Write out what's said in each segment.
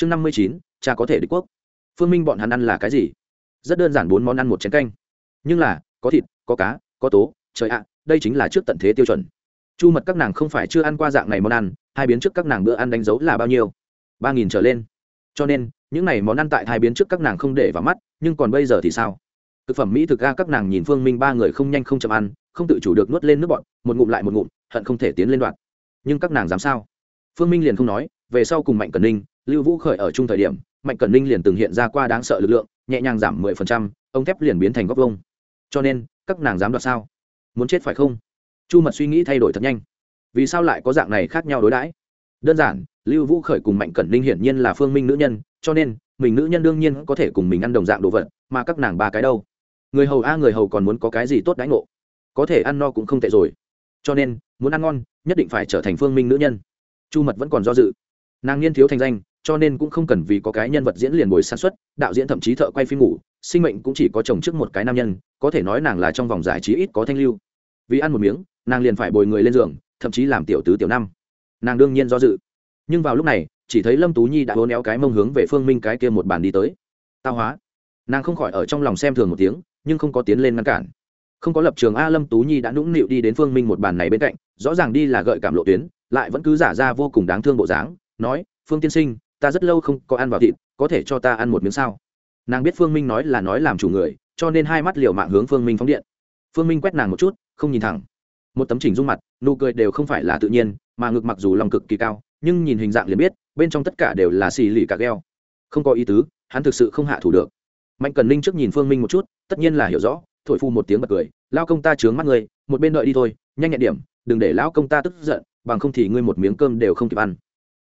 chương năm mươi chín, cha có thể địch quốc. Phương minh bọn hắn ăn là cái gì? Rất đơn giản bốn món ăn một chén canh. Nhưng là, có thịt, có cá, có tố, trời ạ, đây chính là trước tận thế tiêu chuẩn. Chu mật các nàng không phải chưa ăn qua dạng này món ăn, hai biến trước các nàng bữa ăn đánh dấu là bao nhiêu? Ba nghìn trở lên. Cho nên, những này món ăn tại hai biến trước các nàng không để vào mắt, nhưng còn bây giờ thì sao? Thực phẩm mỹ thực ra các nàng nhìn phương minh ba người không nhanh không chậm ăn, không tự chủ được nuốt lên nước bọn, một ngụm lại một ngụm, hận không thể tiến lên đoạn. Nhưng các nàng dám sao? Phương minh liền không nói về sau cùng mạnh cẩn ninh, lưu vũ khởi ở chung thời điểm, mạnh cẩn ninh liền từng hiện ra qua đáng sợ lực lượng, nhẹ nhàng giảm mười phần trăm ông thép liền biến thành góc vông cho nên, các nàng dám đoạt sao? Muốn chết phải không? Chu mật suy nghĩ thay đổi thật nhanh. Vì sao lại có dạng này khác nhau đối đãi? Đơn giản, lưu vũ khởi cùng mạnh cẩn ninh hiển nhiên là phương minh nữ nhân, cho nên, mình nữ nhân đương nhiên có thể cùng mình ăn đồng dạng đồ vật, mà các nàng ba cái đâu? Người hầu a, người hầu còn muốn có cái gì tốt đãi ngộ? Có thể ăn no cũng không tệ rồi. Cho nên, muốn ăn ngon, nhất định phải trở thành phương minh nữ nhân. Chu mật vẫn còn do dự nàng niên thiếu thành danh, cho nên cũng không cần vì có cái nhân vật diễn liền bồi sản xuất, đạo diễn thậm chí thợ quay phim ngủ, sinh mệnh cũng chỉ có chồng trước một cái nam nhân, có thể nói nàng là trong vòng giải trí ít có thanh lưu. Vì ăn một miếng, nàng liền phải bồi người lên giường, thậm chí làm tiểu tứ tiểu năm. Nàng đương nhiên do dự. Nhưng vào lúc này, chỉ thấy lâm tú nhi đã hôn éo cái mông hướng về phương minh cái kia một bàn đi tới. Tao hóa. Nàng không khỏi ở trong lòng xem thường một tiếng, nhưng không có tiến lên ngăn cản. Không có lập trường a lâm tú nhi đã nũng nịu đi đến phương minh một bàn này bên cạnh, rõ ràng đi là gợi cảm lộ tuyến, lại vẫn cứ giả ra vô cùng đáng thương bộ dáng nói, phương tiên sinh, ta rất lâu không có ăn vào thịt, có thể cho ta ăn một miếng sao? Nàng biết phương minh nói là nói làm chủ người, cho nên hai mắt liều mạng hướng phương minh phóng điện. Phương minh quét nàng một chút, không nhìn thẳng. Một tấm chỉnh dung mặt, nụ cười đều không phải là tự nhiên, mà ngực mặc dù lòng cực kỳ cao, nhưng nhìn hình dạng liền biết, bên trong tất cả đều là xì lì cả gheo. Không có ý tứ, hắn thực sự không hạ thủ được. Mạnh cần ninh trước nhìn phương minh một chút, tất nhiên là hiểu rõ, thổi phu một tiếng bật cười, lao công ta chướng mắt người một bên đợi đi thôi, nhanh nhẹn điểm, đừng để lão công ta tức giận, bằng không thì ngươi một miếng cơm đều không kịp ăn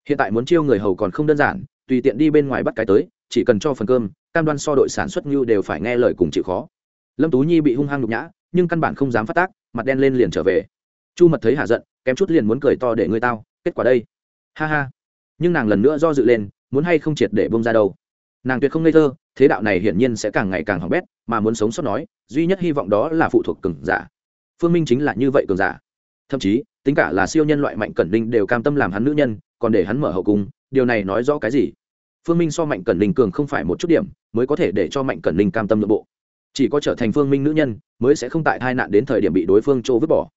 hiện tại muốn chiêu người hầu còn không đơn giản, tùy tiện đi bên ngoài bắt cái tới, chỉ cần cho phần cơm, cam đoan so đội sản xuất như đều phải nghe lời cùng chịu khó. Lâm tú nhi bị hung hăng nhục nhã, nhưng căn bản không dám phát tác, mặt đen lên liền trở về. Chu mật thấy hạ giận, kém chút liền muốn cười to để ngươi tao, kết quả đây. Ha ha. Nhưng nàng lần nữa do dự lên, muốn hay không triệt để bông ra đâu. Nàng tuyệt không ngây thơ, thế đạo này hiển nhiên sẽ càng ngày càng hỏng bét, mà muốn sống sót nói, duy nhất hy vọng đó là phụ thuộc cường giả. Phương minh chính là như vậy cường giả. Thậm chí, tính cả là siêu nhân loại mạnh cẩn đinh đều cam tâm làm hắn nữ nhân còn để hắn mở hậu cung, điều này nói rõ cái gì? Phương minh so mạnh cẩn linh cường không phải một chút điểm, mới có thể để cho mạnh cẩn linh cam tâm nội bộ. Chỉ có trở thành phương minh nữ nhân, mới sẽ không tại hai nạn đến thời điểm bị đối phương trô vứt bỏ.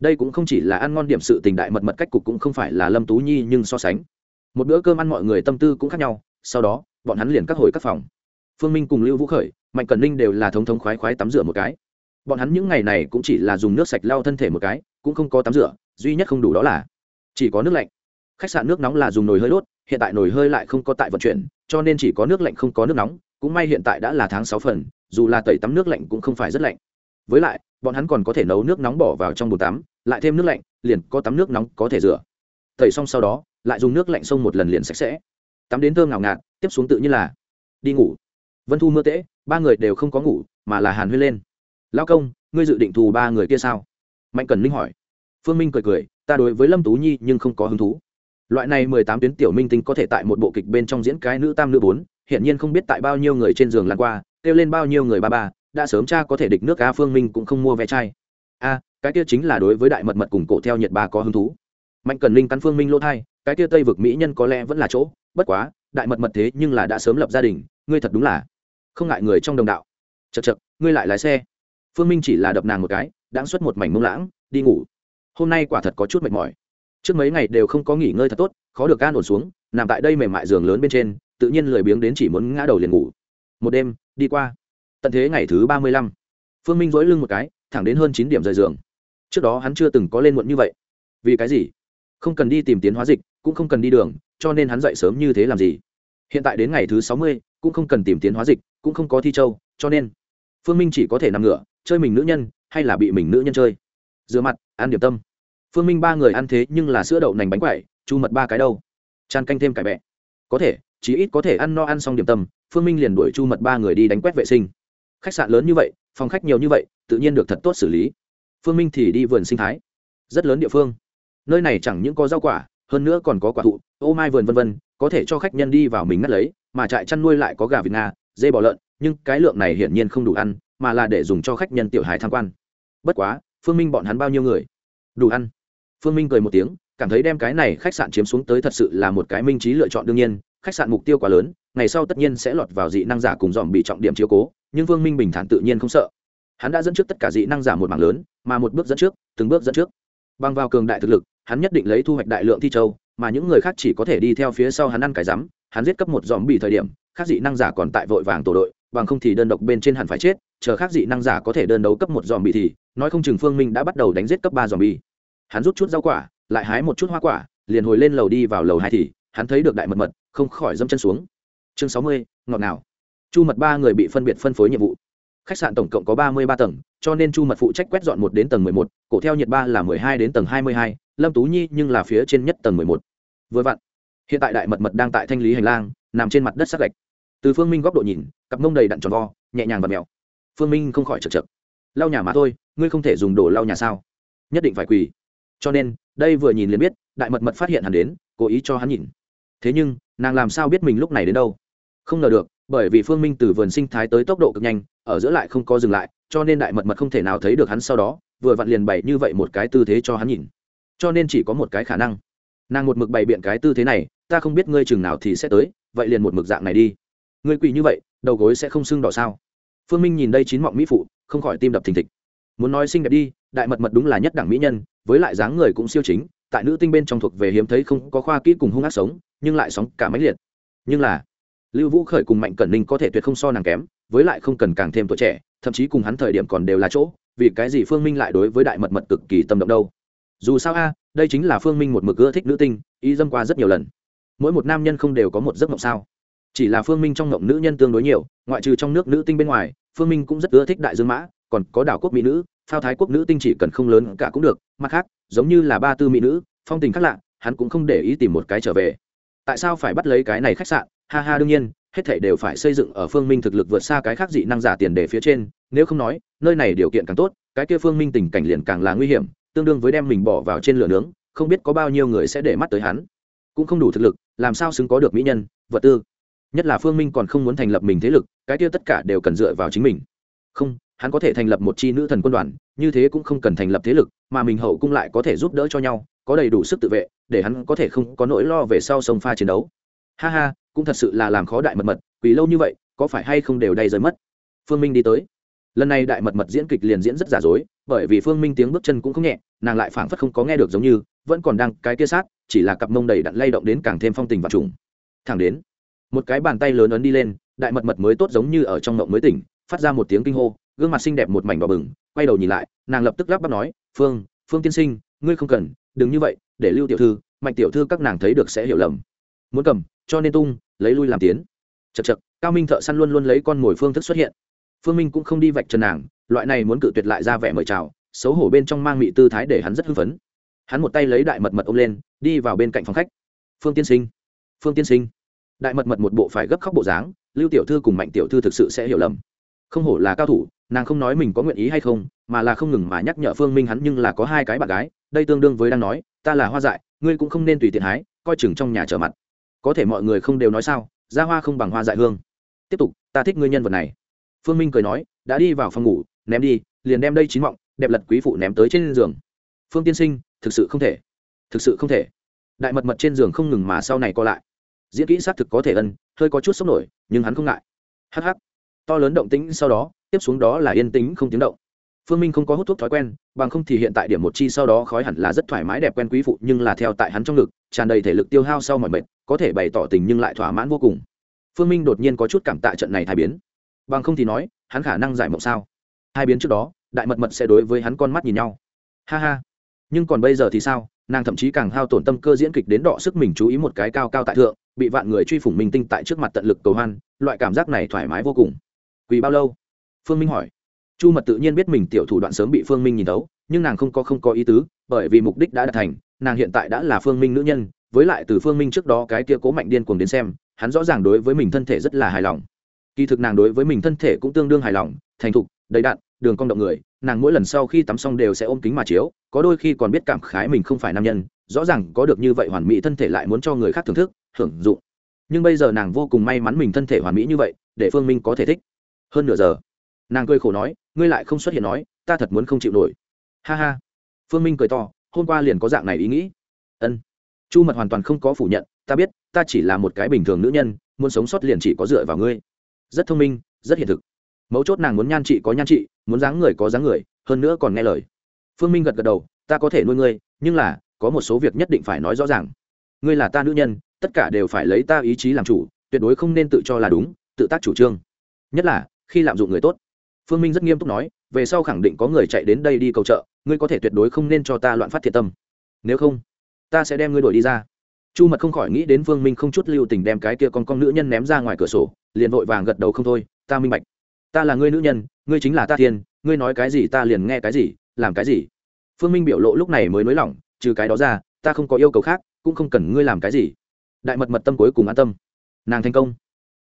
Đây cũng không chỉ là ăn ngon điểm sự tình đại mật mật cách cục cũng không phải là lâm tú nhi nhưng so sánh. Một bữa cơm ăn mọi người tâm tư cũng khác nhau, sau đó, bọn hắn liền các hồi các phòng. Phương minh cùng lưu vũ khởi, mạnh cẩn ninh đều là thống thống khoái khoái tắm rửa một cái. Bọn hắn những ngày này cũng chỉ là dùng nước sạch lau thân thể một cái, cũng không có tắm rửa, duy nhất không đủ đó là chỉ có nước lạnh khách sạn nước nóng là dùng nồi hơi đốt, hiện tại nồi hơi lại không có tại vận chuyển, cho nên chỉ có nước lạnh không có nước nóng, cũng may hiện tại đã là tháng sáu phần, dù là tẩy tắm nước lạnh cũng không phải rất lạnh. Với lại, bọn hắn còn có thể nấu nước nóng bỏ vào trong bồn tắm, lại thêm nước lạnh, liền có tắm nước nóng có thể rửa. Tẩy xong sau đó, lại dùng nước lạnh xông một lần liền sạch sẽ. Tắm đến thơm ngào ngạt, tiếp xuống tự nhiên là đi ngủ. Vân thu mưa tễ, ba người đều không có ngủ, mà là hàn huyên lên. Lao công, ngươi dự định thù ba người kia sao? Mạnh cần linh hỏi. Phương minh cười cười, ta đối với lâm tú nhi nhưng không có hứng thú loại này mười tám tuyến tiểu minh tinh có thể tại một bộ kịch bên trong diễn cái nữ tam nữ bốn hiện nhiên không biết tại bao nhiêu người trên giường lan qua, kêu lên bao nhiêu người ba ba, đã sớm cha có thể địch nước a phương minh cũng không mua vé chai. A, cái kia chính là đối với đại mật mật cùng cổ theo nhật ba có hứng thú. Mạnh cần linh cắn phương minh lỗ thai, cái kia tây vực mỹ nhân có lẽ vẫn là chỗ, bất quá, đại mật mật thế nhưng là đã sớm lập gia đình, ngươi thật đúng là không ngại người trong đồng đạo. Chật chật ngươi lại lái xe. Phương minh chỉ là đập nàng một cái đáng xuất một mảnh mông lãng, đi ngủ. Hôm nay quả thật có chút mệt mỏi trước mấy ngày đều không có nghỉ ngơi thật tốt, khó được can ổn xuống, nằm tại đây mềm mại giường lớn bên trên, tự nhiên lười biếng đến chỉ muốn ngã đầu liền ngủ. Một đêm, đi qua. Tận thế ngày thứ ba mươi lăm. Phương minh dối lưng một cái, thẳng đến hơn chín điểm rời giường. Trước đó hắn chưa từng có lên muộn như vậy. Vì cái gì? Không cần đi tìm tiến hóa dịch, cũng không cần đi đường, cho nên hắn dậy sớm như thế làm gì? Hiện tại đến ngày thứ sáu mươi, cũng không cần tìm tiến hóa dịch, cũng không có thi châu, cho nên phương minh chỉ có thể nằm ngửa, chơi mình nữ nhân, hay là bị mình nữ nhân chơi. Rửa mặt, ăn điểm tâm phương minh ba người ăn thế nhưng là sữa đậu nành bánh quậy chu mật ba cái đâu? Tràn canh thêm cải bẹ. Có thể, chí ít có thể ăn no ăn xong điểm tâm, phương minh liền đuổi chu mật ba người đi đánh quét vệ sinh. Khách sạn lớn như vậy, phòng khách nhiều như vậy, tự nhiên được thật tốt xử lý. Phương minh thì đi vườn sinh thái. Rất lớn địa phương. Nơi này chẳng những có rau quả, hơn nữa còn có quả thụ, ô mai vườn vân vân, có thể cho khách nhân đi vào mình ngắt lấy, mà trại chăn nuôi lại có gà vịt nga, dê bò lợn, nhưng cái lượng này hiển nhiên không đủ ăn, mà là để dùng cho khách nhân tiểu hài tham quan. Bất quá, phương minh bọn hắn bao nhiêu người? Đủ ăn phương minh cười một tiếng, cảm thấy đem cái này khách sạn chiếm xuống tới thật sự là một cái minh trí lựa chọn đương nhiên, khách sạn mục tiêu quá lớn, ngày sau tất nhiên sẽ lọt vào dị năng giả cùng dòm bị trọng điểm chiếu cố, nhưng vương minh bình thản tự nhiên không sợ. Hắn đã dẫn trước tất cả dị năng giả một mảng lớn, mà một bước dẫn trước, từng bước dẫn trước. Bằng vào cường đại thực lực, hắn nhất định lấy thu hoạch đại lượng thi châu, mà những người khác chỉ có thể đi theo phía sau hắn ăn cái rắm, hắn giết cấp một dòm bị thời điểm, khác dị năng giả còn tại vội vàng tổ đội, bằng không thì đơn độc bên trên hẳn phải chết, chờ khác dị năng giả có thể đơn đấu cấp một dòm bị thì, nói không chừng phương minh đã bắt đầu đánh giết cấp ba dòm bị hắn rút chút rau quả, lại hái một chút hoa quả, liền hồi lên lầu đi vào lầu hai thì, hắn thấy được đại mật mật, không khỏi dâm chân xuống. Chương sáu mươi, ngọt nào chu mật ba người bị phân biệt phân phối nhiệm vụ. Khách sạn tổng cộng có ba mươi ba tầng, cho nên chu mật phụ trách quét dọn một đến tầng mười một, cổ theo nhiệt ba là mười hai đến tầng hai mươi hai, lâm tú nhi nhưng là phía trên nhất tầng mười một. Vừa vặn, hiện tại đại mật mật đang tại thanh lý hành lang, nằm trên mặt đất sắc gạch. Từ phương minh góc độ nhìn, cặp mông đầy đặn tròn vo, nhẹ nhàng và mèo. Phương minh không khỏi chật chật lau nhà mà thôi, ngươi không thể dùng đồ lau nhà sao? Nhất định phải quỳ cho nên, đây vừa nhìn liền biết, đại mật mật phát hiện hắn đến, cố ý cho hắn nhìn. Thế nhưng, nàng làm sao biết mình lúc này đến đâu? Không ngờ được, bởi vì phương minh từ vườn sinh thái tới tốc độ cực nhanh, ở giữa lại không có dừng lại, cho nên đại mật mật không thể nào thấy được hắn sau đó, vừa vặn liền bày như vậy một cái tư thế cho hắn nhìn. Cho nên chỉ có một cái khả năng. Nàng một mực bày biện cái tư thế này, ta không biết ngươi chừng nào thì sẽ tới, vậy liền một mực dạng này đi. Ngươi quỳ như vậy, đầu gối sẽ không sưng đỏ sao? Phương minh nhìn đây chín mọng mỹ phụ, không khỏi tim đập thình thịch. Muốn nói xinh đẹp đi, đại mật mật đúng là nhất đẳng mỹ nhân với lại dáng người cũng siêu chính, tại nữ tinh bên trong thuộc về hiếm thấy không có khoa kỹ cùng hung ác sống, nhưng lại sóng cả máy liệt. Nhưng là, lưu vũ khởi cùng mạnh cẩn ninh có thể tuyệt không so nàng kém, với lại không cần càng thêm tuổi trẻ, thậm chí cùng hắn thời điểm còn đều là chỗ, vì cái gì phương minh lại đối với đại mật mật cực kỳ tâm động đâu? Dù sao a, đây chính là phương minh một mực ưa thích nữ tinh, y dâm qua rất nhiều lần. Mỗi một nam nhân không đều có một giấc mộng sao? Chỉ là phương minh trong mộng nữ nhân tương đối nhiều, ngoại trừ trong nước nữ tinh bên ngoài, phương minh cũng rất ưa thích đại dương mã, còn có đảo quốc mỹ nữ, phao thái quốc nữ tinh chỉ cần không lớn cả cũng được mặt khác, giống như là ba tư mỹ nữ, phong tình khác lạ, hắn cũng không để ý tìm một cái trở về. Tại sao phải bắt lấy cái này khách sạn? Ha ha, đương nhiên, hết thảy đều phải xây dựng ở phương minh thực lực vượt xa cái khác dị năng giả tiền đề phía trên, nếu không nói, nơi này điều kiện càng tốt, cái kia phương minh tình cảnh liền càng là nguy hiểm, tương đương với đem mình bỏ vào trên lửa nướng, không biết có bao nhiêu người sẽ để mắt tới hắn. Cũng không đủ thực lực, làm sao xứng có được mỹ nhân, vật tư. Nhất là phương minh còn không muốn thành lập mình thế lực, cái kia tất cả đều cần dựa vào chính mình. Không hắn có thể thành lập một chi nữ thần quân đoàn, như thế cũng không cần thành lập thế lực, mà mình hậu cung lại có thể giúp đỡ cho nhau, có đầy đủ sức tự vệ, để hắn có thể không có nỗi lo về sau sông pha chiến đấu. Ha ha, cũng thật sự là làm khó đại mật mật, quỳ lâu như vậy, có phải hay không đều đầy rơi mất? Phương minh đi tới. Lần này đại mật mật diễn kịch liền diễn rất giả dối, bởi vì phương minh tiếng bước chân cũng không nhẹ, nàng lại phảng phất không có nghe được giống như, vẫn còn đang cái kia sát, chỉ là cặp mông đầy đặn lay động đến càng thêm phong tình và trùng. Thẳng đến, một cái bàn tay lớn ấn đi lên, đại mật mật mới tốt giống như ở trong mộng mới tỉnh, phát ra một tiếng kinh hô gương mặt xinh đẹp một mảnh đỏ bừng, quay đầu nhìn lại, nàng lập tức lắp bắp nói, phương phương tiên sinh, ngươi không cần, đừng như vậy, để lưu tiểu thư, mạnh tiểu thư các nàng thấy được sẽ hiểu lầm. Muốn cầm, cho nên tung, lấy lui làm tiến. Chật chật cao minh thợ săn luôn luôn lấy con mồi phương thức xuất hiện. Phương minh cũng không đi vạch trần nàng, loại này muốn cự tuyệt lại ra vẻ mời chào, xấu hổ bên trong mang mị tư thái để hắn rất hưng phấn. Hắn một tay lấy đại mật mật ôm lên, đi vào bên cạnh phòng khách. Phương tiên sinh, phương tiên sinh. Đại mật mật một bộ phải gấp khóc bộ dáng, lưu tiểu thư cùng mạnh tiểu thư thực sự sẽ hiểu lầm không hổ là cao thủ, nàng không nói mình có nguyện ý hay không, mà là không ngừng mà nhắc nhở phương minh hắn nhưng là có hai cái bạn gái, đây tương đương với đang nói, ta là hoa dại, ngươi cũng không nên tùy tiện hái, coi chừng trong nhà trở mặt. Có thể mọi người không đều nói sao, ra hoa không bằng hoa dại hương. Tiếp tục, ta thích ngươi nhân vật này. Phương minh cười nói, đã đi vào phòng ngủ, ném đi, liền đem đây chín mọng, đẹp lật quý phụ ném tới trên giường. Phương tiên sinh, thực sự không thể. Thực sự không thể. Đại mật mật trên giường không ngừng mà sau này co lại. Diễn kỹ xác thực có thể ân, hơi có chút sốc nổi, nhưng hắn không ngại. Hh to lớn động tĩnh sau đó, tiếp xuống đó là yên tĩnh không tiếng động. Phương minh không có hút thuốc thói quen, bằng không thì hiện tại điểm một chi sau đó khói hẳn là rất thoải mái đẹp quen quý phụ, nhưng là theo tại hắn trong ngực, tràn đầy thể lực tiêu hao sau mọi mệt, có thể bày tỏ tình nhưng lại thỏa mãn vô cùng. Phương minh đột nhiên có chút cảm tạ trận này thay biến. Bằng không thì nói, hắn khả năng giải mộng sao? Hai biến trước đó, đại mật mật sẽ đối với hắn con mắt nhìn nhau. Ha ha. Nhưng còn bây giờ thì sao? Nàng thậm chí càng hao tổn tâm cơ diễn kịch đến đọ sức mình chú ý một cái cao cao tại thượng, bị vạn người truy phủng minh tinh tại trước mặt tận lực cầu hoan, loại cảm giác này thoải mái vô cùng quỳ bao lâu? Phương minh hỏi. Chu mật tự nhiên biết mình tiểu thủ đoạn sớm bị phương minh nhìn tấu, nhưng nàng không có không có ý tứ, bởi vì mục đích đã đạt thành, nàng hiện tại đã là phương minh nữ nhân, với lại từ phương minh trước đó cái kia cố mạnh điên cuồng đến xem, hắn rõ ràng đối với mình thân thể rất là hài lòng. Kỳ thực nàng đối với mình thân thể cũng tương đương hài lòng, thành thục, đầy đạn đường cong động người, nàng mỗi lần sau khi tắm xong đều sẽ ôm kính mà chiếu, có đôi khi còn biết cảm khái mình không phải nam nhân, rõ ràng có được như vậy hoàn mỹ thân thể lại muốn cho người khác thưởng thức, hưởng dụng. Nhưng bây giờ nàng vô cùng may mắn mình thân thể hoàn mỹ như vậy, để phương minh có thể thích hơn nửa giờ. Nàng cười khổ nói ngươi lại không xuất hiện nói ta thật muốn không chịu nổi. Ha ha. Phương minh cười to hôm qua liền có dạng này ý nghĩ. Ân. Chu mật hoàn toàn không có phủ nhận ta biết ta chỉ là một cái bình thường nữ nhân muốn sống sót liền chỉ có dựa vào ngươi. Rất thông minh rất hiện thực. Mấu chốt nàng muốn nhan chị có nhan chị, muốn dáng người có dáng người hơn nữa còn nghe lời. Phương minh gật gật đầu ta có thể nuôi ngươi nhưng là có một số việc nhất định phải nói rõ ràng. Ngươi là ta nữ nhân tất cả đều phải lấy ta ý chí làm chủ tuyệt đối không nên tự cho là đúng tự tác chủ trương. Nhất là khi lạm dụng người tốt. Phương minh rất nghiêm túc nói, về sau khẳng định có người chạy đến đây đi cầu trợ, ngươi có thể tuyệt đối không nên cho ta loạn phát thiệt tâm. Nếu không, ta sẽ đem ngươi đuổi đi ra. Chu mật không khỏi nghĩ đến phương minh không chút lưu tình đem cái kia con con nữ nhân ném ra ngoài cửa sổ, liền vội vàng gật đầu không thôi, ta minh bạch. Ta là ngươi nữ nhân, ngươi chính là ta thiên, ngươi nói cái gì ta liền nghe cái gì, làm cái gì. Phương minh biểu lộ lúc này mới nới lỏng, trừ cái đó ra, ta không có yêu cầu khác, cũng không cần ngươi làm cái gì. Đại mật mật tâm cuối cùng an tâm. Nàng thành công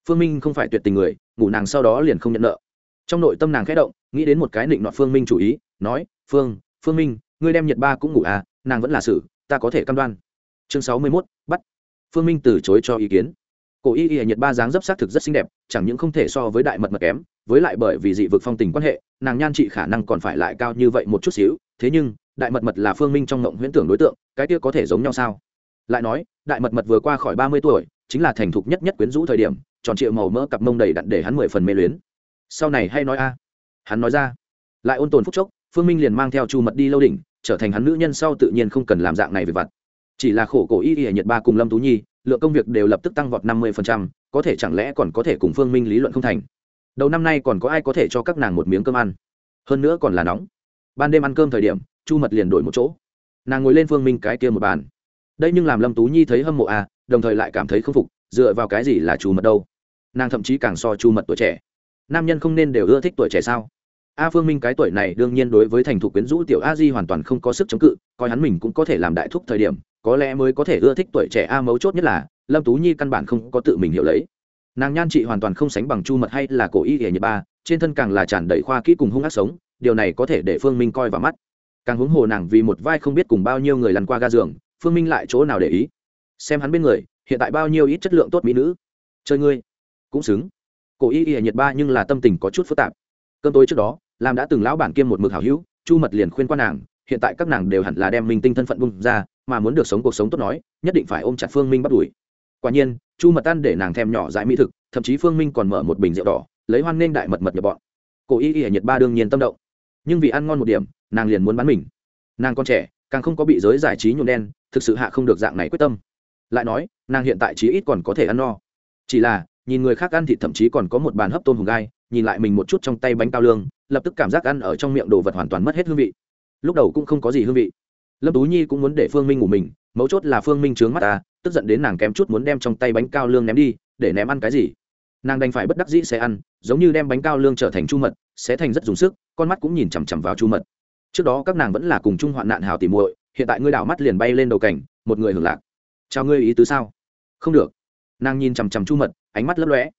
phương minh không phải tuyệt tình người ngủ nàng sau đó liền không nhận nợ. Trong nội tâm nàng khẽ động nghĩ đến một cái định nọt phương minh chủ ý nói phương phương minh ngươi đem nhiệt ba cũng ngủ à nàng vẫn là xử, ta có thể cam đoan. Chương sáu mươi mốt bắt. Phương minh từ chối cho ý kiến. Cổ y y nhiệt ba dáng dấp xác thực rất xinh đẹp chẳng những không thể so với đại mật mật kém với lại bởi vì dị vực phong tình quan hệ nàng nhan trị khả năng còn phải lại cao như vậy một chút xíu thế nhưng đại mật mật là phương minh trong ngộng huyễn tưởng đối tượng cái kia có thể giống nhau sao? Lại nói đại mật mật vừa qua khỏi ba mươi tuổi chính là thành thục nhất nhất quyến rũ thời điểm tròn triệu màu mỡ cặp mông đầy đặn để hắn mười phần mê luyến. Sau này hay nói a. Hắn nói ra. Lại ôn tồn phúc chốc, phương minh liền mang theo chu mật đi lâu đỉnh, trở thành hắn nữ nhân sau tự nhiên không cần làm dạng này về vặt. Chỉ là khổ cổ y y nhiệt ba cùng lâm tú nhi, lượng công việc đều lập tức tăng vọt năm mươi có thể chẳng lẽ còn có thể cùng phương minh lý luận không thành? Đầu năm nay còn có ai có thể cho các nàng một miếng cơm ăn? Hơn nữa còn là nóng. Ban đêm ăn cơm thời điểm, chu mật liền đổi một chỗ. Nàng ngồi lên phương minh cái kia một bàn. Đây nhưng làm lâm tú nhi thấy hâm mộ à đồng thời lại cảm thấy k phục, dựa vào cái gì là chu mật đâu? Nàng thậm chí càng so chu mật tuổi trẻ. Nam nhân không nên đều ưa thích tuổi trẻ sao? A phương minh cái tuổi này đương nhiên đối với thành thục quyến rũ tiểu a di hoàn toàn không có sức chống cự, coi hắn mình cũng có thể làm đại thúc thời điểm, có lẽ mới có thể ưa thích tuổi trẻ a mấu chốt nhất là, lâm tú nhi căn bản không có tự mình hiểu lấy. Nàng nhan trị hoàn toàn không sánh bằng chu mật hay là cổ y hề nhật ba, trên thân càng là tràn đầy khoa kỹ cùng hung ác sống, điều này có thể để phương minh coi vào mắt. Càng huống hồ nàng vì một vai không biết cùng bao nhiêu người lăn qua ga giường, phương minh lại chỗ nào để ý? Xem hắn bên người, hiện tại bao nhiêu ít chất lượng tốt mỹ nữ. Chơi ngươi cũng xứng. Cổ y y nhiệt ba nhưng là tâm tình có chút phức tạp. Cơn tối trước đó làm đã từng lão bản kiêm một mực hảo hữu, chu mật liền khuyên qua nàng, hiện tại các nàng đều hẳn là đem minh tinh thân phận bung ra, mà muốn được sống cuộc sống tốt nói, nhất định phải ôm chặt phương minh bắt đuổi. Quả nhiên, chu mật tan để nàng thèm nhỏ dại mỹ thực, thậm chí phương minh còn mở một bình rượu đỏ, lấy hoan nghênh đại mật mật nhập bọn. Cổ y y nhiệt ba đương nhiên tâm động. Nhưng vì ăn ngon một điểm, nàng liền muốn bán mình. Nàng còn trẻ, càng không có bị giới giải trí nhuộm đen, thực sự hạ không được dạng này quyết tâm. Lại nói, nàng hiện tại chí ít còn có thể ăn no. Chỉ là nhìn người khác ăn thịt thậm chí còn có một bàn hấp tôm hùng gai, nhìn lại mình một chút trong tay bánh cao lương, lập tức cảm giác ăn ở trong miệng đồ vật hoàn toàn mất hết hương vị. Lúc đầu cũng không có gì hương vị. Lâm tú nhi cũng muốn để phương minh ngủ mình, mấu chốt là phương minh trướng mắt ta tức giận đến nàng kém chút muốn đem trong tay bánh cao lương ném đi, để ném ăn cái gì? Nàng đành phải bất đắc dĩ sẽ ăn, giống như đem bánh cao lương trở thành chu mật, sẽ thành rất dùng sức, con mắt cũng nhìn chằm chằm vào chu mật. Trước đó các nàng vẫn là cùng chung hoạn nạn hào tìm muội, hiện tại ngươi đảo mắt liền bay lên đầu cảnh, một người hưởng lạc. Chào ngươi ý tứ sao? Không được nàng nhìn chằm chằm chu mật, ánh mắt lấp lóe.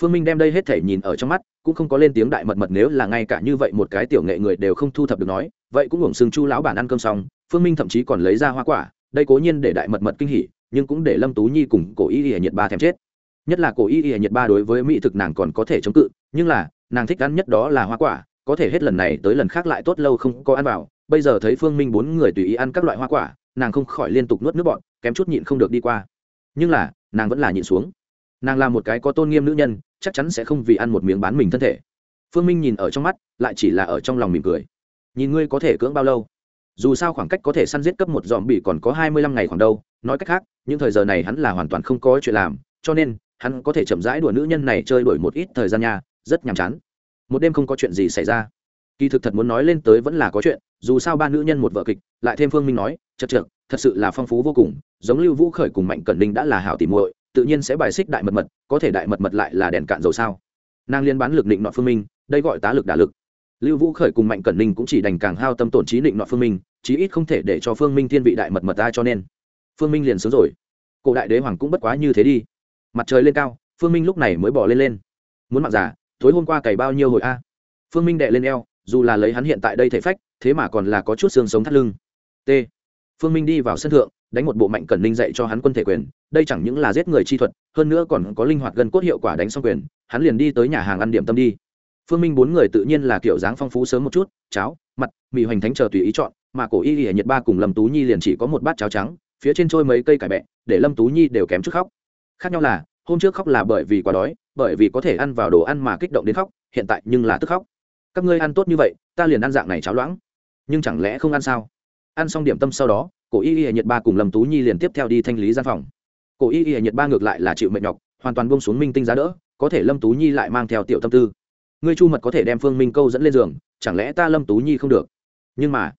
Phương minh đem đây hết thể nhìn ở trong mắt, cũng không có lên tiếng đại mật mật nếu là ngay cả như vậy một cái tiểu nghệ người đều không thu thập được nói, vậy cũng hưởng xưng chu lão bản ăn cơm xong, phương minh thậm chí còn lấy ra hoa quả, đây cố nhiên để đại mật mật kinh hỉ, nhưng cũng để lâm tú nhi cùng cổ y y nhiệt ba thèm chết. Nhất là cổ y y nhiệt ba đối với mỹ thực nàng còn có thể chống cự, nhưng là, nàng thích ăn nhất đó là hoa quả, có thể hết lần này tới lần khác lại tốt lâu không có ăn vào. Bây giờ thấy phương minh bốn người tùy ý ăn các loại hoa quả, nàng không khỏi liên tục nuốt nước bọn kém chút nhịn không được đi qua. Nhưng là nàng vẫn là nhịn xuống. Nàng là một cái có tôn nghiêm nữ nhân, chắc chắn sẽ không vì ăn một miếng bán mình thân thể. Phương minh nhìn ở trong mắt, lại chỉ là ở trong lòng mỉm cười. Nhìn ngươi có thể cưỡng bao lâu? Dù sao khoảng cách có thể săn giết cấp một dòm bị còn có hai mươi lăm ngày khoảng đâu, nói cách khác, những thời giờ này hắn là hoàn toàn không có chuyện làm, cho nên, hắn có thể chậm rãi đùa nữ nhân này chơi đổi một ít thời gian nhà rất nhàm chán. Một đêm không có chuyện gì xảy ra. Kỳ thực thật muốn nói lên tới vẫn là có chuyện, dù sao ba nữ nhân một vợ kịch, lại thêm phương minh nói chật chật thật sự là phong phú vô cùng, giống lưu vũ khởi cùng mạnh cẩn ninh đã là hảo tìm muội, tự nhiên sẽ bài xích đại mật mật, có thể đại mật mật lại là đèn cạn dầu sao? Nàng liên bán lực định nọ phương minh, đây gọi tá lực đả lực. Lưu vũ khởi cùng mạnh cẩn ninh cũng chỉ đành càng hao tâm tổn trí định nọ phương minh, chí ít không thể để cho phương minh thiên vị đại mật mật ta cho nên. Phương minh liền sướng rồi. Cổ đại đế hoàng cũng bất quá như thế đi. Mặt trời lên cao, phương minh lúc này mới bỏ lên lên. Muốn mặc giả tối hôm qua cày bao nhiêu hồi a? Phương minh đệ lên eo, dù là lấy hắn hiện tại đây thể phách, thế mà còn là có chút xương sống thắt lưng. T phương minh đi vào sân thượng, đánh một bộ mạnh cẩn linh dạy cho hắn quân thể quyền, đây chẳng những là giết người chi thuật, hơn nữa còn có linh hoạt gần cốt hiệu quả đánh xong quyền, hắn liền đi tới nhà hàng ăn điểm tâm đi. Phương minh bốn người tự nhiên là kiểu dáng phong phú sớm một chút, cháo mặt mì hoành thánh chờ tùy ý chọn, mà cổ y ỉa nhiệt ba cùng lâm tú nhi liền chỉ có một bát cháo trắng, phía trên trôi mấy cây cải bẹ, để lâm tú nhi đều kém chút khóc. Khác nhau là, hôm trước khóc là bởi vì quá đói, bởi vì có thể ăn vào đồ ăn mà kích động đến khóc, hiện tại nhưng là tức khóc. Các ngươi ăn tốt như vậy, ta liền ăn dạng này cháo loãng. Nhưng chẳng lẽ không ăn sao? Ăn xong điểm tâm sau đó, cổ y y hệ nhiệt ba cùng lâm tú nhi liền tiếp theo đi thanh lý gian phòng. Cổ y y hệ nhiệt ba ngược lại là chịu mệt nhọc, hoàn toàn bông xuống minh tinh giá đỡ, có thể lâm tú nhi lại mang theo tiểu tâm tư. Ngươi chu mật có thể đem phương minh câu dẫn lên giường, chẳng lẽ ta lâm tú nhi không được? Nhưng mà,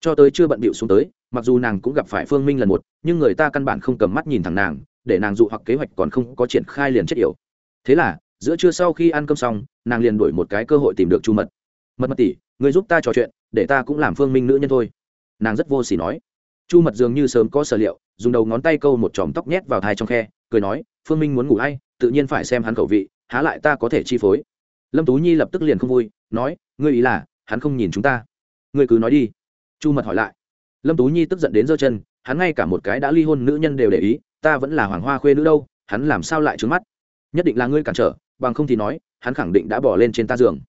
cho tới chưa bận bịu xuống tới, mặc dù nàng cũng gặp phải phương minh lần một, nhưng người ta căn bản không cầm mắt nhìn thẳng nàng, để nàng dụ hoặc kế hoạch còn không có triển khai liền chết yểu. Thế là, giữa trưa sau khi ăn cơm xong, nàng liền đổi một cái cơ hội tìm được chu mật. Mật mật tỷ người giúp ta trò chuyện, để ta cũng làm phương minh nữ nhân thôi nàng rất vô s ỉ nói. Chu mật dường như sớm có sở liệu, dùng đầu ngón tay câu một chòm tóc nhét vào thai trong khe, cười nói, phương minh muốn ngủ hay tự nhiên phải xem hắn khẩu vị, há lại ta có thể chi phối. Lâm tú nhi lập tức liền không vui, nói, ngươi ý là, hắn không nhìn chúng ta. Ngươi cứ nói đi. Chu mật hỏi lại. Lâm tú nhi tức giận đến giơ chân, hắn ngay cả một cái đã ly hôn nữ nhân đều để ý, ta vẫn là hoàng hoa khuê nữ đâu, hắn làm sao lại trướng mắt? Nhất định là ngươi cản trở, bằng không thì nói, hắn khẳng định đã bỏ lên trên ta giường.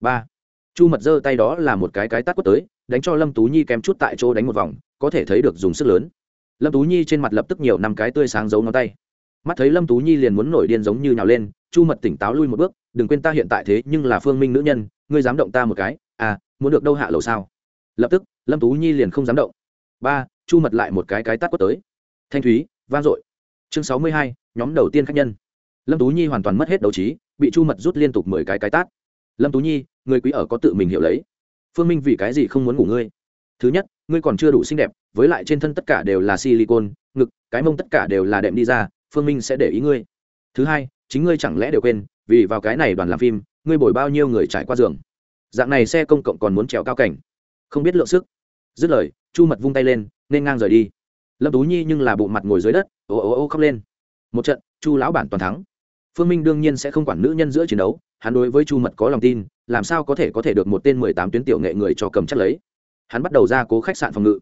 Ba chu mật giơ tay đó là một cái cái tát quất tới, đánh cho lâm tú nhi kém chút tại chỗ đánh một vòng, có thể thấy được dùng sức lớn. Lâm tú nhi trên mặt lập tức nhiều năm cái tươi sáng giấu ngón tay. Mắt thấy lâm tú nhi liền muốn nổi điên giống như nhào lên, chu mật tỉnh táo lui một bước, đừng quên ta hiện tại thế, nhưng là phương minh nữ nhân, ngươi dám động ta một cái à muốn được đâu hạ lầu sao? Lập tức, lâm tú nhi liền không dám động. Ba, chu mật lại một cái cái tát quất tới. Thanh thúy, vang dội. Chương sáu mươi hai, nhóm đầu tiên khách nhân. Lâm tú nhi hoàn toàn mất hết đấu trí, bị chu mật rút liên tục mười cái cái tát lâm tú nhi, người quý ở có tự mình hiểu lấy. Phương minh vì cái gì không muốn ngủ ngươi? Thứ nhất, ngươi còn chưa đủ xinh đẹp, với lại trên thân tất cả đều là silicon, ngực, cái mông tất cả đều là đệm đi ra, phương minh sẽ để ý ngươi. Thứ hai, chính ngươi chẳng lẽ đều quên, vì vào cái này đoàn làm phim, ngươi bồi bao nhiêu người trải qua giường. Dạng này xe công cộng còn muốn trèo cao cảnh. Không biết lượng sức. Dứt lời, chu mật vung tay lên, nên ngang rời đi. Lâm tú nhi nhưng là bộ mặt ngồi dưới đất, ô ô ô khóc lên. Một trận, chu lão bản toàn thắng phương minh đương nhiên sẽ không quản nữ nhân giữa chiến đấu, hắn đối với chu mật có lòng tin, làm sao có thể có thể được một tên mười tám tuyến tiểu nghệ người cho cầm chắc lấy. Hắn bắt đầu ra cố khách sạn phòng ngự.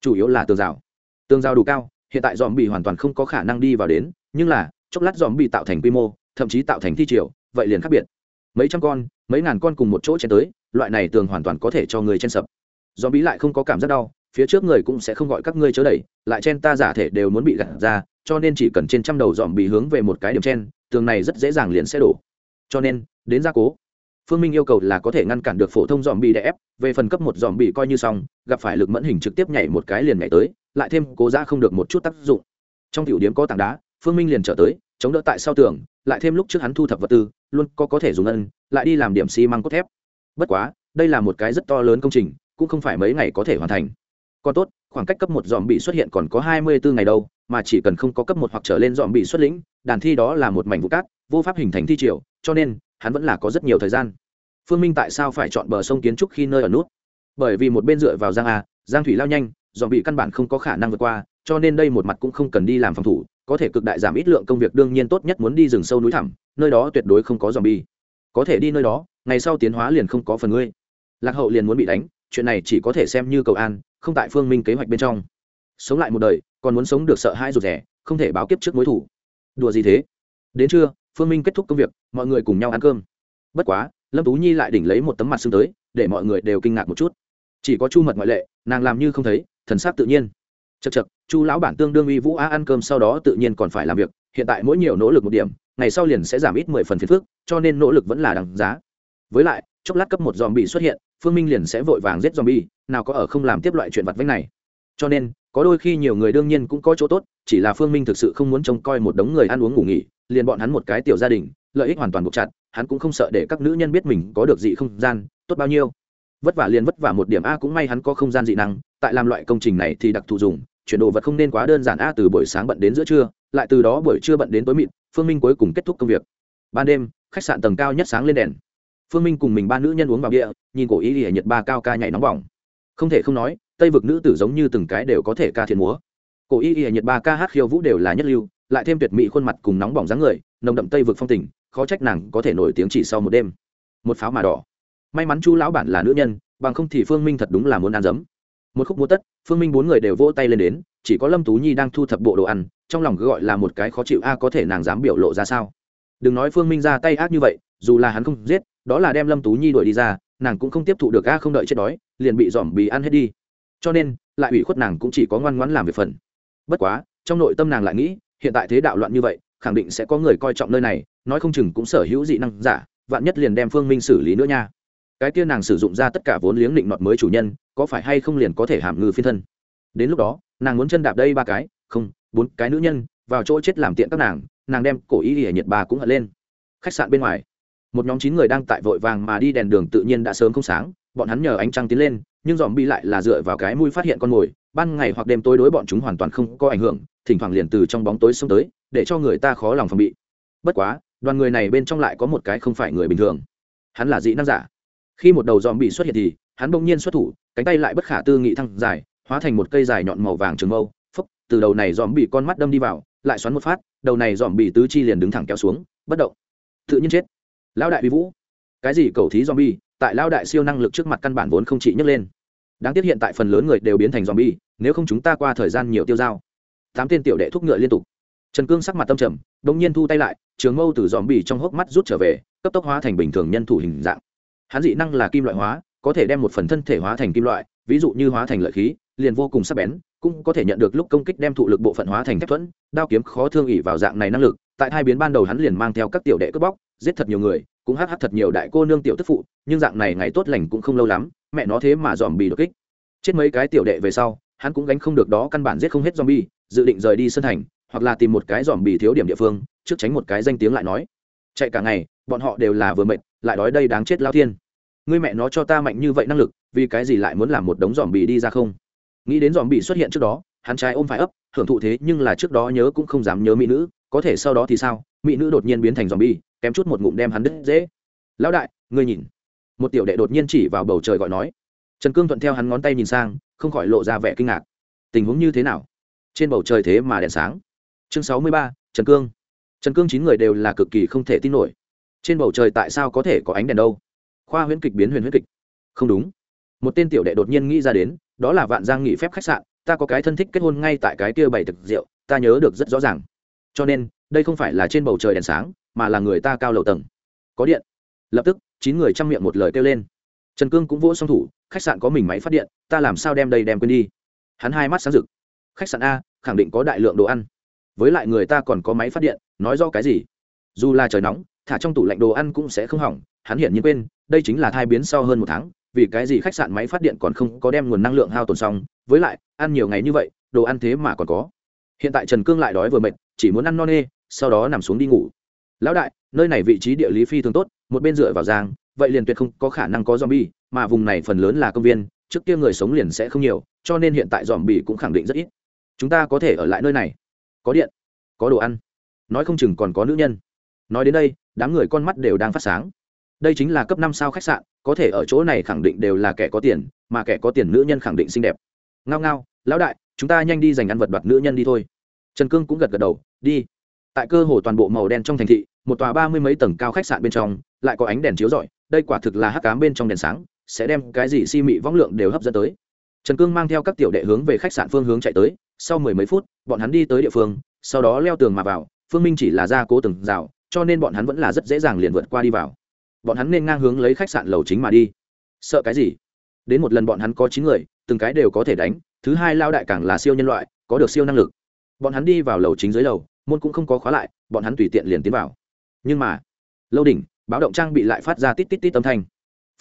Chủ yếu là tường rào. Tường rào đủ cao, hiện tại dòm bị hoàn toàn không có khả năng đi vào đến, nhưng là, chốc lát dòm bị tạo thành quy mô, thậm chí tạo thành thi triều, vậy liền khác biệt. Mấy trăm con, mấy ngàn con cùng một chỗ chen tới, loại này tường hoàn toàn có thể cho người chen sập. Dòm bị lại không có cảm giác đau, phía trước người cũng sẽ không gọi các ngươi chớ đẩy, lại chen ta giả thể đều muốn bị gặt ra, cho nên chỉ cần trên trăm đầu dòm bị hướng về một cái điểm chen tường này rất dễ dàng liền sẽ đổ. Cho nên, đến gia cố, phương minh yêu cầu là có thể ngăn cản được phổ thông dòm bị đè ép, về phần cấp một dòm bị coi như xong, gặp phải lực mẫn hình trực tiếp nhảy một cái liền nhảy tới, lại thêm cố ra không được một chút tác dụng. Trong tiểu điểm có tảng đá, phương minh liền trở tới, chống đỡ tại sau tường, lại thêm lúc trước hắn thu thập vật tư, luôn có có thể dùng ân, lại đi làm điểm xi măng cốt thép. Bất quá, đây là một cái rất to lớn công trình, cũng không phải mấy ngày có thể hoàn thành. Còn tốt, khoảng cách cấp một dòm bị xuất hiện còn có hai mươi bốn ngày đâu mà chỉ cần không có cấp một hoặc trở lên dòm bị xuất lĩnh, đàn thi đó là một mảnh vụ cát, vô pháp hình thành thi triều, cho nên, hắn vẫn là có rất nhiều thời gian. Phương minh tại sao phải chọn bờ sông kiến trúc khi nơi ở nút? Bởi vì một bên dựa vào giang a, giang thủy lao nhanh, dòm bị căn bản không có khả năng vượt qua, cho nên đây một mặt cũng không cần đi làm phòng thủ, có thể cực đại giảm ít lượng công việc đương nhiên tốt nhất muốn đi rừng sâu núi thẳm, nơi đó tuyệt đối không có dòm bi có thể đi nơi đó, ngày sau tiến hóa liền không có phần ngươi. Lạc hậu liền muốn bị đánh, chuyện này chỉ có thể xem như cầu an, không tại phương minh kế hoạch bên trong sống lại một đời, còn muốn sống được sợ hãi rụt rẻ không thể báo kiếp trước mối thủ đùa gì thế? Đến trưa, phương minh kết thúc công việc, mọi người cùng nhau ăn cơm. Bất quá, lâm tú nhi lại đỉnh lấy một tấm mặt xương tới, để mọi người đều kinh ngạc một chút. Chỉ có chu mật ngoại lệ, nàng làm như không thấy, thần sắc tự nhiên. Chật chật chu lão bản tương đương uy vũ a ăn cơm sau đó tự nhiên còn phải làm việc, hiện tại mỗi nhiều nỗ lực một điểm, ngày sau liền sẽ giảm ít mười phần phiền phức, cho nên nỗ lực vẫn là đằng giá. Với lại, chốc lát cấp một dòm bị xuất hiện, phương minh liền sẽ vội vàng giết dòm bi nào có ở không làm tiếp loại chuyện vặt vách này. Cho nên có đôi khi nhiều người đương nhiên cũng có chỗ tốt, chỉ là phương minh thực sự không muốn trông coi một đống người ăn uống ngủ nghỉ, liền bọn hắn một cái tiểu gia đình, lợi ích hoàn toàn buộc chặt, hắn cũng không sợ để các nữ nhân biết mình có được dị không gian, tốt bao nhiêu. Vất vả liền vất vả một điểm a cũng may hắn có không gian dị năng, tại làm loại công trình này thì đặc thù dùng, chuyển đồ vật không nên quá đơn giản a từ buổi sáng bận đến giữa trưa, lại từ đó buổi trưa bận đến tối mịn phương minh cuối cùng kết thúc công việc. Ban đêm, khách sạn tầng cao nhất sáng lên đèn. Phương minh cùng mình ba nữ nhân uống vào địa nhìn cổ ý ỉa nhiệt ba cao ca nhảy nóng bỏng. Không thể không nói tây vực nữ tử giống như từng cái đều có thể ca thiện múa. Cổ y y nhiệt ba ca hát khiêu vũ đều là nhất lưu, lại thêm tuyệt mỹ khuôn mặt cùng nóng bỏng dáng người, nồng đậm tây vực phong tình, khó trách nàng có thể nổi tiếng chỉ sau một đêm. Một pháo mà đỏ. May mắn chu lão bản là nữ nhân, bằng không thì phương minh thật đúng là muốn ăn dấm. Một khúc múa tất, phương minh bốn người đều vỗ tay lên đến, chỉ có lâm tú nhi đang thu thập bộ đồ ăn, trong lòng gọi là một cái khó chịu, a, có thể nàng dám biểu lộ ra sao? Đừng nói phương minh ra tay ác như vậy, dù là hắn không giết, đó là đem lâm tú nhi đuổi đi ra, nàng cũng không tiếp thụ được, a, không đợi chết đói, liền bị dòm bì ăn hết đi cho nên, lại ủy khuất nàng cũng chỉ có ngoan ngoãn làm việc phần. Bất quá, trong nội tâm nàng lại nghĩ, hiện tại thế đạo loạn như vậy, khẳng định sẽ có người coi trọng nơi này, nói không chừng cũng sở hữu dị năng giả, vạn nhất liền đem phương minh xử lý nữa nha. Cái kia nàng sử dụng ra tất cả vốn liếng định nọt mới chủ nhân, có phải hay không liền có thể hàm ngư phiên thân? Đến lúc đó, nàng muốn chân đạp đây ba cái, không, bốn cái nữ nhân, vào chỗ chết làm tiện các nàng nàng đem cổ ý ỉa nhiệt bà cũng hận lên. Khách sạn bên ngoài, một nhóm chín người đang tại vội vàng mà đi đèn đường tự nhiên đã sớm không sáng, bọn hắn nhờ ánh trăng tiến lên nhưng dòm bi lại là dựa vào cái mũi phát hiện con mồi, ban ngày hoặc đêm tối đối bọn chúng hoàn toàn không có ảnh hưởng, thỉnh thoảng liền từ trong bóng tối xông tới, để cho người ta khó lòng phòng bị. Bất quá, đoàn người này bên trong lại có một cái không phải người bình thường. Hắn là dị năng giả. Khi một đầu dòm bị xuất hiện thì, hắn bỗng nhiên xuất thủ, cánh tay lại bất khả tư nghị thăng dài, hóa thành một cây dài nhọn màu vàng trường mâu phúc từ đầu này dòm bị con mắt đâm đi vào, lại xoắn một phát, đầu này dòm bị tứ chi liền đứng thẳng kéo xuống, bất động. Tự nhiên chết. Lão đại vi vũ. Cái gì cầu thí dòm bi? Tại lão đại siêu năng lực trước mặt căn bản vốn không chỉ nhấc lên đáng tiếc hiện tại phần lớn người đều biến thành zombie, nếu không chúng ta qua thời gian nhiều tiêu dao. Tám tên tiểu đệ thúc ngựa liên tục. Trần cương sắc mặt tâm trầm đột nhiên thu tay lại trường mâu từ zombie trong hốc mắt rút trở về cấp tốc hóa thành bình thường nhân thủ hình dạng. Hắn dị năng là kim loại hóa có thể đem một phần thân thể hóa thành kim loại ví dụ như hóa thành lợi khí liền vô cùng sắc bén cũng có thể nhận được lúc công kích đem thụ lực bộ phận hóa thành thép thuẫn đao kiếm khó thương ỷ vào dạng này năng lực. Tại hai biến ban đầu hắn liền mang theo các tiểu đệ cướp bóc giết thật nhiều người cũng hắc hắc thật nhiều đại cô nương tiểu tức phụ nhưng dạng này ngày tốt lành cũng không lâu lắm mẹ nó thế mà dòm bì đột kích chết mấy cái tiểu đệ về sau hắn cũng gánh không được đó căn bản giết không hết zombie, dự định rời đi sân thành, hoặc là tìm một cái zombie thiếu điểm địa phương, trước tránh một cái danh tiếng lại nói. Chạy cả ngày, bọn họ đều là vừa mệt, lại đói đây đáng chết lao thiên. Ngươi mẹ nó cho ta mạnh như vậy năng lực, vì cái gì lại muốn làm một đống zombie đi ra không? Nghĩ đến zombie xuất hiện trước đó, hắn trai ôm phải ấp, hưởng thụ thế nhưng là trước đó nhớ cũng không dám nhớ mỹ nữ, có thể sau đó thì sao? Mỹ nữ đột nhiên biến thành zombie, kém chút một ngụm đem hắn đứt dễ. Lão đại, ngươi nhìn. Một tiểu đệ đột nhiên chỉ vào bầu trời gọi nói. Trần Cương thuận theo hắn ngón tay nhìn sang, không khỏi lộ ra vẻ kinh ngạc. Tình huống như thế nào? Trên bầu trời thế mà đèn sáng. Chương sáu mươi ba trần cương. Trần cương chín người đều là cực kỳ không thể tin nổi. Trên bầu trời tại sao có thể có ánh đèn đâu? Khoa huyễn kịch biến huyền huyễn kịch. Không đúng. Một tên tiểu đệ đột nhiên nghĩ ra đến đó là vạn giang nghỉ phép khách sạn ta có cái thân thích kết hôn ngay tại cái kia bảy thực rượu ta nhớ được rất rõ ràng. Cho nên đây không phải là trên bầu trời đèn sáng mà là người ta cao lầu tầng. Có điện. Lập tức chín người chăm miệng một lời kêu lên. Trần cương cũng vỗ song thủ, khách sạn có mình máy phát điện, ta làm sao đem đây đem quên đi? Hắn hai mắt sáng rực. Khách sạn a, khẳng định có đại lượng đồ ăn. Với lại người ta còn có máy phát điện, nói do cái gì? Dù là trời nóng, thả trong tủ lạnh đồ ăn cũng sẽ không hỏng, hắn hiển nhiên quên, đây chính là thai biến sau hơn một tháng, vì cái gì khách sạn máy phát điện còn không có đem nguồn năng lượng hao tồn xong? Với lại, ăn nhiều ngày như vậy, đồ ăn thế mà còn có. Hiện tại trần cương lại đói vừa mệt, chỉ muốn ăn no nê, sau đó nằm xuống đi ngủ lão đại nơi này vị trí địa lý phi thường tốt một bên dựa vào giang vậy liền tuyệt không có khả năng có zombie, mà vùng này phần lớn là công viên, trước kia người sống liền sẽ không nhiều, cho nên hiện tại zombie cũng khẳng định rất ít. Chúng ta có thể ở lại nơi này. Có điện, có đồ ăn, nói không chừng còn có nữ nhân. Nói đến đây, đám người con mắt đều đang phát sáng. Đây chính là cấp năm sao khách sạn, có thể ở chỗ này khẳng định đều là kẻ có tiền, mà kẻ có tiền nữ nhân khẳng định xinh đẹp. Ngao ngao, lão đại, chúng ta nhanh đi giành ăn vật đoạt nữ nhân đi thôi. Trần Cương cũng gật gật đầu, đi. Tại cơ hồ toàn bộ màu đen trong thành thị, một tòa ba mươi mấy tầng cao khách sạn bên trong, lại có ánh đèn chiếu rọi, đây quả thực là hắc cám bên trong đèn sáng sẽ đem cái gì si mị võng lượng đều hấp dẫn tới. Trần cương mang theo các tiểu đệ hướng về khách sạn phương hướng chạy tới. Sau mười mấy phút bọn hắn đi tới địa phương sau đó leo tường mà vào. Phương minh chỉ là ra cố từng rào cho nên bọn hắn vẫn là rất dễ dàng liền vượt qua đi vào. Bọn hắn nên ngang hướng lấy khách sạn lầu chính mà đi. Sợ cái gì? Đến một lần bọn hắn có chín người từng cái đều có thể đánh. Thứ hai lao đại càng là siêu nhân loại có được siêu năng lực. Bọn hắn đi vào lầu chính dưới lầu môn cũng không có khóa lại, bọn hắn tùy tiện liền tiến vào. Nhưng mà, lâu đỉnh, báo động trang bị lại phát ra tít tít tít âm thanh.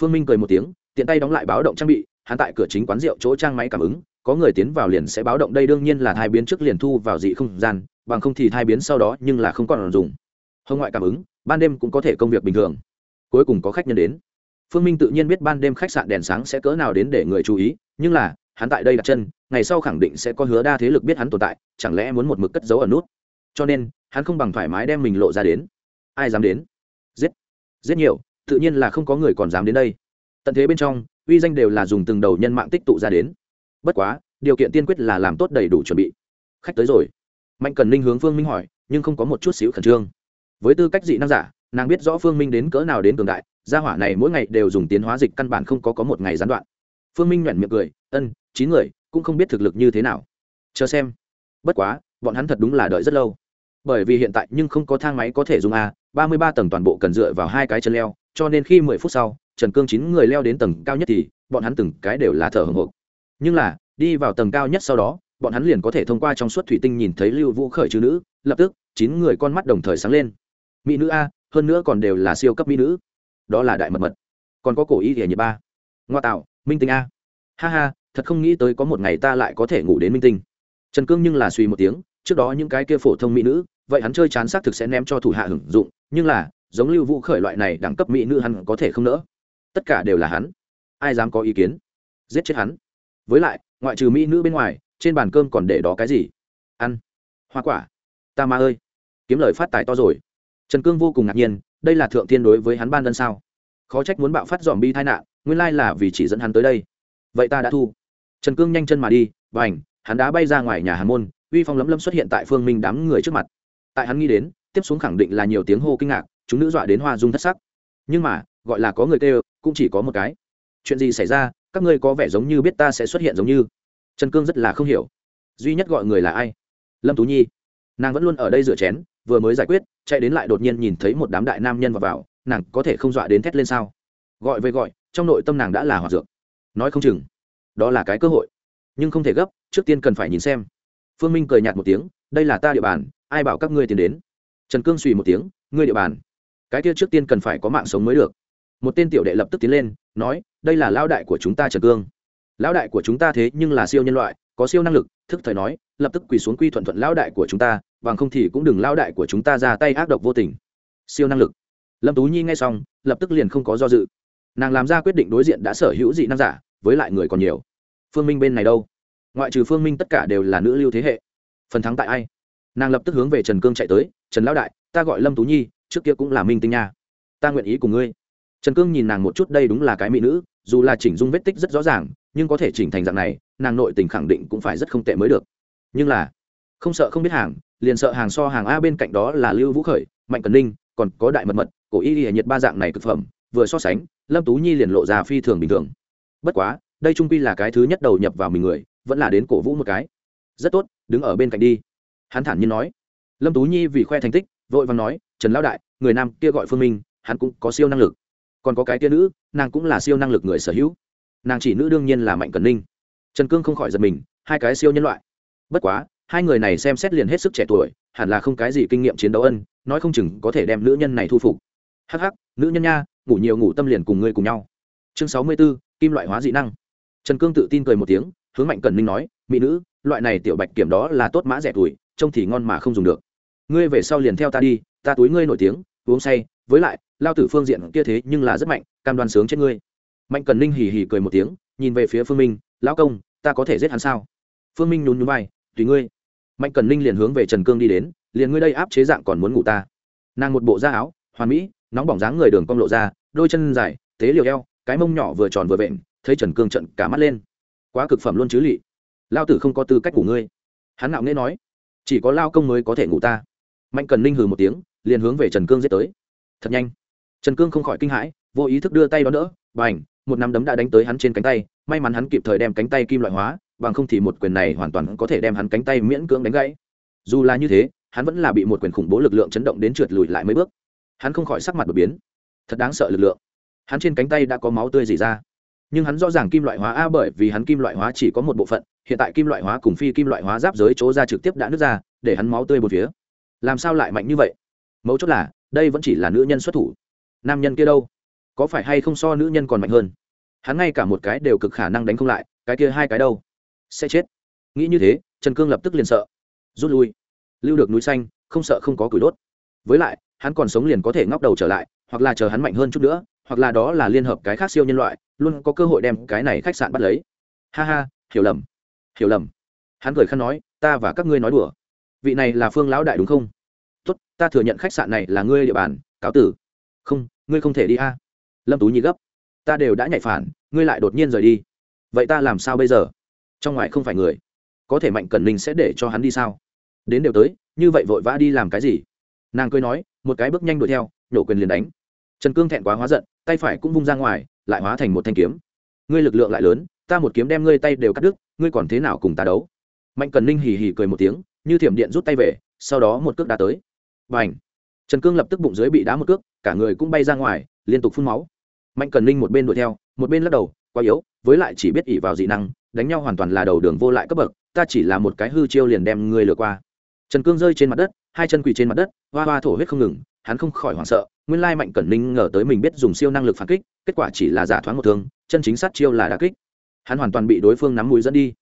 Phương minh cười một tiếng, tiện tay đóng lại báo động trang bị, hắn tại cửa chính quán rượu chỗ trang máy cảm ứng, có người tiến vào liền sẽ báo động, đây đương nhiên là thai biến trước liền thu vào dị không gian, bằng không thì thai biến sau đó nhưng là không còn dùng. Hồng ngoại cảm ứng, ban đêm cũng có thể công việc bình thường. Cuối cùng có khách nhân đến. Phương minh tự nhiên biết ban đêm khách sạn đèn sáng sẽ cỡ nào đến để người chú ý, nhưng là, hắn tại đây đặt chân, ngày sau khẳng định sẽ có hứa đa thế lực biết hắn tồn tại, chẳng lẽ muốn một mực cất giấu ở nút? Cho nên, hắn không bằng thoải mái đem mình lộ ra đến. Ai dám đến? Giết. Rất nhiều, tự nhiên là không có người còn dám đến đây. Tận thế bên trong, uy danh đều là dùng từng đầu nhân mạng tích tụ ra đến. Bất quá, điều kiện tiên quyết là làm tốt đầy đủ chuẩn bị. Khách tới rồi. Mạnh cần ninh hướng phương minh hỏi, nhưng không có một chút xíu khẩn trương. Với tư cách dị năng giả, nàng biết rõ phương minh đến cỡ nào đến cường đại, gia hỏa này mỗi ngày đều dùng tiến hóa dịch căn bản không có có một ngày gián đoạn. Phương minh nhoẻn miệng cười, ân, chín người, cũng không biết thực lực như thế nào. Chờ xem. Bất quá, bọn hắn thật đúng là đợi rất lâu bởi vì hiện tại nhưng không có thang máy có thể dùng a, ba mươi ba tầng toàn bộ cần dựa vào hai cái chân leo, cho nên khi mười phút sau, trần cương chín người leo đến tầng cao nhất thì, bọn hắn từng cái đều là thở hồng hộc. Nhưng là, đi vào tầng cao nhất sau đó, bọn hắn liền có thể thông qua trong suốt thủy tinh nhìn thấy lưu vũ khởi chữ nữ, lập tức, chín người con mắt đồng thời sáng lên. Mỹ nữ a, hơn nữa còn đều là siêu cấp mỹ nữ. Đó là đại mật mật. Còn có cổ y hiển nhiệt ba. Ngoa tạo, minh tinh a. Ha ha, thật không nghĩ tới có một ngày ta lại có thể ngủ đến minh tinh. Trần cương nhưng là suy một tiếng, trước đó những cái kia phổ thông mỹ nữ vậy hắn chơi chán xác thực sẽ ném cho thủ hạ hưởng dụng, nhưng là, giống lưu vũ khởi loại này đẳng cấp mỹ nữ hắn có thể không nỡ. Tất cả đều là hắn. Ai dám có ý kiến? Giết chết hắn. Với lại, ngoại trừ mỹ nữ bên ngoài, trên bàn cơm còn để đó cái gì? Ăn. Hoa quả. Ta ma ơi. Kiếm lời phát tài to rồi. Trần cương vô cùng ngạc nhiên, đây là thượng tiên đối với hắn ban đơn sao? Khó trách muốn bạo phát dòm bi tai nạn, nguyên lai là vì chỉ dẫn hắn tới đây. Vậy ta đã thu. Trần cương nhanh chân mà đi và ảnh hắn đã bay ra ngoài nhà hàn môn, uy phong lấm lấm xuất hiện tại phương minh đám người trước mặt tại hắn nghĩ đến tiếp xuống khẳng định là nhiều tiếng hô kinh ngạc chúng nữ dọa đến hoa dung thất sắc. Nhưng mà gọi là có người kêu cũng chỉ có một cái. Chuyện gì xảy ra các ngươi có vẻ giống như biết ta sẽ xuất hiện giống như. Trần cương rất là không hiểu. Duy nhất gọi người là ai? Lâm tú nhi. Nàng vẫn luôn ở đây rửa chén vừa mới giải quyết chạy đến lại đột nhiên nhìn thấy một đám đại nam nhân vào, vào nàng có thể không dọa đến thét lên sao? Gọi về gọi trong nội tâm nàng đã là hoạt dược. Nói không chừng đó là cái cơ hội. Nhưng không thể gấp trước tiên cần phải nhìn xem. Phương minh cười nhạt một tiếng đây là ta địa bàn ai bảo các ngươi tiến đến? Trần cương suy một tiếng, ngươi địa bàn. Cái kia trước tiên cần phải có mạng sống mới được. Một tên tiểu đệ lập tức tiến lên, nói, đây là lao đại của chúng ta trần cương. Lão đại của chúng ta thế nhưng là siêu nhân loại, có siêu năng lực, thức thời nói, lập tức quỳ xuống quy thuận thuận lão đại của chúng ta, bằng không thì cũng đừng lão đại của chúng ta ra tay ác độc vô tình. Siêu năng lực. Lâm tú nhi nghe xong, lập tức liền không có do dự. Nàng làm ra quyết định đối diện đã sở hữu dị năng giả, với lại người còn nhiều. Phương minh bên này đâu? Ngoại trừ phương minh tất cả đều là nữ lưu thế hệ. Phần thắng tại ai? Nàng lập tức hướng về trần cương chạy tới, trần lão đại, ta gọi lâm tú nhi, trước kia cũng là minh tinh nha. Ta nguyện ý cùng ngươi. Trần cương nhìn nàng một chút, đây đúng là cái mỹ nữ, dù là chỉnh dung vết tích rất rõ ràng, nhưng có thể chỉnh thành dạng này, nàng nội tình khẳng định cũng phải rất không tệ mới được. Nhưng là, không sợ không biết hàng, liền sợ hàng so hàng a bên cạnh đó là lưu vũ khởi, mạnh cần ninh, còn có đại mật mật, cổ y hệ nhiệt ba dạng này thực phẩm, vừa so sánh, lâm tú nhi liền lộ ra phi thường bình thường. Bất quá, đây trung pi là cái thứ nhất đầu nhập vào mình người, vẫn là đến cổ vũ một cái. Rất tốt, đứng ở bên cạnh đi hắn thản nhiên nói. Lâm tú nhi vì khoe thành tích, vội vàng nói, trần lão đại, người nam kia gọi phương minh, hắn cũng có siêu năng lực. Còn có cái kia nữ, nàng cũng là siêu năng lực người sở hữu. Nàng chỉ nữ đương nhiên là mạnh cần ninh. Trần cương không khỏi giật mình, hai cái siêu nhân loại. Bất quá, hai người này xem xét liền hết sức trẻ tuổi, hẳn là không cái gì kinh nghiệm chiến đấu ân, nói không chừng có thể đem nữ nhân này thu phục. Hắc hắc, nữ nhân nha, ngủ nhiều ngủ tâm liền cùng ngươi cùng nhau. Chương sáu mươi b ố kim loại hóa dị năng. Trần cương tự tin cười một tiếng, hướng mạnh cần ninh nói, mỹ nữ loại này tiểu bạch kiểm đó là tốt mã rẻ tuổi, trông thì ngon mà không dùng được. Ngươi về sau liền theo ta đi, ta túi ngươi nổi tiếng, uống say, với lại, lao tử phương diện kia thế nhưng là rất mạnh, cam đoan sướng chết ngươi. Mạnh cần ninh hì hì cười một tiếng, nhìn về phía phương minh, lão công, ta có thể giết hắn sao? Phương minh nhún nhún vai, tùy ngươi. Mạnh cần ninh liền hướng về trần cương đi đến, liền ngươi đây áp chế dạng còn muốn ngủ ta. Nàng một bộ da áo, hoàn mỹ, nóng bỏng dáng người đường cong lộ ra, đôi chân dài, tế liều eo, cái mông nhỏ vừa tròn vừa vện, thấy trần cương trận cả mắt lên. Quá cực phẩm luôn chứ lị lao tử không có tư cách ngủ ngươi. Hắn nạo nghễ nói, chỉ có lao công mới có thể ngủ ta. Mạnh cần ninh hừ một tiếng, liền hướng về trần cương giết tới. Thật nhanh. Trần cương không khỏi kinh hãi, vô ý thức đưa tay đón đỡ b à n h một nắm đấm đã đánh tới hắn trên cánh tay, may mắn hắn kịp thời đem cánh tay kim loại hóa, bằng không thì một quyền này hoàn toàn có thể đem hắn cánh tay miễn cưỡng đánh gãy. Dù là như thế, hắn vẫn là bị một quyền khủng bố lực lượng chấn động đến trượt lùi lại mấy bước. Hắn không khỏi sắc mặt đột biến. Thật đáng sợ lực lượng. Hắn trên cánh tay đã có máu tươi dỉ ra. Nhưng hắn rõ ràng kim loại hóa a bởi vì hắn kim loại hóa chỉ có một bộ phận hiện tại kim loại hóa cùng phi kim loại hóa giáp giới chỗ ra trực tiếp đã nứt ra, để hắn máu tươi một phía. Làm sao lại mạnh như vậy? Mấu chốt là, đây vẫn chỉ là nữ nhân xuất thủ. Nam nhân kia đâu? Có phải hay không so nữ nhân còn mạnh hơn? Hắn ngay cả một cái đều cực khả năng đánh không lại, cái kia hai cái đâu? Sẽ chết. Nghĩ như thế, trần cương lập tức liền sợ. Rút lui. Lưu được núi xanh, không sợ không có củi đốt. Với lại, hắn còn sống liền có thể ngóc đầu trở lại, hoặc là chờ hắn mạnh hơn chút nữa, hoặc là đó là liên hợp cái khác siêu nhân loại, luôn có cơ hội đem cái này khách sạn bắt lấy. Ha ha, hiểu lầm hiểu lầm. Hắn cười khăn nói, ta và các ngươi nói đùa. Vị này là phương lão đại đúng không? Tốt, ta thừa nhận khách sạn này là ngươi địa bàn, cáo tử. Không, ngươi không thể đi a. Lâm tú nhi gấp. Ta đều đã nhạy phản, ngươi lại đột nhiên rời đi. Vậy ta làm sao bây giờ? Trong ngoài không phải người. Có thể mạnh cần mình sẽ để cho hắn đi sao? Đến đều tới, như vậy vội vã đi làm cái gì? Nàng cười nói, một cái bước nhanh đuổi theo, nhổ quyền liền đánh. Trần cương thẹn quá hóa giận, tay phải cũng vung ra ngoài, lại hóa thành một thanh kiếm. Ngươi lực lượng lại lớn, ta một kiếm đem ngươi tay đều cắt đứt ngươi còn thế nào cùng ta đấu? Mạnh cần ninh hì hì cười một tiếng, như thiểm điện rút tay về, sau đó một cước đá tới. Và ảnh trần cương lập tức bụng dưới bị đá một cước, cả người cũng bay ra ngoài, liên tục phun máu. Mạnh cần ninh một bên đuổi theo, một bên lắc đầu, quá yếu, với lại chỉ biết ỉ vào dị năng, đánh nhau hoàn toàn là đầu đường vô lại cấp bậc, ta chỉ là một cái hư chiêu liền đem ngươi lừa qua. Trần cương rơi trên mặt đất, hai chân quỳ trên mặt đất, hoa hoa thổ huyết không ngừng, hắn không khỏi hoảng sợ, nguyên lai mạnh cẩn ninh ngờ tới mình biết dùng siêu năng lực phản kích, kết quả chỉ là giả thoáng một thương, chân chính sát chiêu là đá kích hắn hoàn toàn bị đối phương nắm mũi dẫn đi.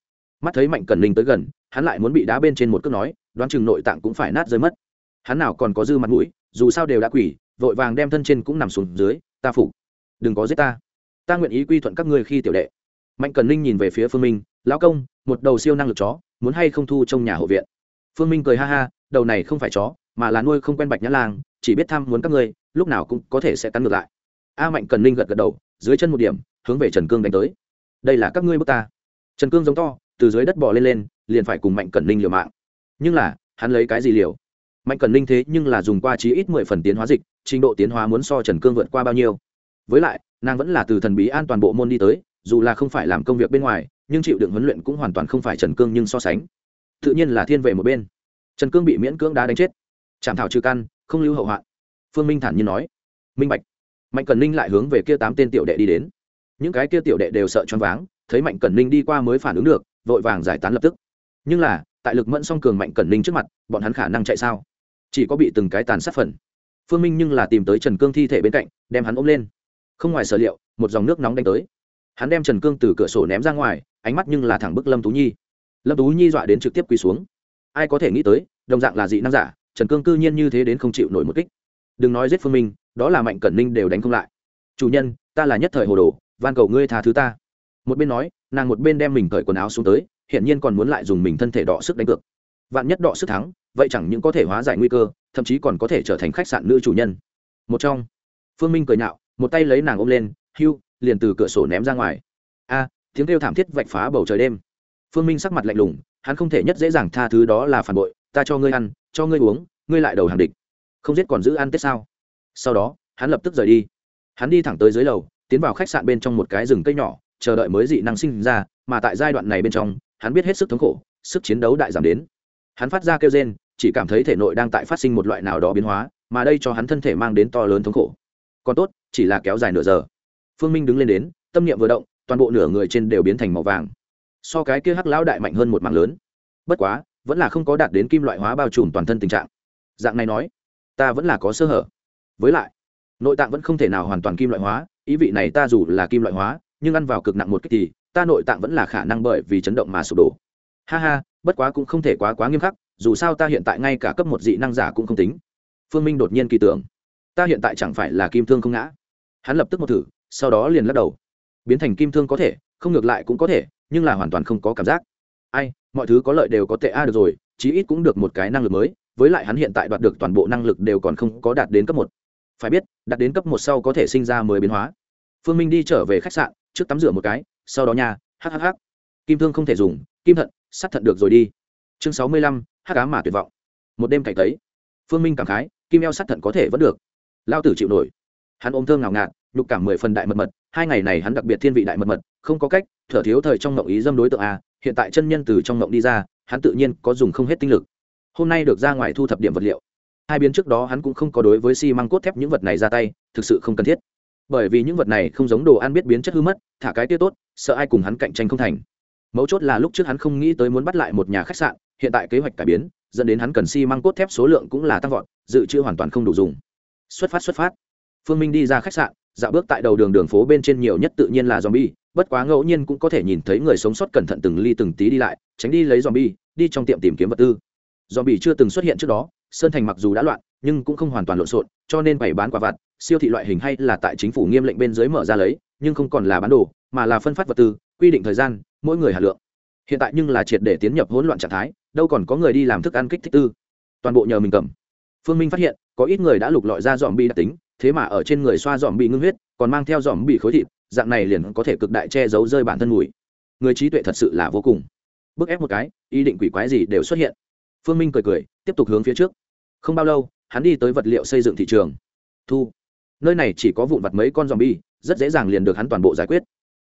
Mắt thấy mạnh cẩn linh tới gần, hắn lại muốn bị đá bên trên một cước nói, đoán chừng nội tạng cũng phải nát rơi mất. Hắn nào còn có dư mặt mũi, dù sao đều đã quỷ vội vàng đem thân trên cũng nằm xuống dưới, ta phục, đừng có giết ta. Ta nguyện ý quy thuận các ngươi khi tiểu đệ. Mạnh cẩn linh nhìn về phía phương minh, lão công, một đầu siêu năng lực chó, muốn hay không thu trong nhà hộ viện? Phương minh cười ha ha, đầu này không phải chó, mà là nuôi không quen bạch nhã lang, chỉ biết tham muốn các ngươi, lúc nào cũng có thể sẽ cắn ngược lại. A mạnh cần linh gật gật đầu, dưới chân một điểm, hướng về trần cương đánh tới đây là các ngươi bước ta. Trần cương giống to, từ dưới đất bò lên lên, liền phải cùng mạnh cẩn ninh liều mạng. Nhưng là, hắn lấy cái gì liều? Mạnh cẩn ninh thế nhưng là dùng qua chí ít mười phần tiến hóa dịch, trình độ tiến hóa muốn so trần cương vượt qua bao nhiêu. Với lại, nàng vẫn là từ thần bí an toàn bộ môn đi tới, dù là không phải làm công việc bên ngoài, nhưng chịu đựng huấn luyện cũng hoàn toàn không phải trần cương nhưng so sánh. Tự nhiên là thiên về một bên. Trần cương bị miễn cưỡng đá đánh chết. Chạm thảo trừ căn, không lưu hậu hoạn. Phương minh thản nhiên nói. Minh bạch. Mạnh cần ninh lại hướng về kia tám tên tiểu đệ đi đến những cái kia tiểu đệ đều sợ choáng váng, thấy mạnh cẩn ninh đi qua mới phản ứng được, vội vàng giải tán lập tức. Nhưng là, tại lực mẫn song cường mạnh cẩn ninh trước mặt, bọn hắn khả năng chạy sao? Chỉ có bị từng cái tàn sát phần. Phương minh nhưng là tìm tới trần cương thi thể bên cạnh, đem hắn ôm lên. Không ngoài sở liệu, một dòng nước nóng đánh tới. Hắn đem trần cương từ cửa sổ ném ra ngoài, ánh mắt nhưng là thẳng bức lâm tú nhi. Lâm tú nhi dọa đến trực tiếp quỳ xuống. Ai có thể nghĩ tới, đồng dạng là dị năng giả, trần cương cư nhiên như thế đến không chịu nổi một kích. Đừng nói giết phương minh, đó là mạnh cẩn ninh đều đánh không lại. Chủ nhân, ta là nhất thời hồ đồ van cầu ngươi tha thứ ta. Một bên nói, nàng một bên đem mình cởi quần áo xuống tới hiện nhiên còn muốn lại dùng mình thân thể đọ sức đánh cược. Vạn nhất đọ sức thắng, vậy chẳng những có thể hóa giải nguy cơ, thậm chí còn có thể trở thành khách sạn nữ chủ nhân. Một trong, phương minh cười nhạo, một tay lấy nàng ôm lên, hưu, liền từ cửa sổ ném ra ngoài. A, tiếng kêu thảm thiết vạch phá bầu trời đêm. Phương minh sắc mặt lạnh lùng, hắn không thể nhất dễ dàng tha thứ đó là phản bội, ta cho ngươi ăn, cho ngươi uống, ngươi lại đầu hàng địch. Không giết còn giữ ăn tết sao? Sau đó, hắn lập tức rời đi. Hắn đi thẳng tới dưới lầu tiến vào khách sạn bên trong một cái rừng cây nhỏ, chờ đợi mới dị năng sinh ra, mà tại giai đoạn này bên trong, hắn biết hết sức thống khổ, sức chiến đấu đại giảm đến. Hắn phát ra kêu gen chỉ cảm thấy thể nội đang tại phát sinh một loại nào đó biến hóa, mà đây cho hắn thân thể mang đến to lớn thống khổ. Còn tốt, chỉ là kéo dài nửa giờ. Phương minh đứng lên đến, tâm niệm vừa động, toàn bộ nửa người trên đều biến thành màu vàng. So cái kia hắc lão đại mạnh hơn một mạng lớn. Bất quá, vẫn là không có đạt đến kim loại hóa bao trùm toàn thân tình trạng. Dạng này nói, ta vẫn là có sơ hở. Với lại, nội tạng vẫn không thể nào hoàn toàn kim loại hóa ý vị này ta dù là kim loại hóa, nhưng ăn vào cực nặng một cách thì, ta nội tạng vẫn là khả năng bởi vì chấn động mà sụp đổ. Ha ha, bất quá cũng không thể quá quá nghiêm khắc, dù sao ta hiện tại ngay cả cấp một dị năng giả cũng không tính. Phương minh đột nhiên kỳ tưởng. Ta hiện tại chẳng phải là kim thương không ngã. Hắn lập tức một thử, sau đó liền lắc đầu. Biến thành kim thương có thể, không ngược lại cũng có thể, nhưng là hoàn toàn không có cảm giác. Ai, mọi thứ có lợi đều có tệ a à được rồi, chí ít cũng được một cái năng lực mới, với lại hắn hiện tại đoạt được toàn bộ năng lực đều còn không có đạt đến cấp một phải biết đạt đến cấp một sau có thể sinh ra mới biến hóa. Phương minh đi trở về khách sạn, trước tắm rửa một cái, sau đó nhà hhh kim thương không thể dùng, kim thận sắt thận được rồi đi. Chương sáu mươi lăm, hắc cá mà tuyệt vọng. Một đêm cảnh tấy. Phương minh cảm khái, kim eo sắt thận có thể vẫn được. Lao tử chịu nổi. Hắn ôm thương ngào ngạt, nhục cảm mười phần đại mật mật, hai ngày này hắn đặc biệt thiên vị đại mật mật, không có cách, thở thiếu thời trong mộng ý dâm đối tượng a, hiện tại chân nhân từ trong mộng đi ra, hắn tự nhiên có dùng không hết tinh lực. Hôm nay được ra ngoài thu thập điểm vật liệu hai biến trước đó hắn cũng không có đối với xi măng cốt thép những vật này ra tay, thực sự không cần thiết. Bởi vì những vật này không giống đồ ăn biết biến chất hư mất, thả cái tia tốt, sợ ai cùng hắn cạnh tranh không thành. Mấu chốt là lúc trước hắn không nghĩ tới muốn bắt lại một nhà khách sạn, hiện tại kế hoạch cải biến, dẫn đến hắn cần xi măng cốt thép số lượng cũng là tăng vọt, dự trữ hoàn toàn không đủ dùng. Xuất phát xuất phát. Phương minh đi ra khách sạn, dạo bước tại đầu đường đường phố bên trên nhiều nhất tự nhiên là zombie, bất quá ngẫu nhiên cũng có thể nhìn thấy người sống sót cẩn thận từng ly từng tí đi lại, tránh đi lấy zombie, đi trong tiệm tìm kiếm vật tư. Zombie chưa từng xuất hiện trước đó sơn thành mặc dù đã loạn, nhưng cũng không hoàn toàn lộn xộn, cho nên bày bán quả vặt, siêu thị loại hình hay là tại chính phủ nghiêm lệnh bên dưới mở ra lấy, nhưng không còn là bán đồ, mà là phân phát vật tư, quy định thời gian, mỗi người hạt lượng. Hiện tại nhưng là triệt để tiến nhập hỗn loạn trạng thái, đâu còn có người đi làm thức ăn kích thích tư. Toàn bộ nhờ mình cầm. Phương minh phát hiện, có ít người đã lục lọi ra dòm bi đặc tính, thế mà ở trên người xoa dòm bị ngưng huyết, còn mang theo dòm bị khối thịt, dạng này liền có thể cực đại che giấu rơi bản thân mùi. Người trí tuệ thật sự là vô cùng. Bức ép một cái, ý định quỷ quái gì đều xuất hiện. Phương minh cười cười, tiếp tục hướng phía trước không bao lâu hắn đi tới vật liệu xây dựng thị trường. Thu nơi này chỉ có vụn vặt mấy con dòm bi rất dễ dàng liền được hắn toàn bộ giải quyết.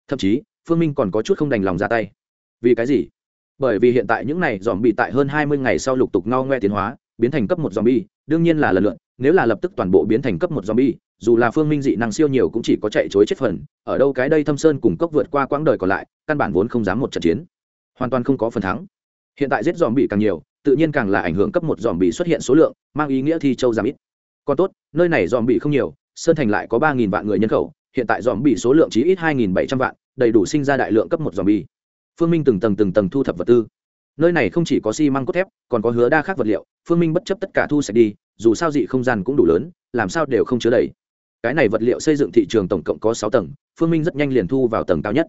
Thậm chí phương minh còn có chút không đành lòng ra tay. Vì cái gì? Bởi vì hiện tại những này dòm bị tại hơn hai mươi ngày sau lục tục ngao ngoe tiến hóa biến thành cấp một dòm bi đương nhiên là lần lượn nếu là lập tức toàn bộ biến thành cấp một zombie, dù là phương minh dị năng siêu nhiều cũng chỉ có chạy chối chết phần, ở đâu cái đây Thâm Sơn cùng cốc vượt qua quãng đời còn lại, căn bản vốn không dám một trận chiến, hoàn toàn không có phần thắng. hiện tại giết dòm bị càng nhiều tự nhiên càng là ảnh hưởng cấp một dòm bị xuất hiện số lượng, mang ý nghĩa thi châu giảm ít. Còn tốt, nơi này dòm bị không nhiều, sơn thành lại có ba nghìn vạn người nhân khẩu, hiện tại dòm bị số lượng chỉ ít hai nghìn bảy trăm vạn, đầy đủ sinh ra đại lượng cấp một dòm bị phương minh từng tầng từng tầng thu thập vật tư. Nơi này không chỉ có xi măng cốt thép, còn có hứa đa khác vật liệu, phương minh bất chấp tất cả thu sạch đi, dù sao dị không gian cũng đủ lớn, làm sao đều không chứa đầy. Cái này vật liệu xây dựng thị trường tổng cộng có sáu tầng, phương minh rất nhanh liền thu vào tầng cao nhất.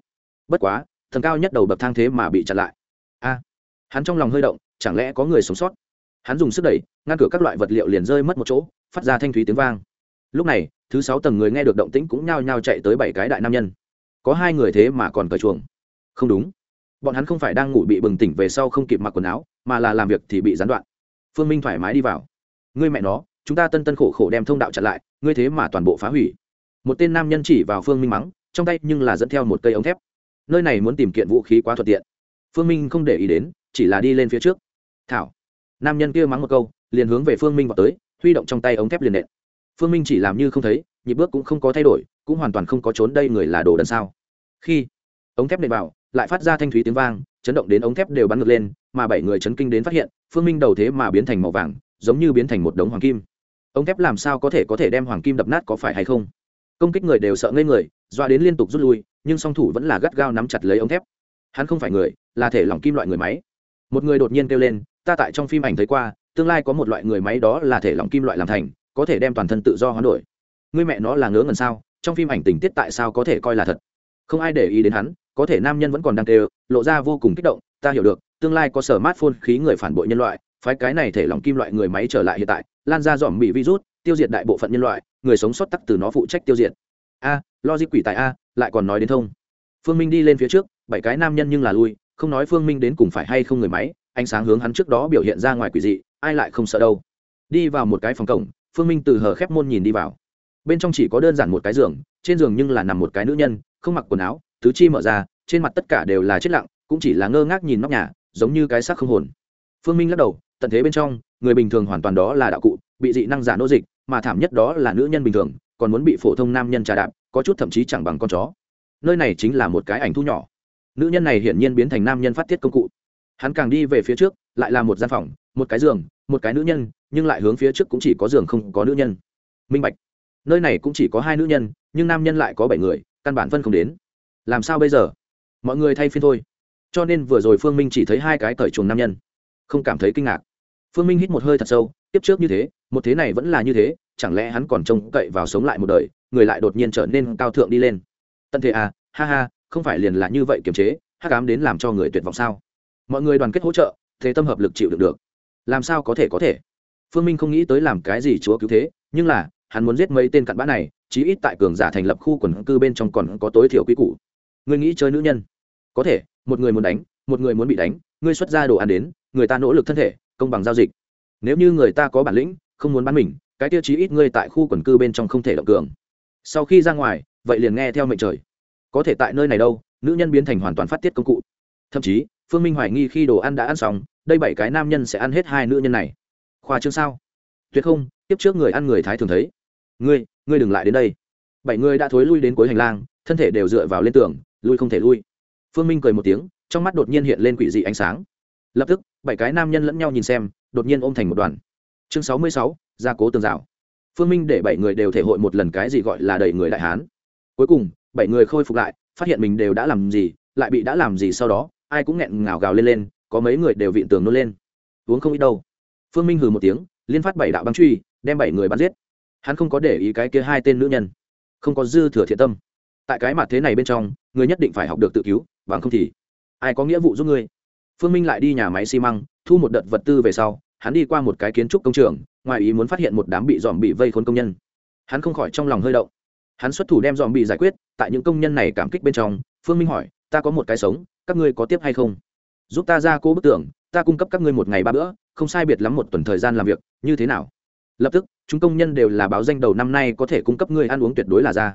Bất quá, tầng cao nhất đầu bậc thang thế mà bị chặn lại. A, hắn trong lòng hơi động chẳng lẽ có người sống sót? Hắn dùng sức đẩy, ngăn cửa các loại vật liệu liền rơi mất một chỗ, phát ra thanh thúy tiếng vang. Lúc này, thứ sáu tầng người nghe được động tĩnh cũng nhao nhao chạy tới bảy cái đại nam nhân. Có hai người thế mà còn cởi chuồng. Không đúng. Bọn hắn không phải đang ngủ bị bừng tỉnh về sau không kịp mặc quần áo, mà là làm việc thì bị gián đoạn. Phương minh thoải mái đi vào. Ngươi mẹ nó, chúng ta tân tân khổ khổ đem thông đạo chặn lại, ngươi thế mà toàn bộ phá hủy. Một tên nam nhân chỉ vào phương minh mắng, trong tay nhưng là dẫn theo một cây ống thép. Nơi này muốn tìm kiện vũ khí quá thuận tiện. Phương minh không để ý đến, chỉ là đi lên phía trước thảo. Nam nhân kia mắng một câu, liền hướng về phương minh vào tới, huy động trong tay ống thép liền nện. Phương minh chỉ làm như không thấy, nhịp bước cũng không có thay đổi, cũng hoàn toàn không có trốn đây người là đồ đần sao. Khi ống thép nện vào, lại phát ra thanh thúy tiếng vang, chấn động đến ống thép đều bắn ngược lên, mà bảy người chấn kinh đến phát hiện, phương minh đầu thế mà biến thành màu vàng, giống như biến thành một đống hoàng kim. Ống thép làm sao có thể có thể đem hoàng kim đập nát có phải hay không? Công kích người đều sợ ngây người, doa đến liên tục rút lui, nhưng song thủ vẫn là gắt gao nắm chặt lấy ống thép. Hắn không phải người, là thể lỏng kim loại người máy. Một người đột nhiên kêu lên ta tại trong phim ảnh thấy qua, tương lai có một loại người máy đó là thể lỏng kim loại làm thành, có thể đem toàn thân tự do hoán đổi. Người mẹ nó là ngớ ngần sao, trong phim ảnh tình tiết tại sao có thể coi là thật? Không ai để ý đến hắn, có thể nam nhân vẫn còn đang tê lộ ra vô cùng kích động, ta hiểu được, tương lai có sở mát phôn khí người phản bội nhân loại, phái cái này thể lỏng kim loại người máy trở lại hiện tại, lan ra dòm bị virus, tiêu diệt đại bộ phận nhân loại, người sống sót tắc từ nó phụ trách tiêu diệt. A lo logic quỷ tại a, lại còn nói đến thông. Phương minh đi lên phía trước, bảy cái nam nhân nhưng là lui, không nói phương minh đến cùng phải hay không người máy ánh sáng hướng hắn trước đó biểu hiện ra ngoài quỷ dị, ai lại không sợ đâu. Đi vào một cái phòng cổng, phương minh từ hờ khép môn nhìn đi vào. Bên trong chỉ có đơn giản một cái giường, trên giường nhưng là nằm một cái nữ nhân, không mặc quần áo, tứ chi mở ra, trên mặt tất cả đều là chết lặng, cũng chỉ là ngơ ngác nhìn nóc nhà, giống như cái xác không hồn. Phương minh lắc đầu, tận thế bên trong, người bình thường hoàn toàn đó là đạo cụ, bị dị năng giả nô dịch, mà thảm nhất đó là nữ nhân bình thường, còn muốn bị phổ thông nam nhân trà đạp, có chút thậm chí chẳng bằng con chó. Nơi này chính là một cái ảnh thu nhỏ. Nữ nhân này hiển nhiên biến thành nam nhân phát tiết công cụ hắn càng đi về phía trước, lại là một gian phòng, một cái giường, một cái nữ nhân, nhưng lại hướng phía trước cũng chỉ có giường không có nữ nhân. Minh bạch. Nơi này cũng chỉ có hai nữ nhân, nhưng nam nhân lại có bảy người, căn bản phân không đến. Làm sao bây giờ? Mọi người thay phiên thôi. Cho nên vừa rồi phương minh chỉ thấy hai cái cởi chuồng nam nhân. Không cảm thấy kinh ngạc. Phương minh hít một hơi thật sâu, tiếp trước như thế, một thế này vẫn là như thế, chẳng lẽ hắn còn trông cậy vào sống lại một đời, người lại đột nhiên trở nên cao thượng đi lên. Tân thế à ha ha, không phải liền là như vậy kiềm chế, hắc ám đến làm cho người tuyệt vọng sao? Mọi người đoàn kết hỗ trợ, thế tâm hợp lực chịu được được. Làm sao có thể có thể? Phương minh không nghĩ tới làm cái gì chúa cứu thế, nhưng là, hắn muốn giết mấy tên cặn bã này, chí ít tại cường giả thành lập khu quần cư bên trong còn có tối thiểu quy củ. Ngươi nghĩ chơi nữ nhân? Có thể, một người muốn đánh, một người muốn bị đánh, ngươi xuất ra đồ ăn đến, người ta nỗ lực thân thể, công bằng giao dịch. Nếu như người ta có bản lĩnh, không muốn bắn mình, cái tiêu chí ít ngươi tại khu quần cư bên trong không thể động cường. Sau khi ra ngoài, vậy liền nghe theo mệnh trời. Có thể tại nơi này đâu, nữ nhân biến thành hoàn toàn phát tiết công cụ. Thậm chí phương minh hoài nghi khi đồ ăn đã ăn xong, đây bảy cái nam nhân sẽ ăn hết hai nữ nhân này. Khoa trương sao? Tuyệt không, tiếp trước người ăn người thái thường thấy. Ngươi ngươi đừng lại đến đây. Bảy người đã thối lui đến cuối hành lang, thân thể đều dựa vào lên tường, lui không thể lui. Phương minh cười một tiếng, trong mắt đột nhiên hiện lên quỷ dị ánh sáng. Lập tức, bảy cái nam nhân lẫn nhau nhìn xem, đột nhiên ôm thành một đoàn. Chương sáu mươi sáu, gia cố tường rào. Phương minh để bảy người đều thể hội một lần cái gì gọi là đẩy người đại hán. Cuối cùng, bảy người khôi phục lại, phát hiện mình đều đã làm gì, lại bị đã làm gì sau đó ai cũng nghẹn ngào gào lên lên, có mấy người đều vịn tường nôn lên. Uống không ít đâu. Phương minh hừ một tiếng, liên phát bảy đạo băng truy, đem bảy người bắn giết. Hắn không có để ý cái kia hai tên nữ nhân. Không có dư thừa thiện tâm. Tại cái mặt thế này bên trong, người nhất định phải học được tự cứu, bằng không thì ai có nghĩa vụ giúp ngươi? Phương minh lại đi nhà máy xi măng, thu một đợt vật tư về sau, hắn đi qua một cái kiến trúc công trường, ngoài ý muốn phát hiện một đám bị dòm bị vây khốn công nhân. Hắn không khỏi trong lòng hơi động. Hắn xuất thủ đem dòm bị giải quyết, tại những công nhân này cảm kích bên trong, phương minh hỏi, ta có một cái sống các ngươi có tiếp hay không? Giúp ta ra cố bức tưởng ta cung cấp các ngươi một ngày ba bữa, không sai biệt lắm một tuần thời gian làm việc, như thế nào? Lập tức, chúng công nhân đều là báo danh đầu năm nay có thể cung cấp ngươi ăn uống tuyệt đối là ra.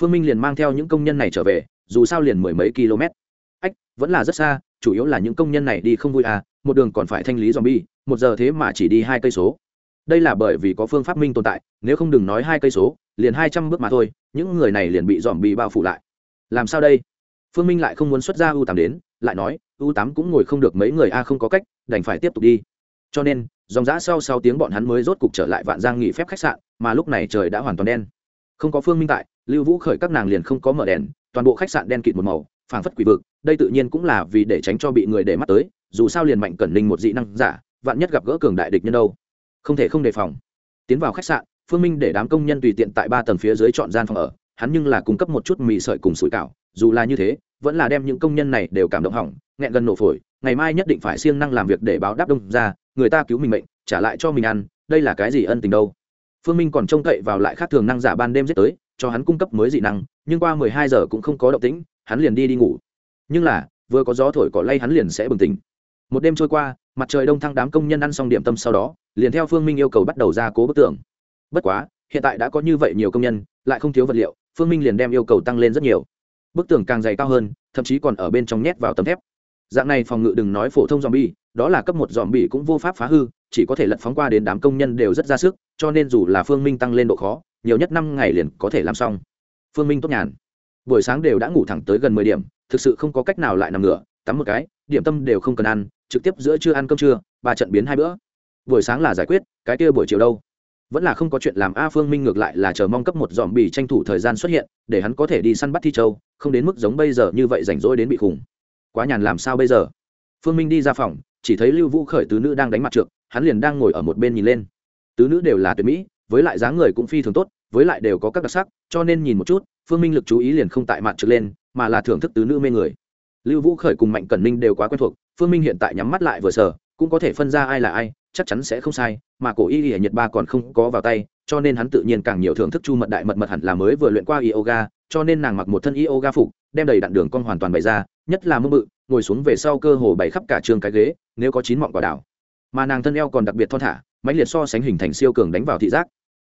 Phương minh liền mang theo những công nhân này trở về, dù sao liền mười mấy km. Ách, vẫn là rất xa, chủ yếu là những công nhân này đi không vui à một đường còn phải thanh lý dòm bi một giờ thế mà chỉ đi hai cây số. Đây là bởi vì có phương pháp minh tồn tại, nếu không đừng nói hai cây số, liền hai trăm bước mà thôi, những người này liền bị dòm bi bao phủ lại. Làm sao đây? Phương minh lại không muốn xuất ra ưu tám đến, lại nói, u tám cũng ngồi không được mấy người a không có cách, đành phải tiếp tục đi. Cho nên, dòng giã sau sau tiếng bọn hắn mới rốt cục trở lại vạn giang nghỉ phép khách sạn, mà lúc này trời đã hoàn toàn đen. Không có phương minh tại, lưu vũ khởi các nàng liền không có mở đèn, toàn bộ khách sạn đen kịt một màu, phảng phất quỷ vực, đây tự nhiên cũng là vì để tránh cho bị người để mắt tới, dù sao liền mạnh cẩn ninh một dị năng giả, vạn nhất gặp gỡ cường đại địch nhân đâu. Không thể không đề phòng. Tiến vào khách sạn, phương minh để đám công nhân tùy tiện tại ba tầng phía dưới chọn gian phòng ở, hắn nhưng là cung cấp một chút mì sợi cùng sủi cảo dù là như thế, vẫn là đem những công nhân này đều cảm động hỏng, nghẹn gần nổ phổi, ngày mai nhất định phải siêng năng làm việc để báo đáp đông ra, người ta cứu mình mệnh, trả lại cho mình ăn, đây là cái gì ân tình đâu. Phương minh còn trông cậy vào lại khác thường năng giả ban đêm giết tới, cho hắn cung cấp mới dị năng, nhưng qua mười hai giờ cũng không có động tĩnh, hắn liền đi đi ngủ. Nhưng là, vừa có gió thổi cỏ lay hắn liền sẽ bừng tỉnh. Một đêm trôi qua, mặt trời đông thăng đám công nhân ăn xong điểm tâm sau đó, liền theo phương minh yêu cầu bắt đầu ra cố bức tường. Bất quá, hiện tại đã có như vậy nhiều công nhân, lại không thiếu vật liệu, phương minh liền đem yêu cầu tăng lên rất nhiều bức tường càng dày cao hơn, thậm chí còn ở bên trong nhét vào tấm thép. Dạng này phòng ngự đừng nói phổ thông dòm bi đó là cấp một dòm bi cũng vô pháp phá hư, chỉ có thể lật phóng qua đến đám công nhân đều rất ra sức, cho nên dù là phương minh tăng lên độ khó, nhiều nhất năm ngày liền có thể làm xong. Phương minh tốt nhàn. Buổi sáng đều đã ngủ thẳng tới gần mười điểm, thực sự không có cách nào lại nằm ngửa, tắm một cái, điểm tâm đều không cần ăn, trực tiếp giữa trưa ăn cơm trưa, ba trận biến hai bữa. Buổi sáng là giải quyết, cái kia buổi chiều đâu? Vẫn là không có chuyện làm a phương minh ngược lại là chờ mong cấp một dòm bì tranh thủ thời gian xuất hiện, để hắn có thể đi săn bắt thi châu không đến mức giống bây giờ như vậy rảnh rỗi đến bị khủng. Quá nhàn làm sao bây giờ? Phương minh đi ra phòng, chỉ thấy lưu vũ khởi tứ nữ đang đánh mặt trượt hắn liền đang ngồi ở một bên nhìn lên. Tứ nữ đều là tuyệt mỹ, với lại dáng người cũng phi thường tốt, với lại đều có các đặc sắc, cho nên nhìn một chút, phương minh lực chú ý liền không tại mặt trượt lên, mà là thưởng thức tứ nữ mê người. Lưu vũ khởi cùng mạnh cẩn ninh đều quá quen thuộc, phương minh hiện tại nhắm mắt lại vừa sờ, cũng có thể phân ra ai là ai, chắc chắn sẽ không sai, mà cổ y y nhật ba còn không có vào tay, cho nên hắn tự nhiên càng nhiều thưởng thức chu mật đại mật mật hẳn là mới vừa luyện qua yoga cho nên nàng mặc một thân yoga phục, đem đầy đặn đường con hoàn toàn bày ra, nhất là mơ mự ngồi xuống về sau cơ hồ bày khắp cả trường cái ghế, nếu có chín mọng quả đảo. Mà nàng thân eo còn đặc biệt thon thả mãnh liệt so sánh hình thành siêu cường đánh vào thị giác.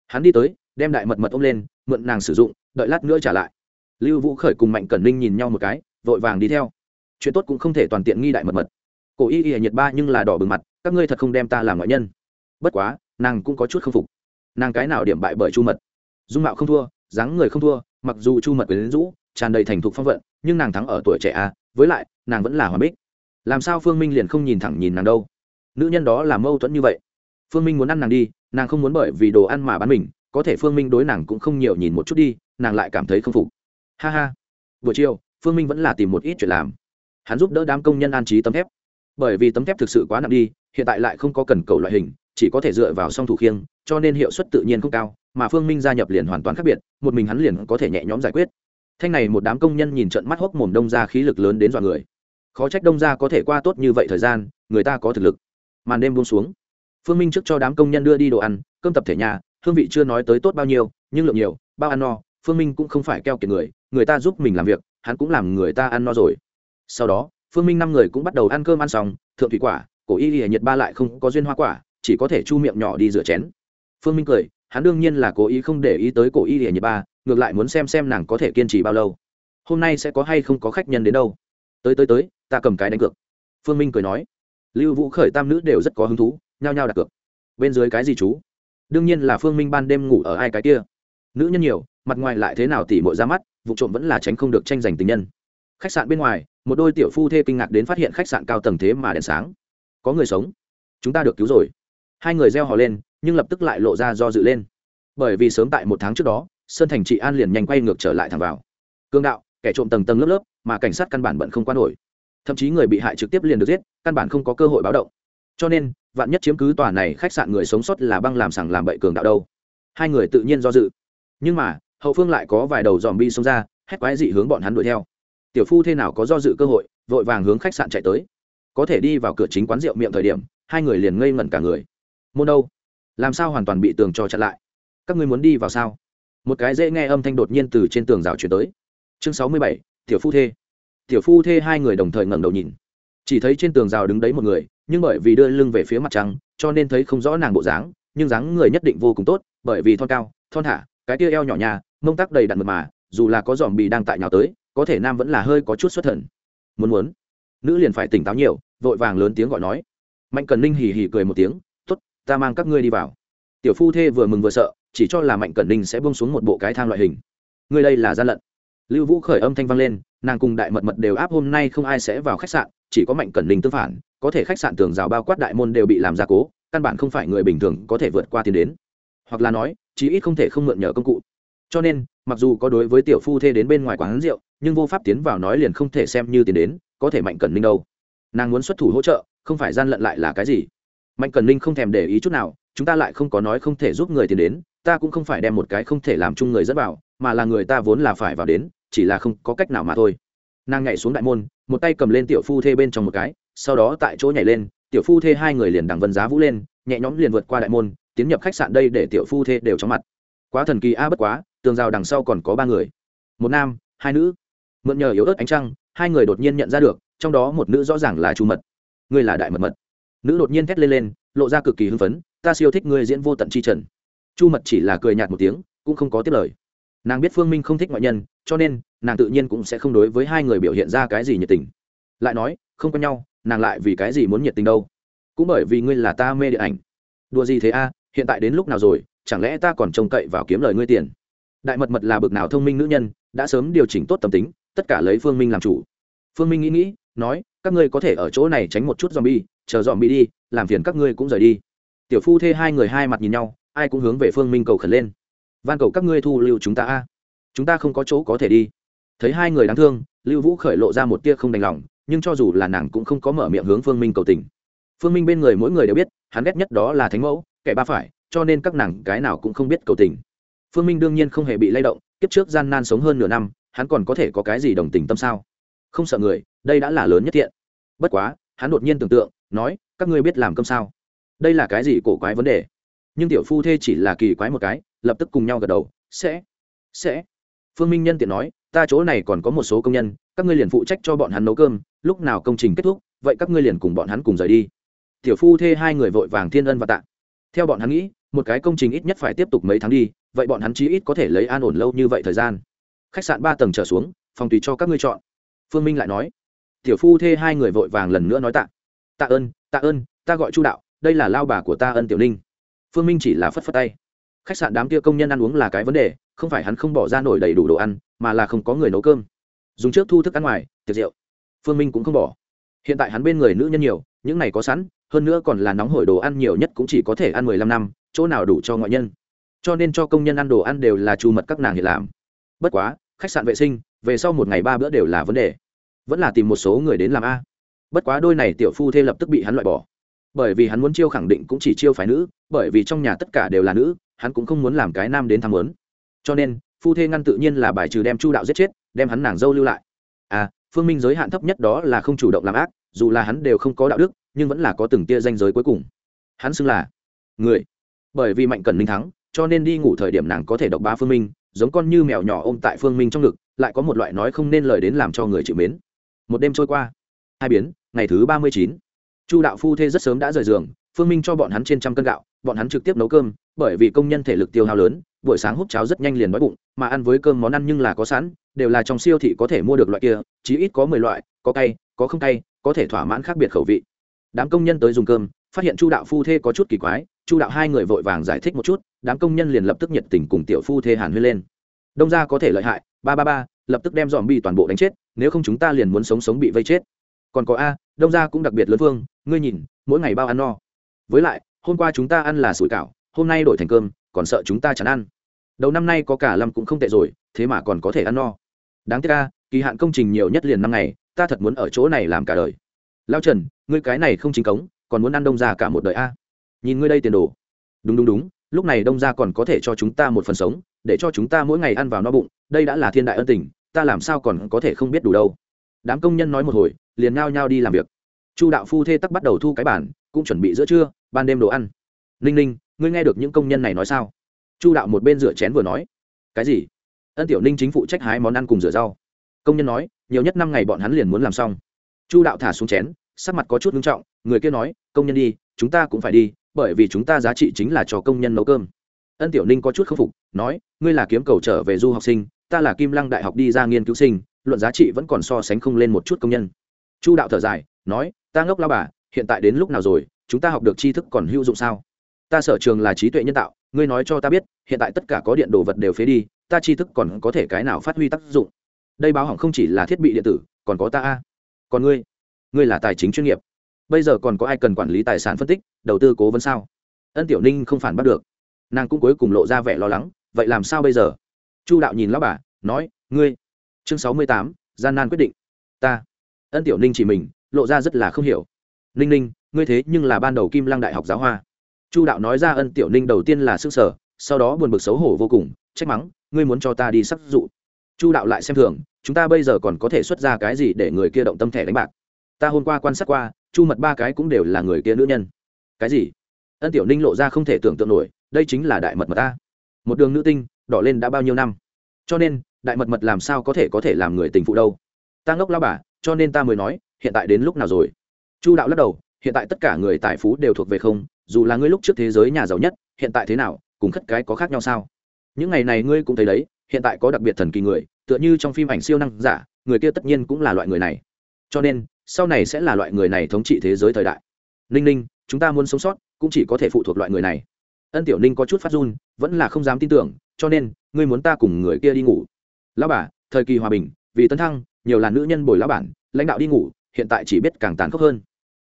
Hắn đi tới, đem đại mật mật ôm lên, mượn nàng sử dụng, đợi lát nữa trả lại. Lưu vũ khởi cùng mạnh cẩn ninh nhìn nhau một cái, vội vàng đi theo. Chuyện tốt cũng không thể toàn tiện nghi đại mật mật. Cổ y y nhiệt ba nhưng là đỏ bừng mặt, các ngươi thật không đem ta làm ngoại nhân. Bất quá, nàng cũng có chút k phục. Nàng cái nào điểm bại bởi chu mật? Dung mạo không thua dáng người không thua, mặc dù chu mật quyến rũ tràn đầy thành thục phong vận, nhưng nàng thắng ở tuổi trẻ à với lại, nàng vẫn là hòa bích. Làm sao phương minh liền không nhìn thẳng nhìn nàng đâu? Nữ nhân đó là mâu thuẫn như vậy. Phương minh muốn ăn nàng đi, nàng không muốn bởi vì đồ ăn mà bán mình, có thể phương minh đối nàng cũng không nhiều nhìn một chút đi, nàng lại cảm thấy không phục. Ha ha. Buổi chiều, phương minh vẫn là tìm một ít chuyện làm. Hắn giúp đỡ đám công nhân an trí tấm thép. Bởi vì tấm thép thực sự quá nặng đi, hiện tại lại không có cần cầu loại hình, chỉ có thể dựa vào song thủ khiêng cho nên hiệu suất tự nhiên không cao, mà phương minh gia nhập liền hoàn toàn khác biệt, một mình hắn liền có thể nhẹ nhõm giải quyết. Thanh này một đám công nhân nhìn trận mắt hốc mồm đông ra khí lực lớn đến dọa người. Khó trách đông ra có thể qua tốt như vậy thời gian, người ta có thực lực. Màn đêm buông xuống. Phương minh trước cho đám công nhân đưa đi đồ ăn, cơm tập thể nhà, hương vị chưa nói tới tốt bao nhiêu, nhưng lượng nhiều, bao ăn no, phương minh cũng không phải keo kiệt người người ta giúp mình làm việc, hắn cũng làm người ta ăn no rồi. Sau đó, phương minh năm người cũng bắt đầu ăn cơm ăn xong, thượng thủy quả, cổ y y nhiệt ba lại không có duyên hoa quả, chỉ có thể chu miệng nhỏ đi rửa chén phương minh cười, hắn đương nhiên là cố ý không để ý tới cổ y hiển nhiệt ba, ngược lại muốn xem xem nàng có thể kiên trì bao lâu. Hôm nay sẽ có hay không có khách nhân đến đâu? Tới tới tới, ta cầm cái đánh cược. Phương minh cười nói. Lưu vũ khởi tam nữ đều rất có hứng thú, nhao nhao đặt cược. Bên dưới cái gì chú? Đương nhiên là phương minh ban đêm ngủ ở ai cái kia. Nữ nhân nhiều, mặt ngoài lại thế nào tỉ mội ra mắt, vụ trộm vẫn là tránh không được tranh giành tình nhân. Khách sạn bên ngoài, một đôi tiểu phu thê kinh ngạc đến phát hiện khách sạn cao tầng thế mà đèn sáng. Có người sống. Chúng ta được cứu rồi. Hai người reo hò lên nhưng lập tức lại lộ ra do dự lên. Bởi vì sớm tại một tháng trước đó, sơn thành trị an liền nhanh quay ngược trở lại thẳng vào. Cương đạo, kẻ trộm tầng tầng lớp lớp, mà cảnh sát căn bản bận không quan nổi. Thậm chí người bị hại trực tiếp liền được giết, căn bản không có cơ hội báo động. Cho nên, vạn nhất chiếm cứ tòa này khách sạn người sống sót là băng làm sằng làm bậy cường đạo đâu. Hai người tự nhiên do dự. Nhưng mà, hậu phương lại có vài đầu dòm bi xông ra, hét quái dị hướng bọn hắn đuổi theo. Tiểu phu thế nào có do dự cơ hội, vội vàng hướng khách sạn chạy tới. Có thể đi vào cửa chính quán rượu miệng thời điểm, hai người liền ngây ngẩn cả người. Môn đâu? Làm sao hoàn toàn bị tường cho chặn lại? Các ngươi muốn đi vào sao? Một cái dễ nghe âm thanh đột nhiên từ trên tường rào chuyển tới. Chương sáu mươi bảy, tiểu phu thê. Tiểu phu thê hai người đồng thời ngẩng đầu nhìn. Chỉ thấy trên tường rào đứng đấy một người, nhưng bởi vì đưa lưng về phía mặt trăng, cho nên thấy không rõ nàng bộ dáng, nhưng dáng người nhất định vô cùng tốt, bởi vì thon cao, thon thả, cái tia eo nhỏ nhà, mông tắc đầy đặn mật mà, dù là có dòm bì đang tại nhào tới, có thể nam vẫn là hơi có chút xuất thần. Muốn muốn. Nữ liền phải tỉnh táo nhiều, vội vàng lớn tiếng gọi nói. Mạnh cần ninh hì hì cười một tiếng ta mang các ngươi đi vào. Tiểu phu thê vừa mừng vừa sợ, chỉ cho là mạnh cẩn ninh sẽ bông xuống một bộ cái thang loại hình. Ngươi đây là gian lận. Lưu vũ khởi âm thanh vang lên, nàng cùng đại mật mật đều áp hôm nay không ai sẽ vào khách sạn, chỉ có mạnh cẩn ninh tương phản, có thể khách sạn tường rào bao quát đại môn đều bị làm gia cố, căn bản không phải người bình thường có thể vượt qua tiền đến. Hoặc là nói, chí ít không thể không mượn nhờ công cụ. Cho nên, mặc dù có đối với tiểu phu thê đến bên ngoài quán rượu, nhưng vô pháp tiến vào nói liền không thể xem như tiền đến, có thể mạnh cẩn ninh đâu. Nàng muốn xuất thủ hỗ trợ, không phải gian lận lại là cái gì? Mạnh cẩn linh không thèm để ý chút nào, chúng ta lại không có nói không thể giúp người tiền đến, ta cũng không phải đem một cái không thể làm chung người dẫn vào, mà là người ta vốn là phải vào đến, chỉ là không có cách nào mà thôi. Nàng nhảy xuống đại môn, một tay cầm lên tiểu phu thê bên trong một cái, sau đó tại chỗ nhảy lên, tiểu phu thê hai người liền đằng vân giá vũ lên, nhẹ nhõm liền vượt qua đại môn, tiến nhập khách sạn đây để tiểu phu thê đều chóng mặt. Quá thần kỳ a, bất quá, tường rào đằng sau còn có ba người. Một nam, hai nữ. Mượn nhờ yếu ớt ánh trăng, hai người đột nhiên nhận ra được, trong đó một nữ rõ ràng là chu mật. Ngươi là đại mật mật nữ đột nhiên thét lên lên, lộ ra cực kỳ hưng phấn, ta siêu thích ngươi diễn vô tận chi trần. Chu mật chỉ là cười nhạt một tiếng, cũng không có tiếp lời. Nàng biết phương minh không thích ngoại nhân, cho nên nàng tự nhiên cũng sẽ không đối với hai người biểu hiện ra cái gì nhiệt tình. Lại nói, không có nhau, nàng lại vì cái gì muốn nhiệt tình đâu? Cũng bởi vì ngươi là ta mê điện ảnh. Đùa gì thế a, hiện tại đến lúc nào rồi, chẳng lẽ ta còn trông cậy vào kiếm lời ngươi tiền? Đại mật mật là bực nào thông minh nữ nhân, đã sớm điều chỉnh tốt tâm tính, tất cả lấy phương minh làm chủ. Phương minh nghĩ nghĩ, nói, các ngươi có thể ở chỗ này tránh một chút dòm bi chờ dọn bị đi, làm phiền các ngươi cũng rời đi. Tiểu phu thê hai người hai mặt nhìn nhau, ai cũng hướng về phương minh cầu khẩn lên. Van cầu các ngươi thu lưu chúng ta a. Chúng ta không có chỗ có thể đi. Thấy hai người đáng thương, lưu vũ khởi lộ ra một tia không đành lòng, nhưng cho dù là nàng cũng không có mở miệng hướng phương minh cầu tình. Phương minh bên người mỗi người đều biết, hắn ghét nhất đó là thánh mẫu, kẻ ba phải, cho nên các nàng cái nào cũng không biết cầu tình. Phương minh đương nhiên không hề bị lay động, kiếp trước gian nan sống hơn nửa năm, hắn còn có thể có cái gì đồng tình tâm sao? Không sợ người, đây đã là lớn nhất thiện. Bất quá, hắn đột nhiên tưởng tượng nói, các ngươi biết làm cơm sao? Đây là cái gì cổ quái vấn đề? Nhưng tiểu phu thê chỉ là kỳ quái một cái, lập tức cùng nhau gật đầu, sẽ sẽ. Phương minh nhân tiện nói, ta chỗ này còn có một số công nhân, các ngươi liền phụ trách cho bọn hắn nấu cơm, lúc nào công trình kết thúc, vậy các ngươi liền cùng bọn hắn cùng rời đi. Tiểu phu thê hai người vội vàng thiên ân và tạ. Theo bọn hắn nghĩ, một cái công trình ít nhất phải tiếp tục mấy tháng đi, vậy bọn hắn chí ít có thể lấy an ổn lâu như vậy thời gian. Khách sạn ba tầng trở xuống, phòng tùy cho các ngươi chọn. Phương minh lại nói. Tiểu phu thê hai người vội vàng lần nữa nói tạ tạ ơn tạ ơn, ta gọi chu đạo, đây là lao bà của ta ân tiểu ninh. Phương minh chỉ là phất phất tay. Khách sạn đám kia công nhân ăn uống là cái vấn đề, không phải hắn không bỏ ra nổi đầy đủ đồ ăn, mà là không có người nấu cơm. Dùng trước thu thức ăn ngoài, tiệc rượu. Phương minh cũng không bỏ. Hiện tại hắn bên người nữ nhân nhiều, những này có sẵn, hơn nữa còn là nóng hổi đồ ăn nhiều nhất cũng chỉ có thể ăn mười lăm năm, chỗ nào đủ cho ngoại nhân. Cho nên cho công nhân ăn đồ ăn đều là chu mật các nàng hiện làm. Bất quá, khách sạn vệ sinh, về sau một ngày ba bữa đều là vấn đề. Vẫn là tìm một số người đến làm a bất quá đôi này tiểu phu thê lập tức bị hắn loại bỏ. Bởi vì hắn muốn chiêu khẳng định cũng chỉ chiêu phải nữ, bởi vì trong nhà tất cả đều là nữ, hắn cũng không muốn làm cái nam đến tham lớn. cho nên, phu thê ngăn tự nhiên là bài trừ đem chu đạo giết chết, đem hắn nàng dâu lưu lại. À phương minh giới hạn thấp nhất đó là không chủ động làm ác, dù là hắn đều không có đạo đức, nhưng vẫn là có từng tia danh giới cuối cùng. Hắn xưng là người. Bởi vì mạnh cần minh thắng, cho nên đi ngủ thời điểm nàng có thể độc bá phương minh, giống con như mèo nhỏ ôm tại phương minh trong ngực, lại có một loại nói không nên lời đến làm cho người chịu mến. Một đêm trôi qua, hai biến ngày thứ ba mươi chín. Chu đạo phu thê rất sớm đã rời giường, phương minh cho bọn hắn trên trăm cân gạo, bọn hắn trực tiếp nấu cơm, bởi vì công nhân thể lực tiêu hao lớn, buổi sáng hút cháo rất nhanh liền đói bụng, mà ăn với cơm món ăn nhưng là có sẵn, đều là trong siêu thị có thể mua được loại kia, chí ít có mười loại, có cay, có không cay, có thể thỏa mãn khác biệt khẩu vị. Đám công nhân tới dùng cơm, phát hiện chu đạo phu thê có chút kỳ quái, chu đạo hai người vội vàng giải thích một chút, đám công nhân liền lập tức nhiệt tình cùng tiểu phu thê hàn huyên lên. Đông ra có thể lợi hại, ba ba ba, lập tức đem dòm bi toàn bộ đánh chết, nếu không chúng ta liền muốn sống sống bị vây chết còn có a, đông gia cũng đặc biệt lớn vương, ngươi nhìn, mỗi ngày bao ăn no. Với lại, hôm qua chúng ta ăn là sủi cảo, hôm nay đổi thành cơm, còn sợ chúng ta chẳng ăn. Đầu năm nay có cả lâm cũng không tệ rồi, thế mà còn có thể ăn no. Đáng tiếc a, kỳ hạn công trình nhiều nhất liền năm ngày, ta thật muốn ở chỗ này làm cả đời. Lao trần, ngươi cái này không chính cống, còn muốn ăn đông gia cả một đời a? Nhìn ngươi đây tiền đồ. Đúng đúng đúng, lúc này đông gia còn có thể cho chúng ta một phần sống, để cho chúng ta mỗi ngày ăn vào no bụng, đây đã là thiên đại ân tình, ta làm sao còn có thể không biết đủ đâu. Đám công nhân nói một hồi liền nhao nhao đi làm việc. Chu đạo phu thê tắc bắt đầu thu cái bản, cũng chuẩn bị giữa trưa, ban đêm đồ ăn. Ninh ninh, ngươi nghe được những công nhân này nói sao? Chu đạo một bên rửa chén vừa nói. Cái gì? Ân tiểu ninh chính phụ trách hái món ăn cùng rửa rau. Công nhân nói, nhiều nhất năm ngày bọn hắn liền muốn làm xong. Chu đạo thả xuống chén, sắc mặt có chút nghiêm trọng, người kia nói, công nhân đi, chúng ta cũng phải đi, bởi vì chúng ta giá trị chính là cho công nhân nấu cơm. Ân tiểu ninh có chút k phục, nói, ngươi là kiếm cầu trở về du học sinh, ta là kim lăng đại học đi ra nghiên cứu sinh, luận giá trị vẫn còn so sánh không lên một chút công nhân chu đạo thở dài, nói, ta ngốc lao bà, hiện tại đến lúc nào rồi? Chúng ta học được tri thức còn hữu dụng sao? Ta sở trường là trí tuệ nhân tạo, ngươi nói cho ta biết, hiện tại tất cả có điện đồ vật đều phế đi, ta tri thức còn có thể cái nào phát huy tác dụng? Đây báo hỏng không chỉ là thiết bị điện tử, còn có ta a. Còn ngươi? Ngươi là tài chính chuyên nghiệp. Bây giờ còn có ai cần quản lý tài sản phân tích, đầu tư cố vấn sao? Ân tiểu ninh không phản bắt được. Nàng cũng cuối cùng lộ ra vẻ lo lắng, vậy làm sao bây giờ? Chu đạo nhìn lão bà, nói, ngươi, chương sáu mươi tám, gian nan quyết định. Ta ân tiểu ninh chỉ mình, lộ ra rất là không hiểu. Ninh ninh, ngươi thế nhưng là ban đầu kim lăng đại học giáo hoa. Chu đạo nói ra ân tiểu ninh đầu tiên là s ư ơ n g sở, sau đó buồn bực xấu hổ vô cùng, trách mắng, ngươi muốn cho ta đi sắc dụ. Chu đạo lại xem thường, chúng ta bây giờ còn có thể xuất ra cái gì để người kia động tâm thẻ đánh bạc? Ta hôm qua quan sát qua, chu mật ba cái cũng đều là người kia nữ nhân. Cái gì? Ân tiểu ninh lộ ra không thể tưởng tượng nổi, đây chính là đại mật mật ta. Một đường nữ tinh, đỏ lên đã bao nhiêu năm? Cho nên, đại mật mật làm sao có thể có thể làm người tình phụ đâu? Ta ngốc lao bà cho nên ta mới nói, hiện tại đến lúc nào rồi? Chu đạo lắc đầu, hiện tại tất cả người tài phú đều thuộc về không, dù là ngươi lúc trước thế giới nhà giàu nhất, hiện tại thế nào, cùng khất cái có khác nhau sao? Những ngày này ngươi cũng thấy đấy, hiện tại có đặc biệt thần kỳ người, tựa như trong phim ảnh siêu năng giả, người kia tất nhiên cũng là loại người này. Cho nên, sau này sẽ là loại người này thống trị thế giới thời đại. Ninh ninh, chúng ta muốn sống sót, cũng chỉ có thể phụ thuộc loại người này. Ân tiểu ninh có chút phát run, vẫn là không dám tin tưởng, cho nên, ngươi muốn ta cùng người kia đi ngủ. Lão bà, thời kỳ hòa bình, vì tấn thăng nhiều là nữ nhân bồi lão bản, lãnh đạo đi ngủ, hiện tại chỉ biết càng tàn khốc hơn.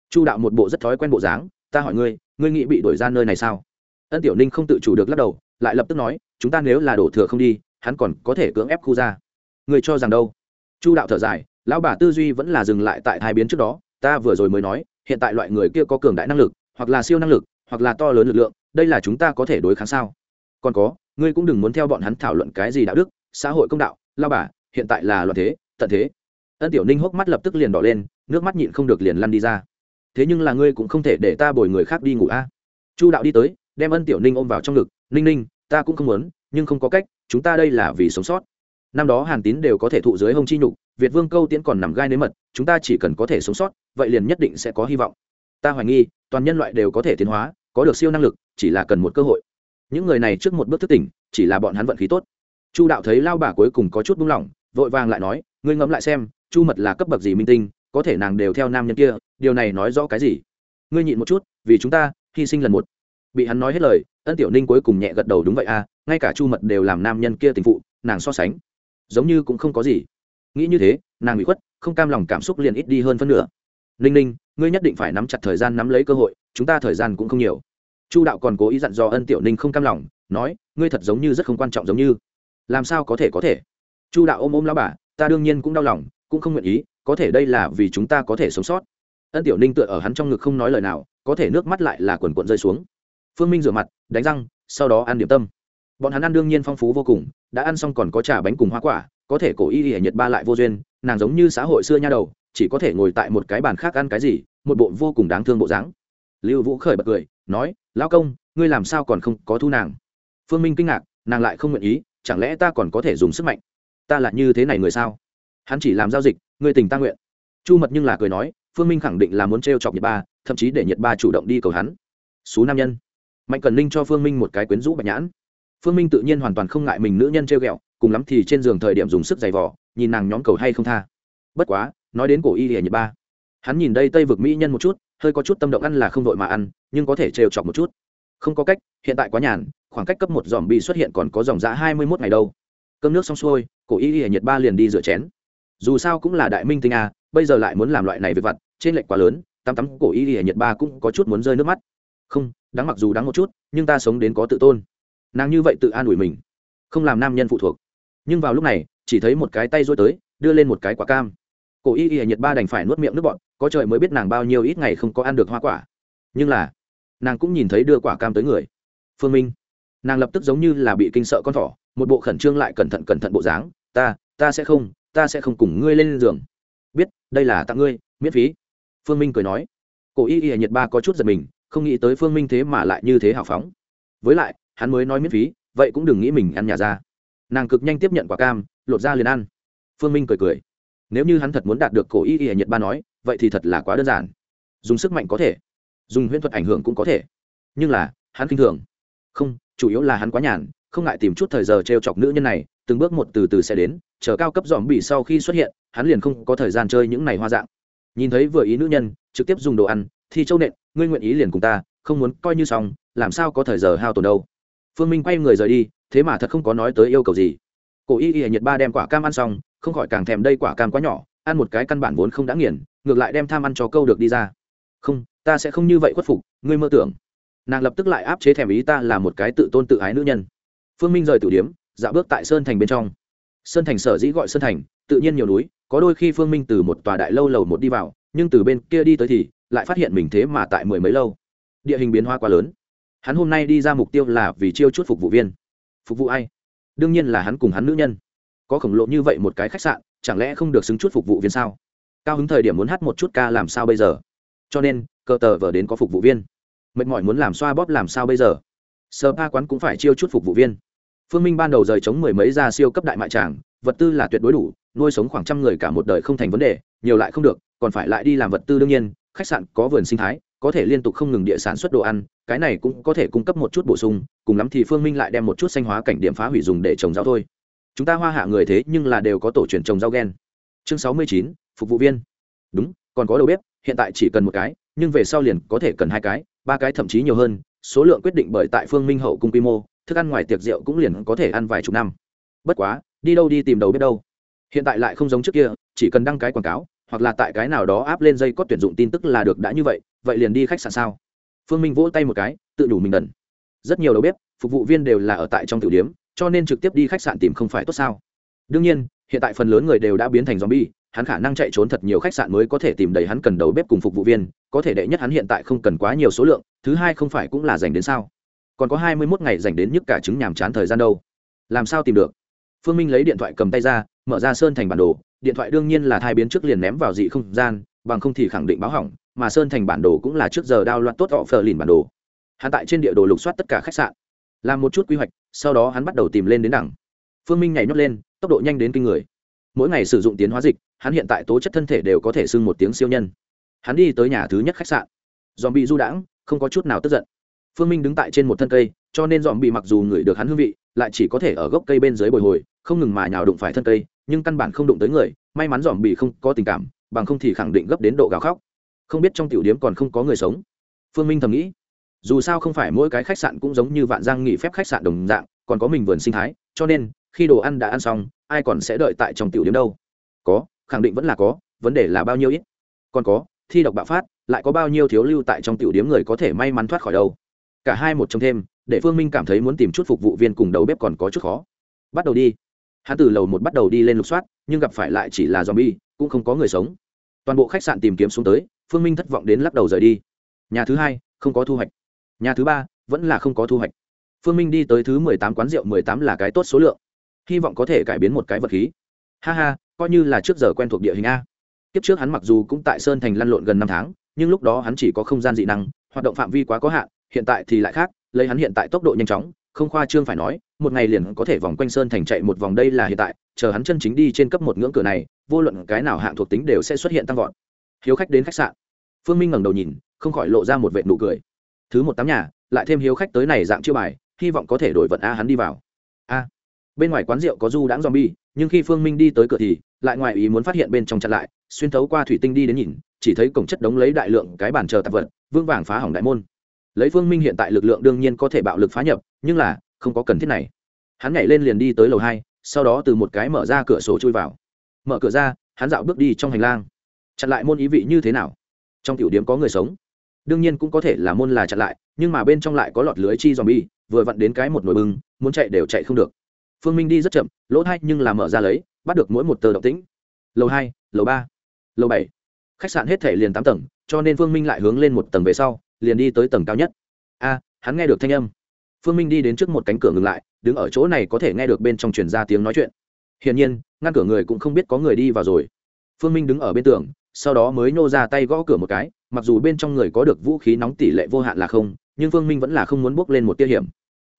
Chu đạo một bộ rất thói quen bộ dáng, ta hỏi ngươi ngươi nghĩ bị đổi ra nơi này sao? Ân tiểu ninh không tự chủ được lắc đầu, lại lập tức nói, chúng ta nếu là đổ thừa không đi, hắn còn có thể cưỡng ép khu ra. Người cho rằng đâu? Chu đạo thở dài, lão bà tư duy vẫn là dừng lại tại hai biến trước đó, ta vừa rồi mới nói, hiện tại loại người kia có cường đại năng lực, hoặc là siêu năng lực, hoặc là to lớn lực lượng, đây là chúng ta có thể đối kháng sao? Còn có, ngươi cũng đừng muốn theo bọn hắn thảo luận cái gì đạo đức, xã hội công đạo lao bà, hiện tại là loạn thế tận thế. Ân tiểu ninh hốc mắt lập tức liền đỏ lên, nước mắt nhịn không được liền lăn đi ra. Thế nhưng là ngươi cũng không thể để ta bồi người khác đi ngủ a. Chu đạo đi tới, đem ân tiểu ninh ôm vào trong ngực, ninh ninh, ta cũng không muốn, nhưng không có cách, chúng ta đây là vì sống sót. Năm đó hàn tín đều có thể thụ dưới hông chi nhục, việt vương câu tiễn còn nằm gai nếm mật, chúng ta chỉ cần có thể sống sót, vậy liền nhất định sẽ có hy vọng. Ta hoài nghi, toàn nhân loại đều có thể tiến hóa, có được siêu năng lực, chỉ là cần một cơ hội. Những người này trước một bước thức tỉnh, chỉ là bọn hắn vận khí tốt. Chu đạo thấy lao bà cuối cùng có chút buông lỏng vội vàng lại nói, ngươi ngẫm lại xem, chu mật là cấp bậc gì minh tinh, có thể nàng đều theo nam nhân kia, điều này nói rõ cái gì? Ngươi nhịn một chút, vì chúng ta hy sinh lần một. Bị hắn nói hết lời, ân tiểu ninh cuối cùng nhẹ gật đầu, đúng vậy à ngay cả chu mật đều làm nam nhân kia tình phụ, nàng so sánh, giống như cũng không có gì. Nghĩ như thế, nàng bị khuất, không cam lòng cảm xúc liền ít đi hơn phân nửa. Ninh ninh, ngươi nhất định phải nắm chặt thời gian nắm lấy cơ hội, chúng ta thời gian cũng không nhiều. Chu đạo còn cố ý dặn dò ân tiểu ninh không cam lòng, nói, ngươi thật giống như rất không quan trọng giống như. Làm sao có thể có thể? Chu đạo ôm ôm lao bà, ta đương nhiên cũng đau lòng, cũng không nguyện ý, có thể đây là vì chúng ta có thể sống sót. Ân tiểu ninh tựa ở hắn trong ngực không nói lời nào, có thể nước mắt lại là quần quận rơi xuống. Phương minh rửa mặt, đánh răng, sau đó ăn điểm tâm. Bọn hắn ăn đương nhiên phong phú vô cùng, đã ăn xong còn có trà bánh cùng hoa quả, có thể cổ y ỉa nhật ba lại vô duyên, nàng giống như xã hội xưa nha đầu, chỉ có thể ngồi tại một cái bàn khác ăn cái gì, một bộ vô cùng đáng thương bộ dáng. Lưu vũ khởi bật cười, nói, lão công, ngươi làm sao còn không có thu nàng? Phương minh kinh ngạc, nàng lại không nguyện ý, chẳng lẽ ta còn có thể dùng sức mạnh? Ta là như thế này người sao? Hắn chỉ làm giao dịch người tình ta nguyện. Chu mật nhưng là cười nói, phương minh khẳng định là muốn t r e o chọc nhiệt ba, thậm chí để nhiệt ba chủ động đi cầu hắn. Xú nam nhân. Mạnh cần Linh cho phương minh một cái quyến rũ bạch nhãn. Phương minh tự nhiên hoàn toàn không ngại mình nữ nhân t r e o g ẹ o cùng lắm thì trên giường thời điểm dùng sức giày vỏ nhìn nàng nhóm cầu hay không tha. Bất quá, nói đến cổ y hệ nhiệt ba. Hắn nhìn đây tây vực mỹ nhân một chút, hơi có chút tâm động ăn là không đội mà ăn, nhưng có thể trêu chọc một chút. Không có cách, hiện tại quá nhàn, khoảng cách cấp một dòm bị xuất hiện còn có dòng giã hai mươi mốt ngày đâu cơm nước xong xuôi, cổ y y nhiệt ba liền đi rửa chén. Dù sao cũng là đại minh tinh a, bây giờ lại muốn làm loại này về vặt, trên lệch quá lớn, tắm tắm cổ y y nhiệt ba cũng có chút muốn rơi nước mắt. Không, đáng mặc dù đáng một chút, nhưng ta sống đến có tự tôn. Nàng như vậy tự an ủi mình, không làm nam nhân phụ thuộc. Nhưng vào lúc này, chỉ thấy một cái tay rối tới, đưa lên một cái quả cam. Cổ y y nhiệt ba đành phải nuốt miệng nước bọn có trời mới biết nàng bao nhiêu ít ngày không có ăn được hoa quả. Nhưng là, nàng cũng nhìn thấy đưa quả cam tới người. Phương minh, nàng lập tức giống như là bị kinh sợ con thỏ một bộ khẩn trương lại cẩn thận cẩn thận bộ dáng, ta ta sẽ không, ta sẽ không cùng ngươi lên giường. Biết, đây là tặng ngươi, miễn phí. Phương minh cười nói. Cổ y y nhiệt ba có chút giật mình, không nghĩ tới phương minh thế mà lại như thế hào phóng. Với lại, hắn mới nói miễn phí, vậy cũng đừng nghĩ mình ăn nhà ra. Nàng cực nhanh tiếp nhận quả cam, lột ra liền ăn. Phương minh cười cười. Nếu như hắn thật muốn đạt được cổ y y nhiệt ba nói, vậy thì thật là quá đơn giản. Dùng sức mạnh có thể, dùng huyễn thuật ảnh hưởng cũng có thể. Nhưng là, hắn kinh thường. Không, chủ yếu là hắn quá nhàn không ngại tìm chút thời giờ t r e o chọc nữ nhân này, từng bước một từ từ sẽ đến, chờ cao cấp dòm bị sau khi xuất hiện, hắn liền không có thời gian chơi những này hoa dạng. Nhìn thấy vừa ý nữ nhân, trực tiếp dùng đồ ăn thì châu nện, ngươi nguyện ý liền cùng ta, không muốn, coi như xong, làm sao có thời giờ hao tổn đâu. Phương minh quay người rời đi, thế mà thật không có nói tới yêu cầu gì. Cổ y y nhiệt ba đem quả cam ăn xong, không khỏi càng thèm đây quả cam quá nhỏ, ăn một cái căn bản vốn không đã nghiền, ngược lại đem tham ăn cho câu được đi ra. Không, ta sẽ không như vậy khuất phục, ngươi mơ tưởng. Nàng lập tức lại áp chế thèm ý ta là một cái tự tôn tự ái nữ nhân phương minh rời tử điếm, dạo bước tại sơn thành bên trong. Sơn thành sở dĩ gọi sơn thành, tự nhiên nhiều núi, có đôi khi phương minh từ một tòa đại lâu lầu một đi vào, nhưng từ bên kia đi tới thì lại phát hiện mình thế mà tại mười mấy lâu. Địa hình biến hoa quá lớn. Hắn hôm nay đi ra mục tiêu là vì chiêu chút phục vụ viên. Phục vụ ai? Đương nhiên là hắn cùng hắn nữ nhân. Có khổng lồ như vậy một cái khách sạn, chẳng lẽ không được xứng chút phục vụ viên sao? Cao hứng thời điểm muốn hát một chút ca làm sao bây giờ? Cho nên, cờ tờ vờ đến có phục vụ viên. Mệt mỏi muốn làm xoa bóp làm sao bây giờ? Sờ ba quán cũng phải chiêu chút phục vụ viên phương minh ban đầu rời chống mười mấy gia siêu cấp đại mại tràng, vật tư là tuyệt đối đủ, nuôi sống khoảng trăm người cả một đời không thành vấn đề, nhiều lại không được, còn phải lại đi làm vật tư đương nhiên, khách sạn có vườn sinh thái, có thể liên tục không ngừng địa sản xuất đồ ăn, cái này cũng có thể cung cấp một chút bổ sung, cùng lắm thì phương minh lại đem một chút xanh hóa cảnh điểm phá hủy dùng để trồng rau thôi. Chúng ta hoa hạ người thế nhưng là đều có tổ truyền trồng rau gen. Chương sáu mươi chín, phục vụ viên. Đúng, còn có đầu bếp, hiện tại chỉ cần một cái, nhưng về sau liền có thể cần hai cái, ba cái thậm chí nhiều hơn, số lượng quyết định bởi tại phương minh hậu cung quy mô thức ăn ngoài tiệc rượu cũng liền có thể ăn vài chục năm. Bất quá, đi đâu đi tìm đầu bếp đâu. Hiện tại lại không giống trước kia, chỉ cần đăng cái quảng cáo, hoặc là tại cái nào đó áp lên dây có tuyển dụng tin tức là được đã như vậy vậy liền đi khách sạn sao? Phương minh vỗ tay một cái, tự đủ mình đần. Rất nhiều đầu bếp, phục vụ viên đều là ở tại trong tiểu điếm cho nên trực tiếp đi khách sạn tìm không phải tốt sao? Đương nhiên, hiện tại phần lớn người đều đã biến thành zombie, hắn khả năng chạy trốn thật nhiều khách sạn mới có thể tìm đầy hắn cần đầu bếp cùng phục vụ viên, có thể đệ nhất hắn hiện tại không cần quá nhiều số lượng, thứ hai không phải cũng là dành đến sao? Còn có hai mươi mốt ngày dành đến nhức cả chứng nhàm chán thời gian đâu. Làm sao tìm được? Phương minh lấy điện thoại cầm tay ra, mở ra sơn thành bản đồ. Điện thoại đương nhiên là thai biến trước liền ném vào dị không gian, bằng không thì khẳng định báo hỏng, mà sơn thành bản đồ cũng là trước giờ đao loạn tốt họ phờ lìn bản đồ. Hắn tại trên địa đồ lục soát tất cả khách sạn, làm một chút quy hoạch, sau đó hắn bắt đầu tìm lên đến đẳng. Phương minh nhảy nhót lên, tốc độ nhanh đến kinh người. Mỗi ngày sử dụng tiến hóa dịch, hắn hiện tại tố chất thân thể đều có thể xưng một tiếng siêu nhân. Hắn đi tới nhà thứ nhất khách sạn. Dòm bị du đãng, không có chút nào tức giận phương minh đứng tại trên một thân cây, cho nên dòm bị mặc dù ngửi được hắn hương vị, lại chỉ có thể ở gốc cây bên dưới bồi hồi, không ngừng mà nhào đụng phải thân cây, nhưng căn bản không đụng tới người, may mắn dòm bị không có tình cảm, bằng không thì khẳng định gấp đến độ gào khóc. Không biết trong tiểu điếm còn không có người sống. Phương minh thầm nghĩ, dù sao không phải mỗi cái khách sạn cũng giống như vạn giang nghỉ phép khách sạn đồng dạng, còn có mình vườn sinh thái, cho nên, khi đồ ăn đã ăn xong, ai còn sẽ đợi tại trong tiểu điếm đâu. Có, khẳng định vẫn là có, vấn đề là bao nhiêu ít. Còn có, thi độc bạo phát, lại có bao nhiêu thiếu lưu tại trong tiểu điếm người có thể may mắn thoát khỏi đâu cả hai một trong thêm, để phương minh cảm thấy muốn tìm chút phục vụ viên cùng đầu bếp còn có chút khó. Bắt đầu đi. Hắn từ lầu một bắt đầu đi lên lục soát, nhưng gặp phải lại chỉ là z o m bi e cũng không có người sống. Toàn bộ khách sạn tìm kiếm xuống tới, phương minh thất vọng đến lắc đầu rời đi. Nhà thứ hai, không có thu hoạch. Nhà thứ ba, vẫn là không có thu hoạch. Phương minh đi tới thứ mười tám quán rượu, mười tám là cái tốt số lượng. Hy vọng có thể cải biến một cái vật khí. Ha ha, coi như là trước giờ quen thuộc địa hình a. Kiếp trước hắn mặc dù cũng tại sơn thành lăn lộn gần năm tháng, nhưng lúc đó hắn chỉ có không gian dị năng, hoạt động phạm vi quá có hạn hiện tại thì lại khác, lấy hắn hiện tại tốc độ nhanh chóng, không khoa trương phải nói, một ngày liền có thể vòng quanh sơn thành chạy một vòng đây là hiện tại, chờ hắn chân chính đi trên cấp một ngưỡng cửa này, vô luận cái nào hạng thuộc tính đều sẽ xuất hiện tăng vọt. Hiếu khách đến khách sạn. Phương minh ngẩng đầu nhìn, không khỏi lộ ra một vệ nụ cười. Thứ một tám nhà, lại thêm hiếu khách tới này dạng chiêu bài, hy vọng có thể đổi vận a hắn đi vào. A. Bên ngoài quán rượu có du đãng zombie, nhưng khi phương minh đi tới cửa thì, lại ngoài ý muốn phát hiện bên trong chặn lại, xuyên thấu qua thủy tinh đi đến nhìn, chỉ thấy cổng chất đống lấy đại lượng cái bàn chờ tạp vật vương vàng phá hỏng đại môn lấy phương minh hiện tại lực lượng đương nhiên có thể bạo lực phá nhập, nhưng là, không có cần thiết này. Hắn nhảy lên liền đi tới lầu hai, sau đó từ một cái mở ra cửa sổ chui vào. Mở cửa ra, hắn dạo bước đi trong hành lang. Chặn lại môn ý vị như thế nào? Trong tiểu điểm có người sống. Đương nhiên cũng có thể là môn là chặn lại, nhưng mà bên trong lại có lọt lưới chi dòm bi vừa vặn đến cái một nồi bưng, muốn chạy đều chạy không được. Phương minh đi rất chậm, lỗ thay nhưng là mở ra lấy, bắt được mỗi một tờ động tĩnh. Lầu hai, lầu ba, lầu bảy. Khách sạn hết thể liền tám tầng, cho nên phương minh lại hướng lên một tầng về sau liền đi tới tầng cao nhất. A, hắn nghe được thanh âm. Phương minh đi đến trước một cánh cửa ngừng lại, đứng ở chỗ này có thể nghe được bên trong truyền ra tiếng nói chuyện. Hiển nhiên, ngăn cửa người cũng không biết có người đi vào rồi. Phương minh đứng ở bên tường, sau đó mới nô ra tay gõ cửa một cái, mặc dù bên trong người có được vũ khí nóng tỷ lệ vô hạn là không, nhưng phương minh vẫn là không muốn bước lên một tia hiểm.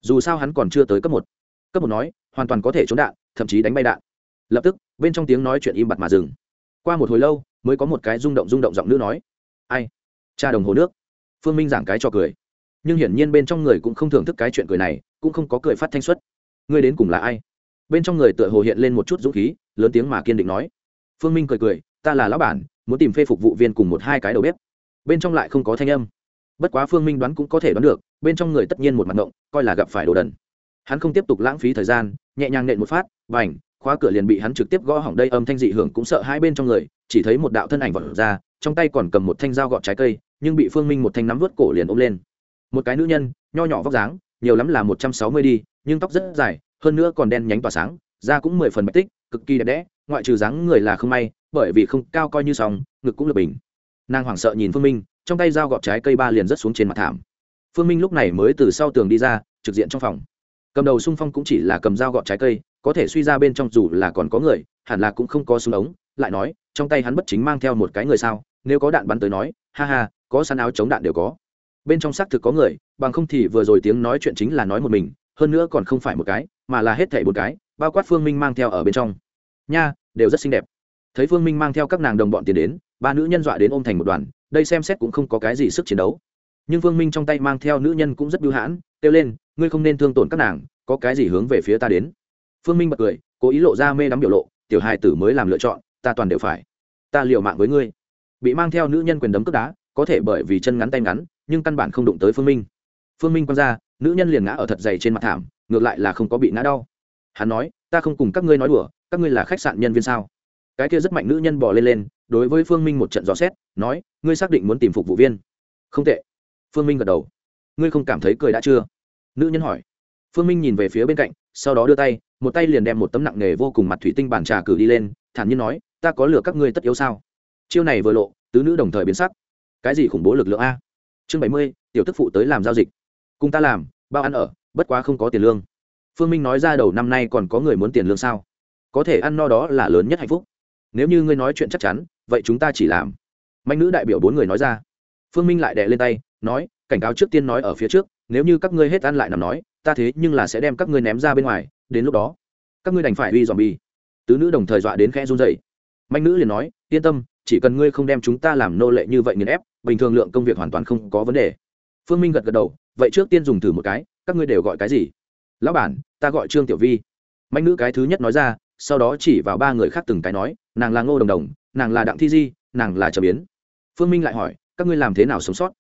Dù sao hắn còn chưa tới cấp một. Cấp một nói, hoàn toàn có thể trốn đạn, thậm chí đánh bay đạn. Lập tức, bên trong tiếng nói chuyện im bặt mà dừng. Qua một hồi lâu, mới có một cái rung động rung động giọng nữ nói. Ai? Cha đồng hồ nước phương minh giảng cái cho cười. Nhưng hiển nhiên bên trong người cũng không thưởng thức cái chuyện cười này, cũng không có cười phát thanh xuất ngươi đến cùng là ai? Bên trong người tựa hồ hiện lên một chút dũng khí, lớn tiếng mà kiên định nói. Phương minh cười cười, ta là lão bản, muốn tìm phê phục vụ viên cùng một hai cái đầu bếp. Bên trong lại không có thanh âm. Bất quá phương minh đoán cũng có thể đoán được, bên trong người tất nhiên một mặt ngộng, coi là gặp phải đồ đần. Hắn không tiếp tục lãng phí thời gian, nhẹ nhàng nện một phát và ảnh khóa cửa liền bị hắn trực tiếp gõ hỏng đây, âm thanh dị hưởng cũng sợ hai bên trong người, chỉ thấy một đạo thân ảnh vọt ra, trong tay còn cầm một thanh dao gọt trái cây nhưng bị phương minh một thanh nắm vớt cổ liền ôm lên. Một cái nữ nhân, nho nhỏ vóc dáng, nhiều lắm là một trăm sáu mươi đi, nhưng tóc rất dài, hơn nữa còn đen nhánh tỏa sáng, da cũng mười phần bạch tích, cực kỳ đẹp đẽ, ngoại trừ dáng người là không may, bởi vì không cao coi như sòng ngực cũng lập bình. Nàng hoảng sợ nhìn phương minh, trong tay dao gọt trái cây ba liền rớt xuống trên mặt thảm. Phương minh lúc này mới từ sau tường đi ra, trực diện trong phòng. Cầm đầu xung phong cũng chỉ là cầm dao gọt trái cây, có thể suy ra bên trong dù là còn có người, hẳn là cũng không có súng ống, lại nói, trong tay hắn bất chính mang theo một cái người sao, nếu có đạn bắn tới nói, ha ha có săn áo chống đạn đều có. Bên trong xác thực có người, bằng không thì vừa rồi tiếng nói chuyện chính là nói một mình, hơn nữa còn không phải một cái, mà là hết thảy một cái, bao quát phương minh mang theo ở bên trong. Nha, đều rất xinh đẹp. Thấy phương minh mang theo các nàng đồng bọn tiền đến, ba nữ nhân dọa đến ôm thành một đoàn, đây xem xét cũng không có cái gì sức chiến đấu. Nhưng phương minh trong tay mang theo nữ nhân cũng rất bưu hãn, kêu lên, ngươi không nên thương tổn các nàng, có cái gì hướng về phía ta đến? Phương minh bật cười, cố ý lộ ra mê đắm biểu lộ, tiểu hài tử mới làm lựa chọn, ta toàn đều phải. Ta liều mạng với ngươi. Bị mang theo nữ nhân quyền đấm cướp đá có thể bởi vì chân ngắn tay ngắn, nhưng căn bản không đụng tới phương minh. Phương minh quăng ra, nữ nhân liền ngã ở thật dày trên mặt thảm, ngược lại là không có bị ngã đau. Hắn nói, ta không cùng các ngươi nói đùa, các ngươi là khách sạn nhân viên sao? Cái kia rất mạnh nữ nhân bỏ lên lên, đối với phương minh một trận dò xét, nói, ngươi xác định muốn tìm phục vụ viên? Không tệ. Phương minh gật đầu. Ngươi không cảm thấy cười đã chưa? Nữ nhân hỏi. Phương minh nhìn về phía bên cạnh, sau đó đưa tay, một tay liền đem một tấm nặng nghề vô cùng mặt thủy tinh bàn trà cử đi lên, thản nhiên nói, ta có lừa các ngươi tất yếu sao? Chiêu này vừa lộ, tứ nữ đồng thời biến sắc cái gì khủng bố lực lượng a? Chương bảy mươi, tiểu tức phụ tới làm giao dịch. Cùng ta làm, bao ăn ở, bất quá không có tiền lương. Phương minh nói ra đầu năm nay còn có người muốn tiền lương sao? Có thể ăn no đó là lớn nhất hạnh phúc. Nếu như ngươi nói chuyện chắc chắn, vậy chúng ta chỉ làm. Mạnh nữ đại biểu bốn người nói ra. Phương minh lại đè lên tay, nói, cảnh cáo trước tiên nói ở phía trước, nếu như các ngươi hết ăn lại nằm nói, ta thế nhưng là sẽ đem các ngươi ném ra bên ngoài, đến lúc đó, các ngươi đành phải uy dòm bi tứ nữ đồng thời dọa đến khẽ run dậy mạnh nữ liền nói, yên tâm chỉ cần ngươi không đem chúng ta làm nô lệ như vậy nghiền ép, bình thường lượng công việc hoàn toàn không có vấn đề. Phương minh gật gật đầu, vậy trước tiên dùng thử một cái, các ngươi đều gọi cái gì? Lão bản, ta gọi trương tiểu vi. Mạnh nữ cái thứ nhất nói ra, sau đó chỉ vào ba người khác từng cái nói, nàng là ngô đồng đồng, nàng là đặng thi di, nàng là trầm biến phương minh lại hỏi, các ngươi làm thế nào sống sót?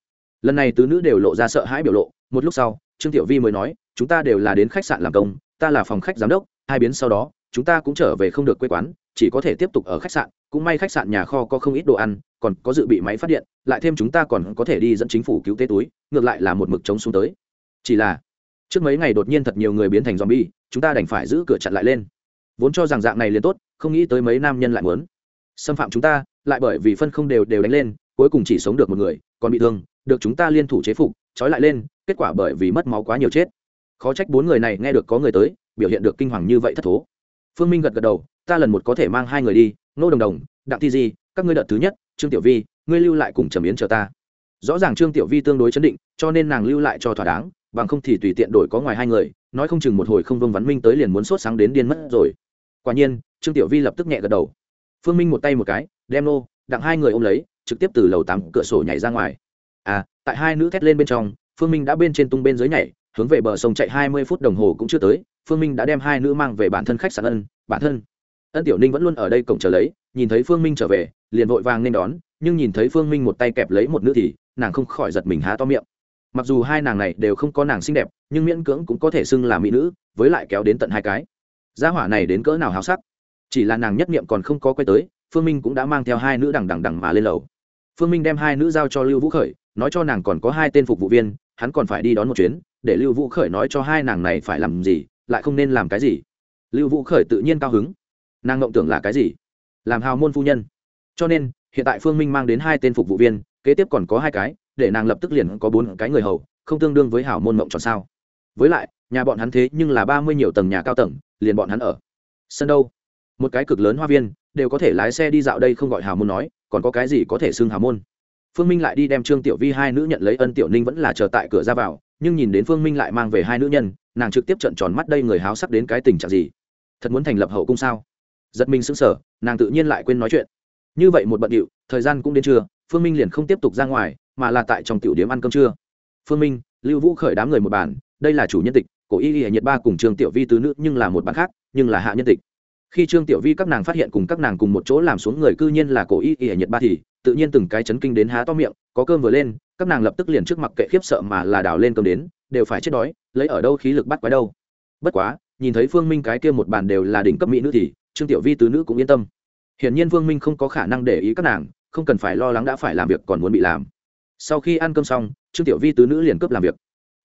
Lần này tứ nữ đều lộ ra sợ hãi biểu lộ, một lúc sau, trương tiểu vi mới nói, chúng ta đều là đến khách sạn làm công, ta là phòng khách giám đốc, hai biến sau đó, chúng ta cũng trở về không được quê quán chỉ có thể tiếp tục ở khách sạn, cũng may khách sạn nhà kho có không ít đồ ăn, còn có dự bị máy phát điện, lại thêm chúng ta còn có thể đi dẫn chính phủ cứu tế túi, ngược lại là một mực chống xuống tới. Chỉ là, trước mấy ngày đột nhiên thật nhiều người biến thành zombie, chúng ta đành phải giữ cửa chặn lại lên. Vốn cho rằng dạng này liền tốt, không nghĩ tới mấy nam nhân lại muốn. Xâm phạm chúng ta, lại bởi vì phân không đều đều đánh lên, cuối cùng chỉ sống được một người, còn bị thương, được chúng ta liên thủ chế phục, trói lại lên, kết quả bởi vì mất máu quá nhiều chết. Khó trách bốn người này nghe được có người tới, biểu hiện được kinh hoàng như vậy thất thố. Phương minh gật gật đầu ta lần một có thể mang hai người đi nô đồng đồng, đặng thi di, các ngươi đợt thứ nhất, trương tiểu vi, ngươi lưu lại cùng trầm yến chờ ta. Rõ ràng trương tiểu vi tương đối chấn định, cho nên nàng lưu lại cho thỏa đáng, bằng không thì tùy tiện đổi có ngoài hai người, nói không chừng một hồi không vương văn minh tới liền muốn sốt sáng đến điên mất rồi. Quả nhiên, trương tiểu vi lập tức nhẹ gật đầu. Phương minh một tay một cái, đem nô, đặng hai người ôm lấy, trực tiếp từ lầu tám cửa sổ nhảy ra ngoài. À tại hai nữ thét lên bên trong, phương minh đã bên trên tung bên dưới nhảy, hướng về bờ sông chạy hai mươi phút đồng hồ cũng chưa tới, phương minh đã đem hai nữ mang về bản thân khách sạn ân, bản thân ân tiểu ninh vẫn luôn ở đây cổng chờ lấy, nhìn thấy phương minh trở về, liền vội vàng nên đón, nhưng nhìn thấy phương minh một tay kẹp lấy một nữ thì, nàng không khỏi giật mình há to miệng. Mặc dù hai nàng này đều không có nàng xinh đẹp, nhưng miễn cưỡng cũng có thể xưng là mỹ nữ, với lại kéo đến tận hai cái. Gia hỏa này đến cỡ nào háo sắc. Chỉ là nàng nhất niệm còn không có quay tới, phương minh cũng đã mang theo hai nữ đằng đằng đằng mà lên lầu. Phương minh đem hai nữ giao cho lưu vũ khởi, nói cho nàng còn có hai tên phục vụ viên, hắn còn phải đi đón một chuyến, để lưu vũ khởi nói cho hai nàng này phải làm gì, lại không nên làm cái gì. Lưu vũ khởi tự nhiên cao hứng nàng ngộng tưởng là cái gì? Làm hào môn phu nhân. Cho nên, hiện tại phương minh mang đến hai tên phục vụ viên, kế tiếp còn có hai cái, để nàng lập tức liền có bốn cái người hầu, không tương đương với hảo môn mộng tròn sao. Với lại, nhà bọn hắn thế nhưng là ba mươi nhiều tầng nhà cao tầng, liền bọn hắn ở sân đâu? Một cái cực lớn hoa viên, đều có thể lái xe đi dạo đây không gọi hào môn nói, còn có cái gì có thể xưng hào môn? Phương minh lại đi đem trương tiểu vi hai nữ nhận lấy ân tiểu ninh vẫn là chờ tại cửa ra vào, nhưng nhìn đến phương minh lại mang về hai nữ nhân, nàng trực tiếp trận tròn mắt đây người háo sắc đến cái tình trạng gì? Thật muốn thành lập hậu cung sao? Giật mình sững sờ, nàng tự nhiên lại quên nói chuyện. Như vậy một bận điệu, thời gian cũng đến trưa, phương minh liền không tiếp tục ra ngoài, mà là tại trong tiểu điếm ăn cơm trưa. Phương minh, lưu vũ khởi đám người một bàn, đây là chủ nhân tịch, cổ y y nhiệt ba cùng trương tiểu vi tứ nữ nhưng là một bàn khác, nhưng là hạ nhân tịch. Khi trương tiểu vi các nàng phát hiện cùng các nàng cùng một chỗ làm xuống người cư nhiên là cổ y y nhiệt ba thì, tự nhiên từng cái chấn kinh đến há to miệng, có cơm vừa lên, các nàng lập tức liền trước mặt kệ khiếp sợ mà là đào lên cơm đến, đều phải chết đói, lấy ở đâu khí lực bắt quái đâu. Bất quá, nhìn thấy phương minh cái kia một bàn đều là đỉnh cấp mỹ nữ thì trương tiểu vi tứ nữ cũng yên tâm. Hiển nhiên Vương minh không có khả năng để ý các nàng, không cần phải lo lắng đã phải làm việc còn muốn bị làm. Sau khi ăn cơm xong, trương tiểu vi tứ nữ liền cướp làm việc.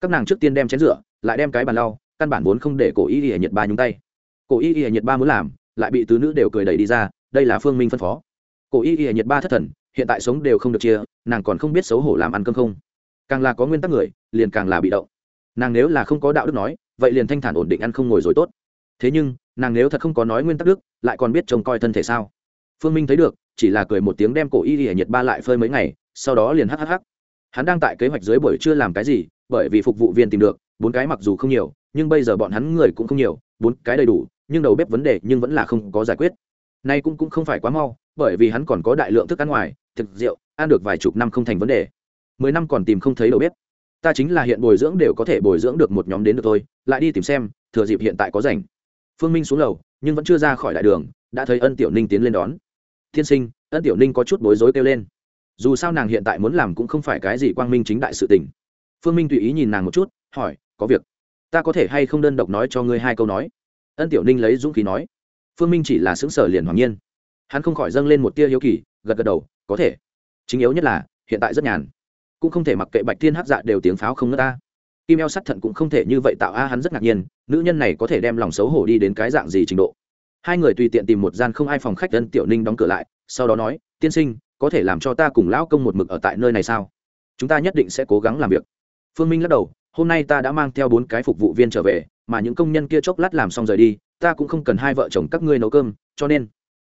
Các nàng trước tiên đem chén rửa, lại đem cái bàn lau, căn bản vốn không để cổ y y nhiệt ba nhúng tay. Cổ y y nhiệt ba muốn làm, lại bị tứ nữ đều cười đẩy đi ra, đây là phương minh phân phó. Cổ y y nhiệt ba thất thần, hiện tại sống đều không được chia, nàng còn không biết xấu hổ làm ăn cơm không. Càng là có nguyên tắc người, liền càng là bị động. Nàng nếu là không có đạo đức nói, vậy liền thanh thản ổn định ăn không ngồi rồi tốt. Thế nhưng nàng nếu thật không có nói nguyên tắc đức, lại còn biết trông coi thân thể sao? Phương minh thấy được, chỉ là cười một tiếng đem cổ y y nhiệt ba lại phơi mấy ngày, sau đó liền hhh hắn đang tại kế hoạch dưới buổi chưa làm cái gì, bởi vì phục vụ viên tìm được, bốn cái mặc dù không nhiều, nhưng bây giờ bọn hắn người cũng không nhiều, bốn cái đầy đủ, nhưng đầu bếp vấn đề nhưng vẫn là không có giải quyết. Nay cũng cũng không phải quá mau, bởi vì hắn còn có đại lượng thức ăn ngoài, thực rượu, ăn được vài chục năm không thành vấn đề. Mười năm còn tìm không thấy đầu bếp. Ta chính là hiện bồi dưỡng đều có thể bồi dưỡng được một nhóm đến được thôi, lại đi tìm xem, thừa dịp hiện tại có rảnh phương minh xuống lầu, nhưng vẫn chưa ra khỏi đại đường, đã thấy ân tiểu ninh tiến lên đón. Thiên sinh, ân tiểu ninh có chút bối rối kêu lên. Dù sao nàng hiện tại muốn làm cũng không phải cái gì quang minh chính đại sự tình. Phương minh tùy ý nhìn nàng một chút, hỏi, có việc? Ta có thể hay không đơn độc nói cho ngươi hai câu nói? Ân tiểu ninh lấy dũng khí nói. Phương minh chỉ là xứng sở liền hoàng nhiên. Hắn không khỏi dâng lên một tia hiếu kỳ, gật gật đầu, có thể. Chính yếu nhất là, hiện tại rất nhàn. Cũng không thể mặc kệ bạch thiên hắc dạ đều tiếng pháo không ngớt ta kim eo sắt thận cũng không thể như vậy tạo a hắn rất ngạc nhiên, nữ nhân này có thể đem lòng xấu hổ đi đến cái dạng gì trình độ. Hai người tùy tiện tìm một gian không ai phòng khách dân tiểu ninh đóng cửa lại, sau đó nói, tiên sinh, có thể làm cho ta cùng lão công một mực ở tại nơi này sao? Chúng ta nhất định sẽ cố gắng làm việc. Phương minh lắc đầu, hôm nay ta đã mang theo bốn cái phục vụ viên trở về, mà những công nhân kia chốc lát làm xong rời đi, ta cũng không cần hai vợ chồng các ngươi nấu cơm, cho nên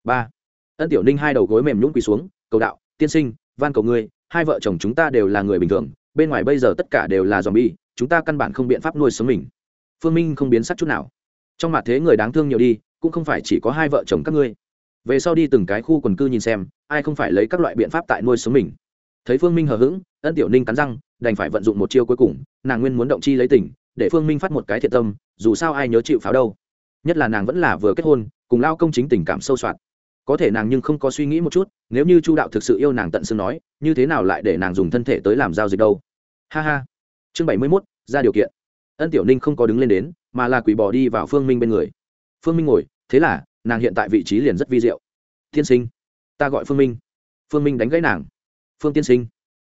ba. Ân tiểu ninh hai đầu gối mềm nhũng quỳ xuống, cầu đạo, tiên sinh, van cầu ngươi, hai vợ chồng chúng ta đều là người bình thường, bên ngoài bây giờ tất cả đều là dòm bi chúng ta căn bản không biện pháp nuôi sống mình. Phương minh không biến sắc chút nào. Trong mặt thế người đáng thương nhiều đi, cũng không phải chỉ có hai vợ chồng các ngươi. Về sau đi từng cái khu quần cư nhìn xem, ai không phải lấy các loại biện pháp tại nuôi sống mình. Thấy phương minh hờ hững, ân tiểu ninh cắn răng, đành phải vận dụng một chiêu cuối cùng, nàng nguyên muốn động chi lấy tỉnh, để phương minh phát một cái thiệt tâm, dù sao ai nhớ chịu pháo đâu. Nhất là nàng vẫn là vừa kết hôn, cùng lao công chính tình cảm sâu soạt có thể nàng nhưng không có suy nghĩ một chút, nếu như chu đạo thực sự yêu nàng tận xương nói, như thế nào lại để nàng dùng thân thể tới làm giao dịch đâu? Ha ha chương bảy mươi mốt, ra điều kiện. Ân tiểu ninh không có đứng lên đến, mà là quỷ bỏ đi vào phương minh bên người. Phương minh ngồi, thế là, nàng hiện tại vị trí liền rất vi diệu. Tiên sinh, ta gọi phương minh. Phương minh đánh gãy nàng. Phương tiên sinh.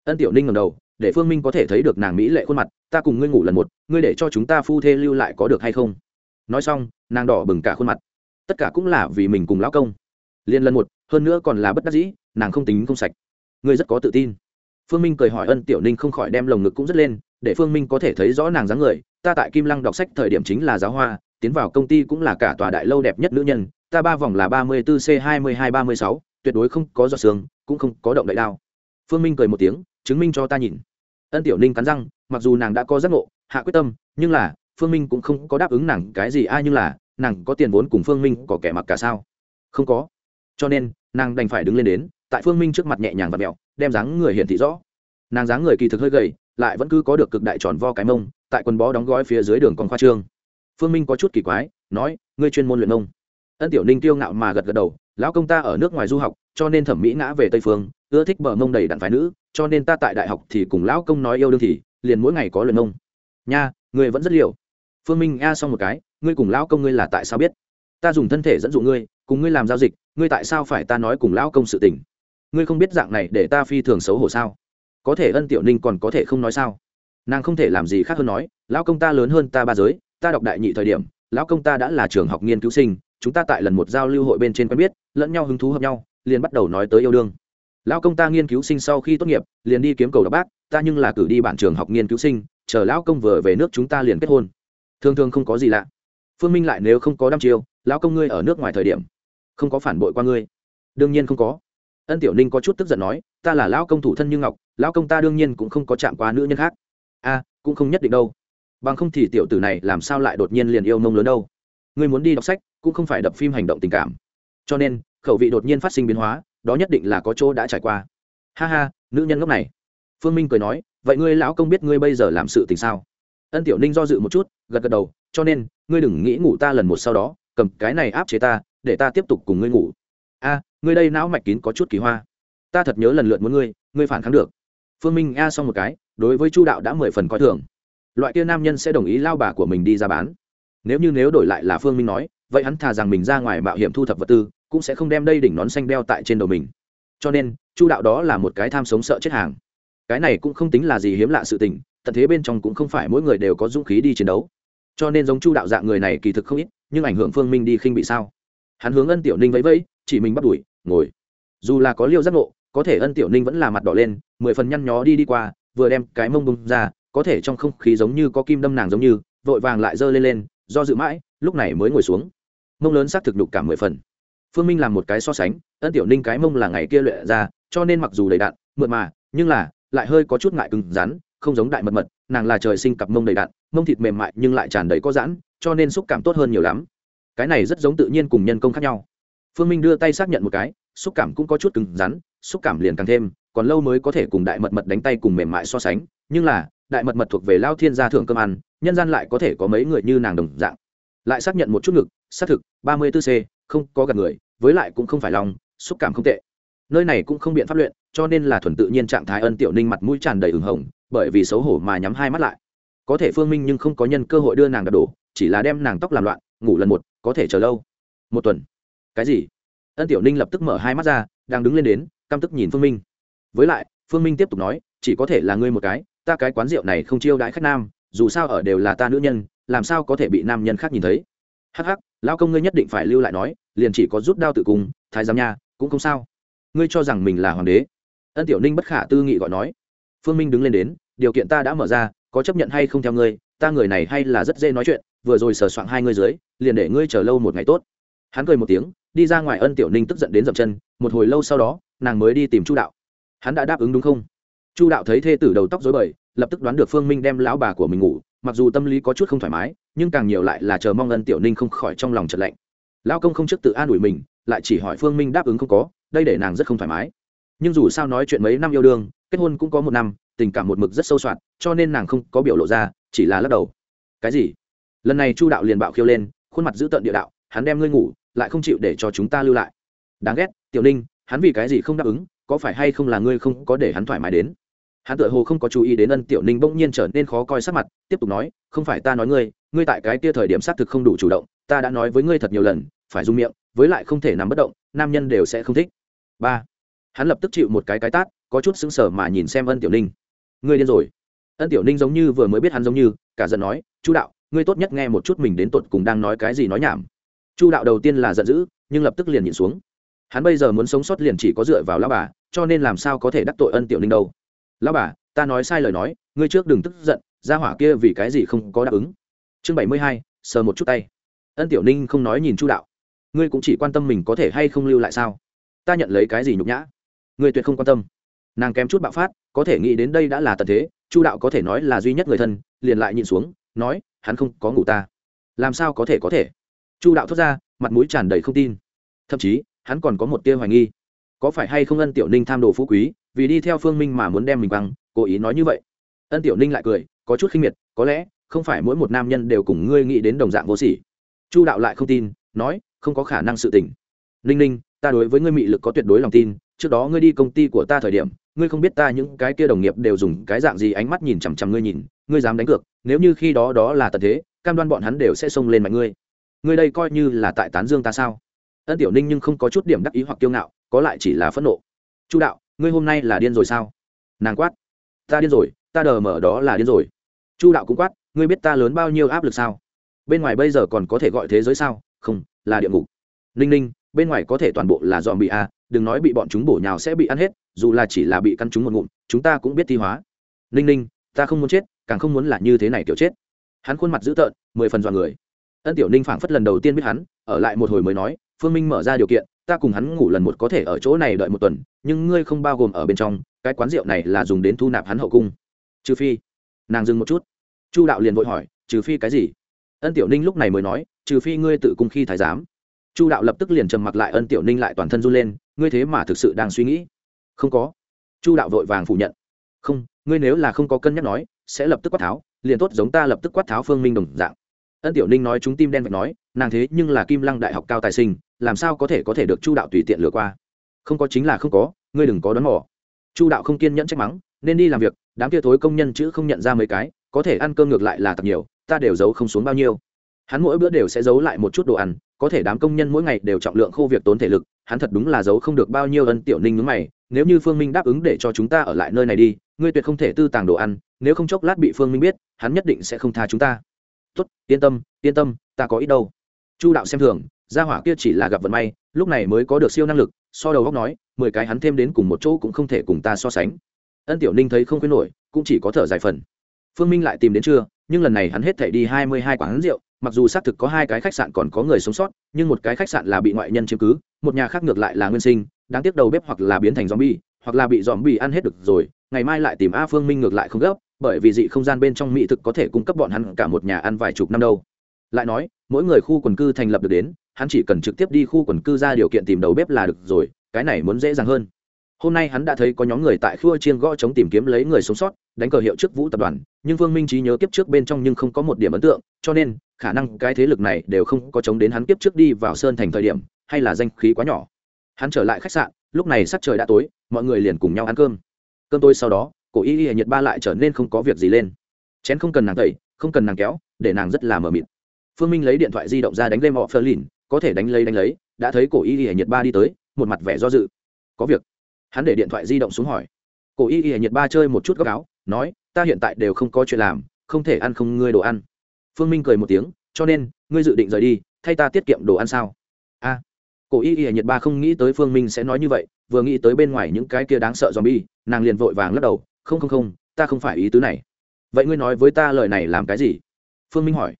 Ân tiểu ninh ngầm đầu, để phương minh có thể thấy được nàng mỹ lệ khuôn mặt, ta cùng ngươi ngủ lần một, ngươi để cho chúng ta phu thê lưu lại có được hay không? Nói xong, nàng đỏ bừng cả khuôn mặt. Tất cả cũng là vì mình cùng lão công. Liền lần một, hơn nữa còn là bất đắc dĩ, nàng không tính không sạch. Ngươi rất có tự tin. Phương minh cười hỏi ân tiểu ninh không khỏi đem lồng ngực cũng rất lên để phương minh có thể thấy rõ nàng dáng người, ta tại kim lăng đọc sách thời điểm chính là giáo hoa, tiến vào công ty cũng là cả tòa đại lâu đẹp nhất nữ nhân, ta ba vòng là ba mươi bốn c hai mươi hai ba mươi sáu, tuyệt đối không có giọt xương cũng không có động đại đao phương minh cười một tiếng, chứng minh cho ta nhìn. Ân tiểu ninh cắn răng, mặc dù nàng đã có giấc ngộ, hạ quyết tâm, nhưng là, phương minh cũng không có đáp ứng nàng cái gì, ai nhưng là, nàng có tiền vốn cùng phương minh có kẻ mặc cả sao? Không có. Cho nên, nàng đành phải đứng lên đến, tại phương minh trước mặt nhẹ nhàng và mẹo, đem dáng người hiển thị rõ. Nàng dáng người kỳ thực hơi gầy lại vẫn cứ có được cực đại tròn vo cái mông, tại quần bó đóng gói phía dưới đường còn khoa trương. Phương minh có chút kỳ quái, nói, ngươi chuyên môn luyện mông. Ân tiểu ninh tiêu ngạo mà gật gật đầu, lão công ta ở nước ngoài du học, cho nên thẩm mỹ ngã về tây phương, ưa thích bờ mông đầy đặn phái nữ, cho nên ta tại đại học thì cùng lão công nói yêu đương thì, liền mỗi ngày có luyện mông. Nha, ngươi vẫn rất liều. Phương minh a xong một cái, ngươi cùng lão công ngươi là tại sao biết? Ta dùng thân thể dẫn dụ ngươi, cùng ngươi làm giao dịch, ngươi tại sao phải ta nói cùng lão công sự tình? Ngươi không biết dạng này để ta phi thường xấu hổ sao? Có thể ân tiểu ninh còn có thể không nói sao? Nàng không thể làm gì khác hơn nói, lão công ta lớn hơn ta ba giới, ta đọc đại nhị thời điểm, lão công ta đã là trường học nghiên cứu sinh, chúng ta tại lần một giao lưu hội bên trên quen biết, lẫn nhau hứng thú hợp nhau, liền bắt đầu nói tới yêu đương. Lão công ta nghiên cứu sinh sau khi tốt nghiệp, liền đi kiếm cầu đọc bác, ta nhưng là cử đi bản trường học nghiên cứu sinh, chờ lão công vừa về nước chúng ta liền kết hôn. Thường thường không có gì lạ. Phương minh lại nếu không có đăm chiêu, lão công ngươi ở nước ngoài thời điểm, không có phản bội qua ngươi. Đương nhiên không có. Ân tiểu ninh có chút tức giận nói, ta là lão công thủ thân như ngọc lão công ta đương nhiên cũng không có chạm qua nữ nhân khác. A, cũng không nhất định đâu. Bằng không thì tiểu tử này làm sao lại đột nhiên liền yêu nông lớn đâu. Ngươi muốn đi đọc sách, cũng không phải đập phim hành động tình cảm. Cho nên, khẩu vị đột nhiên phát sinh biến hóa, đó nhất định là có chỗ đã trải qua. Ha ha, nữ nhân ngốc này. Phương minh cười nói, vậy ngươi lão công biết ngươi bây giờ làm sự tình sao? Ân tiểu ninh do dự một chút, gật gật đầu, cho nên, ngươi đừng nghĩ ngủ ta lần một sau đó, cầm cái này áp chế ta, để ta tiếp tục cùng ngươi ngủ. A, ngươi đây não mạch kín có chút kỳ hoa. Ta thật nhớ lần lượt muốn ngươi ngươi phản kháng được phương minh a xong một cái, đối với chu đạo đã mười phần coi thường. Loại kia nam nhân sẽ đồng ý lao bà của mình đi ra bán. Nếu như nếu đổi lại là phương minh nói, vậy hắn thà rằng mình ra ngoài mạo hiểm thu thập vật tư, cũng sẽ không đem đây đỉnh nón xanh đeo tại trên đầu mình. Cho nên, chu đạo đó là một cái tham sống sợ chết hàng. Cái này cũng không tính là gì hiếm lạ sự tình, tận thế bên trong cũng không phải mỗi người đều có dũng khí đi chiến đấu. Cho nên giống chu đạo dạng người này kỳ thực không ít, nhưng ảnh hưởng phương minh đi khinh bị sao? Hắn hướng ân tiểu ninh vẫy vẫy, chỉ mình bắt đuổi, ngồi. Dù là có liêu giác ngộ có thể ân tiểu ninh vẫn là mặt đỏ lên, mười phần nhăn nhó đi đi qua, vừa đem cái mông bông ra, có thể trong không khí giống như có kim đâm nàng giống như, vội vàng lại giơ lên lên, do dự mãi, lúc này mới ngồi xuống. Mông lớn xác thực đục cả mười phần. Phương minh làm một cái so sánh, ân tiểu ninh cái mông là ngày kia luyện ra, cho nên mặc dù đầy đạn, mượt mà, nhưng là, lại hơi có chút ngại cứng rắn, không giống đại mật mật, nàng là trời sinh cặp mông đầy đạn, mông thịt mềm mại nhưng lại tràn đầy có giãn, cho nên xúc cảm tốt hơn nhiều lắm. Cái này rất giống tự nhiên cùng nhân công khác nhau. Phương minh đưa tay xác nhận một cái, xúc cảm cũng có chút cứng rắn xúc cảm liền càng thêm, còn lâu mới có thể cùng đại mật mật đánh tay cùng mềm mại so sánh, nhưng là, đại mật mật thuộc về lao thiên gia thưởng cơm ăn, nhân gian lại có thể có mấy người như nàng đồng dạng. Lại xác nhận một chút ngực, xác thực, ba mươi 34 c không có gặp người, với lại cũng không phải lòng, xúc cảm không tệ. Nơi này cũng không biện pháp luyện, cho nên là thuần tự nhiên trạng thái ân tiểu ninh mặt mũi tràn đầy ửng hồng, bởi vì xấu hổ mà nhắm hai mắt lại. Có thể phương minh nhưng không có nhân cơ hội đưa nàng đập đổ chỉ là đem nàng tóc làm loạn, ngủ lần một, có thể chờ lâu. Một tuần. Cái gì? Ân tiểu ninh lập tức mở hai mắt ra, đang đứng lên đến căm tức nhìn phương minh. Với lại, phương minh tiếp tục nói, chỉ có thể là ngươi một cái, ta cái quán rượu này không chiêu đãi khách nam, dù sao ở đều là ta nữ nhân, làm sao có thể bị nam nhân khác nhìn thấy. Hắc hắc lao công ngươi nhất định phải lưu lại nói, liền chỉ có rút đao tự cung thái giám nha, cũng không sao. Ngươi cho rằng mình là hoàng đế? Ân tiểu ninh bất khả tư nghị gọi nói. Phương minh đứng lên đến, điều kiện ta đã mở ra, có chấp nhận hay không theo ngươi, ta người này hay là rất dễ nói chuyện, vừa rồi sờ soạng hai ngươi dưới, liền để ngươi chờ lâu một ngày tốt. Hắn cười một tiếng, đi ra ngoài ân tiểu ninh tức giận đến dậm chân, một hồi lâu sau đó nàng mới đi tìm chu đạo. Hắn đã đáp ứng đúng không? Chu đạo thấy thê tử đầu tóc dối bời, lập tức đoán được phương minh đem lão bà của mình ngủ, mặc dù tâm lý có chút không thoải mái, nhưng càng nhiều lại là chờ mong ân tiểu ninh không khỏi trong lòng trật lạnh. Lão công không trước tự an ủi mình, lại chỉ hỏi phương minh đáp ứng không có, đây để nàng rất không thoải mái. Nhưng dù sao nói chuyện mấy năm yêu đương, kết hôn cũng có một năm, tình cảm một mực rất sâu soạn, cho nên nàng không có biểu lộ ra, chỉ là lắc đầu. Cái gì? Lần này chu đạo liền bạo khiêu lên, khuôn mặt giữ tận địa đạo, hắn đem ngươi ngủ, lại không chịu để cho chúng ta lưu lại. Đáng ghét, tiểu ninh hắn vì cái gì không đáp ứng, có phải hay không là ngươi không có để hắn thoải mái đến? Hắn tự hồ không có chú ý đến ân tiểu ninh bỗng nhiên trở nên khó coi sắc mặt, tiếp tục nói, không phải ta nói ngươi ngươi tại cái kia thời điểm xác thực không đủ chủ động, ta đã nói với ngươi thật nhiều lần, phải dung miệng, với lại không thể nằm bất động, nam nhân đều sẽ không thích. Ba. Hắn lập tức chịu một cái cái tát, có chút sững sờ mà nhìn xem ân tiểu ninh. Ngươi điên rồi. Ân tiểu ninh giống như vừa mới biết hắn giống như, cả giận nói, chu đạo, ngươi tốt nhất nghe một chút mình đến tột cùng đang nói cái gì nói nhảm. Chu đạo đầu tiên là giận dữ, nhưng lập tức liền nhìn xuống hắn bây giờ muốn sống sót liền chỉ có dựa vào lao bà, cho nên làm sao có thể đắc tội ân tiểu ninh đâu. Lao bà, ta nói sai lời nói, ngươi trước đừng tức giận ra hỏa kia vì cái gì không có đáp ứng. Chương bảy mươi hai, sờ một chút tay. Ân tiểu ninh không nói nhìn chu đạo. Ngươi cũng chỉ quan tâm mình có thể hay không lưu lại sao? Ta nhận lấy cái gì nhục nhã? Ngươi tuyệt không quan tâm. Nàng kém chút bạo phát, có thể nghĩ đến đây đã là tận thế, chu đạo có thể nói là duy nhất người thân, liền lại nhìn xuống, nói, hắn không có ngủ ta. Làm sao có thể có thể? Chu đạo thốt ra, mặt mũi tràn đầy không tin. Thậm chí hắn còn có một tia hoài nghi. Có phải hay không ân tiểu ninh tham đồ phú quý, vì đi theo phương minh mà muốn đem mình băng cố ý nói như vậy? Ân tiểu ninh lại cười, có chút khinh miệt, có lẽ, không phải mỗi một nam nhân đều cùng ngươi nghĩ đến đồng dạng vô sỉ. Chu đạo lại không tin, nói, không có khả năng sự tình. Ninh ninh, ta đối với ngươi mị lực có tuyệt đối lòng tin, trước đó ngươi đi công ty của ta thời điểm, ngươi không biết ta những cái kia đồng nghiệp đều dùng cái dạng gì ánh mắt nhìn chằm chằm ngươi nhìn, ngươi dám đánh cược, nếu như khi đó đó là tật thế, cam đoan bọn hắn đều sẽ xông lên mạnh ngươi. Ngươi đây coi như là tại tán dương ta sao? Ân tiểu ninh nhưng không có chút điểm đắc ý hoặc kiêu ngạo, có lại chỉ là phẫn nộ. Chu đạo, ngươi hôm nay là điên rồi sao? Nàng quát. Ta điên rồi, ta đờ mở đó là điên rồi. Chu đạo cũng quát. Ngươi biết ta lớn bao nhiêu áp lực sao? Bên ngoài bây giờ còn có thể gọi thế giới sao? Không, là địa ngục. Ninh ninh, bên ngoài có thể toàn bộ là dòm bị a đừng nói bị bọn chúng bổ nhào sẽ bị ăn hết, dù là chỉ là bị căn chúng một ngụm, chúng ta cũng biết thi hóa. Ninh ninh, ta không muốn chết, càng không muốn là như thế này kiểu chết. Hắn khuôn mặt dữ tợn, mười phần dọn người. Ân tiểu ninh phảng phất lần đầu tiên biết hắn, ở lại một hồi mới nói phương minh mở ra điều kiện, ta cùng hắn ngủ lần một có thể ở chỗ này đợi một tuần, nhưng ngươi không bao gồm ở bên trong, cái quán rượu này là dùng đến thu nạp hắn hậu cung. Trừ phi, nàng dừng một chút. Chu đạo liền vội hỏi, trừ phi cái gì? Ân tiểu ninh lúc này mới nói, trừ phi ngươi tự cung khi thái giám. Chu đạo lập tức liền trầm mặc lại, ân tiểu ninh lại toàn thân run lên, ngươi thế mà thực sự đang suy nghĩ. Không có. Chu đạo vội vàng phủ nhận. Không, ngươi nếu là không có cân nhắc nói, sẽ lập tức quát tháo, liền tốt giống ta lập tức quát tháo phương minh đồng dạng ân tiểu ninh nói chúng tim đen vạch nói, nàng thế nhưng là kim lăng đại học cao tài sinh, làm sao có thể có thể được chu đạo tùy tiện lừa qua? Không có chính là không có, ngươi đừng có đoán mỏ chu đạo không kiên nhẫn trách mắng, nên đi làm việc, đám kia thối công nhân chữ không nhận ra mấy cái, có thể ăn cơm ngược lại là tập nhiều, ta đều giấu không xuống bao nhiêu. Hắn mỗi bữa đều sẽ giấu lại một chút đồ ăn, có thể đám công nhân mỗi ngày đều trọng lượng khô việc tốn thể lực, hắn thật đúng là giấu không được bao nhiêu ân tiểu ninh ngứng mày, nếu như phương minh đáp ứng để cho chúng ta ở lại nơi này đi, ngươi tuyệt không thể tư tàng đồ ăn, nếu không chốc lát bị phương minh biết, hắn nhất định sẽ không tha chúng ta tốt, yên tâm yên tâm, ta có ít đâu. Chu đạo xem thường, gia hỏa kia chỉ là gặp vận may, lúc này mới có được siêu năng lực, so đầu góc nói, mười cái hắn thêm đến cùng một chỗ cũng không thể cùng ta so sánh. Ân tiểu ninh thấy không khuyến nổi, cũng chỉ có thở dài phần. Phương minh lại tìm đến chưa nhưng lần này hắn hết thể đi hai mươi hai quán rượu, mặc dù xác thực có hai cái khách sạn còn có người sống sót, nhưng một cái khách sạn là bị ngoại nhân chiếm cứ, một nhà khác ngược lại là nguyên sinh, đáng tiếc đầu bếp hoặc là biến thành zombie, hoặc là bị zombie ăn hết được rồi, ngày mai lại tìm a phương minh ngược lại không gấp bởi vì dị không gian bên trong mỹ thực có thể cung cấp bọn hắn cả một nhà ăn vài chục năm đâu. Lại nói, mỗi người khu quần cư thành lập được đến, hắn chỉ cần trực tiếp đi khu quần cư ra điều kiện tìm đầu bếp là được rồi, cái này muốn dễ dàng hơn. Hôm nay hắn đã thấy có nhóm người tại khu chiên gõ chống tìm kiếm lấy người sống sót, đánh cờ hiệu trước vũ tập đoàn, nhưng vương minh trí nhớ kiếp trước bên trong nhưng không có một điểm ấn tượng, cho nên, khả năng cái thế lực này đều không có chống đến hắn kiếp trước đi vào sơn thành thời điểm, hay là danh khí quá nhỏ. Hắn trở lại khách sạn, lúc này sắc trời đã tối, mọi người liền cùng nhau ăn cơm. Cơm tôi sau đó cổ y y nhiệt ba lại trở nên không có việc gì lên. Chén không cần nàng tẩy, không cần nàng kéo, để nàng rất là mờ mịt. Phương minh lấy điện thoại di động ra đánh lên họ phơ lìn có thể đánh lấy đánh lấy, đã thấy cổ y y nhiệt ba đi tới, một mặt vẻ do dự. Có việc. Hắn để điện thoại di động xuống hỏi. Cổ y y nhiệt ba chơi một chút góc áo, nói, ta hiện tại đều không có chuyện làm, không thể ăn không ngươi đồ ăn. Phương minh cười một tiếng, cho nên, ngươi dự định rời đi, thay ta tiết kiệm đồ ăn sao? A. Cổ y y nhiệt ba không nghĩ tới phương minh sẽ nói như vậy, vừa nghĩ tới bên ngoài những cái kia đáng sợ dòm bi nàng liền vội vàng lắc đầu không không không ta không phải ý tứ này. Vậy ngươi nói với ta lời này làm cái gì? Phương minh hỏi.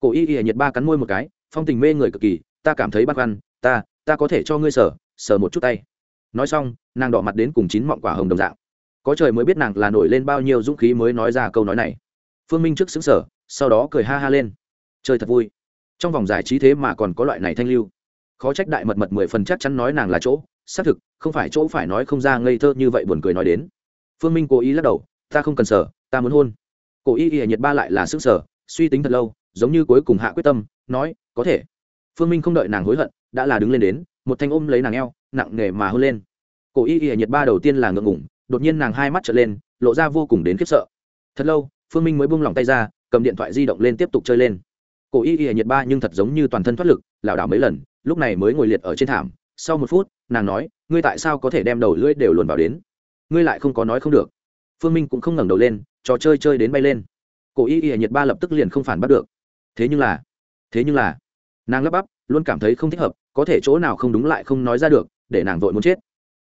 Cổ y y nhiệt ba cắn môi một cái phong tình mê người cực kỳ ta cảm thấy băn khoăn ta ta có thể cho ngươi sở, sờ một chút tay. Nói xong nàng đỏ mặt đến cùng chín mọng quả hồng đồng dạng. Có trời mới biết nàng là nổi lên bao nhiêu dũng khí mới nói ra câu nói này. Phương minh trước xứng sở sau đó cười ha ha lên. Chơi thật vui. Trong vòng giải trí thế mà còn có loại này thanh lưu. Khó trách đại mật mật mười phần chắc chắn nói nàng là chỗ xác thực không phải chỗ phải nói không ra ngây thơ như vậy buồn cười nói đến phương minh cố ý lắc đầu, ta không cần sở, ta muốn hôn. Cổ y y nhiệt ba lại là sức sở suy tính thật lâu, giống như cuối cùng hạ quyết tâm, nói, có thể. Phương minh không đợi nàng hối hận, đã là đứng lên đến, một thanh ôm lấy nàng eo, nặng nề mà hôn lên. Cổ y y nhiệt ba đầu tiên là ngượng ngủng đột nhiên nàng hai mắt trở lên, lộ ra vô cùng đến khiếp sợ. Thật lâu, phương minh mới buông lỏng tay ra, cầm điện thoại di động lên tiếp tục chơi lên. Cổ y y nhiệt ba nhưng thật giống như toàn thân thoát lực, lảo đảo mấy lần, lúc này mới ngồi liệt ở trên thảm. Sau một phút, nàng nói, ngươi tại sao có thể đem đầu lưỡi đều luồn vào đến? Ngươi lại không có nói không được. Phương minh cũng không ngẩng đầu lên, trò chơi chơi đến bay lên. Cổ y y nhiệt ba lập tức liền không phản bắt được. Thế nhưng là, thế nhưng là, nàng lắp bắp, luôn cảm thấy không thích hợp, có thể chỗ nào không đúng lại không nói ra được, để nàng vội muốn chết.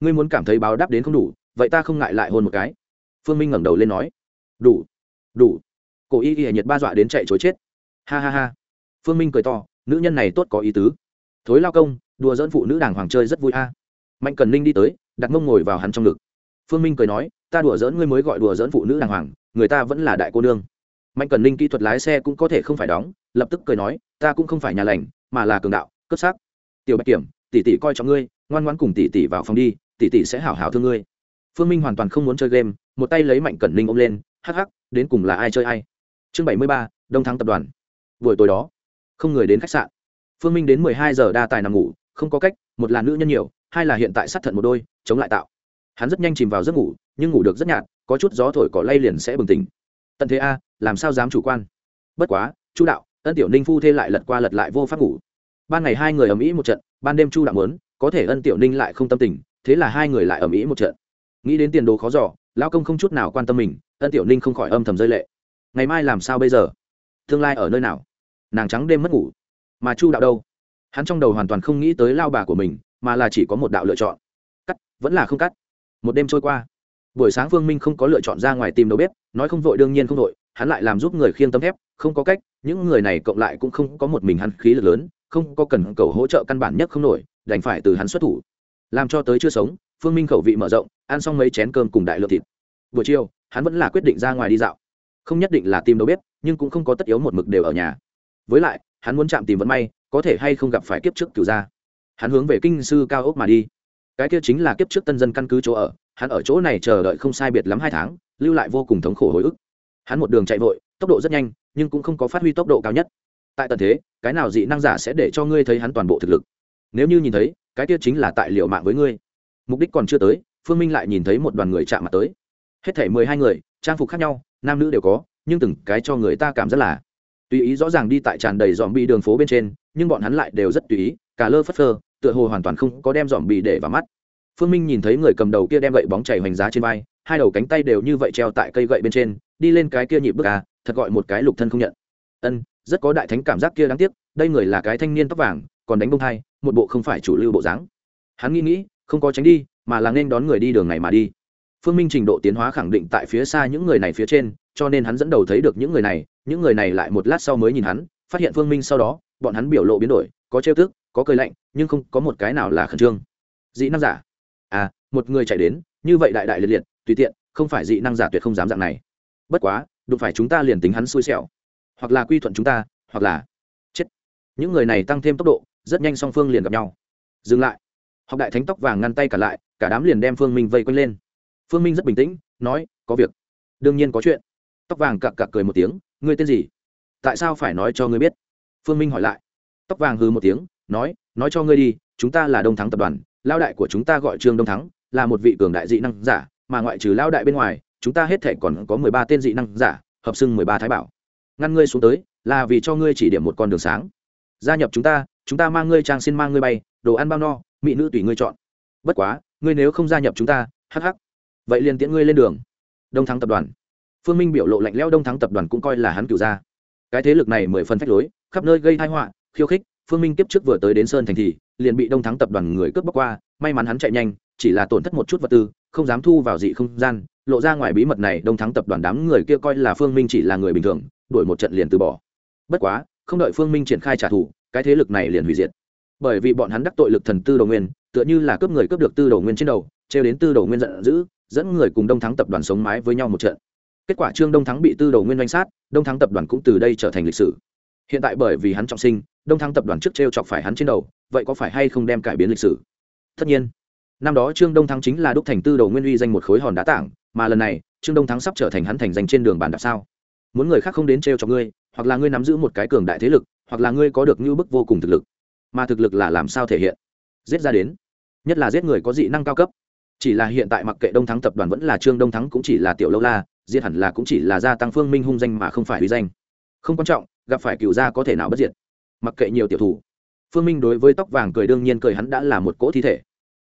Ngươi muốn cảm thấy báo đáp đến không đủ, vậy ta không ngại lại hôn một cái. Phương minh ngẩng đầu lên nói, đủ đủ. Cổ y y nhiệt ba dọa đến chạy chối chết. Ha ha ha. Phương minh cười to, nữ nhân này tốt có ý tứ. Thối lao công, đùa dẫn phụ nữ đàng hoàng chơi rất vui a. Mạnh cần ninh đi tới, đặt mông ngồi vào hắn trong ngực phương minh cười nói, ta đùa dỡn ngươi mới gọi đùa dỡn phụ nữ đàng hoàng, người ta vẫn là đại cô nương. Mạnh cần ninh kỹ thuật lái xe cũng có thể không phải đóng, lập tức cười nói, ta cũng không phải nhà lành, mà là cường đạo cấp sắc tiểu bạch kiểm, tỷ tỷ coi trọng ngươi, ngoan ngoãn cùng tỷ tỷ vào phòng đi, tỷ tỷ sẽ hảo hảo thương ngươi. Phương minh hoàn toàn không muốn chơi game, một tay lấy mạnh cẩn ninh ôm lên, hắc hắc, đến cùng là ai chơi ai? Chương bảy mươi ba, đông thắng tập đoàn. Buổi tối đó, không người đến khách sạn. Phương minh đến mười hai giờ đa tài nằm ngủ, không có cách, một là nữ nhân nhiều, hai là hiện tại sát thận một đôi, chống lại tạo hắn rất nhanh chìm vào giấc ngủ, nhưng ngủ được rất nhạt, có chút gió thổi cỏ lay liền sẽ bừng tỉnh. Tận thế a, làm sao dám chủ quan? Bất quá, chu đạo, ân tiểu ninh phu thê lại lật qua lật lại vô pháp ngủ. Ban ngày hai người ầm ĩ một trận, ban đêm chu đạo mớn có thể ân tiểu ninh lại không tâm tình, thế là hai người lại ầm ĩ một trận. Nghĩ đến tiền đồ khó giỏ lao công không chút nào quan tâm mình, ân tiểu ninh không khỏi âm thầm rơi lệ. Ngày mai làm sao bây giờ? Tương lai ở nơi nào? Nàng trắng đêm mất ngủ. Mà chu đạo đâu? Hắn trong đầu hoàn toàn không nghĩ tới lao bà của mình, mà là chỉ có một đạo lựa chọn. Cắt, vẫn là không cắt một đêm trôi qua. Buổi sáng phương minh không có lựa chọn ra ngoài tìm đầu bếp, nói không vội, đương nhiên không vội, hắn lại làm giúp người khiêng tấm thép, không có cách, những người này cộng lại cũng không có một mình hắn khí lực lớn, không có cần cầu hỗ trợ căn bản nhất không nổi, đành phải từ hắn xuất thủ. Làm cho tới chưa sống, phương minh khẩu vị mở rộng, ăn xong mấy chén cơm cùng đại lượng thịt. Buổi chiều, hắn vẫn là quyết định ra ngoài đi dạo. Không nhất định là tìm đầu bếp, nhưng cũng không có tất yếu một mực đều ở nhà. Với lại, hắn muốn chạm tìm vận may, có thể hay không gặp phải kiếp trước cửu gia. Hắn hướng về kinh sư cao ốc mà đi cái kia chính là kiếp trước tân dân căn cứ chỗ ở, hắn ở chỗ này chờ đợi không sai biệt lắm hai tháng, lưu lại vô cùng thống khổ hồi ức. Hắn một đường chạy vội, tốc độ rất nhanh, nhưng cũng không có phát huy tốc độ cao nhất. Tại tận thế, cái nào dị năng giả sẽ để cho ngươi thấy hắn toàn bộ thực lực? Nếu như nhìn thấy, cái kia chính là tại liệu mạng với ngươi. Mục đích còn chưa tới, phương minh lại nhìn thấy một đoàn người chạm mặt tới. Hết thể mười hai người, trang phục khác nhau, nam nữ đều có, nhưng từng cái cho người ta cảm rất là tùy ý rõ ràng đi tại tràn đầy dòm bị đường phố bên trên, nhưng bọn hắn lại đều rất tùy ý, cả lơ phất phơ tựa hồ hoàn toàn không có đem dòm bị để vào mắt. Phương minh nhìn thấy người cầm đầu kia đem gậy bóng chảy hoành giá trên vai, hai đầu cánh tay đều như vậy treo tại cây gậy bên trên, đi lên cái kia nhịp bước à thật gọi một cái lục thân không nhận. Ân, rất có đại thánh cảm giác kia đáng tiếc, đây người là cái thanh niên tóc vàng, còn đánh bông thai, một bộ không phải chủ lưu bộ dáng. Hắn nghĩ nghĩ, không có tránh đi, mà là nên đón người đi đường này mà đi. Phương minh trình độ tiến hóa khẳng định tại phía xa những người này phía trên, cho nên hắn dẫn đầu thấy được những người này, những người này lại một lát sau mới nhìn hắn, phát hiện phương minh sau đó, bọn hắn biểu lộ biến đổi, có trêu tức có cười lạnh, nhưng không có một cái nào là khẩn trương. Dị năng giả. À một người chạy đến, như vậy đại đại liệt liệt, tùy tiện, không phải dị năng giả tuyệt không dám dạng này. Bất quá, đụng phải chúng ta liền tính hắn xui xẻo. Hoặc là quy thuận chúng ta, hoặc là chết. Những người này tăng thêm tốc độ, rất nhanh song phương liền gặp nhau. Dừng lại. Học đại thánh tóc vàng ngăn tay cả lại, cả đám liền đem phương minh vây quanh lên. Phương minh rất bình tĩnh, nói, có việc. Đương nhiên có chuyện. Tóc vàng cặc cặc cười một tiếng, ngươi tên gì? Tại sao phải nói cho ngươi biết? Phương minh hỏi lại. Tóc vàng hư một tiếng nói nói cho ngươi đi, chúng ta là đông thắng tập đoàn lao đại của chúng ta gọi trương đông thắng, là một vị cường đại dị năng giả, mà ngoại trừ lao đại bên ngoài, chúng ta hết thể còn có mười ba tên dị năng giả, hợp xưng mười ba thái bảo. Ngăn ngươi xuống tới, là vì cho ngươi chỉ điểm một con đường sáng. Gia nhập chúng ta chúng ta mang ngươi trang xin mang ngươi bay, đồ ăn bao no, mỹ nữ tùy ngươi chọn. Bất quá, ngươi nếu không gia nhập chúng ta hh vậy liền tiễn ngươi lên đường. Đông thắng tập đoàn. Phương minh biểu lộ lạnh lẽo đông thắng tập đoàn cũng coi là hắn cựu gia. Cái thế lực này mười phần phách lối, khắp nơi gây tai họa, khiêu khích phương minh tiếp trước vừa tới đến sơn thành thì, liền bị đông thắng tập đoàn người cướp bóc qua, may mắn hắn chạy nhanh, chỉ là tổn thất một chút vật tư, không dám thu vào dị không gian, lộ ra ngoài bí mật này, đông thắng tập đoàn đám người kia coi là phương minh chỉ là người bình thường, đuổi một trận liền từ bỏ. Bất quá, không đợi phương minh triển khai trả thù, cái thế lực này liền hủy diệt. Bởi vì bọn hắn đắc tội lực thần tư đầu nguyên, tựa như là cướp người cướp được tư đầu nguyên trên đầu, trêu đến tư đầu nguyên giận dữ, dẫn người cùng đông thắng tập đoàn sống mái với nhau một trận. Kết quả trương đông thắng bị tư đầu nguyên doanh sát, đông thắng tập đoàn cũng từ đây trở thành lịch sử. Hiện tại bởi vì hắn trọng sinh đông Thăng tập đoàn trước t r e o chọc phải hắn trên đầu, vậy có phải hay không đem cải biến lịch sử? Tất nhiên. Năm đó trương đông thắng chính là đúc thành tư đầu nguyên uy danh một khối hòn đá tảng, mà lần này, trương đông thắng sắp trở thành hắn thành danh trên đường bàn đạp sao? Muốn người khác không đến t r e o chọc ngươi, hoặc là ngươi nắm giữ một cái cường đại thế lực, hoặc là ngươi có được như bức vô cùng thực lực. Mà thực lực là làm sao thể hiện? Giết ra đến. Nhất là giết người có dị năng cao cấp. Chỉ là hiện tại mặc kệ đông thắng tập đoàn vẫn là trương đông thắng cũng chỉ là tiểu lâu la, giết hẳn là cũng chỉ là gia tăng phương minh hung danh mà không phải uy danh. Không quan trọng, gặp phải cựu gia có thể nào bất diệt mặc kệ nhiều tiểu thủ. Phương minh đối với tóc vàng cười đương nhiên cười hắn đã là một cỗ thi thể.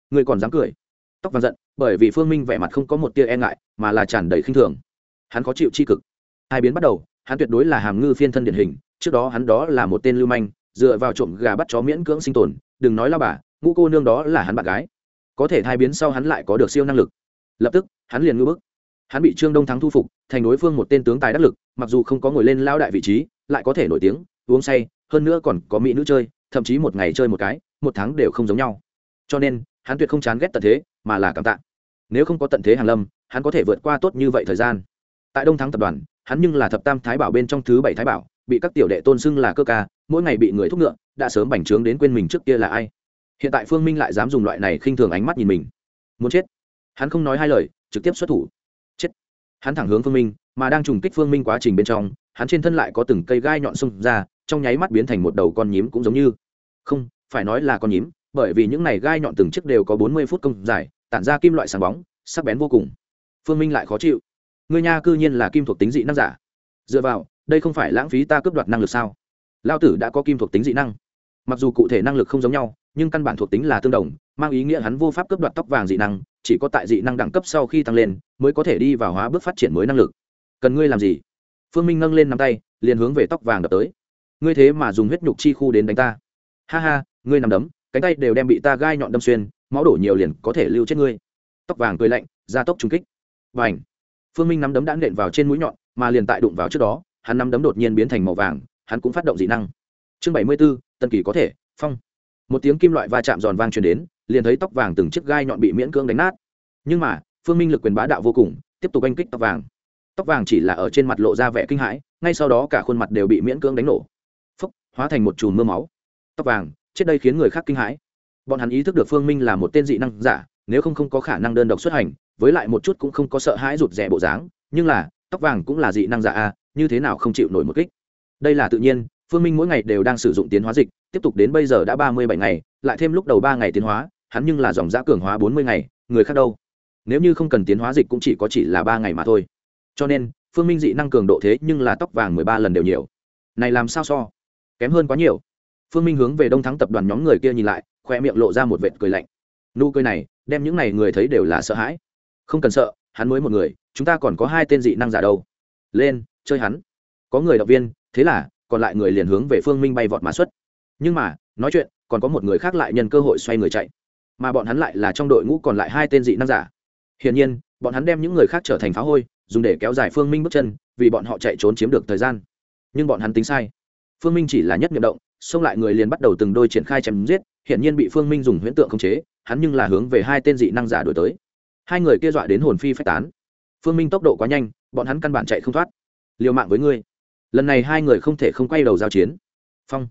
Người còn dám cười? Tóc vàng giận, bởi vì phương minh vẻ mặt không có một tia e ngại, mà là tràn đầy khinh thường. Hắn khó chịu c h i cực. Hai biến bắt đầu, hắn tuyệt đối là hàm ngư phiên thân điển hình, trước đó hắn đó là một tên lưu manh, dựa vào trộm gà bắt chó miễn cưỡng sinh tồn, đừng nói là bà, ngũ cô nương đó là hắn bạn gái. Có thể thai biến sau hắn lại có được siêu năng lực. Lập tức, hắn liền ngưỡng bức. Hắn bị trương đông thắng thu phục, thành đối phương một tên tướng tài đắc lực, mặc dù không có ngồi lên lao đại vị trí, lại có thể nổi tiếng, uống say hơn nữa còn có mỹ nữ chơi, thậm chí một ngày chơi một cái, một tháng đều không giống nhau. Cho nên, hắn tuyệt không chán ghét tận thế, mà là cảm tạ. Nếu không có tận thế hàn lâm, hắn có thể vượt qua tốt như vậy thời gian. Tại đông thắng tập đoàn, hắn nhưng là thập tam thái bảo bên trong thứ bảy thái bảo, bị các tiểu đệ tôn xưng là cơ ca, mỗi ngày bị người thúc ngựa, đã sớm bành trướng đến quên mình trước kia là ai. Hiện tại phương minh lại dám dùng loại này khinh thường ánh mắt nhìn mình. Muốn chết? Hắn không nói hai lời, trực tiếp xuất thủ. Chết. Hắn thẳng hướng phương minh, mà đang trùng kích phương minh quá trình bên trong, hắn trên thân lại có từng cây gai nhọn xông ra trong nháy mắt biến thành một đầu con nhím cũng giống như. Không, phải nói là con nhím, bởi vì những này gai nhọn từng chiếc đều có bốn mươi phút công dài tản ra kim loại sáng bóng, sắc bén vô cùng. Phương minh lại khó chịu. Người nha cư nhiên là kim thuộc tính dị năng giả. Dựa vào, đây không phải lãng phí ta cướp đoạt năng lực sao? Lao tử đã có kim thuộc tính dị năng. Mặc dù cụ thể năng lực không giống nhau, nhưng căn bản thuộc tính là tương đồng, mang ý nghĩa hắn vô pháp cướp đoạt tóc vàng dị năng, chỉ có tại dị năng đẳng cấp sau khi tăng lên, mới có thể đi vào hóa bước phát triển mới năng lực. Cần ngươi làm gì? Phương minh nâng lên nắm tay, liền hướng về tóc vàng đập tới ngươi thế mà dùng huyết nhục chi khu đến đánh ta. Ha ha, ngươi nằm đấm, cánh tay đều đem bị ta gai nhọn đâm xuyên, máu đổ nhiều liền có thể lưu chết ngươi. Tóc vàng cười lạnh gia tốc trung kích. Và ảnh phương minh nắm đấm đã nện vào trên mũi nhọn, mà liền tại đụng vào trước đó, hắn nắm đấm đột nhiên biến thành màu vàng, hắn cũng phát động dị năng. Chương bảy mươi b ố tân kỳ có thể, phong. Một tiếng kim loại va chạm giòn vang truyền đến, liền thấy tóc vàng từng chiếc gai nhọn bị miễn cưỡng đánh nát. Nhưng mà, phương minh lực quyền bá đạo vô cùng, tiếp tục oanh kích tóc vàng. Tóc vàng chỉ là ở trên mặt lộ ra vẻ kinh hãi, ngay sau đó cả khuôn mặt đều bị miễn cưỡng đánh nổ hóa thành một chùm mưa máu. Tóc vàng, chết đây khiến người khác kinh hãi. Bọn hắn ý thức được phương minh là một tên dị năng giả, nếu không không có khả năng đơn độc xuất hành, với lại một chút cũng không có sợ hãi rụt rè bộ dáng, nhưng là, tóc vàng cũng là dị năng giả a, như thế nào không chịu nổi một kích. Đây là tự nhiên, phương minh mỗi ngày đều đang sử dụng tiến hóa dịch, tiếp tục đến bây giờ đã ba mươi bảy ngày, lại thêm lúc đầu ba ngày tiến hóa, hắn nhưng là dòng giã cường hóa bốn mươi ngày, người khác đâu? Nếu như không cần tiến hóa dịch cũng chỉ có chỉ là ba ngày mà thôi. Cho nên, phương minh dị năng cường độ thế nhưng là tóc vàng mười ba lần đều nhiều. Này làm sao so? Kém hơn quá nhiều. Phương minh hướng về đông thắng tập đoàn nhóm người kia nhìn lại, khoe miệng lộ ra một vệt cười lạnh. Nụ cười này, đem những n à y người thấy đều là sợ hãi. Không cần sợ, hắn mới một người, chúng ta còn có hai tên dị năng giả đâu. Lên, chơi hắn. Có người động viên, thế là, còn lại người liền hướng về phương minh bay vọt mã xuất. Nhưng mà, nói chuyện, còn có một người khác lại nhân cơ hội xoay người chạy. Mà bọn hắn lại là trong đội ngũ còn lại hai tên dị năng giả. Hiển nhiên, bọn hắn đem những người khác trở thành phá hôi, dùng để kéo dài phương minh bước chân, vì bọn họ chạy trốn chiếm được thời gian. Nhưng bọn hắn tính sai phương minh chỉ là nhất nhiệm động, xông lại người liền bắt đầu từng đôi triển khai chém giết, hiển nhiên bị phương minh dùng huyễn tượng khống chế, hắn nhưng là hướng về hai tên dị năng giả đổi tới. Hai người kia dọa đến hồn phi phách tán. Phương minh tốc độ quá nhanh, bọn hắn căn bản chạy không thoát. Liều mạng với ngươi. Lần này hai người không thể không quay đầu giao chiến. Phong.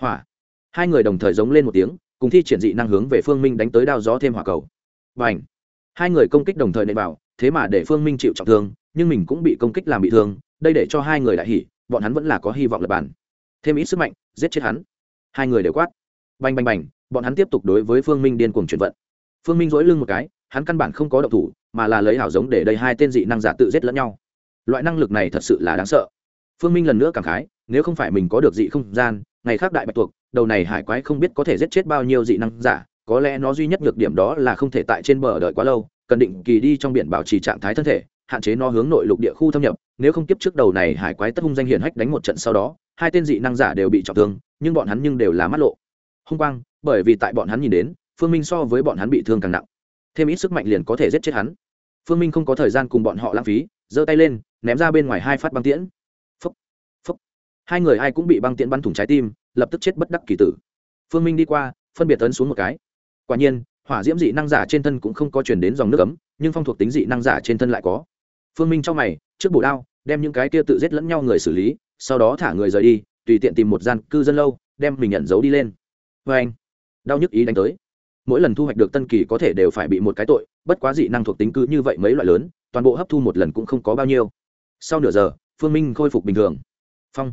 Hỏa. Hai người đồng thời giống lên một tiếng, cùng thi triển dị năng hướng về phương minh đánh tới đao gió thêm hỏa cầu. Và ảnh hai người công kích đồng thời nệ vào, thế mà để phương minh chịu trọng thương, nhưng mình cũng bị công kích làm bị thương, đây để cho hai người đại hỉ, bọn hắn vẫn là có hy vọng lập bản thêm ít sức mạnh, giết chết hắn. Hai người đều quát. Bành bành bành, bọn hắn tiếp tục đối với phương minh điên cuồng chuyển vận. Phương minh dỗi lưng một cái, hắn căn bản không có động thủ, mà là lấy hảo giống để đây hai tên dị năng giả tự giết lẫn nhau. Loại năng lực này thật sự là đáng sợ. Phương minh lần nữa cảm khái, nếu không phải mình có được dị không gian, ngày khác đại bạch tuộc, đầu này hải quái không biết có thể giết chết bao nhiêu dị năng giả, có lẽ nó duy nhất nhược điểm đó là không thể tại trên bờ đợi quá lâu, cần định kỳ đi trong biển bảo trì trạng thái thân thể hạn chế nó hướng nội lục địa khu thâm nhập nếu không kiếp trước đầu này hải quái tất hung danh hiển hách đánh một trận sau đó hai tên dị năng giả đều bị trọng thương nhưng bọn hắn nhưng đều là mắt lộ. Hung quang bởi vì tại bọn hắn nhìn đến phương minh so với bọn hắn bị thương càng nặng. Thêm ít sức mạnh liền có thể giết chết hắn. Phương minh không có thời gian cùng bọn họ lãng phí giơ tay lên ném ra bên ngoài hai phát băng tiễn. Phúc, phúc. hai người ai cũng bị băng tiễn bắn thủng trái tim lập tức chết bất đắc kỳ tử. Phương minh đi qua phân biệt tấn xuống một cái. Quả nhiên hỏa diễm dị năng giả trên thân cũng không có chuyển đến dòng nước ấm nhưng phong thuộc tính dị năng giả trên thân lại có phương minh trong mày, trước bổ đao, đem những cái kia tự giết lẫn nhau người xử lý, sau đó thả người rời đi, tùy tiện tìm một gian cư dân lâu, đem mình nhận giấu đi lên. Vê anh, đau nhức ý đánh tới. Mỗi lần thu hoạch được tân kỳ có thể đều phải bị một cái tội, bất quá dị năng thuộc tính cứ như vậy mấy loại lớn, toàn bộ hấp thu một lần cũng không có bao nhiêu. Sau nửa giờ, phương minh khôi phục bình thường. Phong.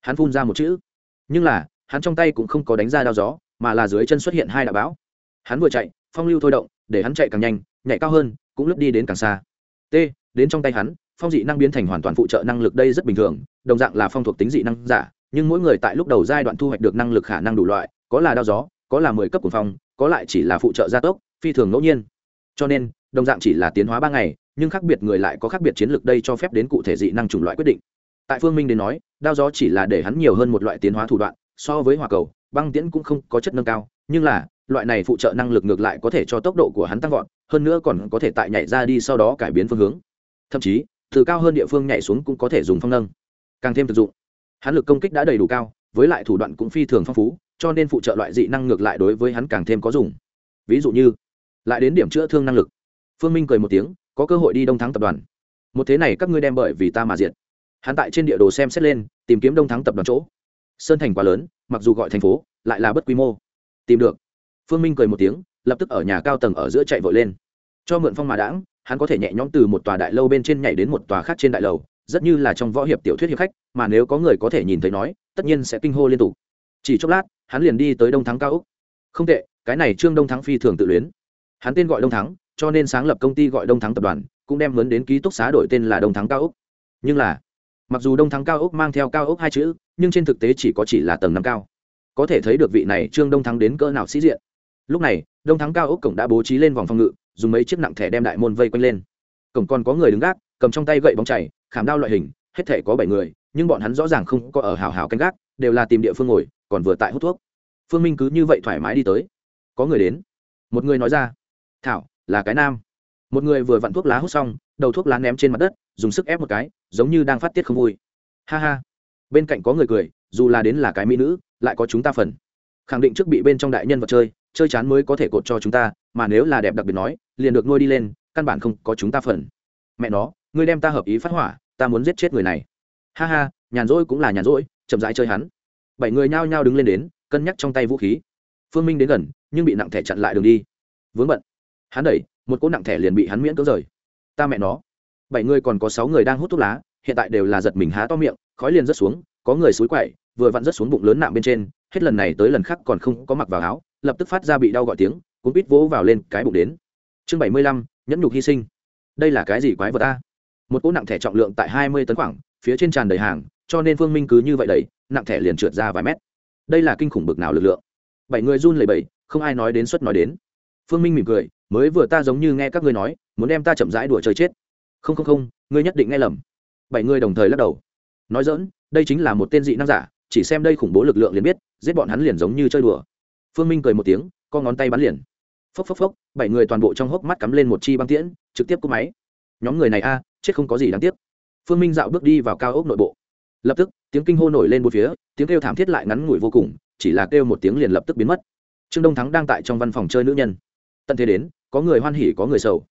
Hắn phun ra một chữ. Nhưng là, hắn trong tay cũng không có đánh ra đao gió, mà là dưới chân xuất hiện hai đạo bão. Hắn vừa chạy, phong lưu thôi động, để hắn chạy càng nhanh, nhảy cao hơn, cũng lướt đi đến càng xa. T đến trong tay hắn, phong dị năng biến thành hoàn toàn phụ trợ năng lực đây rất bình thường, đồng dạng là phong thuộc tính dị năng giả, nhưng mỗi người tại lúc đầu giai đoạn thu hoạch được năng lực khả năng đủ loại, có là đao gió, có là mười cấp của phong, có lại chỉ là phụ trợ gia tốc, phi thường ngẫu nhiên. Cho nên, đồng dạng chỉ là tiến hóa ba ngày, nhưng khác biệt người lại có khác biệt chiến lược đây cho phép đến cụ thể dị năng chủng loại quyết định. Tại phương minh đến nói, đao gió chỉ là để hắn nhiều hơn một loại tiến hóa thủ đoạn, so với hỏa cầu, băng tiễn cũng không có chất nâng cao, nhưng là, loại này phụ trợ năng lực ngược lại có thể cho tốc độ của hắn tăng vọt, hơn nữa còn có thể tại nhảy ra đi sau đó cải biến phương hướng thậm chí, từ cao hơn địa phương nhảy xuống cũng có thể dùng phong nâng. Càng thêm thực dụng. Hắn lực công kích đã đầy đủ cao, với lại thủ đoạn cũng phi thường phong phú, cho nên phụ trợ loại dị năng ngược lại đối với hắn càng thêm có dùng. Ví dụ như, lại đến điểm chữa thương năng lực. Phương minh cười một tiếng, có cơ hội đi đông thắng tập đoàn. Một thế này các ngươi đem bởi vì ta mà diệt. Hắn tại trên địa đồ xem xét lên, tìm kiếm đông thắng tập đoàn chỗ. Sơn thành quá lớn, mặc dù gọi thành phố, lại là bất quy mô. Tìm được. Phương minh cười một tiếng, lập tức ở nhà cao tầng ở giữa chạy vội lên. Cho mượn phong mà đãng hắn có thể nhẹ nhõm từ một tòa đại lâu bên trên nhảy đến một tòa khác trên đại lầu, rất như là trong võ hiệp tiểu thuyết hiệp khách, mà nếu có người có thể nhìn thấy nói, tất nhiên sẽ kinh hô liên tục. Chỉ chốc lát, hắn liền đi tới đông thắng cao úc không tệ, cái này trương đông thắng phi thường tự luyến. Hắn tên gọi đông thắng, cho nên sáng lập công ty gọi đông thắng tập đoàn, cũng đem mướn đến ký túc xá đổi tên là đông thắng cao úc nhưng là, mặc dù đông thắng cao úc mang theo cao úc hai chữ, nhưng trên thực tế chỉ có chỉ là tầng năm cao. Có thể thấy được vị này trương đông thắng đến cỡ nào sĩ diện. Lúc này, đông thắng cao úc cổng đã bố trí lên vòng phòng ngự dùng mấy chiếc nặng thẻ đem đại môn vây quanh lên. Cổng còn có người đứng gác, cầm trong tay gậy bóng chảy khảm đao loại hình, hết thể có bảy người, nhưng bọn hắn rõ ràng không có ở hào hào canh gác, đều là tìm địa phương ngồi, còn vừa tại hút thuốc. Phương minh cứ như vậy thoải mái đi tới. Có người đến. Một người nói ra, thảo, là cái nam. Một người vừa vặn thuốc lá hút xong, đầu thuốc lá ném trên mặt đất, dùng sức ép một cái, giống như đang phát tiết không vui. Ha ha. Bên cạnh có người cười, dù là đến là cái mỹ nữ, lại có chúng ta phần. Khẳng định trước bị bên trong đại nhân vật chơi chơi chán mới có thể cột cho chúng ta mà nếu là đẹp đặc biệt nói, liền được nuôi đi lên, căn bản không có chúng ta phần. Mẹ nó, ngươi đem ta hợp ý phát hỏa, ta muốn giết chết người này. Ha ha, nhàn rỗi cũng là nhàn rỗi, chậm rãi chơi hắn. Bảy người nhao nhao đứng lên đến, cân nhắc trong tay vũ khí. Phương minh đến gần, nhưng bị nặng thẻ chặn lại đường đi. Vướng bận. Hắn đẩy, một cỗ nặng thẻ liền bị hắn miễn cưỡng rời. Ta mẹ nó. Bảy người còn có sáu người đang hút thuốc lá, hiện tại đều là giật mình há to miệng, khói liền rớt xuống, có người xúi quậy, vừa vặn rớt xuống bụng lớn nạm bên trên, hết lần này tới lần khác còn không có mặc vào áo, lập tức phát ra bị đau gọi tiếng cũng bít vỗ vào lên cái bụng đến. Chương bảy mươi lăm, nhẫn nhục hy sinh. Đây là cái gì quái vật ta? Một cỗ nặng thẻ trọng lượng tại hai mươi tấn khoảng, phía trên tràn đầy hàng, cho nên phương minh cứ như vậy đẩy, nặng thẻ liền trượt ra vài mét. Đây là kinh khủng bực nào lực lượng? Bảy người run lẩy bẩy, không ai nói đến suất nói đến. Phương minh mỉm cười, mới vừa ta giống như nghe các ngươi nói, muốn đem ta chậm rãi đùa chơi chết. Không không không, ngươi nhất định nghe lầm. Bảy người đồng thời lắc đầu. Nói dỡn đây chính là một tên dị năng giả, chỉ xem đây khủng bố lực lượng liền biết, giết bọn hắn liền giống như chơi đùa. Phương minh cười một tiếng con ngón tay bắn liền phốc phốc phốc, bảy người toàn bộ trong hốc mắt cắm lên một chi băng tiễn, trực tiếp cúp máy. Nhóm người này a, chết không có gì đáng tiếc. Phương minh dạo bước đi vào cao ốc nội bộ. Lập tức, tiếng kinh hô nổi lên bốn phía, tiếng kêu thảm thiết lại ngắn ngủi vô cùng, chỉ là kêu một tiếng liền lập tức biến mất. Trương đông thắng đang tại trong văn phòng chơi nữ nhân. Tận thế đến, có người hoan hỉ, có người sầu.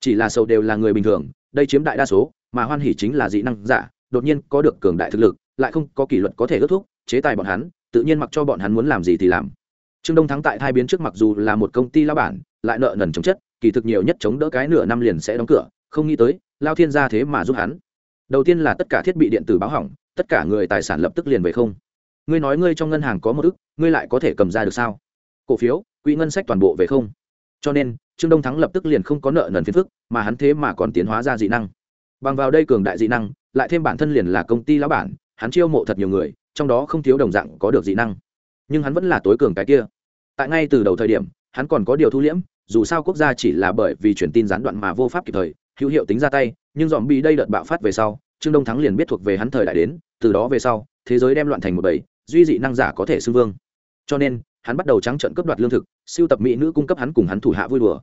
Chỉ là sầu đều là người bình thường, đây chiếm đại đa số, mà hoan hỉ chính là dị năng giả, đột nhiên có được cường đại thực lực, lại không có kỷ luật có thể ước thúc, chế tài bọn hắn, tự nhiên mặc cho bọn hắn muốn làm gì thì làm trương đông thắng tại thai biến trước mặc dù là một công ty lao bản, lại nợ nần chống chất, kỳ thực nhiều nhất chống đỡ cái nửa năm liền sẽ đóng cửa, không nghĩ tới, lao thiên gia thế mà giúp hắn. Đầu tiên là tất cả thiết bị điện tử báo hỏng, tất cả người tài sản lập tức liền về không. Ngươi nói ngươi trong ngân hàng có một ức, ngươi lại có thể cầm ra được sao? Cổ phiếu, quỹ ngân sách toàn bộ về không. Cho nên, trương đông thắng lập tức liền không có nợ nần phiền phức, mà hắn thế mà còn tiến hóa ra dị năng. Bằng vào đây cường đại dị năng, lại thêm bản thân liền là công ty lão bản, hắn chiêu mộ thật nhiều người, trong đó không thiếu đồng dạng có được dị năng nhưng hắn vẫn là tối cường cái kia. Tại ngay từ đầu thời điểm, hắn còn có điều thu liễm, dù sao quốc gia chỉ là bởi vì truyền tin gián đoạn mà vô pháp kịp thời, hữu hiệu tính ra tay, nhưng dòm bị đây đợt bạo phát về sau, trương đông thắng liền biết thuộc về hắn thời đại đến, từ đó về sau, thế giới đem loạn thành một bầy, duy dị năng giả có thể xưng vương. Cho nên, hắn bắt đầu trắng trận cấp đoạt lương thực, siêu tập mỹ nữ cung cấp hắn cùng hắn thủ hạ vui đùa.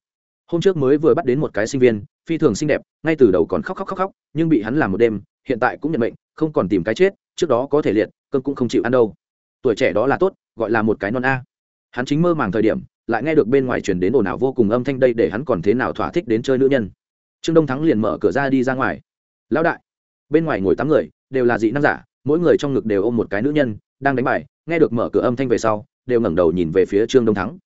Hôm trước mới vừa bắt đến một cái sinh viên, phi thường xinh đẹp, ngay từ đầu còn khóc khóc khóc khóc, nhưng bị hắn làm một đêm, hiện tại cũng nhận mệnh, không còn tìm cái chết, trước đó có thể liệt, cơn cũng không chịu ăn đâu. Tuổi trẻ đó là tốt gọi là một cái non a. Hắn chính mơ màng thời điểm, lại nghe được bên ngoài chuyển đến ồn ào vô cùng âm thanh đây để hắn còn thế nào thỏa thích đến chơi nữ nhân. Trương đông thắng liền mở cửa ra đi ra ngoài. Lão đại. Bên ngoài ngồi tám người, đều là dị năng giả, mỗi người trong ngực đều ôm một cái nữ nhân, đang đánh bài, nghe được mở cửa âm thanh về sau, đều ngẩng đầu nhìn về phía trương đông thắng.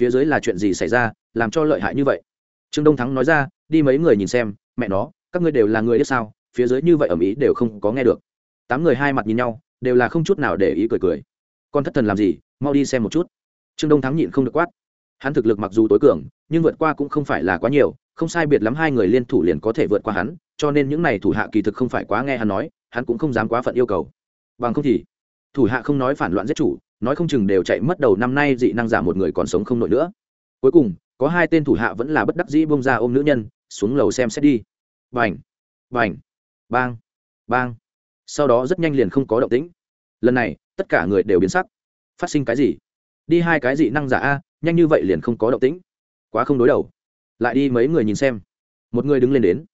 Phía dưới là chuyện gì xảy ra, làm cho lợi hại như vậy? Trương đông thắng nói ra, đi mấy người nhìn xem, mẹ nó, các ngươi đều là người biết sao, phía dưới như vậy ầm ý đều không có nghe được. Tám người hai mặt nhìn nhau, đều là không chút nào để ý cười cười con thất thần làm gì? Mau đi xem một chút. Trương đông thắng nhịn không được quát. Hắn thực lực mặc dù tối cường, nhưng vượt qua cũng không phải là quá nhiều, không sai biệt lắm hai người liên thủ liền có thể vượt qua hắn, cho nên những n à y thủ hạ kỳ thực không phải quá nghe hắn nói, hắn cũng không dám quá phận yêu cầu. Bằng không thì, thủ hạ không nói phản loạn giết chủ, nói không chừng đều chạy mất đầu năm nay dị năng giả một người còn sống không nổi nữa. Cuối cùng, có hai tên thủ hạ vẫn là bất đắc dĩ bông ra ôm nữ nhân, xuống lầu xem xét đi. Vành vành bang bang. Sau đó rất nhanh liền không có động tĩnh. Lần này tất cả người đều biến sắc. Phát sinh cái gì? Đi hai cái dị năng giả a, nhanh như vậy liền không có động tĩnh. Quá không đối đầu. Lại đi mấy người nhìn xem. Một người đứng lên đến.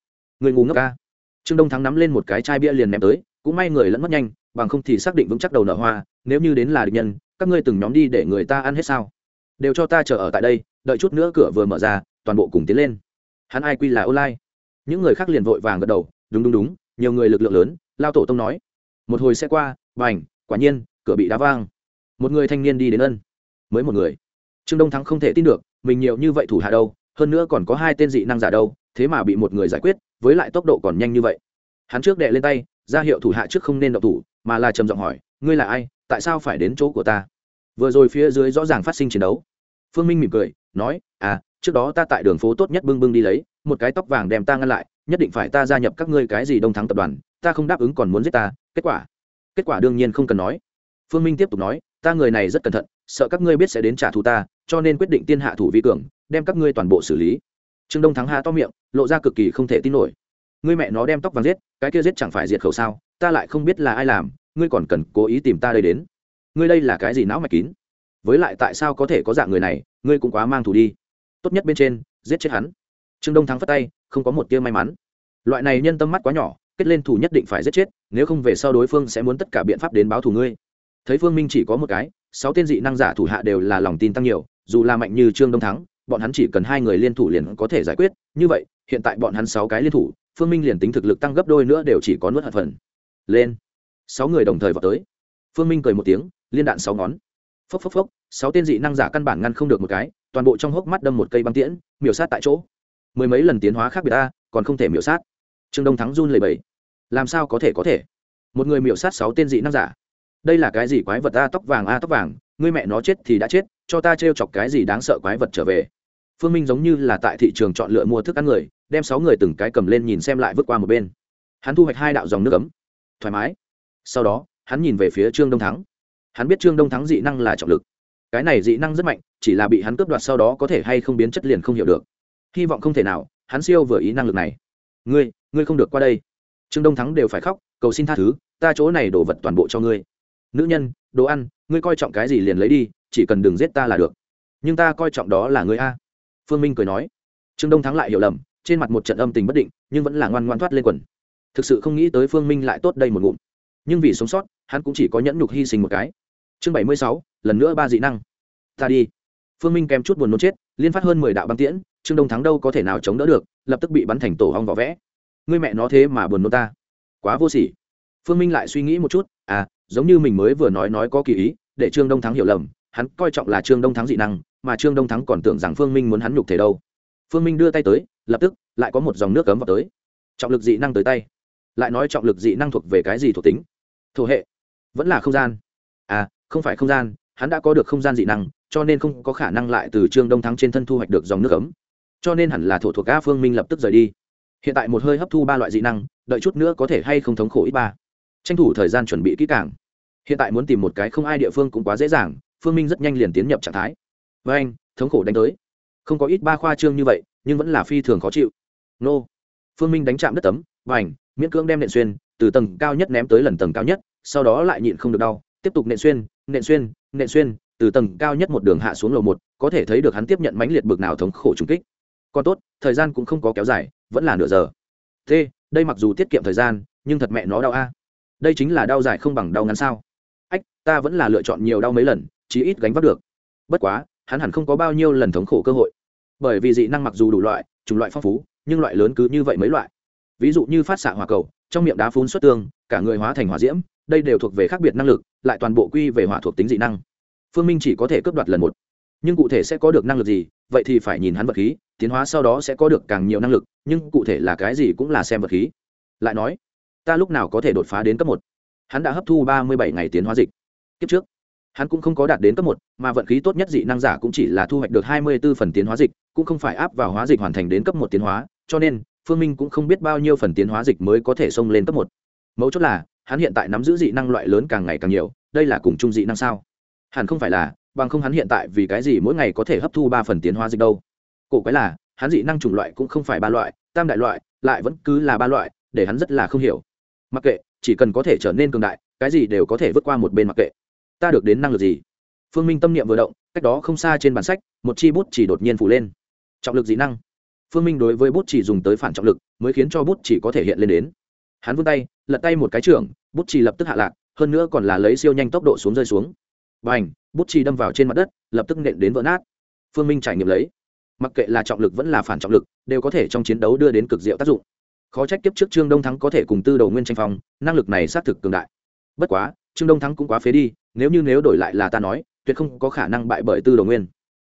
Người ngu ngốc a. Trương đông thắng nắm lên một cái chai bia liền ném tới, cũng may người lẫn mất nhanh, bằng không thì xác định vững chắc đầu nở hoa, nếu như đến là địch nhân, các ngươi từng nhóm đi để người ta ăn hết sao? Đều cho ta chờ ở tại đây, đợi chút nữa cửa vừa mở ra, toàn bộ cùng tiến lên. Hắn ai quy là online? Những người khác liền vội vàng gật đầu, đúng đúng đúng, nhiều người lực lượng lớn, lao tổ tông nói. Một hồi xe qua b n h quả nhiên cửa bị đá vang. Một người thanh niên đi đến ân. Mới một người. Trương đông thắng không thể tin được, mình nhiều như vậy thủ hạ đâu, hơn nữa còn có hai tên dị năng giả đâu, thế mà bị một người giải quyết, với lại tốc độ còn nhanh như vậy. Hắn trước đệ lên tay, ra hiệu thủ hạ trước không nên động thủ, mà là trầm giọng hỏi, ngươi là ai? Tại sao phải đến chỗ của ta? Vừa rồi phía dưới rõ ràng phát sinh chiến đấu. Phương minh mỉm cười, nói à trước đó ta tại đường phố tốt nhất bưng bưng đi lấy, một cái tóc vàng đem ta ngăn lại, nhất định phải ta gia nhập các ngươi cái gì đông thắng tập đoàn, ta không đáp ứng còn muốn giết ta. Kết quả. Kết quả đương nhiên không cần nói phương minh tiếp tục nói, ta người này rất cẩn thận, sợ các ngươi biết sẽ đến trả thù ta, cho nên quyết định tiên hạ thủ vi cường, đem các ngươi toàn bộ xử lý. Trương đông thắng hạ to miệng, lộ ra cực kỳ không thể tin nổi. Ngươi mẹ nó đem tóc vàng giết, cái kia giết chẳng phải diệt khẩu sao, ta lại không biết là ai làm, ngươi còn cần cố ý tìm ta đây đến. Ngươi đây là cái gì não mạch kín? Với lại tại sao có thể có dạng người này, ngươi cũng quá mang thủ đi. Tốt nhất bên trên, giết chết hắn. Trương đông thắng phất tay, không có một tia may mắn. Loại này nhân tâm mắt quá nhỏ, kết lên thủ nhất định phải giết chết, nếu không về sau đối phương sẽ muốn tất cả biện pháp đến báo thù ngươi thấy phương minh chỉ có một cái, sáu tên dị năng giả thủ hạ đều là lòng tin tăng nhiều, dù là mạnh như trương đông thắng, bọn hắn chỉ cần hai người liên thủ liền có thể giải quyết. Như vậy, hiện tại bọn hắn sáu cái liên thủ, phương minh liền tính thực lực tăng gấp đôi nữa đều chỉ có nuốt hạt phần. Lên. Sáu người đồng thời vào tới. Phương minh cười một tiếng, liên đạn sáu ngón. Phốc phốc phốc, sáu tên dị năng giả căn bản ngăn không được một cái, toàn bộ trong hốc mắt đâm một cây băng tiễn, miểu sát tại chỗ. Mười mấy lần tiến hóa khác biệt ta còn không thể miểu sát. Trương đông thắng run lầy bầy làm sao có thể có thể? Một người miểu sát sáu tên dị năng giả đây là cái gì quái vật a tóc vàng a tóc vàng, ngươi mẹ nó chết thì đã chết, cho ta trêu chọc cái gì đáng sợ quái vật trở về. Phương minh giống như là tại thị trường chọn lựa mua thức ăn người, đem sáu người từng cái cầm lên nhìn xem lại vứt qua một bên. Hắn thu hoạch hai đạo dòng nước ấm. Thoải mái. Sau đó, hắn nhìn về phía trương đông thắng. Hắn biết trương đông thắng dị năng là trọng lực. Cái này dị năng rất mạnh, chỉ là bị hắn cướp đoạt sau đó có thể hay không biến chất liền không hiểu được. Hy vọng không thể nào, hắn siêu vừa ý năng lực này. Ngươi ngươi không được qua đây. Trương đông thắng đều phải khóc, cầu xin tha thứ, ta chỗ này đổ vật toàn bộ cho ngươi nữ nhân, đồ ăn, ngươi coi trọng cái gì liền lấy đi, chỉ cần đừng giết ta là được. Nhưng ta coi trọng đó là ngươi a. Phương minh cười nói. Trương đông thắng lại hiểu lầm, trên mặt một trận âm tình bất định, nhưng vẫn là ngoan ngoan thoát lên quần. Thực sự không nghĩ tới phương minh lại tốt đây một ngụm. Nhưng vì sống sót, hắn cũng chỉ có nhẫn nhục hy sinh một cái. Chương bảy mươi sáu, lần nữa ba dị năng. Ta đi. Phương minh kèm chút buồn nôn chết, liên phát hơn mười đạo băng tiễn, trương đông thắng đâu có thể nào chống đỡ được, lập tức bị bắn thành tổ hong vỏ vẽ. Ngươi mẹ nó thế mà buồn nôn ta. Quá vô sỉ. Phương minh lại suy nghĩ một chút à giống như mình mới vừa nói nói có kỳ ý, để trương đông thắng hiểu lầm, hắn coi trọng là trương đông thắng dị năng, mà trương đông thắng còn tưởng rằng phương minh muốn hắn nhục thể đâu. Phương minh đưa tay tới, lập tức, lại có một dòng nước cấm vào tới. Trọng lực dị năng tới tay. Lại nói trọng lực dị năng thuộc về cái gì thuộc tính? Thổ hệ. Vẫn là không gian. À không phải không gian, hắn đã có được không gian dị năng, cho nên không có khả năng lại từ trương đông thắng trên thân thu hoạch được dòng nước ấm cho nên hẳn là thổ thuộc a phương minh lập tức rời đi. Hiện tại một hơi hấp thu ba loại dị năng, đợi chút nữa có thể hay không thống khổ ít ba. Tranh thủ thời gian chuẩn bị kỹ càng hiện tại muốn tìm một cái không ai địa phương cũng quá dễ dàng, phương minh rất nhanh liền tiến nhập trạng thái. Với anh, thống khổ đánh tới. Không có ít ba khoa trương như vậy, nhưng vẫn là phi thường khó chịu. Nô. Phương minh đánh chạm đất tấm, và ảnh, miễn cưỡng đem nện xuyên, từ tầng cao nhất ném tới lần tầng cao nhất, sau đó lại nhịn không được đau, tiếp tục nện xuyên nện xuyên nện xuyên, từ tầng cao nhất một đường hạ xuống lầu một, có thể thấy được hắn tiếp nhận mãnh liệt bực nào thống khổ trùng kích. Còn tốt, thời gian cũng không có kéo dài, vẫn là nửa giờ. T đây mặc dù tiết kiệm thời gian, nhưng thật mẹ nó đau a. Đây chính là đau dài không bằng đau ngắn sao? Ách, ta vẫn là lựa chọn nhiều đau mấy lần, chí ít gánh vác được. Bất quá, hắn hẳn không có bao nhiêu lần thống khổ cơ hội. Bởi vì dị năng mặc dù đủ loại, chủng loại phong phú, nhưng loại lớn cứ như vậy mấy loại. Ví dụ như phát xạ hỏa cầu, trong miệng đá phun xuất tương, cả người hóa thành hỏa diễm, đây đều thuộc về khác biệt năng lực, lại toàn bộ quy về hỏa thuộc tính dị năng. Phương minh chỉ có thể cướp đoạt lần một. Nhưng cụ thể sẽ có được năng lực gì, vậy thì phải nhìn hắn vật khí, tiến hóa sau đó sẽ có được càng nhiều năng lực, nhưng cụ thể là cái gì cũng là xem vật khí. Lại nói, ta lúc nào có thể đột phá đến cấp một? Hắn đã hấp thu ba mươi bảy ngày tiến hóa dịch. Kiếp trước, hắn cũng không có đạt đến cấp một, mà vận khí tốt nhất dị năng giả cũng chỉ là thu hoạch được hai mươi b ố phần tiến hóa dịch, cũng không phải áp vào hóa dịch hoàn thành đến cấp một tiến hóa, cho nên, phương minh cũng không biết bao nhiêu phần tiến hóa dịch mới có thể xông lên cấp một. Mấu chốt là, hắn hiện tại nắm giữ dị năng loại lớn càng ngày càng nhiều, đây là cùng chung dị năng sao? Hẳn không phải là, bằng không hắn hiện tại vì cái gì mỗi ngày có thể hấp thu ba phần tiến hóa dịch đâu? Cổ quái là, hắn dị năng chủng loại cũng không phải ba loại, tam đại loại, lại vẫn cứ là ba loại, để hắn rất là không hiểu. Mặc kệ chỉ cần có thể trở nên cường đại, cái gì đều có thể vượt qua một bên mặc kệ. Ta được đến năng lực gì? Phương minh tâm niệm vừa động, cách đó không xa trên bản sách, một chi bút chỉ đột nhiên phủ lên. Trọng lực dị năng. Phương minh đối với bút chỉ dùng tới phản trọng lực, mới khiến cho bút chỉ có thể hiện lên đến. Hắn vươn tay, lật tay một cái trưởng, bút chỉ lập tức hạ lạc, hơn nữa còn là lấy siêu nhanh tốc độ xuống rơi xuống. B à n h bút chỉ đâm vào trên mặt đất, lập tức nện đến vỡ nát. Phương minh trải nghiệm lấy. Mặc kệ là trọng lực vẫn là phản trọng lực, đều có thể trong chiến đấu đưa đến cực diệu tác dụng khó trách kiếp trước trương đông thắng có thể cùng tư đầu nguyên tranh phong, năng lực này xác thực cường đại. Bất quá, trương đông thắng cũng quá phế đi, nếu như nếu đổi lại là ta nói, tuyệt không có khả năng bại bởi tư đầu nguyên.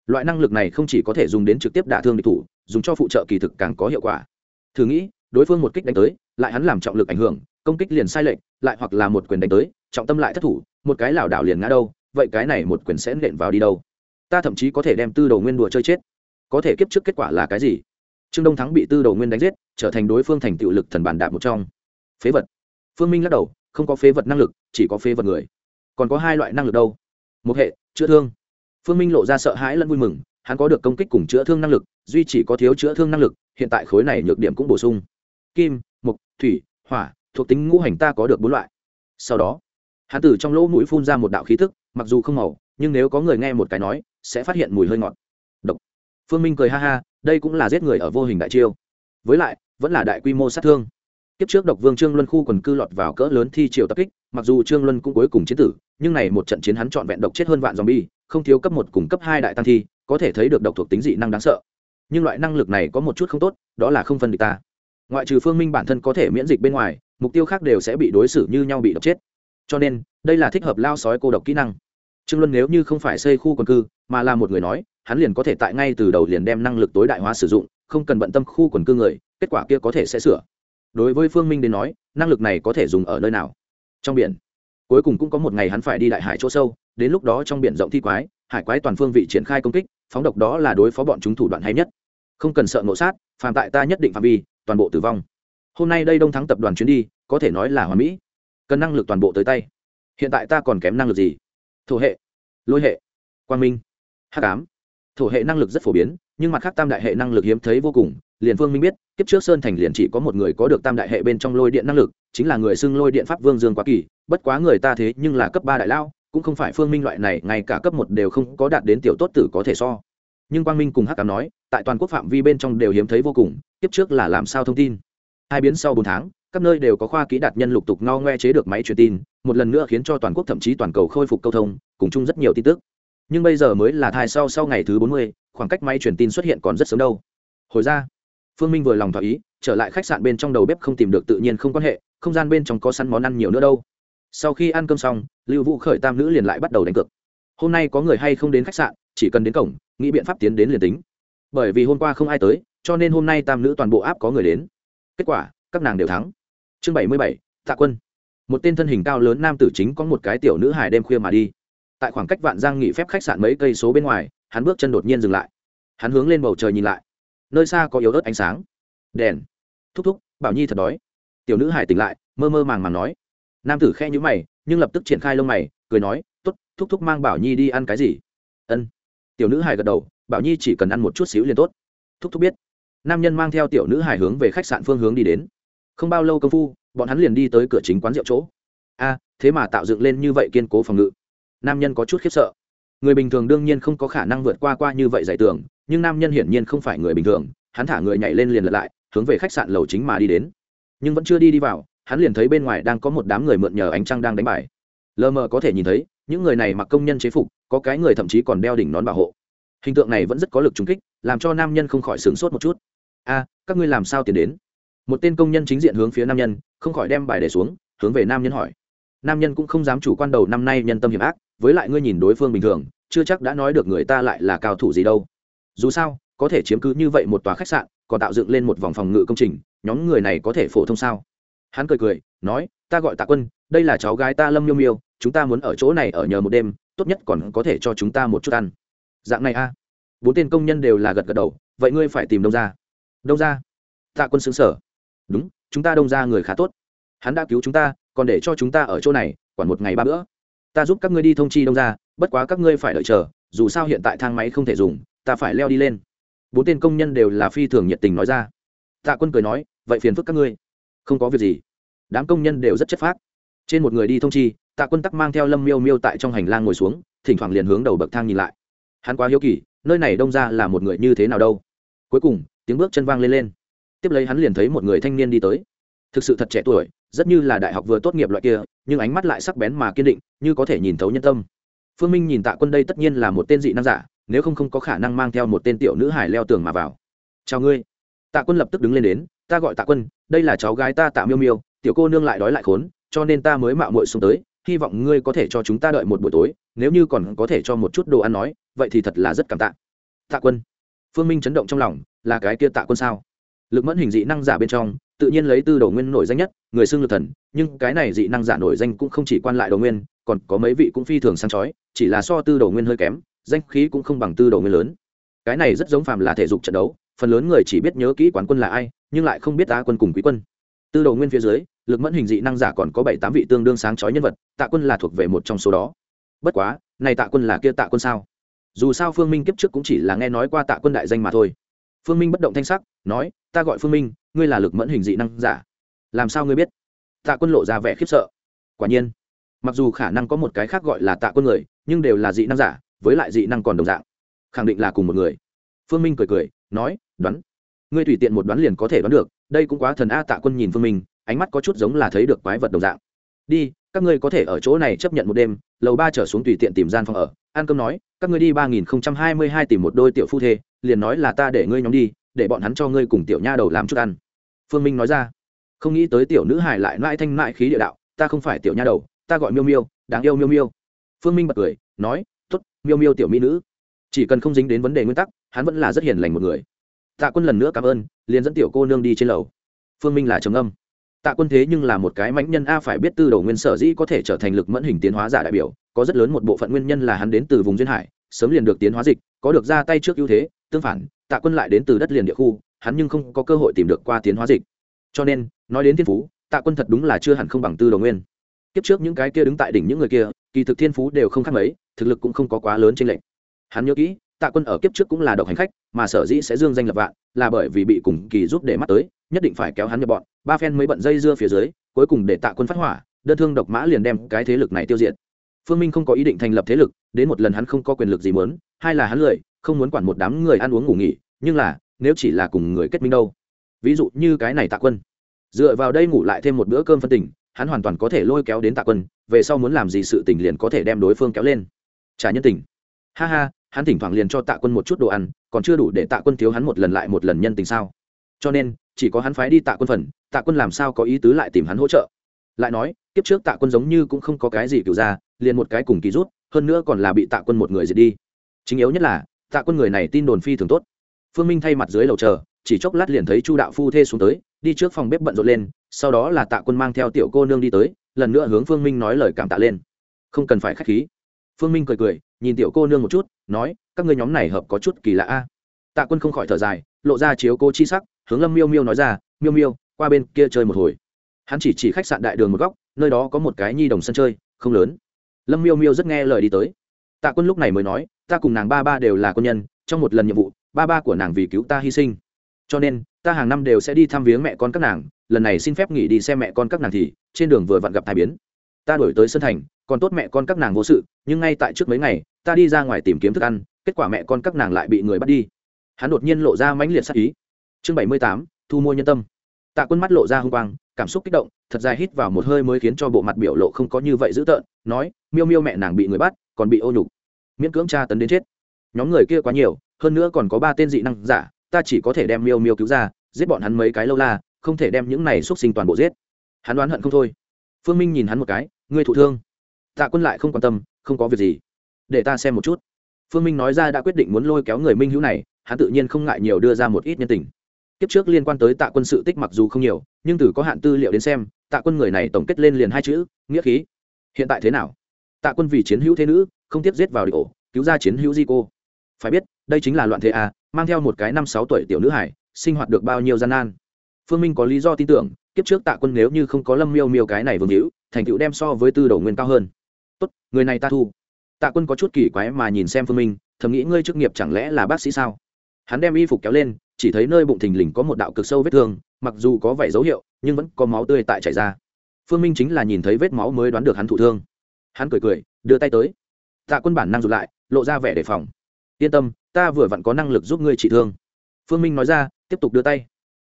Loại năng lực này không chỉ có thể dùng đến trực tiếp đả thương địch thủ, dùng cho phụ trợ kỳ thực càng có hiệu quả. Thử nghĩ, đối phương một kích đánh tới, lại hắn làm trọng lực ảnh hưởng, công kích liền sai lệch, lại hoặc là một quyền đánh tới, trọng tâm lại thất thủ, một cái lảo đảo liền ngã đâu, vậy cái này một quyền sẽ nện vào đi đâu? Ta thậm chí có thể đem tư đầu nguyên đùa chơi chết. Có thể kiếp trước kết quả là cái gì? Trương đông thắng bị tư đầu nguyên đánh giết, trở thành đối phương thành tựu lực thần bản đạp một trong. Phế vật. Phương minh lắc đầu, không có phế vật năng lực, chỉ có phế vật người. Còn có hai loại năng lực đâu? Một hệ, chữa thương. Phương minh lộ ra sợ hãi lẫn vui mừng, hắn có được công kích cùng chữa thương năng lực, duy chỉ có thiếu chữa thương năng lực, hiện tại khối này nhược điểm cũng bổ sung. Kim mục thủy, hỏa, thuộc tính ngũ hành ta có được bốn loại. Sau đó, hắn từ trong lỗ mũi phun ra một đạo khí thức mặc dù không màu, nhưng nếu có người nghe một cái nói, sẽ phát hiện mùi hơi ngọt. Độc. Phương minh cười ha ha đây cũng là giết người ở vô hình đại chiêu. Với lại, vẫn là đại quy mô sát thương. Kiếp trước độc vương trương luân khu quần cư lọt vào cỡ lớn thi triều tập kích, mặc dù trương luân cũng cuối cùng chiến tử, nhưng này một trận chiến hắn trọn vẹn độc chết hơn vạn zombie, không thiếu cấp một cùng cấp hai đại tăng thi, có thể thấy được độc thuộc tính dị năng đáng sợ. Nhưng loại năng lực này có một chút không tốt, đó là không phân địch ta. Ngoại trừ phương minh bản thân có thể miễn dịch bên ngoài, mục tiêu khác đều sẽ bị đối xử như nhau bị độc chết. Cho nên, đây là thích hợp lao sói cô độc kỹ năng. Trương luân nếu như không phải xây khu quần cư, mà là một người nói hắn liền có thể tại ngay từ đầu liền đem năng lực tối đại hóa sử dụng, không cần bận tâm khu quần cư người, kết quả kia có thể sẽ sửa. Đối với phương minh đến nói, năng lực này có thể dùng ở nơi nào? Trong biển. Cuối cùng cũng có một ngày hắn phải đi đại hải chỗ sâu, đến lúc đó trong biển rộng thi quái, hải quái toàn phương vị triển khai công kích, phóng độc đó là đối phó bọn chúng thủ đoạn hay nhất. Không cần sợ ngộ sát, phàm tại ta nhất định phạm vi, toàn bộ tử vong. Hôm nay đây đông thắng tập đoàn chuyến đi, có thể nói là hoàn mỹ. Cần năng lực toàn bộ tới tay. Hiện tại ta còn kém năng lực gì? Thổ hệ. Lôi hệ. Quang minh. Hắc ám thổ hệ năng lực rất phổ biến, nhưng mặt khác tam đại hệ năng lực hiếm thấy vô cùng. Liền phương minh biết, kiếp trước sơn thành liền chỉ có một người có được tam đại hệ bên trong lôi điện năng lực, chính là người xưng lôi điện pháp vương dương quá kỳ. Bất quá người ta thế nhưng là cấp ba đại lao, cũng không phải phương minh loại này, ngay cả cấp một đều không có đạt đến tiểu tốt tử có thể so. Nhưng quang minh cùng hắc cám nói, tại toàn quốc phạm vi bên trong đều hiếm thấy vô cùng, Kiếp trước là làm sao thông tin? Hai biến sau bốn tháng, các nơi đều có khoa kỹ đạt nhân lục tục ngao ngoe chế được máy truyền tin, một lần nữa khiến cho toàn quốc thậm chí toàn cầu khôi phục câu thông, cùng chung rất nhiều tin tức nhưng bây giờ mới là thai sau sau ngày thứ bốn mươi, khoảng cách máy truyền tin xuất hiện còn rất sớm đâu. Hồi ra, phương minh vừa lòng thỏa ý, trở lại khách sạn bên trong đầu bếp không tìm được tự nhiên không quan hệ, không gian bên trong có sẵn món ăn nhiều nữa đâu. Sau khi ăn cơm xong, lưu vũ khởi tam nữ liền lại bắt đầu đánh cược. Hôm nay có người hay không đến khách sạn, chỉ cần đến cổng, nghĩ biện pháp tiến đến liền tính. Bởi vì hôm qua không ai tới, cho nên hôm nay tam nữ toàn bộ áp có người đến. Kết quả, các nàng đều thắng. Chương bảy mươi bảy, tạ quân. Một tên thân hình cao lớn nam tử chính có một cái tiểu nữ hải đêm khuya mà đi tại khoảng cách vạn giang nghỉ phép khách sạn mấy cây số bên ngoài, hắn bước chân đột nhiên dừng lại. Hắn hướng lên bầu trời nhìn lại. Nơi xa có yếu ớt ánh sáng. Đèn. Thúc thúc, bảo nhi thật đói. Tiểu nữ hải tỉnh lại, mơ mơ màng màng nói. Nam tử khe nhữ mày, nhưng lập tức triển khai lông mày, cười nói t ố t thúc thúc mang bảo nhi đi ăn cái gì? Ân. Tiểu nữ hải gật đầu, bảo nhi chỉ cần ăn một chút xíu liền tốt. Thúc thúc biết. Nam nhân mang theo tiểu nữ hải hướng về khách sạn phương hướng đi đến. Không bao lâu công phu, bọn hắn liền đi tới cửa chính quán rượu chỗ. A, thế mà tạo dựng lên như vậy kiên cố phòng ngự nam nhân có chút khiếp sợ. Người bình thường đương nhiên không có khả năng vượt qua qua như vậy giải tường, nhưng nam nhân hiển nhiên không phải người bình thường, hắn thả người nhảy lên liền lật lại, hướng về khách sạn lầu chính mà đi đến. Nhưng vẫn chưa đi đi vào, hắn liền thấy bên ngoài đang có một đám người mượn nhờ ánh trăng đang đánh bài. Lờ mờ có thể nhìn thấy, những người này mặc công nhân chế phục, có cái người thậm chí còn đeo đỉnh nón bảo hộ. Hình tượng này vẫn rất có lực trúng kích, làm cho nam nhân không khỏi sửng sốt một chút. A, các ngươi làm sao tiến đến? Một tên công nhân chính diện hướng phía nam nhân, không khỏi đem bài để xuống, hướng về nam nhân hỏi nam nhân cũng không dám chủ quan đầu năm nay nhân tâm hiểm ác, với lại ngươi nhìn đối phương bình thường, chưa chắc đã nói được người ta lại là cao thủ gì đâu. Dù sao, có thể chiếm cứ như vậy một tòa khách sạn, còn tạo dựng lên một vòng phòng ngự công trình, nhóm người này có thể phổ thông sao? Hắn cười cười, nói, ta gọi tạ quân, đây là cháu gái ta lâm miêu miêu, chúng ta muốn ở chỗ này ở nhờ một đêm, tốt nhất còn có thể cho chúng ta một chút ăn. Dạng này a. Bốn tên công nhân đều là gật gật đầu, vậy ngươi phải tìm đông ra đông ra tạ quân xứng sở đúng, chúng ta đông ra người khá tốt. Hắn đã cứu chúng ta còn để cho chúng ta ở chỗ này, quản một ngày ba bữa. Ta giúp các ngươi đi thông chi đông ra bất quá các ngươi phải đợi chờ, dù sao hiện tại thang máy không thể dùng, ta phải leo đi lên. Bốn tên công nhân đều là phi thường nhiệt tình nói ra. Tạ quân cười nói, vậy phiền phức các ngươi. Không có việc gì. Đám công nhân đều rất chất phác. Trên một người đi thông chi, tạ quân tắc mang theo lâm miêu miêu tại trong hành lang ngồi xuống, thỉnh thoảng liền hướng đầu bậc thang nhìn lại. Hắn quá hiếu kỳ, nơi này đông ra là một người như thế nào đâu. Cuối cùng, tiếng bước chân vang lên lên. Tiếp lấy hắn liền thấy một người thanh niên đi tới. Thực sự thật trẻ tuổi rất như là đại học vừa tốt nghiệp loại kia, nhưng ánh mắt lại sắc bén mà kiên định, như có thể nhìn thấu nhân tâm. Phương minh nhìn tạ quân đây tất nhiên là một tên dị năng giả, nếu không không có khả năng mang theo một tên tiểu nữ hải leo tường mà vào. Chào ngươi. Tạ quân lập tức đứng lên đến, ta gọi tạ quân, đây là cháu gái ta tạ miêu miêu, tiểu cô nương lại đói lại khốn, cho nên ta mới mạo muội xuống tới, hy vọng ngươi có thể cho chúng ta đợi một buổi tối, nếu như còn có thể cho một chút đồ ăn nói, vậy thì thật là rất cảm tạ. Tạ quân. Phương minh chấn động trong lòng, là cái kia tạ quân sao? Lực mẫn hình dị năng giả bên trong tự nhiên lấy tư đồ nguyên nổi danh nhất, người xưng lực thần, nhưng cái này dị năng giả nổi danh cũng không chỉ quan lại đồ nguyên, còn có mấy vị cũng phi thường sáng chói, chỉ là so tư đồ nguyên hơi kém, danh khí cũng không bằng tư đồ nguyên lớn. Cái này rất giống phàm là thể dục trận đấu, phần lớn người chỉ biết nhớ kỹ quán quân là ai, nhưng lại không biết á quân cùng quý quân. Tư đồ nguyên phía dưới, lực mẫn hình dị năng giả còn có bảy tám vị tương đương sáng chói nhân vật, tạ quân là thuộc về một trong số đó. Bất quá, này tạ quân là kia tạ quân sao? Dù sao phương minh kiếp trước cũng chỉ là nghe nói qua tạ quân đại danh mà thôi. Phương minh bất động thanh sắc, nói, ta gọi phương minh ngươi là lực mẫn hình dị năng giả. Làm sao ngươi biết? Tạ quân lộ ra vẻ khiếp sợ. Quả nhiên, mặc dù khả năng có một cái khác gọi là tạ quân người, nhưng đều là dị năng giả, với lại dị năng còn đồng dạng. Khẳng định là cùng một người. Phương minh cười cười, nói, đoán. Ngươi tùy tiện một đoán liền có thể đoán được, đây cũng quá thần a tạ quân nhìn phương minh, ánh mắt có chút giống là thấy được quái vật đồng dạng. Đi, các ngươi có thể ở chỗ này chấp nhận một đêm, lầu ba trở xuống tùy tiện tìm gian phòng ở. An cơm nói, các ngươi đi ba nghìn không trăm hai mươi hai tìm một đôi tiểu phu thê, liền nói là ta để ngươi nhóm đi để bọn hắn cho ngươi cùng tiểu nha đầu làm chút ăn. Phương minh nói ra. Không nghĩ tới tiểu nữ hải lại mãi thanh mãi khí địa đạo, ta không phải tiểu nha đầu, ta gọi miêu miêu, đáng yêu miêu miêu. Phương minh bật cười, nói t ố t miêu miêu tiểu mỹ nữ. Chỉ cần không dính đến vấn đề nguyên tắc, hắn vẫn là rất hiền lành một người. Tạ quân lần nữa cảm ơn, liền dẫn tiểu cô nương đi trên lầu. Phương minh là trầm âm tạ quân thế nhưng là một cái mãnh nhân, a, phải biết tư đầu nguyên sở dĩ có thể trở thành lực mẫn hình tiến hóa giả đại biểu, có rất lớn một bộ phận nguyên nhân là hắn đến từ vùng duyên hải, sớm liền được tiến hóa dịch, có được ra tay trước ưu thế, tương phản tạ quân lại đến từ đất liền địa khu, hắn nhưng không có cơ hội tìm được qua tiến hóa dịch. Cho nên, nói đến thiên phú, tạ quân thật đúng là chưa hẳn không bằng tư đầu nguyên. Kiếp trước những cái kia đứng tại đỉnh những người kia, kỳ thực thiên phú đều không khác mấy, thực lực cũng không có quá lớn trên lệnh hắn nhớ kỹ, tạ quân ở kiếp trước cũng là độc hành khách, mà sở dĩ sẽ dương danh lập vạn, là bởi vì bị cùng kỳ giúp để mắt tới, nhất định phải kéo hắn nhập bọn, ba phen mới bận dây dưa phía dưới, cuối cùng để tạ quân phát hỏa, đơn thương độc mã liền đem cái thế lực này tiêu diệt. Phương minh không có ý định thành lập thế lực, đến một lần hắn không có quyền lực gì muốn, hai là hắn lười không muốn quản một đám người ăn uống ngủ nghỉ, nhưng là, nếu chỉ là cùng người kết minh đâu? Ví dụ như cái này tạ quân. Dựa vào đây ngủ lại thêm một bữa cơm phân tình, hắn hoàn toàn có thể lôi kéo đến tạ quân, về sau muốn làm gì sự tình liền có thể đem đối phương kéo lên. Trả nhân tình. Ha ha, hắn thỉnh thoảng liền cho tạ quân một chút đồ ăn, còn chưa đủ để tạ quân thiếu hắn một lần lại một lần nhân tình sao? Cho nên, chỉ có hắn phái đi tạ quân phần, tạ quân làm sao có ý tứ lại tìm hắn hỗ trợ? Lại nói, kiếp trước tạ quân giống như cũng không có cái gì cựu ra, liền một cái cùng kỳ rút, hơn nữa còn là bị tạ quân một người diệt đi. Chính yếu nhất là tạ quân người này tin đồn phi thường tốt. Phương minh thay mặt dưới lầu chờ, chỉ chốc lát liền thấy chu đạo phu thê xuống tới, đi trước phòng bếp bận rộn lên, sau đó là tạ quân mang theo tiểu cô nương đi tới, lần nữa hướng phương minh nói lời cảm tạ lên. Không cần phải k h á c h khí. Phương minh cười cười, nhìn tiểu cô nương một chút, nói, các ngươi nhóm này hợp có chút kỳ lạ a. Tạ quân không khỏi thở dài, lộ ra chiếu cô chi sắc, hướng lâm miêu miêu nói ra, miêu miêu, qua bên kia chơi một hồi. Hắn chỉ chỉ khách sạn đại đường một góc, nơi đó có một cái nhi đồng sân chơi, không lớn. Lâm miêu miêu rất nghe lời đi tới. Tạ quân lúc này mới nói ta cùng nàng ba ba đều là quân nhân, trong một lần nhiệm vụ, ba ba của nàng vì cứu ta hy sinh. Cho nên, ta hàng năm đều sẽ đi thăm viếng mẹ con các nàng, lần này xin phép nghỉ đi xem mẹ con các nàng thì, trên đường vừa vặn gặp tai biến. Ta đổi tới sân thành, còn tốt mẹ con các nàng vô sự, nhưng ngay tại trước mấy ngày, ta đi ra ngoài tìm kiếm thức ăn, kết quả mẹ con các nàng lại bị người bắt đi. Hắn đột nhiên lộ ra mãnh liệt sắc ý. Chương bảy mươi tám, thu mua nhân tâm. Tạ quân mắt lộ ra hung quang, cảm xúc kích động, thật dài hít vào một hơi mới khiến cho bộ mặt biểu lộ không có như vậy dữ tợn, nói, miêu miêu mẹ nàng bị người bắt, còn bị ô nhục miễn cưỡng tra tấn đến chết. Nhóm người kia quá nhiều, hơn nữa còn có ba tên dị năng giả, ta chỉ có thể đem miêu miêu cứu ra, giết bọn hắn mấy cái lâu la, không thể đem những này x u ấ t sinh toàn bộ giết. Hắn đoán hận không thôi. Phương minh nhìn hắn một cái, ngươi thụ thương. Tạ quân lại không quan tâm, không có việc gì. Để ta xem một chút. Phương minh nói ra đã quyết định muốn lôi kéo người minh hữu này, hắn tự nhiên không ngại nhiều đưa ra một ít nhân tình. Kiếp trước liên quan tới tạ quân sự tích mặc dù không nhiều, nhưng từ có hạn tư liệu đến xem, tạ quân người này tổng kết lên liền hai chữ, nghĩa khí. Hiện tại thế nào? Tạ quân vì chiến hữu thế nữ không tiếp giết vào địch ổ, cứu ra chiến hữu di cô phải biết, đây chính là loạn thế a, mang theo một cái năm sáu tuổi tiểu nữ hải, sinh hoạt được bao nhiêu gian nan. Phương minh có lý do tin tưởng, kiếp trước tạ quân nếu như không có lâm miêu miêu cái này vương hữu, thành tựu đem so với tư đầu nguyên cao hơn. Tốt, người này ta thu. Tạ quân có chút kỳ quái mà nhìn xem phương minh, thầm nghĩ ngươi chức nghiệp chẳng lẽ là bác sĩ sao? Hắn đem y phục kéo lên, chỉ thấy nơi bụng thình lình có một đạo cực sâu vết thương, mặc dù có vẻ dấu hiệu, nhưng vẫn có máu tươi tại chảy ra. Phương minh chính là nhìn thấy vết máu mới đoán được hắn thụ thương. Hắn cười cười, đưa tay tới tạ quân bản năng rụt lại, lộ ra vẻ đề phòng. Yên tâm, ta vừa vặn có năng lực giúp ngươi trị thương. Phương minh nói ra, tiếp tục đưa tay.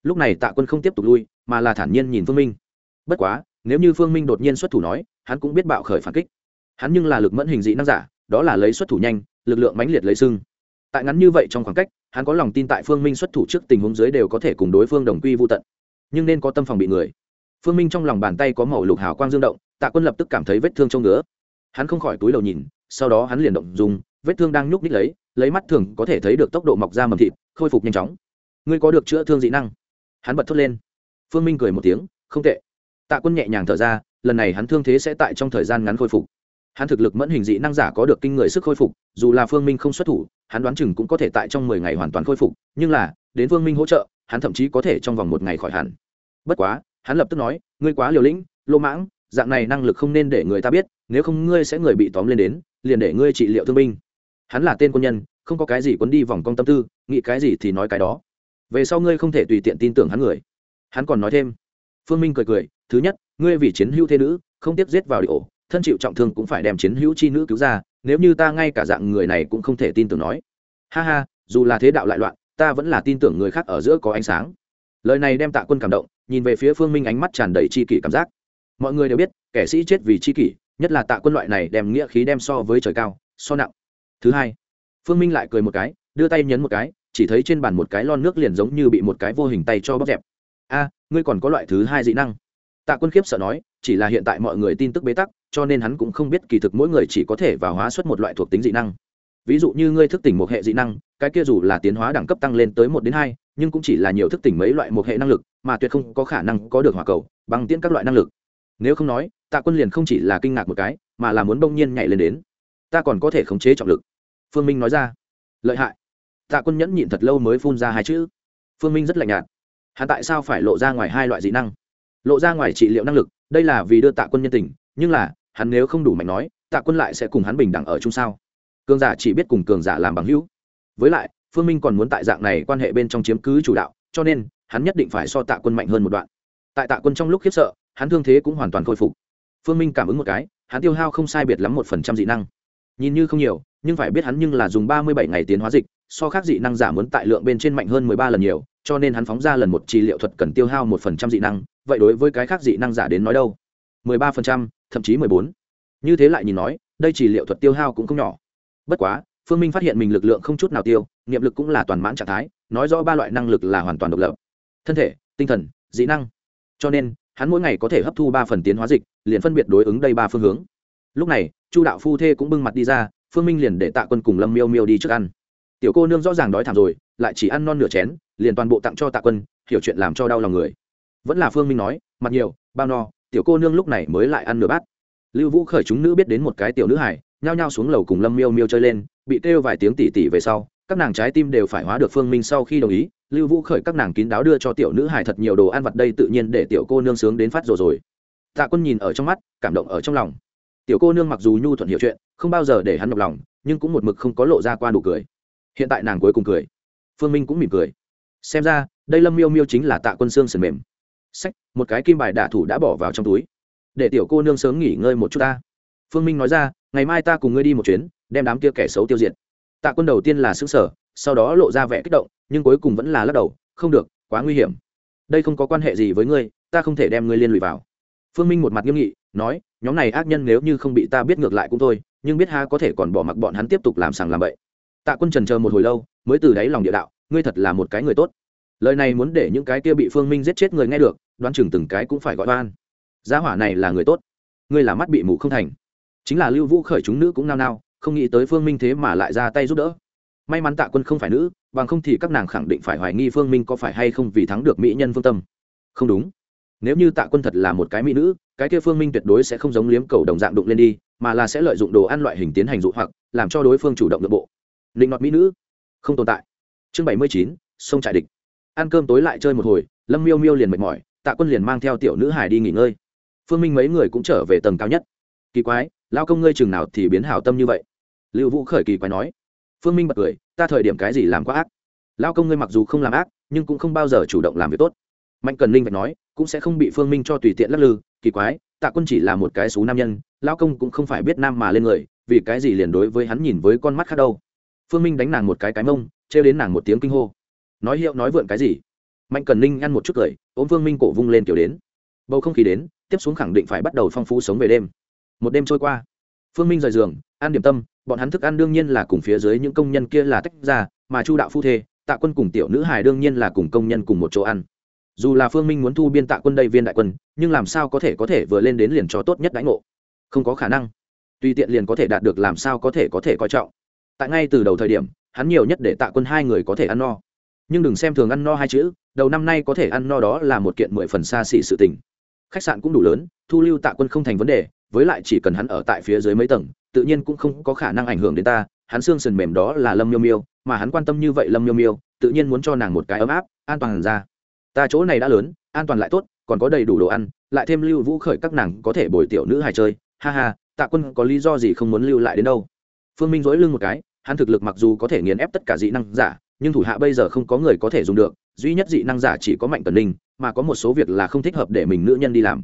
Lúc này tạ quân không tiếp tục lui, mà là thản nhiên nhìn phương minh. Bất quá, nếu như phương minh đột nhiên xuất thủ nói, hắn cũng biết bạo khởi phản kích. Hắn nhưng là lực mẫn hình dị năng giả, đó là lấy xuất thủ nhanh, lực lượng mãnh liệt lấy sưng. Tại ngắn như vậy trong khoảng cách, hắn có lòng tin tại phương minh xuất thủ trước tình huống dưới đều có thể cùng đối phương đồng quy vô tận. Nhưng nên có tâm phòng bị người. Phương minh trong lòng bàn tay có màu lục hào quang dương động, tạ quân lập tức cảm thấy vết thương trong ngứa. Hắn không khỏi túi đầu nhìn sau đó hắn liền động dùng vết thương đang nhúc nhích lấy lấy mắt thường có thể thấy được tốc độ mọc ra mầm thịt, khôi phục nhanh chóng. Ngươi có được chữa thương dị năng? Hắn bật thốt lên. Phương minh cười một tiếng, không tệ. Tạ quân nhẹ nhàng thở ra, lần này hắn thương thế sẽ tại trong thời gian ngắn khôi phục. Hắn thực lực mẫn hình dị năng giả có được kinh người sức khôi phục, dù là phương minh không xuất thủ, hắn đoán chừng cũng có thể tại trong mười ngày hoàn toàn khôi phục, nhưng là, đến phương minh hỗ trợ, hắn thậm chí có thể trong vòng một ngày khỏi hẳn. Bất quá, hắn lập tức nói, ngươi quá liều lĩnh, lô mãng dạng này năng lực không nên để người ta biết, nếu không ngươi sẽ người bị tóm lên đến, liền để ngươi trị liệu thương binh. Hắn là tên quân nhân, không có cái gì quấn đi vòng công tâm tư, nghĩ cái gì thì nói cái đó. Về sau ngươi không thể tùy tiện tin tưởng hắn người. Hắn còn nói thêm. Phương minh cười cười, thứ nhất, ngươi vì chiến hữu thế nữ, không tiếp giết vào địa ổ, thân chịu trọng thương cũng phải đem chiến hữu chi nữ cứu ra, nếu như ta ngay cả dạng người này cũng không thể tin tưởng nói. Ha ha, dù là thế đạo lại loạn, ta vẫn là tin tưởng người khác ở giữa có ánh sáng. Lời này đem tạ quân cảm động, nhìn về phía phương minh ánh mắt tràn đầy c h i kỷ cảm giác mọi người đều biết, kẻ sĩ chết vì chi kỷ, nhất là tạ quân loại này đem nghĩa khí đem so với trời cao, so nặng. Thứ hai, phương minh lại cười một cái, đưa tay nhấn một cái, chỉ thấy trên bàn một cái lon nước liền giống như bị một cái vô hình tay cho bóp dẹp. A, ngươi còn có loại thứ hai dị năng. Tạ quân khiếp sợ nói, chỉ là hiện tại mọi người tin tức bế tắc, cho nên hắn cũng không biết kỳ thực mỗi người chỉ có thể vào hóa xuất một loại thuộc tính dị năng. Ví dụ như ngươi thức tỉnh một hệ dị năng, cái kia dù là tiến hóa đẳng cấp tăng lên tới một đến hai, nhưng cũng chỉ là nhiều thức tỉnh mấy loại một hệ năng lực, mà tuyệt không có khả năng có được hỏa cầu bằng tiễn các loại năng lực nếu không nói, tạ quân liền không chỉ là kinh ngạc một cái, mà là muốn bỗng nhiên nhảy lên đến. Ta còn có thể khống chế trọng lực. Phương minh nói ra. Lợi hại. Tạ quân nhẫn nhịn thật lâu mới phun ra hai chữ. Phương minh rất lạnh nhạt. Hắn tại sao phải lộ ra ngoài hai loại dị năng? Lộ ra ngoài trị liệu năng lực, đây là vì đưa tạ quân nhân tình, nhưng là, hắn nếu không đủ mạnh nói, tạ quân lại sẽ cùng hắn bình đẳng ở chung sao? Cường giả chỉ biết cùng cường giả làm bằng hữu. Với lại, phương minh còn muốn tại dạng này quan hệ bên trong chiếm cứ chủ đạo, cho nên, hắn nhất định phải so tạ quân mạnh hơn một đoạn. Tại tạ quân trong lúc khiếp sợ hắn thương thế cũng hoàn toàn khôi phục. Phương minh cảm ứng một cái, hắn tiêu hao không sai biệt lắm một phần trăm dị năng. Nhìn như không nhiều, nhưng phải biết hắn nhưng là dùng ba mươi bảy ngày tiến hóa dịch, so khác dị năng giả muốn tại lượng bên trên mạnh hơn mười ba lần nhiều, cho nên hắn phóng ra lần một trị liệu thuật cần tiêu hao một phần trăm dị năng, vậy đối với cái khác dị năng giả đến nói đâu? mười ba phần trăm, thậm chí mười bốn. Như thế lại nhìn nói, đây trị liệu thuật tiêu hao cũng không nhỏ. Bất quá, phương minh phát hiện mình lực lượng không chút nào tiêu nghiệm lực cũng là toàn mãn trạng thái, nói rõ ba loại năng lực là hoàn toàn độc lập. Thân thể, tinh thần, dị năng. Cho nên hắn mỗi ngày có thể hấp thu ba phần tiến hóa dịch, liền phân biệt đối ứng đây ba phương hướng. Lúc này, chu đạo phu thê cũng bưng mặt đi ra, phương minh liền để tạ quân cùng lâm miêu miêu đi trước ăn. Tiểu cô nương rõ ràng đói thảm rồi, lại chỉ ăn non nửa chén, liền toàn bộ tặng cho tạ quân, hiểu chuyện làm cho đau lòng người. Vẫn là phương minh nói, mặt nhiều, bao no, tiểu cô nương lúc này mới lại ăn nửa bát. Lưu vũ khởi chúng nữ biết đến một cái tiểu nữ hải nhao nhao xuống lầu cùng lâm miêu miêu chơi lên, bị kêu vài tiếng tỉ tỉ về sau, các nàng trái tim đều phải hóa được phương minh sau khi đồng ý lưu vũ khởi các nàng kín đáo đưa cho tiểu nữ hải thật nhiều đồ ăn vặt đây tự nhiên để tiểu cô nương sướng đến phát rồi rồi. Tạ quân nhìn ở trong mắt, cảm động ở trong lòng. Tiểu cô nương mặc dù nhu thuận hiểu chuyện, không bao giờ để hắn nhọc lòng, nhưng cũng một mực không có lộ ra qua nụ cười. Hiện tại nàng cuối cùng cười. Phương minh cũng mỉm cười. Xem ra, đây lâm miêu miêu chính là tạ quân xương sườn mềm. Sách, một cái kim bài đả thủ đã bỏ vào trong túi. Để tiểu cô nương sớm nghỉ ngơi một chút ta. Phương minh nói ra, ngày mai ta cùng ngươi đi một chuyến, đem đám kia kẻ xấu tiêu diệt. Tạ quân đầu tiên là xứ sở sau đó lộ ra vẻ kích động nhưng cuối cùng vẫn là lắc đầu, không được, quá nguy hiểm. Đây không có quan hệ gì với ngươi, ta không thể đem ngươi liên lụy vào. Phương minh một mặt nghiêm nghị, nói, nhóm này ác nhân nếu như không bị ta biết ngược lại cũng thôi, nhưng biết ha có thể còn bỏ mặc bọn hắn tiếp tục làm sàng làm bậy. Tạ quân trần chờ một hồi lâu, mới từ đáy lòng địa đạo, ngươi thật là một cái người tốt. Lời này muốn để những cái kia bị phương minh giết chết người nghe được, đoán chừng từng cái cũng phải gọi oan. Gia hỏa này là người tốt. Ngươi là mắt bị mù không thành. Chính là lưu vũ khởi chúng nữ cũng nao nao, không nghĩ tới phương minh thế mà lại ra tay giúp đỡ. May mắn tạ quân không phải nữ bằng không thì các nàng khẳng định phải hoài nghi phương minh có phải hay không vì thắng được mỹ nhân phương tâm. Không đúng. Nếu như tạ quân thật là một cái mỹ nữ, cái kia phương minh tuyệt đối sẽ không giống liếm cầu đồng dạng đụng lên đi, mà là sẽ lợi dụng đồ ăn loại hình tiến hành dụ hoặc, làm cho đối phương chủ động nội bộ. Định nọt mỹ nữ, không tồn tại. Chương bảy mươi chín, sông trại địch. Ăn cơm tối lại chơi một hồi, lâm miêu miêu liền mệt mỏi, tạ quân liền mang theo tiểu nữ hải đi nghỉ ngơi. Phương minh mấy người cũng trở về tầng cao nhất. Kỳ quái, lao công ngươi chừng nào thì biến hảo tâm như vậy? Lưu vũ khởi kỳ quái nói phương minh bật cười, ta thời điểm cái gì làm quá ác? Lao công ngươi mặc dù không làm ác, nhưng cũng không bao giờ chủ động làm việc tốt. Mạnh cần linh vạch nói, cũng sẽ không bị phương minh cho tùy tiện lắc lư, kỳ quái, tạ quân chỉ là một cái xú nam nhân lao công cũng không phải biết nam mà lên người, vì cái gì liền đối với hắn nhìn với con mắt khác đâu? Phương minh đánh nàng một cái cái mông, trêu đến nàng một tiếng kinh hô. Nói hiệu nói vượn cái gì? Mạnh cần ninh ăn một chút cười, ôm phương minh cổ vung lên kiểu đến. Bầu không khí đến, tiếp xuống khẳng định phải bắt đầu phong phú sống về đêm. Một đêm trôi qua. Phương minh rời giường, ăn điểm tâm bọn hắn thức ăn đương nhiên là cùng phía dưới những công nhân kia là tách ra, mà chu đạo phu thê, tạ quân cùng tiểu nữ hài đương nhiên là cùng công nhân cùng một chỗ ăn. Dù là phương minh muốn thu biên tạ quân đây viên đại quân, nhưng làm sao có thể có thể vừa lên đến liền cho tốt nhất đánh ngộ? Không có khả năng. Tùy tiện liền có thể đạt được làm sao có thể có thể coi trọng. Tại ngay từ đầu thời điểm, hắn nhiều nhất để tạ quân hai người có thể ăn no. Nhưng đừng xem thường ăn no hai chữ, đầu năm nay có thể ăn no đó là một kiện mười phần xa xỉ sự tình khách sạn cũng đủ lớn, thu lưu tạ quân không thành vấn đề, với lại chỉ cần hắn ở tại phía dưới mấy tầng, tự nhiên cũng không có khả năng ảnh hưởng đến ta, hắn xương sần mềm đó là lâm miêu miêu, mà hắn quan tâm như vậy lâm miêu miêu, tự nhiên muốn cho nàng một cái ấm áp, an toàn ra. Ta chỗ này đã lớn, an toàn lại tốt, còn có đầy đủ đồ ăn, lại thêm lưu vũ khởi các nàng có thể bồi tiểu nữ hài chơi. Ha ha, tạ quân có lý do gì không muốn lưu lại đến đâu? Phương minh dối lưng một cái, hắn thực lực mặc dù có thể nghiền ép tất cả dị năng giả, nhưng thủ hạ bây giờ không có người có thể dùng được duy nhất dị năng giả chỉ có mạnh tần ninh, mà có một số việc là không thích hợp để mình nữ nhân đi làm.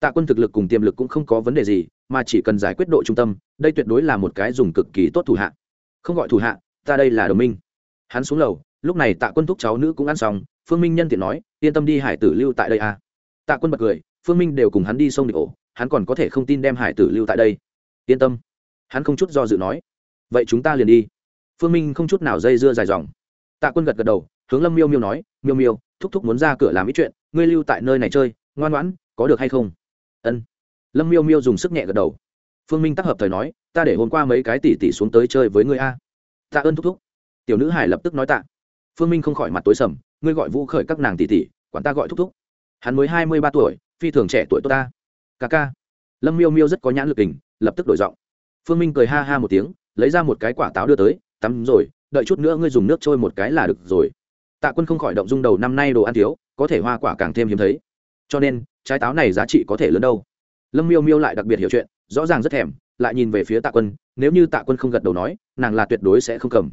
Tạ quân thực lực cùng tiềm lực cũng không có vấn đề gì, mà chỉ cần giải quyết độ trung tâm, đây tuyệt đối là một cái dùng cực kỳ tốt thủ hạ. Không gọi thủ hạ, ta đây là đồng minh. Hắn xuống lầu, lúc này tạ quân thúc cháu nữ cũng ăn xong, phương minh nhân tiện nói, yên tâm đi hải tử lưu tại đây à. tạ quân bật cười, phương minh đều cùng hắn đi sông địch ổ, hắn còn có thể không tin đem hải tử lưu tại đây. Yên tâm. Hắn không chút do dự nói, vậy chúng ta liền đi. Phương minh không chút nào dây dưa dài dòng. Tạ quân gật gật đầu hướng lâm miêu miêu nói, miêu miêu, thúc thúc muốn ra cửa làm ít chuyện, ngươi lưu tại nơi này chơi, ngoan ngoãn, có được hay không? Ân. Lâm miêu miêu dùng sức nhẹ gật đầu. Phương minh tác hợp thời nói, ta để hôm qua mấy cái tỷ tỷ xuống tới chơi với ngươi a. Tạ ơn thúc thúc. Tiểu nữ hải lập tức nói tạ. Phương minh không khỏi mặt tối sầm, ngươi gọi vũ khởi các nàng tỷ tỷ, quản ta gọi thúc thúc. Hắn mới hai mươi ba tuổi, phi thường trẻ tuổi tốt ta. Ca ca. Lâm miêu miêu rất có nhãn lực tình, lập tức đổi giọng. Phương minh cười ha ha một tiếng, lấy ra một cái quả táo đưa tới, tắm rồi, đợi chút nữa ngươi dùng nước trôi một cái là được rồi tạ quân không khỏi động dung đầu năm nay đồ ăn thiếu, có thể hoa quả càng thêm hiếm thấy. Cho nên, trái táo này giá trị có thể lớn đâu. Lâm miêu miêu lại đặc biệt hiểu chuyện, rõ ràng rất thèm, lại nhìn về phía tạ quân, nếu như tạ quân không gật đầu nói, nàng là tuyệt đối sẽ không cầm.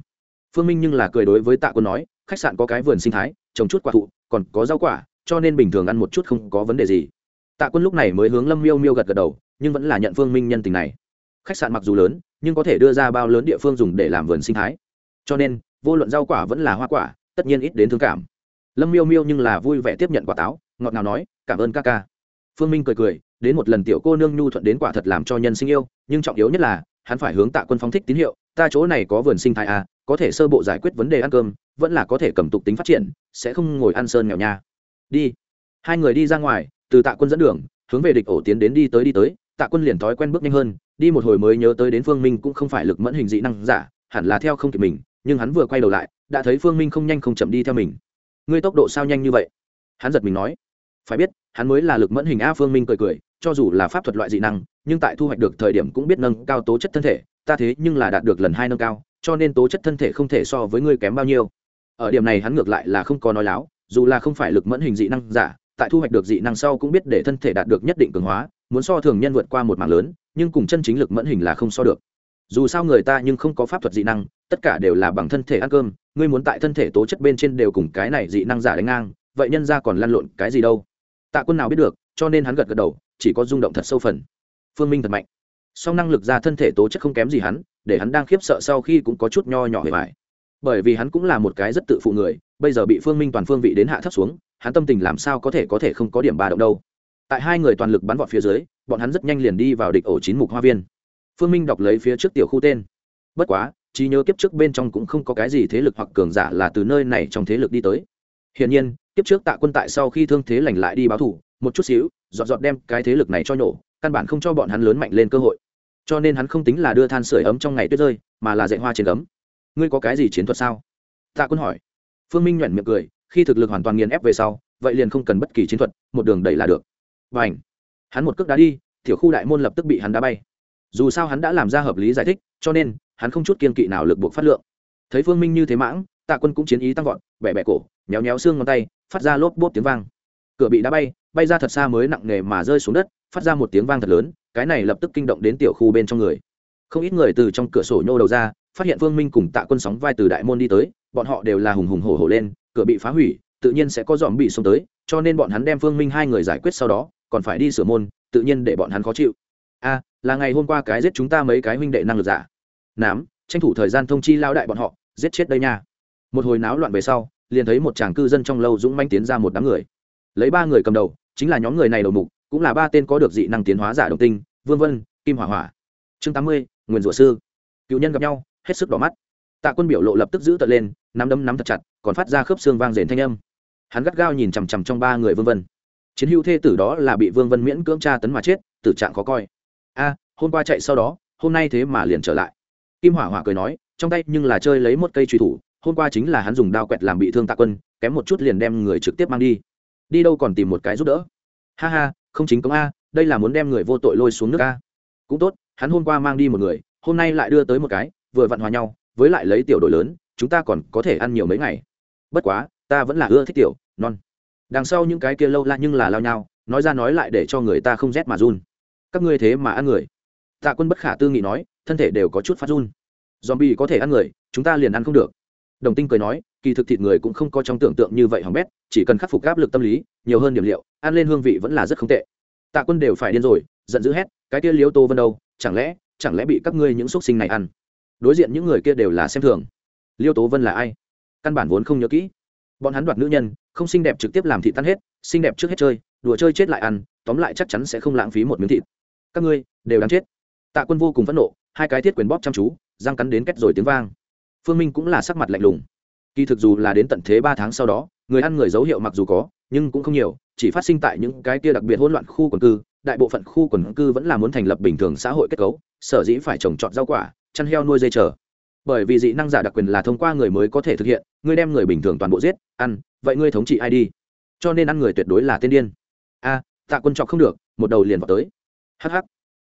Phương minh nhưng là cười đối với tạ quân nói, khách sạn có cái vườn sinh thái, trồng chút quả thụ, còn có rau quả, cho nên bình thường ăn một chút không có vấn đề gì. Tạ quân lúc này mới hướng lâm miêu miêu gật gật đầu, nhưng vẫn là nhận phương minh nhân tình này. Khách sạn mặc dù lớn, nhưng có thể đưa ra bao lớn địa phương dùng để làm vườn sinh thái. Cho nên, vô luận rau quả vẫn là hoa quả tất nhiên ít đến thương cảm. Lâm miêu miêu nhưng là vui vẻ tiếp nhận quả táo ngọt ngào nói cảm ơn ca ca. Phương minh cười cười đến một lần tiểu cô nương nhu thuận đến quả thật làm cho nhân sinh yêu nhưng trọng yếu nhất là hắn phải hướng tạ quân phóng thích tín hiệu ta chỗ này có vườn sinh thái à, có thể sơ bộ giải quyết vấn đề ăn cơm vẫn là có thể cầm tục tính phát triển sẽ không ngồi ăn sơn nghèo nha. Đi. Hai người đi ra ngoài từ tạ quân dẫn đường hướng về địch ổ tiến đến đi tới đi tới tạ quân liền thói quen bước nhanh hơn đi một hồi mới nhớ tới đến phương minh cũng không phải lực mẫn hình dị năng giả hẳn là theo không kịp mình nhưng hắn vừa quay đầu lại, đã thấy phương minh không nhanh không chậm đi theo mình. Ngươi tốc độ sao nhanh như vậy? Hắn giật mình nói. Phải biết, hắn mới là lực mẫn hình a phương minh cười cười, cho dù là pháp thuật loại dị năng, nhưng tại thu hoạch được thời điểm cũng biết nâng cao tố chất thân thể, ta thế nhưng là đạt được lần hai nâng cao, cho nên tố chất thân thể không thể so với ngươi kém bao nhiêu. Ở điểm này hắn ngược lại là không có nói láo, dù là không phải lực mẫn hình dị năng giả, tại thu hoạch được dị năng sau cũng biết để thân thể đạt được nhất định cường hóa, muốn so thường nhân vượt qua một mảng lớn, nhưng cùng chân chính lực mẫn hình là không so được. Dù sao người ta nhưng không có pháp thuật dị năng tất cả đều là bằng thân thể ăn cơm, ngươi muốn tại thân thể tố chất bên trên đều cùng cái này dị năng giả đánh ngang, vậy nhân ra còn lăn lộn cái gì đâu. Tạ quân nào biết được, cho nên hắn gật gật đầu, chỉ có rung động thật sâu phần. Phương minh thật mạnh. Song năng lực ra thân thể tố chất không kém gì hắn, để hắn đang khiếp sợ sau khi cũng có chút nho nhỏ hề vải bởi vì hắn cũng là một cái rất tự phụ người, bây giờ bị phương minh toàn phương vị đến hạ thấp xuống, hắn tâm tình làm sao có thể có thể không có điểm ba động đâu. Tại hai người toàn lực bắn vọt phía dưới, bọn hắn rất nhanh liền đi vào địch ổ chín mục hoa viên. Phương minh đọc lấy phía trước tiểu khu tên. Bất quá trí nhớ kiếp trước bên trong cũng không có cái gì thế lực hoặc cường giả là từ nơi này trong thế lực đi tới. Hiển nhiên, kiếp trước tạ quân tại sau khi thương thế lành lại đi báo thủ, một chút xíu dọn dọn đem cái thế lực này cho nhổ, căn bản không cho bọn hắn lớn mạnh lên cơ hội. Cho nên hắn không tính là đưa than sửa ấm trong ngày tuyết rơi, mà là dạy hoa trên ấm ngươi có cái gì chiến thuật sao? Tạ quân hỏi. Phương minh nhoẻn miệng cười, khi thực lực hoàn toàn nghiền ép về sau, vậy liền không cần bất kỳ chiến thuật, một đường đẩy là được. Và ảnh hắn một cước đá đi, tiểu khu đại môn lập tức bị hắn đá bay. Dù sao hắn đã làm ra hợp lý giải thích, cho nên hắn không chút kiên kỵ nào lực buộc phát lượng. Thấy phương minh như thế mãng, tạ quân cũng chiến ý tăng vọt, bẻ bẻ cổ, nhéo nhéo xương ngón tay, phát ra lốp bốp tiếng vang. Cửa bị đá bay bay ra thật xa mới nặng nề mà rơi xuống đất, phát ra một tiếng vang thật lớn, cái này lập tức kinh động đến tiểu khu bên trong người. Không ít người từ trong cửa sổ nhô đầu ra, phát hiện phương minh cùng tạ quân sóng vai từ đại môn đi tới, bọn họ đều là hùng hùng hổ hổ lên, cửa bị phá hủy, tự nhiên sẽ có dòm bị xông tới, cho nên bọn hắn đem phương minh hai người giải quyết sau đó, còn phải đi sửa môn, tự nhiên để bọn hắn khó chịu. A, là ngày hôm qua cái giết chúng ta mấy cái huynh đệ năng lực giả nám, tranh thủ thời gian thông chi lao đại bọn họ, giết chết đây nha. Một hồi náo loạn về sau, liền thấy một chàng cư dân trong lâu dũng manh tiến ra một đám người. Lấy ba người cầm đầu, chính là nhóm người này đầu mục, cũng là ba tên có được dị năng tiến hóa giả đồng tinh, vương vân, kim hỏa hỏa. Chương tám mươi, nguyên rủa sư. Cựu nhân gặp nhau, hết sức đỏ mắt. Tạ quân biểu lộ lập tức giữ tật lên, nắm đấm nắm thật chặt, còn phát ra khớp xương vang rền thanh âm. Hắn gắt gao nhìn chằm chằm trong ba người vương vân. Chiến hữu thê tử đó là bị vương vân miễn cưỡng tra tấn mà chết, tử trạng khó coi. A, hôm qua chạy sau đó, hôm nay thế mà liền trở lại kim hỏa hỏa cười nói, trong tay nhưng là chơi lấy một cây truy thủ, hôm qua chính là hắn dùng đao quẹt làm bị thương tạ quân, kém một chút liền đem người trực tiếp mang đi. Đi đâu còn tìm một cái giúp đỡ? Ha ha, không chính công a, đây là muốn đem người vô tội lôi xuống nước a. Cũng tốt, hắn hôm qua mang đi một người, hôm nay lại đưa tới một cái, vừa vặn hòa nhau, với lại lấy tiểu đội lớn, chúng ta còn có thể ăn nhiều mấy ngày. Bất quá, ta vẫn là ưa thích tiểu, non. Đằng sau những cái kia lâu la nhưng là lao nhau, nói ra nói lại để cho người ta không rét mà run. Các ngươi thế mà ăn người. Tạ quân bất khả tư nghị nói thân thể đều có chút phát run. Dòm bi có thể ăn người, chúng ta liền ăn không được. Đồng tinh cười nói, kỳ thực thịt người cũng không có trong tưởng tượng như vậy hỏng bét, chỉ cần khắc phục áp lực tâm lý, nhiều hơn điểm liệu, ăn lên hương vị vẫn là rất không tệ. Tạ quân đều phải điên rồi, giận dữ hét, cái kia liếu tô vân đâu, chẳng lẽ chẳng lẽ bị các ngươi những xúc sinh này ăn? Đối diện những người kia đều là xem thường. Liêu tố vân là ai? Căn bản vốn không nhớ kỹ. Bọn hắn đoạt nữ nhân, không xinh đẹp trực tiếp làm thị tan hết, xinh đẹp trước hết chơi, đùa chơi chết lại ăn, tóm lại chắc chắn sẽ không lãng phí một miếng thịt. Các ngươi, đều đáng chết. Tạ quân vô cùng phẫn nộ hai cái thiết quyền bóp chăm chú, răng cắn đến két rồi tiếng vang. Phương minh cũng là sắc mặt lạnh lùng. Kỳ thực dù là đến tận thế ba tháng sau đó, người ăn người dấu hiệu mặc dù có, nhưng cũng không nhiều, chỉ phát sinh tại những cái kia đặc biệt hỗn loạn khu quần cư, đại bộ phận khu quần cư vẫn là muốn thành lập bình thường xã hội kết cấu, sở dĩ phải trồng trọt rau quả, chăn heo nuôi dây chờ. Bởi vì dị năng giả đặc quyền là thông qua người mới có thể thực hiện ngươi đem người bình thường toàn bộ giết, ăn, vậy ngươi thống trị ai đi? Cho nên ăn người tuyệt đối là tiên điên. A, tạ quân trọc không được, một đầu liền vào tới. Hh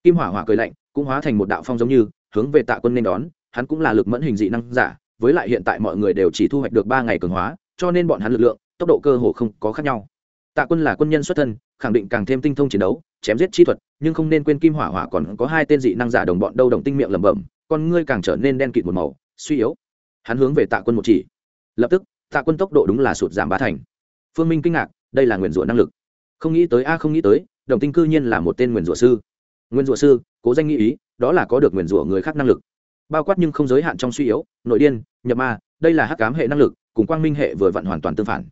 kim hỏa hỏa cười lạnh cũng hóa thành một đạo phong giống như, hướng về tạ quân nên đón, hắn cũng là lực mẫn hình dị năng giả, với lại hiện tại mọi người đều chỉ thu hoạch được ba ngày cường hóa, cho nên bọn hắn lực lượng, tốc độ cơ hồ không có khác nhau. Tạ quân là quân nhân xuất thân, khẳng định càng thêm tinh thông chiến đấu, chém giết chi thuật, nhưng không nên quên kim hỏa hỏa còn có hai tên dị năng giả đồng bọn đâu đồng tinh miệng lẩm bẩm, con ngươi càng trở nên đen kịt một màu, suy yếu. Hắn hướng về tạ quân một chỉ. Lập tức, tạ quân tốc độ đúng là sụt giảm bá thành. Phương minh kinh ngạc, đây là nguyền rủa năng lực. Không nghĩ tới, a, không nghĩ tới, đồng tinh cư nhiên là một tên nguyền rủa sư nguyên rủa sư, cố danh nghĩ ý, đó là có được nguyền rủa người khác năng lực. Bao quát nhưng không giới hạn trong suy yếu, nội điên, nhập ma, đây là hắc cám hệ năng lực, cùng quang minh hệ vừa vặn hoàn toàn tương phản.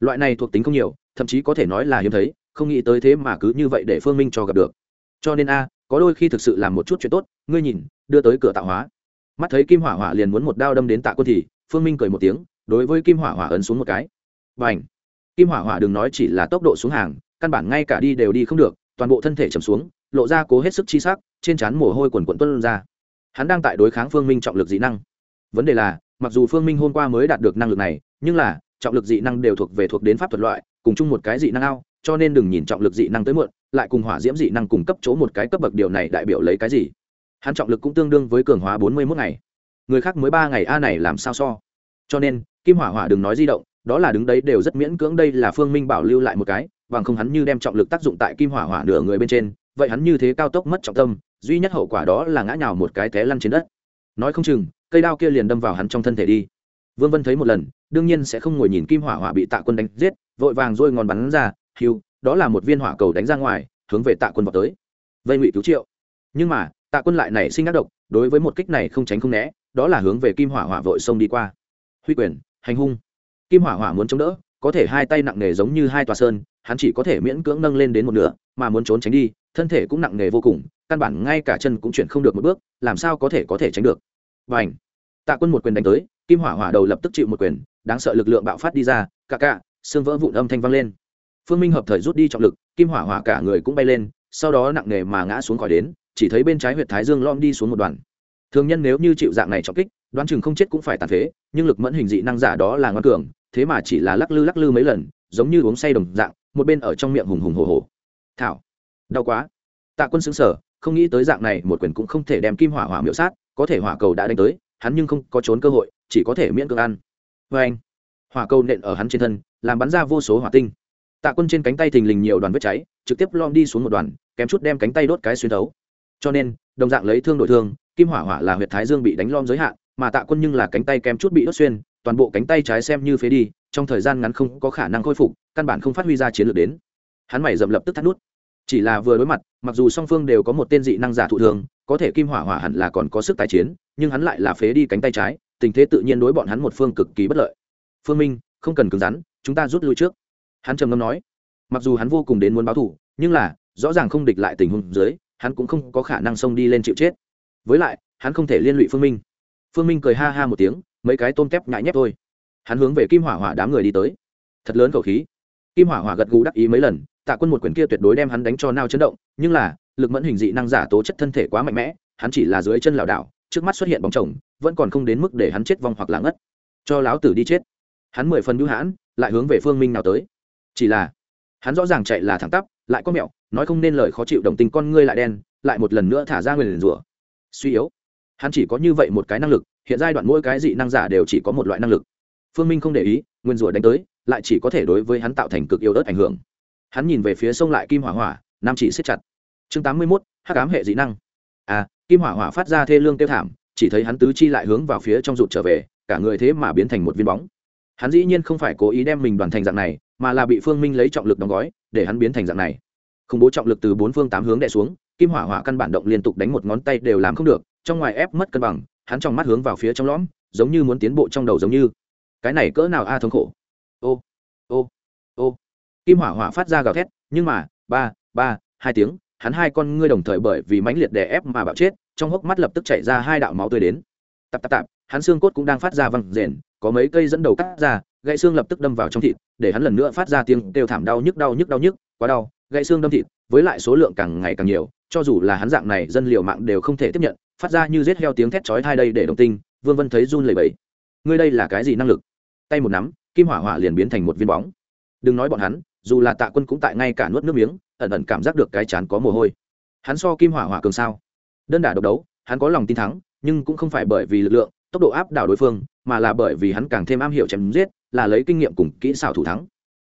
Loại này thuộc tính không nhiều, thậm chí có thể nói là hiếm thấy, không nghĩ tới thế mà cứ như vậy để phương minh cho gặp được. Cho nên a, có đôi khi thực sự làm một chút chuyện tốt, ngươi nhìn, đưa tới cửa tạo hóa. Mắt thấy kim hỏa hỏa liền muốn một đao đâm đến tạ quân thì, phương minh cười một tiếng, đối với kim hỏa hỏa ấn xuống một cái. Và ảnh kim hỏa hỏa đừng nói chỉ là tốc độ xuống hàng, căn bản ngay cả đi đều đi không được, toàn bộ thân thể chầm xuống lộ ra cố hết sức chi sắc, trên trán mồ hôi quần quần tuôn ra. Hắn đang tại đối kháng phương minh trọng lực dị năng. Vấn đề là, mặc dù phương minh hôm qua mới đạt được năng lực này, nhưng là, trọng lực dị năng đều thuộc về thuộc đến pháp thuật loại, cùng chung một cái dị năng ao, cho nên đừng nhìn trọng lực dị năng tới muộn, lại cùng hỏa diễm dị năng cùng cấp chỗ một cái cấp bậc điều này đại biểu lấy cái gì? Hắn trọng lực cũng tương đương với cường hóa bốn mươi mốt ngày. Người khác mới ba ngày a này làm sao so? Cho nên, kim hỏa hỏa đừng nói di động, đó là đứng đấy đều rất miễn cưỡng đây là phương minh bảo lưu lại một cái, bằng không hắn như đem trọng lực tác dụng tại kim hỏa hỏa nửa người bên trên vậy hắn như thế cao tốc mất trọng tâm, duy nhất hậu quả đó là ngã nhào một cái té lăn trên đất. Nói không chừng, cây đao kia liền đâm vào hắn trong thân thể đi. Vương vân thấy một lần, đương nhiên sẽ không ngồi nhìn kim hỏa hỏa bị tạ quân đánh giết, vội vàng dôi ngòn bắn ra hiu đó là một viên hỏa cầu đánh ra ngoài, hướng về tạ quân vào tới. Vây ngụy cứu triệu. Nhưng mà, tạ quân lại nảy sinh ác độc, đối với một kích này không tránh không né, đó là hướng về kim hỏa hỏa vội xông đi qua. Huy quyền, hành hung. Kim hỏa hỏa muốn chống đỡ, có thể hai tay nặng nề giống như hai tòa sơn, hắn chỉ có thể miễn cưỡng nâng lên đến một nửa mà muốn trốn tránh đi, thân thể cũng nặng nề vô cùng, căn bản ngay cả chân cũng chuyển không được một bước, làm sao có thể có thể tránh được? Và ảnh tạ quân một quyền đánh tới, kim hỏa hỏa đầu lập tức chịu một quyền, đáng sợ lực lượng bạo phát đi ra cả cả xương vỡ vụn âm thanh vang lên. Phương minh hợp thời rút đi trọng lực, kim hỏa hỏa cả người cũng bay lên, sau đó nặng nề mà ngã xuống khỏi đến, chỉ thấy bên trái huyệt thái dương lom đi xuống một đoàn thường nhân nếu như chịu dạng này trọng kích, đoán chừng không chết cũng phải tàn phế, nhưng lực mẫn hình dị năng giả đó là ngoan cường, thế mà chỉ là lắc lư lắc lư mấy lần, giống như uống say đồng dạng, một bên ở trong miệng hùng hùng hồ hồ thảo. Đau quá. Tạ quân xứng sở không nghĩ tới dạng này một quyền cũng không thể đem kim hỏa hỏa miễu sát, có thể hỏa cầu đã đánh tới, hắn nhưng không có trốn cơ hội, chỉ có thể miễn cưỡng ăn. Vê anh, hỏa cầu nện ở hắn trên thân, làm bắn ra vô số hỏa tinh. Tạ quân trên cánh tay thình lình nhiều đoàn vết cháy, trực tiếp lom đi xuống một đoàn, kém chút đem cánh tay đốt cái xuyên thấu. Cho nên, đồng dạng lấy thương đổi thương, kim hỏa hỏa là huyệt thái dương bị đánh lom giới hạn, mà tạ quân nhưng là cánh tay kém chút bị đốt xuyên, toàn bộ cánh tay trái xem như phế đi, trong thời gian ngắn không có khả năng khôi phục, căn bản không phát huy ra chiến lược đến. Hắn mày dậm lập tức thắt nút chỉ là vừa đối mặt, mặc dù song phương đều có một tên dị năng giả thụ thường, có thể kim hỏa hỏa hẳn là còn có sức tái chiến, nhưng hắn lại là phế đi cánh tay trái, tình thế tự nhiên đối bọn hắn một phương cực kỳ bất lợi. Phương minh, không cần cứng rắn, chúng ta rút lui trước. Hắn trầm ngâm nói. Mặc dù hắn vô cùng đến muốn báo thù, nhưng là, rõ ràng không địch lại tình huống dưới, hắn cũng không có khả năng xông đi lên chịu chết. Với lại, hắn không thể liên lụy phương minh. Phương minh cười ha ha một tiếng, mấy cái tôm tép nhại nhép thôi. Hắn hướng về kim hỏa hỏa đám người đi tới. Thật lớn khẩu khí. Kim hỏa hỏa gật gù đắc ý mấy lần tạ quân một quyền kia tuyệt đối đem hắn đánh cho nao chấn động, nhưng là, lực mẫn hình dị năng giả tố chất thân thể quá mạnh mẽ, hắn chỉ là dưới chân lảo đảo, trước mắt xuất hiện bóng chồng, vẫn còn không đến mức để hắn chết vong hoặc là ngất. Cho láo tử đi chết. Hắn mười phần bưu hãn, lại hướng về phương minh nào tới. Chỉ là, hắn rõ ràng chạy là thẳng tắp, lại có mẹo, nói không nên lời khó chịu đồng tình con ngươi lại đen, lại một lần nữa thả ra nguyền rủa. Suy yếu. Hắn chỉ có như vậy một cái năng lực, hiện giai đoạn mỗi cái dị năng giả đều chỉ có một loại năng lực. Phương minh không để ý, nguyên rủa đánh tới, lại chỉ có thể đối với hắn tạo thành cực yếu ớt ảnh hưởng hắn nhìn về phía sông lại kim hỏa hỏa, nam chỉ siết chặt. Chương tám mươi mốt, hắc ám hệ dị năng. À kim hỏa hỏa phát ra thê lương tiêu thảm, chỉ thấy hắn tứ chi lại hướng vào phía trong rụt trở về, cả người thế mà biến thành một viên bóng. Hắn dĩ nhiên không phải cố ý đem mình đoàn thành dạng này, mà là bị phương minh lấy trọng lực đóng gói, để hắn biến thành dạng này. Không bố trọng lực từ bốn phương tám hướng đè xuống, kim hỏa hỏa căn bản động liên tục đánh một ngón tay đều làm không được, trong ngoài ép mất cân bằng, hắn trong mắt hướng vào phía trong lõm, giống như muốn tiến bộ trong đầu giống như. Cái này cỡ nào a à, thống khổ. Ô ô ô kim hỏa hỏa phát ra gào thét, nhưng mà, ba ba, hai tiếng, hắn hai con ngươi đồng thời bởi vì mãnh liệt đè ép mà bạo chết, trong hốc mắt lập tức chảy ra hai đạo máu tươi đến. Tạp tạp tạp, hắn xương cốt cũng đang phát ra văng rền, có mấy cây dẫn đầu cắt ra, gãy xương lập tức đâm vào trong thịt, để hắn lần nữa phát ra tiếng kêu thảm đau nhức đau nhức đau nhức, quá đau, gãy xương đâm thịt, với lại số lượng càng ngày càng nhiều, cho dù là hắn dạng này, dân liều mạng đều không thể tiếp nhận, phát ra như rết heo tiếng thét chói tai đây để đồng tinh, vương vân thấy run lẩy bẩy. Ngươi đây là cái gì năng lực? Tay một nắm, kim hỏa hỏa liền biến thành một viên bóng. Đừng nói bọn hắn dù là tạ quân cũng tại ngay cả nuốt nước miếng, ẩn ẩn cảm giác được cái chán có mồ hôi. Hắn so kim hỏa hỏa cường sao? Đơn đả độc đấu, hắn có lòng tin thắng, nhưng cũng không phải bởi vì lực lượng, tốc độ áp đảo đối phương, mà là bởi vì hắn càng thêm am hiểu chém giết, là lấy kinh nghiệm cùng kỹ xảo thủ thắng.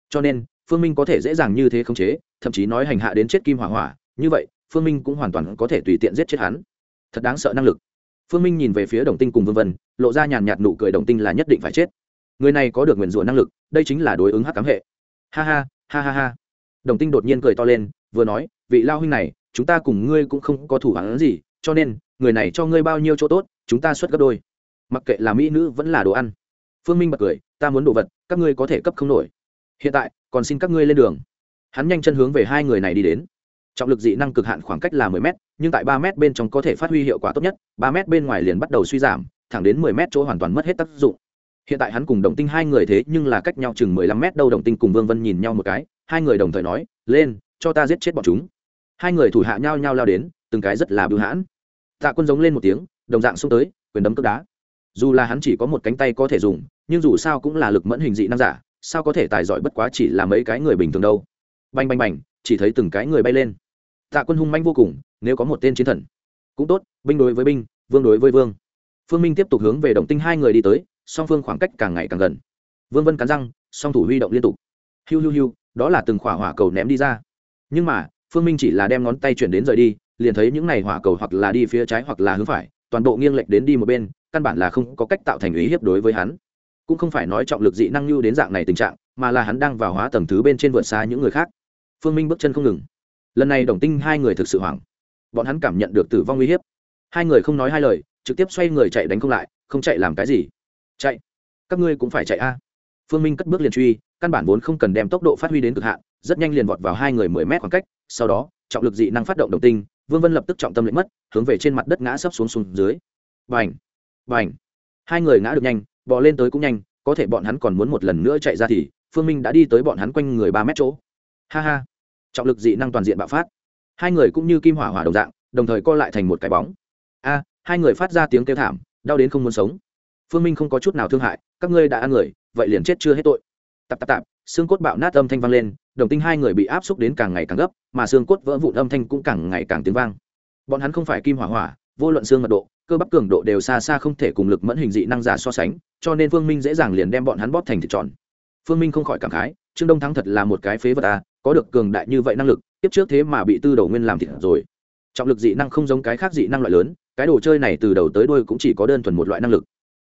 Cho nên, phương minh có thể dễ dàng như thế khống chế, thậm chí nói hành hạ đến chết kim hỏa hỏa, như vậy, phương minh cũng hoàn toàn có thể tùy tiện giết chết hắn. Thật đáng sợ năng lực. Phương minh nhìn về phía đồng tinh cùng vân vân, lộ ra nhàn nhạt nụ cười đồng tinh là nhất định phải chết. Người này có được nguyền rủa năng lực, đây chính là đối ứng hắc cám hệ. Ha ha ha ha ha. Đồng tinh đột nhiên cười to lên, vừa nói, vị lao huynh này, chúng ta cùng ngươi cũng không có thủ hắn gì, cho nên, người này cho ngươi bao nhiêu chỗ tốt, chúng ta xuất gấp đôi. Mặc kệ là mỹ nữ vẫn là đồ ăn. Phương minh bật cười, ta muốn đồ vật, các ngươi có thể cấp không nổi. Hiện tại, còn xin các ngươi lên đường. Hắn nhanh chân hướng về hai người này đi đến. Trọng lực dị năng cực hạn khoảng cách là mười m nhưng tại ba m bên trong có thể phát huy hiệu quả tốt nhất, ba m bên ngoài liền bắt đầu suy giảm, thẳng đến mười m chỗ hoàn toàn mất hết tác dụng hiện tại hắn cùng đồng tinh hai người thế nhưng là cách nhau chừng mười lăm mét. đâu, đồng tinh cùng vương vân nhìn nhau một cái, hai người đồng thời nói, lên, cho ta giết chết bọn chúng. Hai người thủ hạ nhau nhau lao đến, từng cái rất là bưu hãn. Tạ quân giống lên một tiếng, đồng dạng xông tới, quyền đấm cướp đá. Dù là hắn chỉ có một cánh tay có thể dùng, nhưng dù sao cũng là lực mẫn hình dị năng giả, sao có thể tài giỏi bất quá chỉ là mấy cái người bình thường đâu. Bành bành bành, chỉ thấy từng cái người bay lên. Tạ quân hung manh vô cùng, nếu có một tên chiến thần, cũng tốt, binh đối với binh, vương đối với vương. Phương minh tiếp tục hướng về đồng tinh hai người đi tới song phương khoảng cách càng ngày càng gần. Vương vân cắn răng, song thủ huy động liên tục. Hiu hiu hiu, đó là từng khỏa hỏa cầu ném đi ra. Nhưng mà, phương minh chỉ là đem ngón tay chuyển đến rời đi, liền thấy những n à y hỏa cầu hoặc là đi phía trái hoặc là hướng phải, toàn bộ nghiêng lệch đến đi một bên, căn bản là không có cách tạo thành ý hiếp đối với hắn. Cũng không phải nói trọng lực dị năng lưu đến dạng này tình trạng, mà là hắn đang vào hóa tầng thứ bên trên vượt xa những người khác. Phương minh bước chân không ngừng. Lần này đồng tinh hai người thực sự hoảng. Bọn hắn cảm nhận được tử vong uy hiếp. Hai người không nói hai lời, trực tiếp xoay người chạy đánh không lại, không chạy làm cái gì chạy. Các ngươi cũng phải chạy a. Phương minh cất bước liền truy, căn bản vốn không cần đem tốc độ phát huy đến cực hạn, rất nhanh liền vọt vào hai người mười mét khoảng cách, sau đó, trọng lực dị năng phát động đồng tinh, vương vân lập tức trọng tâm lệnh mất, hướng về trên mặt đất ngã sấp xuống xuống dưới. Vành vành hai người ngã được nhanh, bò lên tới cũng nhanh, có thể bọn hắn còn muốn một lần nữa chạy ra thì, phương minh đã đi tới bọn hắn quanh người ba mét chỗ. Ha ha! Trọng lực dị năng toàn diện bạo phát. Hai người cũng như kim hỏa hỏa đồng dạng, đồng thời co lại thành một cái bóng. A, hai người phát ra tiếng kêu thảm, đau đến không muốn sống phương minh không có chút nào thương hại, các ngươi đã ăn người, vậy liền chết chưa hết tội. Tạp tạp tạp, xương cốt bạo nát âm thanh vang lên, đồng tinh hai người bị áp xúc đến càng ngày càng gấp, mà xương cốt vỡ vụn âm thanh cũng càng ngày càng tiếng vang. Bọn hắn không phải kim hỏa hỏa, vô luận xương mật độ, cơ bắp cường độ đều xa xa không thể cùng lực mẫn hình dị năng giả so sánh, cho nên phương minh dễ dàng liền đem bọn hắn bóp thành thịt tròn. Phương minh không khỏi cảm khái, trương đông thắng thật là một cái phế vật à có được cường đại như vậy năng lực tiếp trước thế mà bị tư đầu nguyên làm thịt rồi. Trọng lực dị năng không giống cái khác dị năng loại lớn, cái đồ chơi này từ đầu tới đuôi cũng chỉ có đơn thuần một loại năng lực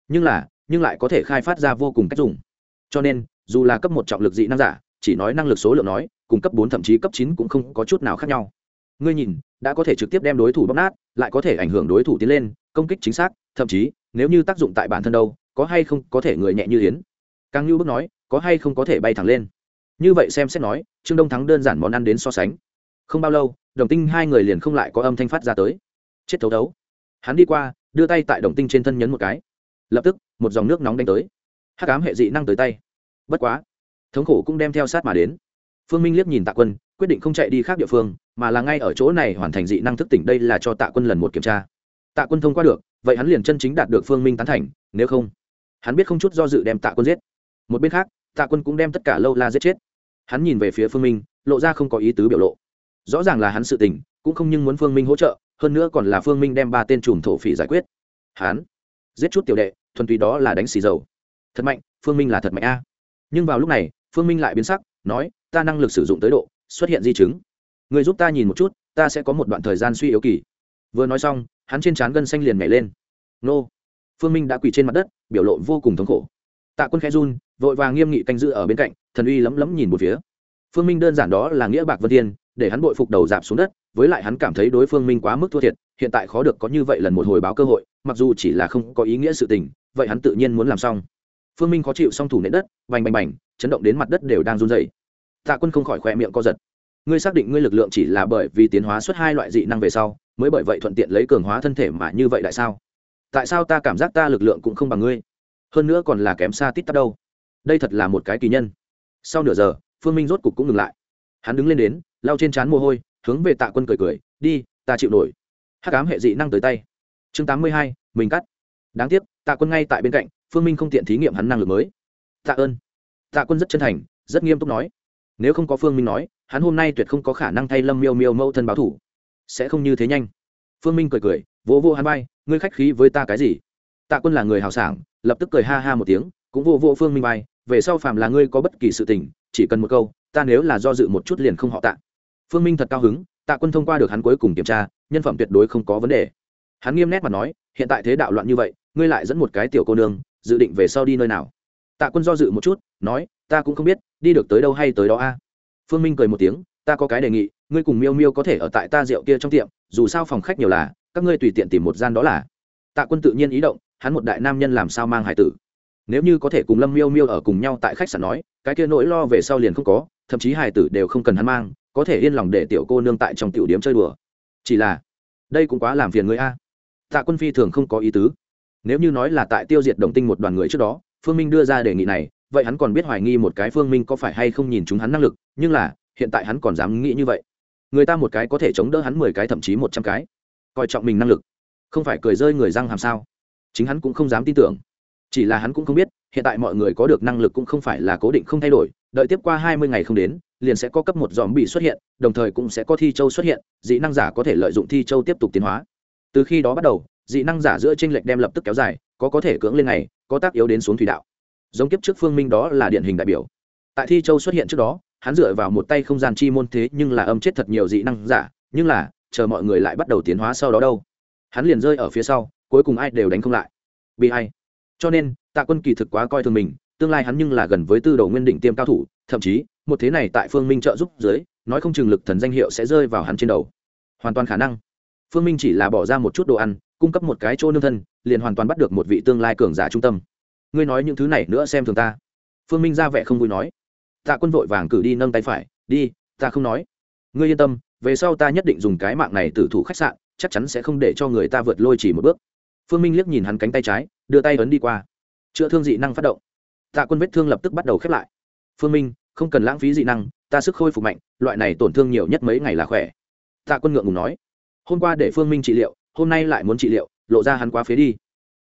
nhưng là, nhưng lại có thể khai phát ra vô cùng cách dùng. Cho nên, dù là cấp một trọng lực dị năng giả, chỉ nói năng lực số lượng nói, cùng cấp bốn thậm chí cấp chín cũng không có chút nào khác nhau. Ngươi nhìn, đã có thể trực tiếp đem đối thủ bóc nát, lại có thể ảnh hưởng đối thủ tiến lên, công kích chính xác, thậm chí, nếu như tác dụng tại bản thân đâu, có hay không có thể người nhẹ như yến. Càng như bước nói, có hay không có thể bay thẳng lên. Như vậy xem xét nói, trương đông thắng đơn giản món ăn đến so sánh. Không bao lâu, đồng tinh hai người liền không lại có âm thanh phát ra tới. Chết thấu thấu. Hắn đi qua, đưa tay tại đồng tinh trên thân nhấn một cái lập tức, một dòng nước nóng đánh tới. Hắc ám hệ dị năng tới tay. Bất quá, thống khổ cũng đem theo sát mà đến. Phương minh liếc nhìn tạ quân, quyết định không chạy đi khác địa phương, mà là ngay ở chỗ này hoàn thành dị năng thức tỉnh đây là cho tạ quân lần một kiểm tra. Tạ quân thông qua được, vậy hắn liền chân chính đạt được phương minh tán thành, nếu không, hắn biết không chút do dự đem tạ quân giết. Một bên khác, tạ quân cũng đem tất cả lâu la giết chết. Hắn nhìn về phía phương minh, lộ ra không có ý tứ biểu lộ. Rõ ràng là hắn sự tình, cũng không nhưng muốn phương minh hỗ trợ, hơn nữa còn là phương minh đem ba tên trùm thổ phỉ giải quyết. Hắn giết chút tiểu đệ, thuần túy đó là đánh xì dầu. Thật mạnh, phương minh là thật mạnh a. Nhưng vào lúc này, phương minh lại biến sắc, nói, ta năng lực sử dụng tới độ, xuất hiện di chứng. Người giúp ta nhìn một chút, ta sẽ có một đoạn thời gian suy yếu kỳ. Vừa nói xong, hắn trên trán gân xanh liền nhảy lên. Nô. Phương minh đã quỳ trên mặt đất, biểu lộ vô cùng thống khổ. Tạ quân khe run, vội vàng nghiêm nghị canh giữ ở bên cạnh, thần uy lấm lấm nhìn một phía. Phương minh đơn giản đó là nghĩa bạc vân thiên, để hắn bội phục đầu dạp xuống đất, với lại hắn cảm thấy đối phương minh quá mức thua thiệt hiện tại khó được có như vậy lần một hồi báo cơ hội, mặc dù chỉ là không có ý nghĩa sự tình, vậy hắn tự nhiên muốn làm xong. Phương minh khó chịu song thủ nện đất, bành bành bành, chấn động đến mặt đất đều đang run dày tạ quân không khỏi khoe miệng co giật. Ngươi xác định ngươi lực lượng chỉ là bởi vì tiến hóa xuất hai loại dị năng về sau, mới bởi vậy thuận tiện lấy cường hóa thân thể mà như vậy tại sao? Tại sao ta cảm giác ta lực lượng cũng không bằng ngươi? Hơn nữa còn là kém xa tít tắp đâu. Đây thật là một cái kỳ nhân. Sau nửa giờ, phương minh rốt cục cũng ngừng lại. Hắn đứng lên đến, lau trên trán mồ hôi, hướng về tạ quân cười cười, đi, ta chịu nổi hắc ám hệ dị năng tới tay. Chương tám mươi hai, mình cắt. Đáng tiếc, tạ quân ngay tại bên cạnh, phương minh không tiện thí nghiệm hắn năng lực mới. Tạ ơn. Tạ quân rất chân thành, rất nghiêm túc nói. Nếu không có phương minh nói, hắn hôm nay tuyệt không có khả năng thay lâm miêu miêu mẫu thân báo thủ. Sẽ không như thế nhanh. Phương minh cười cười, vỗ vỗ hắn bay ngươi khách khí với ta cái gì? Tạ quân là người hào sảng, lập tức cười ha ha một tiếng, cũng vô vỗ phương minh bay về sau phàm là ngươi có bất kỳ sự tình, chỉ cần một câu, ta nếu là do dự một chút liền không họ tạ. Phương minh thật cao hứng tạ quân thông qua được hắn cuối cùng kiểm tra, nhân phẩm tuyệt đối không có vấn đề. Hắn nghiêm nét mà nói, hiện tại thế đạo loạn như vậy, ngươi lại dẫn một cái tiểu cô nương, dự định về sau đi nơi nào? Tạ quân do dự một chút, nói, ta cũng không biết, đi được tới đâu hay tới đó a. Phương minh cười một tiếng, ta có cái đề nghị, ngươi cùng miêu miêu có thể ở tại ta rượu kia trong tiệm, dù sao phòng khách nhiều là, các ngươi tùy tiện tìm một gian đó là. Tạ quân tự nhiên ý động, hắn một đại nam nhân làm sao mang hải tử? Nếu như có thể cùng lâm miêu miêu ở cùng nhau tại khách sạn nói, cái kia nỗi lo về sau liền không có, thậm chí hải tử đều không cần hắn mang có thể yên lòng để tiểu cô nương tại trong tiểu điếm chơi đùa. Chỉ là, đây cũng quá làm phiền người a. Tạ quân phi thường không có ý tứ. Nếu như nói là tại tiêu diệt đồng tinh một đoàn người trước đó, phương minh đưa ra đề nghị này, vậy hắn còn biết hoài nghi một cái phương minh có phải hay không nhìn chúng hắn năng lực, nhưng là, hiện tại hắn còn dám nghĩ như vậy. Người ta một cái có thể chống đỡ hắn mười cái thậm chí một trăm cái. Coi trọng mình năng lực. Không phải cười rơi người răng hàm sao? Chính hắn cũng không dám tin tưởng. Chỉ là hắn cũng không biết, hiện tại mọi người có được năng lực cũng không phải là cố định không thay đổi, đợi tiếp qua hai mươi ngày không đến liền sẽ có cấp một dòm bị xuất hiện, đồng thời cũng sẽ có thi châu xuất hiện, dị năng giả có thể lợi dụng thi châu tiếp tục tiến hóa. Từ khi đó bắt đầu, dị năng giả giữa tranh lệch đem lập tức kéo dài, có có thể cưỡng lên ngày, có tác yếu đến xuống thủy đạo. Giống kiếp trước phương minh đó là điển hình đại biểu. Tại thi châu xuất hiện trước đó, hắn dựa vào một tay không gian chi môn thế nhưng là âm chết thật nhiều dị năng giả, nhưng là, chờ mọi người lại bắt đầu tiến hóa sau đó đâu? Hắn liền rơi ở phía sau, cuối cùng ai đều đánh không lại. Bị hay cho nên, tạ quân kỳ thực quá coi thường mình, tương lai hắn nhưng là gần với tư đầu nguyên định tiêm cao thủ, thậm chí một thế này tại phương minh trợ giúp dưới, nói không chừng lực thần danh hiệu sẽ rơi vào hắn trên đầu. Hoàn toàn khả năng. Phương minh chỉ là bỏ ra một chút đồ ăn, cung cấp một cái chỗ nương thân, liền hoàn toàn bắt được một vị tương lai cường giả trung tâm. Ngươi nói những thứ này nữa xem thường ta. Phương minh ra vẻ không vui nói. Tạ quân vội vàng cử đi nâng tay phải. Đi, ta không nói. Ngươi yên tâm, về sau ta nhất định dùng cái mạng này tử thủ khách sạn, chắc chắn sẽ không để cho người ta vượt lôi chỉ một bước. Phương minh liếc nhìn hắn cánh tay trái, đưa tay ấn đi qua. Chữa thương dị năng phát động. Tạ quân vết thương lập tức bắt đầu khép lại. Phương minh không cần lãng phí dị năng, ta sức khôi phục mạnh, loại này tổn thương nhiều nhất mấy ngày là khỏe. Tạ quân ngượng ngùng nói. Hôm qua để phương minh trị liệu, hôm nay lại muốn trị liệu, lộ ra hắn quá phế đi.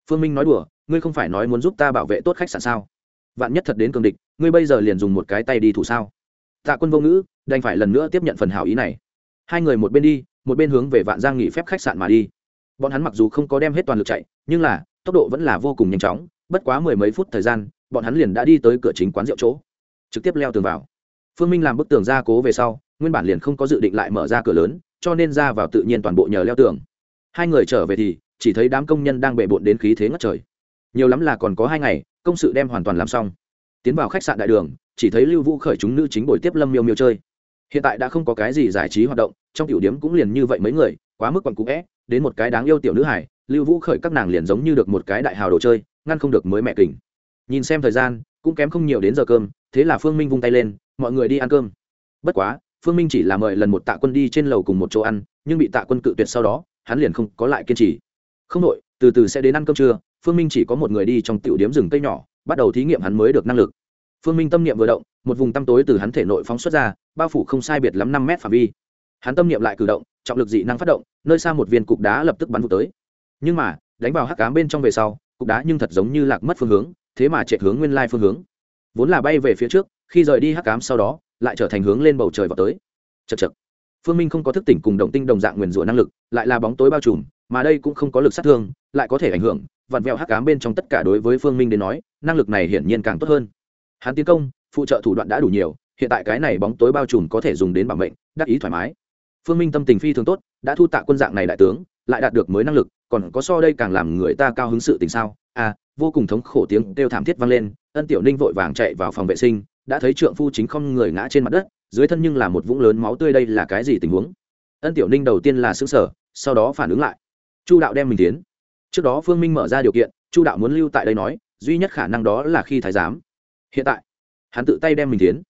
Phương minh nói đùa, ngươi không phải nói muốn giúp ta bảo vệ tốt khách sạn sao? Vạn nhất thật đến cường địch, ngươi bây giờ liền dùng một cái tay đi thủ sao? Tạ quân vô ngữ, đành phải lần nữa tiếp nhận phần hảo ý này. Hai người một bên đi, một bên hướng về vạn giang nghỉ phép khách sạn mà đi. Bọn hắn mặc dù không có đem hết toàn lực chạy, nhưng là tốc độ vẫn là vô cùng nhanh chóng, bất quá mười mấy phút thời gian, bọn hắn liền đã đi tới cửa chính quán rượu chỗ trực tiếp leo tường vào. Phương minh làm bức tường ra cố về sau, nguyên bản liền không có dự định lại mở ra cửa lớn, cho nên ra vào tự nhiên toàn bộ nhờ leo tường. Hai người trở về thì, chỉ thấy đám công nhân đang bệ bộn đến khí thế ngất trời. Nhiều lắm là còn có hai ngày, công sự đem hoàn toàn làm xong. Tiến vào khách sạn đại đường, chỉ thấy lưu vũ khởi chúng nữ chính buổi tiếp lâm miêu miêu chơi. Hiện tại đã không có cái gì giải trí hoạt động, trong tiểu điếm cũng liền như vậy mấy người, quá mức còn cũ vẽ đến một cái đáng yêu tiểu nữ hải, lưu vũ khởi các nàng liền giống như được một cái đại hào đồ chơi, ngăn không được mới mẹ kình. Nhìn xem thời gian, cũng kém không nhiều đến giờ cơm thế là phương minh vung tay lên, mọi người đi ăn cơm. Bất quá, phương minh chỉ là mời lần một tạ quân đi trên lầu cùng một chỗ ăn, nhưng bị tạ quân cự tuyệt sau đó, hắn liền không có lại kiên trì. Không đội từ từ sẽ đến ăn cơm trưa, phương minh chỉ có một người đi trong tiểu điếm rừng cây nhỏ, bắt đầu thí nghiệm hắn mới được năng lực. Phương minh tâm niệm vừa động, một vùng tăm tối từ hắn thể nội phóng xuất ra, bao phủ không sai biệt lắm năm mét phạm vi. Hắn tâm niệm lại cử động, trọng lực dị năng phát động, nơi xa một viên cục đá lập tức bắn vụ tới. Nhưng mà, đánh vào hắc cám bên trong về sau, cục đá nhưng thật giống như lạc mất phương hướng, thế mà chạy hướng nguyên lai phương hướng vốn là bay về phía trước, khi rời đi hắc cám sau đó, lại trở thành hướng lên bầu trời vào tới. Chật chật phương minh không có thức tỉnh cùng động tinh đồng dạng nguyền rủa năng lực, lại là bóng tối bao trùm, mà đây cũng không có lực sát thương, lại có thể ảnh hưởng, vặn vẹo hắc cám bên trong tất cả đối với phương minh đến nói, năng lực này hiển nhiên càng tốt hơn. Hắn tiến công, phụ trợ thủ đoạn đã đủ nhiều, hiện tại cái này bóng tối bao trùm có thể dùng đến bảo mệnh, đắc ý thoải mái. Phương minh tâm tình phi thường tốt, đã thu tạ quân dạng này đại tướng, lại đạt được mới năng lực còn có so đây càng làm người ta cao hứng sự tình sao? À vô cùng thống khổ tiếng kêu thảm thiết vang lên, ân tiểu ninh vội vàng chạy vào phòng vệ sinh, đã thấy trượng phu chính không người ngã trên mặt đất, dưới thân nhưng là một vũng lớn máu tươi, đây là cái gì tình huống? Ân tiểu ninh đầu tiên là xứng sở sau đó phản ứng lại. Chu đạo đem mình tiến. Trước đó phương minh mở ra điều kiện, chu đạo muốn lưu tại đây nói, duy nhất khả năng đó là khi thái giám. Hiện tại, hắn tự tay đem mình tiến.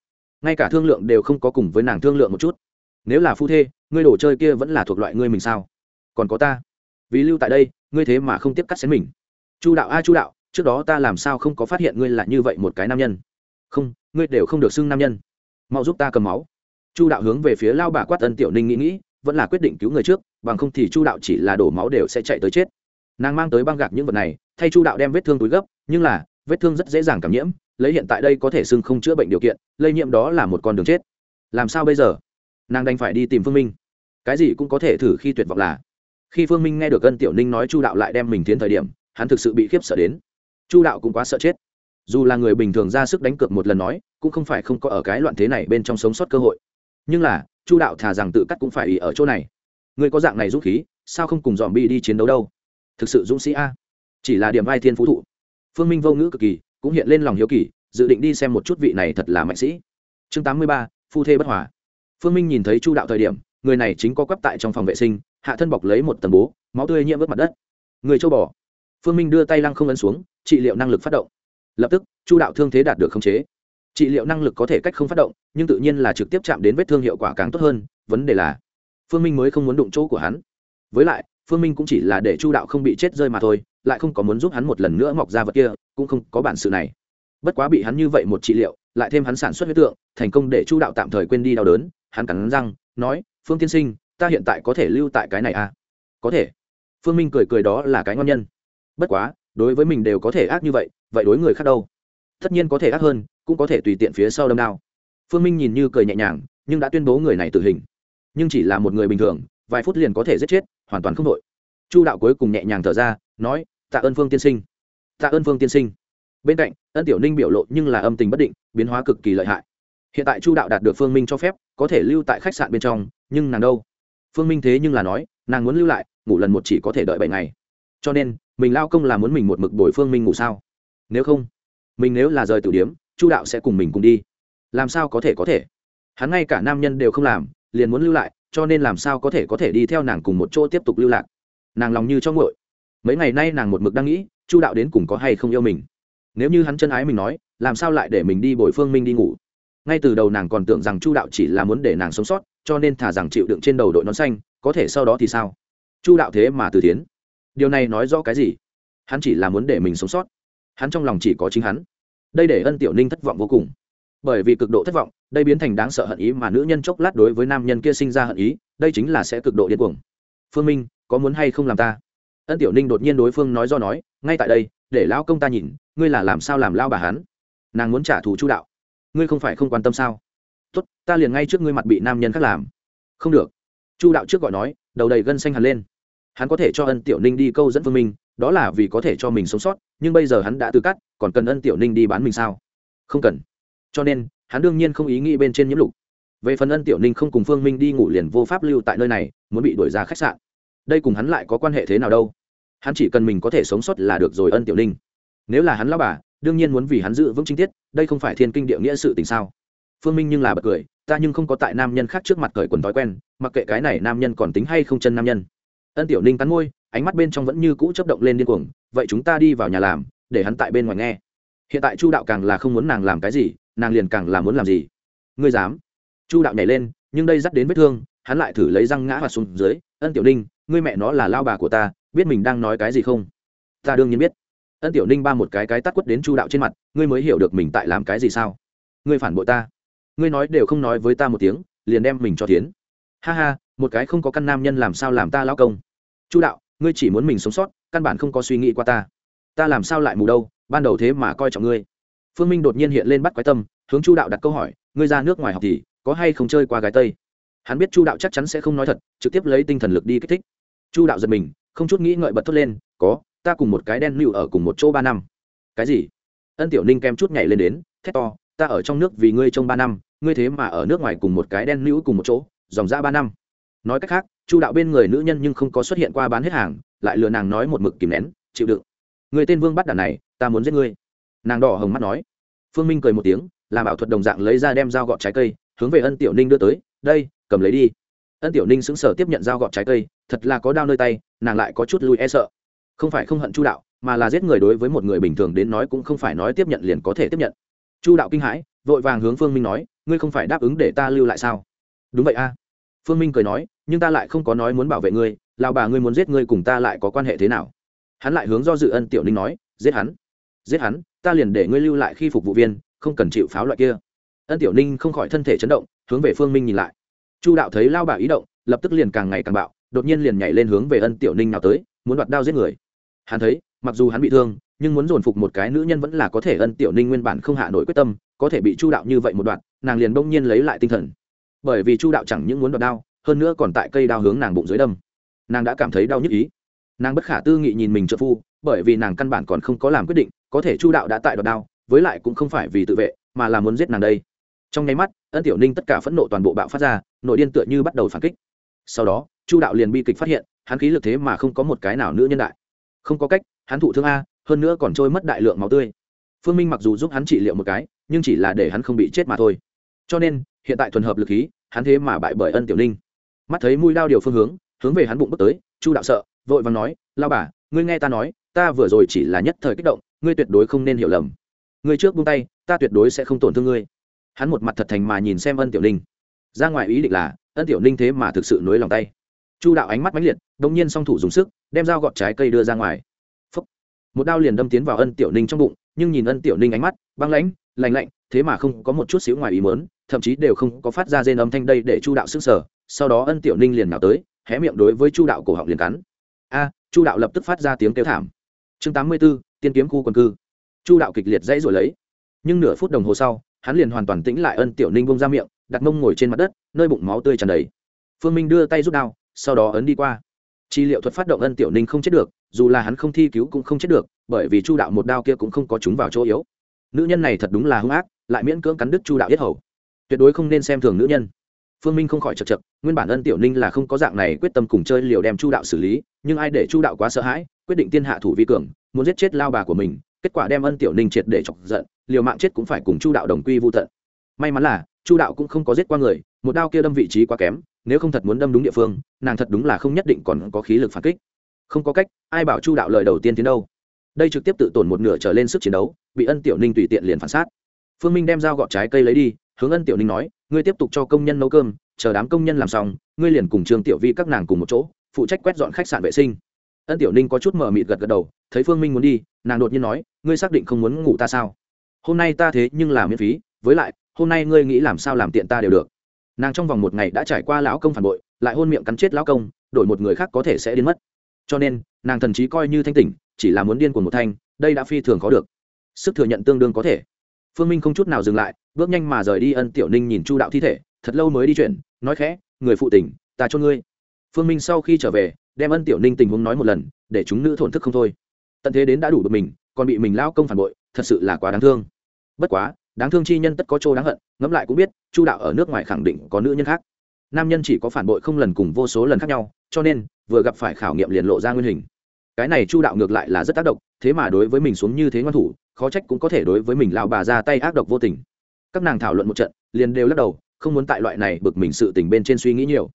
Ngay cả thương lượng đều không có cùng với nàng thương lượng một chút. Nếu là phu thê, ngươi đồ chơi kia vẫn là thuộc loại ngươi mình sao? Còn có ta vì lưu tại đây, ngươi thế mà không tiếp cắt xén mình. Chu đạo a, chu đạo, trước đó ta làm sao không có phát hiện ngươi là như vậy một cái nam nhân? Không, ngươi đều không được xưng nam nhân. Mau giúp ta cầm máu. Chu đạo hướng về phía lao bà quát ân tiểu ninh nghĩ nghĩ, vẫn là quyết định cứu người trước, bằng không thì chu đạo chỉ là đổ máu đều sẽ chạy tới chết. Nàng mang tới băng gạc những vật này, thay chu đạo đem vết thương túi gấp, nhưng là, vết thương rất dễ dàng cảm nhiễm, lấy hiện tại đây có thể xưng không chữa bệnh điều kiện, lây nhiễm đó là một con đường chết. Làm sao bây giờ? Nàng đành phải đi tìm phương minh. Cái gì cũng có thể thử khi tuyệt vọng là khi phương minh nghe được ân tiểu ninh nói chu đạo lại đem mình tiến thời điểm, hắn thực sự bị khiếp sợ đến. Chu đạo cũng quá sợ chết. Dù là người bình thường ra sức đánh cược một lần nói, cũng không phải không có ở cái loạn thế này bên trong sống sót cơ hội. Nhưng là, chu đạo thà rằng tự cắt cũng phải ý ở chỗ này. Người có dạng này dũng khí, sao không cùng dòm bi đi chiến đấu đâu? Thực sự dũng sĩ a. Chỉ là điểm vai thiên phú thụ. Phương minh vô ngữ cực kỳ, cũng hiện lên lòng hiếu kỳ, dự định đi xem một chút vị này thật là mạnh sĩ. Chương tám mươi ba, phu thê bất hòa. Phương minh nhìn thấy chu đạo thời điểm người này chính có quắp tại trong phòng vệ sinh, hạ thân bọc lấy một tầm bố, máu tươi nhiễm vớt mặt đất. Người châu bò. Phương minh đưa tay lăng không ấn xuống, trị liệu năng lực phát động. Lập tức, chu đạo thương thế đạt được khống chế. Trị liệu năng lực có thể cách không phát động, nhưng tự nhiên là trực tiếp chạm đến vết thương hiệu quả càng tốt hơn, vấn đề là, phương minh mới không muốn đụng chỗ của hắn. Với lại, phương minh cũng chỉ là để chu đạo không bị chết rơi mà thôi, lại không có muốn giúp hắn một lần nữa mọc ra vật kia, cũng không có bản sự này. Bất quá bị hắn như vậy một trị liệu, lại thêm hắn sản xuất huyết tượng, thành công để chu đạo tạm thời quên đi đau đớn, hắn cắn răng, nói phương tiên sinh, ta hiện tại có thể lưu tại cái này à? Có thể. Phương minh cười cười đó là cái ngon nhân. Bất quá, đối với mình đều có thể ác như vậy vậy đối người khác đâu? Tất nhiên có thể ác hơn, cũng có thể tùy tiện phía sau đâm đao. Phương minh nhìn như cười nhẹ nhàng, nhưng đã tuyên bố người này tử hình. Nhưng chỉ là một người bình thường, vài phút liền có thể giết chết, hoàn toàn không đội. Chu đạo cuối cùng nhẹ nhàng thở ra, nói, tạ ơn phương tiên sinh. Tạ ơn phương tiên sinh. Bên cạnh, ân tiểu ninh biểu lộ nhưng là âm tình bất định, biến hóa cực kỳ lợi hại. Hiện tại chu đạo đạt được phương minh cho phép, có thể lưu tại khách sạn bên trong nhưng nàng đâu? Phương minh thế nhưng là nói, nàng muốn lưu lại, ngủ lần một chỉ có thể đợi bảy ngày. Cho nên, mình lao công là muốn mình một mực đổi phương minh ngủ sao? Nếu không, mình nếu là rời tử điếm, chu đạo sẽ cùng mình cùng đi. Làm sao có thể có thể? Hắn ngay cả nam nhân đều không làm, liền muốn lưu lại, cho nên làm sao có thể có thể đi theo nàng cùng một chỗ tiếp tục lưu lạc? Nàng lòng như cho ngội mấy ngày nay nàng một mực đang nghĩ, chu đạo đến cùng có hay không yêu mình. Nếu như hắn chân ái mình nói, làm sao lại để mình đi bồi phương minh đi ngủ? Ngay từ đầu nàng còn tưởng rằng chu đạo chỉ là muốn để nàng sống sót cho nên thả rằng chịu đựng trên đầu đội nón xanh, có thể sau đó thì sao? Chu đạo thế mà từ tiến điều này nói rõ cái gì? Hắn chỉ là muốn để mình sống sót. Hắn trong lòng chỉ có chính hắn. Đây để ân tiểu ninh thất vọng vô cùng. Bởi vì cực độ thất vọng, đây biến thành đáng sợ hận ý mà nữ nhân chốc lát đối với nam nhân kia sinh ra hận ý, đây chính là sẽ cực độ điên cuồng. Phương minh, có muốn hay không làm ta? Ân tiểu ninh đột nhiên đối phương nói do nói, ngay tại đây, để lão công ta nhìn, ngươi là làm sao làm lao bà hắn? Nàng muốn trả thù chu đạo. Ngươi không phải không quan tâm sao? Tốt, ta liền ngay trước ngươi mặt bị nam nhân khác làm. Không được. Chu đạo trước gọi nói, đầu đầy gân xanh hẳn lên. Hắn có thể cho ân tiểu ninh đi câu dẫn phương minh, đó là vì có thể cho mình sống sót, nhưng bây giờ hắn đã tự cắt, còn cần ân tiểu ninh đi bán mình sao? Không cần. Cho nên, hắn đương nhiên không ý nghĩ bên trên nhiễm lục. Về phần ân tiểu ninh không cùng phương minh đi ngủ liền vô pháp lưu tại nơi này, muốn bị đuổi ra khách sạn. Đây cùng hắn lại có quan hệ thế nào đâu? Hắn chỉ cần mình có thể sống sót là được rồi ân tiểu ninh. Nếu là hắn lao bà, đương nhiên muốn vì hắn giữ vững chính tiết, đây không phải thiên kinh địa nghĩa sự tình sao? Phương minh nhưng là bật cười, ta nhưng không có tại nam nhân khác trước mặt cởi quần thói quen, mặc kệ cái này nam nhân còn tính hay không chân nam nhân. Ân tiểu ninh cắn môi, ánh mắt bên trong vẫn như cũ chấp động lên điên cuồng, vậy chúng ta đi vào nhà làm, để hắn tại bên ngoài nghe. Hiện tại chu đạo càng là không muốn nàng làm cái gì, nàng liền càng là muốn làm gì? Ngươi dám? Chu đạo nhảy lên, nhưng đây dắt đến vết thương, hắn lại thử lấy răng ngã và xuống dưới. Ân tiểu ninh, ngươi mẹ nó là lao bà của ta, biết mình đang nói cái gì không? Ta đương nhiên biết. Ân tiểu ninh ba một cái cái tắt quất đến chu đạo trên mặt, ngươi mới hiểu được mình tại làm cái gì sao? Ngươi phản bội ta ngươi nói đều không nói với ta một tiếng, liền đem mình cho tiến ha ha, một cái không có căn nam nhân làm sao làm ta lao công? Chu đạo, ngươi chỉ muốn mình sống sót, căn bản không có suy nghĩ qua ta. Ta làm sao lại mù đâu, ban đầu thế mà coi trọng ngươi. Phương minh đột nhiên hiện lên bắt quái tâm, hướng chu đạo đặt câu hỏi, ngươi ra nước ngoài học thì có hay không chơi qua gái tây? Hắn biết chu đạo chắc chắn sẽ không nói thật, trực tiếp lấy tinh thần lực đi kích thích. Chu đạo giật mình, không chút nghĩ ngợi bật thốt lên, có, ta cùng một cái đen lưu ở cùng một chỗ ba năm. Cái gì? Ân tiểu ninh kem chút nhảy lên đến, thét to ta ở trong nước vì ngươi trong ba năm, ngươi thế mà ở nước ngoài cùng một cái đen nữ cùng một chỗ, dòng ra ba năm. Nói cách khác, chu đạo bên người nữ nhân nhưng không có xuất hiện qua bán hết hàng, lại lừa nàng nói một mực kìm nén, chịu đựng. Người tên vương bắt đàn này, ta muốn giết ngươi. Nàng đỏ hồng mắt nói. Phương minh cười một tiếng, làm ảo thuật đồng dạng lấy ra đem dao gọt trái cây, hướng về ân tiểu ninh đưa tới, đây, cầm lấy đi. Ân tiểu ninh sững sờ tiếp nhận dao gọt trái cây, thật là có đau nơi tay, nàng lại có chút lui e sợ. Không phải không hận chu đạo, mà là giết người đối với một người bình thường đến nói cũng không phải nói tiếp nhận liền có thể tiếp nhận chu đạo kinh hãi, vội vàng hướng phương minh nói, ngươi không phải đáp ứng để ta lưu lại sao? Đúng vậy a. Phương minh cười nói, nhưng ta lại không có nói muốn bảo vệ ngươi lao bà ngươi muốn giết ngươi cùng ta lại có quan hệ thế nào? Hắn lại hướng do dự ân tiểu ninh nói, giết hắn giết hắn, ta liền để ngươi lưu lại khi phục vụ viên, không cần chịu pháo loại kia. Ân tiểu ninh không khỏi thân thể chấn động, hướng về phương minh nhìn lại. Chu đạo thấy lao bà ý động, lập tức liền càng ngày càng bạo, đột nhiên liền nhảy lên hướng về ân tiểu ninh nào tới, muốn đoạt đao giết người. Hắn thấy, mặc dù hắn bị thương nhưng muốn dồn phục một cái nữ nhân vẫn là có thể ân tiểu ninh nguyên bản không hạ nổi quyết tâm, có thể bị chu đạo như vậy một đoạn, nàng liền bỗng nhiên lấy lại tinh thần. Bởi vì chu đạo chẳng những muốn đoạt đao, hơn nữa còn tại cây đao hướng nàng bụng dưới đâm. Nàng đã cảm thấy đau nhức ý. Nàng bất khả tư nghị nhìn mình trợ phu, bởi vì nàng căn bản còn không có làm quyết định, có thể chu đạo đã tại đoạt đao, với lại cũng không phải vì tự vệ, mà là muốn giết nàng đây. Trong nháy mắt, ân tiểu ninh tất cả phẫn nộ toàn bộ bạo phát ra, nội điên tựa như bắt đầu phản kích. Sau đó, chu đạo liền bi kịch phát hiện, hắn khí lực thế mà không có một cái nào nữ nhân đại. Không có cách, hắn thụ thương a hơn nữa còn trôi mất đại lượng máu tươi. Phương minh mặc dù giúp hắn trị liệu một cái, nhưng chỉ là để hắn không bị chết mà thôi. Cho nên, hiện tại thuần hợp lực khí, hắn thế mà bại bởi ân tiểu ninh. Mắt thấy mũi đao điều phương hướng hướng về hắn bụng bước tới, chu đạo sợ, vội vàng nói, lao bà, ngươi nghe ta nói, ta vừa rồi chỉ là nhất thời kích động, ngươi tuyệt đối không nên hiểu lầm. Ngươi trước buông tay, ta tuyệt đối sẽ không tổn thương ngươi. Hắn một mặt thật thành mà nhìn xem ân tiểu ninh. Ra ngoài ý định là, ân tiểu ninh thế mà thực sự nối lòng tay. Chu đạo ánh mắt mãnh liệt đ ỗ n g nhiên song thủ dùng sức, đem dao gọt trái cây đưa ra ngoài một đao liền đâm tiến vào ân tiểu ninh trong bụng, nhưng nhìn ân tiểu ninh ánh mắt, băng lãnh lành lạnh, thế mà không có một chút xíu ngoài ý mớn thậm chí đều không có phát ra rên âm thanh đây để chu đạo s ư n g sở sau đó ân tiểu ninh liền nào tới, hé miệng đối với chu đạo cổ họng liền cắn. A, chu đạo lập tức phát ra tiếng kêu thảm. Chương tám mươi b ố tiên kiếm khu quân cư. Chu đạo kịch liệt dãy rồi lấy. Nhưng nửa phút đồng hồ sau, hắn liền hoàn toàn tĩnh lại ân tiểu ninh bông ra miệng, đặt mông ngồi trên mặt đất, nơi bụng máu tươi tràn đầy. Phương minh đưa tay rút đao, sau đó ấn đi qua chi liệu thuật phát động ân tiểu ninh không chết được, dù là hắn không thi cứu cũng không chết được, bởi vì chu đạo một đao kia cũng không có chúng vào chỗ yếu. Nữ nhân này thật đúng là hung ác, lại miễn cưỡng cắn đứt chu đạo yết hầu. Tuyệt đối không nên xem thường nữ nhân. Phương minh không khỏi chật chật nguyên bản ân tiểu ninh là không có dạng này quyết tâm cùng chơi liều đem chu đạo xử lý, nhưng ai để chu đạo quá sợ hãi, quyết định tiên hạ thủ vi cường, muốn giết chết lao bà của mình, kết quả đem ân tiểu ninh triệt để chọc giận, liều mạng chết cũng phải cùng chu đạo đồng quy vô tận. May mắn là, chu đạo cũng không có giết qua người, một đao kia đâm vị trí quá kém nếu không thật muốn đâm đúng địa phương, nàng thật đúng là không nhất định còn có khí lực phản kích. Không có cách, ai bảo chu đạo lời đầu tiên tiến đâu? Đây trực tiếp tự tổn một nửa trở lên sức chiến đấu, bị ân tiểu ninh tùy tiện liền phản sát. Phương minh đem dao gọt trái cây lấy đi, hướng ân tiểu ninh nói, ngươi tiếp tục cho công nhân nấu cơm, chờ đám công nhân làm xong, ngươi liền cùng trương tiểu vi các nàng cùng một chỗ, phụ trách quét dọn khách sạn vệ sinh. Ân tiểu ninh có chút mờ mịt gật gật đầu, thấy phương minh muốn đi, nàng đột nhiên nói, ngươi xác định không muốn ngủ ta sao? Hôm nay ta thế nhưng là miễn phí, với lại, hôm nay ngươi nghĩ làm sao làm tiện ta đều được nàng trong vòng một ngày đã trải qua lão công phản bội, lại hôn miệng cắn chết lão công, đổi một người khác có thể sẽ đến mất. Cho nên, nàng thần chí coi như thanh tỉnh, chỉ là muốn điên của một thanh, đây đã phi thường có được. Sức thừa nhận tương đương có thể. Phương minh không chút nào dừng lại, bước nhanh mà rời đi ân tiểu ninh nhìn chu đạo thi thể, thật lâu mới đi chuyển nói khẽ, người phụ tình, ta cho ngươi. Phương minh sau khi trở về, đem ân tiểu ninh tình huống nói một lần, để chúng nữ thổn thức không thôi. Tận thế đến đã đủ bực mình, còn bị mình lao công phản bội, thật sự là quá đáng thương. Bất quá đáng thương chi nhân tất có chỗ đáng hận, ngẫm lại cũng biết, chu đạo ở nước ngoài khẳng định có nữ nhân khác. Nam nhân chỉ có phản bội không lần cùng vô số lần khác nhau, cho nên, vừa gặp phải khảo nghiệm liền lộ ra nguyên hình. Cái này chu đạo ngược lại là rất tác động, thế mà đối với mình xuống như thế ngoan thủ, khó trách cũng có thể đối với mình lao bà ra tay ác độc vô tình. Các nàng thảo luận một trận, liền đều lắc đầu, không muốn tại loại này bực mình sự tình bên trên suy nghĩ nhiều.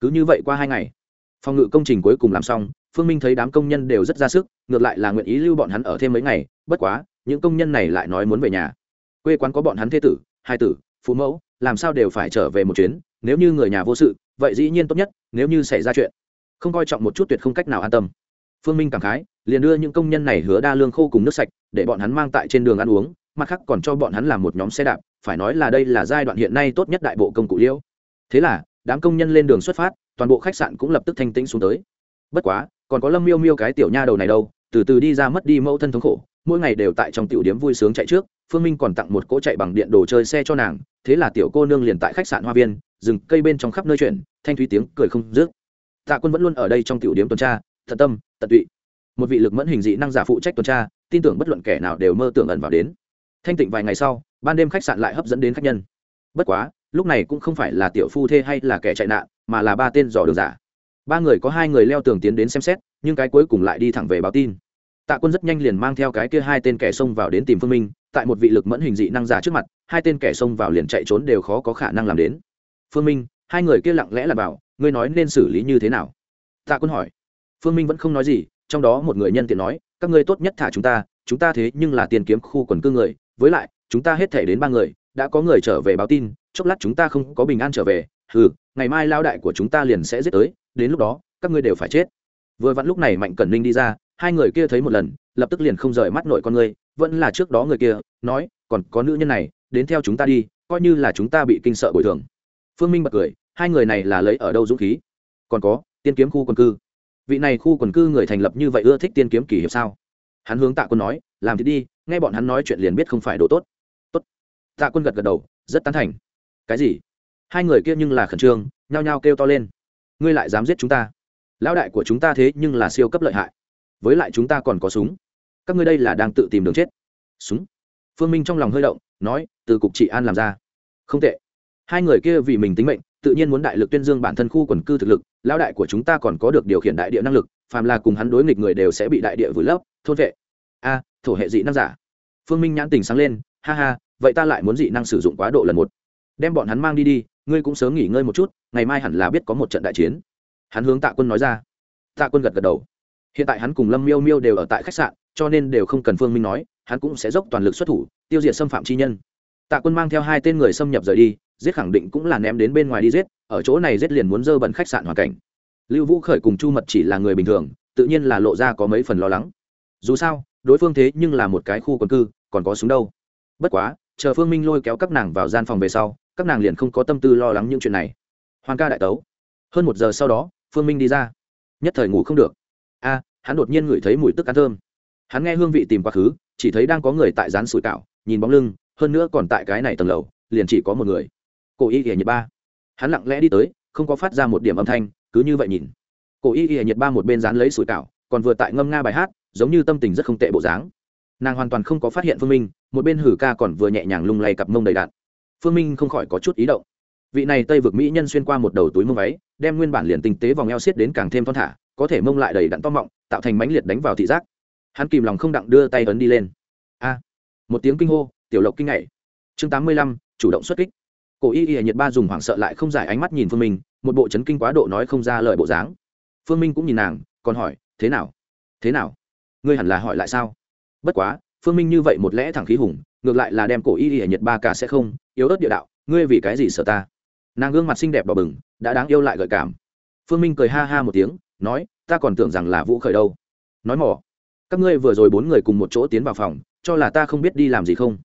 Cứ như vậy qua hai ngày, phòng ngự công trình cuối cùng làm xong, phương minh thấy đám công nhân đều rất ra sức, ngược lại là nguyện ý lưu bọn hắn ở thêm mấy ngày, bất quá, những công nhân này lại nói muốn về nhà quê quán có bọn hắn thế tử, hai tử phú mẫu, làm sao đều phải trở về một chuyến, nếu như người nhà vô sự, vậy dĩ nhiên tốt nhất, nếu như xảy ra chuyện. Không coi trọng một chút tuyệt không cách nào an tâm. Phương minh cảm khái, liền đưa những công nhân này hứa đa lương khô cùng nước sạch, để bọn hắn mang tại trên đường ăn uống, mặt khác còn cho bọn hắn làm một nhóm xe đạp, phải nói là đây là giai đoạn hiện nay tốt nhất đại bộ công cụ liễu thế là, đám công nhân lên đường xuất phát, toàn bộ khách sạn cũng lập tức thanh tĩnh xuống tới. Bất quá, còn có lâm miêu miêu cái tiểu nha đầu này đâu từ từ đi ra mất đi mẫu thân thống khổ, mỗi ngày đều tại trong tiểu điếm vui sướng chạy trước, phương minh còn tặng một cỗ chạy bằng điện đồ chơi xe cho nàng, thế là tiểu cô nương liền tại khách sạn hoa viên, rừng cây bên trong khắp nơi chuyển, thanh thúy tiếng cười không dứt. Tạ quân vẫn luôn ở đây trong tiểu điếm tuần tra thật tâm, tận tụy. Một vị lực mẫn hình dị năng giả phụ trách tuần tra, tin tưởng bất luận kẻ nào đều mơ tưởng ẩn vào đến. Thanh tịnh vài ngày sau, ban đêm khách sạn lại hấp dẫn đến khách nhân. Bất quá, lúc này cũng không phải là tiểu phu thê hay là kẻ chạy nạn, mà là ba tên dò đường giả. Ba người có hai người leo tường tiến đến xem xét nhưng cái cuối cùng lại đi thẳng về báo tin. Tạ quân rất nhanh liền mang theo cái kia hai tên kẻ xông vào đến tìm phương minh, tại một vị lực mẫn hình dị năng giả trước mặt, hai tên kẻ xông vào liền chạy trốn đều khó có khả năng làm đến. Phương minh, hai người kia lặng lẽ là bảo, ngươi nói nên xử lý như thế nào? Tạ quân hỏi. Phương minh vẫn không nói gì, trong đó một người nhân tiện nói, các ngươi tốt nhất thả chúng ta chúng ta thế nhưng là tiền kiếm khu quần cư người, với lại, chúng ta hết thể đến ba người, đã có người trở về báo tin, chốc lát chúng ta không có bình an trở về ừ ngày mai lao đại của chúng ta liền sẽ giết tới, đến lúc đó, các ngươi đều phải chết vừa vặn lúc này mạnh cẩn ninh đi ra, hai người kia thấy một lần, lập tức liền không rời mắt nội con ngươi vẫn là trước đó người kia, nói, còn có nữ nhân này, đến theo chúng ta đi, coi như là chúng ta bị kinh sợ bồi thường. Phương minh bật cười, hai người này là lấy ở đâu dũng khí? Còn có, tiên kiếm khu quần cư. Vị này khu quần cư người thành lập như vậy ưa thích tiên kiếm kỷ hiệp sao? Hắn hướng tạ quân nói, làm thì đi, nghe bọn hắn nói chuyện liền biết không phải đồ tốt. Tốt. Tạ quân gật gật đầu, rất tán thành. Cái gì? Hai người kia nhưng là khẩn trương, nhao nhao kêu to lên. Ngươi lại dám giết chúng ta? Lão đại của chúng ta thế nhưng là siêu cấp lợi hại. Với lại chúng ta còn có súng. Các ngươi đây là đang tự tìm đường chết. Súng. Phương minh trong lòng hơi động, nói, từ cục trị an làm ra. Không tệ. Hai người kia vì mình tính mệnh, tự nhiên muốn đại lực tuyên dương bản thân khu quần cư thực lực. Lão đại của chúng ta còn có được điều khiển đại địa năng lực, phàm là cùng hắn đối nghịch người đều sẽ bị đại địa vùi lấp, thôn vệ. A, thổ hệ dị năng giả. Phương minh nhãn tình sáng lên, ha ha, vậy ta lại muốn dị năng sử dụng quá độ lần một. Đem bọn hắn mang đi đi, ngươi cũng sớm nghỉ ngơi một chút, ngày mai hẳn là biết có một trận đại chiến hắn hướng tạ quân nói ra. Tạ quân gật gật đầu. Hiện tại hắn cùng lâm miêu miêu đều ở tại khách sạn, cho nên đều không cần phương minh nói, hắn cũng sẽ dốc toàn lực xuất thủ, tiêu diệt xâm phạm chi nhân. Tạ quân mang theo hai tên người xâm nhập rời đi, giết khẳng định cũng là ném đến bên ngoài đi giết, ở chỗ này giết liền muốn dơ bẩn khách sạn hoàn cảnh. Lưu vũ khởi cùng chu mật chỉ là người bình thường, tự nhiên là lộ ra có mấy phần lo lắng. Dù sao, đối phương thế nhưng là một cái khu quần cư, còn có súng đâu. Bất quá, chờ phương minh lôi kéo các nàng vào gian phòng về sau, các nàng liền không có tâm tư lo lắng những chuyện này. Hoàng ca đại tấu. Hơn một giờ sau đó phương minh đi ra. Nhất thời ngủ không được. A, hắn đột nhiên ngửi thấy mùi tức ăn thơm. Hắn nghe hương vị tìm quá khứ, chỉ thấy đang có người tại rán sủi cảo, nhìn bóng lưng, hơn nữa còn tại cái này tầng lầu, liền chỉ có một người. Cổ y ỉa nhiệt ba. Hắn lặng lẽ đi tới, không có phát ra một điểm âm thanh, cứ như vậy nhìn. Cổ y ỉa nhiệt ba một bên dán lấy sủi cảo, còn vừa tại ngâm nga bài hát, giống như tâm tình rất không tệ bộ dáng. Nàng hoàn toàn không có phát hiện phương minh, một bên hử ca còn vừa nhẹ nhàng lung lay cặp mông đầy đạn. Phương minh không khỏi có chút ý động. Vị này tây vực mỹ nhân xuyên qua một đầu túi mông váy đem nguyên bản liền tinh tế vòng eo xiết đến càng thêm thon thả, có thể mông lại đầy đặn to mọng, tạo thành mãnh liệt đánh vào thị giác. Hắn kìm lòng không đặng đưa tay ấn đi lên. A! Một tiếng kinh hô, tiểu lộc kinh ngạc. chương tám mươi lăm, chủ động xuất kích. Cổ y y nhiệt ba dùng hoảng sợ lại không giải ánh mắt nhìn phương minh, một bộ chấn kinh quá độ nói không ra lời bộ dáng. Phương minh cũng nhìn nàng, còn hỏi, thế nào? Thế nào? Ngươi hẳn là hỏi lại sao? Bất quá, phương minh như vậy một lẽ thẳng khí hùng, ngược lại là đem cổ y y nhiệt ba cả sẽ không, yếu ớt địa đạo, ngươi vì cái gì sợ ta? Nàng gương mặt xinh đẹp đỏ bừng đã đáng yêu lại gợi cảm. Phương minh cười ha ha một tiếng, nói, ta còn tưởng rằng là vũ khởi đâu. Nói mỏ, các ngươi vừa rồi bốn người cùng một chỗ tiến vào phòng, cho là ta không biết đi làm gì không?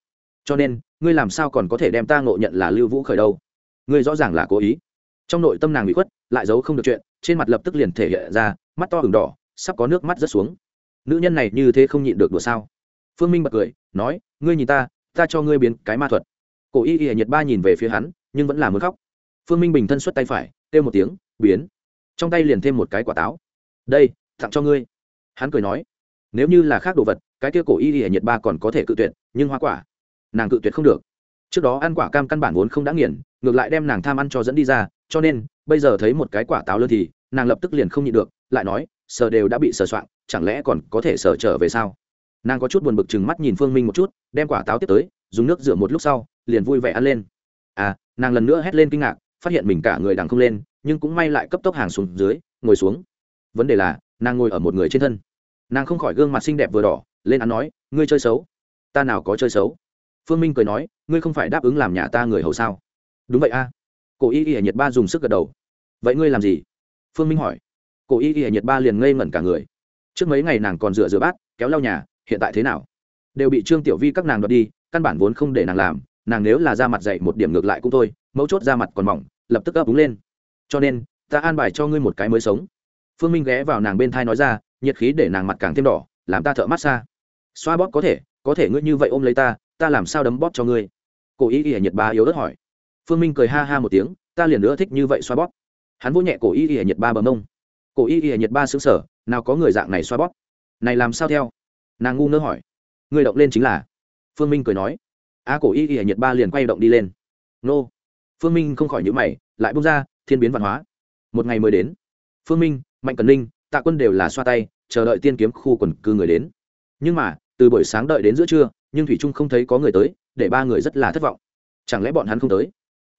Cho nên, ngươi làm sao còn có thể đem ta ngộ nhận là lưu vũ khởi đâu? Ngươi rõ ràng là cố ý. Trong nội tâm nàng bị khuất, lại giấu không được chuyện, trên mặt lập tức liền thể hiện ra, mắt to hừng đỏ, sắp có nước mắt rớt xuống. Nữ nhân này như thế không nhịn được đùa sao? Phương minh bật cười, nói, ngươi nhìn ta ta cho ngươi biến cái ma thuật. Cổ y y nhiệt ba nhìn về phía hắn, nhưng vẫn là muốn khóc phương minh bình thân xuất tay phải, kêu một tiếng, biến. Trong tay liền thêm một cái quả táo. Đây, tặng cho ngươi. Hắn cười nói, nếu như là khác đồ vật, cái kia cổ y y nhiệt ba còn có thể cự tuyệt, nhưng hoa quả, nàng cự tuyệt không được. Trước đó ăn quả cam căn bản vốn không đã nghiền, ngược lại đem nàng tham ăn cho dẫn đi ra, cho nên, bây giờ thấy một cái quả táo lơ thì, nàng lập tức liền không nhịn được, lại nói, sờ đều đã bị sờ soạn chẳng lẽ còn có thể sờ trở về sao? Nàng có chút buồn bực chừng mắt nhìn phương minh một chút, đem quả táo tiếp tới, dùng nước rửa một lúc sau, liền vui vẻ ăn lên. À nàng lần nữa hét lên kinh ngạc phát hiện mình cả người đằng không lên, nhưng cũng may lại cấp tốc hàng xuống dưới, ngồi xuống. Vấn đề là, nàng ngồi ở một người trên thân. Nàng không khỏi gương mặt xinh đẹp vừa đỏ, lên án nói, ngươi chơi xấu. Ta nào có chơi xấu? Phương minh cười nói, ngươi không phải đáp ứng làm nhà ta người hầu sao? Đúng vậy a. À. cổ y y nhiệt ba dùng sức gật đầu. Vậy ngươi làm gì? Phương minh hỏi. Cổ y y nhiệt ba liền ngây ngẩn cả người. Trước mấy ngày nàng còn rửa rửa bát, kéo lau nhà, hiện tại thế nào? Đều bị trương tiểu vi các nàng đoạt đi, căn bản vốn không để nàng làm nàng nếu là ra mặt dậy một điểm ngược lại cũng thôi, mấu chốt ra mặt còn mỏng, lập tức ấp úng lên. Cho nên, ta an bài cho ngươi một cái mới sống. Phương minh ghé vào nàng bên thai nói ra, nhiệt khí để nàng mặt càng thêm đỏ, làm ta thợ mát xa. Xoa bóp có thể có thể ngươi như vậy ôm lấy ta ta làm sao đấm bóp cho ngươi? Cổ y y nhiệt ba yếu đất hỏi. Phương minh cười ha ha một tiếng, ta liền nữa thích như vậy xoa bóp. Hắn vỗ nhẹ cổ y y nhiệt ba bờ mông. Cổ y y nhiệt ba xứng sở nào có người dạng này xoa bóp? Này làm sao theo? Nàng ngu ngơ hỏi. Người động lên chính là. Phương minh cười nói a cổ y y nhiệt ba liền quay động đi lên. Nô. Phương minh không khỏi nhữ mày lại bung ra thiên biến văn hóa. Một ngày mới đến. Phương minh mạnh cần Linh, tạ quân đều là xoa tay chờ đợi tiên kiếm khu quần cư người đến. Nhưng mà từ buổi sáng đợi đến giữa trưa nhưng thủy trung không thấy có người tới để ba người rất là thất vọng. Chẳng lẽ bọn hắn không tới?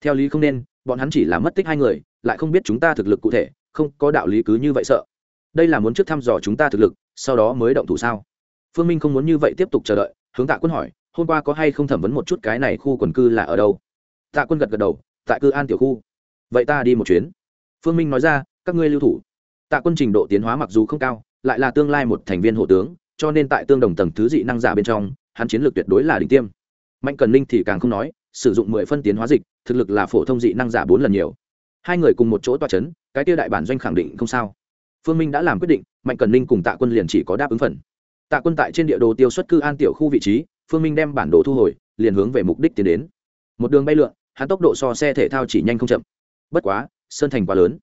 Theo lý không nên bọn hắn chỉ là mất tích hai người lại không biết chúng ta thực lực cụ thể không có đạo lý cứ như vậy sợ. Đây là muốn trước thăm dò chúng ta thực lực sau đó mới động thủ sao? Phương minh không muốn như vậy tiếp tục chờ đợi hướng tạ quân hỏi hôm qua có hay không thẩm vấn một chút cái này khu quần cư là ở đâu? Tạ quân gật gật đầu, tại cư an tiểu khu. Vậy ta đi một chuyến. Phương minh nói ra, các ngươi lưu thủ. Tạ quân trình độ tiến hóa mặc dù không cao, lại là tương lai một thành viên hộ tướng, cho nên tại tương đồng tầng thứ dị năng giả bên trong, hắn chiến lược tuyệt đối là đỉnh tiêm. Mạnh cần ninh thì càng không nói, sử dụng mười phân tiến hóa dịch, thực lực là phổ thông dị năng giả bốn lần nhiều. Hai người cùng một chỗ toa c h ấ n cái tiêu đại bản doanh khẳng định không sao. Phương minh đã làm quyết định, mạnh cần ninh cùng tạ quân liền chỉ có đáp ứng phần. Tạ quân tại trên địa đồ tiêu xuất cư an tiểu khu vị trí phương minh đem bản đồ thu hồi, liền hướng về mục đích tiến đến. Một đường bay lượn, hắn tốc độ so xe thể thao chỉ nhanh không chậm. Bất quá, sơn thành quá lớn.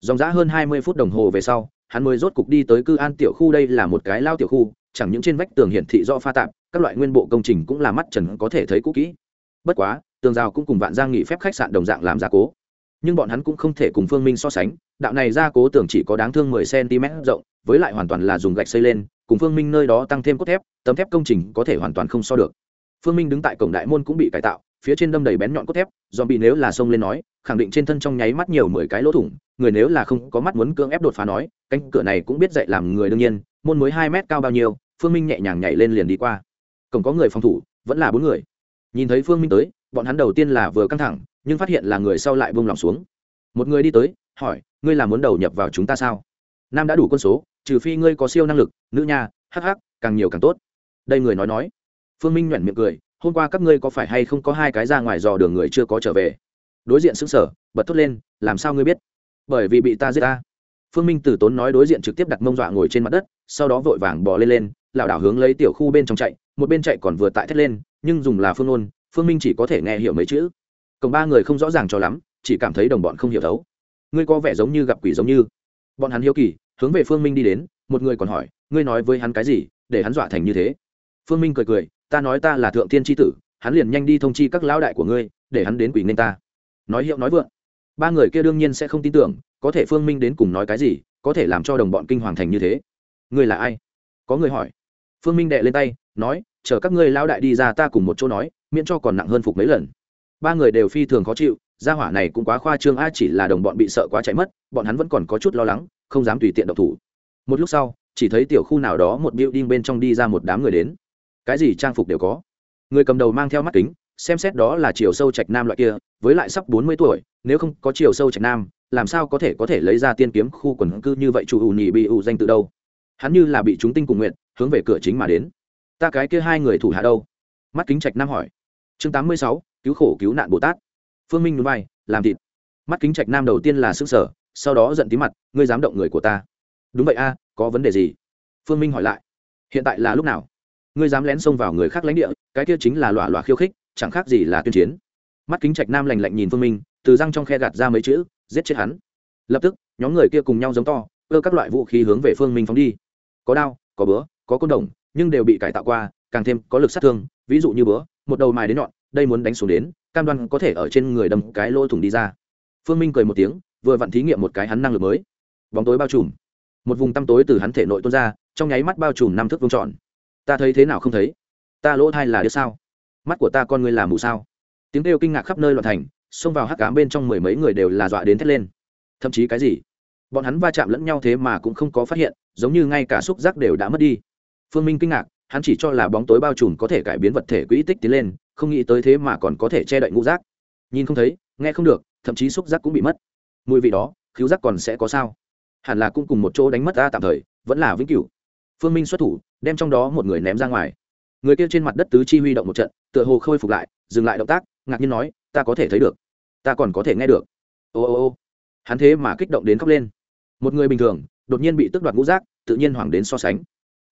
Dòng giã hơn hai mươi phút đồng hồ về sau, hắn mới rốt cục đi tới cư an tiểu khu đây là một cái lao tiểu khu, chẳng những trên vách tường hiển thị do pha tạp, các loại nguyên bộ công trình cũng là mắt trần có thể thấy cũ kỹ. Bất quá, tường rào cũng cùng vạn giang nghỉ phép khách sạn đồng dạng làm gia cố. Nhưng bọn hắn cũng không thể cùng phương minh so sánh, đạo này gia cố tường chỉ có đáng thương mười cm rộng, với lại hoàn toàn là dùng gạch xây lên cùng phương minh nơi đó tăng thêm cốt thép, tấm thép công trình có thể hoàn toàn không so được. Phương minh đứng tại cổng đại môn cũng bị cải tạo, phía trên đâm đầy bén nhọn cốt thép do bị nếu là xông lên nói, khẳng định trên thân trong nháy mắt nhiều mười cái lỗ thủng, người nếu là không có mắt muốn cưỡng ép đột phá nói, cánh cửa này cũng biết dạy làm người đương nhiên, môn mới hai mét cao bao nhiêu, phương minh nhẹ nhàng nhảy lên liền đi qua. Cổng có người phòng thủ, vẫn là bốn người. Nhìn thấy phương minh tới, bọn hắn đầu tiên là vừa căng thẳng, nhưng phát hiện là người sau lại buông lòng xuống. Một người đi tới, hỏi, ngươi là muốn đầu nhập vào chúng ta sao? Nam đã đủ quân số, trừ phi ngươi có siêu năng lực, nữ nha hh càng nhiều càng tốt. Đây người nói nói. Phương minh nhoẻn miệng cười, hôm qua các ngươi có phải hay không có hai cái ra ngoài dò đường người chưa có trở về? Đối diện xứng sở bật thốt lên, làm sao ngươi biết? Bởi vì bị ta giết ta. Phương minh từ tốn nói đối diện trực tiếp đặt mông dọa ngồi trên mặt đất, sau đó vội vàng bỏ lên lên, lảo đảo hướng lấy tiểu khu bên trong chạy, một bên chạy còn vừa tại thét lên, nhưng dùng là phương ôn phương minh chỉ có thể nghe hiểu mấy chữ. Cộng ba người không rõ ràng cho lắm, chỉ cảm thấy đồng bọn không hiểu thấu. Ngươi có vẻ giống như gặp quỷ giống như bọn hắn hiếu kỳ, hướng về phương minh đi đến, một người còn hỏi, ngươi nói với hắn cái gì, để hắn dọa thành như thế? Phương minh cười cười, ta nói ta là thượng tiên tri tử, hắn liền nhanh đi thông chi các lão đại của ngươi, để hắn đến quỷ nên ta. Nói hiệu nói vượng. Ba người kia đương nhiên sẽ không tin tưởng, có thể phương minh đến cùng nói cái gì, có thể làm cho đồng bọn kinh hoàng thành như thế. Ngươi là ai? Có người hỏi. Phương minh đệ lên tay, nói, chờ các ngươi lão đại đi ra ta cùng một chỗ nói, miễn cho còn nặng hơn phục mấy lần. Ba người đều phi thường khó chịu gia hỏa này cũng quá khoa trương, a, chỉ là đồng bọn bị sợ quá chạy mất, bọn hắn vẫn còn có chút lo lắng, không dám tùy tiện độc thủ. Một lúc sau, chỉ thấy tiểu khu nào đó một building bên trong đi ra một đám người đến. Cái gì trang phục đều có. Người cầm đầu mang theo mắt kính, xem xét đó là chiều sâu trạch nam loại kia, với lại sắp bốn mươi tuổi, nếu không có chiều sâu trạch nam, làm sao có thể có thể lấy ra tiên kiếm khu quần cư như vậy chủ ù nhị bị ù danh từ đâu? Hắn như là bị chúng tinh cùng nguyện, hướng về cửa chính mà đến. Ta cái kia hai người thủ hạ đâu? Mắt kính trạch nam hỏi. Chương tám mươi sáu, cứu khổ cứu nạn bồ tát phương minh núi bay làm thịt. Mắt kính trạch nam đầu tiên là xương sở sau đó giận tí mặt, ngươi dám động người của ta. Đúng vậy a, có vấn đề gì? Phương minh hỏi lại. Hiện tại là lúc nào? Ngươi dám lén xông vào người khác lãnh địa, cái kia chính là lòa lòa khiêu khích, chẳng khác gì là tuyên chiến. Mắt kính trạch nam lành lạnh nhìn phương minh, từ răng trong khe gạt ra mấy chữ, giết chết hắn. Lập tức, nhóm người kia cùng nhau giống to, cơ các loại vũ khí hướng về phương minh phóng đi. Có đao, có búa, có côn đồng, nhưng đều bị cải tạo qua, càng thêm có lực sát thương, ví dụ như búa, một đầu mài đến nhọn, đây muốn đánh xuống đến cam đoan có thể ở trên người đâm cái lỗ thủng đi ra. Phương minh cười một tiếng, vừa vặn thí nghiệm một cái hắn năng lực mới. Bóng tối bao trùm. Một vùng tăm tối từ hắn thể nội tuôn ra, trong nháy mắt bao trùm năm thước vuông tròn. Ta thấy thế nào không thấy? Ta lỗ thai là đứa sao? Mắt của ta con người là mù sao? Tiếng kêu kinh ngạc khắp nơi loạn thành, xông vào hắc cám bên trong mười mấy người đều là dọa đến thét lên. Thậm chí cái gì? Bọn hắn va chạm lẫn nhau thế mà cũng không có phát hiện, giống như ngay cả xúc giác đều đã mất đi. Phương minh kinh ngạc hắn chỉ cho là bóng tối bao trùm có thể cải biến vật thể quỹ tích tiến lên, không nghĩ tới thế mà còn có thể che đậy ngũ giác. Nhìn không thấy, nghe không được, thậm chí xúc giác cũng bị mất. Mùi vị đó khiếu giác còn sẽ có sao? Hẳn là cũng cùng một chỗ đánh mất ta tạm thời, vẫn là vĩnh cửu. Phương minh xuất thủ, đem trong đó một người ném ra ngoài. Người kia trên mặt đất tứ chi huy động một trận, tựa hồ khôi phục lại, dừng lại động tác, ngạc nhiên nói, ta có thể thấy được. Ta còn có thể nghe được. Ô ô ô. Hắn thế mà kích động đến khóc lên. Một người bình thường, đột nhiên bị tước đoạt ngũ giác, tự nhiên hoảng đến so sánh.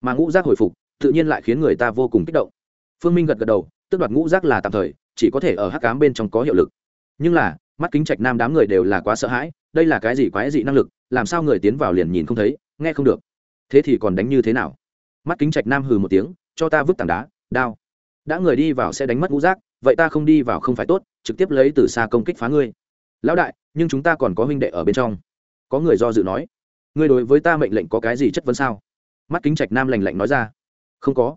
Mà ngũ giác hồi phục tự nhiên lại khiến người ta vô cùng kích động. Phương minh gật gật đầu, tước đoạt ngũ giác là tạm thời, chỉ có thể ở hắc cám bên trong có hiệu lực. Nhưng là, mắt kính trạch nam đám người đều là quá sợ hãi, đây là cái gì quái dị năng lực, làm sao người tiến vào liền nhìn không thấy, nghe không được. Thế thì còn đánh như thế nào? Mắt kính trạch nam hừ một tiếng, cho ta vứt tảng đá, đao. Đã người đi vào sẽ đánh mất ngũ giác, vậy ta không đi vào không phải tốt, trực tiếp lấy từ xa công kích phá ngươi. Lão đại, nhưng chúng ta còn có huynh đệ ở bên trong. Có người do dự nói. Ngươi đối với ta mệnh lệnh có cái gì chất vấn sao? Mắt kính trạch nam lành lạnh nói ra không có.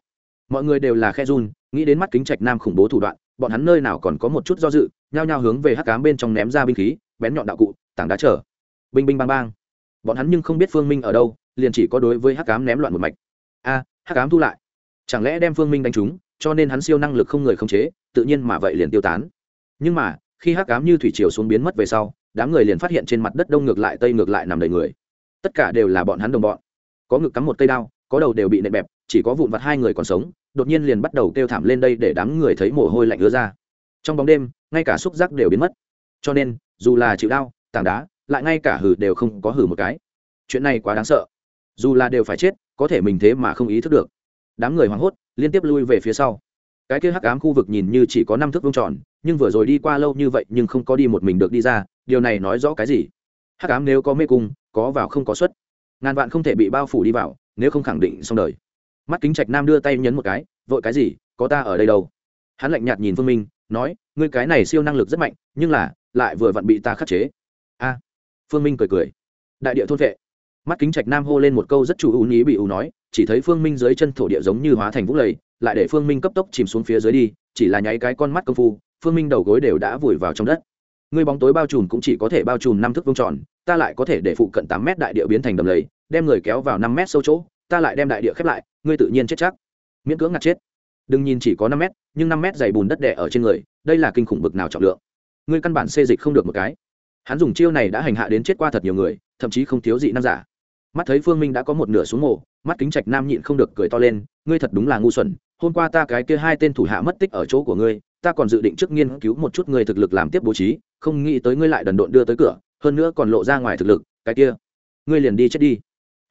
Mọi người đều là khe run, nghĩ đến mắt kính trạch nam khủng bố thủ đoạn, bọn hắn nơi nào còn có một chút do dự, nhao nhao hướng về hắc cám bên trong ném ra binh khí, bén nhọn đạo cụ, tảng đá trở. Binh binh bang bang. Bọn hắn nhưng không biết phương minh ở đâu, liền chỉ có đối với hắc cám ném loạn một mạch. A, hắc cám thu lại. Chẳng lẽ đem phương minh đánh trúng, cho nên hắn siêu năng lực không người không chế, tự nhiên mà vậy liền tiêu tán. Nhưng mà, khi hắc cám như thủy triều xuống biến mất về sau, đám người liền phát hiện trên mặt đất đông ngược lại, tây ngược lại nằm đầy người. Tất cả đều là bọn hắn đồng bọn. Có ngực cắm một cây đao, có đầu đều bị nện bẹp chỉ có vụn vặt hai người còn sống, đột nhiên liền bắt đầu kêu thảm lên đây để đám người thấy mồ hôi lạnh ứa ra. Trong bóng đêm, ngay cả xúc giác đều biến mất. Cho nên, dù là chịu đau, tảng đá, lại ngay cả hử đều không có hử một cái. Chuyện này quá đáng sợ. Dù là đều phải chết, có thể mình thế mà không ý thức được. Đám người hoảng hốt, liên tiếp lui về phía sau. Cái kia hắc ám khu vực nhìn như chỉ có năm thước vuông tròn, nhưng vừa rồi đi qua lâu như vậy nhưng không có đi một mình được đi ra, điều này nói rõ cái gì? Hắc ám nếu có mê cung, có vào không có xuất. Ngàn vạn không thể bị bao phủ đi vào, nếu không khẳng định xong đời mắt kính trạch nam đưa tay nhấn một cái, vội cái gì? Có ta ở đây đâu? Hắn lạnh nhạt nhìn phương minh, nói, ngươi cái này siêu năng lực rất mạnh, nhưng là, lại vừa vặn bị ta khắc chế. A. Phương minh cười cười. Đại địa thôn vệ. Mắt kính trạch nam hô lên một câu rất chủ ưu ý bị ưu nói, chỉ thấy phương minh dưới chân thổ địa giống như hóa thành vũng lầy, lại để phương minh cấp tốc chìm xuống phía dưới đi, chỉ là nháy cái con mắt công phu, phương minh đầu gối đều đã vùi vào trong đất. Ngươi bóng tối bao trùm cũng chỉ có thể bao trùm năm thước vuông tròn, ta lại có thể để phụ cận tám mét đại địa biến thành đầm lầy, đem người kéo vào năm mét sâu chỗ ta lại đem đại địa khép lại ngươi tự nhiên chết chắc. Miễn cưỡng ngạt chết. Đừng nhìn chỉ có năm mét nhưng năm mét dày bùn đất đẻ ở trên người đây là kinh khủng bực nào trọng lượng. Ngươi căn bản xê dịch không được một cái. Hắn dùng chiêu này đã hành hạ đến chết qua thật nhiều người thậm chí không thiếu dị nam giả. Mắt thấy phương minh đã có một nửa xuống mồ, mắt kính trạch nam nhịn không được cười to lên ngươi thật đúng là ngu xuẩn hôm qua ta cái kia hai tên thủ hạ mất tích ở chỗ của ngươi ta còn dự định trước nghiên cứu một chút ngươi thực lực làm tiếp bố trí không nghĩ tới ngươi lại đần độn đưa tới cửa hơn nữa còn lộ ra ngoài thực lực cái kia ngươi liền đi chết đi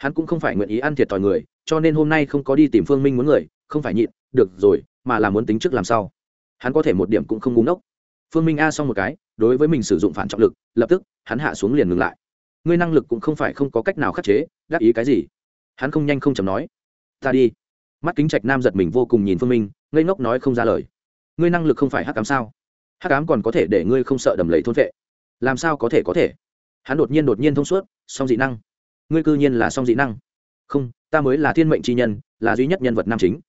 hắn cũng không phải nguyện ý ăn thiệt thòi người, cho nên hôm nay không có đi tìm phương minh muốn người, không phải nhịn, được rồi, mà là muốn tính trước làm sao. Hắn có thể một điểm cũng không ngúng ốc phương minh a xong một cái, đối với mình sử dụng phản trọng lực, lập tức, hắn hạ xuống liền ngừng lại. Ngươi năng lực cũng không phải không có cách nào khắc chế đáp ý cái gì? Hắn không nhanh không chầm nói. Ta đi. Mắt kính trạch nam giật mình vô cùng nhìn phương minh, ngây ngốc nói không ra lời. Ngươi năng lực không phải hắc cám sao? Hắc cám còn có thể để ngươi không sợ đầm lầy thôn vệ. Làm sao có thể có thể? Hắn đột nhiên đột nhiên thông suốt, song dị năng ngươi cư nhiên là song dị năng. Không, ta mới là thiên mệnh tri nhân, là duy nhất nhân vật nam chính.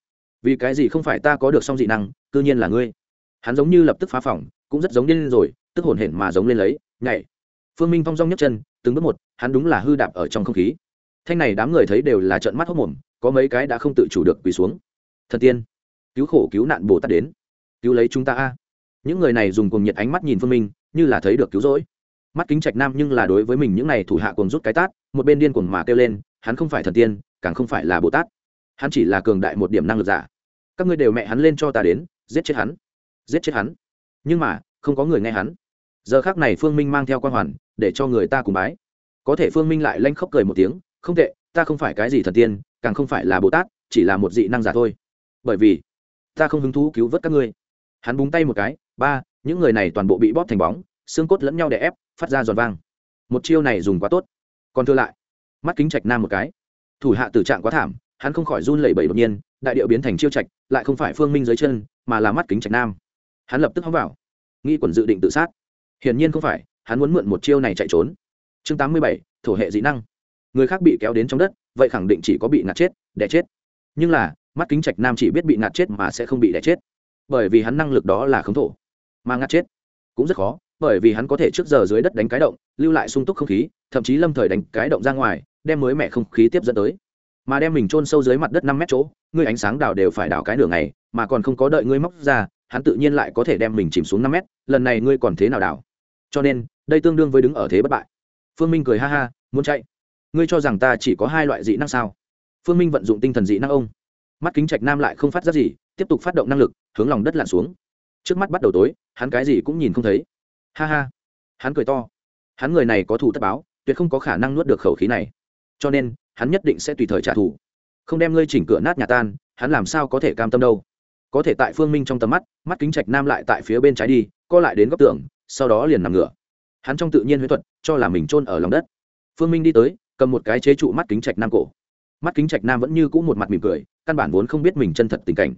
Vì cái gì không phải ta có được song dị năng, cư nhiên là ngươi? Hắn giống như lập tức phá phỏng, cũng rất giống điên rồi, tức hổn hển mà giống lên lấy, nhảy. Phương minh phong rong nhấc chân, từng bước một, hắn đúng là hư đạp ở trong không khí. Thanh này đám người thấy đều là trợn mắt hốc mồm, có mấy cái đã không tự chủ được quỳ xuống. Thần tiên, cứu khổ cứu nạn bồ tát đến. Cứu lấy chúng ta a. Những người này dùng cùng nhiệt ánh mắt nhìn phương minh, như là thấy được cứu rỗi mắt kính trạch nam nhưng là đối với mình những này thủ hạ cuồng rút cái tát, một bên điên cuồng mà kêu lên, hắn không phải thần tiên, càng không phải là bồ tát. Hắn chỉ là cường đại một điểm năng lực giả. Các ngươi đều mẹ hắn lên cho ta đến, giết chết hắn. Giết chết hắn. Nhưng mà, không có người nghe hắn. Giờ khác này phương minh mang theo quan hoàn, để cho người ta cùng bái. Có thể phương minh lại lanh khóc cười một tiếng, không tệ, ta không phải cái gì thần tiên, càng không phải là bồ tát, chỉ là một dị năng giả thôi. Bởi vì, ta không hứng thú cứu vớt các ngươi. Hắn búng tay một cái, ba, những người này toàn bộ bị bóp thành bóng, xương cốt lẫn nhau đè ép phát ra giòn vang. Một chiêu này dùng quá tốt. Còn thưa lại, mắt kính trạch nam một cái. Thủ hạ tử trạng quá thảm, hắn không khỏi run lẩy bẩy đột nhiên, đại điệu biến thành chiêu trạch, lại không phải phương minh dưới chân, mà là mắt kính trạch nam. Hắn lập tức hóng vào, nghi quẩn dự định tự sát. Hiển nhiên không phải, hắn muốn mượn một chiêu này chạy trốn. Chương tám mươi bảy, thổ hệ dị năng. Người khác bị kéo đến trong đất, vậy khẳng định chỉ có bị ngạt chết, đẻ chết. Nhưng là, mắt kính trạch nam chỉ biết bị ngạt chết mà sẽ không bị đẻ chết. Bởi vì hắn năng lực đó là khống thổ, mà ngạt chết cũng rất khó bởi vì hắn có thể trước giờ dưới đất đánh cái động, lưu lại sung túc không khí, thậm chí lâm thời đánh cái động ra ngoài, đem mới mẹ không khí tiếp dẫn tới. Mà đem mình chôn sâu dưới mặt đất năm mét chỗ, ngươi ánh sáng đào đều phải đào cái nửa ngày, mà còn không có đợi ngươi móc ra, hắn tự nhiên lại có thể đem mình chìm xuống năm mét, lần này ngươi còn thế nào đào? Cho nên, đây tương đương với đứng ở thế bất bại. Phương minh cười ha ha, muốn chạy. Ngươi cho rằng ta chỉ có hai loại dị năng sao? Phương minh vận dụng tinh thần dị năng ông. Mắt kính trạch nam lại không phát ra gì, tiếp tục phát động năng lực, hướng lòng đất lặn xuống. Trước mắt bắt đầu tối, hắn cái gì cũng nhìn không thấy ha ha. Hắn cười to. Hắn người này có thủ tất báo, tuyệt không có khả năng nuốt được khẩu khí này. Cho nên, hắn nhất định sẽ tùy thời trả thù. Không đem ngươi chỉnh cửa nát nhà tan, hắn làm sao có thể cam tâm đâu? Có thể tại phương minh trong tầm mắt mắt kính trạch nam lại tại phía bên trái đi, co lại đến góc tường, sau đó liền nằm ngửa. Hắn trong tự nhiên huyết thuật, cho là mình trôn ở lòng đất. Phương minh đi tới, cầm một cái chế trụ mắt kính trạch nam cổ. Mắt kính trạch nam vẫn như cũ một mặt mỉm cười, căn bản vốn không biết mình chân thật tình cảnh.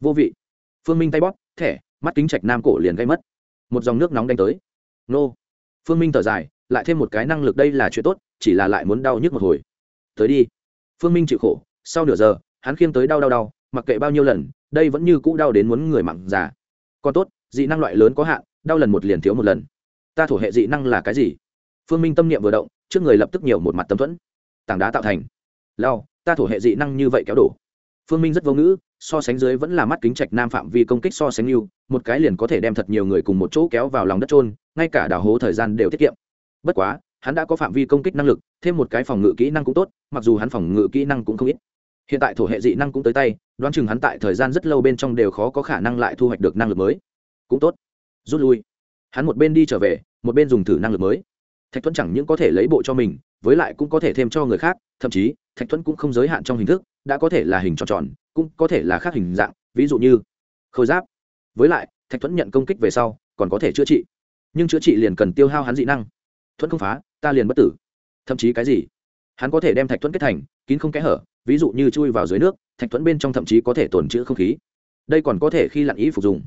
Vô vị. Phương minh tay bóp, thẻ, mắt kính trạch nam cổ liền gây mất một dòng nước nóng đánh tới. Nô. Phương minh thở dài, lại thêm một cái năng lực đây là chuyện tốt, chỉ là lại muốn đau nhức một hồi. Tới đi. Phương minh chịu khổ, sau nửa giờ, hắn khiêng tới đau đau đau, mặc kệ bao nhiêu lần, đây vẫn như cũ đau đến muốn người mặn già. Còn tốt, dị năng loại lớn có hạn, đau lần một liền thiếu một lần. Ta thổ hệ dị năng là cái gì? Phương minh tâm niệm vừa động, trước người lập tức nhiều một mặt tâm thuẫn. Tảng đá tạo thành. Lao ta thổ hệ dị năng như vậy kéo đổ phương minh rất vô ngữ, so sánh dưới vẫn là mắt kính trạch nam phạm vi công kích so sánh yêu, một cái liền có thể đem thật nhiều người cùng một chỗ kéo vào lòng đất trôn ngay cả đào hố thời gian đều tiết kiệm. Bất quá, hắn đã có phạm vi công kích năng lực, thêm một cái phòng ngự kỹ năng cũng tốt, mặc dù hắn phòng ngự kỹ năng cũng không ít. Hiện tại thổ hệ dị năng cũng tới tay, đoán chừng hắn tại thời gian rất lâu bên trong đều khó có khả năng lại thu hoạch được năng lực mới. Cũng tốt. Rút lui. Hắn một bên đi trở về, một bên dùng thử năng lực mới. Thạch thuẫn chẳng những có thể lấy bộ cho mình, với lại cũng có thể thêm cho người khác, thậm chí, thạch thuẫn cũng không giới hạn trong hình thức đã có thể là hình tròn tròn, cũng có thể là khác hình dạng, ví dụ như khôi giáp. Với lại, thạch thuẫn nhận công kích về sau, còn có thể chữa trị. Nhưng chữa trị liền cần tiêu hao hắn dị năng. Thuẫn không phá, ta liền bất tử. Thậm chí cái gì? Hắn có thể đem thạch thuẫn kết thành, kín không kẽ hở, ví dụ như chui vào dưới nước, thạch thuẫn bên trong thậm chí có thể tồn chữ không khí. Đây còn có thể khi lặn ý phục dùng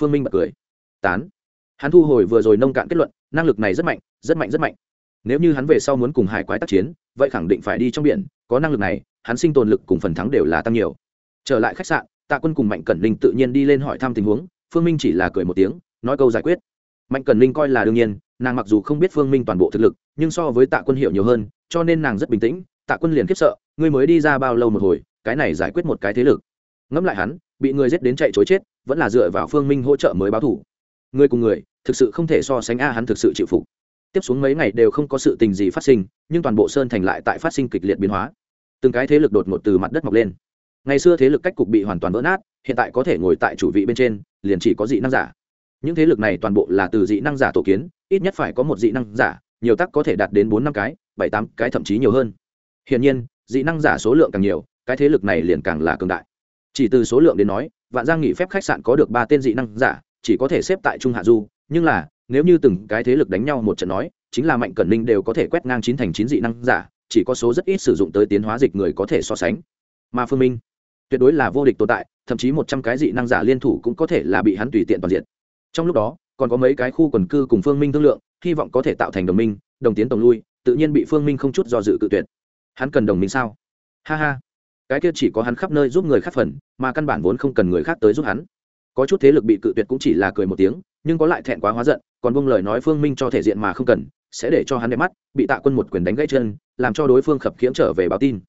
phương minh bật cười. Tán. Hắn thu hồi vừa rồi nông cạn kết luận, năng lực này rất mạnh rất mạnh rất mạnh. Nếu như hắn về sau muốn cùng hải quái tác chiến, vậy khẳng định phải đi trong biển, có năng lực này hắn sinh tồn lực cùng phần thắng đều là tăng nhiều. Trở lại khách sạn, tạ quân cùng mạnh cẩn linh tự nhiên đi lên hỏi thăm tình huống, phương minh chỉ là cười một tiếng, nói câu giải quyết. Mạnh cẩn linh coi là đương nhiên, nàng mặc dù không biết phương minh toàn bộ thực lực, nhưng so với tạ quân hiểu nhiều hơn, cho nên nàng rất bình tĩnh, tạ quân liền khiếp sợ, ngươi mới đi ra bao lâu một hồi, cái này giải quyết một cái thế lực. Ngẫm lại hắn, bị người giết đến chạy chối chết, vẫn là dựa vào phương minh hỗ trợ mới báo thủ. Người cùng người, thực sự không thể so sánh a, hắn thực sự chịu phục. Tiếp xuống mấy ngày đều không có sự tình gì phát sinh, nhưng toàn bộ sơn thành lại tại phát sinh kịch liệt biến hóa từng cái thế lực đột ngột từ mặt đất mọc lên. Ngày xưa thế lực cách cục bị hoàn toàn vỡ nát, hiện tại có thể ngồi tại chủ vị bên trên, liền chỉ có dị năng giả. Những thế lực này toàn bộ là từ dị năng giả tổ kiến, ít nhất phải có một dị năng giả, nhiều tắc có thể đạt đến bốn năm cái, bảy tám cái thậm chí nhiều hơn. Hiển nhiên, dị năng giả số lượng càng nhiều, cái thế lực này liền càng là cường đại. Chỉ từ số lượng đến nói, vạn giang nghỉ phép khách sạn có được ba tên dị năng giả, chỉ có thể xếp tại trung hạ du, nhưng là, nếu như từng cái thế lực đánh nhau một trận nói, chính là mạnh cẩn ninh đều có thể quét ngang chín thành chín dị năng giả chỉ có số rất ít sử dụng tới tiến hóa dịch người có thể so sánh. Mà phương minh, tuyệt đối là vô địch tồn tại, thậm chí một trăm cái dị năng giả liên thủ cũng có thể là bị hắn tùy tiện toàn diện. Trong lúc đó, còn có mấy cái khu quần cư cùng phương minh thương lượng, hy vọng có thể tạo thành đồng minh, đồng tiến tổng lui, tự nhiên bị phương minh không chút do dự cự tuyệt. Hắn cần đồng minh sao? Ha ha. Cái kia chỉ có hắn khắp nơi giúp người khác phần, mà căn bản vốn không cần người khác tới giúp hắn. Có chút thế lực bị cự tuyệt cũng chỉ là cười một tiếng, nhưng có lại thẹn quá hóa giận, còn bông lời nói phương minh cho thể diện mà không cần sẽ để cho hắn đẹp mắt, bị tạ quân một quyền đánh gãy chân, làm cho đối phương khập khiễng trở về báo tin.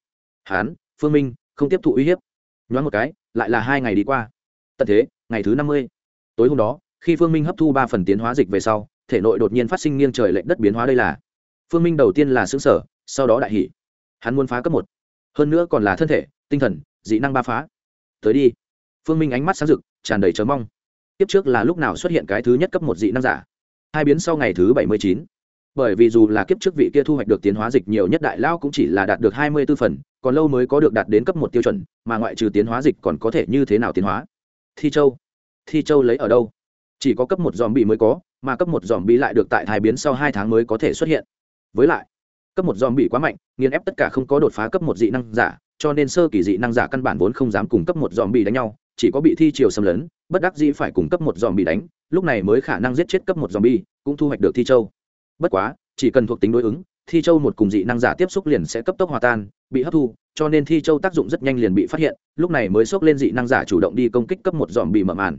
Hắn, phương minh, không tiếp thụ uy hiếp. Nhoáng một cái, lại là hai ngày đi qua. Tận thế, ngày thứ năm mươi. Tối hôm đó, khi phương minh hấp thu ba phần tiến hóa dịch về sau, thể nội đột nhiên phát sinh nghiêng trời lệnh đất biến hóa đây là. Phương minh đầu tiên là xứng sở sau đó đại hỷ hắn muốn phá cấp một. Hơn nữa còn là thân thể, tinh thần, dị năng ba phá. Tới đi. Phương minh ánh mắt sáng rực, tràn đầy chờ mong. Tiếp trước là lúc nào xuất hiện cái thứ nhất cấp một dị năng giả? Hai biến sau ngày thứ bảy mươi chín bởi vì dù là kiếp trước vị kia thu hoạch được tiến hóa dịch nhiều nhất đại lao cũng chỉ là đạt được hai mươi b ố phần còn lâu mới có được đạt đến cấp một tiêu chuẩn mà ngoại trừ tiến hóa dịch còn có thể như thế nào tiến hóa? Thi châu. Thi châu lấy ở đâu? Chỉ có cấp một zombie mới có mà cấp một zombie lại được tại thai biến sau hai tháng mới có thể xuất hiện. Với lại cấp một zombie quá mạnh nghiền ép tất cả không có đột phá cấp một dị năng giả cho nên sơ kỳ dị năng giả căn bản vốn không dám cùng cấp một zombie đánh nhau chỉ có bị thi chiều xâm lấn bất đắc dĩ phải cùng cấp một zombie đánh lúc này mới khả năng giết chết cấp một zombie, cũng thu hoạch được thi châu bất quá, chỉ cần thuộc tính đối ứng, thi châu một cùng dị năng giả tiếp xúc liền sẽ cấp tốc hòa tan, bị hấp thu, cho nên thi châu tác dụng rất nhanh liền bị phát hiện, lúc này mới xốc lên dị năng giả chủ động đi công kích cấp một dòm bị mở màn.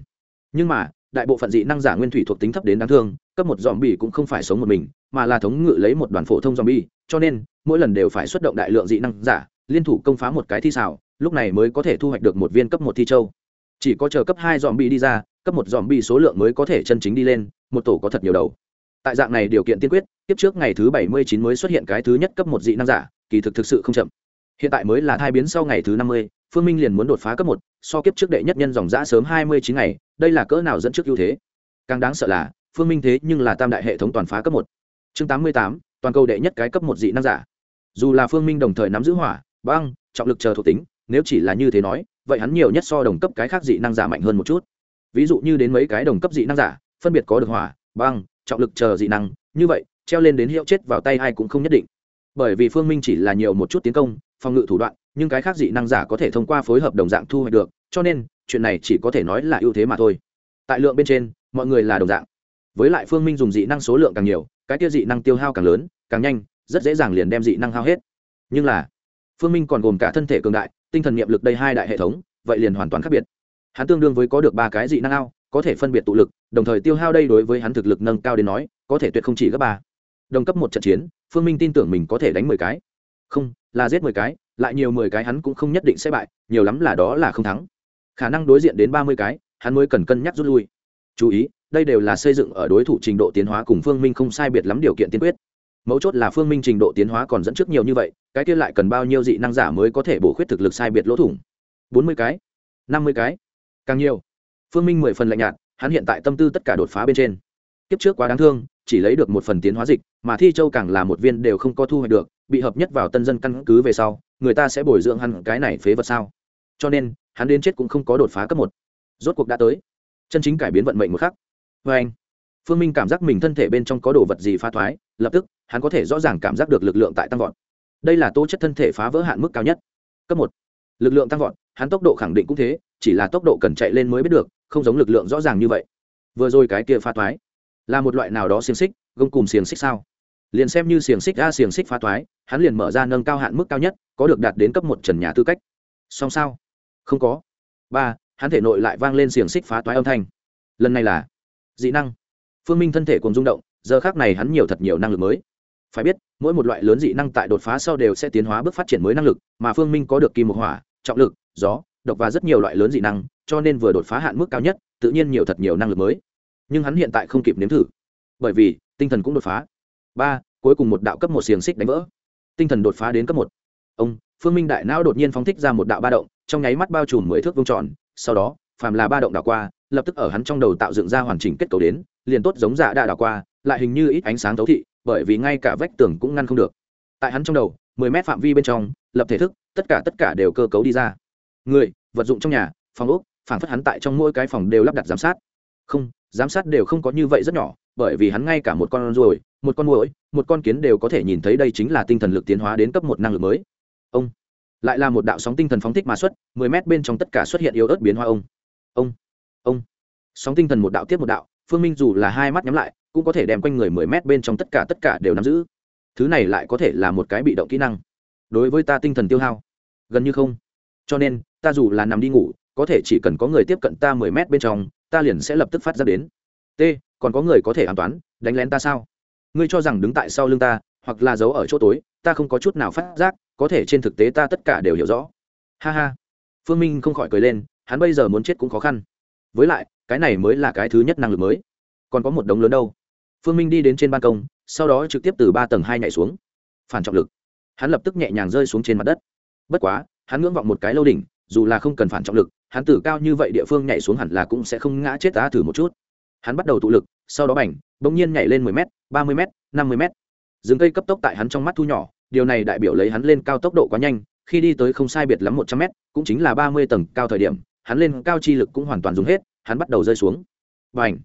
Nhưng mà, đại bộ phận dị năng giả nguyên thủy thuộc tính thấp đến đáng thương, cấp một dòm bị cũng không phải sống một mình, mà là thống ngự lấy một đoàn phổ thông dòm bi cho nên, mỗi lần đều phải xuất động đại lượng dị năng giả, liên thủ công phá một cái thi xảo lúc này mới có thể thu hoạch được một viên cấp một thi châu. Chỉ có chờ cấp hai dòm bi đi ra, cấp một dòm bi số lượng mới có thể chân chính đi lên, một tổ có thật nhiều đầu tại dạng này điều kiện tiên quyết, tiếp trước ngày thứ bảy mươi chín mới xuất hiện cái thứ nhất cấp một dị năng giả, kỳ thực thực sự không chậm. Hiện tại mới là thai biến sau ngày thứ năm mươi, phương minh liền muốn đột phá cấp một, so kiếp trước đệ nhất nhân dòng giã sớm hai mươi chín ngày, đây là cỡ nào dẫn trước ưu thế? Càng đáng sợ là, phương minh thế nhưng là tam đại hệ thống toàn phá cấp một. Chương tám mươi tám, toàn cầu đệ nhất cái cấp một dị năng giả. Dù là phương minh đồng thời nắm giữ hỏa, băng, trọng lực chờ thuộc tính, nếu chỉ là như thế nói, vậy hắn nhiều nhất so đồng cấp cái khác dị năng giả mạnh hơn một chút. Ví dụ như đến mấy cái đồng cấp dị năng giả, phân biệt có được hỏa, băng trọng lực chờ dị năng, như vậy, treo lên đến hiệu chết vào tay ai cũng không nhất định. Bởi vì phương minh chỉ là nhiều một chút tiến công, phòng ngự thủ đoạn, nhưng cái khác dị năng giả có thể thông qua phối hợp đồng dạng thu hoạch được, cho nên, chuyện này chỉ có thể nói là ưu thế mà thôi. Tại lượng bên trên, mọi người là đồng dạng. Với lại phương minh dùng dị năng số lượng càng nhiều, cái kia dị năng tiêu hao càng lớn, càng nhanh, rất dễ dàng liền đem dị năng hao hết. Nhưng là, phương minh còn gồm cả thân thể cường đại, tinh thần niệm lực đây hai đại hệ thống, vậy liền hoàn toàn khác biệt. Hắn tương đương với có được ba cái dị năng ao có thể phân biệt tụ lực, đồng thời tiêu hao đây đối với hắn thực lực nâng cao đến nói, có thể tuyệt không chỉ gấp ba. Đồng cấp một trận chiến, phương minh tin tưởng mình có thể đánh mười cái. Không, là giết mười cái, lại nhiều mười cái hắn cũng không nhất định sẽ bại, nhiều lắm là đó là không thắng. Khả năng đối diện đến ba mươi cái, hắn mới cần cân nhắc rút lui. Chú ý, đây đều là xây dựng ở đối thủ trình độ tiến hóa cùng phương minh không sai biệt lắm điều kiện tiên quyết. Mấu chốt là phương minh trình độ tiến hóa còn dẫn trước nhiều như vậy, cái kia lại cần bao nhiêu dị năng giả mới có thể bổ khuyết thực lực sai biệt lỗ thủng? Bốn mươi cái, năm mươi cái, càng nhiều phương minh mười phần lạnh nhạt, hắn hiện tại tâm tư tất cả đột phá bên trên. Kiếp trước quá đáng thương, chỉ lấy được một phần tiến hóa dịch, mà thi châu càng là một viên đều không có thu hoạch được, bị hợp nhất vào tân dân căn cứ về sau, người ta sẽ bồi dưỡng hắn cái này phế vật sao? Cho nên, hắn đến chết cũng không có đột phá cấp một. Rốt cuộc đã tới. Chân chính cải biến vận mệnh một khắc. Vê anh, phương minh cảm giác mình thân thể bên trong có đồ vật gì phá thoái, lập tức, hắn có thể rõ ràng cảm giác được lực lượng tại tăng vọt. Đây là tố chất thân thể phá vỡ hạn mức cao nhất. Cấp một. Lực lượng tăng vọt, hắn tốc độ khẳng định cũng thế, chỉ là tốc độ cần chạy lên mới biết được không giống lực lượng rõ ràng như vậy. Vừa rồi cái kia phá toái, là một loại nào đó xiềng xích, gông cùng xiềng xích sao? Liền xem như xiềng xích ra xiềng xích phá toái, hắn liền mở ra nâng cao hạn mức cao nhất, có được đạt đến cấp một trần nhà tư cách. Song sao? Không có. Ba, hắn thể nội lại vang lên xiềng xích phá toái âm thanh. Lần này là dị năng. Phương minh thân thể cùng rung động, giờ khác này hắn nhiều thật nhiều năng lực mới. Phải biết, mỗi một loại lớn dị năng tại đột phá sau đều sẽ tiến hóa bước phát triển mới năng lực, mà phương minh có được kim một hỏa, trọng lực, gió, độc và rất nhiều loại lớn dị năng cho nên vừa đột phá hạn mức cao nhất, tự nhiên nhiều thật nhiều năng lực mới. Nhưng hắn hiện tại không kịp nếm thử. Bởi vì, tinh thần cũng đột phá. Ba, cuối cùng một đạo cấp một xiềng xích đánh vỡ. Tinh thần đột phá đến cấp một. Ông, phương minh đại não đột nhiên phóng thích ra một đạo ba động, trong nháy mắt bao trùm mười thước vông tròn, sau đó, phàm là ba động đảo qua, lập tức ở hắn trong đầu tạo dựng ra hoàn chỉnh kết cấu đến, liền tốt giống dạ đã đảo qua, lại hình như ít ánh sáng thấu thị, bởi vì ngay cả vách tường cũng ngăn không được. Tại hắn trong đầu, mười mét phạm vi bên trong, lập thể thức, tất cả tất cả đều cơ cấu đi ra. Người, vật dụng trong nhà, phòng ốc phản phất hắn tại trong mỗi cái phòng đều lắp đặt giám sát. Không, giám sát đều không có như vậy rất nhỏ, bởi vì hắn ngay cả một con ruồi, một con muỗi, một con kiến đều có thể nhìn thấy đây chính là tinh thần lực tiến hóa đến cấp một năng lực mới. Ông, lại là một đạo sóng tinh thần phóng thích mà xuất, mười mét bên trong tất cả xuất hiện yếu ớt biến hoa ông. Ông ông. Sóng tinh thần một đạo tiếp một đạo, phương minh dù là hai mắt nhắm lại, cũng có thể đem quanh người mười mét bên trong tất cả tất cả đều nắm giữ. Thứ này lại có thể là một cái bị động kỹ năng. Đối với ta tinh thần tiêu hao, gần như không. Cho nên, ta dù là nằm đi ngủ có thể chỉ cần có người tiếp cận ta mười mét bên trong, ta liền sẽ lập tức phát ra đến. T, còn có người có thể an toán, đánh lén ta sao? Ngươi cho rằng đứng tại sau lưng ta, hoặc là giấu ở chỗ tối, ta không có chút nào phát giác, có thể trên thực tế ta tất cả đều hiểu rõ. Ha ha. Phương minh không khỏi cười lên, hắn bây giờ muốn chết cũng khó khăn. Với lại, cái này mới là cái thứ nhất năng lực mới. Còn có một đống lớn đâu? Phương minh đi đến trên ban công, sau đó trực tiếp từ ba tầng hai nhảy xuống. Phản trọng lực. Hắn lập tức nhẹ nhàng rơi xuống trên mặt đất. Bất quá, hắn ngưỡng vọng một cái lâu đỉnh, dù là không cần phản trọng lực hắn tử cao như vậy địa phương nhảy xuống hẳn là cũng sẽ không ngã chết ta thử một chút. Hắn bắt đầu tụ lực sau đó bành bỗng nhiên nhảy lên mười m ba mươi m năm mươi m rừng cây cấp tốc tại hắn trong mắt thu nhỏ điều này đại biểu lấy hắn lên cao tốc độ quá nhanh khi đi tới không sai biệt lắm một trăm m cũng chính là ba mươi tầng cao thời điểm hắn lên cao chi lực cũng hoàn toàn dùng hết hắn bắt đầu rơi xuống. Bành,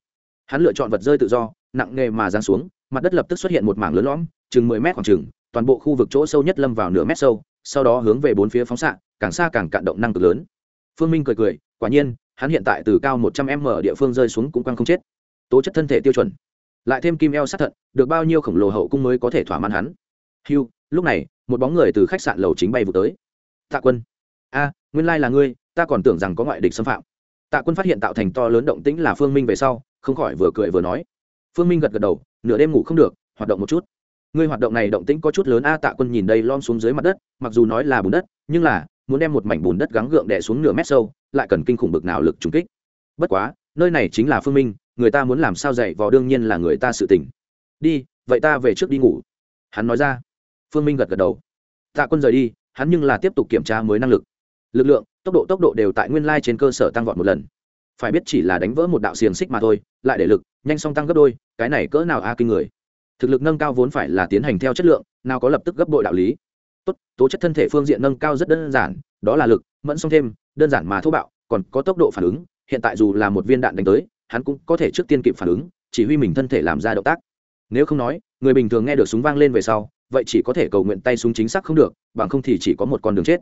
hắn lựa chọn vật rơi tự do nặng nề mà giáng xuống mặt đất lập tức xuất hiện một mảng lớn lõm chừng mười mét khoảng chừng toàn bộ khu vực chỗ sâu nhất lâm vào nửa mét sâu sau đó hướng về bốn phía phóng xạ càng xa càng cạn động năng cực lớn phương minh cười cười, quả nhiên, hắn hiện tại từ cao một trăm m ở địa phương rơi xuống cũng quăng không chết. Tố chất thân thể tiêu chuẩn. Lại thêm kim eo sát thận, được bao nhiêu khổng lồ hậu cung mới có thể thỏa mãn hắn. Hiu lúc này, một bóng người từ khách sạn lầu chính bay vụ tới. Tạ quân. A, nguyên lai là ngươi, ta còn tưởng rằng có ngoại địch xâm phạm. Tạ quân phát hiện tạo thành to lớn động tĩnh là phương minh về sau, không khỏi vừa cười vừa nói. Phương minh gật gật đầu, nửa đêm ngủ không được, hoạt động một chút. Ngươi hoạt động này động tĩnh có chút lớn a, tạ quân nhìn đây lom xuống dưới mặt đất, mặc dù nói là bùn đất, nhưng là muốn đem một mảnh bùn đất gắng gượng đè xuống nửa mét sâu, lại cần kinh khủng bực nào lực trùng kích. Bất quá, nơi này chính là phương minh, người ta muốn làm sao dạy vò đương nhiên là người ta sự tỉnh đi, vậy ta về trước đi ngủ. Hắn nói ra. Phương minh gật gật đầu. Tạ quân rời đi, hắn nhưng là tiếp tục kiểm tra mới năng lực. Lực lượng, tốc độ tốc độ đều tại nguyên lai trên cơ sở tăng vọt một lần. Phải biết chỉ là đánh vỡ một đạo xiềng xích mà thôi, lại để lực, nhanh song tăng gấp đôi, cái này cỡ nào a kinh người. Thực lực nâng cao vốn phải là tiến hành theo chất lượng, nào có lập tức gấp bội đạo lý tốt, tố chất thân thể phương diện nâng cao rất đơn giản, đó là lực, mẫn song thêm, đơn giản mà thô bạo, còn có tốc độ phản ứng, hiện tại dù là một viên đạn đánh tới, hắn cũng có thể trước tiên kịp phản ứng, chỉ huy mình thân thể làm ra động tác. Nếu không nói, người bình thường nghe được súng vang lên về sau, vậy chỉ có thể cầu nguyện tay súng chính xác không được, bằng không thì chỉ có một con đường chết.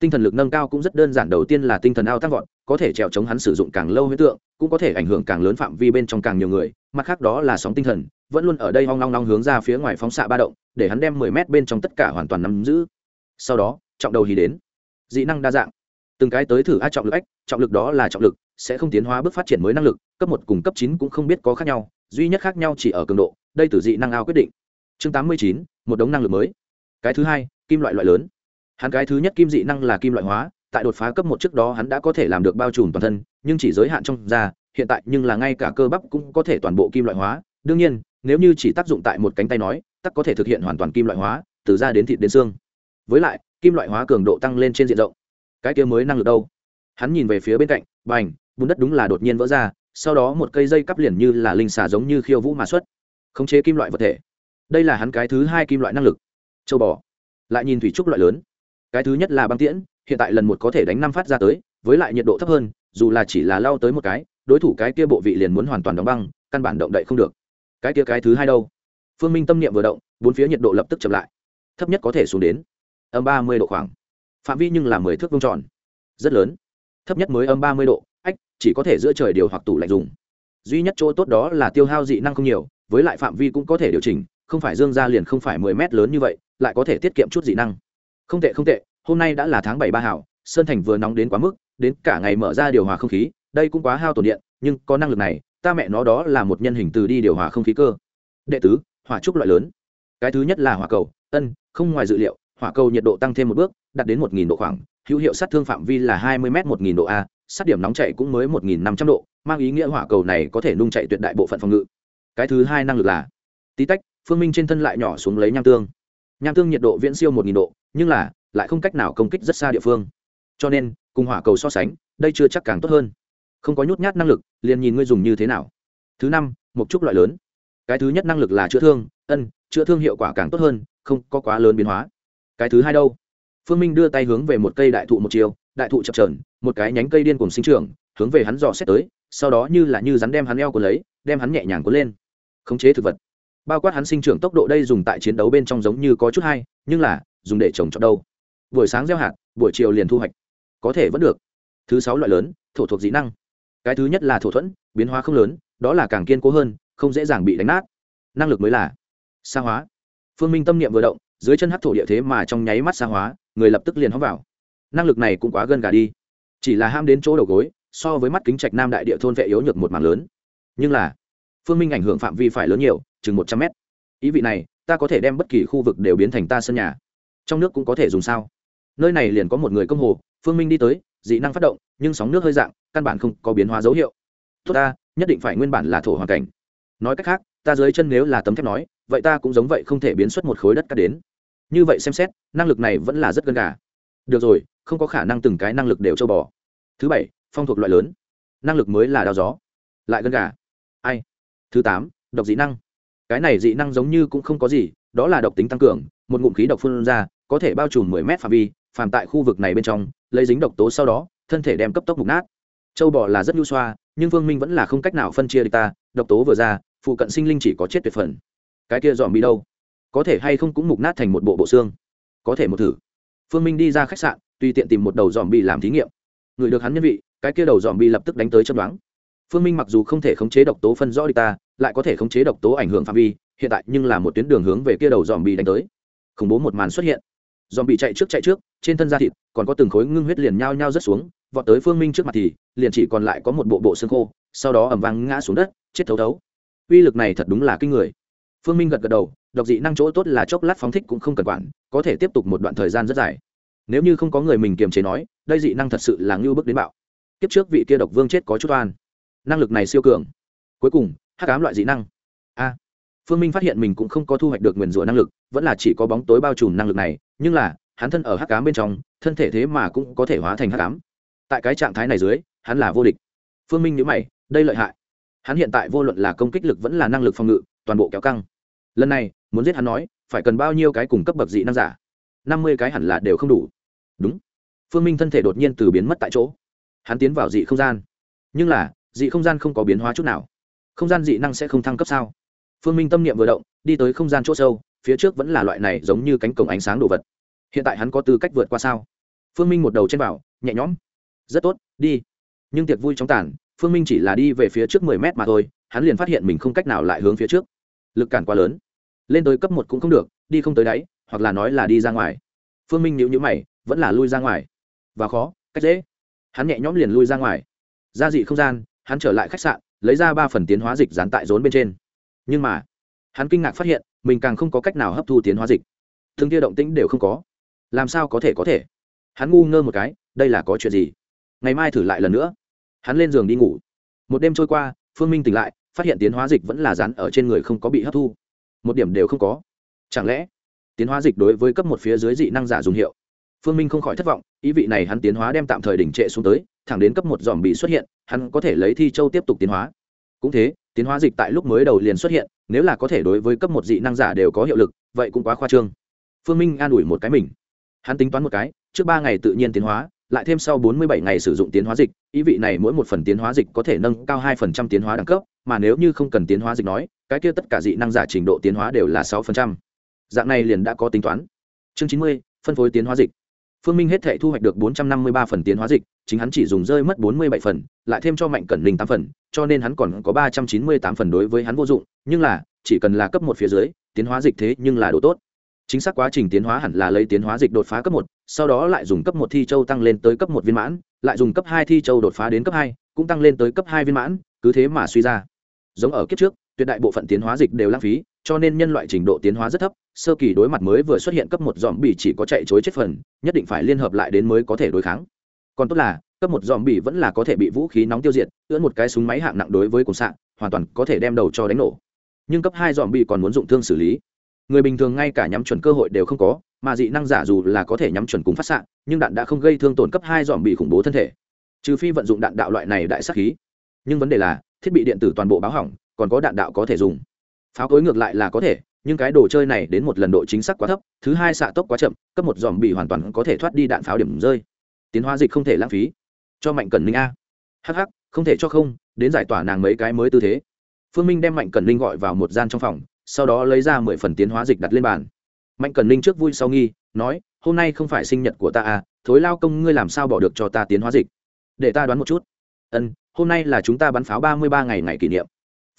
Tinh thần lực nâng cao cũng rất đơn giản, đầu tiên là tinh thần ao tăng vọt, có thể trèo chống hắn sử dụng càng lâu huyết tượng, cũng có thể ảnh hưởng càng lớn phạm vi bên trong càng nhiều người, mặt khác đó là sóng tinh thần vẫn luôn ở đây hoang long long hướng ra phía ngoài phóng xạ ba động, để hắn đem mười mét bên trong tất cả hoàn toàn nắm giữ. Sau đó, trọng đầu hí đến. Dị năng đa dạng. Từng cái tới thử a trọng lực ách trọng lực đó là trọng lực, sẽ không tiến hóa bước phát triển mới năng lực, cấp một cùng cấp chín cũng không biết có khác nhau, duy nhất khác nhau chỉ ở cường độ, đây từ dị năng ao quyết định. Chương tám mươi chín, một đống năng lực mới. Cái thứ hai, kim loại loại lớn. Hắn cái thứ nhất kim dị năng là kim loại hóa, tại đột phá cấp một trước đó hắn đã có thể làm được bao trùm toàn thân, nhưng chỉ giới hạn trong da, hiện tại nhưng là ngay cả cơ bắp cũng có thể toàn bộ kim loại hóa. Đương nhiên nếu như chỉ tác dụng tại một cánh tay nói, tắc có thể thực hiện hoàn toàn kim loại hóa, từ da đến thịt đến xương. Với lại, kim loại hóa cường độ tăng lên trên diện rộng. Cái kia mới năng lực đâu? Hắn nhìn về phía bên cạnh, bành, bùn đất đúng là đột nhiên vỡ ra, sau đó một cây dây cắp liền như là linh xà giống như khiêu vũ mà xuất. Khống chế kim loại vật thể. Đây là hắn cái thứ hai kim loại năng lực. Châu bò. Lại nhìn thủy trúc loại lớn. Cái thứ nhất là băng tiễn, hiện tại lần một có thể đánh năm phát ra tới, với lại nhiệt độ thấp hơn, dù là chỉ là lao tới một cái, đối thủ cái kia bộ vị liền muốn hoàn toàn đóng băng, căn bản động đậy không được cái kia cái thứ hai đâu. Phương minh tâm niệm vừa động, bốn phía nhiệt độ lập tức chậm lại. Thấp nhất có thể xuống đến âm ba mươi độ khoảng. Phạm vi nhưng là mười thước vông tròn. Rất lớn. Thấp nhất mới âm ba mươi độ, ách, chỉ có thể giữa trời điều hoặc tủ lạnh dùng. Duy nhất chỗ tốt đó là tiêu hao dị năng không nhiều, với lại phạm vi cũng có thể điều chỉnh, không phải dương ra liền không phải mười mét lớn như vậy, lại có thể tiết kiệm chút dị năng. Không tệ không tệ, hôm nay đã là tháng bảy ba hảo, sơn thành vừa nóng đến quá mức, đến cả ngày mở ra điều hòa không khí, đây cũng quá hao tổn điện, nhưng có năng lực này ta mẹ nó đó là một nhân hình từ đi điều hòa không khí cơ. Đệ tứ, hỏa trúc loại lớn. Cái thứ nhất là hỏa cầu, ân, không ngoài dự liệu, hỏa cầu nhiệt độ tăng thêm một bước, đạt đến một nghìn độ khoảng, hữu hiệu sát thương phạm vi là hai mươi m một nghìn độ a, sát điểm nóng chạy cũng mới một nghìn năm trăm độ, mang ý nghĩa hỏa cầu này có thể nung chạy tuyệt đại bộ phận phòng ngự. Cái thứ hai năng lực là tí tách, phương minh trên thân lại nhỏ xuống lấy nham tương. Nham tương nhiệt độ viễn siêu một nghìn độ, nhưng là lại không cách nào công kích rất xa địa phương. Cho nên, cùng hỏa cầu so sánh, đây chưa chắc càng tốt hơn. Không có nhút nhát năng lực liền nhìn ngươi dùng như thế nào. Thứ năm, một chút loại lớn. Cái thứ nhất năng lực là chữa thương, ân, chữa thương hiệu quả càng tốt hơn, không có quá lớn biến hóa. Cái thứ hai đâu? Phương minh đưa tay hướng về một cây đại thụ một chiều, đại thụ chập trờn một cái nhánh cây điên cùng sinh trưởng, hướng về hắn dò xét tới, sau đó như là như rắn đem hắn eo của lấy, đem hắn nhẹ nhàng cuốn lên. Khống chế thực vật. Bao quát hắn sinh trưởng tốc độ đây dùng tại chiến đấu bên trong giống như có chút hay, nhưng là, dùng để trồng trọt đâu? Buổi sáng gieo hạt, buổi chiều liền thu hoạch. Có thể vẫn được. Thứ sáu loại lớn, thổ thuộc dị năng cái thứ nhất là thổ thuẫn, biến hóa không lớn, đó là càng kiên cố hơn, không dễ dàng bị đánh nát. Năng lực mới là xa hóa. Phương minh tâm niệm vừa động, dưới chân hắc thổ địa thế mà trong nháy mắt xa hóa, người lập tức liền hóng vào. Năng lực này cũng quá gần gà đi. Chỉ là ham đến chỗ đầu gối, so với mắt kính trạch nam đại địa thôn vệ yếu nhược một mảng lớn. Nhưng là, phương minh ảnh hưởng phạm vi phải lớn nhiều, chừng một trăm mét. Ý vị này, ta có thể đem bất kỳ khu vực đều biến thành ta sân nhà. Trong nước cũng có thể dùng sao? Nơi này liền có một người công hồ, phương minh đi tới dị năng phát động, nhưng sóng nước hơi dạng, căn bản không có biến hóa dấu hiệu. Tốt ta, nhất định phải nguyên bản là thổ hoàn cảnh. Nói cách khác, ta dưới chân nếu là tấm thép nói, vậy ta cũng giống vậy không thể biến xuất một khối đất cắt đến. Như vậy xem xét, năng lực này vẫn là rất gần gà. Được rồi, không có khả năng từng cái năng lực đều châu bò. Thứ bảy, phong thuộc loại lớn. Năng lực mới là đao gió. Lại gần gà. Ai? Thứ tám, độc dị năng. Cái này dị năng giống như cũng không có gì, đó là độc tính tăng cường, một ngụm khí độc phun ra, có thể bao trùm mười mét phạm vi, phàm tại khu vực này bên trong lấy dính độc tố sau đó, thân thể đem cấp tốc mục nát. Châu bò là rất nhu xoa, nhưng vương minh vẫn là không cách nào phân chia địch ta, độc tố vừa ra, phụ cận sinh linh chỉ có chết tuyệt phần. Cái kia dòm bị đâu? Có thể hay không cũng mục nát thành một bộ bộ xương? Có thể một thử. Phương minh đi ra khách sạn, tùy tiện tìm một đầu dòm bị làm thí nghiệm. Người được hắn nhân vị, cái kia đầu dòm bị lập tức đánh tới chấm đoán phương minh mặc dù không thể khống chế độc tố phân rõ đi ta, lại có thể khống chế độc tố ảnh hưởng phạm vi, hiện tại nhưng là một tuyến đường hướng về kia đầu dòm bị đánh tới. Khủng bố một màn xuất hiện dòm bị chạy trước chạy trước, trên thân da thịt còn có từng khối ngưng huyết liền nhao nhao rất xuống, vọt tới phương minh trước mặt thì liền chỉ còn lại có một bộ bộ xương khô, sau đó ẩm vang ngã xuống đất, chết thấu thấu. Uy lực này thật đúng là kinh người. Phương minh gật gật đầu, độc dị năng chỗ tốt là chốc lát phóng thích cũng không cần quản, có thể tiếp tục một đoạn thời gian rất dài. Nếu như không có người mình kiềm chế nói, đây dị năng thật sự là ngưu bức đến bạo. Kiếp trước vị kia độc vương chết có chút oan. Năng lực này siêu cường. Cuối cùng, hắc ám loại dị năng phương minh phát hiện mình cũng không có thu hoạch được nguyền rủa năng lực, vẫn là chỉ có bóng tối bao trùm năng lực này, nhưng là, hắn thân ở hắc ám bên trong, thân thể thế mà cũng có thể hóa thành hắc ám. Tại cái trạng thái này dưới, hắn là vô địch. Phương minh nhớ mày, đây lợi hại. Hắn hiện tại vô luận là công kích lực vẫn là năng lực phòng ngự, toàn bộ kéo căng. Lần này, muốn giết hắn nói, phải cần bao nhiêu cái cùng cấp bậc dị năng giả? Năm mươi cái hẳn là đều không đủ. Đúng. Phương minh thân thể đột nhiên từ biến mất tại chỗ. Hắn tiến vào dị không gian. Nhưng là, dị không gian không có biến hóa chút nào. Không gian dị năng sẽ không thăng cấp sao? Phương minh tâm niệm vừa động, đi tới không gian chỗ sâu, phía trước vẫn là loại này giống như cánh cổng ánh sáng đồ vật. Hiện tại hắn có tư cách vượt qua sao? Phương minh một đầu trên bảo, nhẹ nhõm. Rất tốt, đi. Nhưng tiệc vui chóng tàn, phương minh chỉ là đi về phía trước mười mét mà thôi, hắn liền phát hiện mình không cách nào lại hướng phía trước. Lực cản quá lớn. Lên tới cấp một cũng không được, đi không tới đáy, hoặc là nói là đi ra ngoài. Phương minh nhịu nhữ mày, vẫn là lui ra ngoài. Và khó, cách dễ. Hắn nhẹ nhõm liền lui ra ngoài. Ra dị không gian, hắn trở lại khách sạn, lấy ra ba phần tiến hóa dịch dán tại rốn bên trên nhưng mà, hắn kinh ngạc phát hiện, mình càng không có cách nào hấp thu tiến hóa dịch. Thương tia động tĩnh đều không có. Làm sao có thể có thể? Hắn ngu ngơ một cái, đây là có chuyện gì? Ngày mai thử lại lần nữa. Hắn lên giường đi ngủ. Một đêm trôi qua, phương minh tỉnh lại, phát hiện tiến hóa dịch vẫn là rán ở trên người không có bị hấp thu. Một điểm đều không có. Chẳng lẽ, tiến hóa dịch đối với cấp một phía dưới dị năng giả dùng hiệu? Phương minh không khỏi thất vọng, ý vị này hắn tiến hóa đem tạm thời đỉnh trệ xuống tới, thẳng đến cấp một dòm bị xuất hiện, hắn có thể lấy thi châu tiếp tục tiến hóa. Cũng thế tiến hóa dịch tại lúc mới đầu liền xuất hiện nếu là có thể đối với cấp một dị năng giả đều có hiệu lực vậy cũng quá khoa trương phương minh an ủi một cái mình hắn tính toán một cái trước ba ngày tự nhiên tiến hóa lại thêm sau 47 ngày sử dụng tiến hóa dịch, ý vị này mỗi một phần tiến hóa dịch có thể nâng cao 2% tiến hóa đẳng cấp, mà nếu như không cần tiến hóa dịch nói, cái kia tất cả dị năng giả trình độ tiến hóa đều là 6%. Dạng này liền đã có tính toán. Chương 90, phân phối tiến hóa dịch phương minh hết thể thu hoạch được bốn trăm năm mươi ba phần tiến hóa dịch, chính hắn chỉ dùng rơi mất bốn mươi bảy phần, lại thêm cho mạnh cẩn linh tám phần, cho nên hắn còn có ba trăm chín mươi tám phần đối với hắn vô dụng, nhưng là, chỉ cần là cấp một phía dưới, tiến hóa dịch thế nhưng là độ tốt. Chính xác quá trình tiến hóa hẳn là lấy tiến hóa dịch đột phá cấp một, sau đó lại dùng cấp một thi châu tăng lên tới cấp một viên mãn, lại dùng cấp hai thi châu đột phá đến cấp hai, cũng tăng lên tới cấp hai viên mãn, cứ thế mà suy ra. Giống ở kiếp trước, tuyệt đại bộ phận tiến hóa dịch đều lãng phí cho nên nhân loại trình độ tiến hóa rất thấp, sơ kỳ đối mặt mới vừa xuất hiện cấp một dòm bỉ chỉ có chạy chối chết phần, nhất định phải liên hợp lại đến mới có thể đối kháng. Còn tốt là, cấp một dòm bỉ vẫn là có thể bị vũ khí nóng tiêu diệt, ưỡn một cái súng máy hạng nặng đối với cùng xạ hoàn toàn có thể đem đầu cho đánh nổ. Nhưng cấp hai dòm bỉ còn muốn dụng thương xử lý. Người bình thường ngay cả nhắm chuẩn cơ hội đều không có, mà dị năng giả dù là có thể nhắm chuẩn cùng phát xạ nhưng đạn đã không gây thương tổn cấp hai dòm bị khủng bố thân thể. Trừ phi vận dụng đạn đạo loại này đại sắc khí. Nhưng vấn đề là, thiết bị điện tử toàn bộ báo hỏng, còn có đạn đạo có thể dùng pháo cối ngược lại là có thể, nhưng cái đồ chơi này đến một lần độ chính xác quá thấp, thứ hai xạ tốc quá chậm, cấp một dòm bị hoàn toàn có thể thoát đi đạn pháo điểm rơi. Tiến hóa dịch không thể lãng phí. Cho mạnh cần ninh a. Hh không thể cho không, đến giải tỏa nàng mấy cái mới tư thế. Phương minh đem mạnh cần ninh gọi vào một gian trong phòng, sau đó lấy ra mười phần tiến hóa dịch đặt lên bàn. Mạnh cần ninh trước vui sau nghi, nói, hôm nay không phải sinh nhật của ta à thối lao công ngươi làm sao bỏ được cho ta tiến hóa dịch? Để ta đoán một chút. Ân hôm nay là chúng ta bắn pháo ba mươi ba ngày ngày kỷ niệm.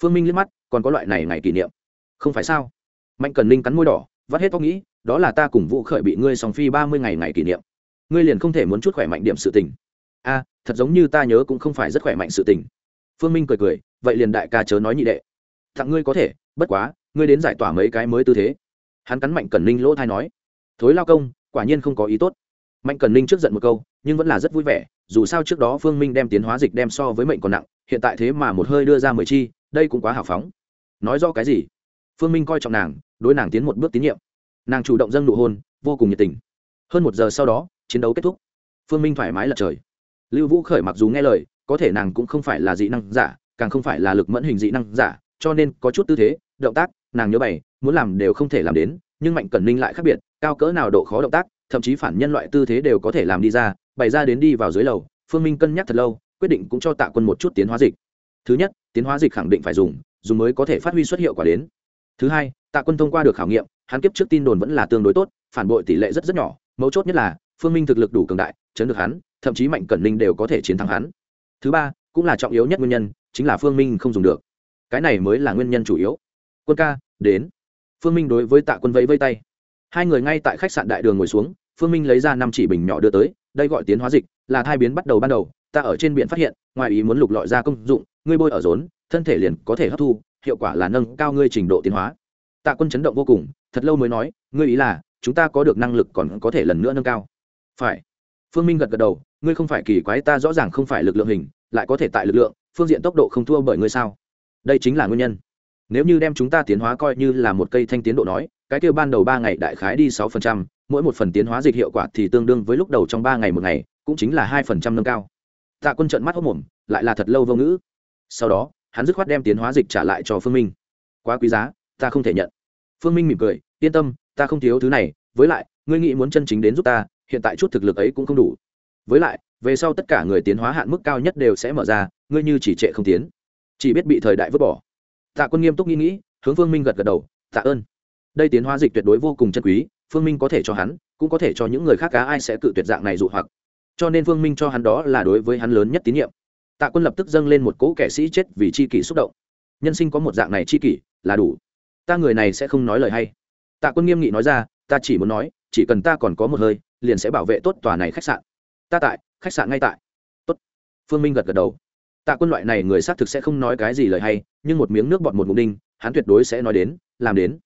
Phương minh liếc mắt còn có loại này ngày kỷ niệm. Không phải sao? Mạnh cần ninh cắn môi đỏ, vắt hết tóc nghĩ, đó là ta cùng vũ khởi bị ngươi sòng phi ba mươi ngày ngày kỷ niệm. Ngươi liền không thể muốn chút khỏe mạnh điểm sự tình. A, thật giống như ta nhớ cũng không phải rất khỏe mạnh sự tình. Phương minh cười cười, vậy liền đại ca chớ nói nhị đệ. Tặng ngươi có thể, bất quá, ngươi đến giải tỏa mấy cái mới tư thế. Hắn cắn mạnh cần ninh lỗ thai nói. Thối lao công, quả nhiên không có ý tốt. Mạnh cần ninh trước giận một câu, nhưng vẫn là rất vui vẻ, dù sao trước đó phương minh đem tiến hóa dịch đem so với mệnh còn nặng, hiện tại thế mà một hơi đưa ra mười chi, đây cũng quá hào phóng nói do cái gì? Phương minh coi trọng nàng, đối nàng tiến một bước tín nhiệm. Nàng chủ động dâng nụ hôn, vô cùng nhiệt tình. Hơn một giờ sau đó, chiến đấu kết thúc. Phương minh thoải mái lật trời. Lưu vũ khởi mặc dù nghe lời, có thể nàng cũng không phải là dị năng giả, càng không phải là lực mẫn hình dị năng giả, cho nên có chút tư thế, động tác, nàng nhớ bày, muốn làm đều không thể làm đến, nhưng mạnh cẩn ninh lại khác biệt, cao cỡ nào độ khó động tác, thậm chí phản nhân loại tư thế đều có thể làm đi ra, bày ra đến đi vào dưới lầu. Phương minh cân nhắc thật lâu, quyết định cũng cho tạ quân một chút tiến hóa dịch. Thứ nhất, tiến hóa dịch khẳng định phải dùng dùng mới có thể phát huy xuất hiệu quả đến. Thứ hai, tạ quân thông qua được khảo nghiệm, hắn kiếp trước tin đồn vẫn là tương đối tốt, phản bội tỷ lệ rất rất nhỏ, mấu chốt nhất là, phương minh thực lực đủ cường đại, chấn được hắn, thậm chí mạnh cẩn ninh đều có thể chiến thắng hắn. Thứ ba, cũng là trọng yếu nhất nguyên nhân, chính là phương minh không dùng được. Cái này mới là nguyên nhân chủ yếu. Quân ca, đến. Phương minh đối với tạ quân vẫy vây tay. Hai người ngay tại khách sạn đại đường ngồi xuống, phương minh lấy ra năm chỉ bình nhỏ đưa tới, đây gọi tiến hóa dịch, là thai biến bắt đầu ban đầu, ta ở trên biển phát hiện, ngoài ý muốn lục lọi ra công dụng, ngươi bôi ở rốn thân thể liền có thể hấp thu, hiệu quả là nâng cao ngươi trình độ tiến hóa. Tạ quân chấn động vô cùng, thật lâu mới nói, ngươi ý là, chúng ta có được năng lực còn có thể lần nữa nâng cao. Phải. Phương minh gật gật đầu, ngươi không phải kỳ quái, ta rõ ràng không phải lực lượng hình, lại có thể tại lực lượng, phương diện tốc độ không thua bởi ngươi sao? Đây chính là nguyên nhân. Nếu như đem chúng ta tiến hóa coi như là một cây thanh tiến độ nói, cái kêu ban đầu ba ngày đại khái đi sáu phần trăm, mỗi một phần tiến hóa dịch hiệu quả thì tương đương với lúc đầu trong ba ngày một ngày, cũng chính là hai phần trăm nâng cao. Tạ quân trận mắt hốc mồm, lại là thật lâu vô ngữ. Sau đó hắn dứt khoát đem tiến hóa dịch trả lại cho phương minh. Quá quý giá, ta không thể nhận. Phương minh mỉm cười, yên tâm, ta không thiếu thứ này, với lại, ngươi nghĩ muốn chân chính đến giúp ta, hiện tại chút thực lực ấy cũng không đủ. Với lại, về sau tất cả người tiến hóa hạn mức cao nhất đều sẽ mở ra, ngươi như chỉ trệ không tiến. Chỉ biết bị thời đại vứt bỏ. Tạ quân nghiêm túc nghĩ nghĩ, hướng phương minh gật gật đầu, tạ ơn. Đây tiến hóa dịch tuyệt đối vô cùng chân quý, phương minh có thể cho hắn, cũng có thể cho những người khác cá ai sẽ cự tuyệt dạng này dụ hoặc. Cho nên phương minh cho hắn đó là đối với hắn lớn nhất tín nhiệm tạ quân lập tức dâng lên một cỗ kẻ sĩ chết vì c h i kỷ xúc động. Nhân sinh có một dạng này c h i kỷ, là đủ. Ta người này sẽ không nói lời hay. Tạ quân nghiêm nghị nói ra, ta chỉ muốn nói, chỉ cần ta còn có một hơi, liền sẽ bảo vệ tốt tòa này khách sạn. Ta tại, khách sạn ngay tại. Tốt. Phương minh gật gật đầu. Tạ quân loại này người xác thực sẽ không nói cái gì lời hay, nhưng một miếng nước bọt một mục đinh, hắn tuyệt đối sẽ nói đến, làm đến.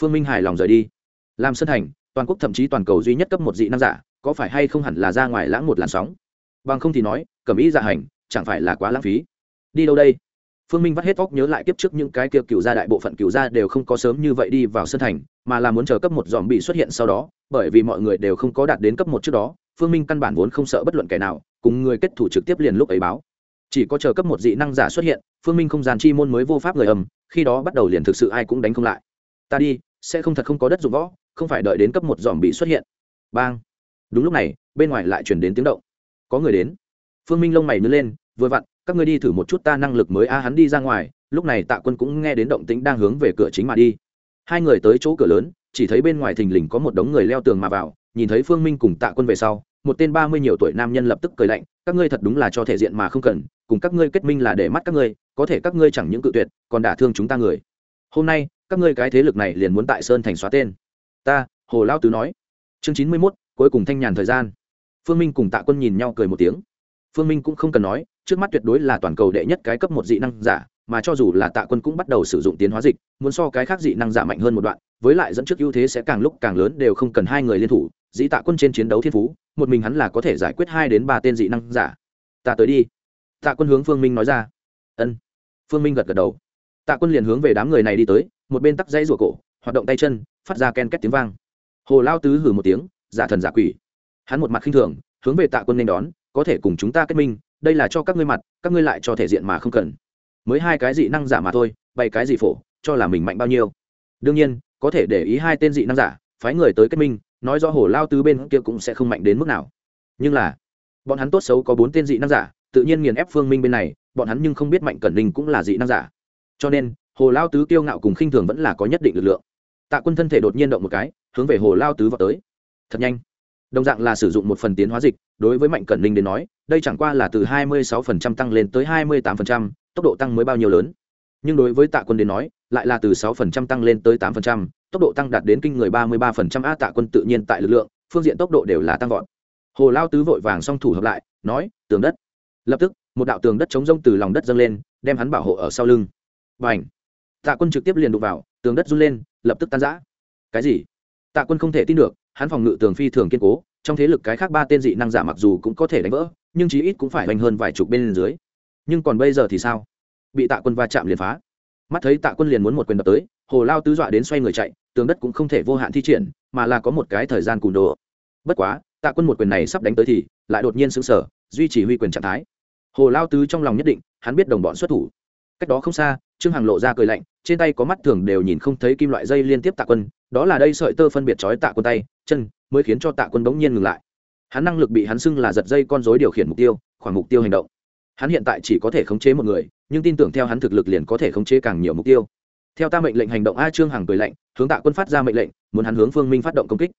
Phương minh hài lòng rời đi. Làm sân thành, toàn quốc thậm chí toàn cầu duy nhất cấp một dị năng giả, có phải hay không hẳn là ra ngoài lãng một làn sóng? Bằng không thì nói cầm ý dạ hành chẳng phải là quá lãng phí. Đi đâu đây? Phương minh vắt hết óc nhớ lại kiếp trước những cái kia cựu gia đại bộ phận cựu gia đều không có sớm như vậy đi vào sân thành, mà là muốn chờ cấp một dòm bị xuất hiện sau đó, bởi vì mọi người đều không có đạt đến cấp một trước đó, phương minh căn bản vốn không sợ bất luận kẻ nào, cùng người kết thủ trực tiếp liền lúc ấy báo. Chỉ có chờ cấp một dị năng giả xuất hiện, phương minh không gian chi môn mới vô pháp người ầm khi đó bắt đầu liền thực sự ai cũng đánh không lại. Ta đi, sẽ không thật không có đất dụng võ, không phải đợi đến cấp một dòm bị xuất hiện. Bang. Đúng lúc này, bên ngoài lại chuyển đến tiếng động. Có người đến. Phương minh lông mày nhớ lên vừa vặn, các ngươi đi thử một chút ta năng lực mới. A, hắn đi ra ngoài, lúc này tạ quân cũng nghe đến động tĩnh đang hướng về cửa chính mà đi. Hai người tới chỗ cửa lớn, chỉ thấy bên ngoài thình lình có một đống người leo tường mà vào. Nhìn thấy phương minh cùng tạ quân về sau, một tên ba mươi nhiều tuổi nam nhân lập tức cười lạnh, các ngươi thật đúng là cho thể diện mà không cần, cùng các ngươi kết minh là để mắt các ngươi, có thể các ngươi chẳng những cự tuyệt, còn đả thương chúng ta người. Hôm nay, các ngươi cái thế lực này liền muốn tại sơn thành xóa tên. Ta, hồ lao tứ nói. Chương chín mươi mốt, cuối cùng thanh nhàn thời gian. Phương minh cùng tạ quân nhìn nhau cười một tiếng. Phương minh cũng không cần nói trước mắt tuyệt đối là toàn cầu đệ nhất cái cấp một dị năng giả, mà cho dù là tạ quân cũng bắt đầu sử dụng tiến hóa dịch, muốn so cái khác dị năng giả mạnh hơn một đoạn, với lại dẫn trước ưu thế sẽ càng lúc càng lớn đều không cần hai người liên thủ, dĩ tạ quân trên chiến đấu thiên phú, một mình hắn là có thể giải quyết hai đến ba tên dị năng giả. Ta tới đi. Tạ quân hướng phương minh nói ra. Ân. Phương minh gật gật đầu. Tạ quân liền hướng về đám người này đi tới, một bên tắc dây rùa cổ, hoạt động tay chân, phát ra ken két tiếng vang. Hồ lao tứ hử một tiếng, giả thần giả quỷ. Hắn một mặt khinh thường, hướng về tạ quân nên đón, có thể cùng chúng ta kết minh đây là cho các ngươi mặt, các ngươi lại cho thể diện mà không cần. Mới hai cái dị năng giả mà thôi bày cái gì phổ, cho là mình mạnh bao nhiêu. Đương nhiên, có thể để ý hai tên dị năng giả, phái người tới kết minh, nói do hồ lao tứ bên kia cũng sẽ không mạnh đến mức nào. Nhưng là, bọn hắn tốt xấu có bốn tên dị năng giả, tự nhiên nghiền ép phương minh bên này, bọn hắn nhưng không biết mạnh cẩn đình cũng là dị năng giả. Cho nên, hồ lao tứ kiêu ngạo cùng khinh thường vẫn là có nhất định lực lượng. Tạ quân thân thể đột nhiên động một cái, hướng về hồ lao tứ vào tới. Thật nhanh đồng dạng là sử dụng một phần tiến hóa dịch đối với mạnh cẩn ninh đến nói đây chẳng qua là từ 26% tăng lên tới 28%, tốc độ tăng mới bao nhiêu lớn. Nhưng đối với tạ quân đến nói lại là từ 6% tăng lên tới 8%, tốc độ tăng đạt đến kinh người 33%. a tạ quân tự nhiên tại lực lượng phương diện tốc độ đều là tăng vọt. Hồ lao tứ vội vàng song thủ hợp lại nói tường đất. Lập tức một đạo tường đất chống rông từ lòng đất dâng lên đem hắn bảo hộ ở sau lưng. Và h tạ quân trực tiếp liền đụng vào tường đất run lên lập tức tan rã. Cái gì? Tạ quân không thể tin được hắn phòng ngự tường phi thường kiên cố, trong thế lực cái khác ba tên dị năng giả mặc dù cũng có thể đánh vỡ, nhưng chí ít cũng phải mạnh hơn vài chục bên dưới. Nhưng còn bây giờ thì sao? Bị tạ quân va chạm liền phá. Mắt thấy tạ quân liền muốn một quyền đập tới, hồ lao tứ dọa đến xoay người chạy, tường đất cũng không thể vô hạn thi triển, mà là có một cái thời gian cùn đồ. Bất quá, tạ quân một quyền này sắp đánh tới thì lại đột nhiên xứng sở duy trì huy quyền trạng thái. Hồ lao tứ trong lòng nhất định, hắn biết đồng bọn xuất thủ. Cách đó không xa, trương hằng lộ ra cười lạnh trên tay có mắt thường đều nhìn không thấy kim loại dây liên tiếp tạ quân, đó là đây sợi tơ phân biệt trói tạ quân tay, chân, mới khiến cho tạ quân bỗng nhiên ngừng lại. Hắn năng lực bị hắn xưng là giật dây con dối điều khiển mục tiêu, khoảng mục tiêu hành động. Hắn hiện tại chỉ có thể khống chế một người, nhưng tin tưởng theo hắn thực lực liền có thể khống chế càng nhiều mục tiêu. Theo ta mệnh lệnh hành động, a trương hằng cười lệnh hướng tạ quân phát ra mệnh lệnh, muốn hắn hướng phương minh phát động công kích.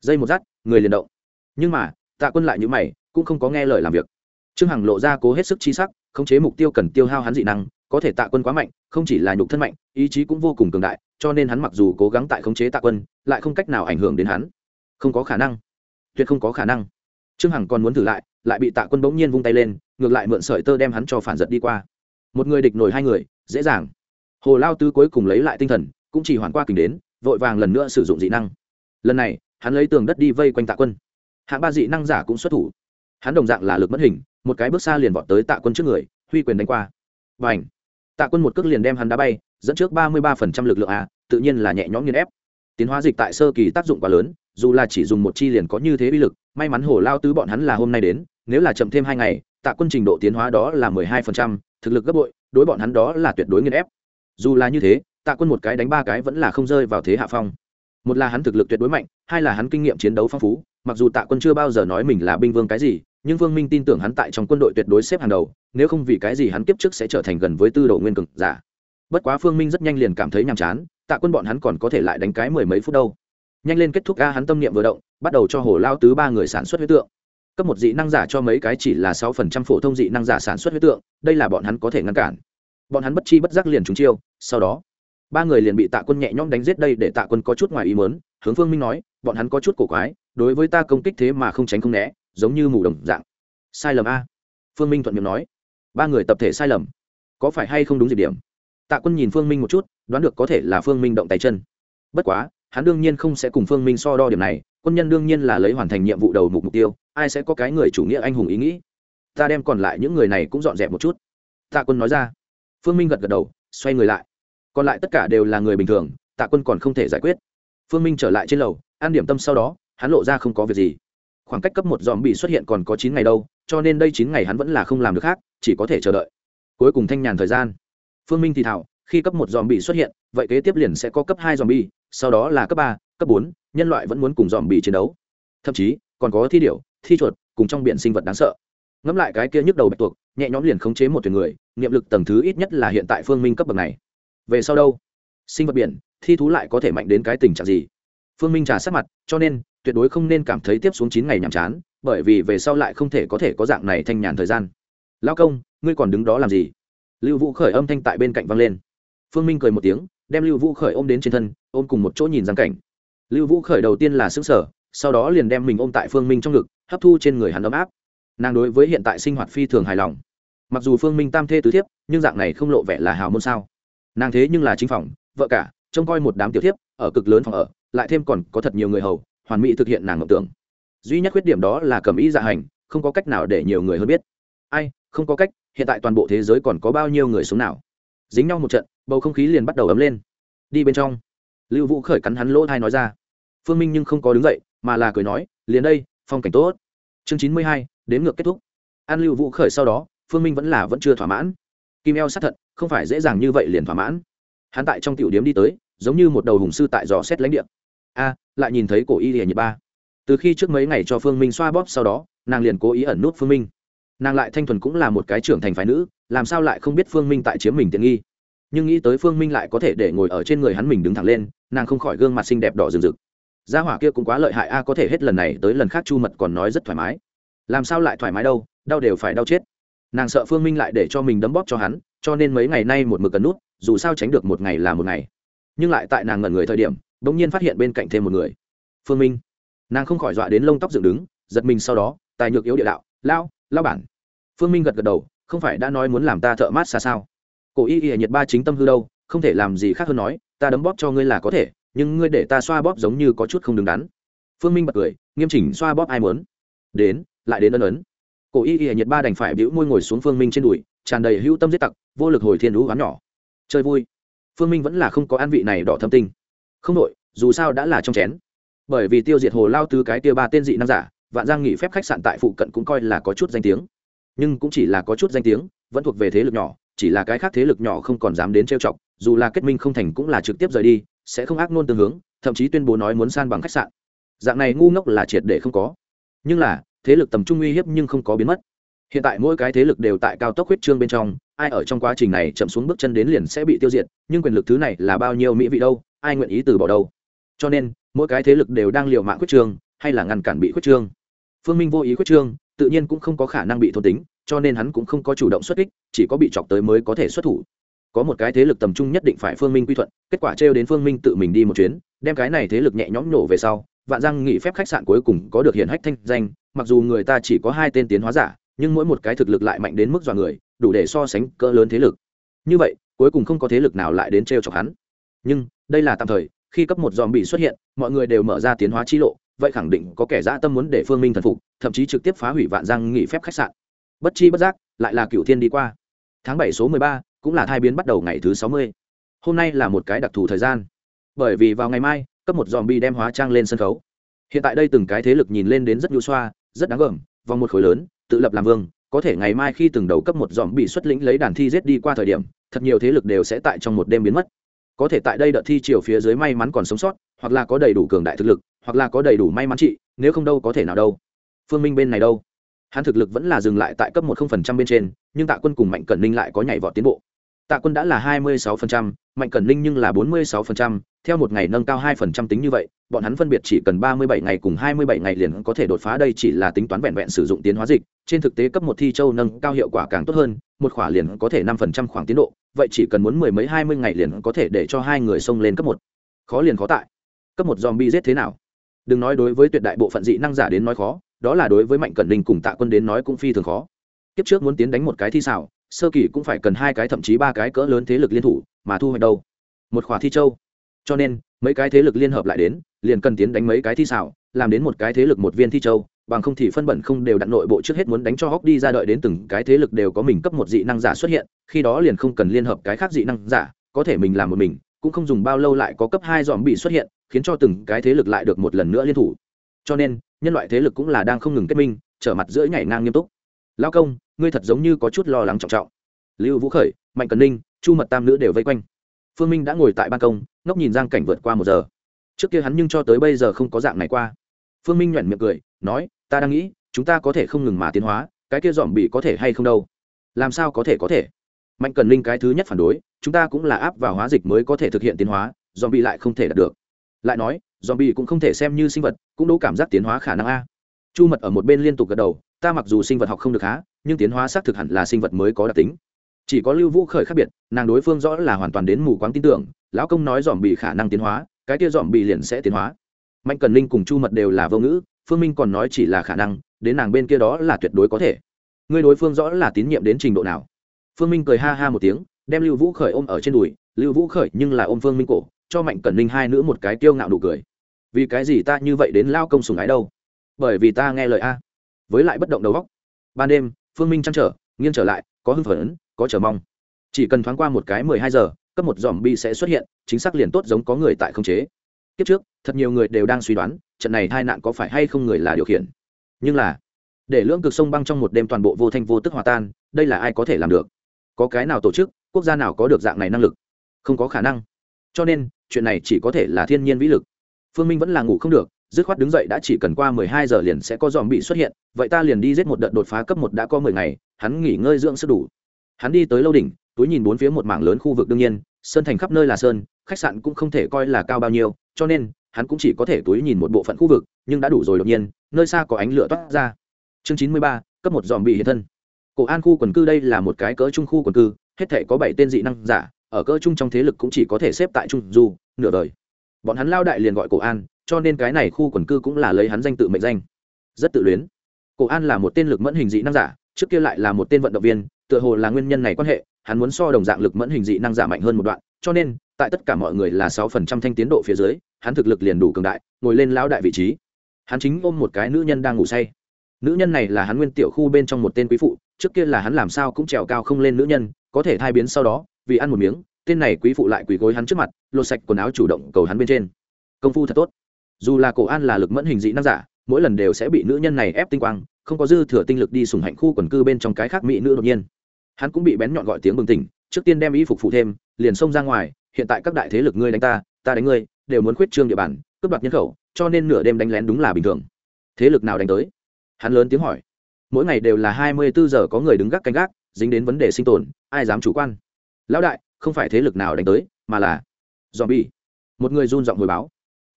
Dây một dắt người liền động. Nhưng mà, tạ quân lại như mày, cũng không có nghe lời làm việc. Trương hằng lộ ra cố hết sức chi sắc, khống chế mục tiêu cần tiêu hao hắn dị năng có thể tạ quân quá mạnh, không chỉ là nhục thân mạnh, ý chí cũng vô cùng cường đại, cho nên hắn mặc dù cố gắng tại khống chế tạ quân, lại không cách nào ảnh hưởng đến hắn. Không có khả năng. Tuyệt không có khả năng. Trương hằng còn muốn thử lại lại bị tạ quân bỗng nhiên vung tay lên, ngược lại mượn sợi tơ đem hắn cho phản giật đi qua. Một người địch nổi hai người, dễ dàng. Hồ lao tư cuối cùng lấy lại tinh thần, cũng chỉ hoàn qua kình đến, vội vàng lần nữa sử dụng dị năng. Lần này, hắn lấy tường đất đi vây quanh tạ quân. Hạng ba dị năng giả cũng xuất thủ. Hắn đồng dạng là lực mất hình, một cái bước xa liền vọt tới tạ quân trước người, huy quyền đánh qua. Và ảnh tạ quân một cước liền đem hắn đá bay, dẫn trước ba mươi ba phần trăm lực lượng a, tự nhiên là nhẹ nhõm nghiên ép. Tiến hóa dịch tại sơ kỳ tác dụng quá lớn, dù là chỉ dùng một chi liền có như thế uy lực, may mắn hổ lao tứ bọn hắn là hôm nay đến, nếu là chậm thêm hai ngày, tạ quân trình độ tiến hóa đó là mười hai phần trăm, thực lực gấp bội, đối bọn hắn đó là tuyệt đối nghiên ép. Dù là như thế, tạ quân một cái đánh ba cái vẫn là không rơi vào thế hạ phong. Một là hắn thực lực tuyệt đối mạnh, hai là hắn kinh nghiệm chiến đấu phong phú, mặc dù tạ quân chưa bao giờ nói mình là binh vương cái gì, nhưng vương minh tin tưởng hắn tại trong quân đội tuyệt đối xếp hàng đầu nếu không vì cái gì hắn kiếp trước sẽ trở thành gần với tư đồ nguyên cực giả. Bất quá phương minh rất nhanh liền cảm thấy nhàm chán, tạ quân bọn hắn còn có thể lại đánh cái mười mấy phút đâu. Nhanh lên kết thúc ga hắn tâm niệm vừa động, bắt đầu cho hồ lao tứ ba người sản xuất huyết tượng. Cấp một dị năng giả cho mấy cái chỉ là sáu phần trăm phổ thông dị năng giả sản xuất huyết tượng, đây là bọn hắn có thể ngăn cản. Bọn hắn bất chi bất giác liền trúng chiêu, sau đó, ba người liền bị tạ quân nhẹ nhõm đánh giết đây để tạ quân có chút ngoài ý mớn hướng phương minh nói, bọn hắn có chút cổ quái, đối với ta công kích thế mà không tránh không né, giống như mù đồng dạng. Sai lầm a. Phương minh thuận miệng nói ba người tập thể sai lầm. Có phải hay không đúng dịp điểm? Tạ quân nhìn phương minh một chút, đoán được có thể là phương minh động tay chân. Bất quá, hắn đương nhiên không sẽ cùng phương minh so đo điểm này, quân nhân đương nhiên là lấy hoàn thành nhiệm vụ đầu mục mục tiêu, ai sẽ có cái người chủ nghĩa anh hùng ý nghĩ? Ta đem còn lại những người này cũng dọn dẹp một chút. Tạ quân nói ra. Phương minh gật gật đầu, xoay người lại. Còn lại tất cả đều là người bình thường, tạ quân còn không thể giải quyết. Phương minh trở lại trên lầu, an điểm tâm sau đó, hắn lộ ra không có việc gì khoảng cách cấp một dòm bị xuất hiện còn có chín ngày đâu, cho nên đây chín ngày hắn vẫn là không làm được khác, chỉ có thể chờ đợi. Cuối cùng thanh nhàn thời gian. Phương minh thì thảo, khi cấp một dòm bị xuất hiện, vậy kế tiếp liền sẽ có cấp hai dòm bi sau đó là cấp ba, cấp bốn, nhân loại vẫn muốn cùng dòm bị chiến đấu. Thậm chí, còn có thi điểu, thi chuột cùng trong biển sinh vật đáng sợ. Ngẫm lại cái kia nhức đầu bạch tuộc, nhẹ nhõm liền khống chế một thuyền người, niệm lực tầng thứ ít nhất là hiện tại phương minh cấp bậc này. Về sau đâu? Sinh vật biển, thi thú lại có thể mạnh đến cái tình trạng gì? Phương minh trả sát mặt, cho nên tuyệt đối không nên cảm thấy tiếp xuống chín ngày nhàm chán, bởi vì về sau lại không thể có thể có dạng này thanh nhàn thời gian. Lao công, ngươi còn đứng đó làm gì? Lưu vũ khởi âm thanh tại bên cạnh vang lên. Phương minh cười một tiếng, đem lưu vũ khởi ôm đến trên thân, ôm cùng một chỗ nhìn giang cảnh. Lưu vũ khởi đầu tiên là xứng sở sau đó liền đem mình ôm tại phương minh trong ngực, hấp thu trên người hắn ấm áp. Nàng đối với hiện tại sinh hoạt phi thường hài lòng. Mặc dù phương minh tam thê tứ thiếp, nhưng dạng này không lộ vẻ là hào môn sao. Nàng thế nhưng là chính phòng, vợ cả, trông coi một đám tiểu thiếp, ở cực lớn phòng ở, lại thêm còn có thật nhiều người hầu hoàn mỹ thực hiện nàng ngọc tưởng. Duy nhất khuyết điểm đó là cầm ý dạ hành, không có cách nào để nhiều người hơn biết. Ai, không có cách, hiện tại toàn bộ thế giới còn có bao nhiêu người sống nào? Dính nhau một trận, bầu không khí liền bắt đầu ấm lên. Đi bên trong. Lưu vũ khởi cắn hắn lỗ thai nói ra. Phương minh nhưng không có đứng dậy, mà là cười nói, liền đây, phong cảnh tốt. Chương chín mươi hai, đến ngược kết thúc. An lưu vũ khởi sau đó, phương minh vẫn là vẫn chưa thỏa mãn. Kim eo sát thận, không phải dễ dàng như vậy liền thỏa mãn. Hắn tại trong tiểu điếm đi tới, giống như một đầu hùng sư tại dò xét lãnh địa a, lại nhìn thấy cổ y hiển nhật ba. Từ khi trước mấy ngày cho phương minh xoa bóp sau đó, nàng liền cố ý ẩn nút phương minh. Nàng lại thanh thuần cũng là một cái trưởng thành phái nữ, làm sao lại không biết phương minh tại chiếm mình tiện nghi? Nhưng nghĩ tới phương minh lại có thể để ngồi ở trên người hắn mình đứng thẳng lên, nàng không khỏi gương mặt xinh đẹp đỏ rừng rực. Gia hỏa kia cũng quá lợi hại a, có thể hết lần này tới lần khác chu mật còn nói rất thoải mái. Làm sao lại thoải mái đâu, đau đều phải đau chết. Nàng sợ phương minh lại để cho mình đấm bóp cho hắn, cho nên mấy ngày nay một mực cần nút, dù sao tránh được một ngày là một ngày. Nhưng lại tại nàng ngẩn người thời điểm đ ỗ n g nhiên phát hiện bên cạnh thêm một người. Phương minh. Nàng không khỏi dọa đến lông tóc dựng đứng, giật mình sau đó, tài nhược yếu địa đạo lao lao bản. Phương minh gật gật đầu, không phải đã nói muốn làm ta thợ mát xa sao? Cổ y y nhiệt ba chính tâm hư đâu, không thể làm gì khác hơn nói, ta đấm bóp cho ngươi là có thể, nhưng ngươi để ta xoa bóp giống như có chút không đứng đắn. Phương minh bật cười, nghiêm chỉnh xoa bóp ai muốn? Đến, lại đến ân ấn. Cổ y y nhiệt ba đành phải bĩu môi ngồi xuống phương minh trên đùi, tràn đầy hữu tâm giết tặc, vô lực hồi thiên lũ ván nhỏ. Chơi vui. Phương minh vẫn là không có an vị này đỏ thâm tinh không đội, dù sao đã là trong chén. Bởi vì tiêu diệt hồ lao tứ cái tia ba tên dị nam giả, vạn giang nghỉ phép khách sạn tại phụ cận cũng coi là có chút danh tiếng. Nhưng cũng chỉ là có chút danh tiếng, vẫn thuộc về thế lực nhỏ, chỉ là cái khác thế lực nhỏ không còn dám đến trêu chọc, dù là kết minh không thành cũng là trực tiếp rời đi, sẽ không ác nôn tương hướng, thậm chí tuyên bố nói muốn san bằng khách sạn. Dạng này ngu ngốc là triệt để không có. Nhưng là, thế lực tầm trung uy hiếp nhưng không có biến mất. Hiện tại mỗi cái thế lực đều tại cao tốc huyết trương bên trong, ai ở trong quá trình này chậm xuống bước chân đến liền sẽ bị tiêu diệt, nhưng quyền lực thứ này là bao nhiêu mỹ vị đâu? Ai nguyện ý từ bỏ đâu. Cho nên, mỗi cái thế lực đều đang liều mạng quyết trương, hay là ngăn cản bị quyết trương. Phương minh vô ý quyết trương, tự nhiên cũng không có khả năng bị thôn tính, cho nên hắn cũng không có chủ động xuất kích, chỉ có bị chọc tới mới có thể xuất thủ. Có một cái thế lực tầm trung nhất định phải phương minh quy thuận, kết quả trêu đến phương minh tự mình đi một chuyến, đem cái này thế lực nhẹ nhõm nổ về sau, vạn giang nghỉ phép khách sạn cuối cùng có được hiển hách thanh danh, mặc dù người ta chỉ có hai tên tiến hóa giả, nhưng mỗi một cái thực lực lại mạnh đến mức dọa người, đủ để so sánh cỡ lớn thế lực. Như vậy, cuối cùng không có thế lực nào lại đến t chọc hắn. Nhưng đây là tạm thời, khi cấp một dòm bị xuất hiện, mọi người đều mở ra tiến hóa chi lộ, vậy khẳng định có kẻ dã tâm muốn để phương minh thần phục, thậm chí trực tiếp phá hủy vạn giang nghỉ phép khách sạn. Bất chi bất giác, lại là cựu thiên đi qua. Tháng bảy số mười ba, cũng là thai biến bắt đầu ngày thứ sáu mươi. Hôm nay là một cái đặc thù thời gian. Bởi vì vào ngày mai, cấp một dòm bị đem hóa trang lên sân khấu. Hiện tại đây từng cái thế lực nhìn lên đến rất nhu xoa, rất đáng gờm, vòng một khối lớn, tự lập làm vương, có thể ngày mai khi từng đầu cấp một dòm bị xuất lĩnh lấy đàn thi giết đi qua thời điểm, thật nhiều thế lực đều sẽ tại trong một đêm biến mất có thể tại đây đợt thi chiều phía dưới may mắn còn sống sót, hoặc là có đầy đủ cường đại thực lực, hoặc là có đầy đủ may mắn trị, nếu không đâu có thể nào đâu. Phương minh bên này đâu? Hắn thực lực vẫn là dừng lại tại cấp một không phần trăm bên trên, nhưng tạ quân cùng mạnh cẩn ninh lại có nhảy vọt tiến bộ tạ quân đã là hai mươi sáu phần trăm, mạnh cẩn ninh nhưng là bốn mươi sáu phần trăm, theo một ngày nâng cao 2% tính như vậy, bọn hắn phân biệt chỉ cần ba mươi bảy ngày cùng hai mươi bảy ngày liền có thể đột phá đây chỉ là tính toán vẹn vẹn sử dụng tiến hóa dịch, trên thực tế cấp một thi châu nâng cao hiệu quả càng tốt hơn, một khỏa liền có thể 5% khoảng tiến độ, vậy chỉ cần muốn mười mấy hai mươi ngày liền có thể để cho hai người xông lên cấp một. Khó liền khó tại. Cấp một dòm giết thế nào? Đừng nói đối với tuyệt đại bộ phận dị năng giả đến nói khó, đó là đối với mạnh cẩn ninh cùng tạ quân đến nói cũng phi thường khó. Kiếp trước muốn tiến đánh một cái thi xảo sơ kỳ cũng phải cần hai cái thậm chí ba cái cỡ lớn thế lực liên thủ mà thu hoạch đâu. Một khỏa thi châu. Cho nên, mấy cái thế lực liên hợp lại đến, liền cần tiến đánh mấy cái thi xảo, làm đến một cái thế lực một viên thi châu, bằng không thì phân bẩn không đều đặt nội bộ trước hết muốn đánh cho hóc đi ra đợi đến từng cái thế lực đều có mình cấp một dị năng giả xuất hiện, khi đó liền không cần liên hợp cái khác dị năng giả, có thể mình làm một mình, cũng không dùng bao lâu lại có cấp hai dòm bị xuất hiện, khiến cho từng cái thế lực lại được một lần nữa liên thủ. Cho nên, nhân loại thế lực cũng là đang không ngừng kết minh, trở mặt giữa nhảy ngang nghiêm túc. Lao công ngươi thật giống như có chút lo lắng trọng trọng. Lưu vũ khởi, mạnh cần ninh, chu mật tam nữ đều vây quanh. Phương minh đã ngồi tại ban công ngóc nhìn giang cảnh vượt qua một giờ. Trước kia hắn nhưng cho tới bây giờ không có dạng này qua. Phương minh nhoẻn miệng cười, nói, ta đang nghĩ, chúng ta có thể không ngừng mà tiến hóa, cái kia dòm bị có thể hay không đâu? Làm sao có thể có thể? Mạnh cần linh cái thứ nhất phản đối, chúng ta cũng là áp vào hóa dịch mới có thể thực hiện tiến hóa, dòm bị lại không thể đạt được. Lại nói, dòm bị cũng không thể xem như sinh vật, cũng đủ cảm giác tiến hóa khả năng a. Chu mật ở một bên liên tục gật đầu, ta mặc dù sinh vật học không được há nhưng tiến hóa xác thực hẳn là sinh vật mới có đặc tính. Chỉ có lưu vũ khởi khác biệt, nàng đối phương rõ là hoàn toàn đến mù quáng tin tưởng, lão công nói dòm bị khả năng tiến hóa, cái kia dòm bị liền sẽ tiến hóa. Mạnh cần linh cùng chu mật đều là vô ngữ, phương minh còn nói chỉ là khả năng, đến nàng bên kia đó là tuyệt đối có thể. Người đối phương rõ là tín nhiệm đến trình độ nào. Phương minh cười ha ha một tiếng, đem lưu vũ khởi ôm ở trên đùi, lưu vũ khởi nhưng là ôm phương minh cổ, cho mạnh cẩn ninh hai nữ một cái kiêu ngạo đủ cười. Vì cái gì ta như vậy đến lao công sùng ái đâu? Bởi vì ta nghe lời a. Với lại bất động đầu góc ban đêm phương minh chăn trở, nghiêng trở lại, có hưng phấn, có chờ mong. Chỉ cần thoáng qua một cái mười hai giờ, cấp một dòm bi sẽ xuất hiện, chính xác liền tốt giống có người tại không chế. Kiếp trước, thật nhiều người đều đang suy đoán, trận này tai nạn có phải hay không người là điều khiển. Nhưng là, để lưỡng cực sông băng trong một đêm toàn bộ vô thanh vô tức hòa tan, đây là ai có thể làm được? Có cái nào tổ chức, quốc gia nào có được dạng này năng lực? Không có khả năng. Cho nên, chuyện này chỉ có thể là thiên nhiên vĩ lực. Phương minh vẫn là ngủ không được dứt khoát đứng dậy đã chỉ cần qua mười hai giờ liền sẽ có dòm bị xuất hiện, vậy ta liền đi giết một đợt đột phá cấp một đã có mười ngày, hắn nghỉ ngơi dưỡng sức đủ. Hắn đi tới lâu đỉnh, túi nhìn bốn phía một mảng lớn khu vực đương nhiên, sơn thành khắp nơi là sơn, khách sạn cũng không thể coi là cao bao nhiêu, cho nên, hắn cũng chỉ có thể túi nhìn một bộ phận khu vực, nhưng đã đủ rồi đột nhiên, nơi xa có ánh lửa toát ra. Chương chín mươi ba, cấp một dòm bị hiện thân. Cổ an khu quần cư đây là một cái cỡ trung khu quần cư, hết thể có bảy tên dị năng giả, ở cỡ trung trong thế lực cũng chỉ có thể xếp tại trung du, nửa đời. Bọn hắn lao đại liền gọi cổ an cho nên cái này khu quần cư cũng là lấy hắn danh tự mệnh danh. Rất tự luyến. Cổ an là một tên lực mẫn hình dị năng giả, trước kia lại là một tên vận động viên, tựa hồ là nguyên nhân này quan hệ, hắn muốn so đồng dạng lực mẫn hình dị năng giả mạnh hơn một đoạn, cho nên, tại tất cả mọi người là sáu phần trăm thanh tiến độ phía dưới, hắn thực lực liền đủ cường đại, ngồi lên lão đại vị trí. Hắn chính ôm một cái nữ nhân đang ngủ say. Nữ nhân này là hắn nguyên tiểu khu bên trong một tên quý phụ, trước kia là hắn làm sao cũng trèo cao không lên nữ nhân, có thể thai biến sau đó, vì ăn một miếng, tên này quý phụ lại quỳ gối hắn trước mặt, lột sạch quần áo chủ động cầu hắn bên trên. Công phu thật tốt dù là cổ an là lực mẫn hình dị năng giả, mỗi lần đều sẽ bị nữ nhân này ép tinh quang, không có dư thừa tinh lực đi sùng hạnh khu quần cư bên trong cái khác mỹ nữ đột nhiên. Hắn cũng bị bén nhọn gọi tiếng bừng tỉnh, trước tiên đem y phục phụ thêm, liền xông ra ngoài, hiện tại các đại thế lực ngươi đánh ta ta đánh ngươi, đều muốn khuyết trương địa bàn, cướp đoạt nhân khẩu, cho nên nửa đêm đánh lén đúng là bình thường. Thế lực nào đánh tới? Hắn lớn tiếng hỏi. Mỗi ngày đều là hai mươi bốn giờ có người đứng gác canh gác, dính đến vấn đề sinh tồn, ai dám chủ quan? Lão đại, không phải thế lực nào đánh tới, mà là dòm bi một người run giọng hồi báo.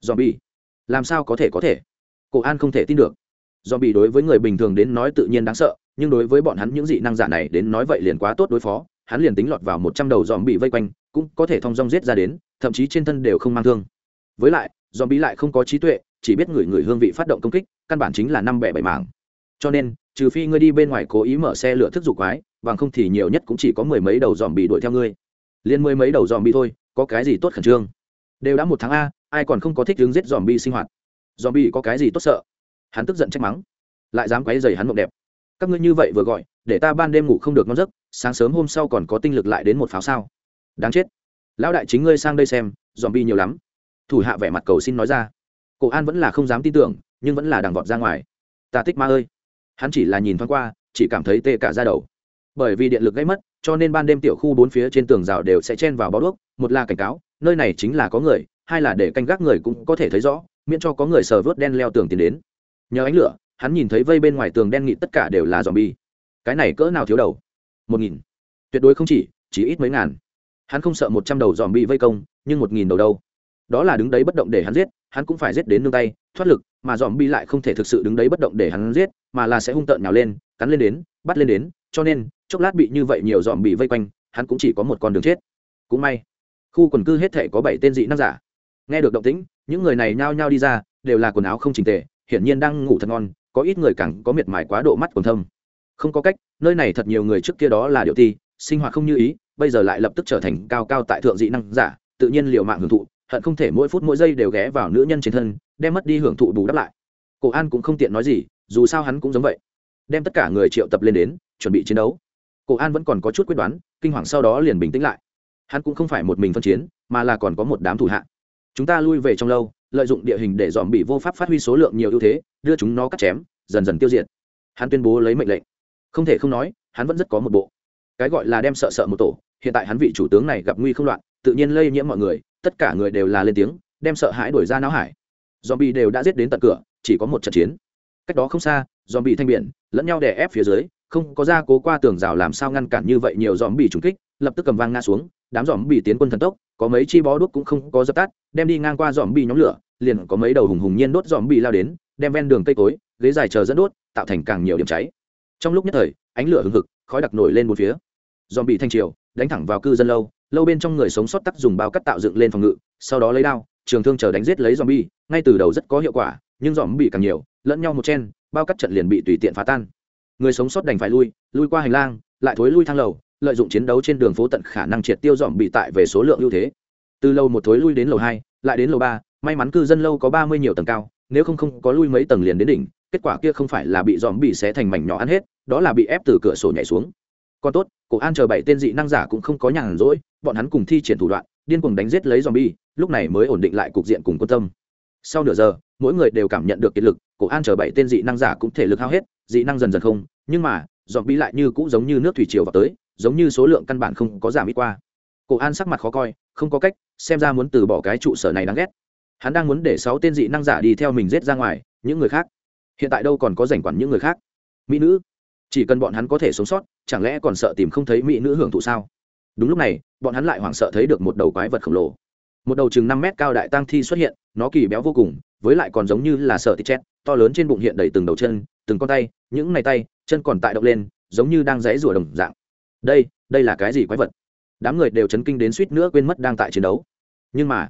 Dòm bi làm sao có thể có thể? Cổ an không thể tin được. Do bị đối với người bình thường đến nói tự nhiên đáng sợ, nhưng đối với bọn hắn những dị năng giả này đến nói vậy liền quá tốt đối phó, hắn liền tính lọt vào một trăm đầu dòm bị vây quanh, cũng có thể thong dong giết ra đến, thậm chí trên thân đều không mang thương. Với lại dòm bị lại không có trí tuệ, chỉ biết người người hương vị phát động công kích, căn bản chính là năm bẻ bảy mảng. Cho nên, trừ phi ngươi đi bên ngoài cố ý mở xe lửa thức dục quái, bằng không thì nhiều nhất cũng chỉ có mười mấy đầu dòm bị đuổi theo ngươi. Liên mười mấy đầu dòm bị thôi, có cái gì tốt khẩn trương? Đều đã một tháng a ai còn không có thích hướng giết dòm bi sinh hoạt? Dòm bi có cái gì tốt sợ? Hắn tức giận trách mắng. Lại dám quấy dày hắn mộng đẹp. Các ngươi như vậy vừa gọi, để ta ban đêm ngủ không được ngon giấc, sáng sớm hôm sau còn có tinh lực lại đến một pháo sao? Đáng chết. Lão đại chính ngươi sang đây xem dòm bi nhiều lắm. Thủ hạ vẻ mặt cầu xin nói ra. Cổ an vẫn là không dám tin tưởng, nhưng vẫn là đằng vọt ra ngoài. Ta thích ma ơi. Hắn chỉ là nhìn thoáng qua, chỉ cảm thấy tê cả ra đầu. Bởi vì điện lực gây mất, cho nên ban đêm tiểu khu bốn phía trên tường rào đều sẽ chen vào bó đuốc, một là cảnh cáo, nơi này chính là có người hai là để canh gác người cũng có thể thấy rõ, miễn cho có người sờ vớt đen leo tường tiến đến. Nhờ ánh lửa, hắn nhìn thấy vây bên ngoài tường đen nghị tất cả đều là dòm bi cái này cỡ nào thiếu đầu? Một nghìn. Tuyệt đối không chỉ chỉ ít mấy ngàn. Hắn không sợ một trăm đầu dòm bi vây công, nhưng một nghìn đầu đâu? Đó là đứng đấy bất động để hắn giết, hắn cũng phải giết đến nương tay, thoát lực, mà dòm bi lại không thể thực sự đứng đấy bất động để hắn giết, mà là sẽ hung tợn nhào lên, cắn lên đến, bắt lên đến, cho nên, chốc lát bị như vậy nhiều dòm bị vây quanh, hắn cũng chỉ có một con đường chết. Cũng may, khu quần cư hết thể có bảy tên dị năng giả nghe được động tĩnh, những người này nhao nhao đi ra, đều là quần áo không trình tề, hiển nhiên đang ngủ thật ngon, có ít người càng có miệt mài quá độ mắt còn thâm. Không có cách, nơi này thật nhiều người trước kia đó là điệu ti, sinh hoạt không như ý, bây giờ lại lập tức trở thành cao cao tại thượng dị năng giả, tự nhiên liều mạng hưởng thụ, hận không thể mỗi phút mỗi giây đều ghé vào nữ nhân trên thân, đem mất đi hưởng thụ bù đắp lại. Cổ an cũng không tiện nói gì, dù sao hắn cũng giống vậy. Đem tất cả người triệu tập lên đến, chuẩn bị chiến đấu. Cổ an vẫn còn có chút quyết đoán, kinh hoàng sau đó liền bình tĩnh lại. Hắn cũng không phải một mình phân chiến, mà là còn có một đám thủ hạ chúng ta lui về trong lâu, lợi dụng địa hình để dòm bị vô pháp phát huy số lượng nhiều ưu thế, đưa chúng nó cắt chém, dần dần tiêu diệt. Hắn tuyên bố lấy mệnh lệnh. Không thể không nói, hắn vẫn rất có một bộ. Cái gọi là đem sợ sợ một tổ, hiện tại hắn vị chủ tướng này gặp nguy không loạn, tự nhiên lây nhiễm mọi người, tất cả người đều là lên tiếng, đem sợ hãi đuổi ra não hải. Dòm bị đều đã giết đến tận cửa, chỉ có một trận chiến. Cách đó không xa dòm bị thanh biển, lẫn nhau đè ép phía dưới, không có ra cố qua tường rào làm sao ngăn cản như vậy nhiều dòm bị trúng kích, lập tức cầm vang ngã xuống, đám dòm bị tiến quân thần tốc có mấy chi bó đuốc cũng không có dập tắt, đem đi ngang qua dòm bị nhóm lửa, liền có mấy đầu hùng hùng nhiên đốt dòm bị lao đến, đem ven đường cây cối, ghế dài chờ dẫn đốt, tạo thành càng nhiều điểm cháy. Trong lúc nhất thời, ánh lửa hừng hực, khói đặc nổi lên một phía. Dòm bị thanh triều, đánh thẳng vào cư dân lâu lâu bên trong người sống sót tắc dùng bao cắt tạo dựng lên phòng ngự, sau đó lấy đao, trường thương chờ đánh giết lấy dòm bi ngay từ đầu rất có hiệu quả, nhưng dòm bị càng nhiều, lẫn nhau một chen, bao cắt trận liền bị tùy tiện phá tan. Người sống sót đành phải lui lui qua hành lang, lại thối lui thang lầu lợi dụng chiến đấu trên đường phố tận khả năng triệt tiêu dòm bị tại về số lượng ưu thế. Từ lâu một thối lui đến lầu hai, lại đến lầu ba, may mắn cư dân lâu có ba mươi nhiều tầng cao, nếu không không có lui mấy tầng liền đến đỉnh, kết quả kia không phải là bị dòm bị xé thành mảnh nhỏ ăn hết, đó là bị ép từ cửa sổ nhảy xuống. Còn tốt, cổ an chờ bảy tên dị năng giả cũng không có nhàn rỗi, bọn hắn cùng thi triển thủ đoạn, điên cuồng đánh giết lấy dòm bi lúc này mới ổn định lại cục diện cùng quan tâm. Sau nửa giờ, mỗi người đều cảm nhận được kiệt lực, cổ an chờ bảy tên dị năng giả cũng thể lực hao hết, dị năng dần dần không, nhưng mà, dòm bi lại như cũng giống như nước thủy triều vào tới giống như số lượng căn bản không có giảm ít qua. Cổ an sắc mặt khó coi, không có cách, xem ra muốn từ bỏ cái trụ sở này đáng ghét. Hắn đang muốn để sáu tên dị năng giả đi theo mình giết ra ngoài, những người khác. Hiện tại đâu còn có rảnh quản những người khác? Mỹ nữ, chỉ cần bọn hắn có thể sống sót, chẳng lẽ còn sợ tìm không thấy mỹ nữ hưởng thụ sao? Đúng lúc này, bọn hắn lại hoảng sợ thấy được một đầu quái vật khổng lồ. Một đầu chừng năm mét cao đại tăng thi xuất hiện, nó kỳ béo vô cùng, với lại còn giống như là sợ tít chết, to lớn trên bụng hiện đầy từng đầu chân, từng con tay, những này tay, chân còn tại động lên, giống như đang dãy rủa đồng dạng đây đây là cái gì quái vật? Đám người đều chấn kinh đến suýt nữa quên mất đang tại chiến đấu. Nhưng mà,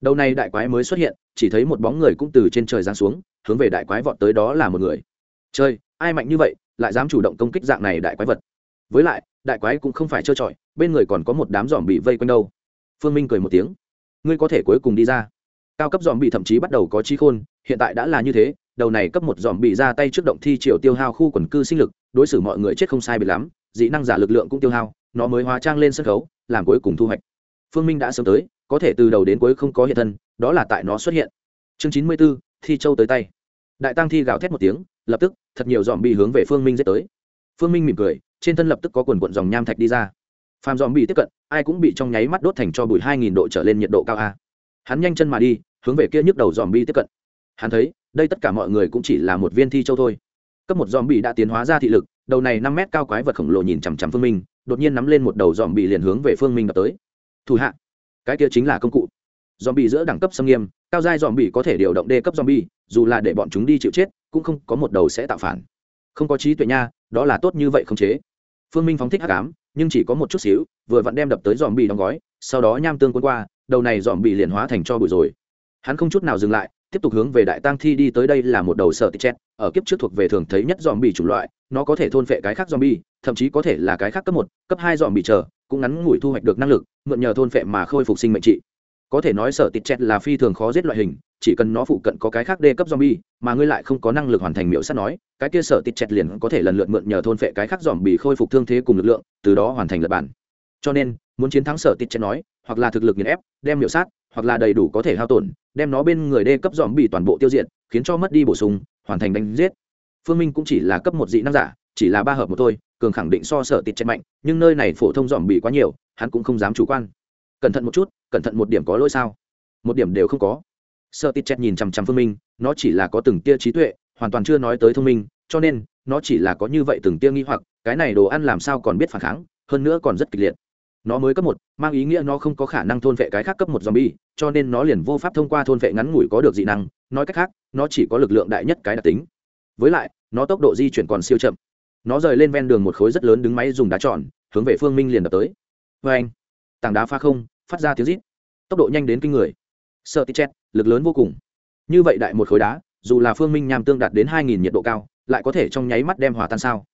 đầu này đại quái mới xuất hiện, chỉ thấy một bóng người cũng từ trên trời giáng xuống, hướng về đại quái vọt tới đó là một người. Chơi ai mạnh như vậy, lại dám chủ động công kích dạng này đại quái vật? Với lại, đại quái cũng không phải trơ trọi, bên người còn có một đám dòm bị vây quanh đâu. Phương minh cười một tiếng. Ngươi có thể cuối cùng đi ra. Cao cấp dòm bị thậm chí bắt đầu có trí khôn, hiện tại đã là như thế, đầu này cấp một dòm bị ra tay trước động thi triều tiêu hao khu quần cư sinh lực, đối xử mọi người chết không sai bị lắm dĩ năng giả lực lượng cũng tiêu hao, nó mới hóa trang lên sân khấu, làm cuối cùng thu hoạch. Phương minh đã sớm tới, có thể từ đầu đến cuối không có hiện thân, đó là tại nó xuất hiện. Chương chín mươi b ố thi châu tới tay. Đại tăng thi gào thét một tiếng, lập tức, thật nhiều dòm bị hướng về phương minh dễ tới. Phương minh mỉm cười, trên thân lập tức có quần quận dòng nham thạch đi ra. Phàm dòm bị tiếp cận, ai cũng bị trong nháy mắt đốt thành cho bụi hai nghìn độ trở lên nhiệt độ cao a. Hắn nhanh chân mà đi, hướng về kia nhức đầu dòm bi tiếp cận. Hắn thấy, đây tất cả mọi người cũng chỉ là một viên thi châu thôi. Cấp một dòm bị đã tiến hóa ra thị lực đầu này năm mét cao quái vật khổng lồ nhìn chằm chằm phương minh, đột nhiên nắm lên một đầu dòm bị liền hướng về phương minh đập tới. Thủ hạ, cái kia chính là công cụ. Dòm bị giữa đẳng cấp xâm nghiêm, cao giai dòm bị có thể điều động đê cấp dòm bi dù là để bọn chúng đi chịu chết, cũng không có một đầu sẽ tạo phản. Không có trí tuệ nha, đó là tốt như vậy không chế. Phương minh phóng thích hắc ám, nhưng chỉ có một chút xíu, vừa vặn đem đập tới dòm bị đóng gói, sau đó nham tương quân qua, đầu này dòm bị liền hóa thành cho bụi rồi. Hắn không chút nào dừng lại tiếp tục hướng về đại tăng thi đi tới đây là một đầu sợ tít chết. Ở kiếp trước thuộc về thường thấy nhất dòm bị chủng loại, nó có thể thôn phệ cái khác dòm bi thậm chí có thể là cái khác cấp một, cấp hai dòm bị chờ, cũng ngắn ngủi thu hoạch được năng lực, mượn nhờ thôn phệ mà khôi phục sinh mệnh trị. Có thể nói sở tít chết là phi thường khó giết loại hình, chỉ cần nó phụ cận có cái khác đê cấp zombie, mà ngươi lại không có năng lực hoàn thành miễu sát nói, cái kia sở tít chẹt liền có thể lần lượt mượn nhờ thôn phệ cái khác dòm bị khôi phục thương thế cùng lực lượng, từ đó hoàn thành lật bản cho nên, muốn chiến thắng sở tịt chết nói, hoặc là thực lực nghiền ép, đem miểu sát, hoặc là đầy đủ có thể hao tổn, đem nó bên người đê cấp zombie toàn bộ tiêu diệt, khiến cho mất đi bổ sung, hoàn thành đánh giết. Phương minh cũng chỉ là cấp một dị năng giả, chỉ là ba hợp một thôi, cường khẳng định so sở tịt chết mạnh, nhưng nơi này phổ thông dòm bị quá nhiều, hắn cũng không dám chủ quan. Cẩn thận một chút, cẩn thận một điểm có lỗi sao? Một điểm đều không có. Sợ tít chết nhìn chằm chằm phương minh, nó chỉ là có từng tia trí tuệ, hoàn toàn chưa nói tới thông minh, cho nên, nó chỉ là có như vậy từng tia nghi hoặc, cái này đồ ăn làm sao còn biết phản kháng, hơn nữa còn rất kịch liệt nó mới cấp một, mang ý nghĩa nó không có khả năng thôn vệ cái khác cấp một zombie, cho nên nó liền vô pháp thông qua thôn vệ ngắn ngủi có được dị năng. Nói cách khác, nó chỉ có lực lượng đại nhất cái đặc tính. Với lại, nó tốc độ di chuyển còn siêu chậm. Nó rời lên ven đường một khối rất lớn đứng máy dùng đá tròn, hướng về phương minh liền đập tới. Vê anh, tảng đá pha không, phát ra tiếng rít. Tốc độ nhanh đến kinh người. Sợ tít chết, lực lớn vô cùng. Như vậy đại một khối đá, dù là phương minh nham tương đạt đến hai nghìn nhiệt độ cao, lại có thể trong nháy mắt đem hòa tan sao?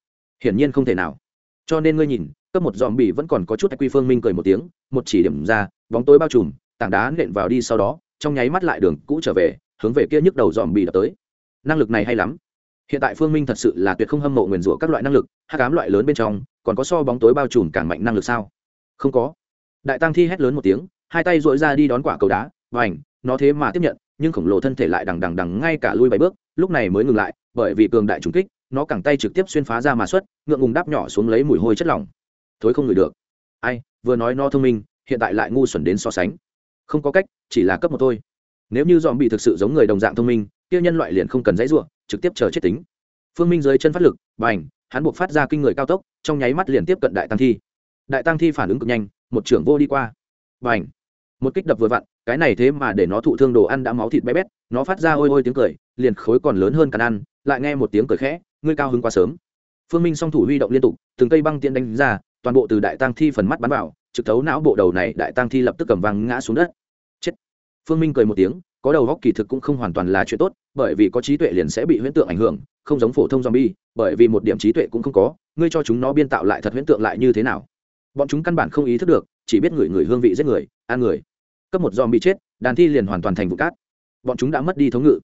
Hiển nhiên không thể nào. Cho nên ngươi nhìn cấp một dòm bỉ vẫn còn có chút quy phương minh cười một tiếng, một chỉ điểm ra, bóng tối bao trùm, tảng đá nện vào đi sau đó, trong nháy mắt lại đường cũ trở về, hướng về kia nhức đầu dòm bỉ đập tới. Năng lực này hay lắm. Hiện tại phương minh thật sự là tuyệt không hâm mộ nguyền rủa các loại năng lực hát cám loại lớn bên trong, còn có so bóng tối bao trùm càng mạnh năng lực sao? Không có. Đại tăng thi hét lớn một tiếng, hai tay dội ra đi đón quả cầu đá và ảnh nó thế mà tiếp nhận, nhưng khổng lồ thân thể lại đằng đằng đằng ngay cả lui bảy bước, lúc này mới ngừng lại, bởi vì cường đại trùng kích, nó cẳng tay trực tiếp xuyên phá ra mà xuất, ngượng ngùng đáp nhỏ xuống lấy mùi hôi chất lỏng thối không ngửi được. Ai, vừa nói no thông minh, hiện tại lại ngu xuẩn đến so sánh. Không có cách, chỉ là cấp một thôi. Nếu như dòm bị thực sự giống người đồng dạng thông minh, kia nhân loại liền không cần dãy ruộng trực tiếp chờ chết tính. Phương minh dưới chân phát lực b à n h hắn buộc phát ra kinh người cao tốc, trong nháy mắt liền tiếp cận đại tăng thi. Đại tăng thi phản ứng cực nhanh, một trưởng vô đi qua. B à n h một kích đập vừa vặn, cái này thế mà để nó thụ thương đồ ăn đã máu thịt bé bét, nó phát ra ôi ôi tiếng cười, liền khối còn lớn hơn càn ăn, lại nghe một tiếng cười khẽ, ngươi cao hứng quá sớm. Phương minh song thủ huy động liên tục, từng cây băng tiện đánh ra toàn bộ từ đại tăng thi phần mắt bắn vào, trực thấu não bộ đầu này đại tăng thi lập tức cầm văng ngã xuống đất. Chết. Phương minh cười một tiếng, có đầu góc kỳ thực cũng không hoàn toàn là chuyện tốt, bởi vì có trí tuệ liền sẽ bị huyễn tượng ảnh hưởng, không giống phổ thông zombie, bởi vì một điểm trí tuệ cũng không có, ngươi cho chúng nó biên tạo lại thật huyễn tượng lại như thế nào? Bọn chúng căn bản không ý thức được, chỉ biết người người hương vị giết người, ăn người. Cấp một dòm bị chết, đàn thi liền hoàn toàn thành vụ cát. Bọn chúng đã mất đi thống ngự.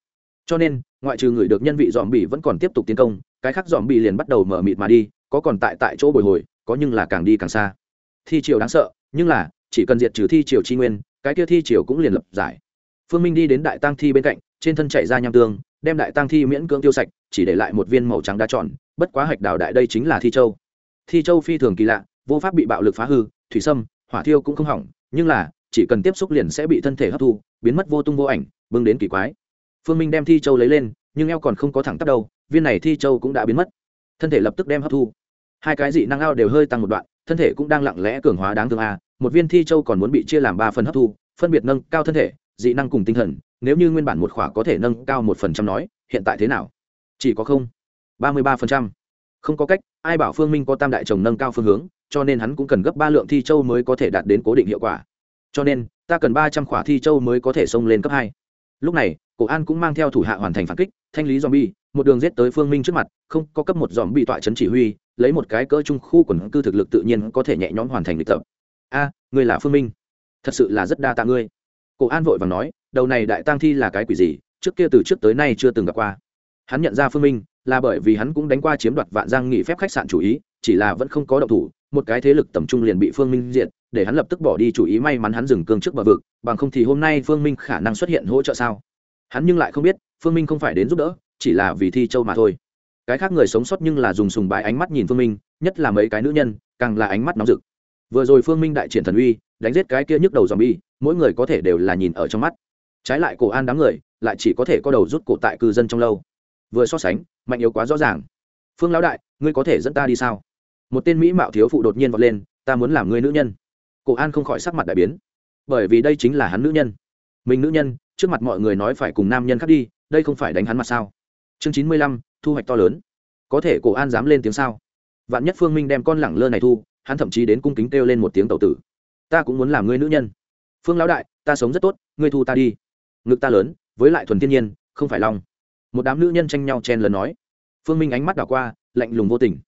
Cho nên, ngoại trừ người được nhân vị dòm bị vẫn còn tiếp tục tiến công, cái khác dòm bị liền bắt đầu mở mịt mà đi, có còn tại tại chỗ bồi hồi có nhưng là càng đi càng xa. Thi triều đáng sợ, nhưng là, chỉ cần diệt trừ thi triều tri nguyên, cái kia thi triều cũng liền lập giải. Phương minh đi đến đại tăng thi bên cạnh, trên thân chạy ra nham tương, đem đại tăng thi miễn cưỡng tiêu sạch, chỉ để lại một viên màu trắng đá tròn, bất quá hạch đào đại đây chính là thi châu. Thi châu phi thường kỳ lạ, vô pháp bị bạo lực phá hư, thủy sâm, hỏa thiêu cũng không hỏng, nhưng là, chỉ cần tiếp xúc liền sẽ bị thân thể hấp thu, biến mất vô tung vô ảnh, bưng đến kỳ quái. Phương minh đem thi châu lấy lên, nhưng eo còn không có thẳng tắp đâu, viên này thi châu cũng đã biến mất. Thân thể lập tức đem hấp thu hai cái dị năng ao đều hơi tăng một đoạn, thân thể cũng đang lặng lẽ cường hóa đáng thương a, một viên thi châu còn muốn bị chia làm ba phần hấp thu, phân biệt nâng cao thân thể, dị năng cùng tinh thần, nếu như nguyên bản một khỏa có thể nâng cao một phần trăm nói, hiện tại thế nào? Chỉ có không, ba mươi ba phần trăm. Không có cách, ai bảo phương minh có tam đại chồng nâng cao phương hướng, cho nên hắn cũng cần gấp ba lượng thi châu mới có thể đạt đến cố định hiệu quả. Cho nên, ta cần ba trăm khỏa thi châu mới có thể xông lên cấp hai. Lúc này, cổ an cũng mang theo thủ hạ hoàn thành phản kích, thanh lý dòm bi một đường giết tới phương minh trước mặt, không có cấp một dòm bị tọa chấn chỉ huy lấy một cái cỡ trung khu quần cư thực lực tự nhiên có thể nhẹ nhõm hoàn thành lịch tập. A à, ngươi là phương minh. Thật sự là rất đa tạ ngươi. Cổ an vội và nói đầu này đại tang thi là cái quỷ gì? Trước kia từ trước tới nay chưa từng gặp qua. Hắn nhận ra phương minh là bởi vì hắn cũng đánh qua chiếm đoạt vạn giang nghỉ phép khách sạn chủ ý chỉ là vẫn không có động thủ một cái thế lực tầm trung liền bị phương minh diệt để hắn lập tức bỏ đi chủ ý may mắn hắn dừng cương trước bờ vực bằng không thì hôm nay phương minh khả năng xuất hiện hỗ trợ sao? Hắn nhưng lại không biết phương minh không phải đến giúp đỡ chỉ là vì thi châu mà thôi cái khác người sống sót nhưng là dùng sùng bái ánh mắt nhìn phương minh, nhất là mấy cái nữ nhân, càng là ánh mắt nóng rực. Vừa rồi phương minh đại triển thần uy, đánh giết cái kia nhức đầu dòm bi mỗi người có thể đều là nhìn ở trong mắt. Trái lại cổ an đám người, lại chỉ có thể có đầu rút cổ tại cư dân trong lâu. Vừa so sánh, mạnh yếu quá rõ ràng. Phương lão đại, ngươi có thể dẫn ta đi sao? Một tên mỹ mạo thiếu phụ đột nhiên vọt lên, ta muốn làm ngươi nữ nhân. Cổ an không khỏi sắc mặt đại biến. Bởi vì đây chính là hắn nữ nhân. Mình nữ nhân, trước mặt mọi người nói phải cùng nam nhân khác đi, đây không phải đánh hắn mặt sao? Chương chín mươi lăm thu hoạch to lớn. Có thể cổ an dám lên tiếng sao? Vạn nhất phương minh đem con lẳng lơ này thu, hắn thậm chí đến cung kính kêu lên một tiếng tàu tử. Ta cũng muốn làm ngươi nữ nhân. Phương lão đại, ta sống rất tốt, ngươi thu ta đi. Ngực ta lớn, với lại thuần thiên nhiên, không phải lòng. Một đám nữ nhân tranh nhau chen lần nói. Phương minh ánh mắt đảo qua, lạnh lùng vô tình.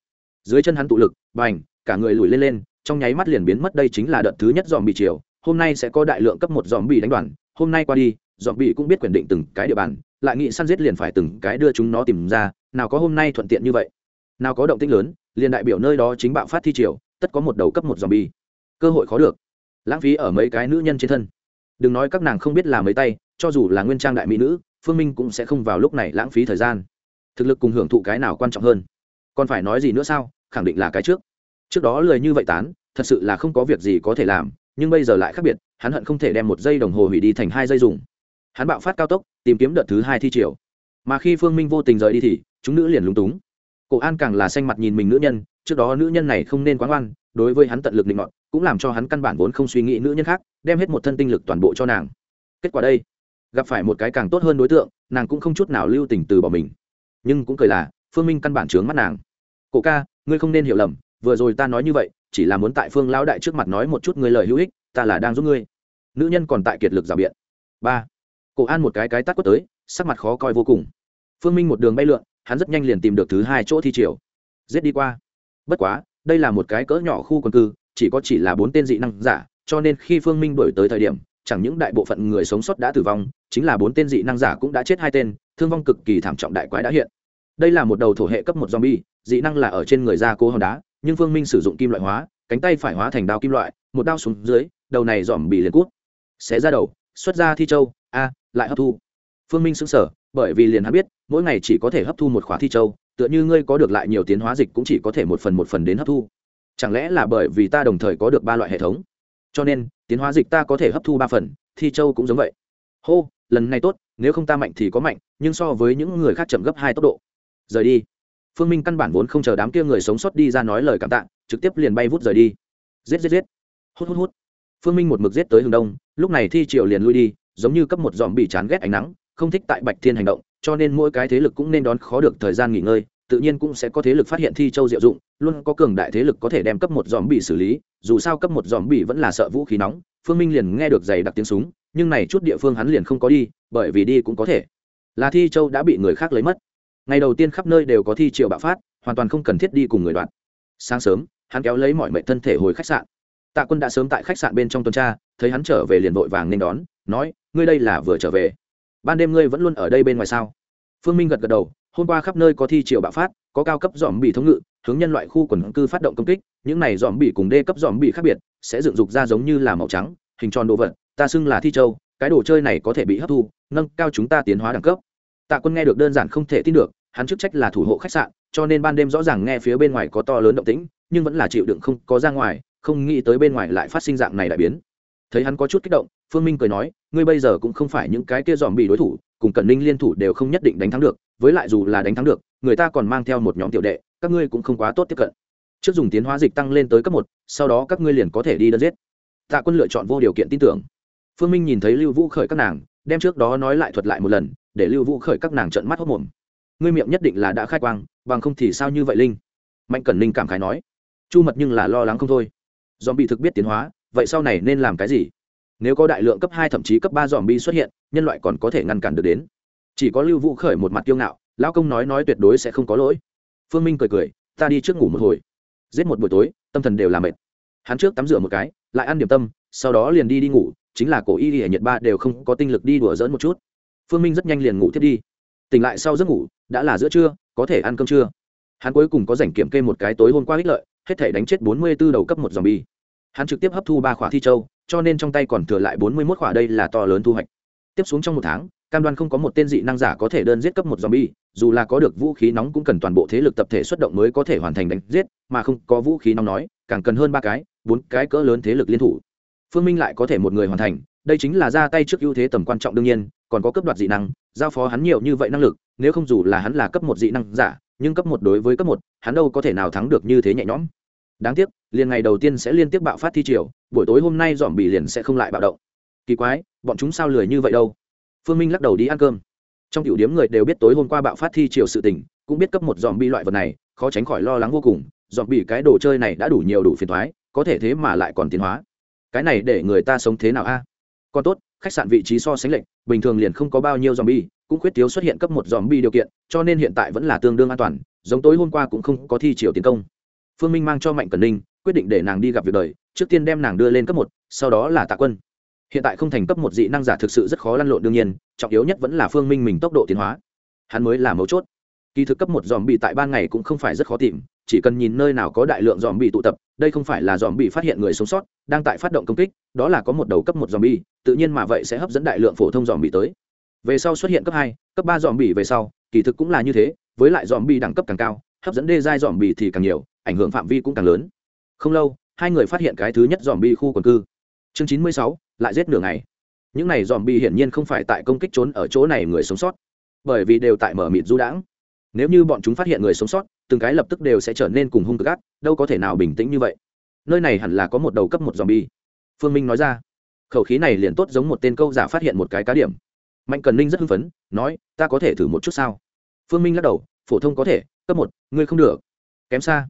Dưới chân hắn tụ lực, bành, cả người lùi lên lên, trong nháy mắt liền biến mất đây chính là đợt thứ nhất dòm bị chiều hôm nay sẽ có đại lượng cấp một dòm bị đánh đoàn, hôm nay qua đi dòm bị cũng biết quyền định từng cái địa bàn lại nghị săn giết liền phải từng cái đưa chúng nó tìm ra, nào có hôm nay thuận tiện như vậy. Nào có động tĩnh lớn, liền đại biểu nơi đó chính bạo phát thi triều, tất có một đầu cấp một dòng bi cơ hội khó được. Lãng phí ở mấy cái nữ nhân trên thân. Đừng nói các nàng không biết làm mấy tay, cho dù là nguyên trang đại mỹ nữ, phương minh cũng sẽ không vào lúc này lãng phí thời gian. Thực lực cùng hưởng thụ cái nào quan trọng hơn? Còn phải nói gì nữa sao? Khẳng định là cái trước. Trước đó lười như vậy tán, thật sự là không có việc gì có thể làm, nhưng bây giờ lại khác biệt, hắn hận không thể đem một giây đồng hồ hủy đi thành hai giây dùng hắn bạo phát cao tốc, tìm kiếm đợt thứ hai thi triều. Mà khi phương minh vô tình rời đi thì, chúng nữ liền lúng túng. Cổ an càng là xanh mặt nhìn mình nữ nhân, trước đó nữ nhân này không nên quá ngoan, đối với hắn tận lực định ngọn cũng làm cho hắn căn bản vốn không suy nghĩ nữ nhân khác, đem hết một thân tinh lực toàn bộ cho nàng. Kết quả đây, gặp phải một cái càng tốt hơn đối tượng, nàng cũng không chút nào lưu tình từ bỏ mình. Nhưng cũng cười là, phương minh căn bản trướng mắt nàng. Cổ ca, ngươi không nên hiểu lầm, vừa rồi ta nói như vậy, chỉ là muốn tại phương lão đại trước mặt nói một chút ngươi lời hữu ích, ta là đang giúp ngươi. Nữ nhân còn tại kiệt lực rào biện. Ba cổ an một cái cái tắt quất tới, sắc mặt khó coi vô cùng. Phương minh một đường bay lượn, hắn rất nhanh liền tìm được thứ hai chỗ thi triều. Giết đi qua. Bất quá, đây là một cái cỡ nhỏ khu quần cư, chỉ có chỉ là bốn tên dị năng giả, cho nên khi phương minh đổi tới thời điểm, chẳng những đại bộ phận người sống sót đã tử vong, chính là bốn tên dị năng giả cũng đã chết hai tên, thương vong cực kỳ thảm trọng đại quái đã hiện. Đây là một đầu thổ hệ cấp một zombie, dị năng là ở trên người da cố hòn đá, nhưng phương minh sử dụng kim loại hóa, cánh tay phải hóa thành đao kim loại, một đao xuống dưới, đầu này dòm bị liền cút. Xé ra đầu, xuất ra thi châu, a lại hấp thu. Phương minh xứng sở bởi vì liền hắn biết, mỗi ngày chỉ có thể hấp thu một khóa thi châu, tựa như ngươi có được lại nhiều tiến hóa dịch cũng chỉ có thể một phần một phần đến hấp thu. Chẳng lẽ là bởi vì ta đồng thời có được ba loại hệ thống? Cho nên, tiến hóa dịch ta có thể hấp thu ba phần, thi châu cũng giống vậy. Hô, lần này tốt, nếu không ta mạnh thì có mạnh, nhưng so với những người khác chậm gấp hai tốc độ. Rời đi. Phương minh căn bản vốn không chờ đám kia người sống sót đi ra nói lời cảm tạ, trực tiếp liền bay vút rời đi. Giết giết giết. Hút hút hút. Phương minh một mực giết tới hướng đông, lúc này thi triều liền lui đi giống như cấp một dòm bị chán ghét ánh nắng, không thích tại bạch thiên hành động, cho nên mỗi cái thế lực cũng nên đón khó được thời gian nghỉ ngơi, tự nhiên cũng sẽ có thế lực phát hiện thi châu diệu dụng, luôn có cường đại thế lực có thể đem cấp một dòm bị xử lý, dù sao cấp một dòm bị vẫn là sợ vũ khí nóng, phương minh liền nghe được giày đặc tiếng súng, nhưng này chút địa phương hắn liền không có đi, bởi vì đi cũng có thể. Là thi châu đã bị người khác lấy mất. Ngày đầu tiên khắp nơi đều có thi triều bạo phát, hoàn toàn không cần thiết đi cùng người đoạn. Sáng sớm, hắn kéo lấy mọi mệnh thân thể hồi khách sạn. Tạ quân đã sớm tại khách sạn bên trong tuần tra, thấy hắn trở về liền vội vàng nên đón nói, ngươi đây là vừa trở về. Ban đêm ngươi vẫn luôn ở đây bên ngoài sao? Phương minh gật gật đầu, hôm qua khắp nơi có thi triều bạo phát, có cao cấp dòm bị thống ngự, hướng nhân loại khu quần cư phát động công kích, những này dòm bị cùng đê cấp dòm bị khác biệt, sẽ dựng dục ra giống như là màu trắng, hình tròn đồ vật, ta xưng là thi châu, cái đồ chơi này có thể bị hấp thu, nâng cao chúng ta tiến hóa đẳng cấp. Tạ quân nghe được đơn giản không thể tin được, hắn chức trách là thủ hộ khách sạn, cho nên ban đêm rõ ràng nghe phía bên ngoài có to lớn động tĩnh, nhưng vẫn là chịu đựng không có ra ngoài, không nghĩ tới bên ngoài lại phát sinh dạng này đại biến thấy hắn có chút kích động, phương minh cười nói, ngươi bây giờ cũng không phải những cái kia dòm bị đối thủ, cùng cẩn ninh liên thủ đều không nhất định đánh thắng được, với lại dù là đánh thắng được, người ta còn mang theo một nhóm tiểu đệ, các ngươi cũng không quá tốt tiếp cận. Trước dùng tiến hóa dịch tăng lên tới cấp một, sau đó các ngươi liền có thể đi đơn giết. Tạ quân lựa chọn vô điều kiện tin tưởng. Phương minh nhìn thấy lưu vũ khởi các nàng, đem trước đó nói lại thuật lại một lần, để lưu vũ khởi các nàng trận mắt hốc mồm. Ngươi miệng nhất định là đã khai quang, bằng không thì sao như vậy linh? Mạnh cẩn ninh cảm khái nói. Chu mật nhưng là lo lắng không thôi. Dòm bị thực biết tiến hóa vậy sau này nên làm cái gì? Nếu có đại lượng cấp hai thậm chí cấp ba dòm bi xuất hiện, nhân loại còn có thể ngăn cản được đến. Chỉ có lưu vũ khởi một mặt kiêu ngạo, lão công nói nói tuyệt đối sẽ không có lỗi. Phương minh cười cười, ta đi trước ngủ một hồi. Giết một buổi tối, tâm thần đều làm mệt. Hắn trước tắm rửa một cái, lại ăn điểm tâm, sau đó liền đi đi ngủ, chính là cổ y y nhật ba đều không có tinh lực đi đùa dỡn một chút. Phương minh rất nhanh liền ngủ thiết đi. Tỉnh lại sau giấc ngủ, đã là giữa trưa, có thể ăn cơm trưa. Hắn cuối cùng có rảnh kiểm kê một cái tối hôm qua ích lợi, hết thể đánh chết bốn mươi b ố đầu cấp một dòng bi hắn trực tiếp hấp thu ba khỏa thi châu, cho nên trong tay còn thừa lại bốn mươi mốt khỏa đây là to lớn thu hoạch tiếp xuống trong một tháng, cam đoan không có một tên dị năng giả có thể đơn giết cấp một zombie. bi dù là có được vũ khí nóng cũng cần toàn bộ thế lực tập thể xuất động mới có thể hoàn thành đánh giết, mà không có vũ khí nóng nói, càng cần hơn ba cái, bốn cái cỡ lớn thế lực liên thủ phương minh lại có thể một người hoàn thành, đây chính là ra tay trước ưu thế tầm quan trọng đương nhiên, còn có cấp đoạt dị năng, giao phó hắn nhiều như vậy năng lực, nếu không dù là hắn là cấp một dị năng giả, nhưng cấp một đối với cấp một, hắn đâu có thể nào thắng được như thế nhẹ nhõm đáng tiếc, liền ngày đầu tiên sẽ liên tiếp bạo phát thi triều, buổi tối hôm nay dòm bị liền sẽ không lại bạo động. Kỳ quái, bọn chúng sao lười như vậy đâu? Phương minh lắc đầu đi ăn cơm. Trong tiểu điếm người đều biết tối hôm qua bạo phát thi triều sự tình, cũng biết cấp một dòm bi loại vật này, khó tránh khỏi lo lắng vô cùng, dòm bị cái đồ chơi này đã đủ nhiều đủ phiền thoái có thể thế mà lại còn tiến hóa. Cái này để người ta sống thế nào a? Còn tốt, khách sạn vị trí so sánh lệnh bình thường liền không có bao nhiêu dòm bi cũng khuyết thiếu xuất hiện cấp một dòm bi điều kiện, cho nên hiện tại vẫn là tương đương an toàn, giống tối hôm qua cũng không có thi triều tiến công phương minh mang cho mạnh cần ninh, quyết định để nàng đi gặp việc đời, trước tiên đem nàng đưa lên cấp một, sau đó là tạ quân. Hiện tại không thành cấp một dị năng giả thực sự rất khó lăn lộn đương nhiên, trọng yếu nhất vẫn là phương minh mình tốc độ tiến hóa. Hắn mới là mấu chốt. Kỳ thực cấp một dòm bị tại ban ngày cũng không phải rất khó tìm, chỉ cần nhìn nơi nào có đại lượng dòm bị tụ tập, đây không phải là dòm bị phát hiện người sống sót, đang tại phát động công kích, đó là có một đầu cấp một dòm bị tự nhiên mà vậy sẽ hấp dẫn đại lượng phổ thông dòm bị tới. Về sau xuất hiện cấp hai, cấp ba dòm bị về sau, kỳ thực cũng là như thế, với lại dòm bị đẳng cấp càng cao, hấp dẫn đê giai dòm bị thì càng nhiều ảnh hưởng phạm vi cũng càng lớn. Không lâu, hai người phát hiện cái thứ nhất dòm bi khu quần cư. Chương chín mươi sáu, lại giết nửa ngày. Những này dòm bi hiển nhiên không phải tại công kích trốn ở chỗ này người sống sót, bởi vì đều tại mở mịt du đãng. Nếu như bọn chúng phát hiện người sống sót, từng cái lập tức đều sẽ trở nên cùng hung cực ác, đâu có thể nào bình tĩnh như vậy. Nơi này hẳn là có một đầu cấp một dòm bi phương minh nói ra. Khẩu khí này liền tốt giống một tên câu giả phát hiện một cái cá điểm. Mạnh cần ninh rất hưng phấn, nói, ta có thể thử một chút sao? Phương minh lắc đầu, phổ thông có thể, cấp một, ngươi không được. Kém xa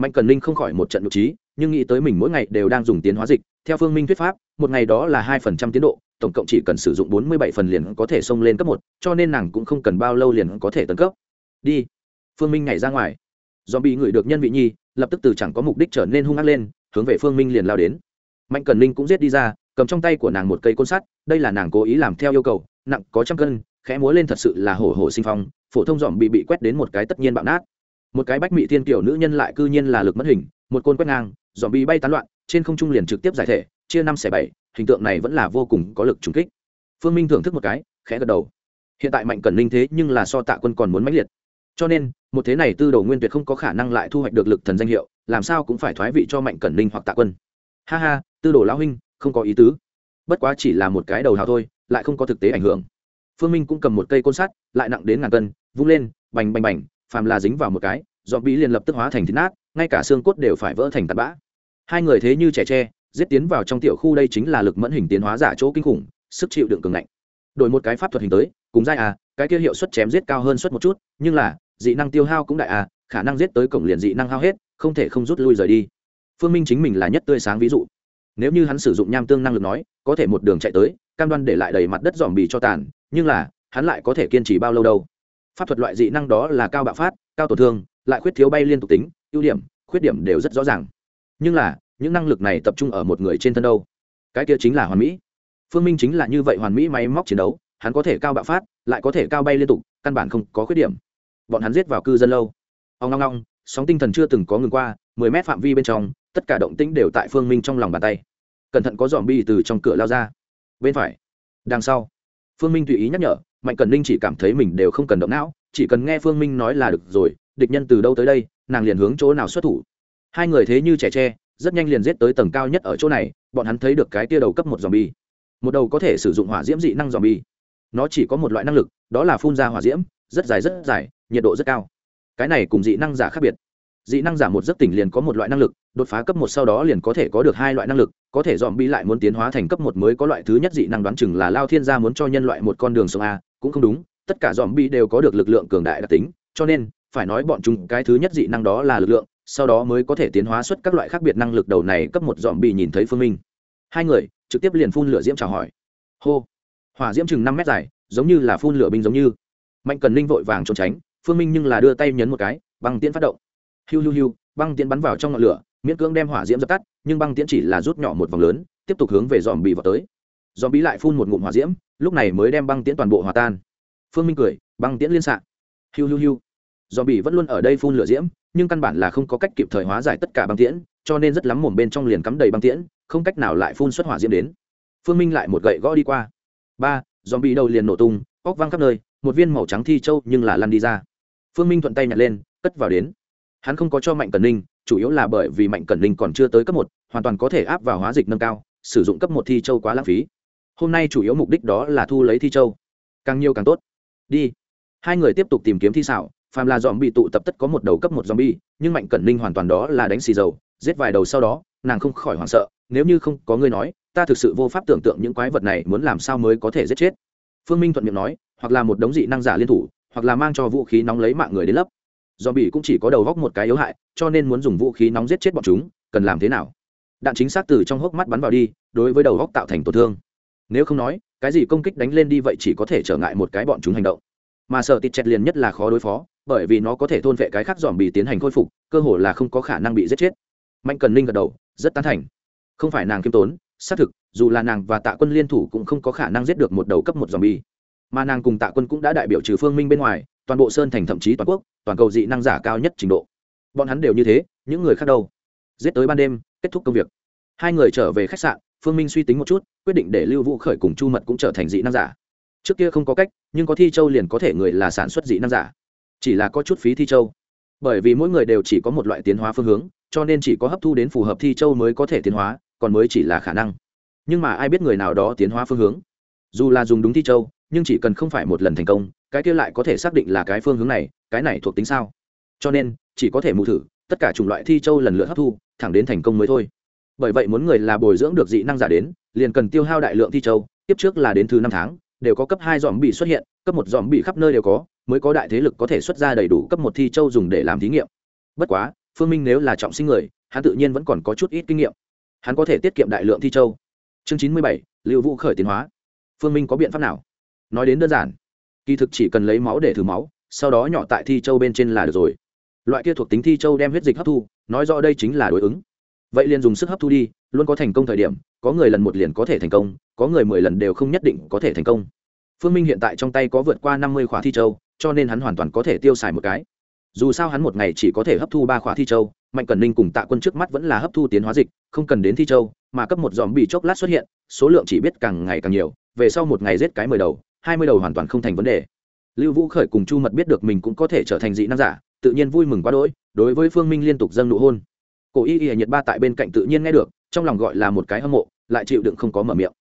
mạnh cần Linh không khỏi một trận nhục trí nhưng nghĩ tới mình mỗi ngày đều đang dùng tiến hóa dịch, theo phương minh thuyết pháp, một ngày đó là hai phần trăm tiến độ, tổng cộng chỉ cần sử dụng bốn mươi bảy phần liền có thể xông lên cấp một, cho nên nàng cũng không cần bao lâu liền có thể tấn cấp. Đi. Phương minh nhảy ra ngoài. Do bị ngửi được nhân vị nhi, lập tức từ chẳng có mục đích trở nên hung ác lên, hướng về phương minh liền lao đến. Mạnh cần Linh cũng giết đi ra, cầm trong tay của nàng một cây côn sắt, đây là nàng cố ý làm theo yêu cầu, nặng có trăm cân, khẽ múa lên thật sự là hổ hổ sinh phong, phổ thông dòm bị bị quét đến một cái tất nhiên bạo nát một cái bách mị thiên kiểu nữ nhân lại cư nhiên là lực mất hình, một côn quét ngang dòm bi bay tán loạn, trên không trung liền trực tiếp giải thể, chia năm xẻ bảy, hình tượng này vẫn là vô cùng có lực trùng kích. Phương minh thưởng thức một cái, khẽ gật đầu. Hiện tại mạnh cẩn linh thế nhưng là so tạ quân còn muốn mãnh liệt. Cho nên, một thế này tư đồ nguyên tuyệt không có khả năng lại thu hoạch được lực thần danh hiệu, làm sao cũng phải thoái vị cho mạnh cẩn linh hoặc tạ quân. Ha ha, tư đồ lão huynh, không có ý tứ. Bất quá chỉ là một cái đầu hào thôi, lại không có thực tế ảnh hưởng. Phương minh cũng cầm một cây côn sắt, lại nặng đến ngàn cân, vung lên, bành bành bành phàm là dính vào một cái dọn bị liền lập tức hóa thành thịt nát, ngay cả xương cốt đều phải vỡ thành tạt bã. Hai người thế như trẻ tre, giết tiến vào trong tiểu khu đây chính là lực mẫn hình tiến hóa giả chỗ kinh khủng, sức chịu đựng cường ngạnh. Đổi một cái pháp thuật hình tới, cùng giai à cái kia hiệu suất chém giết cao hơn suất một chút, nhưng là, dị năng tiêu hao cũng đại à khả năng giết tới cổng liền dị năng hao hết, không thể không rút lui rời đi. Phương minh chính mình là nhất tươi sáng ví dụ. Nếu như hắn sử dụng nham tương năng lực nói, có thể một đường chạy tới, cam đoan để lại đầy mặt đất dòm bì cho tàn, nhưng là, hắn lại có thể kiên trì bao lâu đâu? Pháp thuật loại dị năng đó là cao bạo phát, cao tổn thương, lại khuyết thiếu bay liên tục tính, ưu điểm, khuyết điểm đều rất rõ ràng. Nhưng là, những năng lực này tập trung ở một người trên thân đâu? Cái kia chính là hoàn mỹ. Phương minh chính là như vậy hoàn mỹ máy móc chiến đấu, hắn có thể cao bạo phát, lại có thể cao bay liên tục, căn bản không có khuyết điểm. Bọn hắn giết vào cư dân lâu. Ông long long sóng tinh thần chưa từng có ngừng qua, mười mét phạm vi bên trong, tất cả động tĩnh đều tại phương minh trong lòng bàn tay. Cẩn thận có dòm bi từ trong cửa lao ra. Bên phải, đằng sau, phương minh tùy ý nhắc nhở mạnh cần ninh chỉ cảm thấy mình đều không cần động não, chỉ cần nghe phương minh nói là được rồi, địch nhân từ đâu tới đây, nàng liền hướng chỗ nào xuất thủ. Hai người thế như trẻ tre, rất nhanh liền giết tới tầng cao nhất ở chỗ này, bọn hắn thấy được cái tia đầu cấp một dòm bi một đầu có thể sử dụng hỏa diễm dị năng dòm bi nó chỉ có một loại năng lực, đó là phun ra hỏa diễm, rất dài rất dài, nhiệt độ rất cao. Cái này cùng dị năng giả khác biệt. Dị năng giả một giấc tỉnh liền có một loại năng lực, đột phá cấp một sau đó liền có thể có được hai loại năng lực có thể dòm bi lại muốn tiến hóa thành cấp một mới có loại thứ nhất dị năng đoán chừng là lao thiên gia muốn cho nhân loại một con đường sông a, cũng không đúng, tất cả dòm bi đều có được lực lượng cường đại đặc tính, cho nên, phải nói bọn chúng cái thứ nhất dị năng đó là lực lượng, sau đó mới có thể tiến hóa xuất các loại khác biệt năng lực đầu này cấp một dòm bi nhìn thấy phương minh. Hai người, trực tiếp liền phun lửa diễm chào hỏi. Hô. Hỏa diễm chừng năm mét dài, giống như là phun lửa binh giống như. Mạnh cần linh vội vàng trốn tránh, phương minh nhưng là đưa tay nhấn một cái, băng tiễn phát động. Hiu hiu hiu, băng tiễn bắn vào trong ngọn lửa miễn cưỡng đem hỏa diễm dập tắt, nhưng băng tiễn chỉ là rút nhỏ một vòng lớn, tiếp tục hướng về dòm bị vào tới. Dòm bị lại phun một ngụm hỏa diễm, lúc này mới đem băng tiễn toàn bộ hòa tan. Phương minh cười, băng tiễn liên xạ. Hiu hiu hiu. Dòm bị vẫn luôn ở đây phun lửa diễm, nhưng căn bản là không có cách kịp thời hóa giải tất cả băng tiễn, cho nên rất lắm mồm bên trong liền cắm đầy băng tiễn, không cách nào lại phun xuất hỏa diễm đến. Phương minh lại một gậy gõ đi qua. Ba dòm bị đầu liền nổ tung, óc văng khắp nơi, một viên màu trắng thi châu nhưng là lăn đi ra. Phương minh thuận tay nhặt lên, cất vào đến. Hắn không có cho mạnh cần ninh chủ yếu là bởi vì mạnh cẩn linh còn chưa tới cấp một, hoàn toàn có thể áp vào hóa dịch nâng cao, sử dụng cấp một thi châu quá lãng phí. Hôm nay chủ yếu mục đích đó là thu lấy thi châu. Càng nhiều càng tốt. Đi. Hai người tiếp tục tìm kiếm thi xảo, phàm là dòm bị tụ tập tất có một đầu cấp một dòm bi nhưng mạnh cẩn linh hoàn toàn đó là đánh xì dầu, giết vài đầu sau đó, nàng không khỏi hoảng sợ, nếu như không có người nói, ta thực sự vô pháp tưởng tượng những quái vật này muốn làm sao mới có thể giết chết. Phương minh thuận miệng nói, hoặc là một đống dị năng giả liên thủ, hoặc là mang cho vũ khí nóng lấy mạng người đến lấp do bị cũng chỉ có đầu góc một cái yếu hại, cho nên muốn dùng vũ khí nóng giết chết bọn chúng, cần làm thế nào? Đạn chính xác từ trong hốc mắt bắn vào đi, đối với đầu góc tạo thành tổn thương. Nếu không nói, cái gì công kích đánh lên đi vậy chỉ có thể trở ngại một cái bọn chúng hành động. Mà sợ tịt chẹt liền nhất là khó đối phó, bởi vì nó có thể thôn vệ cái khác dòm bị tiến hành khôi phục, cơ hồ là không có khả năng bị giết chết. Mạnh cần Linh gật đầu, rất tán thành. Không phải nàng kiêm tốn, xác thực, dù là nàng và tạ quân liên thủ cũng không có khả năng giết được một đầu cấp một dòm bi mà nàng cùng tạ quân cũng đã đại biểu trừ phương minh bên ngoài, toàn bộ sơn thành thậm chí toàn quốc, toàn cầu dị năng giả cao nhất trình độ. Bọn hắn đều như thế, những người khác đâu? Giết tới ban đêm, kết thúc công việc. Hai người trở về khách sạn, phương minh suy tính một chút, quyết định để lưu vũ khởi cùng chu mật cũng trở thành dị năng giả. Trước kia không có cách, nhưng có thi châu liền có thể người là sản xuất dị năng giả. Chỉ là có chút phí thi châu. Bởi vì mỗi người đều chỉ có một loại tiến hóa phương hướng, cho nên chỉ có hấp thu đến phù hợp thi châu mới có thể tiến hóa, còn mới chỉ là khả năng. Nhưng mà ai biết người nào đó tiến hóa phương hướng? Dù là dùng đúng thi châu nhưng chỉ cần không phải một lần thành công, cái kia lại có thể xác định là cái phương hướng này, cái này thuộc tính sao? Cho nên, chỉ có thể mù thử, tất cả chủng loại thi châu lần lượt hấp thu, thẳng đến thành công mới thôi. Bởi vậy muốn người là bồi dưỡng được dị năng giả đến, liền cần tiêu hao đại lượng thi châu, tiếp trước là đến thứ năm tháng, đều có cấp hai dòm bị xuất hiện, cấp một dòm bị khắp nơi đều có, mới có đại thế lực có thể xuất ra đầy đủ cấp một thi châu dùng để làm thí nghiệm. Bất quá, phương minh nếu là trọng sinh người, hắn tự nhiên vẫn còn có chút ít kinh nghiệm. Hắn có thể tiết kiệm đại lượng thi châu. Chương chín mươi bảy liệu vũ khởi tiến hóa. Phương minh có biện pháp nào? Nói đến đơn giản. Kỳ thực chỉ cần lấy máu để thử máu, sau đó nhỏ tại thi châu bên trên là được rồi. Loại kia thuộc tính thi châu đem huyết dịch hấp thu, nói rõ đây chính là đối ứng. Vậy liền dùng sức hấp thu đi, luôn có thành công thời điểm, có người lần một liền có thể thành công, có người mười lần đều không nhất định có thể thành công. Phương minh hiện tại trong tay có vượt qua năm mươi khỏa thi châu, cho nên hắn hoàn toàn có thể tiêu xài một cái. Dù sao hắn một ngày chỉ có thể hấp thu ba khỏa thi châu, mạnh cần ninh cùng tạ quân trước mắt vẫn là hấp thu tiến hóa dịch, không cần đến thi châu, mà cấp một dòm bị chốc lát xuất hiện, số lượng chỉ biết càng ngày càng nhiều, về sau một ngày giết cái mười đầu hai mươi đầu hoàn toàn không thành vấn đề. Lưu vũ khởi cùng chu mật biết được mình cũng có thể trở thành dị năng giả, tự nhiên vui mừng quá đỗi, đối với phương minh liên tục dâng nụ hôn. Cổ y y nhiệt ba tại bên cạnh tự nhiên nghe được, trong lòng gọi là một cái hâm mộ, lại chịu đựng không có mở miệng.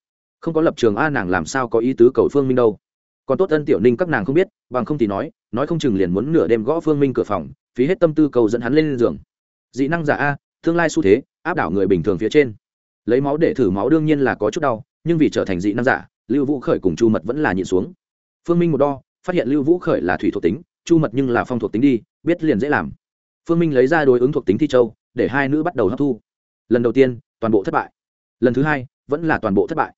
Không có lập trường a nàng làm sao có ý tứ cầu phương minh đâu. Còn tốt ân tiểu ninh các nàng không biết, bằng không thì nói nói không chừng liền muốn nửa đêm gõ phương minh cửa phòng, phí hết tâm tư cầu dẫn hắn lên giường. Dị năng giả a, tương lai xu thế, áp đảo người bình thường phía trên. Lấy máu để thử máu đương nhiên là có chút đau, nhưng vì trở thành dị năng giả lưu vũ khởi cùng chu mật vẫn là nhịn xuống. Phương minh một đo, phát hiện lưu vũ khởi là thủy thuộc tính, chu mật nhưng là phong thuộc tính đi, biết liền dễ làm. Phương minh lấy ra đối ứng thuộc tính thi châu, để hai nữ bắt đầu hấp thu. Lần đầu tiên, toàn bộ thất bại. Lần thứ hai, vẫn là toàn bộ thất bại.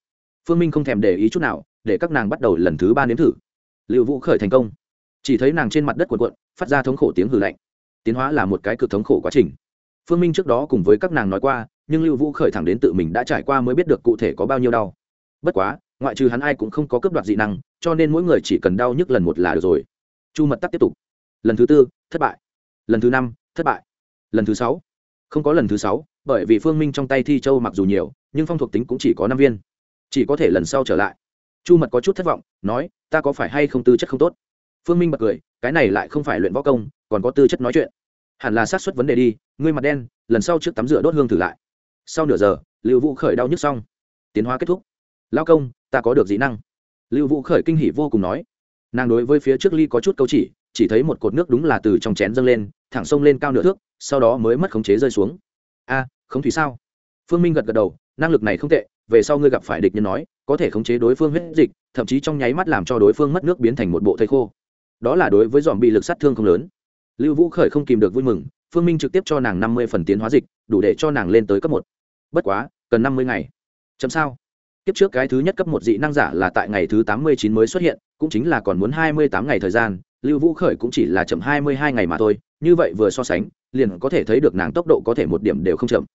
Phương minh không thèm để ý chút nào, để các nàng bắt đầu lần thứ ba nếm thử. Liệu vũ khởi thành công. Chỉ thấy nàng trên mặt đất cuộn cuộn, phát ra thống khổ tiếng hử lạnh. Tiến hóa là một cái cực thống khổ quá trình. Phương minh trước đó cùng với các nàng nói qua, nhưng lưu vũ khởi thẳng đến tự mình đã trải qua mới biết được cụ thể có bao nhiêu đau. Bất quá ngoại trừ hắn ai cũng không có cấp đoạt dị năng, cho nên mỗi người chỉ cần đau nhức lần một là được rồi. Chu mật tắc tiếp tục. Lần thứ tư, thất bại. Lần thứ năm, thất bại. Lần thứ sáu. Không có lần thứ sáu, bởi vì phương minh trong tay thi châu mặc dù nhiều, nhưng phong thuộc tính cũng chỉ có năm viên. Chỉ có thể lần sau trở lại. Chu mật có chút thất vọng, nói, ta có phải hay không tư chất không tốt? Phương minh bật cười, cái này lại không phải luyện võ công, còn có tư chất nói chuyện. Hẳn là sát xuất vấn đề đi, ngươi mặt đen, lần sau trước tắm rửa đốt hương thử lại. Sau nửa giờ, lưu vũ khởi đau nhức xong. Tiến hóa kết thúc. Lao công ta có được dị năng. Lưu vũ khởi kinh hỉ vô cùng nói. Nàng đối với phía trước ly có chút câu chỉ chỉ thấy một cột nước đúng là từ trong chén dâng lên, thẳng sông lên cao nửa thước, sau đó mới mất khống chế rơi xuống. A, không thủy sao? Phương minh gật gật đầu, năng lực này không tệ, về sau ngươi gặp phải địch nhân nói, có thể khống chế đối phương huyết dịch, thậm chí trong nháy mắt làm cho đối phương mất nước biến thành một bộ thây khô. Đó là đối với dòm bị lực sát thương không lớn. Lưu vũ khởi không kìm được vui mừng, phương minh trực tiếp cho nàng năm mươi phần tiến hóa dịch, đủ để cho nàng lên tới cấp một. Bất quá, cần năm mươi ngày. Chấm sao? Kiếp trước cái thứ nhất cấp một dị năng giả là tại ngày thứ tám mươi chín mới xuất hiện, cũng chính là còn muốn hai mươi tám ngày thời gian, lưu vũ khởi cũng chỉ là chậm hai mươi hai ngày mà thôi, như vậy vừa so sánh, liền có thể thấy được nàng tốc độ có thể một điểm đều không chậm.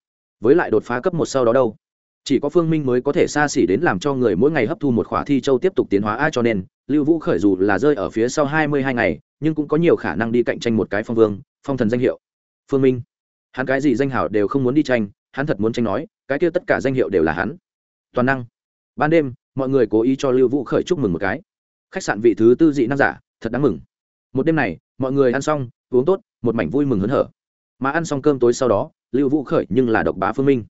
Với lại đột phá cấp một sau đó đâu? Chỉ có phương minh mới có thể xa xỉ đến làm cho người mỗi ngày hấp thu một khỏa thi châu tiếp tục tiến hóa ai cho nên, lưu vũ khởi dù là rơi ở phía sau hai mươi hai ngày, nhưng cũng có nhiều khả năng đi cạnh tranh một cái phong vương, phong thần danh hiệu. Phương minh, hắn cái gì danh hảo đều không muốn đi tranh, hắn thật muốn tranh nói, cái kia tất cả danh hiệu đều là hắn. Toàn năng ban đêm, mọi người cố ý cho lưu vũ khởi chúc mừng một cái. Khách sạn vị thứ tư dị năng giả, thật đáng mừng. Một đêm này, mọi người ăn xong, uống tốt, một mảnh vui mừng hớn hở. Mà ăn xong cơm tối sau đó, lưu vũ khởi nhưng là độc bá phương minh.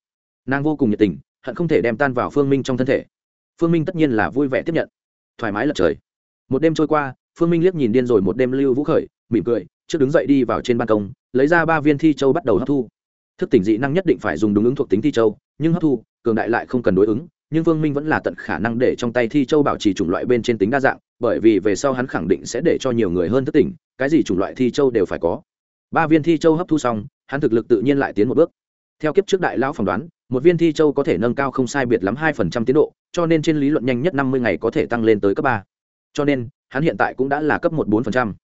Nàng vô cùng nhiệt tình, hận không thể đem tan vào phương minh trong thân thể. Phương minh tất nhiên là vui vẻ tiếp nhận. Thoải mái lật trời. Một đêm trôi qua, phương minh liếc nhìn điên rồi một đêm lưu vũ khởi, mỉm cười, trước đứng dậy đi vào trên ban công, lấy ra ba viên thi châu bắt đầu hấp thu. Thức tỉnh dị năng nhất định phải dùng đúng ứng thuộc tính thi châu, nhưng hấp thu, cường đại lại không cần đối ứng nhưng Vương minh vẫn là tận khả năng để trong tay thi châu bảo trì chủng loại bên trên tính đa dạng, bởi vì về sau hắn khẳng định sẽ để cho nhiều người hơn thức tỉnh, cái gì chủng loại thi châu đều phải có. Ba viên thi châu hấp thu xong, hắn thực lực tự nhiên lại tiến một bước. Theo kiếp trước đại lão phỏng đoán, một viên thi châu có thể nâng cao không sai biệt lắm hai phần trăm tiến độ, cho nên trên lý luận nhanh nhất năm mươi ngày có thể tăng lên tới cấp ba. Cho nên, hắn hiện tại cũng đã là cấp một bốn phần trăm.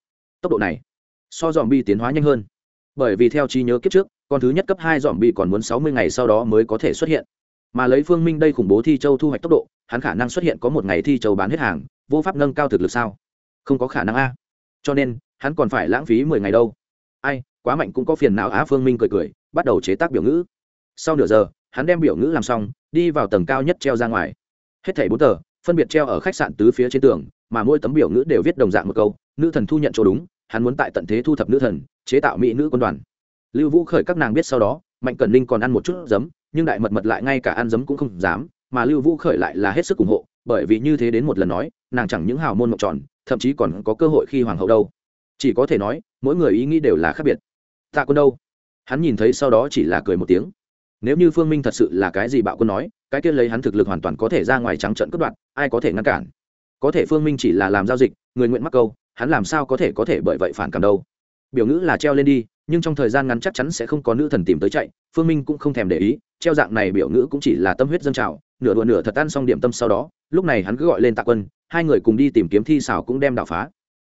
Tốc độ này, so dòm bi tiến hóa nhanh hơn. Bởi vì theo trí nhớ kiếp trước, con thứ nhất cấp hai dòm bi còn muốn sáu mươi ngày sau đó mới có thể xuất hiện mà lấy phương minh đây khủng bố thi châu thu hoạch tốc độ, hắn khả năng xuất hiện có một ngày thi châu bán hết hàng, vô pháp nâng cao thực lực sao? Không có khả năng a. Cho nên, hắn còn phải lãng phí mười ngày đâu. Ai, quá mạnh cũng có phiền não á, phương minh cười cười, bắt đầu chế tác biểu ngữ. Sau nửa giờ, hắn đem biểu ngữ làm xong, đi vào tầng cao nhất treo ra ngoài. Hết thảy bốn tờ, phân biệt treo ở khách sạn tứ phía trên tường, mà mỗi tấm biểu ngữ đều viết đồng dạng một câu, nữ thần thu nhận chỗ đúng, hắn muốn tại tận thế thu thập nữ thần, chế tạo mỹ nữ quân đoàn. Lưu vũ khởi các nàng biết sau đó, mạnh cẩn ninh còn ăn một chút giấm nhưng đại mật mật lại ngay cả ăn giấm cũng không dám, mà lưu vũ khởi lại là hết sức ủng hộ, bởi vì như thế đến một lần nói, nàng chẳng những hào môn mộng tròn, thậm chí còn có cơ hội khi hoàng hậu đâu. Chỉ có thể nói, mỗi người ý nghĩ đều là khác biệt. Tạ quân đâu? Hắn nhìn thấy sau đó chỉ là cười một tiếng. Nếu như phương minh thật sự là cái gì bạo quân nói, cái kia lấy hắn thực lực hoàn toàn có thể ra ngoài trắng trận cướp đoạt, ai có thể ngăn cản? Có thể phương minh chỉ là làm giao dịch, người nguyện mắc câu, hắn làm sao có thể có thể bởi vậy phản cảm đâu? Biểu ngữ là treo lên đi nhưng trong thời gian ngắn chắc chắn sẽ không có nữ thần tìm tới chạy, phương minh cũng không thèm để ý, treo dạng này biểu ngữ cũng chỉ là tâm huyết dân trào, nửa đùa nửa thật ăn xong điểm tâm sau đó, lúc này hắn cứ gọi lên tạ quân, hai người cùng đi tìm kiếm thi xảo cũng đem đảo phá.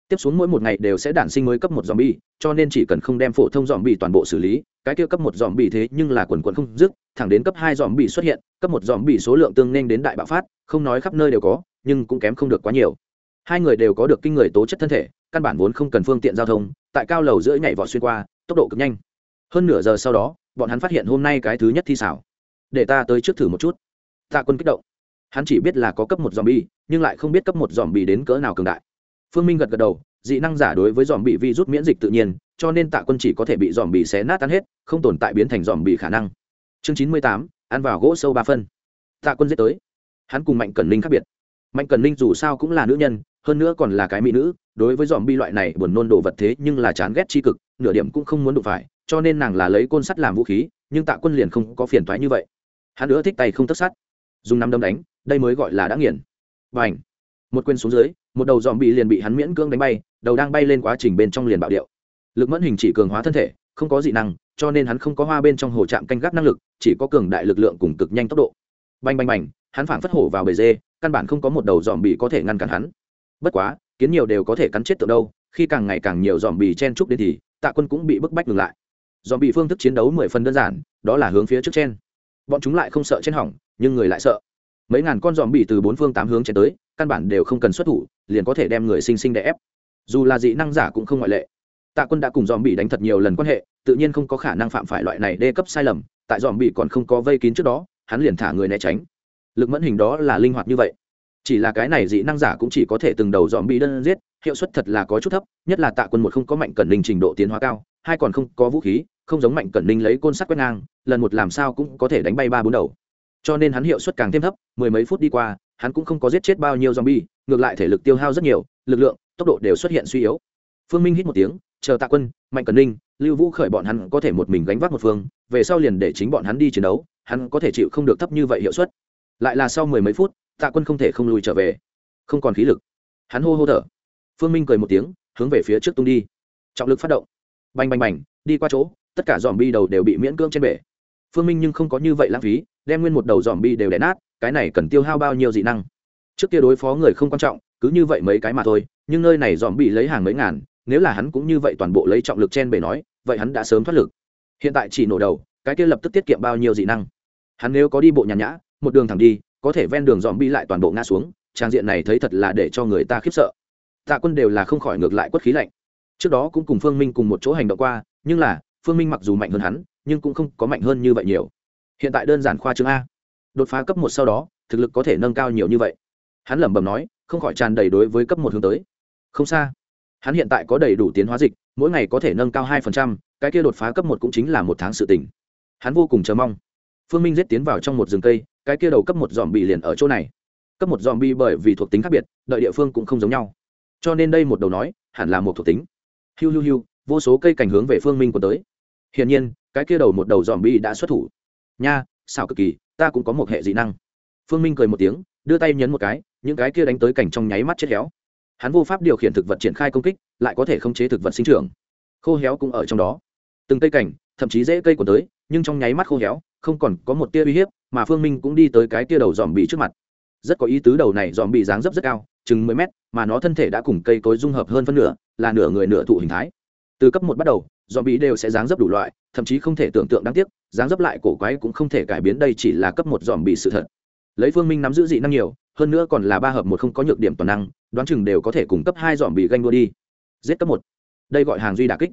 Tiếp xuống mỗi một ngày đều sẽ đản sinh mới cấp một dòm bi cho nên chỉ cần không đem phổ thông dòm bi toàn bộ xử lý, cái kia cấp một dòm bi thế nhưng là quần quần không dứt, thẳng đến cấp hai dòm bi xuất hiện, cấp một dòm bi số lượng tương nên đến đại bạo phát, không nói khắp nơi đều có, nhưng cũng kém không được quá nhiều. Hai người đều có được kinh người tố chất thân thể, căn bản vốn không cần phương tiện giao thông, tại cao lầu giữa nhảy vọt xuyên qua tốc độ cực nhanh. Hơn nửa giờ sau đó, bọn hắn phát hiện hôm nay cái thứ nhất thi xảo. Để ta tới trước thử một chút. Tạ quân kích động. Hắn chỉ biết là có cấp một dòm bi nhưng lại không biết cấp một dòm bi đến cỡ nào cường đại. Phương minh gật gật đầu, dị năng giả đối với dòm bị vi rút miễn dịch tự nhiên, cho nên tạ quân chỉ có thể bị dòm bị xé nát tan hết, không tồn tại biến thành dòm bị khả năng. Chương chín mươi tám, ăn vào gỗ sâu ba phân. Tạ quân giết tới. Hắn cùng mạnh cẩn ninh khác biệt. Mạnh cẩn ninh dù sao cũng là nữ nhân, hơn nữa còn là cái mỹ nữ đối với dòm bi loại này, buồn nôn đồ vật thế nhưng là chán ghét tri cực, nửa điểm cũng không muốn đụng phải, cho nên nàng là lấy côn sắt làm vũ khí, nhưng tạ quân liền không có phiền thoái như vậy. Hắn nữa thích tay không tất sắt dùng năm đấm đánh, đây mới gọi là đã nghiền. Và ảnh một quên xuống dưới, một đầu dòm bị liền bị hắn miễn cưỡng đánh bay, đầu đang bay lên quá trình bên trong liền bạo điệu. Lực mẫn hình chỉ cường hóa thân thể, không có dị năng, cho nên hắn không có hoa bên trong hồ trạm canh gác năng lực, chỉ có cường đại lực lượng cùng cực nhanh tốc độ. Bành bành bành, hắn phảng phất hổ vào bề dê, căn bản không có một đầu dòm bị có thể ngăn cản hắn. Bất quá kiến nhiều đều có thể cắn chết tượng đâu, khi càng ngày càng nhiều dòm bì chen trúc đến thì, tạ quân cũng bị bức bách ngừng lại. Dòm bị phương thức chiến đấu mười phần đơn giản, đó là hướng phía trước chen. Bọn chúng lại không sợ chen hỏng, nhưng người lại sợ. Mấy ngàn con dòm bị từ bốn phương tám hướng chen tới, căn bản đều không cần xuất thủ, liền có thể đem người sinh sinh đè ép. Dù là dị năng giả cũng không ngoại lệ. Tạ quân đã cùng dòm bị đánh thật nhiều lần quan hệ, tự nhiên không có khả năng phạm phải loại này đê cấp sai lầm, tại dòm bị còn không có vây kín trước đó, hắn liền thả người né tránh. Lực mẫn hình đó là linh hoạt như vậy chỉ là cái này dị năng giả cũng chỉ có thể từng đầu dòm bị đơn giết, hiệu suất thật là có chút thấp, nhất là tạ quân một không có mạnh cẩn ninh trình độ tiến hóa cao, hai còn không có vũ khí, không giống mạnh cẩn ninh lấy côn sắt quét ngang, lần một làm sao cũng có thể đánh bay ba bốn đầu. Cho nên hắn hiệu suất càng thêm thấp, mười mấy phút đi qua, hắn cũng không có giết chết bao nhiêu zombie, ngược lại thể lực tiêu hao rất nhiều, lực lượng, tốc độ đều xuất hiện suy yếu. Phương minh hít một tiếng, chờ tạ quân, mạnh cẩn ninh, lưu vũ khởi bọn hắn có thể một mình gánh vác một phương, về sau liền để chính bọn hắn đi chiến đấu, hắn có thể chịu không được thấp như vậy hiệu suất. Lại là sau mười mấy phút tạ quân không thể không lùi trở về. Không còn khí lực. Hắn hô hô thở. Phương minh cười một tiếng, hướng về phía trước tung đi. Trọng lực phát động. Bành bành bành, đi qua chỗ, tất cả dòm bi đầu đều bị miễn cưỡng trên bể. Phương minh nhưng không có như vậy lãng phí, đem nguyên một đầu dòm bi đều đẻ nát, cái này cần tiêu hao bao nhiêu dị năng? Trước kia đối phó người không quan trọng, cứ như vậy mấy cái mà thôi, nhưng nơi này dòm bị lấy hàng mấy ngàn, nếu là hắn cũng như vậy toàn bộ lấy trọng lực trên bể nói, vậy hắn đã sớm thoát lực. Hiện tại chỉ nổ đầu, cái kia lập tức tiết kiệm bao nhiêu dị năng? Hắn nếu có đi bộ nhàn nhã, một đường thẳng đi có thể ven đường dòm bi lại toàn bộ ngã xuống, trang diện này thấy thật là để cho người ta khiếp sợ. Tạ quân đều là không khỏi ngược lại quất khí lạnh. Trước đó cũng cùng phương minh cùng một chỗ hành động qua, nhưng là, phương minh mặc dù mạnh hơn hắn, nhưng cũng không có mạnh hơn như vậy nhiều. Hiện tại đơn giản khoa chương a. Đột phá cấp một sau đó, thực lực có thể nâng cao nhiều như vậy. Hắn lẩm bẩm nói, không khỏi tràn đầy đối với cấp một hướng tới. Không xa. Hắn hiện tại có đầy đủ tiến hóa dịch, mỗi ngày có thể nâng cao hai phần trăm, cái kia đột phá cấp một cũng chính là một tháng sự tỉnh hắn vô cùng chờ mong. Phương minh giết tiến vào trong một rừng cây cái kia đầu cấp một dòm bị liền ở chỗ này. Cấp một dòm bi bởi vì thuộc tính khác biệt, đợi địa phương cũng không giống nhau. Cho nên đây một đầu nói, hẳn là một thuộc tính. Hiu hiu hiu, vô số cây cảnh hướng về phương minh của tới. Hiển nhiên, cái kia đầu một đầu dòm bi đã xuất thủ. Nha, xảo cực kỳ, ta cũng có một hệ dị năng. Phương minh cười một tiếng, đưa tay nhấn một cái, những cái kia đánh tới cảnh trong nháy mắt chết héo. Hắn vô pháp điều khiển thực vật triển khai công kích, lại có thể khống chế thực vật sinh trưởng. Khô héo cũng ở trong đó. Từng cây cảnh, thậm chí dễ cây của tới, nhưng trong nháy mắt khô héo, không còn có một tia uy hiếp mà phương minh cũng đi tới cái tia đầu dòm bị trước mặt. Rất có ý tứ đầu này dòm bị dáng dấp rất cao, chừng mười mét, mà nó thân thể đã cùng cây cối dung hợp hơn phân nửa, là nửa người nửa thụ hình thái. Từ cấp một bắt đầu dòm bị đều sẽ dáng dấp đủ loại, thậm chí không thể tưởng tượng đáng tiếc, dáng dấp lại cổ quái cũng không thể cải biến đây chỉ là cấp một dòm bị sự thật. Lấy phương minh nắm giữ dị năng nhiều, hơn nữa còn là ba hợp một không có nhược điểm toàn năng, đoán chừng đều có thể cung cấp hai dòm bị ganh đua đi. Giết cấp một. Đây gọi hàng duy đà kích.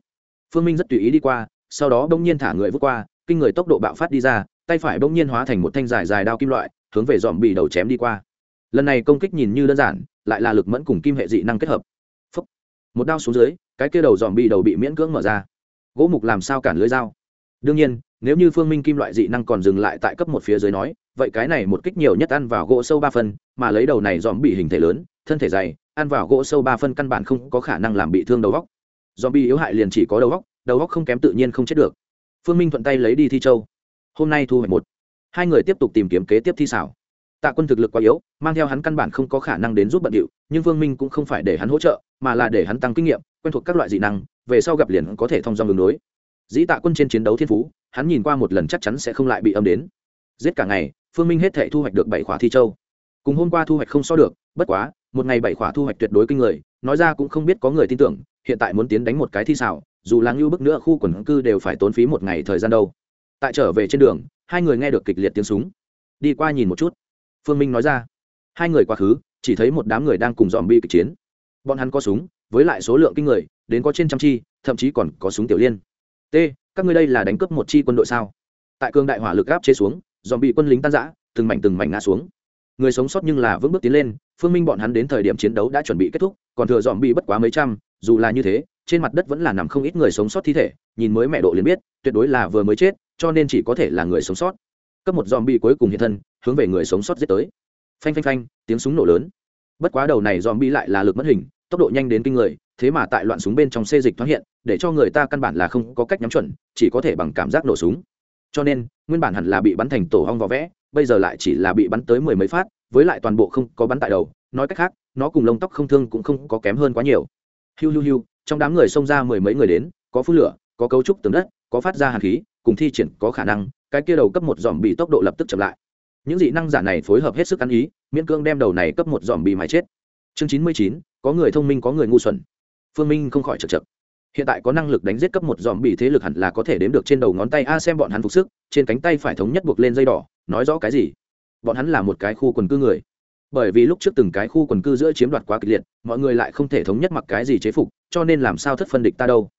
Phương minh rất tùy ý đi qua, sau đó đông nhiên thả người vút qua, kinh người tốc độ bạo phát đi ra tay phải bỗng nhiên hóa thành một thanh dài dài đao kim loại, hướng về dòm bị đầu chém đi qua. Lần này công kích nhìn như đơn giản, lại là lực mẫn cùng kim hệ dị năng kết hợp. Phúc. một đao xuống dưới, cái kia đầu dòm bị đầu bị miễn cưỡng mở ra. Gỗ mục làm sao cản lưới dao? Đương nhiên, nếu như phương minh kim loại dị năng còn dừng lại tại cấp một phía dưới nói, vậy cái này một kích nhiều nhất ăn vào gỗ sâu ba phân, mà lấy đầu này dòm bị hình thể lớn, thân thể dày, ăn vào gỗ sâu ba phân căn bản không có khả năng làm bị thương đầu góc dòm bị yếu hại liền chỉ có đầu góc đầu góc không kém tự nhiên không chết được. Phương minh thuận tay lấy đi thi châu hôm nay thu hoạch một. Hai người tiếp tục tìm kiếm kế tiếp thi xảo. Tạ quân thực lực quá yếu, mang theo hắn căn bản không có khả năng đến giúp bận điệu, nhưng Vương minh cũng không phải để hắn hỗ trợ, mà là để hắn tăng kinh nghiệm, quen thuộc các loại dị năng, về sau gặp liền có thể thông do ngừng đối. Dĩ tạ quân trên chiến đấu thiên phú, hắn nhìn qua một lần chắc chắn sẽ không lại bị âm đến. Giết cả ngày, phương minh hết thể thu hoạch được bảy khóa thi châu. Cùng hôm qua thu hoạch không so được, bất quá, một ngày bảy khóa thu hoạch tuyệt đối kinh người, nói ra cũng không biết có người tin tưởng, hiện tại muốn tiến đánh một cái thi xảo, dù là ngưu bức nữa, khu quần cư đều phải tốn phí một ngày thời gian đâu tại trở về trên đường, hai người nghe được kịch liệt tiếng súng. Đi qua nhìn một chút. Phương minh nói ra. Hai người quá khứ, chỉ thấy một đám người đang cùng dòm bi kịch chiến. Bọn hắn có súng, với lại số lượng kinh người, đến có trên trăm chi, thậm chí còn có súng tiểu liên. T, các ngươi đây là đánh cướp một chi quân đội sao? Tại cương đại hỏa lực gáp chế xuống dòm bị quân lính tan giã từng mảnh từng mảnh ngã xuống. Người sống sót nhưng là vững bước tiến lên, phương minh bọn hắn đến thời điểm chiến đấu đã chuẩn bị kết thúc, còn thừa dòm bị bất quá mấy trăm, dù là như thế, trên mặt đất vẫn là nằm không ít người sống sót thi thể, nhìn mới mẹ độ liền biết, tuyệt đối là vừa mới chết cho nên chỉ có thể là người sống sót. Cấp một dòm bị cuối cùng hiện thân, hướng về người sống sót giết tới. Phanh phanh phanh, tiếng súng nổ lớn. Bất quá đầu này dòm bị lại là lực mất hình, tốc độ nhanh đến kinh người, thế mà tại loạn súng bên trong xê dịch thoáng hiện, để cho người ta căn bản là không có cách nhắm chuẩn, chỉ có thể bằng cảm giác nổ súng. Cho nên, nguyên bản hẳn là bị bắn thành tổ hong vỏ vẽ, bây giờ lại chỉ là bị bắn tới mười mấy phát, với lại toàn bộ không có bắn tại đầu. Nói cách khác, nó cùng lông tóc không thương cũng không có kém hơn quá nhiều. Hiu hiu hiu, trong đám người xông ra mười mấy người đến, có phun lửa, có cấu trúc tường đất, có phát ra hàn khí cùng thi triển có khả năng, cái kia đầu cấp một dòm bị tốc độ lập tức chậm lại. Những dị năng giả này phối hợp hết sức ăn ý, miễn cương đem đầu này cấp một dòm bị mái chết. Chương chín mươi chín, có người thông minh có người ngu xuẩn. Phương minh không khỏi chật chật hiện tại có năng lực đánh giết cấp một dòm bị thế lực hẳn là có thể đếm được trên đầu ngón tay a xem bọn hắn phục sức, trên cánh tay phải thống nhất buộc lên dây đỏ, nói rõ cái gì? Bọn hắn là một cái khu quần cư người. Bởi vì lúc trước từng cái khu quần cư giữa chiếm đoạt quá kịch liệt, mọi người lại không thể thống nhất mặc cái gì chế phục, cho nên làm sao thất phân địch ta đâu?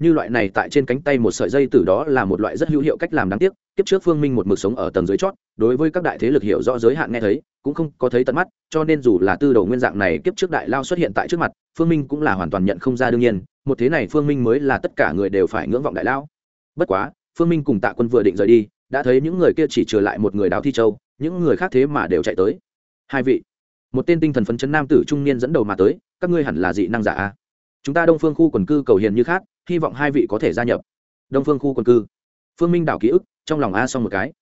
Như loại này tại trên cánh tay một sợi dây từ đó là một loại rất hữu hiệu cách làm đáng tiếc, kiếp trước phương minh một mực sống ở tầng dưới chót, đối với các đại thế lực hiểu rõ giới hạn nghe thấy, cũng không có thấy tận mắt, cho nên dù là tư đầu nguyên dạng này kiếp trước đại lao xuất hiện tại trước mặt, phương minh cũng là hoàn toàn nhận không ra đương nhiên, một thế này phương minh mới là tất cả người đều phải ngưỡng vọng đại lao. Bất quá, phương minh cùng tạ quân vừa định rời đi, đã thấy những người kia chỉ trừ lại một người đào thi châu, những người khác thế mà đều chạy tới. Hai vị, một tên tinh thần phấn chấn nam tử trung niên dẫn đầu mà tới, các ngươi hẳn là dị năng giả a. Chúng ta đông phương khu quần cư cầu hiền như khác hy vọng hai vị có thể gia nhập. Đông phương khu quần cư. Phương minh đảo ký ức, trong lòng a xong một cái.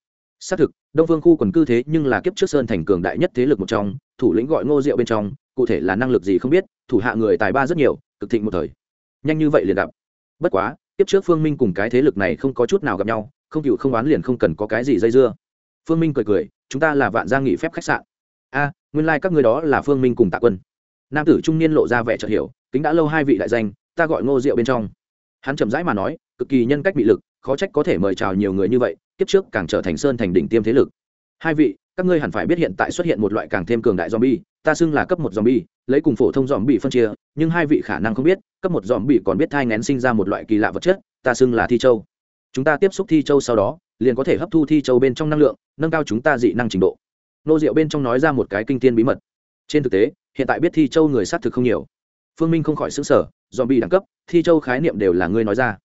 Xác thực, đông phương khu quần cư thế nhưng là kiếp trước sơn thành cường đại nhất thế lực một trong, thủ lĩnh gọi ngô diệu bên trong, cụ thể là năng lực gì không biết, thủ hạ người tài ba rất nhiều, cực thịnh một thời. Nhanh như vậy liền gặp. Bất quá, kiếp trước phương minh cùng cái thế lực này không có chút nào gặp nhau, không cựu không oán liền không cần có cái gì dây dưa. Phương minh cười cười, chúng ta là vạn gia nghỉ phép khách sạn. A, nguyên lai、like、các người đó là phương minh cùng tạ quân. Nam tử trung niên lộ ra vẻ chợt hiểu, kính đã lâu hai vị đại danh, ta gọi ngô diệu bên trong hắn chậm rãi mà nói, cực kỳ nhân cách bị lực, khó trách có thể mời chào nhiều người như vậy, kiếp trước càng trở thành sơn thành đỉnh tiêm thế lực. Hai vị, các ngươi hẳn phải biết hiện tại xuất hiện một loại càng thêm cường đại zombie, ta xưng là cấp một zombie, lấy cùng phổ thông zombie phân chia, nhưng hai vị khả năng không biết, cấp một zombie còn biết thai ngén sinh ra một loại kỳ lạ vật chất, ta xưng là thi châu. Chúng ta tiếp xúc thi châu sau đó, liền có thể hấp thu thi châu bên trong năng lượng, nâng cao chúng ta dị năng trình độ. Nô diệu bên trong nói ra một cái kinh tiên bí mật. Trên thực tế, hiện tại biết thi châu người xác thực không nhiều. Phương minh không khỏi xứng sở dòm bị đẳng cấp, thi châu khái niệm đều là ngươi nói ra.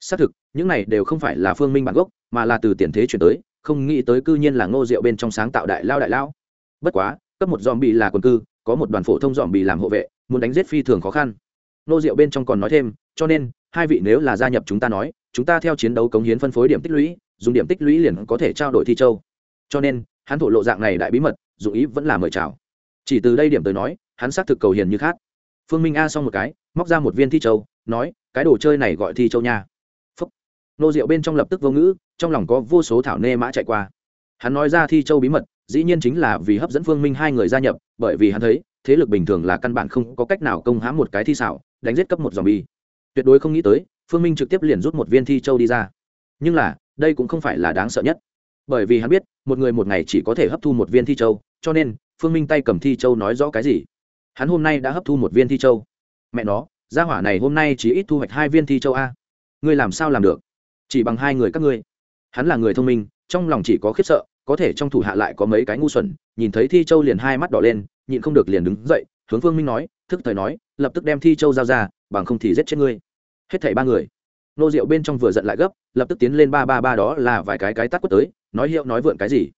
Xác thực, những này đều không phải là phương minh bản gốc, mà là từ tiền thế chuyển tới, không nghĩ tới cư nhiên là ngô diệu bên trong sáng tạo đại lao đại lao. Bất quá, cấp một dòm bị là quần cư, có một đoàn phổ thông dòm bị làm hộ vệ, muốn đánh giết phi thường khó khăn. Ngô diệu bên trong còn nói thêm, cho nên, hai vị nếu là gia nhập chúng ta nói, chúng ta theo chiến đấu cống hiến phân phối điểm tích lũy, dùng điểm tích lũy liền có thể trao đổi thi châu. Cho nên, hắn thổ lộ dạng này đại bí mật, dụng ý vẫn là mời chào. Chỉ từ đây điểm tới nói, hắn xác thực cầu hiền như khác phương minh a xong một cái, móc ra một viên thi châu, nói, cái đồ chơi này gọi thi châu nha. Phúc. Nô rượu bên trong lập tức vô ngữ, trong lòng có vô số thảo nê mã chạy qua. Hắn nói ra thi châu bí mật, dĩ nhiên chính là vì hấp dẫn phương minh hai người gia nhập, bởi vì hắn thấy, thế lực bình thường là căn bản không có cách nào công hãm một cái thi xảo, đánh giết cấp một dòng bi tuyệt đối không nghĩ tới, phương minh trực tiếp liền rút một viên thi châu đi ra. Nhưng là, đây cũng không phải là đáng sợ nhất. Bởi vì hắn biết, một người một ngày chỉ có thể hấp thu một viên thi châu, cho nên, phương minh tay cầm thi châu nói rõ cái gì hắn hôm nay đã hấp thu một viên thi châu. Mẹ nó, gia hỏa này hôm nay chỉ ít thu hoạch hai viên thi châu a. Ngươi làm sao làm được? Chỉ bằng hai người các ngươi. Hắn là người thông minh, trong lòng chỉ có khiếp sợ, có thể trong thủ hạ lại có mấy cái ngu xuẩn, nhìn thấy thi châu liền hai mắt đỏ lên, nhịn không được liền đứng dậy, hướng phương minh nói, thức thời nói, lập tức đem thi châu giao ra, bằng không thì giết chết ngươi. Hết thảy ba người. Nô rượu bên trong vừa giận lại gấp, lập tức tiến lên ba ba ba đó là vài cái cái tắt quất tới, nói hiệu nói vượn cái gì.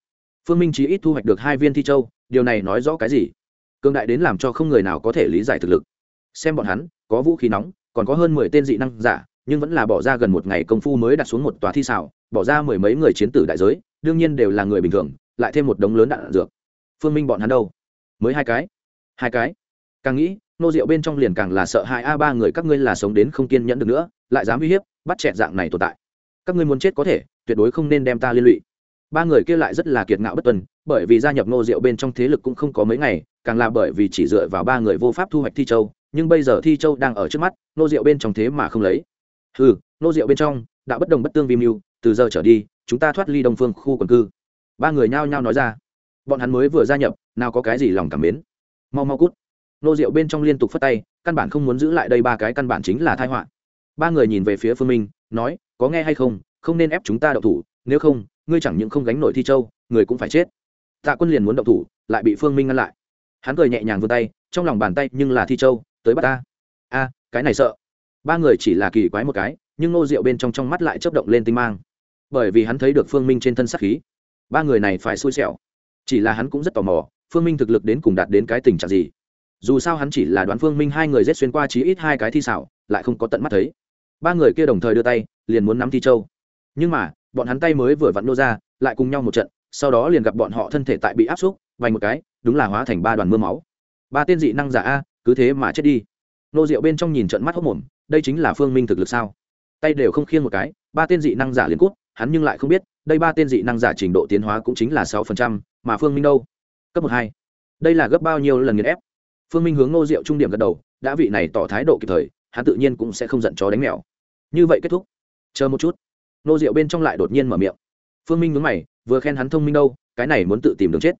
Phương minh chỉ ít thu hoạch được hai viên thi châu, điều này nói rõ cái gì? Cương đại đến làm cho không người nào có thể lý giải thực lực. Xem bọn hắn, có vũ khí nóng, còn có hơn mười tên dị năng giả, nhưng vẫn là bỏ ra gần một ngày công phu mới đặt xuống một tòa thi xảo, bỏ ra mười mấy người chiến tử đại giới, đương nhiên đều là người bình thường, lại thêm một đống lớn đạn dược. Phương minh bọn hắn đâu? Mới hai cái. Hai cái? Càng nghĩ, nô rượu bên trong liền càng là sợ hai a ba người các ngươi là sống đến không kiên nhẫn được nữa, lại dám uy hiếp, bắt chẹt dạng này tồn tại. Các ngươi muốn chết có thể, tuyệt đối không nên đem ta liên lụy. Ba người kia lại rất là kiệt ngạo bất tuần, bởi vì gia nhập nô rượu bên trong thế lực cũng không có mấy ngày càng là bởi vì chỉ dựa vào ba người vô pháp thu hoạch thi châu, nhưng bây giờ thi châu đang ở trước mắt, nô rượu bên trong thế mà không lấy. Ừ nô rượu bên trong, đã bất đồng bất tương vi mưu, từ giờ trở đi, chúng ta thoát ly đông phương khu quần cư. Ba người nhao nhao nói ra. Bọn hắn mới vừa gia nhập, nào có cái gì lòng cảm mến. Mau mau cút. Nô rượu bên trong liên tục phất tay, căn bản không muốn giữ lại đây ba cái căn bản chính là thai họa. Ba người nhìn về phía phương minh, nói, có nghe hay không? Không nên ép chúng ta đậu thủ, nếu không, ngươi chẳng những không gánh nổi thi châu, người cũng phải chết. Tạ quân liền muốn đậu thủ, lại bị phương minh ngăn lại hắn cười nhẹ nhàng vươn tay, trong lòng bàn tay nhưng là thi châu, tới bắt ta. A, cái này sợ. Ba người chỉ là kỳ quái một cái, nhưng Ngô rượu bên trong trong mắt lại chớp động lên tinh mang. Bởi vì hắn thấy được phương minh trên thân sắc khí. Ba người này phải xui xẻo. Chỉ là hắn cũng rất tò mò, phương minh thực lực đến cùng đạt đến cái tình trạng gì. Dù sao hắn chỉ là đoán phương minh hai người rết xuyên qua chí ít hai cái thi xảo, lại không có tận mắt thấy. Ba người kia đồng thời đưa tay, liền muốn nắm thi châu. Nhưng mà, bọn hắn tay mới vừa vặn nô ra, lại cùng nhau một trận, sau đó liền gặp bọn họ thân thể tại bị áp xúc vành một cái, đúng là hóa thành ba đoàn mưa máu. Ba tên dị năng giả a, cứ thế mà chết đi. Nô rượu bên trong nhìn trận mắt hốc mồm, đây chính là phương minh thực lực sao? Tay đều không khiêng một cái, ba tên dị năng giả liền cút, hắn nhưng lại không biết, đây ba tên dị năng giả trình độ tiến hóa cũng chính là sáu phần trăm, mà phương minh đâu? Cấp một hai. Đây là gấp bao nhiêu lần nghiền ép? Phương minh hướng nô rượu trung điểm gật đầu, đã vị này tỏ thái độ kịp thời, hắn tự nhiên cũng sẽ không giận chó đánh mèo. Như vậy kết thúc. Chờ một chút. Nô rượu bên trong lại đột nhiên mở miệng. Phương minh mướn mày, vừa khen hắn thông minh đâu, cái này muốn tự tìm đường chết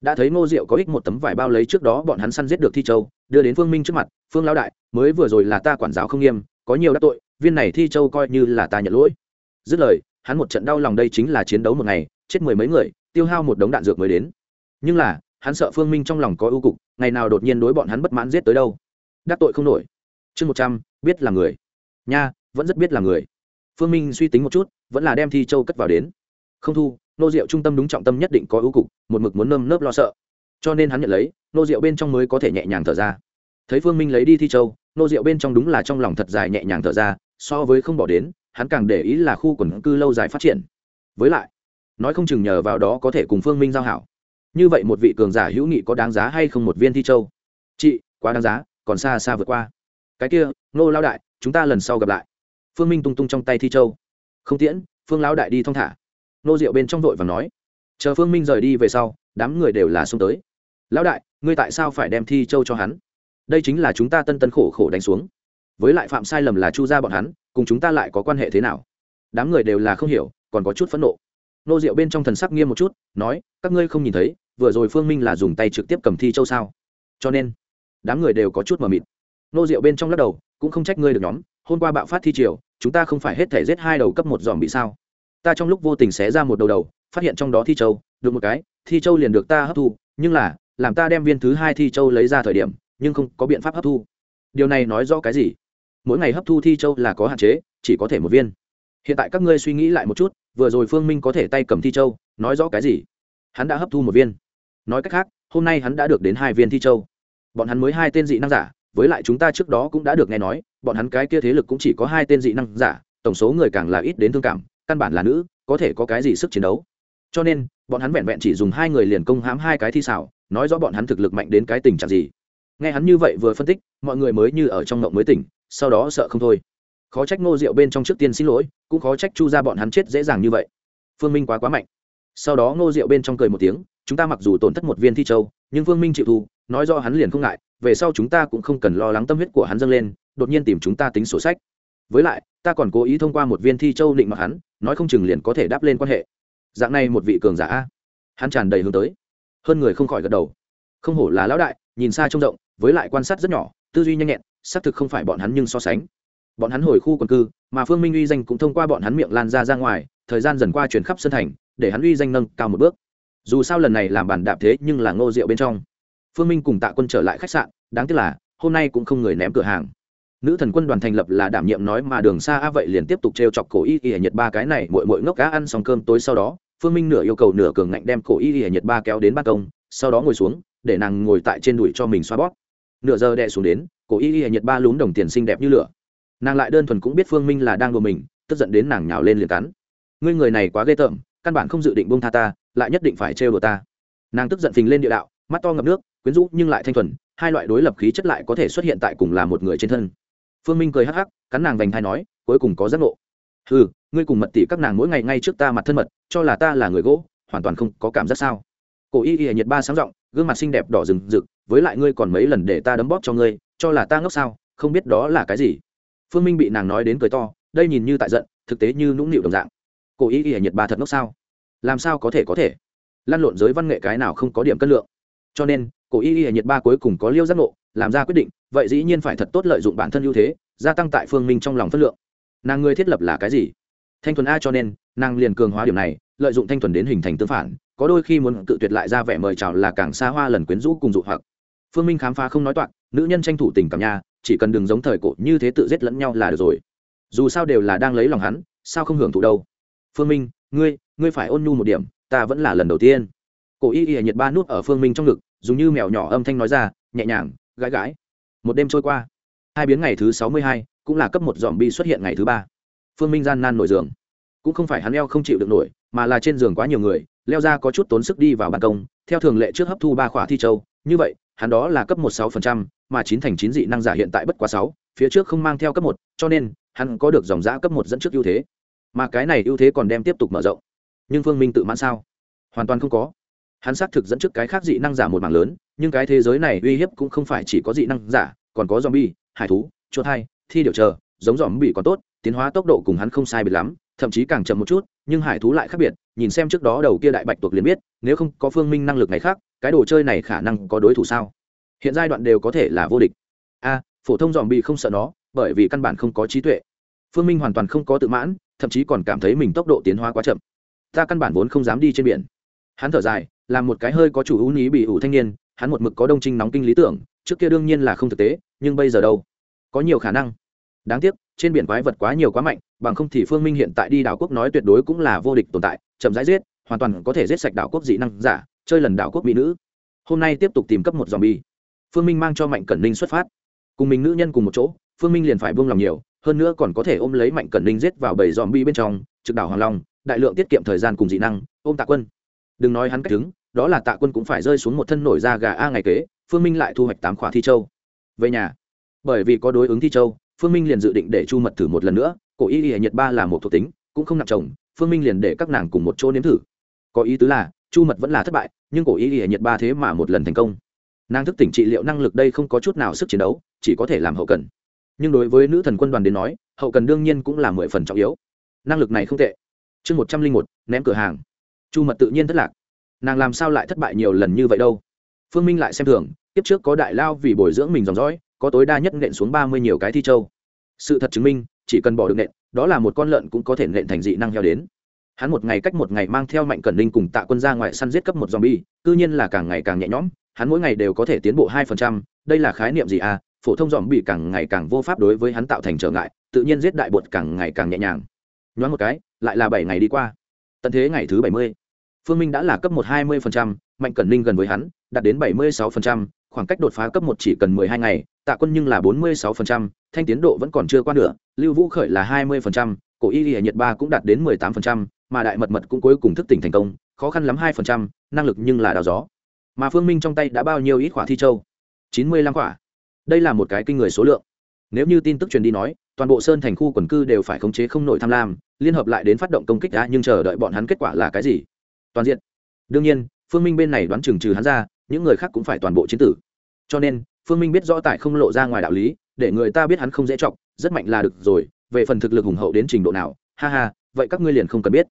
đã thấy ngô diệu có ích một tấm vải bao lấy trước đó bọn hắn săn giết được thi châu, đưa đến phương minh trước mặt, phương lão đại, mới vừa rồi là ta quản giáo không nghiêm, có nhiều đắc tội, viên này thi châu coi như là ta nhận lỗi. Dứt lời, hắn một trận đau lòng đây chính là chiến đấu một ngày, chết mười mấy người, tiêu hao một đống đạn dược mới đến. Nhưng là, hắn sợ phương minh trong lòng có ưu cục, ngày nào đột nhiên đối bọn hắn bất mãn giết tới đâu. Đắc tội không nổi. Chương một trăm, biết là người. Nha, vẫn rất biết là người. Phương minh suy tính một chút, vẫn là đem thi châu cất vào đến. Không thu nô diệu trung tâm đúng trọng tâm nhất định có ưu cục, một mực muốn nơm nớp lo sợ. Cho nên hắn nhận lấy, nô diệu bên trong mới có thể nhẹ nhàng thở ra. Thấy phương minh lấy đi thi châu, nô diệu bên trong đúng là trong lòng thật dài nhẹ nhàng thở ra, so với không bỏ đến, hắn càng để ý là khu quần cư lâu dài phát triển. Với lại, nói không chừng nhờ vào đó có thể cùng phương minh giao hảo. Như vậy một vị cường giả hữu nghị có đáng giá hay không một viên thi châu? Chị, quá đáng giá, còn xa xa vượt qua. Cái kia, nô lao đại, chúng ta lần sau gặp lại. Phương minh tung tung trong tay thi châu. Không tiễn, phương lão đại đi thong thả nô rượu bên trong vội và nói, chờ phương minh rời đi về sau, đám người đều là xông tới. Lão đại, ngươi tại sao phải đem thi châu cho hắn? Đây chính là chúng ta tân tân khổ khổ đánh xuống. Với lại phạm sai lầm là chu ra bọn hắn, cùng chúng ta lại có quan hệ thế nào? Đám người đều là không hiểu, còn có chút phẫn nộ. Nô rượu bên trong thần sắc nghiêm một chút, nói, các ngươi không nhìn thấy, vừa rồi phương minh là dùng tay trực tiếp cầm thi châu sao? Cho nên, đám người đều có chút mờ mịt. Nô rượu bên trong lắc đầu, cũng không trách ngươi được nhóm, hôm qua bạo phát thi triều, chúng ta không phải hết thể giết hai đầu cấp một dòm bị sao? Ta trong lúc vô tình xé ra một đầu đầu, phát hiện trong đó thi châu, được một cái, thi châu liền được ta hấp thu, nhưng là, làm ta đem viên thứ hai thi châu lấy ra thời điểm, nhưng không có biện pháp hấp thu. Điều này nói rõ cái gì? Mỗi ngày hấp thu thi châu là có hạn chế, chỉ có thể một viên. Hiện tại các ngươi suy nghĩ lại một chút, vừa rồi phương minh có thể tay cầm thi châu, nói rõ cái gì? Hắn đã hấp thu một viên. Nói cách khác, hôm nay hắn đã được đến hai viên thi châu. Bọn hắn mới hai tên dị năng giả, với lại chúng ta trước đó cũng đã được nghe nói, bọn hắn cái kia thế lực cũng chỉ có hai tên dị năng giả, tổng số người càng là ít đến thương cảm căn bản là nữ, có thể có cái gì sức chiến đấu. Cho nên, bọn hắn vẹn vẹn chỉ dùng hai người liền công hãm hai cái thi xảo, nói rõ bọn hắn thực lực mạnh đến cái tình trạng gì. Nghe hắn như vậy vừa phân tích, mọi người mới như ở trong ngộng mới tỉnh, sau đó sợ không thôi. Khó trách ngô rượu bên trong trước tiên xin lỗi, cũng khó trách chu ra bọn hắn chết dễ dàng như vậy. Phương minh quá quá mạnh. Sau đó ngô rượu bên trong cười một tiếng, chúng ta mặc dù tổn thất một viên thi châu, nhưng phương minh chịu thù, nói do hắn liền không ngại, về sau chúng ta cũng không cần lo lắng tâm huyết của hắn dâng lên, đột nhiên tìm chúng ta tính sổ sách. Với lại, ta còn cố ý thông qua một viên thi châu định mặc hắn nói không chừng liền có thể đáp lên quan hệ. Dạng này một vị cường giả, hắn tràn đầy hướng tới. Hơn người không khỏi gật đầu. Không hổ là lão đại, nhìn xa trông rộng, với lại quan sát rất nhỏ, tư duy nhanh nhẹn, xác thực không phải bọn hắn nhưng so sánh. Bọn hắn hồi khu quần cư, mà phương minh uy danh cũng thông qua bọn hắn miệng lan ra ra ngoài, thời gian dần qua chuyển khắp sân thành, để hắn uy danh nâng cao một bước. Dù sao lần này làm bàn đạp thế nhưng là ngô rượu bên trong. Phương minh cùng tạ quân trở lại khách sạn, đáng tiếc là hôm nay cũng không người ném cửa hàng nữ thần quân đoàn thành lập là đảm nhiệm nói mà đường xa a vậy liền tiếp tục t r e o chọc cổ y y nhật ba cái này mội mội ngốc cá ăn xong cơm tối sau đó, phương minh nửa yêu cầu nửa cường ngạnh đem cổ y y nhật ba kéo đến ban công, sau đó ngồi xuống, để nàng ngồi tại trên đùi cho mình xoa bóp. Nửa giờ đè xuống đến, cổ y y nhật ba lún đồng tiền xinh đẹp như lửa. Nàng lại đơn thuần cũng biết phương minh là đang đùa mình, tức giận đến nàng nhào lên liền cắn. Ngươi người này quá ghê tởm, căn bản không dự định bông tha ta, lại nhất định phải trêu đùa ta. Nàng tức giận phình lên địa đạo, mắt to ngập nước, quyến rũ nhưng lại thanh thuần, hai loại đối lập khí chất lại có thể xuất hiện tại cùng là một người trên thân phương minh cười hắc hắc, cắn nàng vành thai nói, cuối cùng có giác ngộ. Ừ ngươi cùng mật tỷ các nàng mỗi ngày ngay trước ta mặt thân mật, cho là ta là người gỗ, hoàn toàn không có cảm giác sao. Cổ y y nhiệt ba sáng giọng, gương mặt xinh đẹp đỏ rừng rực, với lại ngươi còn mấy lần để ta đấm bóp cho ngươi, cho là ta ngốc sao, không biết đó là cái gì. Phương minh bị nàng nói đến cười to, đây nhìn như tại giận, thực tế như nũng nịu đồng dạng. Cổ y y nhiệt ba thật ngốc sao? Làm sao có thể có thể? Lăn lộn giới văn nghệ cái nào không có điểm cân lượng? Cho nên, cổ y y nhiệt ba cuối cùng có liêu giác ngộ, làm ra quyết định vậy dĩ nhiên phải thật tốt lợi dụng bản thân ưu thế, gia tăng tại phương minh trong lòng phất lượng. Nàng ngươi thiết lập là cái gì? Thanh thuần a cho nên, nàng liền cường hóa điểm này, lợi dụng thanh thuần đến hình thành tương phản, có đôi khi muốn tự tuyệt lại ra vẻ mời chào là càng xa hoa lần quyến rũ cùng dụ hoặc. Phương minh khám phá không nói toạc, nữ nhân tranh thủ tình cảm nhà chỉ cần đừng giống thời cổ như thế tự giết lẫn nhau là được rồi. Dù sao đều là đang lấy lòng hắn, sao không hưởng thụ đâu? Phương minh, ngươi ngươi phải ôn nhu một điểm, ta vẫn là lần đầu tiên. Cổ y y nhiệt ba nút ở phương minh trong ngực, dùng như mèo nhỏ âm thanh nói ra, nhẹ nhàng, gãi gãi một đêm trôi qua. Hai biến ngày thứ sáu mươi hai, cũng là cấp một dòm bi xuất hiện ngày thứ ba. Phương minh gian nan nổi giường. Cũng không phải hắn leo không chịu được nổi, mà là trên giường quá nhiều người, leo ra có chút tốn sức đi vào ban công, theo thường lệ trước hấp thu ba khỏa thi châu. Như vậy, hắn đó là cấp một sáu phần trăm, mà chín thành chín dị năng giả hiện tại bất quá sáu, phía trước không mang theo cấp một, cho nên, hắn có được dòng giã cấp một dẫn trước ưu thế. Mà cái này ưu thế còn đem tiếp tục mở rộng. Nhưng phương minh tự mãn sao? Hoàn toàn không có hắn xác thực dẫn trước cái khác dị năng giả một mảng lớn, nhưng cái thế giới này uy hiếp cũng không phải chỉ có dị năng giả, còn có zombie, hải thú, chuột hai, thi điều chờ giống dòm bị còn tốt, tiến hóa tốc độ cùng hắn không sai biệt lắm, thậm chí càng chậm một chút, nhưng hải thú lại khác biệt, nhìn xem trước đó đầu kia đại bạch tuộc liền biết, nếu không có phương minh năng lực này khác, cái đồ chơi này khả năng có đối thủ sao? Hiện giai đoạn đều có thể là vô địch. A, phổ thông dòm bị không sợ nó, bởi vì căn bản không có trí tuệ. Phương minh hoàn toàn không có tự mãn, thậm chí còn cảm thấy mình tốc độ tiến hóa quá chậm. Ta căn bản vốn không dám đi trên biển. Hắn thở dài làm một cái hơi có chủ ưu ý bị ủ thanh niên, hắn một mực có đông trinh nóng kinh lý tưởng, trước kia đương nhiên là không thực tế, nhưng bây giờ đâu? Có nhiều khả năng. Đáng tiếc, trên biển quái vật quá nhiều quá mạnh, bằng không thì phương minh hiện tại đi đảo quốc nói tuyệt đối cũng là vô địch tồn tại, chậm rãi giết, hoàn toàn có thể giết sạch đảo quốc dị năng giả, chơi lần đảo quốc mỹ nữ. Hôm nay tiếp tục tìm cấp một dòm bi phương minh mang cho mạnh cẩn ninh xuất phát. Cùng mình nữ nhân cùng một chỗ, phương minh liền phải buông lòng nhiều, hơn nữa còn có thể ôm lấy mạnh cẩn ninh giết vào bảy dòm bi bên trong, trực đảo hoàng long, đại lượng tiết kiệm thời gian cùng dị năng, ôm tạ quân. Đừng nói hắn cách đứng đó là tạ quân cũng phải rơi xuống một thân nổi ra gà a ngày kế, phương minh lại thu hoạch tám khỏa thi châu. Về nhà. Bởi vì có đối ứng thi châu, phương minh liền dự định để chu mật thử một lần nữa, cổ y y nhật ba là một thuộc tính, cũng không nặng chồng, phương minh liền để các nàng cùng một chỗ nếm thử. Có ý tứ là, chu mật vẫn là thất bại, nhưng cổ y y nhật ba thế mà một lần thành công. Nàng thức tỉnh trị liệu năng lực đây không có chút nào sức chiến đấu, chỉ có thể làm hậu cần. Nhưng đối với nữ thần quân đoàn đến nói, hậu cần đương nhiên cũng là mười phần trọng yếu. Năng lực này không tệ. Chương một trăm linh một, ném cửa hàng. Chu mật tự nhiên thất lạc nàng làm sao lại thất bại nhiều lần như vậy đâu? Phương minh lại xem thường tiếp trước có đại lao vì bồi dưỡng mình dòng dõi, có tối đa nhất nện xuống ba mươi nhiều cái thi châu. Sự thật chứng minh, chỉ cần bỏ được nện, đó là một con lợn cũng có thể nện thành dị năng heo đến. Hắn một ngày cách một ngày mang theo mạnh cẩn linh cùng tạ quân ra ngoài săn giết cấp một zombie, cư nhiên là càng ngày càng nhẹ nhõm, hắn mỗi ngày đều có thể tiến bộ hai phần trăm, đây là khái niệm gì à? Phổ thông dòm bị càng ngày càng vô pháp đối với hắn tạo thành trở ngại, tự nhiên giết đại bột càng ngày càng nhẹ nhàng. Nhoáng một cái, lại là bảy ngày đi qua. Tận thế ngày thứ bảy mươi phương minh đã là cấp một hai mươi mạnh cẩn ninh gần với hắn, đạt đến bảy mươi sáu khoảng cách đột phá cấp một chỉ cần mười hai ngày, tạ quân nhưng là bốn mươi sáu thanh tiến độ vẫn còn chưa qua nửa, lưu vũ khởi là hai mươi cổ y hệ nhật ba cũng đạt đến mười tám mà đại mật mật cũng cuối cùng thức tỉnh thành công, khó khăn lắm hai năng lực nhưng là đào gió. Mà phương minh trong tay đã bao nhiêu ít khỏa thi châu? chín mươi lăm khỏa. Đây là một cái kinh người số lượng. Nếu như tin tức truyền đi nói, toàn bộ sơn thành khu quần cư đều phải khống chế không nổi tham lam, liên hợp lại đến phát động công kích đã nhưng chờ đợi bọn hắn kết quả là cái gì? Toàn diện. Đương nhiên, phương minh bên này đoán chừng trừ hắn ra, những người khác cũng phải toàn bộ chiến tử. Cho nên, phương minh biết rõ tại không lộ ra ngoài đạo lý, để người ta biết hắn không dễ chọc, rất mạnh là được rồi, về phần thực lực hùng hậu đến trình độ nào, ha ha, vậy các ngươi liền không cần biết.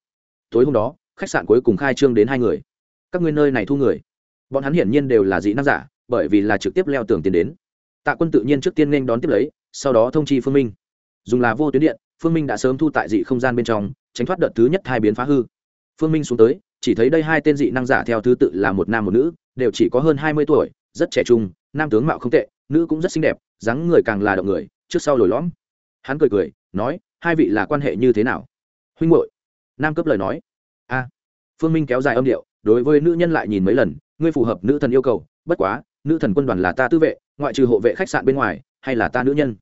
Tối hôm đó, khách sạn cuối cùng khai trương đến hai người. Các ngươi nơi này thu người. Bọn hắn hiển nhiên đều là dị năng giả, bởi vì là trực tiếp leo tường tiến đến. Tạ quân tự nhiên trước tiên nên đón tiếp lấy, sau đó thông chi phương minh. Dùng là vô tuyến điện, phương minh đã sớm thu tại dị không gian bên trong, tránh thoát đợt thứ nhất hai biến phá hư. Phương minh xuống tới chỉ thấy đây hai tên dị năng giả theo thứ tự là một nam một nữ, đều chỉ có hơn hai mươi tuổi, rất trẻ trung, nam tướng mạo không tệ, nữ cũng rất xinh đẹp, dáng người càng là động người, trước sau lồi lõm. Hắn cười cười, nói, hai vị là quan hệ như thế nào? Huynh hội nam cấp lời nói. A. Phương minh kéo dài âm điệu, đối với nữ nhân lại nhìn mấy lần, ngươi phù hợp nữ thần yêu cầu, bất quá, nữ thần quân đoàn là ta tư vệ, ngoại trừ hộ vệ khách sạn bên ngoài, hay là ta nữ nhân?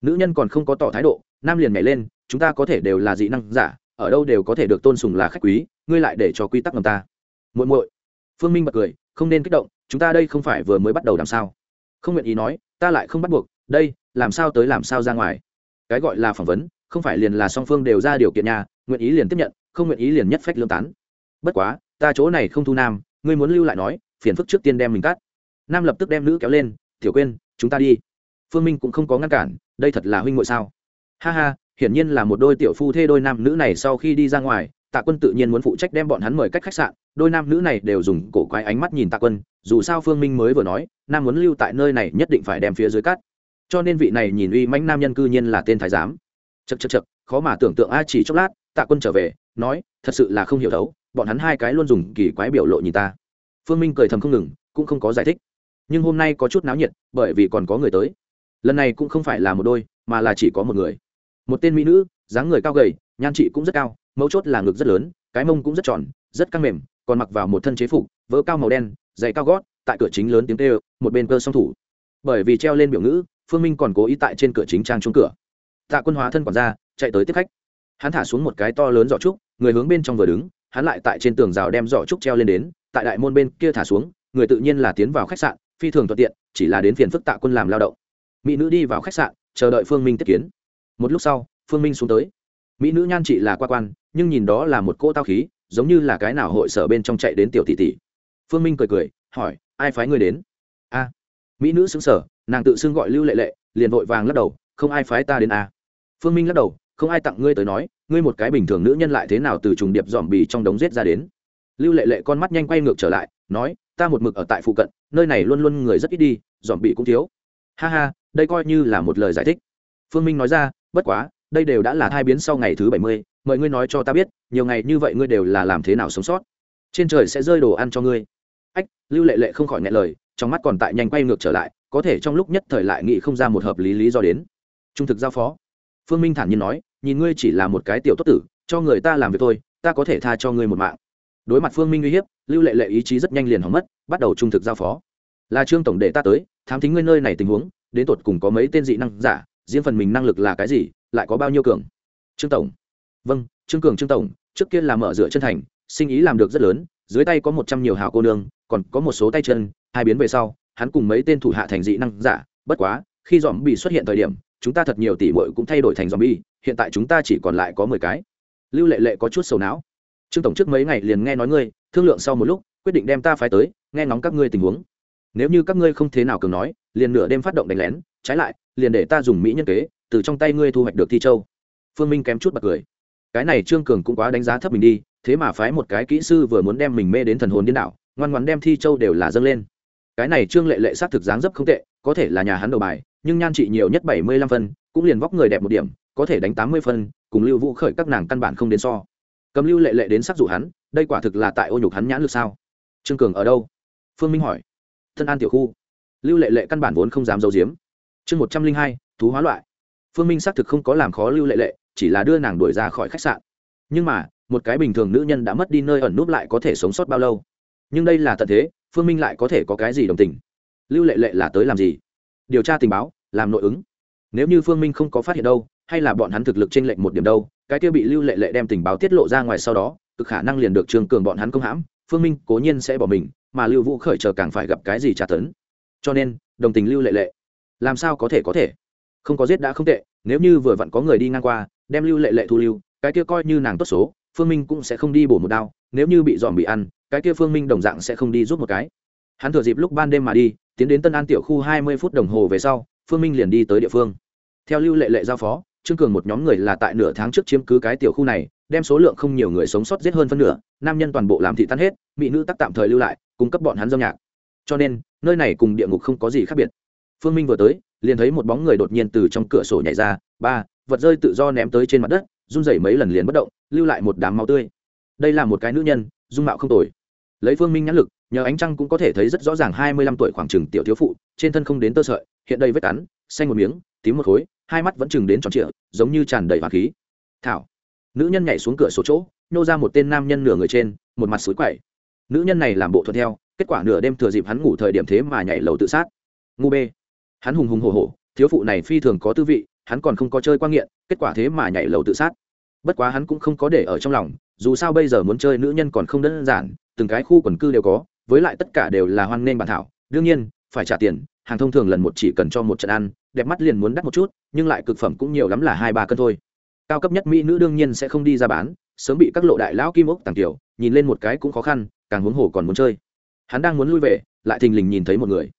Nữ nhân còn không có tỏ thái độ, nam liền nhảy lên, chúng ta có thể đều là dị năng giả, ở đâu đều có thể được tôn sùng là khách quý ngươi lại để cho quy tắc ngầm ta. Muội muội. Phương minh bật cười, không nên kích động, chúng ta đây không phải vừa mới bắt đầu làm sao. Không nguyện ý nói, ta lại không bắt buộc, đây, làm sao tới làm sao ra ngoài. Cái gọi là phỏng vấn, không phải liền là song phương đều ra điều kiện nhà, nguyện ý liền tiếp nhận, không nguyện ý liền nhất phách lương tán. Bất quá, ta chỗ này không thu nam, ngươi muốn lưu lại nói, phiền phức trước tiên đem mình cắt. Nam lập tức đem nữ kéo lên, tiểu quên chúng ta đi. Phương minh cũng không có ngăn cản, đây thật là huynh ngội sao? Ha ha, hiển nhiên là một đôi tiểu phu thê đôi nam nữ này sau khi đi ra ngoài tạ quân tự nhiên muốn phụ trách đem bọn hắn mời cách khách sạn, đôi nam nữ này đều dùng cổ quái ánh mắt nhìn tạ quân, dù sao phương minh mới vừa nói, nam muốn lưu tại nơi này nhất định phải đem phía dưới cắt. Cho nên vị này nhìn uy mãnh nam nhân cư nhiên là tên thái giám. Chật chật chật khó mà tưởng tượng a chỉ chốc lát, tạ quân trở về, nói, thật sự là không hiểu đấu bọn hắn hai cái luôn dùng kỳ quái biểu lộ nhìn ta. Phương minh cười thầm không ngừng, cũng không có giải thích. Nhưng hôm nay có chút náo nhiệt, bởi vì còn có người tới. Lần này cũng không phải là một đôi, mà là chỉ có một người. Một tên mỹ nữ, dáng người cao gầy, nhan trị cũng rất cao mấu chốt là ngực rất lớn cái mông cũng rất tròn rất căng mềm còn mặc vào một thân chế phục vỡ cao màu đen giày cao gót tại cửa chính lớn tiếng tê một bên cơ song thủ. Bởi vì treo lên biểu ngữ phương minh còn cố ý tại trên cửa chính trang trúng cửa. Tạ quân hóa thân quản ra, chạy tới tiếp khách. Hắn thả xuống một cái to lớn giỏ trúc người hướng bên trong vừa đứng hắn lại tại trên tường rào đem giỏ trúc treo lên đến tại đại môn bên kia thả xuống người tự nhiên là tiến vào khách sạn phi thường thuận tiện chỉ là đến phiền phức tạ quân làm lao động. Mỹ nữ đi vào khách sạn chờ đợi phương minh tiếp kiến. Một lúc sau phương minh xuống tới mỹ nữ nhan chị là qua quan, nhưng nhìn đó là một cô tao khí, giống như là cái nào hội sở bên trong chạy đến tiểu tỷ tỷ. Phương minh cười cười, hỏi, ai phái ngươi đến? A. Mỹ nữ xứng sở nàng tự xưng gọi lưu lệ lệ, liền vội vàng lắc đầu, không ai phái ta đến a. Phương minh lắc đầu, không ai tặng ngươi tới nói, ngươi một cái bình thường nữ nhân lại thế nào từ trùng điệp dòm bì trong đống rết ra đến? Lưu lệ lệ con mắt nhanh quay ngược trở lại, nói, ta một mực ở tại phụ cận, nơi này luôn luôn người rất ít đi, dòm bì cũng thiếu. Ha ha, đây coi như là một lời giải thích. Phương minh nói ra, bất quá đây đều đã là thai biến sau ngày thứ bảy mươi, mời ngươi nói cho ta biết, nhiều ngày như vậy ngươi đều là làm thế nào sống sót? Trên trời sẽ rơi đồ ăn cho ngươi. Ách, lưu lệ lệ không khỏi ngại lời, trong mắt còn tại nhanh quay ngược trở lại, có thể trong lúc nhất thời lại nghĩ không ra một hợp lý lý do đến. Trung thực giao phó. Phương minh thản nhiên nói, nhìn ngươi chỉ là một cái tiểu tốt tử, cho người ta làm việc thôi, ta có thể tha cho ngươi một mạng. Đối mặt phương minh uy hiếp, lưu lệ lệ ý chí rất nhanh liền hỏng mất, bắt đầu trung thực giao phó. Là trương tổng để ta tới, thám thính ngươi nơi này tình huống, đến tột cùng có mấy tên dị năng giả, riêng phần mình năng lực là cái gì lại có bao nhiêu cường? Trương tổng. Vâng trương cường, trương tổng, trước kia là mở rửa chân thành, sinh ý làm được rất lớn, dưới tay có một trăm nhiều hào cô nương, còn có một số tay chân, hai biến về sau, hắn cùng mấy tên thủ hạ thành dị năng giả, bất quá, khi dòm bị xuất hiện thời điểm, chúng ta thật nhiều tỷ muội cũng thay đổi thành dòm bi hiện tại chúng ta chỉ còn lại có mười cái. Lưu lệ lệ có chút sầu não. Trương tổng trước mấy ngày liền nghe nói ngươi, thương lượng sau một lúc, quyết định đem ta phái tới, nghe ngóng các ngươi tình huống. Nếu như các ngươi không thế nào cường nói, liền nửa đêm phát động đánh lén, trái lại liền để ta dùng mỹ nhân kế, từ trong tay ngươi thu hoạch được thi châu. Phương minh kém chút bật cười. Cái này trương cường cũng quá đánh giá thấp mình đi, thế mà phái một cái kỹ sư vừa muốn đem mình mê đến thần hồn điên đảo, ngoan ngoan đem thi châu đều là dâng lên. Cái này trương lệ lệ sát thực dáng dấp không tệ, có thể là nhà hắn đầu bài, nhưng nhan trị nhiều nhất bảy mươi lăm phân, cũng liền vóc người đẹp một điểm, có thể đánh tám mươi phân, cùng lưu vũ khởi các nàng căn bản không đến so. Cầm lưu lệ lệ đến sắc dụ hắn, đây quả thực là tại ô nhục hắn nhãn lực sao? Trương cường ở đâu? Phương minh hỏi. Thân an tiểu khu. Lưu lệ lệ căn bản vốn không dám giấu giếm chương một trăm linh hai, thú hóa loại. Phương minh xác thực không có làm khó lưu lệ lệ, chỉ là đưa nàng đuổi ra khỏi khách sạn. Nhưng mà, một cái bình thường nữ nhân đã mất đi nơi ẩn núp lại có thể sống sót bao lâu? Nhưng đây là tận thế, phương minh lại có thể có cái gì đồng tình? Lưu lệ lệ là tới làm gì? Điều tra tình báo, làm nội ứng. Nếu như phương minh không có phát hiện đâu, hay là bọn hắn thực lực t r ê n lệch một điểm đâu, cái kia bị lưu lệ lệ đem tình báo tiết lộ ra ngoài sau đó, cực khả năng liền được trường cường bọn hắn công hãm, phương minh cố nhiên sẽ bỏ mình, mà lưu vũ khởi chờ càng phải gặp cái gì tra tấn. Cho nên, đồng tình lưu lệ lệ làm sao có thể có thể? Không có giết đã không tệ, nếu như vừa vặn có người đi ngang qua, đem lưu lệ lệ thu lưu, cái kia coi như nàng tốt số, phương minh cũng sẽ không đi bổ một đao, nếu như bị dòm bị ăn, cái kia phương minh đồng dạng sẽ không đi giúp một cái. Hắn thừa dịp lúc ban đêm mà đi, tiến đến tân an tiểu khu hai mươi phút đồng hồ về sau, phương minh liền đi tới địa phương. Theo lưu lệ lệ giao phó, trương cường một nhóm người là tại nửa tháng trước chiếm cứ cái tiểu khu này, đem số lượng không nhiều người sống sót giết hơn phân nửa, nam nhân toàn bộ làm thị tan hết, mỹ nữ tắc tạm thời lưu lại, cung cấp bọn hắn dâm nhạc. Cho nên, nơi này cùng địa ngục không có gì khác biệt phương minh vừa tới, liền thấy một bóng người đột nhiên từ trong cửa sổ nhảy ra, ba, vật rơi tự do ném tới trên mặt đất, run rẩy mấy lần liền bất động, lưu lại một đám máu tươi. Đây là một cái nữ nhân, dung mạo không tồi. Lấy phương minh nhãn lực, nhờ ánh trăng cũng có thể thấy rất rõ ràng hai mươi lăm tuổi khoảng chừng tiểu thiếu phụ, trên thân không đến tơ sợi, hiện đây vết cắn, xanh một miếng, tím một khối, hai mắt vẫn chừng đến tròn trịa, giống như tràn đầy hoàng khí. Thảo. Nữ nhân nhảy xuống cửa sổ chỗ, nhô ra một tên nam nhân nửa người trên, một mặt suối quẩy nữ nhân này làm bộ thuận theo, kết quả nửa đêm thừa dịp hắn ngủ thời điểm thế mà nhảy lầu tự sát. Ngu bê hắn hùng hùng hồ hồ thiếu phụ này phi thường có tư vị, hắn còn không có chơi quan nghiện, kết quả thế mà nhảy lầu tự sát. Bất quá hắn cũng không có để ở trong lòng, dù sao bây giờ muốn chơi nữ nhân còn không đơn giản, từng cái khu quần cư đều có, với lại tất cả đều là hoan nghênh bản thảo. Đương nhiên, phải trả tiền, hàng thông thường lần một chỉ cần cho một trận ăn, đẹp mắt liền muốn đắt một chút, nhưng lại cực phẩm cũng nhiều lắm là hai ba cân thôi. Cao cấp nhất mỹ nữ đương nhiên sẽ không đi ra bán, sớm bị các lộ đại lão kim ốc tàng tiểu, nhìn lên một cái cũng khó khăn, càng huống hồ còn muốn chơi. Hắn đang muốn lui về, lại thình lình nhìn thấy một người.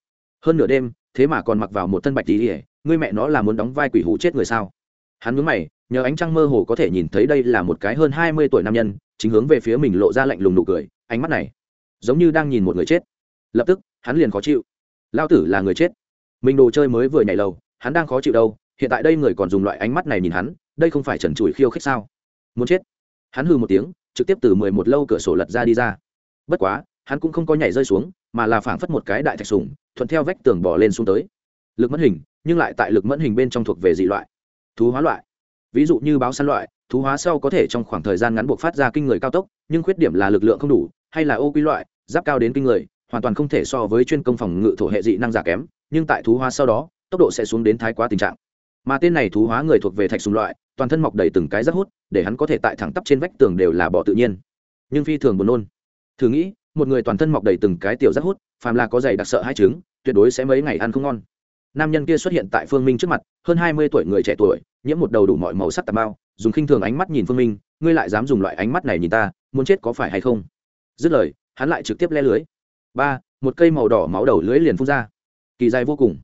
Hơn nửa đêm thế mà còn mặc vào một thân bạch tí ỉa, ngươi mẹ nó là muốn đóng vai quỷ hủ chết người sao? Hắn mướn mày, nhờ ánh trăng mơ hồ có thể nhìn thấy đây là một cái hơn hai mươi tuổi nam nhân, chính hướng về phía mình lộ ra lạnh lùng nụ cười, ánh mắt này giống như đang nhìn một người chết. Lập tức, hắn liền khó chịu. Lao tử là người chết. Mình đồ chơi mới vừa nhảy lầu, hắn đang khó chịu đâu, hiện tại đây người còn dùng loại ánh mắt này nhìn hắn, đây không phải trần trụi khiêu khích sao? Muốn chết. Hắn hư một tiếng, trực tiếp từ mười một lâu cửa sổ lật ra đi ra. Bất quá hắn cũng không có nhảy rơi xuống, mà là phảng phất một cái đại thạch sùng, thuận theo vách tường bỏ lên xuống tới. Lực mẫn hình, nhưng lại tại lực mẫn hình bên trong thuộc về dị loại, thú hóa loại. Ví dụ như báo săn loại, thú hóa sau có thể trong khoảng thời gian ngắn buộc phát ra kinh người cao tốc, nhưng khuyết điểm là lực lượng không đủ, hay là ô quy loại, giáp cao đến kinh người, hoàn toàn không thể so với chuyên công phòng ngự thổ hệ dị năng giả kém, nhưng tại thú hóa sau đó, tốc độ sẽ xuống đến thái quá tình trạng. Mà tên này thú hóa người thuộc về thạch sùng loại, toàn thân mọc đầy từng cái rác hút, để hắn có thể tại thẳng tắp trên vách tường đều là bỏ tự nhiên. Nhưng phi thường buồn nôn. Thử nghĩ một người toàn thân mọc đầy từng cái tiểu rác hút, phàm là có giày đặc sợ hai trứng tuyệt đối sẽ mấy ngày ăn không ngon. Nam nhân kia xuất hiện tại phương minh trước mặt, hơn hai mươi tuổi người trẻ tuổi, nhiễm một đầu đủ mọi màu sắc tà bao dùng khinh thường ánh mắt nhìn phương minh, ngươi lại dám dùng loại ánh mắt này nhìn ta, muốn chết có phải hay không? Dứt lời, hắn lại trực tiếp le lưới. Ba, một cây màu đỏ máu đầu lưới liền phun ra. Kỳ dài vô cùng.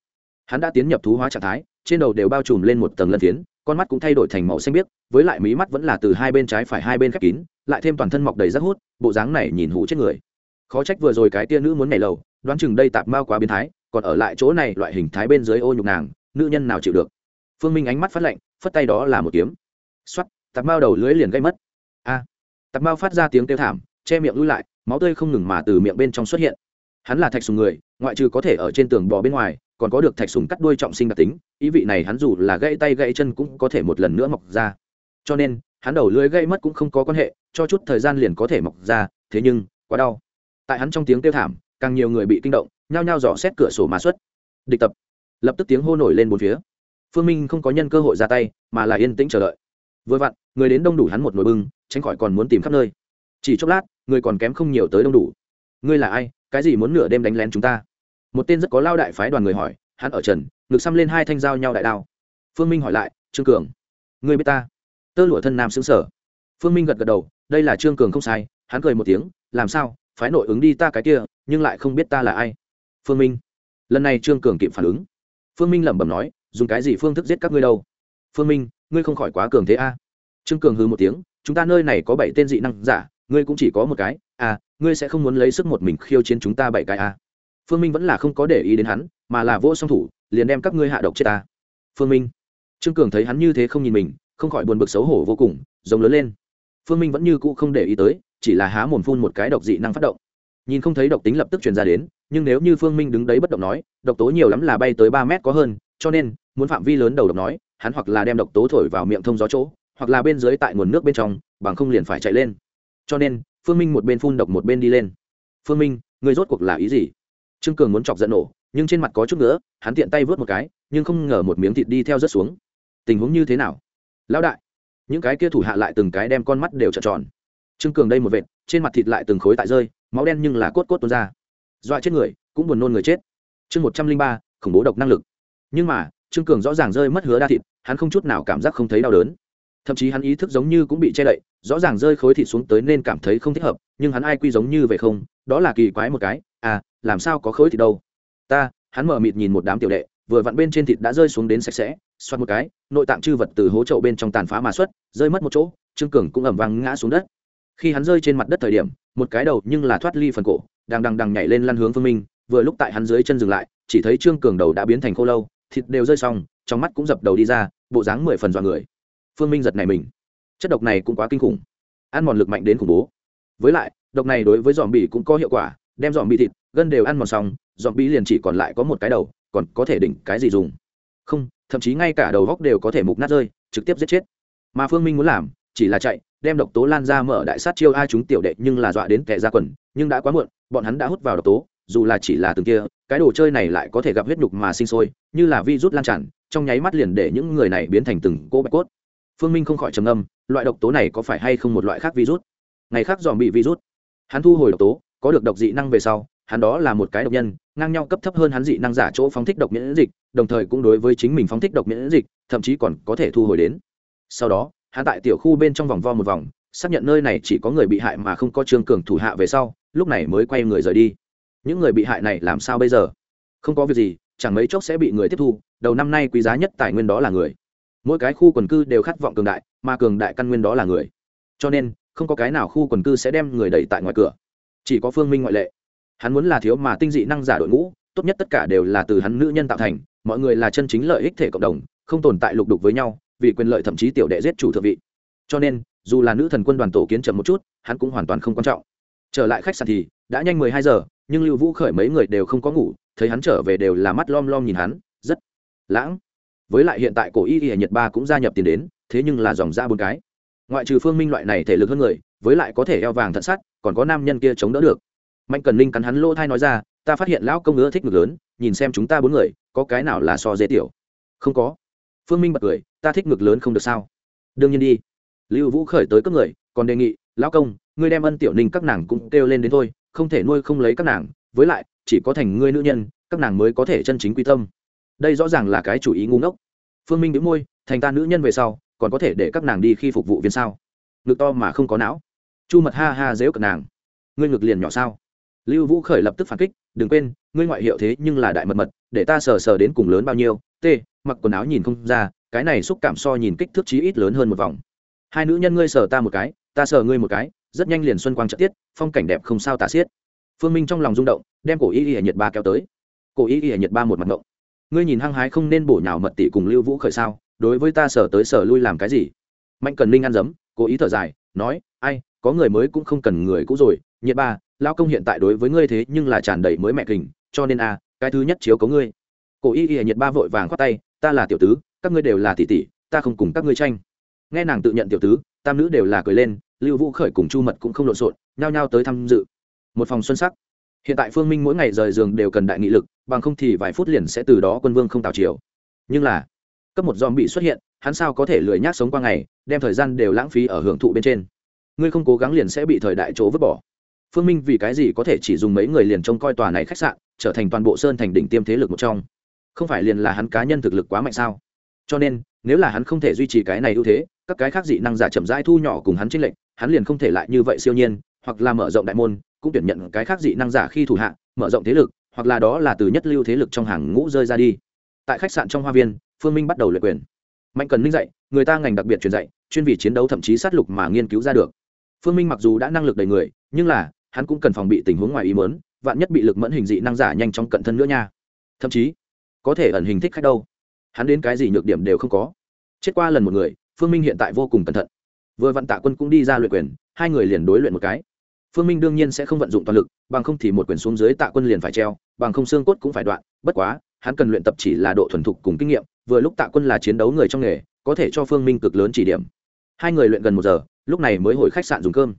Hắn đã tiến nhập thú hóa trạng thái, trên đầu đều bao trùm lên một tầng lân phiến, con mắt cũng thay đổi thành màu xanh biếc, với lại mí mắt vẫn là từ hai bên trái phải hai bên khép kín, lại thêm toàn thân mọc đầy rác hút, bộ dáng này nhìn hủ chết người khó trách vừa rồi cái tia nữ muốn nhảy lầu đoán chừng đây tạp mao quá biến thái còn ở lại chỗ này loại hình thái bên dưới ô nhục nàng nữ nhân nào chịu được. Phương minh ánh mắt phát lạnh phất tay đó là một kiếm. Xoắt tạp mao đầu lưới liền gây mất. A à, tạp mao phát ra tiếng kêu thảm che miệng lui lại máu tươi không ngừng mà từ miệng bên trong xuất hiện. Hắn là thạch sùng người ngoại trừ có thể ở trên tường bò bên ngoài còn có được thạch sùng cắt đuôi trọng sinh đặc tính ý vị này hắn dù là gãy tay gãy chân cũng có thể một lần nữa mọc ra. Cho nên hắn đầu lưới gây mất cũng không có quan hệ cho chút thời gian liền có thể mọc ra thế nhưng quá đau tại hắn trong tiếng kêu thảm, càng nhiều người bị kinh động, nhao nhao dò xét cửa sổ mã xuất. Địch tập. Lập tức tiếng hô nổi lên bốn phía. Phương minh không có nhân cơ hội ra tay, mà là yên tĩnh chờ đợi. Vừa vặn, người đến đông đủ hắn một nồi bưng, tránh khỏi còn muốn tìm khắp nơi. Chỉ chốc lát, người còn kém không nhiều tới đông đủ. Ngươi là ai? Cái gì muốn nửa đêm đánh lén chúng ta? Một tên rất có lao đại phái đoàn người hỏi, hắn ở trần, ngực xăm lên hai thanh dao nhau đại đao. Phương minh hỏi lại, trương cường, ngươi biết ta? Tơ lụa thân nam xứng sở phương minh gật gật đầu, đây là trương cường không sai. Hắn cười một tiếng, làm sao? Phái nội ứng đi ta cái kia, nhưng lại không biết ta là ai. Phương minh. Lần này trương cường kịp phản ứng. Phương minh lẩm bẩm nói, dùng cái gì phương thức giết các ngươi đâu? Phương minh, ngươi không khỏi quá cường thế a. Trương cường hư một tiếng, chúng ta nơi này có bảy tên dị năng giả, ngươi cũng chỉ có một cái. À ngươi sẽ không muốn lấy sức một mình khiêu chiến chúng ta bảy cái à. phương minh vẫn là không có để ý đến hắn, mà là vô song thủ, liền đem các ngươi hạ độc chết ta. Phương minh. Trương cường thấy hắn như thế không nhìn mình, không khỏi buồn bực xấu hổ vô cùng, giống lớn lên. Phương minh vẫn như cũ không để ý tới chỉ là há mồm phun một cái độc dị năng phát động. Nhìn không thấy độc tính lập tức truyền ra đến, nhưng nếu như phương minh đứng đấy bất động nói, độc tố nhiều lắm là bay tới ba mét có hơn, cho nên, muốn phạm vi lớn đầu độc nói, hắn hoặc là đem độc tố thổi vào miệng thông gió chỗ, hoặc là bên dưới tại nguồn nước bên trong, bằng không liền phải chạy lên. Cho nên, phương minh một bên phun độc một bên đi lên. Phương minh người rốt cuộc là ý gì? Trương cường muốn chọc giận nổ, nhưng trên mặt có chút nữa hắn tiện tay vớt một cái, nhưng không ngờ một miếng thịt đi theo rất xuống. Tình huống như thế nào? Lão đại, những cái kia thủ hạ lại từng cái đem con mắt đều trợn tròn trương cường đây một vệt, trên mặt thịt lại từng khối tại rơi, máu đen nhưng là cốt cốt tuôn ra. Dọa chết người, cũng buồn nôn người chết. Chương một trăm linh ba, khủng bố độc năng lực. Nhưng mà, trương cường rõ ràng rơi mất hứa đa thịt, hắn không chút nào cảm giác không thấy đau đớn. Thậm chí hắn ý thức giống như cũng bị che đậy, rõ ràng rơi khối thịt xuống tới nên cảm thấy không thích hợp, nhưng hắn ai quy giống như vậy không, đó là kỳ quái một cái à làm sao có khối thịt đâu. Ta, hắn mở mịt nhìn một đám tiểu đệ, vừa vặn bên trên thịt đã rơi xuống đến sạch sẽ, xoát một cái, nội tạng chư vật từ hố trậu bên trong tàn phá mà xuất, rơi mất một chỗ, trương cường cũng ẩm vang ngã xuống đất khi hắn rơi trên mặt đất thời điểm, một cái đầu nhưng là thoát ly phần cổ, đang đằng đằng nhảy lên lăn hướng phương minh, vừa lúc tại hắn dưới chân dừng lại, chỉ thấy trương cường đầu đã biến thành khô lâu, thịt đều rơi xong, trong mắt cũng dập đầu đi ra, bộ dáng mười phần dọa người. Phương minh giật này mình. Chất độc này cũng quá kinh khủng. Ăn mòn lực mạnh đến khủng bố. Với lại, độc này đối với dòm bì cũng có hiệu quả, đem dòm bì thịt, gân đều ăn mòn xong dòm bì liền chỉ còn lại có một cái đầu, còn có thể đỉnh cái gì dùng? Không, thậm chí ngay cả đầu góc đều có thể mục nát rơi, trực tiếp giết chết. Mà phương minh muốn làm, chỉ là chạy đem độc tố lan ra mở đại sát chiêu ai chúng tiểu đệ nhưng là dọa đến kẻ ra quần, nhưng đã quá muộn, bọn hắn đã hút vào độc tố, dù là chỉ là từng kia, cái đồ chơi này lại có thể gặp huyết nhục mà sinh sôi, như là vi rút lan tràn, trong nháy mắt liền để những người này biến thành từng cỗ bạch cốt. Phương minh không khỏi trầm âm loại độc tố này có phải hay không một loại khác virus? Ngày khác dòm bị virus. Hắn thu hồi độc tố, có được độc dị năng về sau, hắn đó là một cái độc nhân, ngang nhau cấp thấp hơn hắn dị năng giả chỗ phóng thích độc miễn dịch, đồng thời cũng đối với chính mình phóng thích độc miễn dịch, thậm chí còn có thể thu hồi đến. Sau đó hắn tại tiểu khu bên trong vòng vo một vòng, xác nhận nơi này chỉ có người bị hại mà không có trương cường thủ hạ về sau, lúc này mới quay người rời đi. Những người bị hại này làm sao bây giờ? Không có việc gì, chẳng mấy chốc sẽ bị người tiếp thu, đầu năm nay quý giá nhất tài nguyên đó là người. Mỗi cái khu quần cư đều khát vọng cường đại, mà cường đại căn nguyên đó là người. Cho nên, không có cái nào khu quần cư sẽ đem người đẩy tại ngoài cửa. Chỉ có phương minh ngoại lệ. Hắn muốn là thiếu mà tinh dị năng giả đội ngũ, tốt nhất tất cả đều là từ hắn nữ nhân tạo thành, mọi người là chân chính lợi ích thể cộng đồng, không tồn tại lục đục với nhau vì quyền lợi thậm chí tiểu đệ giết chủ thượng vị. Cho nên, dù là nữ thần quân đoàn tổ kiến chậm một chút, hắn cũng hoàn toàn không quan trọng. Trở lại khách sạn thì, đã nhanh mười hai giờ, nhưng lưu vũ khởi mấy người đều không có ngủ, thấy hắn trở về đều là mắt lom lom nhìn hắn, rất lãng. Với lại hiện tại cổ y y nhật ba cũng gia nhập tiền đến, thế nhưng là dòng ra bốn cái. Ngoại trừ phương minh loại này thể lực hơn người, với lại có thể eo vàng thận sắt, còn có nam nhân kia chống đỡ được. Mạnh cần linh cắn hắn lỗ thai nói ra, ta phát hiện lão công ngứa thích ngực lớn, nhìn xem chúng ta bốn người, có cái nào là so dễ tiểu? Không có phương minh bật cười, ta thích ngực lớn không được sao? Đương nhiên đi. Lưu vũ khởi tới cấp người, còn đề nghị, lão công, ngươi đem ân tiểu ninh các nàng cũng kêu lên đến thôi, không thể nuôi không lấy các nàng, với lại, chỉ có thành ngươi nữ nhân, các nàng mới có thể chân chính quy tâm. Đây rõ ràng là cái chủ ý ngu ngốc. Phương minh đĩu môi, thành ta nữ nhân về sau, còn có thể để các nàng đi khi phục vụ viên sao? Ngực to mà không có não. Chu mật ha ha dếu cận nàng. Ngươi ngực liền nhỏ sao? Lưu vũ khởi lập tức phản kích, đừng quên, ngươi ngoại hiệu thế nhưng là đại mật mật, để ta sờ sờ đến cùng lớn bao nhiêu t, mặc quần áo nhìn không ra, cái này xúc cảm so nhìn kích thước chí ít lớn hơn một vòng. Hai nữ nhân ngươi sờ ta một cái, ta sờ ngươi một cái, rất nhanh liền xuân quang trợ tiết, phong cảnh đẹp không sao tả xiết. Phương minh trong lòng rung động, đem cổ y y nhiệt ba kéo tới. Cổ y y nhiệt ba một mặt ngộng. Ngươi nhìn hăng hái không nên bổ nhào mật tỷ cùng lưu vũ khởi sao, đối với ta sờ tới sờ lui làm cái gì? Mạnh cần ninh ăn dấm, cố ý thở dài, nói, ai, có người mới cũng không cần người cũ rồi nhiệt ba lao công hiện tại đối với ngươi thế nhưng là tràn đầy mới mẹ kình, cho nên a cái thứ nhất chiếu có ngươi cổ y y nhiệt ba vội vàng khoát tay, ta là tiểu tứ, các ngươi đều là tỷ tỷ, ta không cùng các ngươi tranh. Nghe nàng tự nhận tiểu tứ, tam nữ đều là cười lên, lưu vũ khởi cùng chu mật cũng không lộn xộn, nhao nhao tới tham dự. Một phòng xuân sắc. Hiện tại phương minh mỗi ngày rời giường đều cần đại nghị lực, bằng không thì vài phút liền sẽ từ đó quân vương không tào chiều. Nhưng là, cấp một dòm bị xuất hiện, hắn sao có thể lười nhác sống qua ngày, đem thời gian đều lãng phí ở hưởng thụ bên trên. Ngươi không cố gắng liền sẽ bị thời đại chỗ vứt bỏ. Phương minh vì cái gì có thể chỉ dùng mấy người liền trông coi tòa này khách sạn, trở thành toàn bộ sơn thành đỉnh tiêm thế lực một trong? Không phải liền là hắn cá nhân thực lực quá mạnh sao? Cho nên, nếu là hắn không thể duy trì cái này ưu thế, các cái khác dị năng giả chậm rãi thu nhỏ cùng hắn chênh lệnh hắn liền không thể lại như vậy siêu nhiên, hoặc là mở rộng đại môn, cũng tuyển nhận cái khác dị năng giả khi thủ hạ, mở rộng thế lực, hoặc là đó là từ nhất lưu thế lực trong hàng ngũ rơi ra đi. Tại khách sạn trong hoa viên, phương minh bắt đầu luyện quyền. Mạnh cần minh dạy, người ta ngành đặc biệt truyền dạy, chuyên vì chiến đấu thậm chí sát lục mà nghiên cứu ra được. Phương minh mặc dù đã năng lực đầy người, nhưng là, hắn cũng cần phòng bị tình huống ngoài ý mớn vạn nhất bị lực mẫn hình dị năng giả nhanh chóng cận thân nữa nha. Thậm chí có thể ẩn hình thích khách đâu. Hắn đến cái gì nhược điểm đều không có. Chết qua lần một người, phương minh hiện tại vô cùng cẩn thận. Vừa vặn tạ quân cũng đi ra luyện quyền, hai người liền đối luyện một cái. Phương minh đương nhiên sẽ không vận dụng toàn lực, bằng không thì một quyền xuống dưới tạ quân liền phải treo, bằng không xương cốt cũng phải đoạn. Bất quá, hắn cần luyện tập chỉ là độ thuần thục cùng kinh nghiệm, vừa lúc tạ quân là chiến đấu người trong nghề, có thể cho phương minh cực lớn chỉ điểm. Hai người luyện gần một giờ, lúc này mới hồi khách sạn dùng cơm.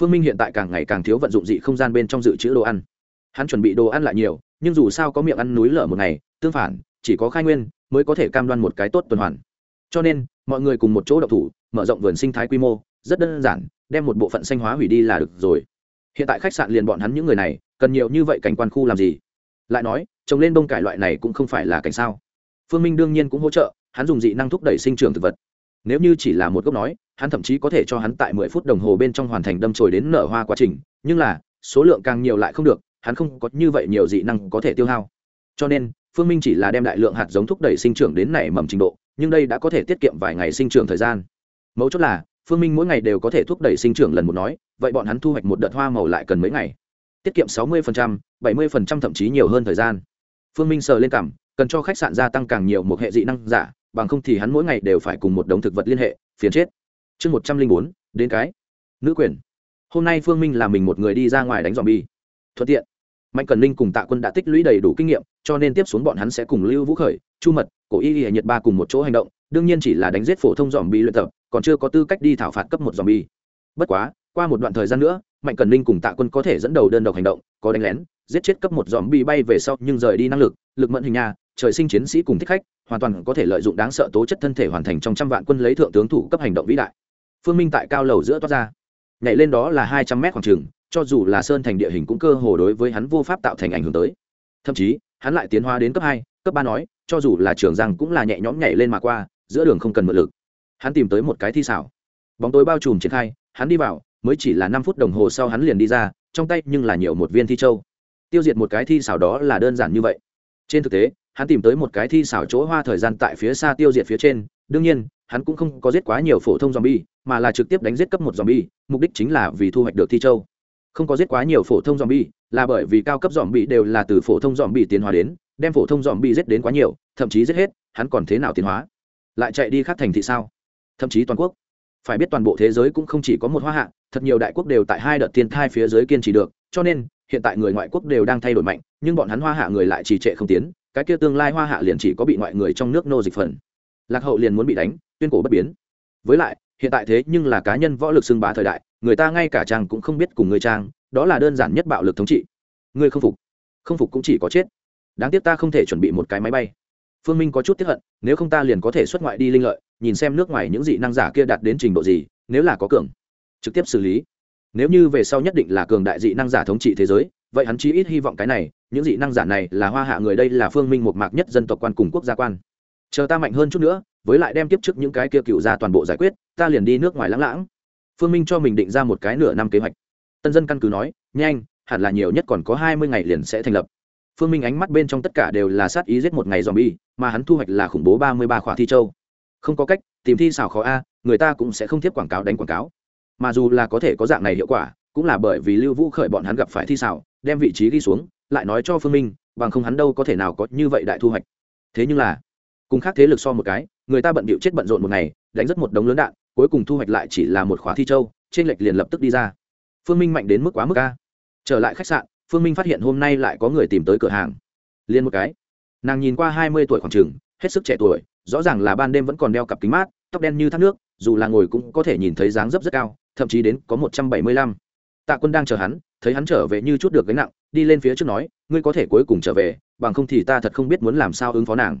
Phương minh hiện tại càng ngày càng thiếu vận dụng dị không gian bên trong dự trữ đồ ăn. Hắn chuẩn bị đồ ăn lại nhiều nhưng dù sao có miệng ăn núi lở một ngày, tương phản, chỉ có khai nguyên mới có thể cam đoan một cái tốt tuần hoàn. Cho nên, mọi người cùng một chỗ độc thủ, mở rộng vườn sinh thái quy mô, rất đơn giản, đem một bộ phận xanh hóa hủy đi là được rồi. Hiện tại khách sạn liền bọn hắn những người này, cần nhiều như vậy cảnh quan khu làm gì? Lại nói, trồng lên bông cải loại này cũng không phải là cảnh sao. Phương minh đương nhiên cũng hỗ trợ, hắn dùng dị năng thúc đẩy sinh trưởng thực vật. Nếu như chỉ là một gốc nói, hắn thậm chí có thể cho hắn tại mười phút đồng hồ bên trong hoàn thành đâm chồi đến nở hoa quá trình, nhưng là, số lượng càng nhiều lại không được hắn không có như vậy nhiều dị năng có thể tiêu hao. Cho nên, phương minh chỉ là đem đại lượng hạt giống thúc đẩy sinh trưởng đến nảy mầm trình độ, nhưng đây đã có thể tiết kiệm vài ngày sinh trưởng thời gian. Mấu chốt là, phương minh mỗi ngày đều có thể thúc đẩy sinh trưởng lần một nói, vậy bọn hắn thu hoạch một đợt hoa màu lại cần mấy ngày? Tiết kiệm sáu mươi bảy mươi thậm chí nhiều hơn thời gian. Phương minh sờ lên cảm, cần cho khách sạn gia tăng càng nhiều một hệ dị năng giả, bằng không thì hắn mỗi ngày đều phải cùng một đống thực vật liên hệ, phiền chết. Chương một trăm linh bốn, đến cái. Nữ quyền. Hôm nay phương minh là mình một người đi ra ngoài đánh dòm bi thuận tiện. Mạnh cần linh cùng tạ quân đã tích lũy đầy đủ kinh nghiệm, cho nên tiếp xuống bọn hắn sẽ cùng lưu vũ khởi, chu mật, cổ y y nhật ba cùng một chỗ hành động, đương nhiên chỉ là đánh giết phổ thông dòm bi luyện tập, còn chưa có tư cách đi thảo phạt cấp một dòm bi bất quá, qua một đoạn thời gian nữa, mạnh cần linh cùng tạ quân có thể dẫn đầu đơn độc hành động, có đánh lén, giết chết cấp một dòm bi bay về sau nhưng rời đi năng lực lực mẫn hình nhà trời sinh chiến sĩ cùng thích khách, hoàn toàn có thể lợi dụng đáng sợ tố chất thân thể hoàn thành trong trăm vạn quân lấy thượng tướng thủ cấp hành động vĩ đại. Phương minh tại cao lầu giữa toát ra. Nhảy lên đó là hai trăm mét khoảng trường cho dù là sơn thành địa hình cũng cơ hồ đối với hắn vô pháp tạo thành ảnh hưởng tới. Thậm chí, hắn lại tiến hóa đến cấp hai, cấp ba nói, cho dù là trường giang cũng là nhẹ nhõm nhảy lên mà qua, giữa đường không cần mượn lực. Hắn tìm tới một cái thi xảo. Bóng tối bao trùm triển khai, hắn đi vào, mới chỉ là năm phút đồng hồ sau hắn liền đi ra, trong tay nhưng là nhiều một viên thi châu. Tiêu diệt một cái thi xảo đó là đơn giản như vậy. Trên thực tế, hắn tìm tới một cái thi xảo chỗ hoa thời gian tại phía xa tiêu diệt phía trên, đương nhiên, hắn cũng không có giết quá nhiều phổ thông zombie, mà là trực tiếp đánh giết cấp một zombie, mục đích chính là vì thu hoạch được thi châu không có giết quá nhiều phổ thông zombie, là bởi vì cao cấp zombie đều là từ phổ thông zombie tiến hóa đến, đem phổ thông zombie giết đến quá nhiều, thậm chí giết hết, hắn còn thế nào tiến hóa? Lại chạy đi khác thành thị sao? Thậm chí toàn quốc. Phải biết toàn bộ thế giới cũng không chỉ có một hoa hạ, thật nhiều đại quốc đều tại hai đợt thiên thai phía dưới kiên trì được, cho nên, hiện tại người ngoại quốc đều đang thay đổi mạnh, nhưng bọn hắn hoa hạ người lại trì trệ không tiến, cái kia tương lai hoa hạ liền chỉ có bị ngoại người trong nước nô dịch phần. Lạc hậu liền muốn bị đánh, tuyên cổ bất biến. Với lại, hiện tại thế nhưng là cá nhân võ lực xưng bá thời đại người ta ngay cả trang cũng không biết cùng người trang, đó là đơn giản nhất bạo lực thống trị. Ngươi không phục không phục cũng chỉ có chết. Đáng tiếc ta không thể chuẩn bị một cái máy bay. Phương minh có chút tiếp hận, nếu không ta liền có thể xuất ngoại đi linh lợi, nhìn xem nước ngoài những dị năng giả kia đạt đến trình độ gì, nếu là có cường, trực tiếp xử lý. Nếu như về sau nhất định là cường đại dị năng giả thống trị thế giới, vậy hắn chí ít hy vọng cái này, những dị năng giả này là hoa hạ người đây là phương minh một mạc nhất dân tộc quan cùng quốc gia quan. Chờ ta mạnh hơn chút nữa, với lại đem tiếp trước những cái kia cựu ra toàn bộ giải quyết, ta liền đi nước ngoài lãng lãng phương minh cho mình định ra một cái nửa năm kế hoạch. Tân dân căn cứ nói, nhanh, hẳn là nhiều nhất còn có hai mươi ngày liền sẽ thành lập. Phương minh ánh mắt bên trong tất cả đều là sát ý giết một ngày dòm bi mà hắn thu hoạch là khủng bố ba mươi ba khỏa thi châu. Không có cách, tìm thi xảo khó a, người ta cũng sẽ không tiếp quảng cáo đánh quảng cáo. Mà dù là có thể có dạng này hiệu quả, cũng là bởi vì lưu vũ khởi bọn hắn gặp phải thi xảo, đem vị trí ghi xuống, lại nói cho phương minh, bằng không hắn đâu có thể nào có như vậy đại thu hoạch. Thế nhưng là, cùng khác thế lực so một cái, người ta bận bịu chết bận rộn một ngày, đánh rất một đống lớn đạn cuối cùng thu hoạch lại chỉ là một khóa thi châu, trên lệch liền lập tức đi ra. Phương minh mạnh đến mức quá mức ca trở lại khách sạn, phương minh phát hiện hôm nay lại có người tìm tới cửa hàng. Liền một cái. Nàng nhìn qua hai mươi tuổi khoảng trường, hết sức trẻ tuổi, rõ ràng là ban đêm vẫn còn đeo cặp kính mát, tóc đen như thác nước, dù là ngồi cũng có thể nhìn thấy dáng dấp rất cao, thậm chí đến có một trăm bảy mươi lăm. Tạ quân đang chờ hắn, thấy hắn trở về như chút được gánh nặng, đi lên phía trước nói, ngươi có thể cuối cùng trở về, bằng không thì ta thật không biết muốn làm sao ứng phó nàng.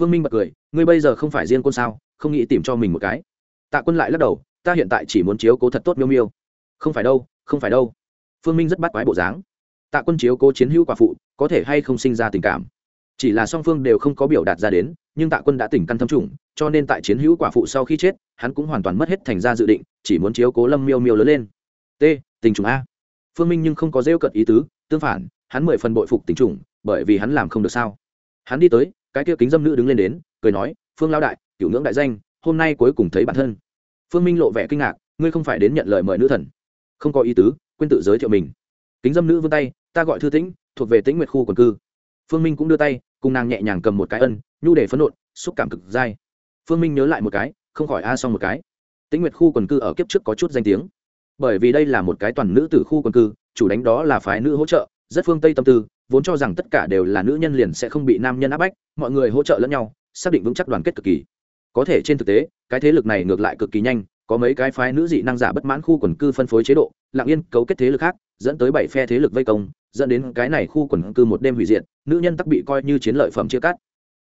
Phương minh bật cười, ngươi bây giờ không phải riêng quân sao, không nghĩ tìm cho mình một cái tạ quân lại lắc đầu, ta hiện tại chỉ muốn chiếu cố thật tốt miêu miêu. Không phải đâu, không phải đâu. Phương minh rất bắt quái bộ dáng. Tạ quân chiếu cố chiến hữu quả phụ, có thể hay không sinh ra tình cảm. Chỉ là song phương đều không có biểu đạt ra đến, nhưng tạ quân đã tỉnh căn thâm trùng, cho nên tại chiến hữu quả phụ sau khi chết, hắn cũng hoàn toàn mất hết thành ra dự định, chỉ muốn chiếu cố lâm miêu miêu lớn lên. T, tình trùng a. Phương minh nhưng không có rêu cận ý tứ, tương phản, hắn mười phần bội phục tình trùng, bởi vì hắn làm không được sao. Hắn đi tới, cái kia kính dâm nữ đứng lên đến, cười nói, phương lao đại cựu ngưỡng đại danh hôm nay cuối cùng thấy bản thân. Phương minh lộ vẻ kinh ngạc, ngươi không phải đến nhận lời mời nữ thần. Không có ý tứ, quên tự giới thiệu mình. Kính dâm nữ vươn tay, ta gọi thư tĩnh, thuộc về tĩnh nguyệt khu quần cư. Phương minh cũng đưa tay, cùng nàng nhẹ nhàng cầm một cái ân, nhu để phấn nộn, xúc cảm cực dai. Phương minh nhớ lại một cái, không khỏi a xong một cái. Tĩnh nguyệt khu quần cư ở kiếp trước có chút danh tiếng. Bởi vì đây là một cái toàn nữ từ khu quần cư, chủ đánh đó là phái nữ hỗ trợ, rất phương tây tâm tư, vốn cho rằng tất cả đều là nữ nhân liền sẽ không bị nam nhân áp bách, mọi người hỗ trợ lẫn nhau, xác định vững chắc đoàn kết cực kỳ có thể trên thực tế, cái thế lực này ngược lại cực kỳ nhanh, có mấy cái phái nữ dị năng giả bất mãn khu quần cư phân phối chế độ, lặng yên cấu kết thế lực khác, dẫn tới bảy phe thế lực vây công, dẫn đến cái này khu quần cư một đêm hủy diệt, nữ nhân tắc bị coi như chiến lợi phẩm chia cắt.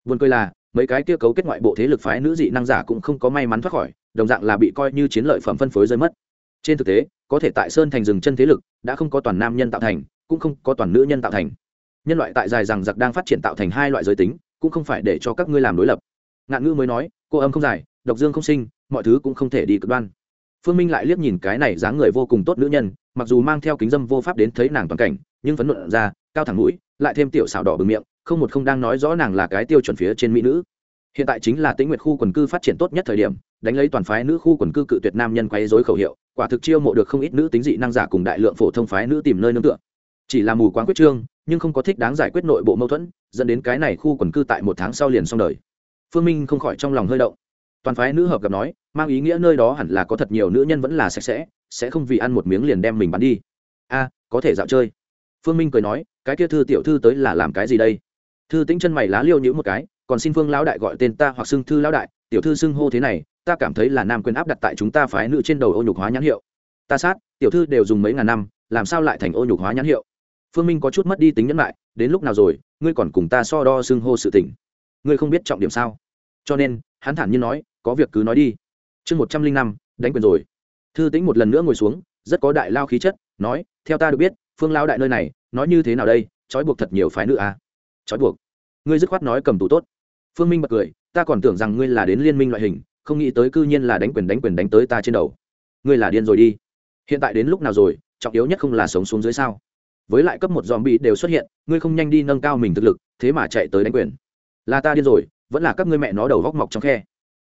Buồn cười là, mấy cái kia cấu kết ngoại bộ thế lực phái nữ dị năng giả cũng không có may mắn thoát khỏi, đồng dạng là bị coi như chiến lợi phẩm phân phối rơi mất. Trên thực tế, có thể tại sơn thành rừng chân thế lực, đã không có toàn nam nhân tạo thành, cũng không có toàn nữ nhân tạo thành. Nhân loại tại dài rằng giặc đang phát triển tạo thành hai loại giới tính, cũng không phải để cho các ngươi làm đối lập ngạn ngữ mới nói, cô âm không dài, độc dương không sinh, mọi thứ cũng không thể đi cực đoan. Phương minh lại liếc nhìn cái này dáng người vô cùng tốt nữ nhân, mặc dù mang theo kính dâm vô pháp đến thấy nàng toàn cảnh, nhưng phấn luận ra, cao thẳng mũi, lại thêm tiểu xào đỏ bừng miệng, không một không đang nói rõ nàng là cái tiêu chuẩn phía trên mỹ nữ. Hiện tại chính là tĩnh nguyệt khu quần cư phát triển tốt nhất thời điểm, đánh lấy toàn phái nữ khu quần cư cự tuyệt nam nhân quấy dối khẩu hiệu, quả thực chiêu mộ được không ít nữ tính dị năng giả cùng đại lượng phổ thông phái nữ tìm nơi nương tựa. Chỉ là mù quáng quyết trương, nhưng không có thích đáng giải quyết nội bộ mâu thuẫn, dẫn đến cái này khu quần cư tại một tháng sau liền xong đời phương minh không khỏi trong lòng hơi động. Toàn phái nữ hợp gặp nói, mang ý nghĩa nơi đó hẳn là có thật nhiều nữ nhân vẫn là sạch sẽ sẽ không vì ăn một miếng liền đem mình bắn đi. A, có thể dạo chơi. Phương minh cười nói, cái kia thư tiểu thư tới là làm cái gì đây? Thư tính chân mày lá liêu nhữ một cái, còn xin phương lão đại gọi tên ta hoặc xưng thư lão đại, tiểu thư xưng hô thế này, ta cảm thấy là nam quyền áp đặt tại chúng ta phái nữ trên đầu ô nhục hóa nhãn hiệu. Ta sát, tiểu thư đều dùng mấy ngàn năm, làm sao lại thành ô nhục hóa nhãn hiệu? Phương minh có chút mất đi tính nhẫn lại, đến lúc nào rồi, ngươi còn cùng ta so đo xưng hô sự tình. Ngươi không biết trọng điểm sao? Cho nên, hắn thản nhiên nói, có việc cứ nói đi. Chương một trăm linh năm, đánh quyền rồi. Thư tĩnh một lần nữa ngồi xuống, rất có đại lao khí chất, nói, theo ta được biết, phương lao đại nơi này, nói như thế nào đây, trói buộc thật nhiều phái nữ à? trói buộc? Ngươi dứt khoát nói cầm tù tốt. Phương minh bật cười, ta còn tưởng rằng ngươi là đến liên minh loại hình, không nghĩ tới cư nhiên là đánh quyền đánh quyền đánh tới ta trên đầu. Ngươi là điên rồi đi. Hiện tại đến lúc nào rồi, trọng yếu nhất không là sống xuống dưới sao? Với lại cấp một dòm bị đều xuất hiện, ngươi không nhanh đi nâng cao mình thực lực, thế mà chạy tới đánh quyền. Là ta điên rồi vẫn là các ngươi mẹ nó đầu góc mọc trong khe.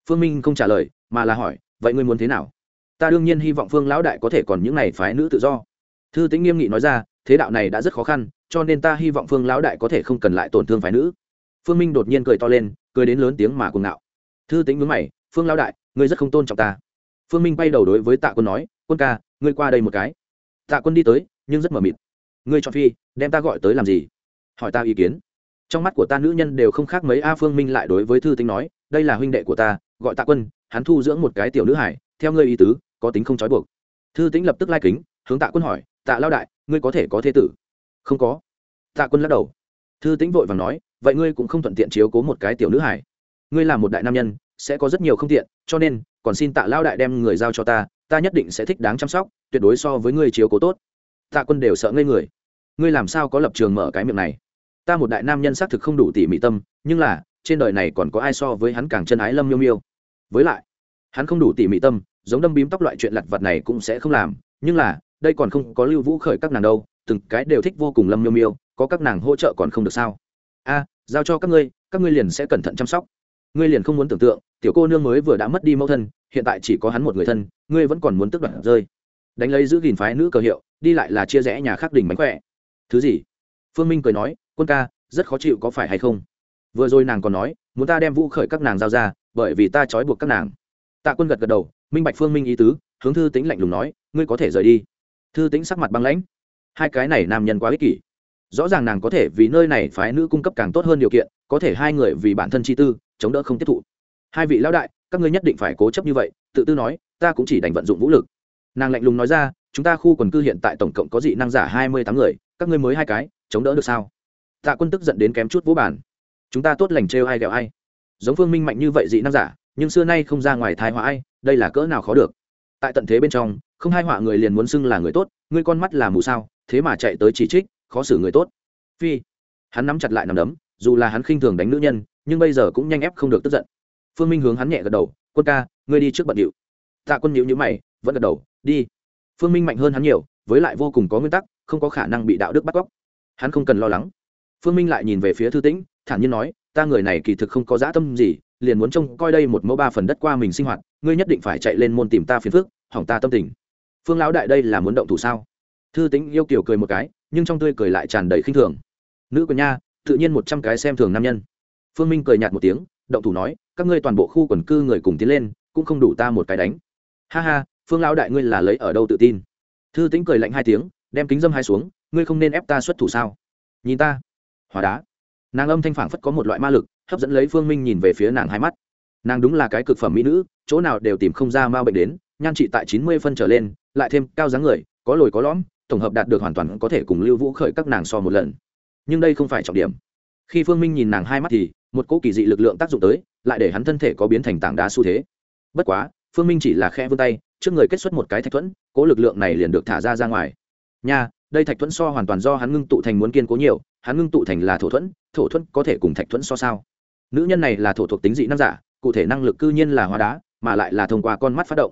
Phương minh không trả lời, mà là hỏi, vậy ngươi muốn thế nào? Ta đương nhiên hy vọng phương lão đại có thể còn những này phái nữ tự do. Thư tính nghiêm nghị nói ra, thế đạo này đã rất khó khăn, cho nên ta hy vọng phương lão đại có thể không cần lại tổn thương phái nữ. Phương minh đột nhiên cười to lên, cười đến lớn tiếng mà cuồng ngạo. Thư tính mướn mày, phương lão đại, ngươi rất không tôn trọng ta. Phương minh bay đầu đối với tạ quân nói, quân ca, ngươi qua đây một cái. Tạ quân đi tới, nhưng rất mờ mịt. Ngươi cho phi, đem ta gọi tới làm gì? Hỏi ta ý kiến trong mắt của ta nữ nhân đều không khác mấy a phương minh lại đối với thư tính nói, đây là huynh đệ của ta, gọi tạ quân, hắn thu dưỡng một cái tiểu nữ hải, theo ngươi ý tứ, có tính không trói buộc. Thư tính lập tức lai kính, hướng tạ quân hỏi, tạ lao đại, ngươi có thể có thế tử? Không có. Tạ quân lắc đầu. Thư tính vội và nói, vậy ngươi cũng không thuận tiện chiếu cố một cái tiểu nữ hải. Ngươi là một đại nam nhân, sẽ có rất nhiều không tiện, cho nên, còn xin tạ lao đại đem người giao cho ta ta nhất định sẽ thích đáng chăm sóc, tuyệt đối so với ngươi chiếu cố tốt. Tạ quân đều sợ ngây người. Ngươi làm sao có lập trường mở cái miệng này? Ta một đại nam nhân xác thực không đủ tỉ mỉ tâm, nhưng là, trên đời này còn có ai so với hắn càng chân ái lâm miêu miêu? Với lại, hắn không đủ tỉ mỉ tâm, giống đâm bím tóc loại chuyện lặt vặt này cũng sẽ không làm, nhưng là, đây còn không có lưu vũ khởi các nàng đâu, từng cái đều thích vô cùng lâm miêu miêu, có các nàng hỗ trợ còn không được sao? A, giao cho các ngươi các ngươi liền sẽ cẩn thận chăm sóc. Ngươi liền không muốn tưởng tượng, tiểu cô nương mới vừa đã mất đi mẫu thân, hiện tại chỉ có hắn một người thân, ngươi vẫn còn muốn tức đoạn rơi. Đánh lấy giữ gìn phái nữ cờ hiệu, đi lại là chia rẽ nhà khác đỉnh mánh khỏe. Thứ gì? Phương minh cười nói quân ca, rất khó chịu có phải hay không? Vừa rồi nàng còn nói, muốn ta đem vũ khởi các nàng giao ra, bởi vì ta trói buộc các nàng. Tạ quân gật gật đầu, minh bạch phương minh ý tứ, hướng thư tính lạnh lùng nói, ngươi có thể rời đi. Thư tính sắc mặt băng lãnh. Hai cái này nam nhân quá ích kỷ. Rõ ràng nàng có thể vì nơi này phái nữ cung cấp càng tốt hơn điều kiện, có thể hai người vì bản thân chi tư, chống đỡ không tiếp thụ. Hai vị lão đại, các ngươi nhất định phải cố chấp như vậy, tự tư nói, ta cũng chỉ đành vận dụng vũ lực. Nàng lạnh lùng nói ra, chúng ta khu quần cư hiện tại tổng cộng có dị năng giả hai mươi tám người, các ngươi mới hai cái, chống đỡ được sao? Tạ quân tức giận đến kém chút vũ bản chúng ta tốt lành trêu ai ghẹo ai. Giống phương minh mạnh như vậy dị năng giả, nhưng xưa nay không ra ngoài thai họa ai, đây là cỡ nào khó được. Tại tận thế bên trong, không hai họa người liền muốn xưng là người tốt, ngươi con mắt là mù sao, thế mà chạy tới chỉ trích, khó xử người tốt. Phi. Hắn nắm chặt lại nằm đấm, dù là hắn khinh thường đánh nữ nhân, nhưng bây giờ cũng nhanh ép không được tức giận. Phương minh hướng hắn nhẹ gật đầu, quân ca, ngươi đi trước bận điệu. Tạ quân nhịu nhữ mày, vẫn gật đầu, đi. Phương minh mạnh hơn hắn nhiều, với lại vô cùng có nguyên tắc, không có khả năng bị đạo đức bắt cóc. Hắn không cần lo lắng phương minh lại nhìn về phía thư tĩnh, thản nhiên nói, ta người này kỳ thực không có dã tâm gì, liền muốn trông coi đây một mẫu ba phần đất qua mình sinh hoạt, ngươi nhất định phải chạy lên môn tìm ta phiền phức, hỏng ta tâm tình. Phương lão đại đây là muốn động thủ sao? Thư tĩnh yêu kiểu cười một cái, nhưng trong tươi cười lại tràn đầy khinh thường. Nữ quân nha, tự nhiên một trăm cái xem thường nam nhân. Phương minh cười nhạt một tiếng, động thủ nói, các ngươi toàn bộ khu quần cư người cùng tiến lên, cũng không đủ ta một cái đánh. Ha ha, phương lão đại ngươi là lấy ở đâu tự tin? Thư tĩnh cười lạnh hai tiếng, đem kính dâm hai xuống, ngươi không nên ép ta xuất thủ sao? Nhìn ta hóa đá. Nàng âm thanh phảng phất có một loại ma lực, hấp dẫn lấy phương minh nhìn về phía nàng hai mắt. Nàng đúng là cái cực phẩm mỹ nữ, chỗ nào đều tìm không ra ma bệnh đến, nhan trị tại chín mươi phân trở lên, lại thêm cao dáng người, có lồi có lõm, tổng hợp đạt được hoàn toàn có thể cùng lưu vũ khởi các nàng so một lần. Nhưng đây không phải trọng điểm. Khi phương minh nhìn nàng hai mắt thì, một cỗ kỳ dị lực lượng tác dụng tới, lại để hắn thân thể có biến thành tảng đá xu thế. Bất quá, phương minh chỉ là khe vươn tay, trước người kết xuất một cái thạch thuẫn, cỗ lực lượng này liền được thả ra ra ngoài. Nha, đây thạch thuẫn so hoàn toàn do hắn ngưng tụ thành muốn kiên cố nhiều hắn ngưng tụ thành là thổ thuẫn thổ thuẫn có thể cùng thạch thuẫn so sao? Nữ nhân này là thổ thuộc tính dị năng giả, cụ thể năng lực cư nhiên là hóa đá, mà lại là thông qua con mắt phát động.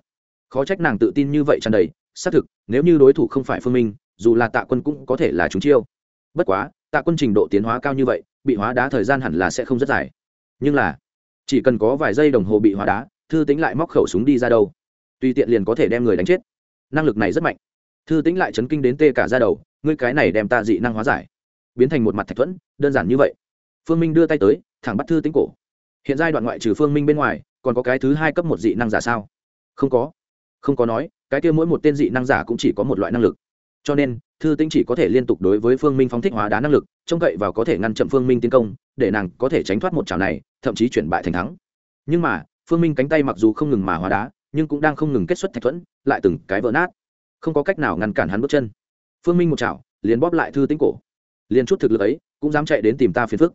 Khó trách nàng tự tin như vậy tràn đầy, xác thực, nếu như đối thủ không phải phương minh, dù là tạ quân cũng có thể là chúng chiêu. Bất quá, tạ quân trình độ tiến hóa cao như vậy, bị hóa đá thời gian hẳn là sẽ không rất dài. Nhưng là, chỉ cần có vài giây đồng hồ bị hóa đá, thư tính lại móc khẩu súng đi ra đâu tùy tiện liền có thể đem người đánh chết. Năng lực này rất mạnh. Thư tính lại chấn kinh đến tê cả ra đầu, ngươi cái này đem ta dị năng hóa giải biến thành một mặt thạch thuẫn, đơn giản như vậy. Phương minh đưa tay tới, thẳng bắt thư tính cổ. Hiện giai đoạn ngoại trừ phương minh bên ngoài, còn có cái thứ hai cấp một dị năng giả sao? Không có. Không có nói, cái kia mỗi một tên dị năng giả cũng chỉ có một loại năng lực. Cho nên, thư tĩnh chỉ có thể liên tục đối với phương minh phóng thích hóa đá năng lực, trông cậy vào có thể ngăn chậm phương minh tiến công, để nàng có thể tránh thoát một trào này, thậm chí chuyển bại thành thắng. Nhưng mà, phương minh cánh tay mặc dù không ngừng mà hóa đá, nhưng cũng đang không ngừng kết xuất thạch thuẫn, lại từng cái vỡ nát. Không có cách nào ngăn cản hắn bước chân. Phương minh một chảo liền bóp lại thư tĩnh cổ liền chút thực lực ấy cũng dám chạy đến tìm ta phiền phức.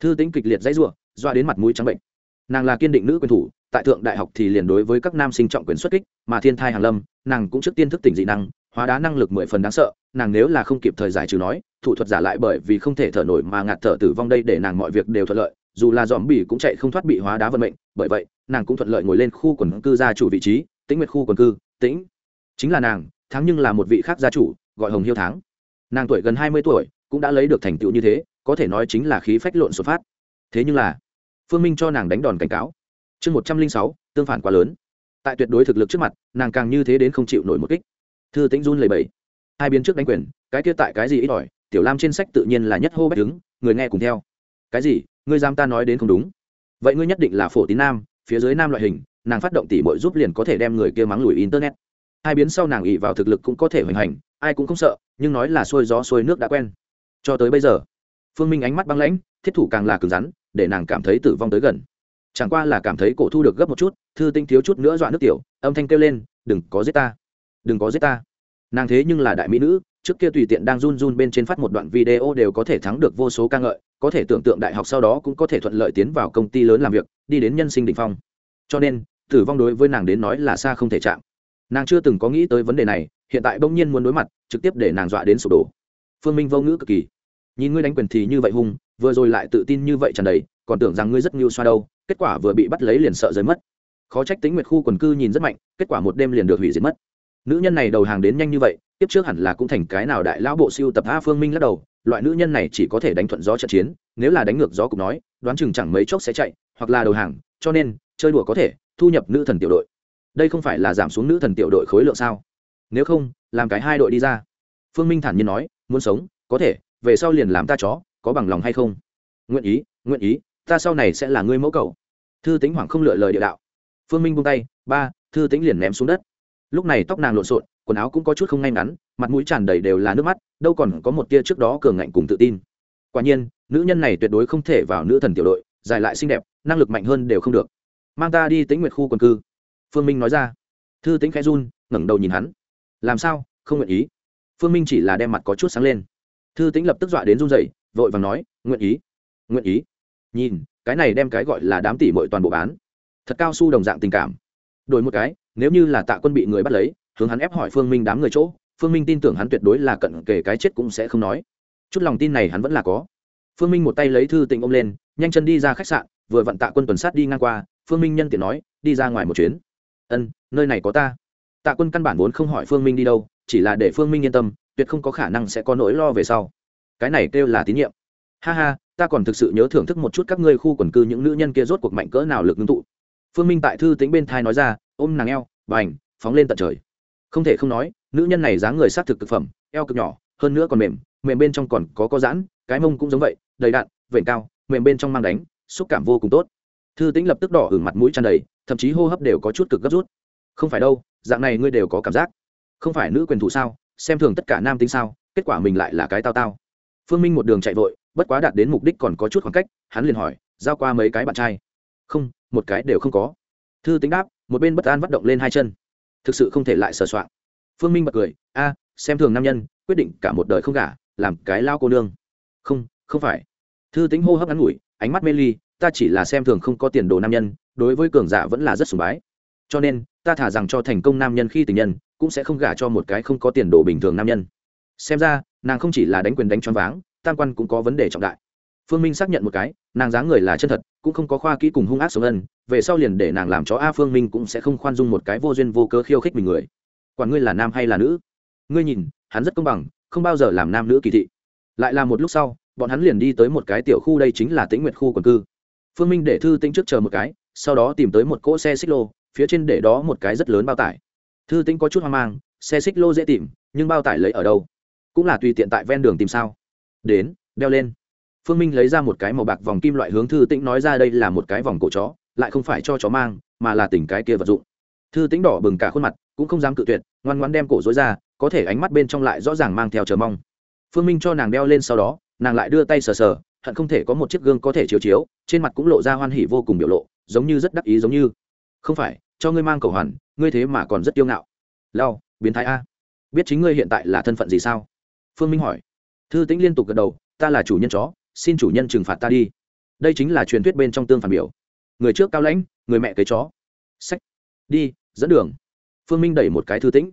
Thư tĩnh kịch liệt dãy ruộng doa đến mặt mũi trắng bệnh. Nàng là kiên định nữ quyền thủ, tại thượng đại học thì liền đối với các nam sinh trọng quyền xuất kích, mà thiên thai hàn lâm, nàng cũng trước tiên thức tỉnh dị năng, hóa đá năng lực mười phần đáng sợ, nàng nếu là không kịp thời giải trừ nói, thủ thuật giả lại bởi vì không thể thở nổi mà ngạt thở tử vong đây để nàng mọi việc đều thuận lợi, dù là dòm bỉ cũng chạy không thoát bị hóa đá vận mệnh, bởi vậy, nàng cũng thuận lợi ngồi lên khu quần cư gia chủ vị trí, tĩnh nguyệt khu quần cư, tĩnh. Chính là nàng, thắng nhưng là một vị khác gia chủ, gọi hồng hiêu tháng nàng tuổi gần hai mươi tuổi cũng đã lấy được thành tựu như thế, có thể nói chính là khí phách lộn xuất phát. Thế nhưng là, phương minh cho nàng đánh đòn cảnh cáo. Chương một trăm linh sáu, tương phản quá lớn. Tại tuyệt đối thực lực trước mặt, nàng càng như thế đến không chịu nổi một kích. Thư tĩnh run lầy bẫy hai biến trước đánh quyền, cái kia tại cái gì ít ỏi, tiểu lam trên sách tự nhiên là nhất hô bách đứng, người nghe cùng theo. Cái gì? Ngươi giam ta nói đến không đúng? Vậy ngươi nhất định là phổ tín nam, phía dưới nam loại hình, nàng phát động tỉ mọi giúp liền có thể đem người kia mắng lùi internet. Hai biến sau nàng ỉ vào thực lực cũng có thể hoành hành, ai cũng không sợ, nhưng nói là xuôi gió xuôi nước đã quen cho tới bây giờ, phương minh ánh mắt băng lãnh, thiết thủ càng là cứng rắn, để nàng cảm thấy tử vong tới gần. Chẳng qua là cảm thấy cổ thu được gấp một chút, thư tinh thiếu chút nữa dọa nước tiểu, âm thanh kêu lên, đừng có giết ta, đừng có giết ta. Nàng thế nhưng là đại mỹ nữ, trước kia tùy tiện đang run run bên trên phát một đoạn video đều có thể thắng được vô số ca ngợi, có thể tưởng tượng đại học sau đó cũng có thể thuận lợi tiến vào công ty lớn làm việc, đi đến nhân sinh đ ỉ n h phong. Cho nên, tử vong đối với nàng đến nói là xa không thể chạm. Nàng chưa từng có nghĩ tới vấn đề này, hiện tại bỗng nhiên muốn đối mặt, trực tiếp để nàng dọa đến sụp đổ. Phương minh vô ngữ cực kỳ nhìn ngươi đánh quyền thì như vậy hung, vừa rồi lại tự tin như vậy tràn đầy, còn tưởng rằng ngươi rất ngưu xoa đâu, kết quả vừa bị bắt lấy liền sợ rơi mất. Khó trách tính nguyệt khu quần cư nhìn rất mạnh, kết quả một đêm liền được hủy diệt mất. Nữ nhân này đầu hàng đến nhanh như vậy tiếp trước hẳn là cũng thành cái nào đại lão bộ siêu tập a phương minh lắc đầu, loại nữ nhân này chỉ có thể đánh thuận gió trận chiến, nếu là đánh ngược gió cục nói, đoán chừng chẳng mấy chốc sẽ chạy, hoặc là đầu hàng, cho nên, chơi đùa có thể, thu nhập nữ thần tiểu đội. Đây không phải là giảm xuống nữ thần tiểu đội khối lượng sao? Nếu không, làm cái hai đội đi ra. Phương minh thản nhiên nói, muốn sống, có thể về sau liền làm ta chó, có bằng lòng hay không? Nguyện ý nguyện ý, ta sau này sẽ là ngươi mẫu cầu thư tính hoảng không lựa lời địa đạo. Phương minh buông tay, ba, thư tính liền ném xuống đất. Lúc này tóc nàng lộn xộn, quần áo cũng có chút không ngay ngắn, mặt mũi tràn đầy đều là nước mắt, đâu còn có một tia trước đó cường ngạnh cùng tự tin. Quả nhiên, nữ nhân này tuyệt đối không thể vào nữ thần tiểu đội, dài lại xinh đẹp, năng lực mạnh hơn đều không được. Mang ta đi tính nguyệt khu quần cư. Phương minh nói ra. Thư tính khẽ run, ngẩng đầu nhìn hắn. Làm sao? Không nguyện ý. Phương minh chỉ là đem mặt có chút sáng lên thư Tĩnh lập tức dọa đến run dậy vội vàng nói, nguyện ý nguyện ý. Nhìn, cái này đem cái gọi là đám tỷ mọi toàn bộ bán. Thật cao su đồng dạng tình cảm. Đổi một cái, nếu như là tạ quân bị người bắt lấy, hướng hắn ép hỏi phương minh đám người chỗ, phương minh tin tưởng hắn tuyệt đối là cận kề cái chết cũng sẽ không nói. Chút lòng tin này hắn vẫn là có. Phương minh một tay lấy thư tịnh ôm lên, nhanh chân đi ra khách sạn, vừa vặn tạ quân tuần sát đi ngang qua, phương minh nhân tiện nói, đi ra ngoài một chuyến. Ân, nơi này có ta. Tạ quân căn bản vốn không hỏi phương minh đi đâu, chỉ là để phương minh yên tâm tuyệt không có khả năng sẽ có nỗi lo về sau. Cái này kêu là tín nhiệm. Ha ha, ta còn thực sự nhớ thưởng thức một chút các ngươi khu quần cư những nữ nhân kia rốt cuộc mạnh cỡ nào lực ngưng tụ. Phương minh tại thư tính bên thai nói ra, ôm nàng eo và ảnh phóng lên tận trời. Không thể không nói, nữ nhân này dáng người s á t thực thực phẩm, eo cực nhỏ, hơn nữa còn mềm mềm bên trong còn có có giãn, cái mông cũng giống vậy, đầy đạn vện cao, mềm bên trong mang đánh, xúc cảm vô cùng tốt. Thư tính lập tức đỏ hưởng mặt mũi tràn đầy, thậm chí hô hấp đều có chút cực gấp rút. Không phải đâu, dạng này ngươi đều có cảm giác. Không phải nữ quyền thủ sao? Xem thường tất cả nam tính sao, kết quả mình lại là cái tao tao. Phương minh một đường chạy vội, bất quá đạt đến mục đích còn có chút khoảng cách, hắn liền hỏi, giao qua mấy cái bạn trai? Không, một cái đều không có. Thư tính đáp, một bên bất an vắt động lên hai chân. Thực sự không thể lại sờ soạn phương minh bật cười, a, xem thường nam nhân, quyết định cả một đời không gả, làm cái lao cô nương. Không không phải. Thư tính hô hấp ngắn ngủi, ánh mắt mê ly, ta chỉ là xem thường không có tiền đồ nam nhân, đối với cường giả vẫn là rất sùng bái. Cho nên, ta thả rằng cho thành công nam nhân khi tình nhân cũng sẽ không gả cho một cái không có tiền đồ bình thường nam nhân. Xem ra, nàng không chỉ là đánh quyền đánh choáng váng, tam quan cũng có vấn đề trọng đại. Phương minh xác nhận một cái, nàng dáng người là chân thật, cũng không có khoa kỹ cùng hung ác sống ân, về sau liền để nàng làm chó a phương minh cũng sẽ không khoan dung một cái vô duyên vô cớ khiêu khích mình người. Quản ngươi là nam hay là nữ? Ngươi nhìn, hắn rất công bằng, không bao giờ làm nam nữ kỳ thị. Lại là một lúc sau, bọn hắn liền đi tới một cái tiểu khu, đây chính là tĩnh nguyệt khu quần cư. Phương minh để thư tĩnh trước chờ một cái, sau đó tìm tới một cỗ xe xích lô, phía trên để đó một cái rất lớn bao tải thư tĩnh có chút hoang mang, xe xích lô dễ tìm, nhưng bao tải lấy ở đâu? Cũng là tùy tiện tại ven đường tìm sao? Đến, đeo lên. Phương minh lấy ra một cái màu bạc vòng kim loại hướng thư tĩnh nói ra đây là một cái vòng cổ chó, lại không phải cho chó mang, mà là tỉnh cái kia vật dụng. Thư tĩnh đỏ bừng cả khuôn mặt, cũng không dám cự tuyệt, ngoan ngoan đem cổ dối ra, có thể ánh mắt bên trong lại rõ ràng mang theo chờ mong. Phương minh cho nàng đeo lên sau đó, nàng lại đưa tay sờ sờ, hận không thể có một chiếc gương có thể chiếu chiếu, trên mặt cũng lộ ra hoan hỉ vô cùng biểu lộ, giống như rất đắc ý giống như. Không phải, cho ngươi mang cầu hoàn ngươi thế mà còn rất kiêu ngạo. Lao biến thái a. Biết chính ngươi hiện tại là thân phận gì sao? Phương minh hỏi. Thư tĩnh liên tục gật đầu, ta là chủ nhân chó, xin chủ nhân trừng phạt ta đi. Đây chính là truyền thuyết bên trong tương phản biểu. Người trước cao lãnh, người mẹ kế chó. Sách. Đi, dẫn đường. Phương minh đẩy một cái thư tĩnh.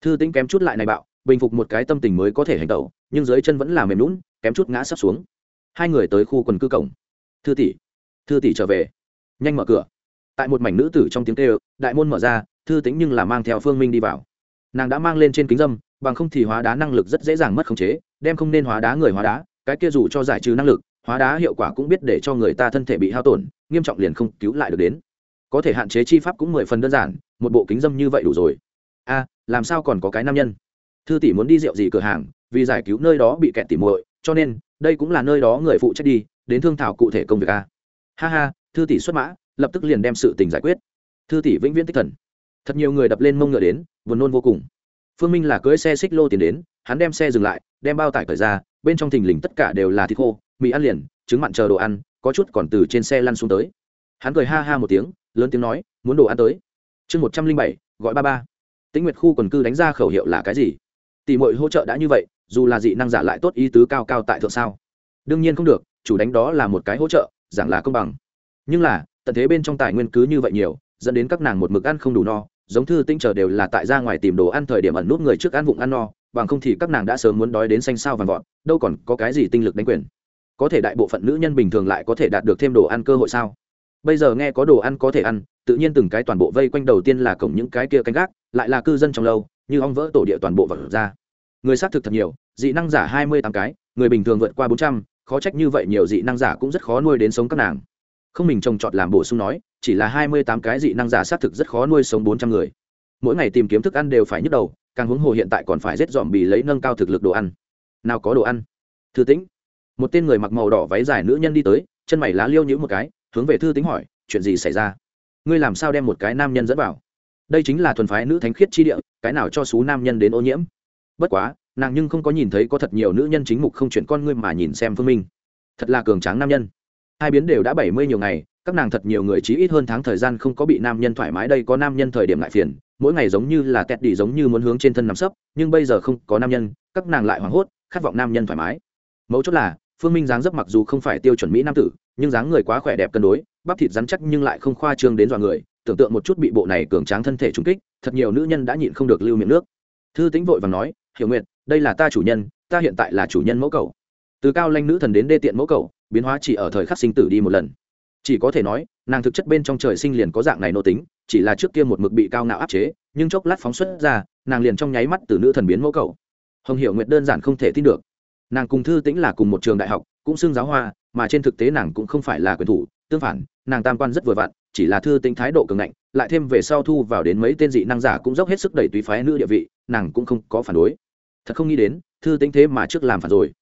Thư tĩnh kém chút lại này bạo, bình phục một cái tâm tình mới có thể hành tẩu nhưng dưới chân vẫn là mềm lún kém chút ngã sắp xuống. Hai người tới khu quần cư cổng. Thư tỷ. Thư tỷ trở về. Nhanh mở cửa. Tại một mảnh nữ tử trong tiếng kêu, đại môn mở ra thư tĩnh nhưng là mang theo phương minh đi vào. Nàng đã mang lên trên kính dâm, bằng không thì hóa đá năng lực rất dễ dàng mất khống chế, đem không nên hóa đá người hóa đá, cái kia dù cho giải trừ năng lực, hóa đá hiệu quả cũng biết để cho người ta thân thể bị hao tổn, nghiêm trọng liền không cứu lại được đến. Có thể hạn chế chi pháp cũng mười phần đơn giản, một bộ kính dâm như vậy đủ rồi. A, làm sao còn có cái nam nhân? Thư tỷ muốn đi rượu gì cửa hàng, vì giải cứu nơi đó bị kẹt tỉ muội, cho nên, đây cũng là nơi đó người phụ trách đi, đến thương thảo cụ thể công việc a. Ha ha, thư tỷ xuất mã, lập tức liền đem sự tình giải quyết. Thư tỷ vĩnh viễn tích thần thật nhiều người đập lên mông ngựa đến, buồn nôn vô cùng. Phương minh là cưới xe xích lô tiền đến, hắn đem xe dừng lại, đem bao tải cởi ra, bên trong thình lình tất cả đều là thịt khô, mì ăn liền, trứng mặn chờ đồ ăn, có chút còn từ trên xe lăn xuống tới. Hắn cười ha ha một tiếng, lớn tiếng nói, muốn đồ ăn tới. Chương một trăm linh bảy, gọi ba ba. Tĩnh nguyệt khu quần cư đánh ra khẩu hiệu là cái gì? Tỷ mọi hỗ trợ đã như vậy, dù là dị năng giả lại tốt ý tứ cao cao tại thượng sao? Đương nhiên không được, chủ đánh đó là một cái hỗ trợ, giảng là công bằng. Nhưng là, tận thế bên trong tài nguyên cứ như vậy nhiều, dẫn đến các nàng một mực ăn không đủ no giống thư tinh chờ đều là tại ra ngoài tìm đồ ăn thời điểm ẩn nút người trước ăn vụng ăn no, bằng không thì các nàng đã sớm muốn đói đến xanh sao vàng vọt, đâu còn có cái gì tinh lực đánh quyền. Có thể đại bộ phận nữ nhân bình thường lại có thể đạt được thêm đồ ăn cơ hội sao? Bây giờ nghe có đồ ăn có thể ăn, tự nhiên từng cái toàn bộ vây quanh đầu tiên là cổng những cái kia canh gác, lại là cư dân trong lâu, như ong vỡ tổ địa toàn bộ vật ra. Người xác thực thật nhiều, dị năng giả hai mươi tám cái, người bình thường vượt qua bốn trăm, khó trách như vậy nhiều dị năng giả cũng rất khó nuôi đến sống các nàng. Không mình trồng trọt làm bổ sung nói chỉ là hai mươi tám cái dị năng giả sát thực rất khó nuôi sống bốn trăm người. Mỗi ngày tìm kiếm thức ăn đều phải nhức đầu, càng huống hồ hiện tại còn phải rết dọn bì lấy nâng cao thực lực đồ ăn. Nào có đồ ăn? Thư tĩnh. Một tên người mặc màu đỏ váy dài nữ nhân đi tới, chân mày lá liêu nhữ một cái, hướng về thư tính hỏi, chuyện gì xảy ra? Ngươi làm sao đem một cái nam nhân dẫn vào? Đây chính là thuần phái nữ thánh khiết chi địa, cái nào cho số nam nhân đến ô nhiễm? Bất quá, nàng nhưng không có nhìn thấy có thật nhiều nữ nhân chính mục không chuyển con ngươi mà nhìn xem phương minh. Thật là cường tráng nam nhân. Hai biến đều đã bảy mươi nhiều ngày các nàng thật nhiều người chí ít hơn tháng thời gian không có bị nam nhân thoải mái đây có nam nhân thời điểm lại phiền, mỗi ngày giống như là tẹt đi giống như muốn hướng trên thân nằm sấp, nhưng bây giờ không có nam nhân, các nàng lại hoảng hốt, khát vọng nam nhân thoải mái. Mấu chốt là, phương minh dáng dấp mặc dù không phải tiêu chuẩn mỹ nam tử, nhưng dáng người quá khỏe đẹp cân đối, bắp thịt rắn chắc nhưng lại không khoa trương đến dọa người, tưởng tượng một chút bị bộ này cường tráng thân thể trung kích, thật nhiều nữ nhân đã nhịn không được lưu miệng nước. Thư tính vội và nói, hiểu nguyện đây là ta chủ nhân, ta hiện tại là chủ nhân mẫu cầu. Từ cao lanh nữ thần đến đê tiện mẫu cầu, biến hóa chỉ ở thời khắc sinh tử đi một lần chỉ có thể nói, nàng thực chất bên trong trời sinh liền có dạng này nô tính, chỉ là trước kia một mực bị cao ngạo áp chế, nhưng chốc lát phóng xuất ra, nàng liền trong nháy mắt từ nữ thần biến mẫu cầu hồng hiệu nguyện đơn giản không thể tin được. Nàng cùng thư tĩnh là cùng một trường đại học, cũng xưng giáo hoa, mà trên thực tế nàng cũng không phải là quyền thủ, tương phản, nàng tam quan rất vừa vặn, chỉ là thư tĩnh thái độ cường ngạnh, lại thêm về sau thu vào đến mấy tên dị năng giả cũng dốc hết sức đẩy túy phái nữ địa vị, nàng cũng không có phản đối. Thật không nghĩ đến, thư tĩnh thế mà trước làm phản rồi.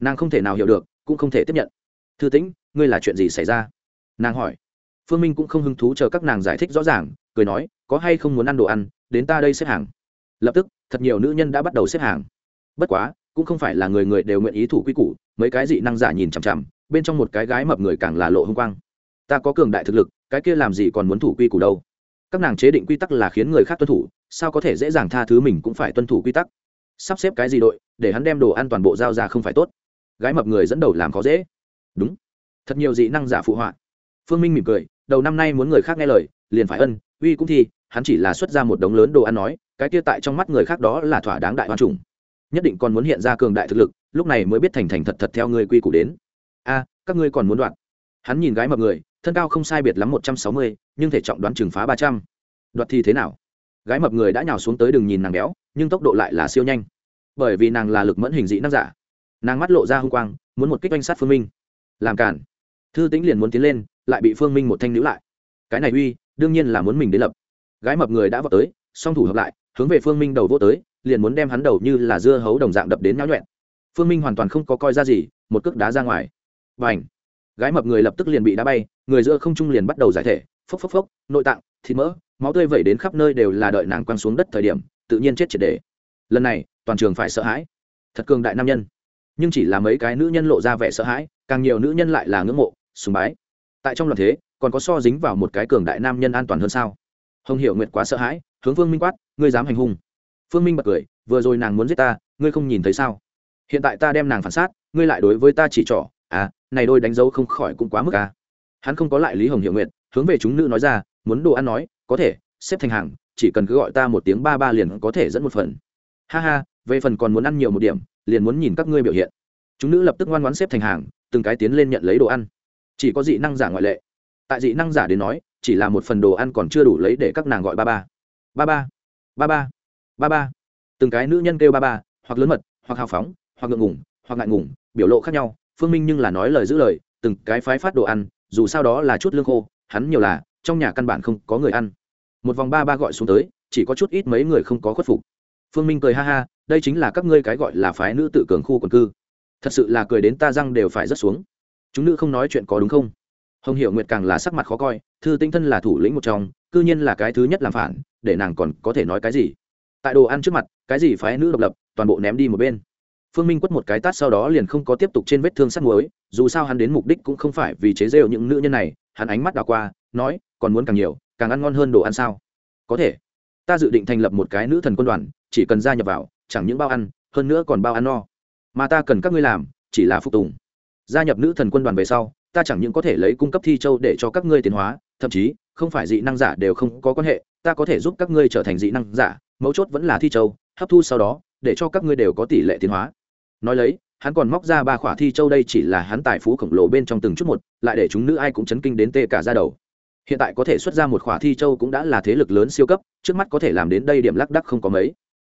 Nàng không thể nào hiểu được, cũng không thể tiếp nhận. Thư tĩnh, ngươi là chuyện gì xảy ra? Nàng hỏi. Phương minh cũng không hứng thú chờ các nàng giải thích rõ ràng, cười nói, có hay không muốn ăn đồ ăn, đến ta đây xếp hàng. Lập tức, thật nhiều nữ nhân đã bắt đầu xếp hàng. Bất quá, cũng không phải là người người đều nguyện ý thủ quy củ, mấy cái dị năng giả nhìn chằm chằm, bên trong một cái gái mập người càng là lộ h ư n g quang. Ta có cường đại thực lực, cái kia làm gì còn muốn thủ quy củ đâu? Các nàng chế định quy tắc là khiến người khác tuân thủ, sao có thể dễ dàng tha thứ mình cũng phải tuân thủ quy tắc. Sắp xếp cái gì đội, để hắn đem đồ ăn toàn bộ giao ra không phải tốt. Gái mập người dẫn đầu làm khó dễ. Đúng. Thật nhiều dị năng giả phụ họa phương minh mỉm cười, đầu năm nay muốn người khác nghe lời, liền phải ân, uy cũng thi, hắn chỉ là xuất ra một đống lớn đồ ăn nói, cái kia tại trong mắt người khác đó là thỏa đáng đại oan trùng nhất định còn muốn hiện ra cường đại thực lực, lúc này mới biết thành thành thật thật theo ngươi quy củ đến. A, các ngươi còn muốn đoạn. Hắn nhìn gái mập người, thân cao không sai biệt lắm một trăm sáu mươi, nhưng thể trọng đoán chừng phá ba trăm. Đoạt thì thế nào? Gái mập người đã nhào xuống tới đường nhìn nàng béo, nhưng tốc độ lại là siêu nhanh. Bởi vì nàng là lực mẫn hình dị năng giả. Nàng mắt lộ ra h u n g quang, muốn một kích oanh sát phương minh. Làm cản thư tĩnh liền muốn tiến lên, lại bị phương minh một thanh níu lại. Cái này uy, đương nhiên là muốn mình đến lập. Gái mập người đã vào tới, song thủ hợp lại, hướng về phương minh đầu vô tới, liền muốn đem hắn đầu như là dưa hấu đồng dạng đập đến nháo nhuẹn phương minh hoàn toàn không có coi ra gì, một cước đá ra ngoài. Và ảnh gái mập người lập tức liền bị đá bay, người giữa không trung liền bắt đầu giải thể, phốc phốc phốc, nội tạng, thịt mỡ, máu tươi vẩy đến khắp nơi đều là đợi nàng quăng xuống đất thời điểm, tự nhiên chết triệt để. Lần này, toàn trường phải sợ hãi. Thật cường đại nam nhân. Nhưng chỉ là mấy cái nữ nhân lộ ra vẻ sợ hãi, càng nhiều nữ nhân lại là ngưỡng mộ sùng bái. Tại trong loạn thế, còn có so dính vào một cái cường đại nam nhân an toàn hơn sao? Hồng Hiệu nguyệt quá sợ hãi, hướng vương minh quát, ngươi dám hành hung. Phương minh bật cười, vừa rồi nàng muốn giết ta, ngươi không nhìn thấy sao? Hiện tại ta đem nàng phản sát, ngươi lại đối với ta chỉ trỏ. À này đôi đánh dấu không khỏi cũng quá mức à. Hắn không có lại lý hồng hiệu nguyện hướng về chúng nữ nói ra, muốn đồ ăn nói, có thể, xếp thành hàng, chỉ cần cứ gọi ta một tiếng ba ba liền có thể dẫn một phần. Ha ha, về phần còn muốn ăn nhiều một điểm, liền muốn nhìn các ngươi biểu hiện. Chúng nữ lập tức ngoan ngoãn xếp thành hàng, từng cái tiến lên nhận lấy đồ ăn chỉ có dị năng giả ngoại lệ. Tại dị năng giả đến nói, chỉ là một phần đồ ăn còn chưa đủ lấy để các nàng gọi ba ba. Ba ba. Ba ba. Ba ba. Từng cái nữ nhân kêu ba ba, hoặc lớn mật, hoặc hào phóng, hoặc ngượng ngủng hoặc ngại ngủng biểu lộ khác nhau. Phương minh nhưng là nói lời giữ lời, từng cái phái phát đồ ăn, dù sao đó là chút lương khô, hắn nhiều là, trong nhà căn bản không có người ăn. Một vòng ba ba gọi xuống tới, chỉ có chút ít mấy người không có khuất phục. Phương minh cười ha ha, đây chính là các ngươi cái gọi là phái nữ tự cường khu quần cư. Thật sự là cười đến ta răng đều phải rớt xuống chúng nữ không nói chuyện có đúng không? Hồng hiệu nguyệt càng là sắc mặt khó coi, thư tinh thân là thủ lĩnh một trong, cư nhiên là cái thứ nhất làm phản, để nàng còn có thể nói cái gì? Tại đồ ăn trước mặt, cái gì phái nữ độc lập, toàn bộ ném đi một bên. Phương minh quất một cái tát sau đó liền không có tiếp tục trên vết thương sắt muối, dù sao hắn đến mục đích cũng không phải vì chế rêu những nữ nhân này, hắn ánh mắt đào qua, nói, còn muốn càng nhiều, càng ăn ngon hơn đồ ăn sao? Có thể. Ta dự định thành lập một cái nữ thần quân đoàn, chỉ cần gia nhập vào, chẳng những bao ăn, hơn nữa còn bao ăn no. Mà ta cần các ngươi làm, chỉ là phục tùng gia nhập nữ thần quân đoàn về sau, ta chẳng những có thể lấy cung cấp thi châu để cho các ngươi tiến hóa, thậm chí, không phải dị năng giả đều không có quan hệ, ta có thể giúp các ngươi trở thành dị năng giả, mấu chốt vẫn là thi châu, hấp thu sau đó, để cho các ngươi đều có tỷ lệ tiến hóa. Nói lấy, hắn còn móc ra ba khỏa thi châu đây chỉ là hắn tài phú khổng lồ bên trong từng chút một, lại để chúng nữ ai cũng chấn kinh đến tê cả ra đầu. Hiện tại có thể xuất ra một khỏa thi châu cũng đã là thế lực lớn siêu cấp, trước mắt có thể làm đến đây điểm lắc đắc không có mấy.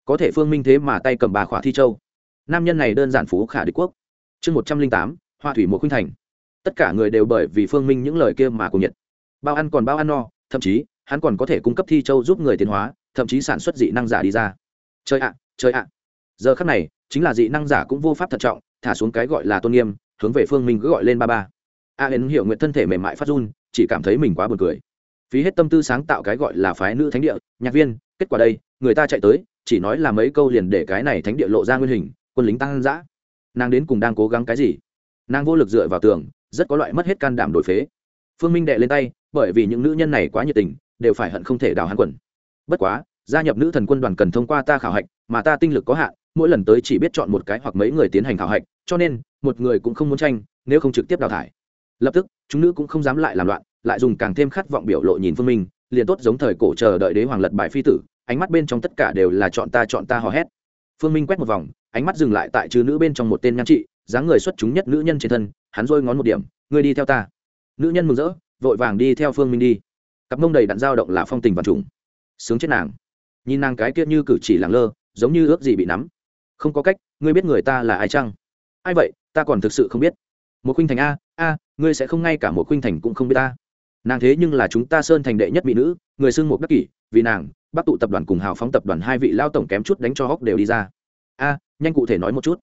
Có thể phương minh thế mà tay cầm ba khỏa thi châu. Nam nhân này đơn giản phú khả đế quốc. Chương một trăm linh tám hoa thủy một khuynh thành. Tất cả người đều bởi vì phương minh những lời kia mà cùng nhiệt. Bao ăn còn bao ăn no, thậm chí, hắn còn có thể cung cấp thi châu giúp người tiến hóa, thậm chí sản xuất dị năng giả đi ra. Chơi ạ chơi ạ. Giờ khắc này, chính là dị năng giả cũng vô pháp thận trọng, thả xuống cái gọi là tôn nghiêm, hướng về phương minh cứ gọi lên ba ba. A hến hiểu nguyện thân thể mềm mại phát run, chỉ cảm thấy mình quá buồn cười. Phí hết tâm tư sáng tạo cái gọi là phái nữ thánh địa, nhạc viên, kết quả đây, người ta chạy tới, chỉ nói là mấy câu liền để cái này thánh địa lộ ra nguyên hình, quân lính tăng dã. Nàng đến cùng đang cố gắng cái gì? Nàng vô lực dựa vào tường, rất có loại mất hết can đảm đổi phế. Phương minh đệ lên tay, bởi vì những nữ nhân này quá nhiệt tình, đều phải hận không thể đào hắn quần. Bất quá, gia nhập nữ thần quân đoàn cần thông qua ta khảo hạch, mà ta tinh lực có hạn, mỗi lần tới chỉ biết chọn một cái hoặc mấy người tiến hành khảo hạch, cho nên, một người cũng không muốn tranh, nếu không trực tiếp đào thải. Lập tức, chúng nữ cũng không dám lại làm loạn, lại dùng càng thêm khát vọng biểu lộ nhìn phương minh, liền tốt giống thời cổ chờ đợi đế hoàng lật bài phi tử, ánh mắt bên trong tất cả đều là chọn ta chọn ta hò hét. Phương minh quét một vòng, ánh mắt dừng lại tại chư nữ bên trong một tên nhan trị dáng người xuất chúng nhất nữ nhân trên thân, hắn rôi ngón một điểm, ngươi đi theo ta. Nữ nhân mừng rỡ, vội vàng đi theo phương minh đi. Cặp mông đầy đạn dao động là phong tình và trùng. Sướng chết nàng. Nhìn nàng cái kia như cử chỉ làng lơ, giống như ước gì bị nắm. Không có cách, ngươi biết người ta là ai chăng? Ai vậy? Ta còn thực sự không biết. Một khuynh thành a a, ngươi sẽ không ngay cả một khuynh thành cũng không biết ta. Nàng thế nhưng là chúng ta sơn thành đệ nhất mỹ nữ, người xưng một đắc kỷ, vì nàng, bắc tụ tập đoàn cùng hào phóng tập đoàn hai vị lao tổng kém chút đánh cho hóc đều đi ra. A, nhanh cụ thể nói một chút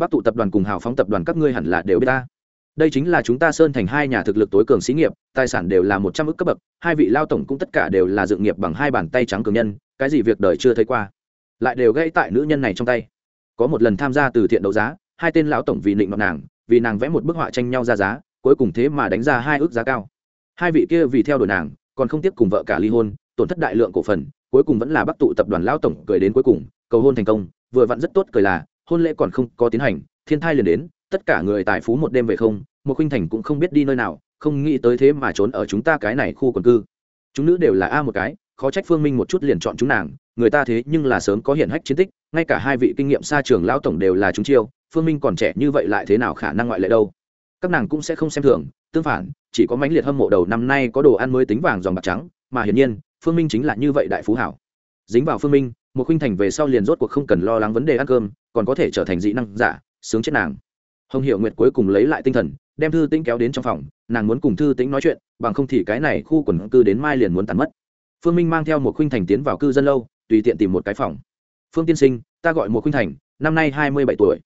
bắc tụ tập đoàn cùng hào phóng tập đoàn các ngươi hẳn là đều biết ta. Đây chính là chúng ta sơn thành hai nhà thực lực tối cường xí nghiệp, tài sản đều là một trăm ước cấp bậc, hai vị lao tổng cũng tất cả đều là dự nghiệp bằng hai bàn tay trắng cường nhân, cái gì việc đời chưa thấy qua. Lại đều gây tại nữ nhân này trong tay. Có một lần tham gia từ thiện đấu giá, hai tên lão tổng vì định mặt nàng, vì nàng vẽ một bức họa tranh nhau ra giá, cuối cùng thế mà đánh ra hai ước giá cao. Hai vị kia vì theo đuổi nàng, còn không tiếp cùng vợ cả ly hôn, tổn thất đại lượng cổ phần, cuối cùng vẫn là bắc tụ tập đoàn lão tổng cười đến cuối cùng, cầu hôn thành công, vừa vặn rất tốt cười là hôn lễ còn không có tiến hành, thiên thai liền đến, tất cả người tài phú một đêm về không, một khuynh thành cũng không biết đi nơi nào, không nghĩ tới thế mà trốn ở chúng ta cái này khu quần cư. Chúng nữ đều là a một cái, khó trách phương minh một chút liền chọn chúng nàng, người ta thế nhưng là sớm có hiển hách chiến tích, ngay cả hai vị kinh nghiệm xa trường lão tổng đều là chúng chiêu, phương minh còn trẻ như vậy lại thế nào khả năng ngoại lệ đâu? Các nàng cũng sẽ không xem thường, tương phản, chỉ có mãnh liệt hâm mộ đầu năm nay có đồ ăn mới tính vàng dòng bạc trắng, mà hiển nhiên, phương minh chính là như vậy đại phú hảo. Dính vào phương minh một khuynh thành về sau liền rốt cuộc không cần lo lắng vấn đề ăn cơm, còn có thể trở thành dị năng giả, sướng chết nàng. Hồng hiệu nguyệt cuối cùng lấy lại tinh thần, đem thư tĩnh kéo đến trong phòng, nàng muốn cùng thư tĩnh nói chuyện, bằng không thì cái này khu quần cư đến mai liền muốn tàn mất. Phương minh mang theo một khuynh thành tiến vào cư dân lâu, tùy tiện tìm một cái phòng. Phương tiên sinh, ta gọi một khuynh thành, năm nay hai mươi bảy tuổi.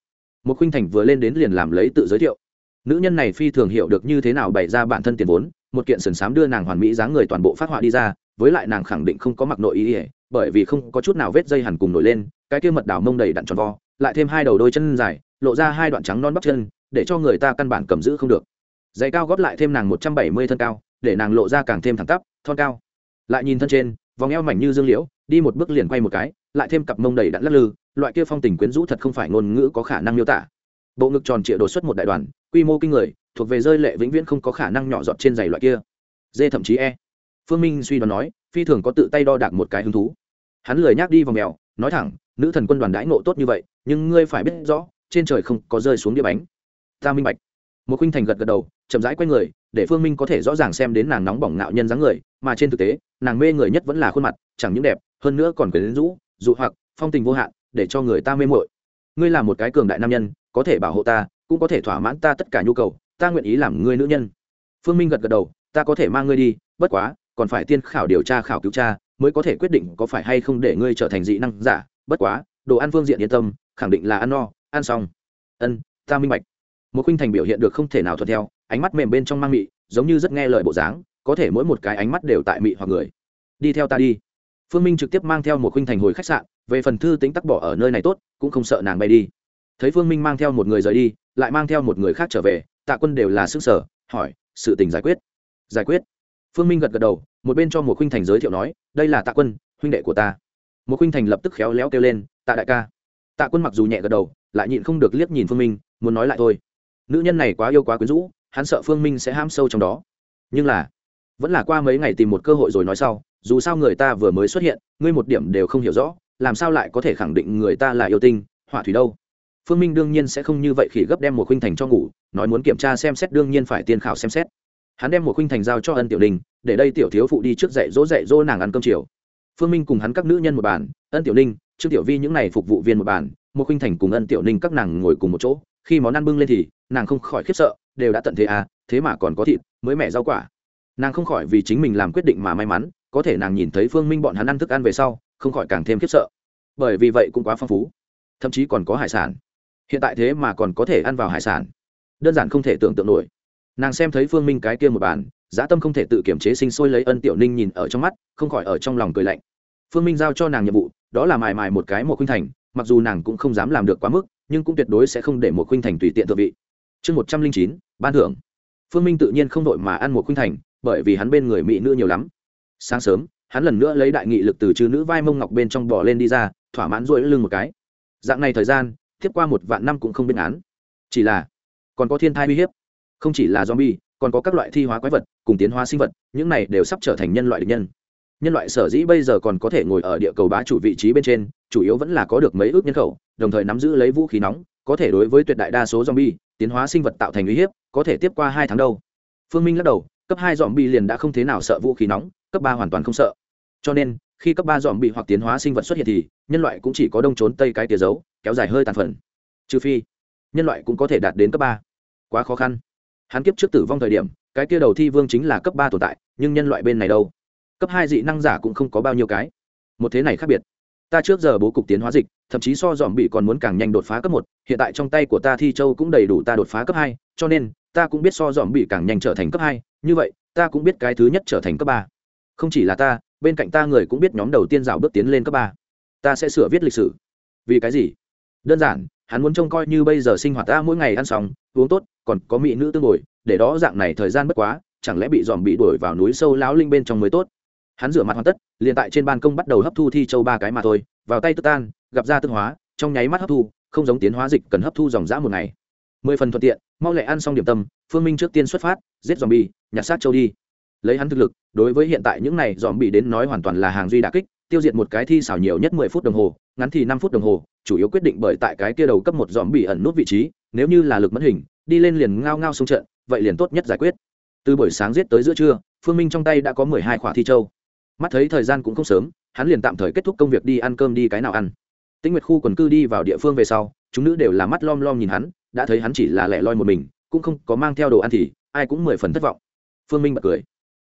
Một khuynh thành vừa lên đến liền làm lấy tự giới thiệu. Nữ nhân này phi thường hiểu được như thế nào bày ra bản thân tiền vốn, một kiện sườn xám đưa nàng hoàn mỹ dáng người toàn bộ phát họa đi ra, với lại nàng khẳng định không có mặc nội ý ỉa bởi vì không có chút nào vết dây hẳn cùng nổi lên, cái kia mật đảo mông đầy đặn tròn vo, lại thêm hai đầu đôi chân dài, lộ ra hai đoạn trắng non bắp chân, để cho người ta căn bản cầm giữ không được. Giày cao góp lại thêm nàng một trăm bảy mươi thân cao, để nàng lộ ra càng thêm thẳng tắp, thon cao. Lại nhìn thân trên, vòng eo mảnh như dương liễu, đi một bước liền quay một cái, lại thêm cặp mông đầy đặn lắc lư, loại kia phong tình quyến rũ thật không phải ngôn ngữ có khả năng miêu tả. Bộ ngực tròn trịa đột xuất một đại đoàn, quy mô kinh người, thuộc về rơi lệ vĩnh viễn không có khả năng nhỏ giọt trên giày loại kia. D thậm chí e. Phương minh suy đoán nói, phi thường có tự tay đo đạc một cái hứng thú hắn lười nhác đi vào mèo, nói thẳng, nữ thần quân đoàn đãi ngộ tốt như vậy, nhưng ngươi phải biết rõ, trên trời không có rơi xuống đĩa bánh. Ta minh bạch. Một khuynh thành gật gật đầu, chậm rãi q u a y người, để phương minh có thể rõ ràng xem đến nàng nóng bỏng ngạo nhân dáng người, mà trên thực tế, nàng mê người nhất vẫn là khuôn mặt, chẳng những đẹp, hơn nữa còn quyến rũ, dụ hoặc, phong tình vô hạn, để cho người ta mê mội ngươi là một cái cường đại nam nhân, có thể bảo hộ ta, cũng có thể thỏa mãn ta tất cả nhu cầu, ta nguyện ý làm ngươi nữ nhân. Phương minh gật gật đầu, ta có thể mang ngươi đi, bất quá, còn phải tiên khảo điều tra khảo cứu cha mới có thể quyết định có phải hay không để ngươi trở thành dị năng giả. Bất quá, đồ ăn phương diện yên tâm, khẳng định là ăn no, ăn xong. Ân, ta minh bạch. Một khuynh thành biểu hiện được không thể nào thuận theo, ánh mắt mềm bên trong mang mị, giống như rất nghe lời bộ dáng, có thể mỗi một cái ánh mắt đều tại mị hoặc người. Đi theo ta đi. Phương minh trực tiếp mang theo một khuynh thành hồi khách sạn, về phần thư tính tắc bỏ ở nơi này tốt, cũng không sợ nàng bay đi. Thấy phương minh mang theo một người rời đi, lại mang theo một người khác trở về, tạ quân đều là xứ sở, hỏi, sự tình giải quyết. Giải quyết. Phương minh gật gật đầu một bên cho một khuynh thành giới thiệu nói, đây là tạ quân, huynh đệ của ta. Một khuynh thành lập tức khéo léo kêu lên, tạ đại ca. Tạ quân mặc dù nhẹ gật đầu, lại nhịn không được liếc nhìn phương minh, muốn nói lại thôi. Nữ nhân này quá yêu quá quyến rũ, hắn sợ phương minh sẽ ham sâu trong đó. Nhưng là, vẫn là qua mấy ngày tìm một cơ hội rồi nói sau, dù sao người ta vừa mới xuất hiện, ngươi một điểm đều không hiểu rõ, làm sao lại có thể khẳng định người ta là yêu tinh hỏa thủy đâu? Phương minh đương nhiên sẽ không như vậy khi gấp đem một khuynh thành cho ngủ, nói muốn kiểm tra xem xét đương nhiên phải tiên khảo xem xét hắn đem một khuynh thành giao cho ân tiểu ninh, để đây tiểu thiếu phụ đi trước dạy dỗ dạy dỗ nàng ăn cơm chiều. Phương minh cùng hắn các nữ nhân một bàn, ân tiểu ninh, trương tiểu vi những n à y phục vụ viên một bàn, một khuynh thành cùng ân tiểu ninh các nàng ngồi cùng một chỗ, khi món ăn bưng lên thì, nàng không khỏi khiếp sợ, đều đã tận thế à thế mà còn có thịt, mới mẻ rau quả. Nàng không khỏi vì chính mình làm quyết định mà may mắn, có thể nàng nhìn thấy phương minh bọn hắn ăn thức ăn về sau, không khỏi càng thêm khiếp sợ. Bởi vì vậy cũng quá phong phú. Thậm chí còn có hải sản. Hiện tại thế mà còn có thể ăn vào hải sản. Đơn giản không thể tưởng tượng nổi nàng xem thấy phương minh cái kia một bàn dã tâm không thể tự kiểm chế sinh sôi lấy ân tiểu ninh nhìn ở trong mắt, không khỏi ở trong lòng cười lạnh. Phương minh giao cho nàng nhiệm vụ, đó là mài mài một cái một khuynh thành, mặc dù nàng cũng không dám làm được quá mức, nhưng cũng tuyệt đối sẽ không để một khuynh thành tùy tiện thượng vị. Chương một trăm linh chín, ban thưởng. Phương minh tự nhiên không đội mà ăn một khuynh thành, bởi vì hắn bên người mỹ nữ nhiều lắm. Sáng sớm, hắn lần nữa lấy đại nghị lực từ chư nữ vai mông ngọc bên trong bò lên đi ra, thỏa mãn rỗi lưng một cái. Dạng này thời gian, tiếp qua một vạn năm cũng không biên án chỉ là, còn có thiên thai uy hiếp không chỉ là zombie, còn có các loại thi hóa quái vật, cùng tiến hóa sinh vật, những này đều sắp trở thành nhân loại địch nhân. Nhân loại sở dĩ bây giờ còn có thể ngồi ở địa cầu bá chủ vị trí bên trên, chủ yếu vẫn là có được mấy ước nhân khẩu, đồng thời nắm giữ lấy vũ khí nóng, có thể đối với tuyệt đại đa số zombie, tiến hóa sinh vật tạo thành uy hiếp, có thể tiếp qua hai tháng đâu. Phương minh lắc đầu, cấp hai dòm liền đã không thế nào sợ vũ khí nóng, cấp ba hoàn toàn không sợ. Cho nên, khi cấp ba dòm bị hoặc tiến hóa sinh vật xuất hiện thì, nhân loại cũng chỉ có đông trốn tây cái tía dấu, kéo dài hơi tàn phần trừ phi, nhân loại cũng có thể đạt đến cấp ba. Quá khó khăn hắn kiếp trước tử vong thời điểm, cái kia đầu thi vương chính là cấp ba tồn tại, nhưng nhân loại bên này đâu? Cấp hai dị năng giả cũng không có bao nhiêu cái. Một thế này khác biệt. Ta trước giờ bố cục tiến hóa dịch, thậm chí so dòm bị còn muốn càng nhanh đột phá cấp một, hiện tại trong tay của ta thi châu cũng đầy đủ ta đột phá cấp hai, cho nên, ta cũng biết so dòm bị càng nhanh trở thành cấp hai, như vậy, ta cũng biết cái thứ nhất trở thành cấp ba. Không chỉ là ta, bên cạnh ta người cũng biết nhóm đầu tiên rào bước tiến lên cấp ba. Ta sẽ sửa viết lịch sử. Vì cái gì? Đơn giản, hắn muốn trông coi như bây giờ sinh hoạt ta mỗi ngày ăn sóng uống tốt còn có mỹ nữ tương ngồi, để đó dạng này thời gian bất quá chẳng lẽ bị dòm bị đuổi vào núi sâu láo linh bên trong mới tốt? Hắn rửa mặt hoàn tất liền tại trên ban công bắt đầu hấp thu thi châu ba cái mà thôi vào tay tức tan gặp ra tương hóa trong nháy mắt hấp thu không giống tiến hóa dịch cần hấp thu dòng dã một ngày. Mười phần thuận tiện mau lẹ ăn xong điểm tâm phương minh trước tiên xuất phát giết dòm bi nhặt sát châu đi. Lấy hắn thực lực đối với hiện tại những này dòm bị đến nói hoàn toàn là hàng duy đà kích tiêu diệt một cái thi xảo nhiều nhất mười phút đồng hồ ngắn thì năm phút đồng hồ chủ yếu quyết định bởi tại cái kia đầu cấp một dòm bị ẩn nút vị trí nếu như là lực mất hình đi lên liền ngao ngao xuống trận, vậy liền tốt nhất giải quyết. Từ buổi sáng giết tới giữa trưa, phương minh trong tay đã có mười hai khỏa thi châu. Mắt thấy thời gian cũng không sớm, hắn liền tạm thời kết thúc công việc đi ăn cơm đi cái nào ăn. Tĩnh nguyệt khu quần cư đi vào địa phương về sau, chúng nữ đều là mắt lom lom nhìn hắn, đã thấy hắn chỉ là lẻ loi một mình, cũng không có mang theo đồ ăn thì ai cũng mười phần thất vọng. Phương minh bật cười.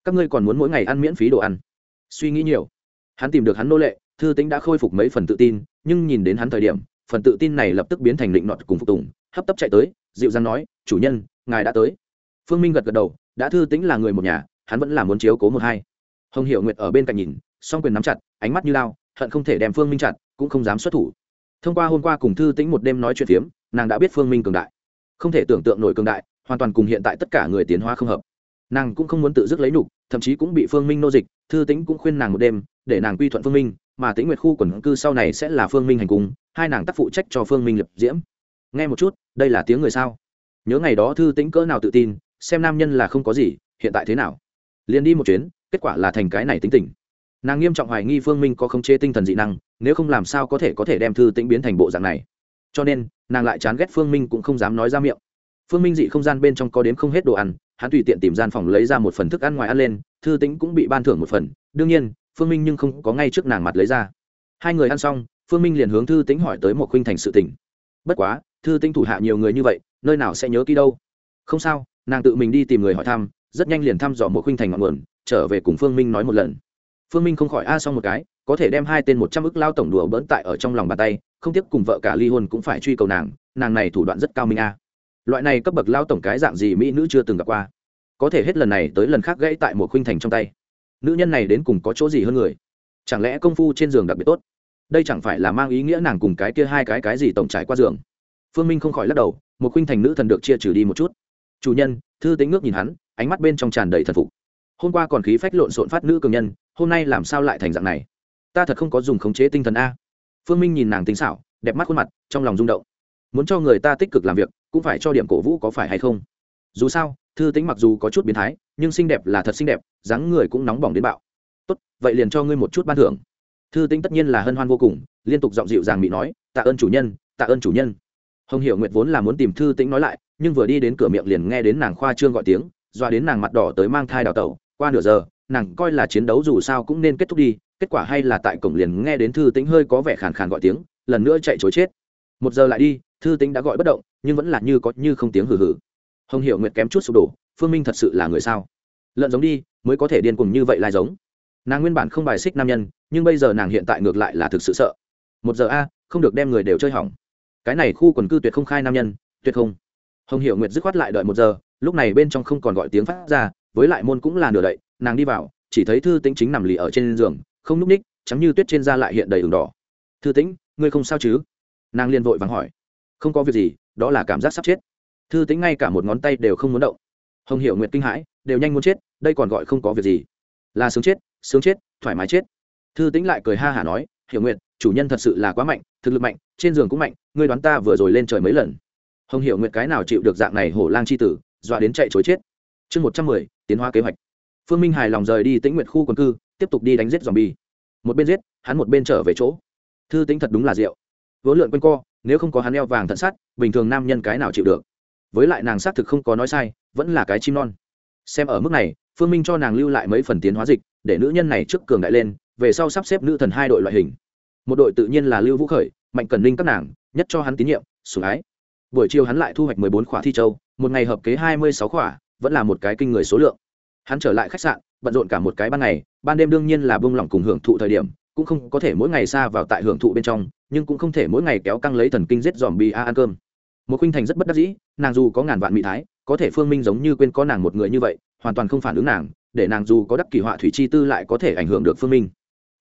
Các ngươi còn muốn mỗi ngày ăn miễn phí đồ ăn? Suy nghĩ nhiều. Hắn tìm được hắn nô lệ, thư tính đã khôi phục mấy phần tự tin, nhưng nhìn đến hắn thời điểm, phần tự tin này lập tức biến thành định nọt cùng phục tùng hấp tấp chạy tới, dịu dàng nói, chủ nhân, ngài đã tới. Phương minh gật gật đầu, đã thư tính là người một nhà, hắn vẫn là muốn chiếu cố một hai. Hồng hiệu nguyệt ở bên cạnh nhìn, song quyền nắm chặt, ánh mắt như lao, hận không thể đem phương minh chặt, cũng không dám xuất thủ. Thông qua hôm qua cùng thư tính một đêm nói chuyện phiếm, nàng đã biết phương minh cường đại. Không thể tưởng tượng nổi cường đại, hoàn toàn cùng hiện tại tất cả người tiến hóa không hợp. Nàng cũng không muốn tự dứt lấy nục thậm chí cũng bị phương minh nô dịch, thư tính cũng khuyên nàng một đêm, để nàng quy thuận phương minh, mà tính nguyệt khu quần cư sau này sẽ là phương minh hành cung, hai nàng tác phụ trách cho phương minh lập diễm nghe một chút, đây là tiếng người sao? Nhớ ngày đó thư tính cỡ nào tự tin, xem nam nhân là không có gì, hiện tại thế nào? Liền đi một chuyến, kết quả là thành cái này tính tình. Nàng nghiêm trọng hoài nghi phương minh có khống chế tinh thần dị năng, nếu không làm sao có thể có thể đem thư tĩnh biến thành bộ dạng này. Cho nên, nàng lại chán ghét phương minh cũng không dám nói ra miệng. Phương minh dị không gian bên trong có đếm không hết đồ ăn, hắn tùy tiện tìm gian phòng lấy ra một phần thức ăn ngoài ăn lên, thư tĩnh cũng bị ban thưởng một phần. Đương nhiên, phương minh nhưng không có ngay trước nàng mặt lấy ra. Hai người ăn xong, phương minh liền hướng thư tĩnh hỏi tới một khuynh thành sự tỉnh bất quá thư tinh thủ hạ nhiều người như vậy, nơi nào sẽ nhớ kỹ đâu? Không sao, nàng tự mình đi tìm người hỏi thăm, rất nhanh liền thăm dò một khuynh thành ngọn nguồn, trở về cùng phương minh nói một lần. Phương minh không khỏi a xong một cái, có thể đem hai tên một trăm ức lao tổng đùa bỡn tại ở trong lòng bàn tay, không tiếp cùng vợ cả ly hôn cũng phải truy cầu nàng nàng này thủ đoạn rất cao minh a. Loại này cấp bậc lao tổng cái dạng gì mỹ nữ chưa từng gặp qua. Có thể hết lần này tới lần khác gãy tại một khuynh thành trong tay. Nữ nhân này đến cùng có chỗ gì hơn người? Chẳng lẽ công phu trên giường đặc biệt tốt? Đây chẳng phải là mang ý nghĩa nàng cùng cái kia hai cái cái gì tổng trải qua giường? Phương minh không khỏi lắc đầu, một khuynh thành nữ thần được chia trừ đi một chút. Chủ nhân, thư tính ngước nhìn hắn, ánh mắt bên trong tràn đầy thần phục. Hôm qua còn khí phách lộn xộn phát nữ cường nhân, hôm nay làm sao lại thành dạng này? Ta thật không có dùng khống chế tinh thần a. Phương minh nhìn nàng tính xảo, đẹp mắt khuôn mặt, trong lòng rung động. Muốn cho người ta tích cực làm việc, cũng phải cho điểm cổ vũ có phải hay không? Dù sao, thư tính mặc dù có chút biến thái, nhưng xinh đẹp là thật xinh đẹp, dáng người cũng nóng bỏng đến bạo. Tốt, vậy liền cho ngươi một chút ban thưởng. Thư tính tất nhiên là hân hoan vô cùng, liên tục giọng dịu dàng bị nói, tạ ơn chủ nhân, tạ ơn chủ nhân hồng hiệu nguyệt vốn là muốn tìm thư tĩnh nói lại, nhưng vừa đi đến cửa miệng liền nghe đến nàng khoa trương gọi tiếng, doa đến nàng mặt đỏ tới mang thai đào tẩu. Qua nửa giờ, nàng coi là chiến đấu dù sao cũng nên kết thúc đi, kết quả hay là tại cổng liền nghe đến thư tĩnh hơi có vẻ khàn khàn gọi tiếng, lần nữa chạy chối chết. Một giờ lại đi, thư tĩnh đã gọi bất động, nhưng vẫn là như có như không tiếng hừ hừ. Hồng hiệu nguyệt kém chút sụp đổ, phương minh thật sự là người sao? Lợn giống đi, mới có thể điên cùng như vậy lai giống. Nàng nguyên bản không bài xích nam nhân, nhưng bây giờ nàng hiện tại ngược lại là thực sự sợ. Một giờ a, không được đem người đều chơi hỏng cái này khu quần cư tuyệt không khai nam nhân, tuyệt không. Hồng hiệu nguyệt dứt khoát lại đợi một giờ, lúc này bên trong không còn gọi tiếng phát ra, với lại môn cũng là nửa đậy, nàng đi vào, chỉ thấy thư tĩnh chính nằm lì ở trên giường, không núp ních chắm như tuyết trên da lại hiện đầy đường đỏ. Thư tĩnh, ngươi không sao chứ? Nàng liền vội vàng hỏi. Không có việc gì, đó là cảm giác sắp chết. Thư tĩnh ngay cả một ngón tay đều không muốn động. Hồng hiệu nguyệt kinh hãi, đều nhanh muốn chết, đây còn gọi không có việc gì. Là sướng chết sướng chết, thoải mái chết. Thư tĩnh lại cười ha hả nói, hiểu nguyệt, chủ nhân thật sự là quá mạnh thực lực mạnh, trên giường cũng mạnh, ngươi đoán ta vừa rồi lên trời mấy lần? Hồng hiểu nguyện cái nào chịu được dạng này hổ lang c h i tử, dọa đến chạy chối chết. Chương một trăm mười, tiến hóa kế hoạch. Phương minh hài lòng rời đi tĩnh nguyện khu quần cư, tiếp tục đi đánh giết dòm bi một bên giết, hắn một bên trở về chỗ. Thư tính thật đúng là rượu vỡ lượn q u a n co, nếu không có hắn eo vàng thận sắt bình thường nam nhân cái nào chịu được? Với lại nàng xác thực không có nói sai, vẫn là cái chim non. Xem ở mức này, phương minh cho nàng lưu lại mấy phần tiến hóa dịch, để nữ nhân này trước cường đại lên, về sau sắp xếp nữ thần hai đội loại hình một đội tự nhiên là lưu vũ khởi, mạnh cần ninh các nàng, nhất cho hắn tín nhiệm, sủng ái. Buổi chiều hắn lại thu hoạch mười bốn khỏa thi châu, một ngày hợp kế hai mươi sáu khỏa, vẫn là một cái kinh người số lượng. Hắn trở lại khách sạn, bận rộn cả một cái ban ngày, ban đêm đương nhiên là bông lỏng cùng hưởng thụ thời điểm, cũng không có thể mỗi ngày xa vào tại hưởng thụ bên trong, nhưng cũng không thể mỗi ngày kéo căng lấy thần kinh giết dòm bì a ăn cơm. Một khuynh thành rất bất đắc dĩ, nàng dù có ngàn vạn mỹ thái, có thể phương minh giống như quên có nàng một người như vậy, hoàn toàn không phản ứng nàng, để nàng dù có đắc kỳ họa thủy chi tư lại có thể ảnh hưởng được phương minh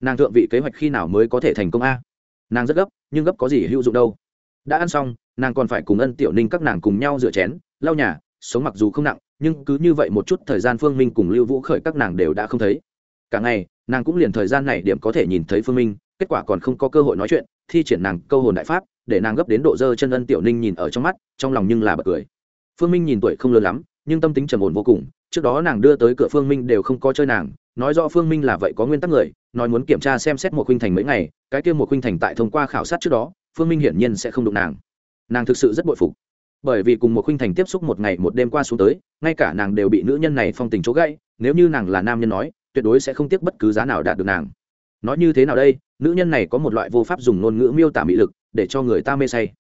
nàng thượng vị kế hoạch khi nào mới có thể thành công a? Nàng rất gấp, nhưng gấp có gì hữu dụng đâu. Đã ăn xong, nàng còn phải cùng ân tiểu ninh các nàng cùng nhau rửa chén, lau nhà, sống mặc dù không nặng, nhưng cứ như vậy một chút thời gian phương minh cùng lưu vũ khởi các nàng đều đã không thấy. Cả ngày, nàng cũng liền thời gian này điểm có thể nhìn thấy phương minh, kết quả còn không có cơ hội nói chuyện, thi triển nàng câu hồn đại pháp, để nàng gấp đến độ dơ chân ân tiểu ninh nhìn ở trong mắt, trong lòng nhưng là bật cười. Phương minh nhìn tuổi không lớn lắm, nhưng tâm tính trầm ổn vô cùng, trước đó nàng đưa tới cửa phương minh đều không có chơi nàng nói rõ phương minh là vậy có nguyên tắc người, nói muốn kiểm tra xem xét một khuynh thành mấy ngày, cái kia một khuynh thành tại thông qua khảo sát trước đó, phương minh hiển nhiên sẽ không đụng nàng. Nàng thực sự rất bội phục. Bởi vì cùng một khuynh thành tiếp xúc một ngày một đêm qua xuống tới, ngay cả nàng đều bị nữ nhân này phong tình chỗ gãy, nếu như nàng là nam nhân nói, tuyệt đối sẽ không tiếc bất cứ giá nào đạt được nàng. Nói như thế nào đây, nữ nhân này có một loại vô pháp dùng ngôn ngữ miêu tả mỹ lực, để cho người ta mê say.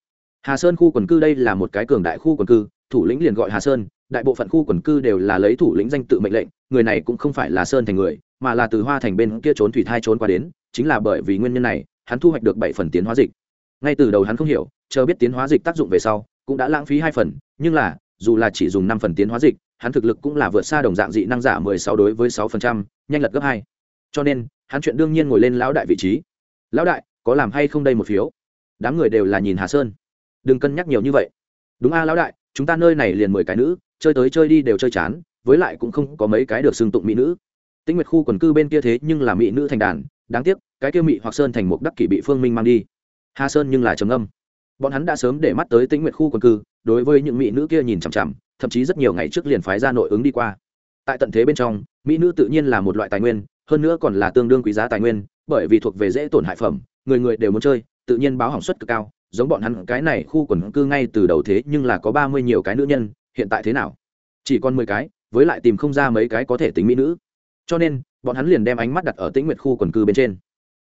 Hà sơn khu quần cư đây là một cái cường đại khu quần cư, thủ lĩnh liền gọi hà sơn đại bộ phận khu quần cư đều là lấy thủ lĩnh danh tự mệnh lệnh, người này cũng không phải là sơn thành người, mà là từ hoa thành bên kia trốn thủy thai trốn qua đến, chính là bởi vì nguyên nhân này, hắn thu hoạch được bảy phần tiến hóa dịch. Ngay từ đầu hắn không hiểu, chờ biết tiến hóa dịch tác dụng về sau, cũng đã lãng phí hai phần, nhưng là, dù là chỉ dùng năm phần tiến hóa dịch, hắn thực lực cũng là vượt xa đồng dạng dị năng giả mười sáu đối với sáu phần trăm, nhanh lật gấp hai. Cho nên, hắn chuyện đương nhiên ngồi lên lão đại vị trí. Lão đại, có làm hay không đây một phiếu? Đám người đều là nhìn hà sơn. Đừng cân nhắc nhiều như vậy. Đúng a, lão đại, chúng ta nơi này liền mười cái nữ chơi tới chơi đi đều chơi chán, với lại cũng không có mấy cái được xưng tụng mỹ nữ. Tĩnh nguyệt khu quần cư bên kia thế nhưng là mỹ nữ thành đàn, đáng tiếc, cái kia mỹ hoặc sơn thành một đắc kỷ bị phương minh mang đi. Hà sơn nhưng là trầm âm bọn hắn đã sớm để mắt tới tĩnh nguyệt khu quần cư, đối với những mỹ nữ kia nhìn chằm chằm, thậm chí rất nhiều ngày trước liền phái ra nội ứng đi qua. Tại tận thế bên trong, mỹ nữ tự nhiên là một loại tài nguyên, hơn nữa còn là tương đương quý giá tài nguyên, bởi vì thuộc về dễ tổn hại phẩm, người người đều muốn chơi, tự nhiên báo hỏng suất cực cao, giống bọn hắn cái này khu quần cư ngay từ đầu thế nhưng là có ba mươi nhiều cái nữ nhân hiện tại thế nào? Chỉ còn mười cái, với lại tìm không ra mấy cái có thể tính mỹ nữ. Cho nên, bọn hắn liền đem ánh mắt đặt ở tĩnh nguyệt khu quần cư bên trên.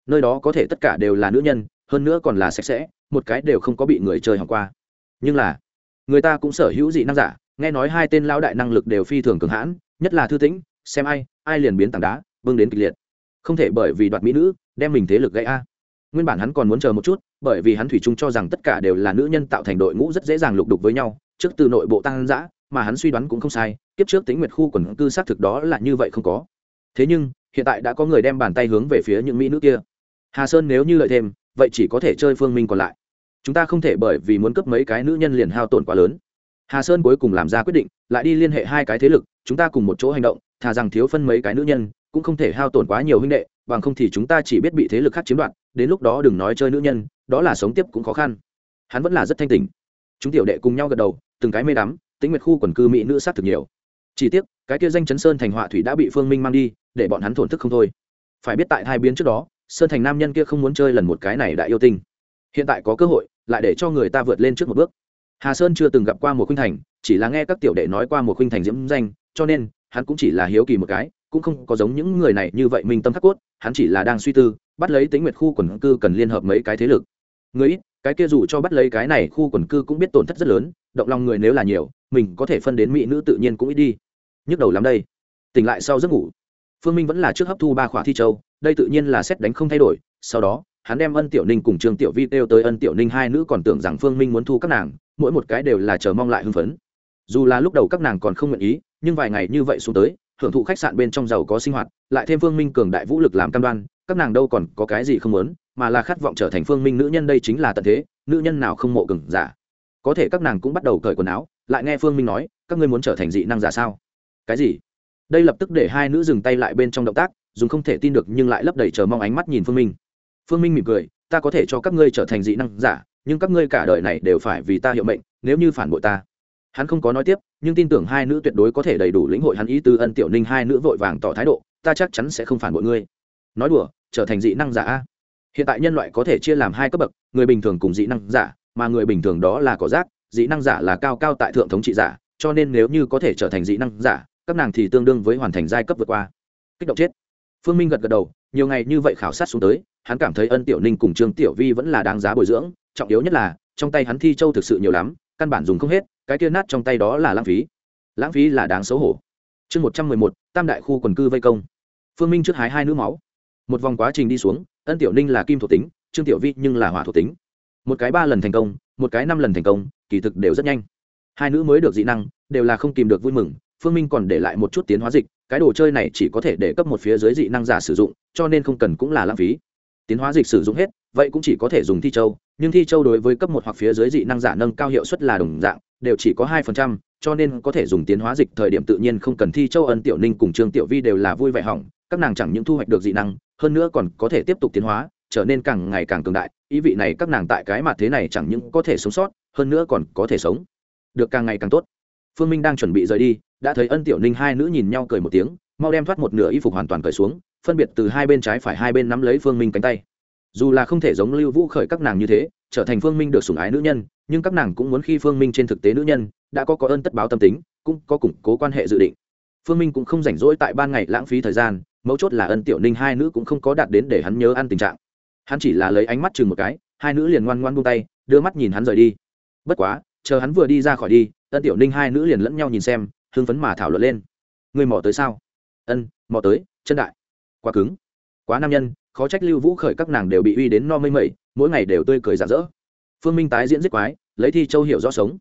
Nơi đó có thể tất cả đều là nữ nhân, hơn nữa còn là sạch sẽ, một cái đều không có bị người chơi hỏng qua. Nhưng là, người ta cũng sở hữu dị năng giả, nghe nói hai tên lão đại năng lực đều phi thường cường hãn, nhất là thư tĩnh, xem ai ai liền biến tảng đá vương đến kịch liệt. Không thể bởi vì đoạt mỹ nữ, đem mình thế lực gây a. Nguyên bản hắn còn muốn chờ một chút, bởi vì hắn thủy chung cho rằng tất cả đều là nữ nhân tạo thành đội ngũ rất dễ dàng lục đục với nhau trước từ nội bộ tăng giã mà hắn suy đoán cũng không sai, kiếp trước tính nguyệt khu quần cư xác thực đó là như vậy không có. Thế nhưng, hiện tại đã có người đem bàn tay hướng về phía những mỹ nữ kia. Hà sơn nếu như lợi thêm, vậy chỉ có thể chơi phương minh còn lại. Chúng ta không thể bởi vì muốn cấp mấy cái nữ nhân liền hao tổn quá lớn. Hà sơn cuối cùng làm ra quyết định, lại đi liên hệ hai cái thế lực, chúng ta cùng một chỗ hành động, thà rằng thiếu phân mấy cái nữ nhân, cũng không thể hao tổn quá nhiều huynh đệ, bằng không thì chúng ta chỉ biết bị thế lực khác chiếm đoạt, đến lúc đó đừng nói chơi nữ nhân, đó là sống tiếp cũng khó khăn. Hắn vẫn là rất thanh tình chúng tiểu đệ cùng nhau gật đầu từng cái mê đắm tính nguyệt khu quần cư mỹ nữ sát thực nhiều. Chỉ tiếc, cái kia danh chấn sơn thành họa thủy đã bị phương minh mang đi, để bọn hắn thổn thức không thôi. Phải biết tại hai biến trước đó, sơn thành nam nhân kia không muốn chơi lần một cái này đại yêu tinh. Hiện tại có cơ hội, lại để cho người ta vượt lên trước một bước. Hà sơn chưa từng gặp qua một khuynh thành, chỉ là nghe các tiểu đệ nói qua một khuynh thành diễm danh, cho nên, hắn cũng chỉ là hiếu kỳ một cái, cũng không có giống những người này như vậy minh tâm khắc cốt, hắn chỉ là đang suy tư, bắt lấy tính nguyệt khu quần cư cần liên hợp mấy cái thế lực. Người ít, cái kia dù cho bắt lấy cái này khu quần cư cũng biết tổn thất rất lớn động lòng người nếu là nhiều, mình có thể phân đến mỹ nữ tự nhiên cũng ít đi. Nhức đầu lắm đây. Tỉnh lại sau giấc ngủ. Phương minh vẫn là trước hấp thu ba khỏa thi châu, đây tự nhiên là xét đánh không thay đổi. Sau đó, hắn đem ân tiểu ninh cùng trương tiểu vi kêu tới ân tiểu ninh hai nữ còn tưởng rằng phương minh muốn thu các nàng, mỗi một cái đều là chờ mong lại hưng phấn. Dù là lúc đầu các nàng còn không nguyện ý, nhưng vài ngày như vậy xuống tới, hưởng thụ khách sạn bên trong giàu có sinh hoạt, lại thêm phương minh cường đại vũ lực làm cam đoan, các nàng đâu còn có cái gì không muốn, mà là khát vọng trở thành phương minh nữ nhân đây chính là tận thế, nữ nhân nào không mộ cừng giả có thể các nàng cũng bắt đầu cởi quần áo, lại nghe phương minh nói, các ngươi muốn trở thành dị năng giả sao? Cái gì? Đây lập tức để hai nữ dừng tay lại bên trong động tác, dùng không thể tin được nhưng lại lấp đầy chờ mong ánh mắt nhìn phương minh. Phương minh mỉm cười, ta có thể cho các ngươi trở thành dị năng giả, nhưng các ngươi cả đời này đều phải vì ta hiệu mệnh, nếu như phản bội ta. Hắn không có nói tiếp, nhưng tin tưởng hai nữ tuyệt đối có thể đầy đủ lĩnh hội hắn ý tư ân tiểu ninh hai nữ vội vàng tỏ thái độ, ta chắc chắn sẽ không phản bội ngươi. Nói đùa, trở thành dị năng giả hiện tại nhân loại có thể chia làm hai cấp bậc, người bình thường cùng dị năng giả mà người bình thường đó là cỏ rác, dị năng giả là cao cao tại thượng thống trị giả, cho nên nếu như có thể trở thành dị năng giả, các nàng thì tương đương với hoàn thành giai cấp vượt qua. Kích động chết. Phương minh gật gật đầu, nhiều ngày như vậy khảo sát xuống tới, hắn cảm thấy ân tiểu ninh cùng trương tiểu vi vẫn là đáng giá bồi dưỡng, trọng yếu nhất là, trong tay hắn thi châu thực sự nhiều lắm, căn bản dùng không hết, cái kia nát trong tay đó là lãng phí. Lãng phí là đáng xấu hổ. Chương một trăm mười một, tam đại khu quần cư vây công. Phương minh trước hái hai nữ máu. Một vòng quá trình đi xuống, ân tiểu ninh là kim thuộc tính, trương tiểu vi nhưng là hỏa thuộc tính một cái ba lần thành công, một cái năm lần thành công, kỳ thực đều rất nhanh. Hai nữ mới được dị năng, đều là không kìm được vui mừng, phương minh còn để lại một chút tiến hóa dịch, cái đồ chơi này chỉ có thể để cấp một phía dưới dị năng giả sử dụng, cho nên không cần cũng là lãng phí. Tiến hóa dịch sử dụng hết, vậy cũng chỉ có thể dùng thi châu, nhưng thi châu đối với cấp một hoặc phía dưới dị năng giả nâng cao hiệu suất là đồng dạng, đều chỉ có hai phần trăm, cho nên có thể dùng tiến hóa dịch thời điểm tự nhiên không cần thi châu ân tiểu ninh cùng trương tiểu vi đều là vui vẻ hỏng, các nàng chẳng những thu hoạch được dị năng, hơn nữa còn có thể tiếp tục tiến hóa trở nên càng ngày càng cường đại, ý vị này các nàng tại cái mặt thế này chẳng những có thể sống sót, hơn nữa còn có thể sống. Được càng ngày càng tốt. Phương minh đang chuẩn bị rời đi, đã thấy ân tiểu ninh hai nữ nhìn nhau cười một tiếng, mau đem thoát một nửa y phục hoàn toàn cởi xuống, phân biệt từ hai bên trái phải hai bên nắm lấy phương minh cánh tay. Dù là không thể giống lưu vũ khởi các nàng như thế, trở thành phương minh được sủng ái nữ nhân, nhưng các nàng cũng muốn khi phương minh trên thực tế nữ nhân, đã có có ơn tất báo tâm tính, cũng có củng cố quan hệ dự định. Phương minh cũng không rảnh rỗi tại ban ngày lãng phí thời gian, mấu chốt là ân tiểu ninh hai nữ cũng không có đạt đến để hắn nhớ ăn tình trạng hắn chỉ là lấy ánh mắt chừng một cái, hai nữ liền ngoan ngoan buông tay, đưa mắt nhìn hắn rời đi. Bất quá, chờ hắn vừa đi ra khỏi đi, ân tiểu ninh hai nữ liền lẫn nhau nhìn xem, hưng phấn mà thảo luận lên. Người mò tới sao? Ân, mò tới, chân đại. Quá cứng. Quá nam nhân, khó trách lưu vũ khởi các nàng đều bị uy đến no mây mẩy, mỗi ngày đều tươi cười rạ rỡ. Phương minh tái diễn giết quái, lấy thi châu hiểu rõ sống.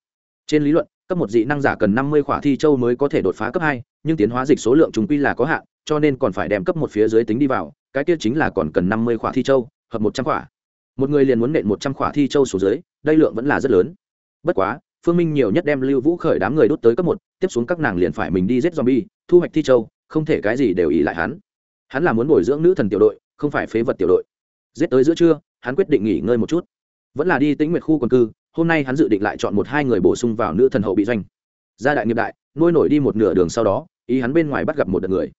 Trên lý luận, cấp một dị năng giả cần năm mươi khỏa thi châu mới có thể đột phá cấp hai, nhưng tiến hóa dịch số lượng chúng quy là có hạn, cho nên còn phải đem cấp một phía dưới tính đi vào, cái kia chính là còn cần năm mươi khỏa thi châu hợp một trăm khỏa. Một người liền muốn nện một trăm khỏa thi châu xuống dưới, đây lượng vẫn là rất lớn. Bất quá, phương minh nhiều nhất đem lưu vũ khởi đám người đốt tới cấp một, tiếp xuống các nàng liền phải mình đi giết zombie, thu hoạch thi châu, không thể cái gì đều ỉ lại hắn. Hắn là muốn bồi dưỡng nữ thần tiểu đội, không phải phế vật tiểu đội. Giết tới giữa trưa, hắn quyết định nghỉ ngơi một chút. Vẫn là đi tính nguyệt khu quần cư, hôm nay hắn dự định lại chọn một hai người bổ sung vào nữ thần hậu bị doanh. Gia đại nghiệp đại, nuôi nổi đi một nửa đường sau đó, ý hắn bên ngoài bắt gặp một đợt người.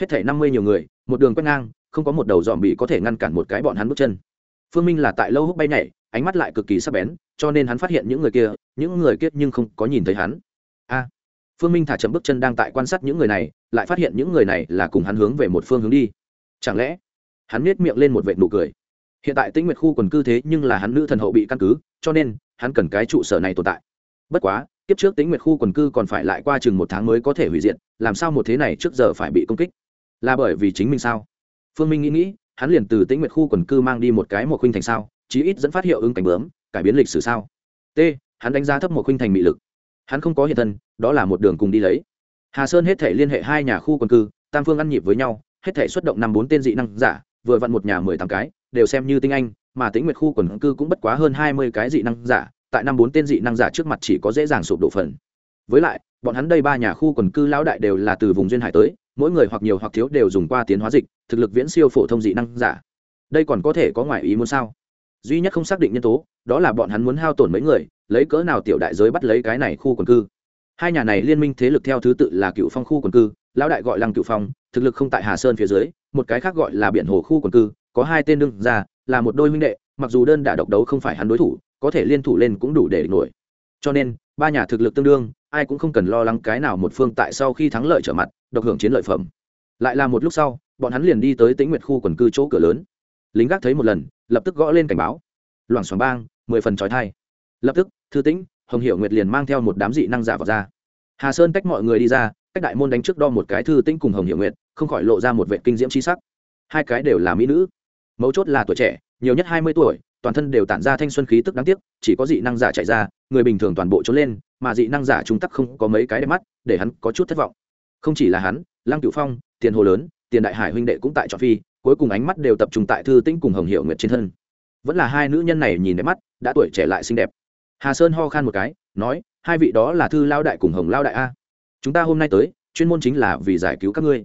Hết thể năm mươi nhiều người, một đường quét ngang không có một đầu dòm bị có thể ngăn cản một cái bọn hắn bước chân. Phương minh là tại lâu húc bay nhảy, ánh mắt lại cực kỳ sắc bén, cho nên hắn phát hiện những người kia, những người kia nhưng không có nhìn thấy hắn. A! Phương minh thả chậm bước chân đang tại quan sát những người này, lại phát hiện những người này là cùng hắn hướng về một phương hướng đi. Chẳng lẽ, hắn nết miệng lên một vệ nụ cười? Hiện tại tĩnh nguyệt khu quần cư thế nhưng là hắn nữ thần hậu bị căn cứ, cho nên, hắn cần cái trụ sở này tồn tại. Bất quá, kiếp trước tĩnh nguyệt khu quần cư còn phải lại qua chừng một tháng mới có thể hủy diệt, làm sao một thế này trước giờ phải bị công kích? Là bởi vì chính mình sao? Phương minh nghĩ nghĩ, hắn liền từ tĩnh nguyệt khu quần cư mang đi một cái một khuynh thành sao, chí ít dẫn phát hiệu ứng cảnh bướm, cải biến lịch sử sao. T, hắn đánh giá thấp một khuynh thành mị lực. Hắn không có hiện thân, đó là một đường cùng đi lấy. Hà sơn hết thể liên hệ hai nhà khu quần cư, tam phương ăn nhịp với nhau, hết thể xuất động năm bốn tên dị năng giả, vừa vặn một nhà mười tám cái, đều xem như tinh anh, mà tính nguyệt khu quần cư cũng bất quá hơn hai mươi cái dị năng giả, tại năm bốn tên dị năng giả trước mặt chỉ có dễ dàng sụp đổ phần. Với lại, bọn hắn đây ba nhà khu quần cư lão đại đều là từ vùng duyên hải tới mỗi người hoặc nhiều hoặc thiếu đều dùng qua tiến hóa dịch, thực lực viễn siêu phổ thông dị năng giả. Đây còn có thể có ngoại ý muốn sao? Duy nhất không xác định nhân tố, đó là bọn hắn muốn hao tổn mấy người, lấy cỡ nào tiểu đại giới bắt lấy cái này khu quần cư. Hai nhà này liên minh thế lực theo thứ tự là cựu phong khu quần cư, lão đại gọi lăng cựu phong, thực lực không tại hà sơn phía dưới, một cái khác gọi là biển hồ khu quần cư, có hai tên đương ra, là một đôi huynh đệ, mặc dù đơn đả độc đấu không phải hắn đối thủ, có thể liên thủ lên cũng đủ để địch nổi cho nên, ba nhà thực lực tương đương, ai cũng không cần lo lắng cái nào một phương tại sau khi thắng lợi trở mặt, độc hưởng chiến lợi phẩm. Lại là một lúc sau, bọn hắn liền đi tới tĩnh nguyệt khu quần cư chỗ cửa lớn. Lính gác thấy một lần, lập tức gõ lên cảnh báo. Loảng xoảng bang, mười phần trói thai. Lập tức, thư tĩnh, hồng hiệu nguyệt liền mang theo một đám dị năng giả vào ra. Hà sơn cách mọi người đi ra, cách đại môn đánh trước đo một cái thư tĩnh cùng hồng hiệu nguyệt, không khỏi lộ ra một vệ kinh diễm c sắc. Hai cái đều là mỹ nữ. Mấu chốt là tuổi trẻ, nhiều nhất hai mươi tuổi toàn thân đều tản ra thanh xuân khí tức đáng tiếc, chỉ có dị năng giả chạy ra, người bình thường toàn bộ trốn lên, mà dị năng giả chúng tắc không có mấy cái đẹp mắt, để hắn có chút thất vọng. Không chỉ là hắn, lăng cửu phong, tiền hồ lớn, tiền đại hải huynh đệ cũng tại trọ phi, cuối cùng ánh mắt đều tập trung tại thư tĩnh cùng hồng hiệu nguyệt trên thân. Vẫn là hai nữ nhân này nhìn đẹp mắt, đã tuổi trẻ lại xinh đẹp. Hà sơn ho khan một cái, nói, hai vị đó là thư lao đại cùng hồng lao đại a. Chúng ta hôm nay tới, chuyên môn chính là vì giải cứu các ngươi.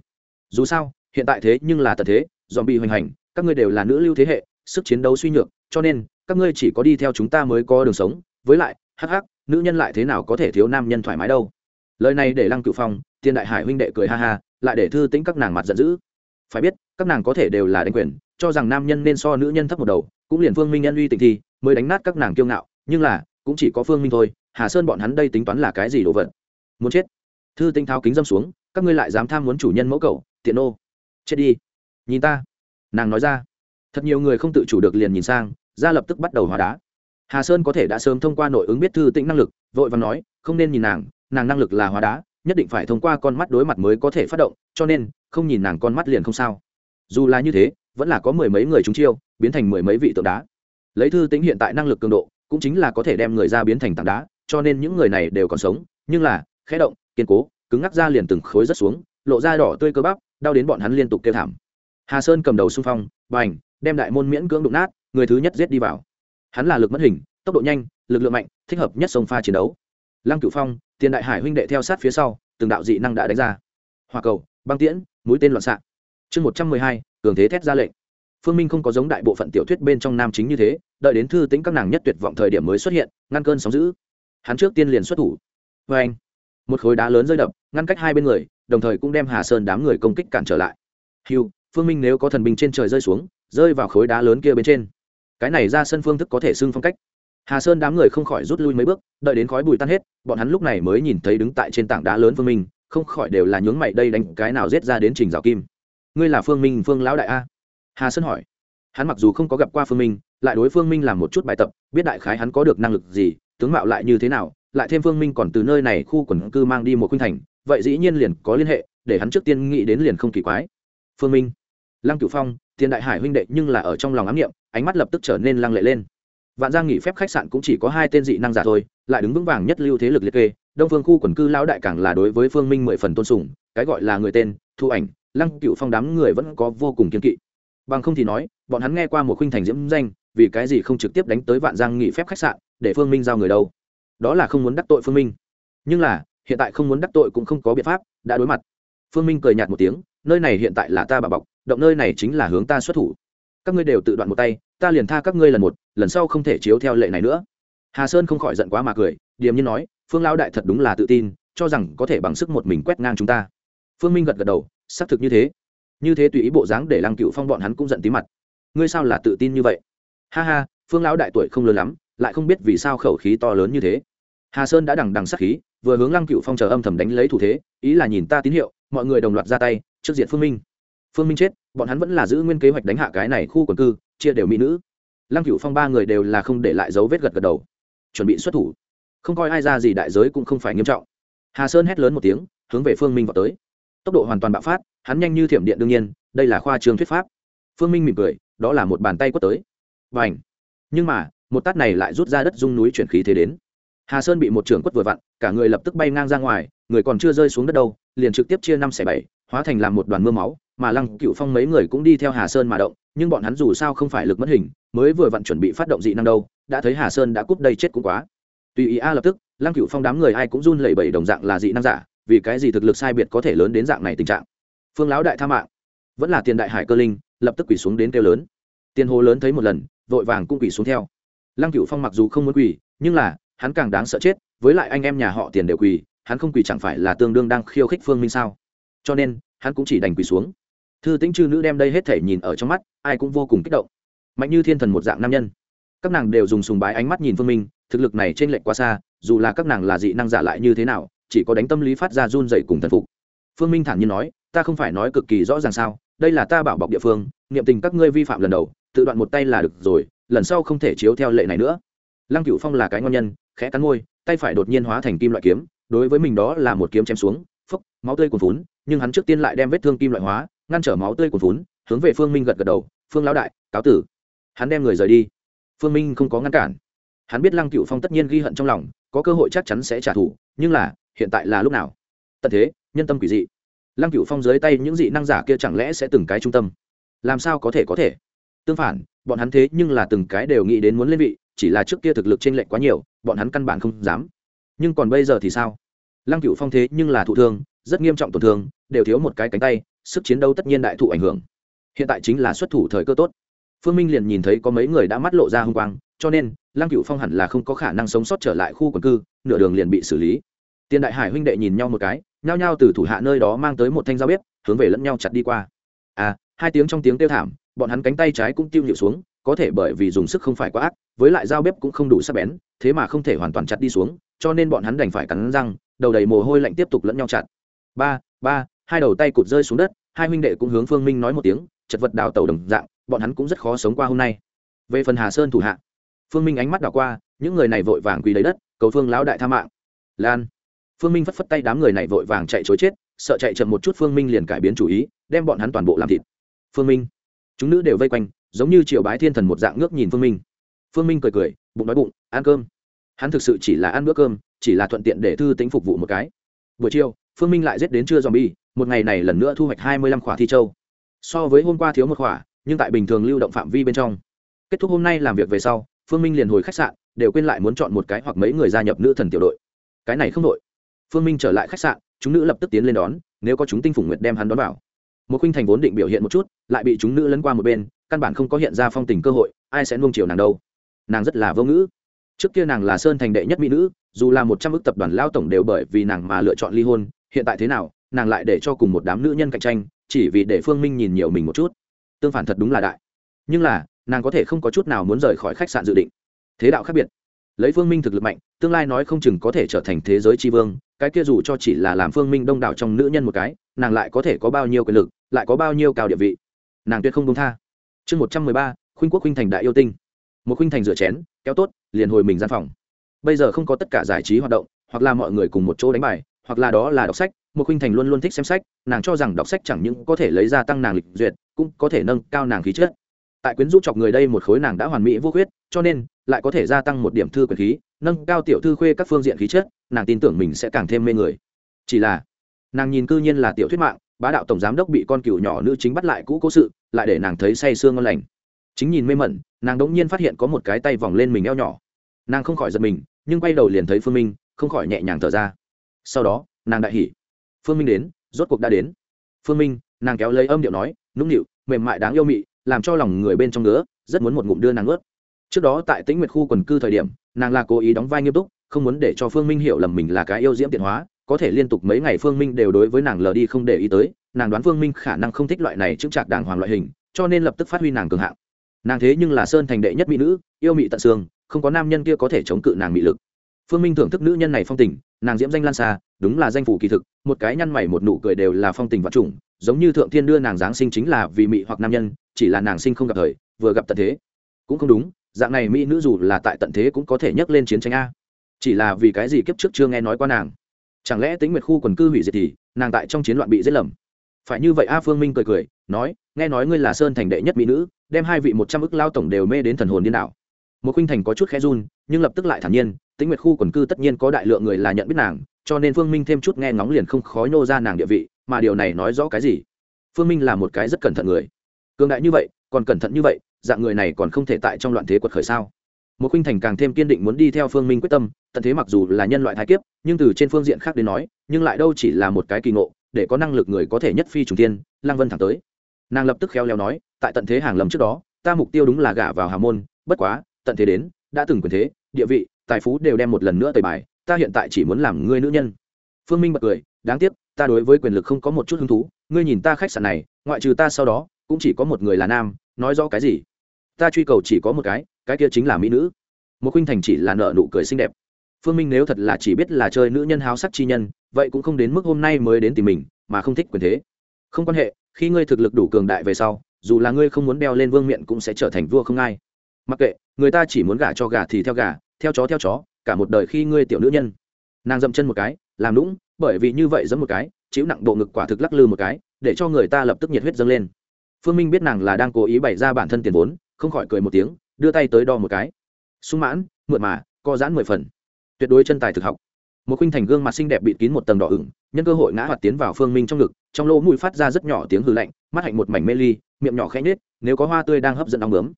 Dù sao, hiện tại thế nhưng là tật thế dòm bị hoành hành, các ngươi đều là nữ lưu thế hệ, sức chiến đấu suy nhược cho nên, các ngươi chỉ có đi theo chúng ta mới có đường sống. Với lại, hắc hắc, nữ nhân lại thế nào có thể thiếu nam nhân thoải mái đâu? Lời này để lăng cựu phong, tiên đại hải huynh đệ cười ha ha, lại để thư tính các nàng mặt giận dữ. Phải biết, các nàng có thể đều là đánh quyền, cho rằng nam nhân nên so nữ nhân thấp một đầu, cũng liền phương minh nhân uy tịnh thi mới đánh nát các nàng kiêu ngạo. Nhưng là, cũng chỉ có phương minh thôi, hà sơn bọn hắn đây tính toán là cái gì đồ vật? Muốn chết. Thư tinh tháo kính dâm xuống, các ngươi lại dám tham muốn chủ nhân mẫu cầu tiện ô chết đi. Nhìn ta. Nàng nói ra. Thật nhiều người không tự chủ được liền nhìn sang ra lập tức bắt đầu hóa đá. Hà sơn có thể đã sớm thông qua nội ứng biết thư tĩnh năng lực, vội và nói, không nên nhìn nàng nàng năng lực là hóa đá, nhất định phải thông qua con mắt đối mặt mới có thể phát động, cho nên, không nhìn nàng con mắt liền không sao. Dù là như thế, vẫn là có mười mấy người chúng chiêu, biến thành mười mấy vị tượng đá. Lấy thư tĩnh hiện tại năng lực cường độ, cũng chính là có thể đem người ra biến thành tảng đá, cho nên những người này đều còn sống, nhưng là, khẽ động, kiên cố, cứng ngắc ra liền từng khối rất xuống, lộ ra đỏ tươi cơ bắp, đau đến bọn hắn liên tục kêu thảm. Hà sơn cầm đầu xung phong, bành, đem đại môn miễn cưỡng đụng nát người thứ nhất giết đi vào. Hắn là lực mất hình, tốc độ nhanh, lực lượng mạnh, thích hợp nhất sông pha chiến đấu. Lăng cửu phong, tiền đại hải huynh đệ theo sát phía sau, từng đạo dị năng đã đánh ra. Hòa cầu, băng tiễn, mũi tên loạn xạ. Chương một trăm mười hai, cường thế thét ra lệnh. Phương minh không có giống đại bộ phận tiểu thuyết bên trong nam chính như thế, đợi đến thư tính các nàng nhất tuyệt vọng thời điểm mới xuất hiện, ngăn cơn sóng giữ hắn trước tiên liền xuất thủ. Vê anh, một khối đá lớn rơi đập, ngăn cách hai bên người, đồng thời cũng đem hà sơn đám người công kích cản trở lại. Hiu phương minh nếu có thần binh trên trời rơi xuống, rơi vào khối đá lớn kia bên trên cái này ra sân phương thức có thể xưng phong cách. Hà sơn đám người không khỏi rút lui mấy bước, đợi đến khói bụi tan hết, bọn hắn lúc này mới nhìn thấy đứng tại trên tảng đá lớn phương minh, không khỏi đều là nhướng mày đây đánh cái nào giết ra đến trình rào kim. Ngươi là phương minh, phương lão đại a? Hà sơn hỏi. Hắn mặc dù không có gặp qua phương minh, lại đối phương minh làm một chút bài tập, biết đại khái hắn có được năng lực gì, tướng mạo lại như thế nào, lại thêm phương minh còn từ nơi này khu quần cư mang đi một khuynh thành, vậy dĩ nhiên liền có liên hệ, để hắn trước tiên nghĩ đến liền không kỳ quái. Phương minh lăng cửu phong tiền đại hải huynh đệ nhưng là ở trong lòng ám nghiệm ánh mắt lập tức trở nên lăng lệ lên. Vạn giang nghỉ phép khách sạn cũng chỉ có hai tên dị năng giả thôi, lại đứng vững vàng nhất lưu thế lực liệt kê, đông phương khu quần cư lão đại càng là đối với phương minh mười phần tôn sùng, cái gọi là người tên, thu ảnh, lăng cựu phong đám người vẫn có vô cùng kiên kỵ. Bằng không thì nói, bọn hắn nghe qua một khuynh thành diễm danh, vì cái gì không trực tiếp đánh tới vạn giang nghỉ phép khách sạn, để phương minh giao người đâu? Đó là không muốn đắc tội phương minh. Nhưng là, hiện tại không muốn đắc tội cũng không có biện pháp, đã đối mặt. Phương minh cười nhạt một tiếng, nơi này hiện tại là ta bà bọc động nơi này chính là hướng ta xuất thủ. Các ngươi đều tự đoạn một tay, ta liền tha các ngươi lần một, lần sau không thể chiếu theo lệ này nữa. Hà sơn không khỏi giận quá mà cười, điềm nhiên nói, phương lão đại thật đúng là tự tin, cho rằng có thể bằng sức một mình quét ngang chúng ta. Phương minh gật gật đầu, xác thực như thế. Như thế tùy ý bộ dáng để lăng cựu phong bọn hắn cũng giận tí mặt. Ngươi sao là tự tin như vậy? Ha ha, phương lão đại tuổi không lớn lắm, lại không biết vì sao khẩu khí to lớn như thế. Hà sơn đã đằng đằng sắc khí, vừa hướng lăng cựu phong chờ âm thầm đánh lấy thủ thế, ý là nhìn ta tín hiệu, mọi người đồng loạt ra tay, trước diện phương minh phương minh chết, bọn hắn vẫn là giữ nguyên kế hoạch đánh hạ cái này khu quần cư, chia đều mỹ nữ. Lăng cựu phong ba người đều là không để lại dấu vết gật gật đầu. Chuẩn bị xuất thủ. Không coi ai ra gì đại giới cũng không phải nghiêm trọng. Hà sơn hét lớn một tiếng, hướng về phương minh vào tới. Tốc độ hoàn toàn bạo phát, hắn nhanh như thiểm điện đương nhiên, đây là khoa trường thuyết pháp. Phương minh mỉm cười, đó là một bàn tay quất tới. Và ảnh nhưng mà, một tát này lại rút ra đất dung núi chuyển khí thế đến. Hà sơn bị một trưởng quất vừa vặn, cả người lập tức bay ngang ra ngoài, người còn chưa rơi xuống đất đâu, liền trực tiếp chia năm xẻ bảy, hóa thành làm một đoàn mưa máu mà lăng cựu phong mấy người cũng đi theo hà sơn mà động, nhưng bọn hắn dù sao không phải lực mất hình, mới vừa vặn chuẩn bị phát động dị năng đâu, đã thấy hà sơn đã cúp đây chết cũng quá. Tùy ý a lập tức, lăng cựu phong đám người ai cũng run lẩy bẩy đồng dạng là dị năng giả, vì cái gì thực lực sai biệt có thể lớn đến dạng này tình trạng? Phương lão đại tha mạng. Vẫn là tiền đại hải cơ linh, lập tức quỳ xuống đến kêu lớn. Tiền hồ lớn thấy một lần, vội vàng cũng quỳ xuống theo. Lăng cựu phong mặc dù không muốn quỳ, nhưng là, hắn càng đáng sợ chết, với lại anh em nhà họ tiền đều quỳ, hắn không quỳ chẳng phải là tương đương đang khiêu khích phương minh sao? Cho nên, hắn cũng chỉ đành quỳ xuống thư tĩnh chư nữ đem đây hết thể nhìn ở trong mắt, ai cũng vô cùng kích động. Mạnh như thiên thần một dạng nam nhân. Các nàng đều dùng sùng bái ánh mắt nhìn phương minh, thực lực này trên lệnh quá xa, dù là các nàng là dị năng giả lại như thế nào, chỉ có đánh tâm lý phát ra run dậy cùng thần phục. Phương minh thản nhiên nói, ta không phải nói cực kỳ rõ ràng sao, đây là ta bảo bọc địa phương, niệm tình các ngươi vi phạm lần đầu, tự đoạn một tay là được rồi, lần sau không thể chiếu theo lệ này nữa. Lăng cửu phong là cái ngon nhân, khẽ cắn môi, tay phải đột nhiên hóa thành kim loại kiếm, đối với mình đó là một kiếm chém xuống, phốc, máu tươi cuồn phún nhưng hắn trước tiên lại đem vết thương kim loại hóa ngăn trở máu tươi của vốn hướng về phương minh gật gật đầu, phương lão đại, cáo tử. Hắn đem người rời đi. Phương minh không có ngăn cản. Hắn biết lăng cửu phong tất nhiên ghi hận trong lòng, có cơ hội chắc chắn sẽ trả thù, nhưng là, hiện tại là lúc nào? Tận thế, nhân tâm quỷ dị. Lăng cửu phong dưới tay những dị năng giả kia chẳng lẽ sẽ từng cái trung tâm? Làm sao có thể có thể? Tương phản, bọn hắn thế nhưng là từng cái đều nghĩ đến muốn lên vị, chỉ là trước kia thực lực trên lệnh quá nhiều, bọn hắn căn bản không dám. Nhưng còn bây giờ thì sao? Lăng cửu phong thế nhưng là thụ thương, rất nghiêm trọng tổn thương, đều thiếu một cái cánh tay sức chiến đấu tất nhiên đại thụ ảnh hưởng. Hiện tại chính là xuất thủ thời cơ tốt. Phương minh liền nhìn thấy có mấy người đã mắt lộ ra h ư n g quang, cho nên, lăng cửu phong hẳn là không có khả năng sống sót trở lại khu quần cư, nửa đường liền bị xử lý. Tiền đại hải huynh đệ nhìn nhau một cái, nhao nhao từ thủ hạ nơi đó mang tới một thanh dao bếp, hướng về lẫn nhau chặt đi qua. À hai tiếng trong tiếng kêu thảm, bọn hắn cánh tay trái cũng tiêu nhịu xuống, có thể bởi vì dùng sức không phải quá ác, với lại dao bếp cũng không đủ sắc bén, thế mà không thể hoàn toàn chặt đi xuống, cho nên bọn hắn đành phải cắn răng, đầu đầy mồ hôi lạnh tiếp tục lẫn nhau chặt. Ba ba hai đầu tay cụt rơi xuống đất, hai huynh đệ cũng hướng phương minh nói một tiếng, chật vật đào tẩu đồng dạng, bọn hắn cũng rất khó sống qua hôm nay. Về phần hà sơn thủ hạ, phương minh ánh mắt đảo qua, những người này vội vàng quỳ lấy đất, cầu phương lão đại tha mạng. Lan. Phương minh phất phất tay đám người này vội vàng chạy chối chết, sợ chạy chậm một chút phương minh liền cải biến chủ ý, đem bọn hắn toàn bộ làm thịt. Phương minh. Chúng nữ đều vây quanh, giống như triệu bái thiên thần một dạng ngước nhìn phương minh. Phương minh cười cười, bụng đói bụng, ăn cơm. Hắn thực sự chỉ là ăn bữa cơm, chỉ là thuận tiện để thư tính phục vụ một cái. Buổi chiều, phương minh lại giết đến trưa dòm bi một ngày này lần nữa thu hoạch hai mươi lăm khỏa thi châu. So với hôm qua thiếu một khỏa, nhưng tại bình thường lưu động phạm vi bên trong. Kết thúc hôm nay làm việc về sau, phương minh liền hồi khách sạn, đều quên lại muốn chọn một cái hoặc mấy người gia nhập nữ thần tiểu đội. Cái này không đội phương minh trở lại khách sạn, chúng nữ lập tức tiến lên đón, nếu có chúng tinh phủng nguyệt đem hắn đón vào. Một khuynh thành vốn định biểu hiện một chút, lại bị chúng nữ lấn qua một bên, căn bản không có hiện ra phong tình cơ hội, ai sẽ nuông chiều nàng đâu. Nàng rất là vô ngữ. Trước kia nàng là sơn thành đệ nhất mỹ nữ, dù là một trăm ước tập đoàn lao tổng đều bởi vì nàng mà lựa chọn ly hôn, hiện tại thế nào nàng lại để cho cùng một đám nữ nhân cạnh tranh, chỉ vì để phương minh nhìn nhiều mình một chút. Tương phản thật đúng là đại. Nhưng là, nàng có thể không có chút nào muốn rời khỏi khách sạn dự định. Thế đạo khác biệt. Lấy phương minh thực lực mạnh, tương lai nói không chừng có thể trở thành thế giới tri vương, cái kia dù cho chỉ là làm phương minh đông đảo trong nữ nhân một cái, nàng lại có thể có bao nhiêu quyền lực, lại có bao nhiêu cao địa vị. Nàng tuyệt không công tha. Chương một trăm mười ba, khuynh quốc khuynh thành đại yêu tinh. Một khuynh thành rửa chén, kéo tốt, liền hồi mình gian phòng. Bây giờ không có tất cả giải trí hoạt động, hoặc là mọi người cùng một chỗ đánh bài, hoặc là đó là đọc sách một khuynh thành luôn luôn thích xem sách, nàng cho rằng đọc sách chẳng những có thể lấy ra tăng nàng lịch duyệt, cũng có thể nâng cao nàng khí chất. Tại quyến rũ chọc người đây một khối nàng đã hoàn mỹ vô khuyết, cho nên lại có thể gia tăng một điểm thư quyền khí, nâng cao tiểu thư khuê các phương diện khí chất, nàng tin tưởng mình sẽ càng thêm mê người. Chỉ là, nàng nhìn cư nhiên là tiểu thuyết mạng, bá đạo tổng giám đốc bị con cừu nhỏ nữ chính bắt lại cũ cố sự, lại để nàng thấy say sương ngon lành. Chính nhìn mê mẩn, nàng đống nhiên phát hiện có một cái tay vòng lên mình eo nhỏ. Nàng không khỏi giật mình, nhưng quay đầu liền thấy phương minh, không khỏi nhẹ nhàng thở ra. Sau đó, nàng đại hỉ phương minh đến, rốt cuộc đã đến. Phương minh, nàng kéo lấy âm điệu nói, nũng nịu, mềm mại đáng yêu mị, làm cho lòng người bên trong ngứa, rất muốn một ngụm đưa nàng ướt. Trước đó tại tĩnh nguyệt khu quần cư thời điểm, nàng là cố ý đóng vai nghiêm túc, không muốn để cho phương minh hiểu lầm mình là cái yêu diễm tiện hóa, có thể liên tục mấy ngày phương minh đều đối với nàng lờ đi không để ý tới, nàng đoán phương minh khả năng không thích loại này chững chạc đàng hoàng loại hình, cho nên lập tức phát huy nàng cường hạng. Nàng thế nhưng là sơn thành đệ nhất mỹ nữ, yêu mị tận xương, không có nam nhân kia có thể chống cự nàng mị lực. Phương minh thưởng thức nữ nhân này phong tình, nàng diễm danh lan xa đúng là danh phủ kỳ thực, một cái nhăn mày một nụ cười đều là phong tình vật chủng giống như thượng thiên đưa nàng giáng sinh chính là vì mị hoặc nam nhân, chỉ là nàng sinh không gặp thời, vừa gặp tận thế. Cũng không đúng, dạng này mỹ nữ dù là tại tận thế cũng có thể nhắc lên chiến tranh a. Chỉ là vì cái gì kiếp trước chưa nghe nói qua nàng. Chẳng lẽ tính nguyệt khu quần cư hủy diệt thì, nàng tại trong chiến loạn bị giết lầm? Phải như vậy a phương minh cười cười, nói, nghe nói ngươi là sơn thành đệ nhất mỹ nữ, đem hai vị một trăm ức lao tổng đều mê đến thần hồn điên đảo một khuynh thành có chút khẽ run, nhưng lập tức lại thản nhiên tính nguyệt khu quần cư tất nhiên có đại lượng người là nhận biết nàng, cho nên phương minh thêm chút nghe ngóng liền không khó nhô ra nàng địa vị, mà điều này nói rõ cái gì? Phương minh là một cái rất cẩn thận người. Cường đại như vậy, còn cẩn thận như vậy, dạng người này còn không thể tại trong loạn thế quật khởi sao? Một khuynh thành càng thêm kiên định muốn đi theo phương minh quyết tâm, tận thế mặc dù là nhân loại thái kiếp, nhưng từ trên phương diện khác đến nói, nhưng lại đâu chỉ là một cái kỳ ngộ, để có năng lực người có thể nhất phi trùng tiên lang vân thẳng tới. Nàng lập tức khéo léo nói, tại tận thế hàng lầm trước đó, ta mục tiêu đúng là gả vào hà môn, bất quá tận thế đến, đã từng quyền thế, địa vị, tài phú đều đem một lần nữa tời bài, ta hiện tại chỉ muốn làm ngươi nữ nhân. Phương minh bật cười, đáng tiếc, ta đối với quyền lực không có một chút hứng thú, ngươi nhìn ta khách sạn này, ngoại trừ ta sau đó, cũng chỉ có một người là nam, nói rõ cái gì? Ta truy cầu chỉ có một cái cái kia chính là mỹ nữ. Một khuynh thành chỉ là nợ nụ cười xinh đẹp. Phương minh nếu thật là chỉ biết là chơi nữ nhân háo sắc chi nhân, vậy cũng không đến mức hôm nay mới đến tìm mình, mà không thích quyền thế. Không quan hệ, khi ngươi thực lực đủ cường đại về sau, dù là ngươi không muốn đeo lên vương miện cũng sẽ trở thành vua không ai mặc kệ, người ta chỉ muốn gả cho gà thì theo gà, theo chó theo chó, cả một đời khi ngươi tiểu nữ nhân. Nàng dậm chân một cái, làm lũng bởi vì như vậy dẫm một cái, chịu nặng bộ ngực quả thực lắc lư một cái, để cho người ta lập tức nhiệt huyết dâng lên. Phương minh biết nàng là đang cố ý bày ra bản thân tiền vốn, không khỏi cười một tiếng, đưa tay tới đo một cái. Sung mãn, mượn mà co giãn mười phần. Tuyệt đối chân tài thực học. Một khuynh thành gương mặt xinh đẹp bịt kín một tầng đỏ ửng, nhân cơ hội ngã hoạt tiến vào phương minh trong ngực, trong lỗ mũi phát ra rất nhỏ tiếng hư lạnh, mắt hạnh một mảnh mê ly, miệng nhỏ khẽ nhết nếu có hoa tươi đang hấp dẫn ong bướm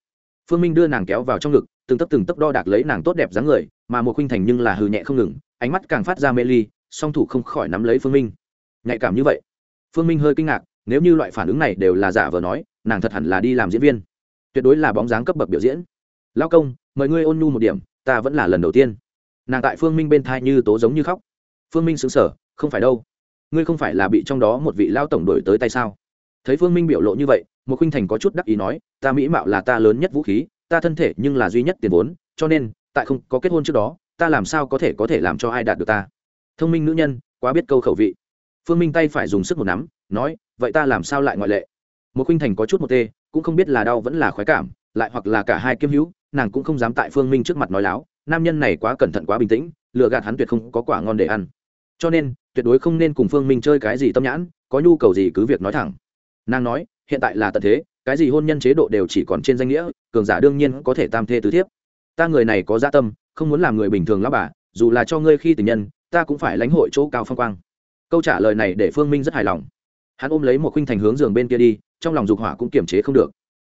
phương minh đưa nàng kéo vào trong ngực, từng tấp từng tấp đo đạc lấy nàng tốt đẹp dáng người, mà một khuynh thành nhưng là hư nhẹ không ngừng, ánh mắt càng phát ra mê ly, song thủ không khỏi nắm lấy phương minh. Nhạy cảm như vậy. Phương minh hơi kinh ngạc, nếu như loại phản ứng này đều là giả vờ nói, nàng thật hẳn là đi làm diễn viên. Tuyệt đối là bóng dáng cấp bậc biểu diễn. Lao công, mời ngươi ôn nhu một điểm, ta vẫn là lần đầu tiên. Nàng tại phương minh bên thai như tố giống như khóc. Phương minh xứng sở không phải đâu. Ngươi không phải là bị trong đó một vị lao tổng đổi tới tay sao? Thấy phương minh biểu lộ như vậy một khinh thành có chút đắc ý nói, ta mỹ mạo là ta lớn nhất vũ khí, ta thân thể nhưng là duy nhất tiền vốn, cho nên, tại không có kết hôn trước đó, ta làm sao có thể có thể làm cho ai đạt được ta? Thông minh nữ nhân, quá biết câu khẩu vị. Phương minh tay phải dùng sức một nắm, nói, vậy ta làm sao lại ngoại lệ? Một khinh thành có chút một tê, cũng không biết là đau vẫn là khoái cảm, lại hoặc là cả hai kiêm hữu, nàng cũng không dám tại phương minh trước mặt nói láo, nam nhân này quá cẩn thận quá bình tĩnh lựa gạt hắn tuyệt không có quả ngon để ăn. Cho nên, tuyệt đối không nên cùng phương minh chơi cái gì tâm nhãn, có nhu cầu gì cứ việc nói thẳng nàng nói, hiện tại là tận thế, cái gì hôn nhân chế độ đều chỉ còn trên danh nghĩa, cường giả đương nhiên có thể tam thê tứ thiếp. Ta người này có gia dạ tâm, không muốn làm người bình thường lắm bà, dù là cho ngươi khi tình nhân, ta cũng phải lãnh hội chỗ cao phong quang. Câu trả lời này để phương minh rất hài lòng. Hắn ôm lấy một khuynh thành hướng giường bên kia đi, trong lòng dục hỏa cũng kiềm chế không được.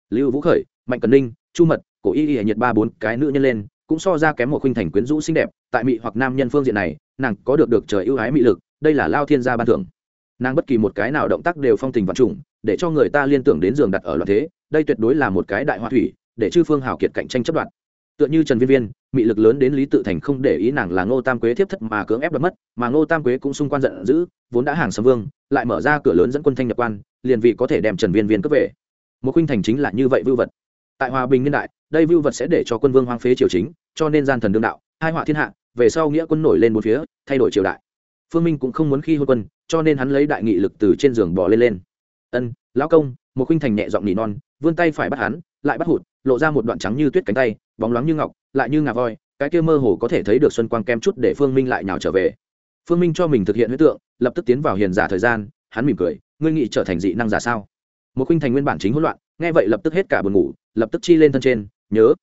Lưu vũ khởi, mạnh cần ninh, chu mật, cổ y y nhiệt ba bốn cái nữ nhân lên, cũng so ra kém một khuynh thành quyến rũ xinh đẹp, tại mỹ hoặc nam nhân phương diện này, nàng có được được trời ưu ái mỹ lực, đây là lao thiên gia ban thưởng. Nàng bất kỳ một cái nào động tác đều phong tình vật trùng để cho người ta liên tưởng đến giường đặt ở loạn thế, đây tuyệt đối là một cái đại hoa thủy, để chư phương hào kiệt cạnh tranh chấp đoạt. Tựa như trần viên viên, mị lực lớn đến lý tự thành không để ý nàng là ngô tam quế thiếp thất mà cưỡng ép đoạt mất, mà ngô tam quế cũng xung quan giận dữ, vốn đã hàng sầm vương, lại mở ra cửa lớn dẫn quân thanh nhập quan, liền vì có thể đem trần viên viên cướp về. Một khuynh thành chính là như vậy vưu vật. Tại hòa bình niên đại, đây vưu vật sẽ để cho quân vương hoang phế triều chính, cho nên gian thần đương đạo, hai họa thiên hạ, về sau nghĩa quân nổi lên một phía, thay đổi triều đại. Phương minh cũng không muốn khi hôn quân, cho nên hắn lấy đại nghị lực từ trên giường bỏ lên lên ân, lão công, một khuynh thành nhẹ giọng nỉ non, vươn tay phải bắt hắn, lại bắt hụt, lộ ra một đoạn trắng như tuyết cánh tay, bóng loáng như ngọc, lại như ngà voi, cái kia mơ hồ có thể thấy được xuân quang kem chút để phương minh lại nhào trở về. Phương minh cho mình thực hiện huyết tượng, lập tức tiến vào hiền giả thời gian, hắn mỉm cười, ngươi nghĩ trở thành dị năng giả sao? Một khuynh thành nguyên bản chính hỗn loạn, nghe vậy lập tức hết cả buồn ngủ, lập tức chi lên thân trên, nhớ.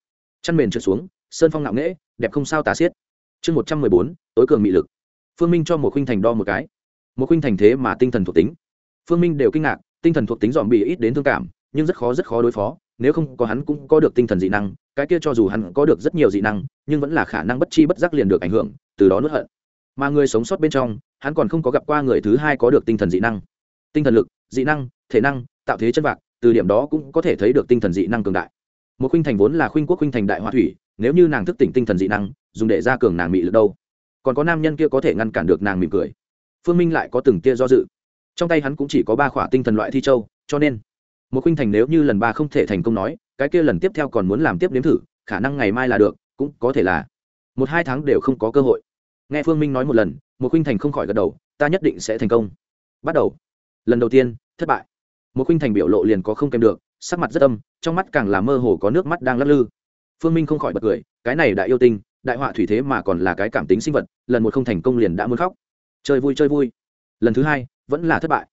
Chăn mền trượt xuống, sơn phong ngạo nghễ, đẹp không sao tà xiết. Chương một trăm mười bốn, tối cường mị lực. Phương minh cho một khuynh thành đo một cái. Một khuynh thành thế mà tinh thần thuộc tính. Phương minh đều kinh ngạc tinh thần thuộc tính dòm bị ít đến thương cảm, nhưng rất khó rất khó đối phó. Nếu không có hắn cũng có được tinh thần dị năng, cái kia cho dù hắn có được rất nhiều dị năng, nhưng vẫn là khả năng bất chi bất giác liền được ảnh hưởng, từ đó nuốt hận. Mà người sống sót bên trong, hắn còn không có gặp qua người thứ hai có được tinh thần dị năng. Tinh thần lực, dị năng, thể năng, tạo thế chân vạc, từ điểm đó cũng có thể thấy được tinh thần dị năng cường đại. Một khuynh thành vốn là khuynh quốc khuynh thành đại hoa thủy, nếu như nàng thức tỉnh tinh thần dị năng, dùng để ra cường nàng mị lực đâu? Còn có nam nhân kia có thể ngăn cản được nàng mỉm cười. Phương minh lại có từng tia do dự trong tay hắn cũng chỉ có ba khỏa tinh thần loại thi châu, cho nên một khuynh thành nếu như lần ba không thể thành công nói, cái kia lần tiếp theo còn muốn làm tiếp nếm thử, khả năng ngày mai là được, cũng có thể là một hai tháng đều không có cơ hội. Nghe phương minh nói một lần một khuynh thành không khỏi gật đầu, ta nhất định sẽ thành công. Bắt đầu. Lần đầu tiên, thất bại. Một khuynh thành biểu lộ liền có không kèm được, sắc mặt rất âm, trong mắt càng là mơ hồ có nước mắt đang lắc lư. Phương minh không khỏi bật cười, cái này đã yêu tinh, đại họa thủy thế mà còn là cái cảm tính sinh vật, lần một không thành công liền đã muốn khóc. Chơi vui chơi vui lần thứ hai vẫn là thất bại.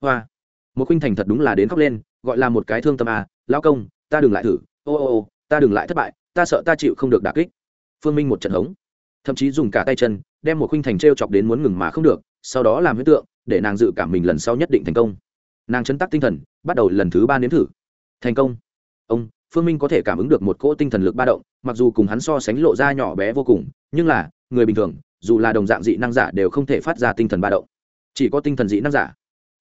Hoa, một khuynh thành thật đúng là đến khóc lên, gọi là một cái thương tâm à lao công, ta đừng lại thử, ô ô ô, ta đừng lại thất bại, ta sợ ta chịu không được đà kích. Phương minh một trận hống, thậm chí dùng cả tay chân, đem một khuynh thành t r e o chọc đến muốn ngừng mà không được, sau đó làm huyết tượng, để nàng dự cảm mình lần sau nhất định thành công. Nàng chấn tắc tinh thần, bắt đầu lần thứ ba nếm thử. Thành công. Ông, phương minh có thể cảm ứng được một cỗ tinh thần lực ba động, mặc dù cùng hắn so sánh lộ ra nhỏ bé vô cùng, nhưng là, người bình thường, dù là đồng dạng dị năng giả đều không thể phát ra tinh thần ba động chỉ có tinh thần dị năng giả.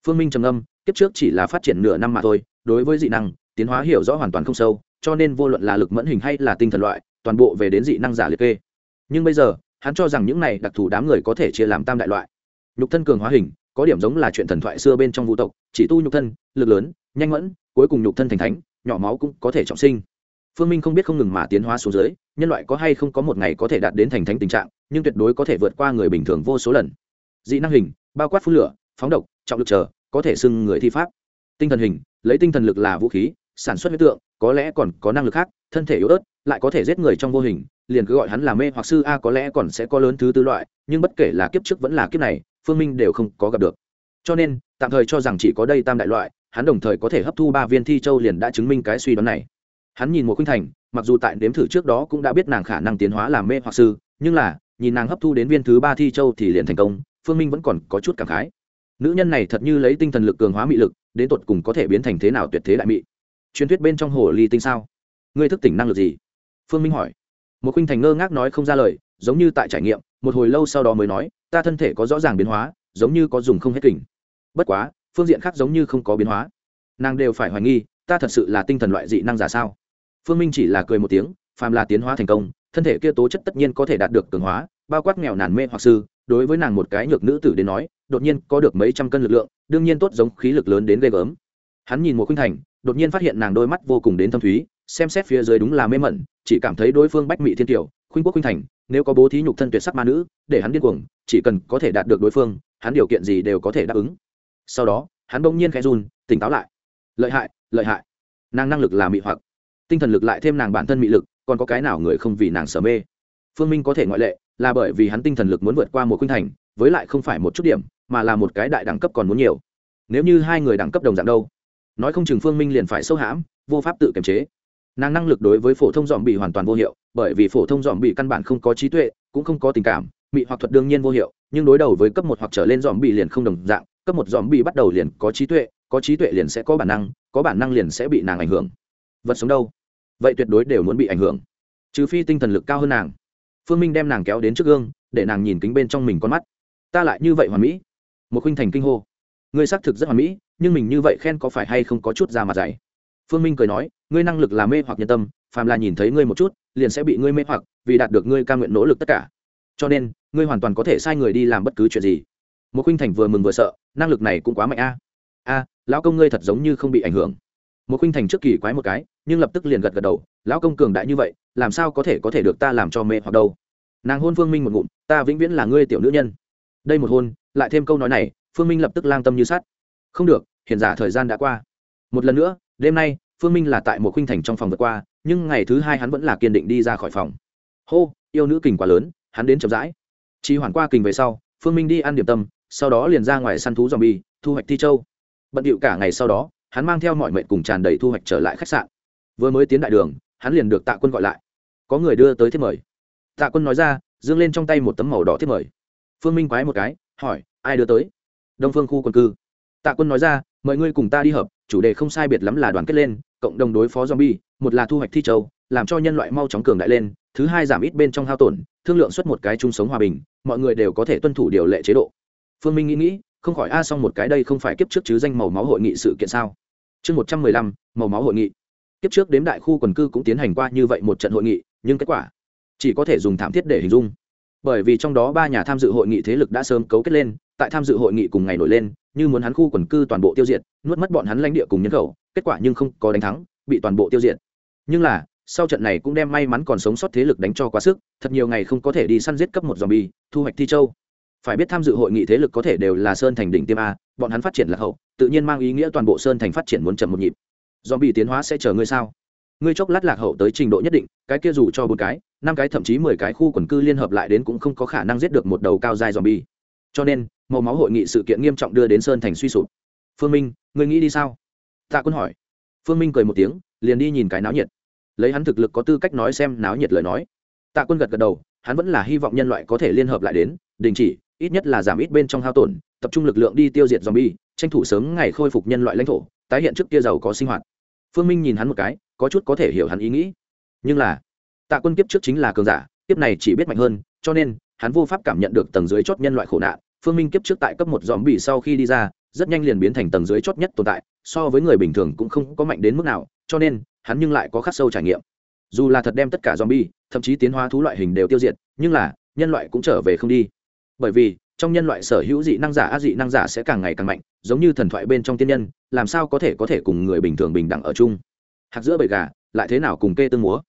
Phương minh trầm âm kiếp trước chỉ là phát triển nửa năm mà thôi, đối với dị năng, tiến hóa hiểu rõ hoàn toàn không sâu, cho nên vô luận là lực mẫn hình hay là tinh thần loại, toàn bộ về đến dị năng giả liệt kê. Nhưng bây giờ, hắn cho rằng những này đặc thù đám người có thể chia làm tam đại loại. Nhục thân cường hóa hình, có điểm giống là chuyện thần thoại xưa bên trong vũ tộc, chỉ tu nhục thân, lực lớn, nhanh mẫn, cuối cùng nhục thân thành thánh, nhỏ máu cũng có thể trọng sinh. Phương minh không biết không ngừng mà tiến hóa xuống dưới, nhân loại có hay không có một ngày có thể đạt đến thành thánh tình trạng, nhưng tuyệt đối có thể vượt qua người bình thường vô số lần. Dị năng hình bao quát phun lửa, phóng độc, trọng lực chờ, có thể xưng người thi pháp. Tinh thần hình, lấy tinh thần lực là vũ khí, sản xuất huyết tượng, có lẽ còn có năng lực khác, thân thể yếu ớt, lại có thể giết người trong vô hình, liền cứ gọi hắn là mê hoặc sư a có lẽ còn sẽ có lớn thứ tư loại, nhưng bất kể là kiếp trước vẫn là kiếp này, phương minh đều không có gặp được. Cho nên, tạm thời cho rằng chỉ có đây tam đại loại, hắn đồng thời có thể hấp thu ba viên thi châu liền đã chứng minh cái suy đoán này. Hắn nhìn một khuynh thành, mặc dù tại đếm thử trước đó cũng đã biết nàng khả năng tiến hóa làm mê hoặc sư, nhưng là, nhìn nàng hấp thu đến viên thứ ba thi châu thì liền thành công phương minh vẫn còn có chút cảm khái. Nữ nhân này thật như lấy tinh thần lực cường hóa mị lực, đến tột cùng có thể biến thành thế nào tuyệt thế đại mị? Truyền thuyết bên trong hồ ly tinh sao? Ngươi thức tỉnh năng lực gì? Phương minh hỏi. Một khinh thành ngơ ngác nói không ra lời, giống như tại trải nghiệm, một hồi lâu sau đó mới nói, ta thân thể có rõ ràng biến hóa, giống như có dùng không hết kình. Bất quá, phương diện khác giống như không có biến hóa. Nàng đều phải hoài nghi, ta thật sự là tinh thần loại dị năng giả sao? Phương minh chỉ là cười một tiếng, phàm là tiến hóa thành công, thân thể kia tố chất tất nhiên có thể đạt được cường hóa, bao quát nghèo nàn mê hoặc sư đối với nàng một cái nhược nữ tử đến nói, đột nhiên có được mấy trăm cân lực lượng, đương nhiên tốt giống khí lực lớn đến ghê gớm. Hắn nhìn một khuynh thành, đột nhiên phát hiện nàng đôi mắt vô cùng đến thâm thúy, xem xét phía dưới đúng là mê mẩn, chỉ cảm thấy đối phương bách mị thiên tiểu khuynh quốc khuynh thành, nếu có bố thí nhục thân tuyệt sắc ma nữ, để hắn điên cuồng, chỉ cần có thể đạt được đối phương, hắn điều kiện gì đều có thể đáp ứng. Sau đó, hắn bỗng nhiên khẽ run, tỉnh táo lại. Lợi hại lợi hại. Nàng năng lực là mị hoặc. Tinh thần lực lại thêm nàng bản thân mị lực, còn có cái nào người không vì nàng sở mê? Phương minh có thể ngoại lệ là bởi vì hắn tinh thần lực muốn vượt qua một khuynh thành, với lại không phải một chút điểm, mà là một cái đại đẳng cấp còn muốn nhiều. Nếu như hai người đẳng cấp đồng dạng đâu? Nói không chừng phương minh liền phải sâu hãm, vô pháp tự kiềm chế. Nàng năng lực đối với phổ thông dòm bị hoàn toàn vô hiệu, bởi vì phổ thông dòm bị căn bản không có trí tuệ, cũng không có tình cảm, mị hoặc thuật đương nhiên vô hiệu, nhưng đối đầu với cấp một hoặc trở lên dòm bị liền không đồng dạng, cấp một dòm bị bắt đầu liền có trí tuệ, có trí tuệ liền sẽ có bản năng, có bản năng liền sẽ bị nàng ảnh hưởng. Vật sống đâu? Vậy tuyệt đối đều muốn bị ảnh hưởng. Trừ phi tinh thần lực cao hơn nàng phương minh đem nàng kéo đến trước gương, để nàng nhìn kính bên trong mình con mắt. Ta lại như vậy hoàn mỹ. Một khuynh thành kinh hô. Ngươi xác thực rất hoàn mỹ, nhưng mình như vậy khen có phải hay không có chút ra mặt dày? Phương minh cười nói, ngươi năng lực là mê hoặc nhân tâm, phàm là nhìn thấy ngươi một chút, liền sẽ bị ngươi mê hoặc, vì đạt được ngươi ca nguyện nỗ lực tất cả. Cho nên, ngươi hoàn toàn có thể sai người đi làm bất cứ chuyện gì. Một khuynh thành vừa mừng vừa sợ, năng lực này cũng quá mạnh a. A, lão công ngươi thật giống như không bị ảnh hưởng. Một khuynh thành trước kỳ quái một cái, nhưng lập tức liền gật gật đầu lão công cường đại như vậy, làm sao có thể có thể được ta làm cho mẹ hoặc đâu? Nàng hôn phương minh một ngụm, ta vĩnh viễn là ngươi tiểu nữ nhân. Đây một hôn, lại thêm câu nói này, phương minh lập tức lang tâm như sắt. không được, hiện giả thời gian đã qua. Một lần nữa, đêm nay, phương minh là tại một khuynh thành trong phòng vượt qua, nhưng ngày thứ hai hắn vẫn là kiên định đi ra khỏi phòng. Hô, yêu nữ kình quá lớn, hắn đến chậm rãi. Chỉ hoàn qua kình về sau, phương minh đi ăn điểm tâm, sau đó liền ra ngoài săn thú dòm bi thu hoạch thi châu. Bận điệu cả ngày sau đó, hắn mang theo mọi mệnh cùng tràn đầy thu hoạch trở lại khách sạn. Vừa mới tiến đại đường hắn liền được tạ quân gọi lại. Có người đưa tới thiết mời. Tạ quân nói ra, dương lên trong tay một tấm màu đỏ thiết mời. Phương minh quái một cái, hỏi, ai đưa tới? Đông phương khu quân cư. Tạ quân nói ra, mời ngươi cùng ta đi hợp, chủ đề không sai biệt lắm là đoàn kết lên, cộng đồng đối phó zombie, một là thu hoạch thi châu, làm cho nhân loại mau chóng cường đại lên, thứ hai giảm ít bên trong hao tổn, thương lượng xuất một cái chung sống hòa bình, mọi người đều có thể tuân thủ điều lệ chế độ. Phương minh nghĩ nghĩ, không khỏi, a, xong một cái đây không phải kiếp trước chứ danh màu máu hội nghị sự kiện sao? Chương một trăm mười lăm, màu máu hội nghị kiếp trước đếm đại khu quần cư cũng tiến hành qua như vậy một trận hội nghị, nhưng kết quả chỉ có thể dùng thảm thiết để hình dung. Bởi vì trong đó ba nhà tham dự hội nghị thế lực đã sớm cấu kết lên, tại tham dự hội nghị cùng ngày nổi lên, như muốn hắn khu quần cư toàn bộ tiêu diệt, nuốt mất bọn hắn lãnh địa cùng nhân khẩu, kết quả nhưng không có đánh thắng, bị toàn bộ tiêu diệt. Nhưng là, sau trận này cũng đem may mắn còn sống sót thế lực đánh cho quá sức, thật nhiều ngày không có thể đi săn giết cấp một dòm bi thu hoạch thi châu. Phải biết tham dự hội nghị thế lực có thể đều là sơn thành đỉnh tiêm a, bọn hắn phát triển lạc hậu, tự nhiên mang ý nghĩa toàn bộ sơn thành phát triển muốn chậm một nhịp dòm bị tiến hóa sẽ chờ ngươi sao? Ngươi chốc lát lạc hậu tới trình độ nhất định, cái kia dù cho bốn cái, năm cái, thậm chí mười cái khu quần cư liên hợp lại đến cũng không có khả năng giết được một đầu cao dài dòm bi cho nên, màu máu hội nghị sự kiện nghiêm trọng đưa đến sơn thành suy sụp. Phương minh, ngươi nghĩ đi sao? Tạ quân hỏi. Phương minh cười một tiếng, liền đi nhìn cái náo nhiệt. Lấy hắn thực lực có tư cách nói xem náo nhiệt lời nói. Tạ quân gật gật đầu, hắn vẫn là hy vọng nhân loại có thể liên hợp lại đến, đình chỉ, ít nhất là giảm ít bên trong hao tổn, tập trung lực lượng đi tiêu diệt zombie tranh thủ sớm ngày khôi phục nhân loại lãnh thổ, tái hiện trước kia giàu có sinh hoạt phương minh nhìn hắn một cái, có chút có thể hiểu hắn ý nghĩ. Nhưng là, tạ quân kiếp trước chính là cường giả, kiếp này chỉ biết mạnh hơn, cho nên, hắn vô pháp cảm nhận được tầng dưới chót nhân loại khổ nạn. Phương minh kiếp trước tại cấp một dòm bị sau khi đi ra, rất nhanh liền biến thành tầng dưới chót nhất tồn tại, so với người bình thường cũng không có mạnh đến mức nào, cho nên, hắn nhưng lại có khắc sâu trải nghiệm. Dù là thật đem tất cả zombie, thậm chí tiến hóa thú loại hình đều tiêu diệt, nhưng là, nhân loại cũng trở về không đi. Bởi vì trong nhân loại sở hữu dị năng giả á dị năng giả sẽ càng ngày càng mạnh, giống như thần thoại bên trong tiên nhân, làm sao có thể có thể cùng người bình thường bình đẳng ở chung? Hạt giữa bầy gà, lại thế nào cùng kê tương múa?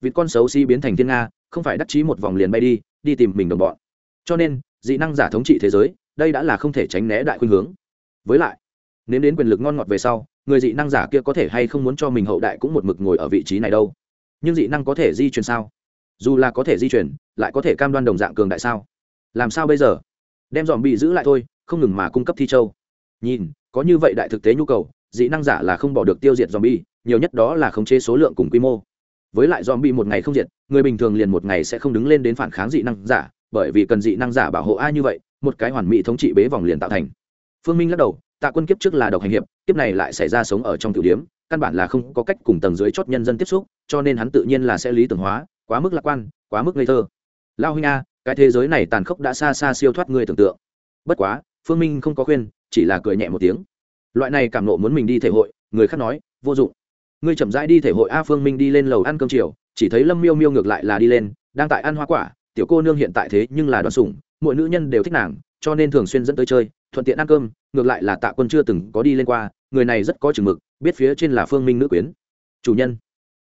Vịt con xấu xí biến thành thiên nga, không phải đắc chí một vòng liền bay đi đi tìm mình đồng bọn. Cho nên, dị năng giả thống trị thế giới, đây đã là không thể tránh né đại khuynh hướng. Với lại nếu đến quyền lực ngon ngọt về sau, người dị năng giả kia có thể hay không muốn cho mình hậu đại cũng một mực ngồi ở vị trí này đâu? Nhưng dị năng có thể di chuyển sao? Dù là có thể di chuyển lại có thể cam đoan đồng dạng cường đại sao? Làm sao bây giờ? Đem dòm bị giữ lại thôi, không ngừng mà cung cấp thi châu. Nhìn, có như vậy đại thực tế nhu cầu, dị năng giả là không bỏ được tiêu diệt dòm bi nhiều nhất đó là khống chế số lượng cùng quy mô. Với lại dòm bi một ngày không diệt, người bình thường liền một ngày sẽ không đứng lên đến phản kháng dị năng giả, bởi vì cần dị năng giả bảo hộ ai như vậy, một cái hoàn mỹ thống trị bế vòng liền tạo thành. Phương minh lắc đầu, tạ quân kiếp trước là độc hành hiệp, kiếp này lại xảy ra sống ở trong tiểu điếm căn bản là không có cách cùng tầng dưới chót nhân dân tiếp xúc, cho nên hắn tự nhiên là sẽ lý tưởng hóa, quá mức lạc quan, quá mức ngây thơ. Lao huynh a cái thế giới này tàn khốc đã xa xa siêu thoát người tưởng tượng. Bất quá, phương minh không có khuyên, chỉ là cười nhẹ một tiếng. Loại này cảm nộ muốn mình đi thể hội, người khác nói, vô dụng. Ngươi chậm rãi đi thể hội a phương minh đi lên lầu ăn cơm chiều, chỉ thấy lâm miêu miêu ngược lại là đi lên, đang tại ăn hoa quả, tiểu cô nương hiện tại thế nhưng là đoàn sủng, mỗi nữ nhân đều thích nàng, cho nên thường xuyên dẫn tới chơi, thuận tiện ăn cơm, ngược lại là tạ quân chưa từng có đi lên qua, người này rất có chừng mực, biết phía trên là phương minh nữ quyến. Chủ nhân,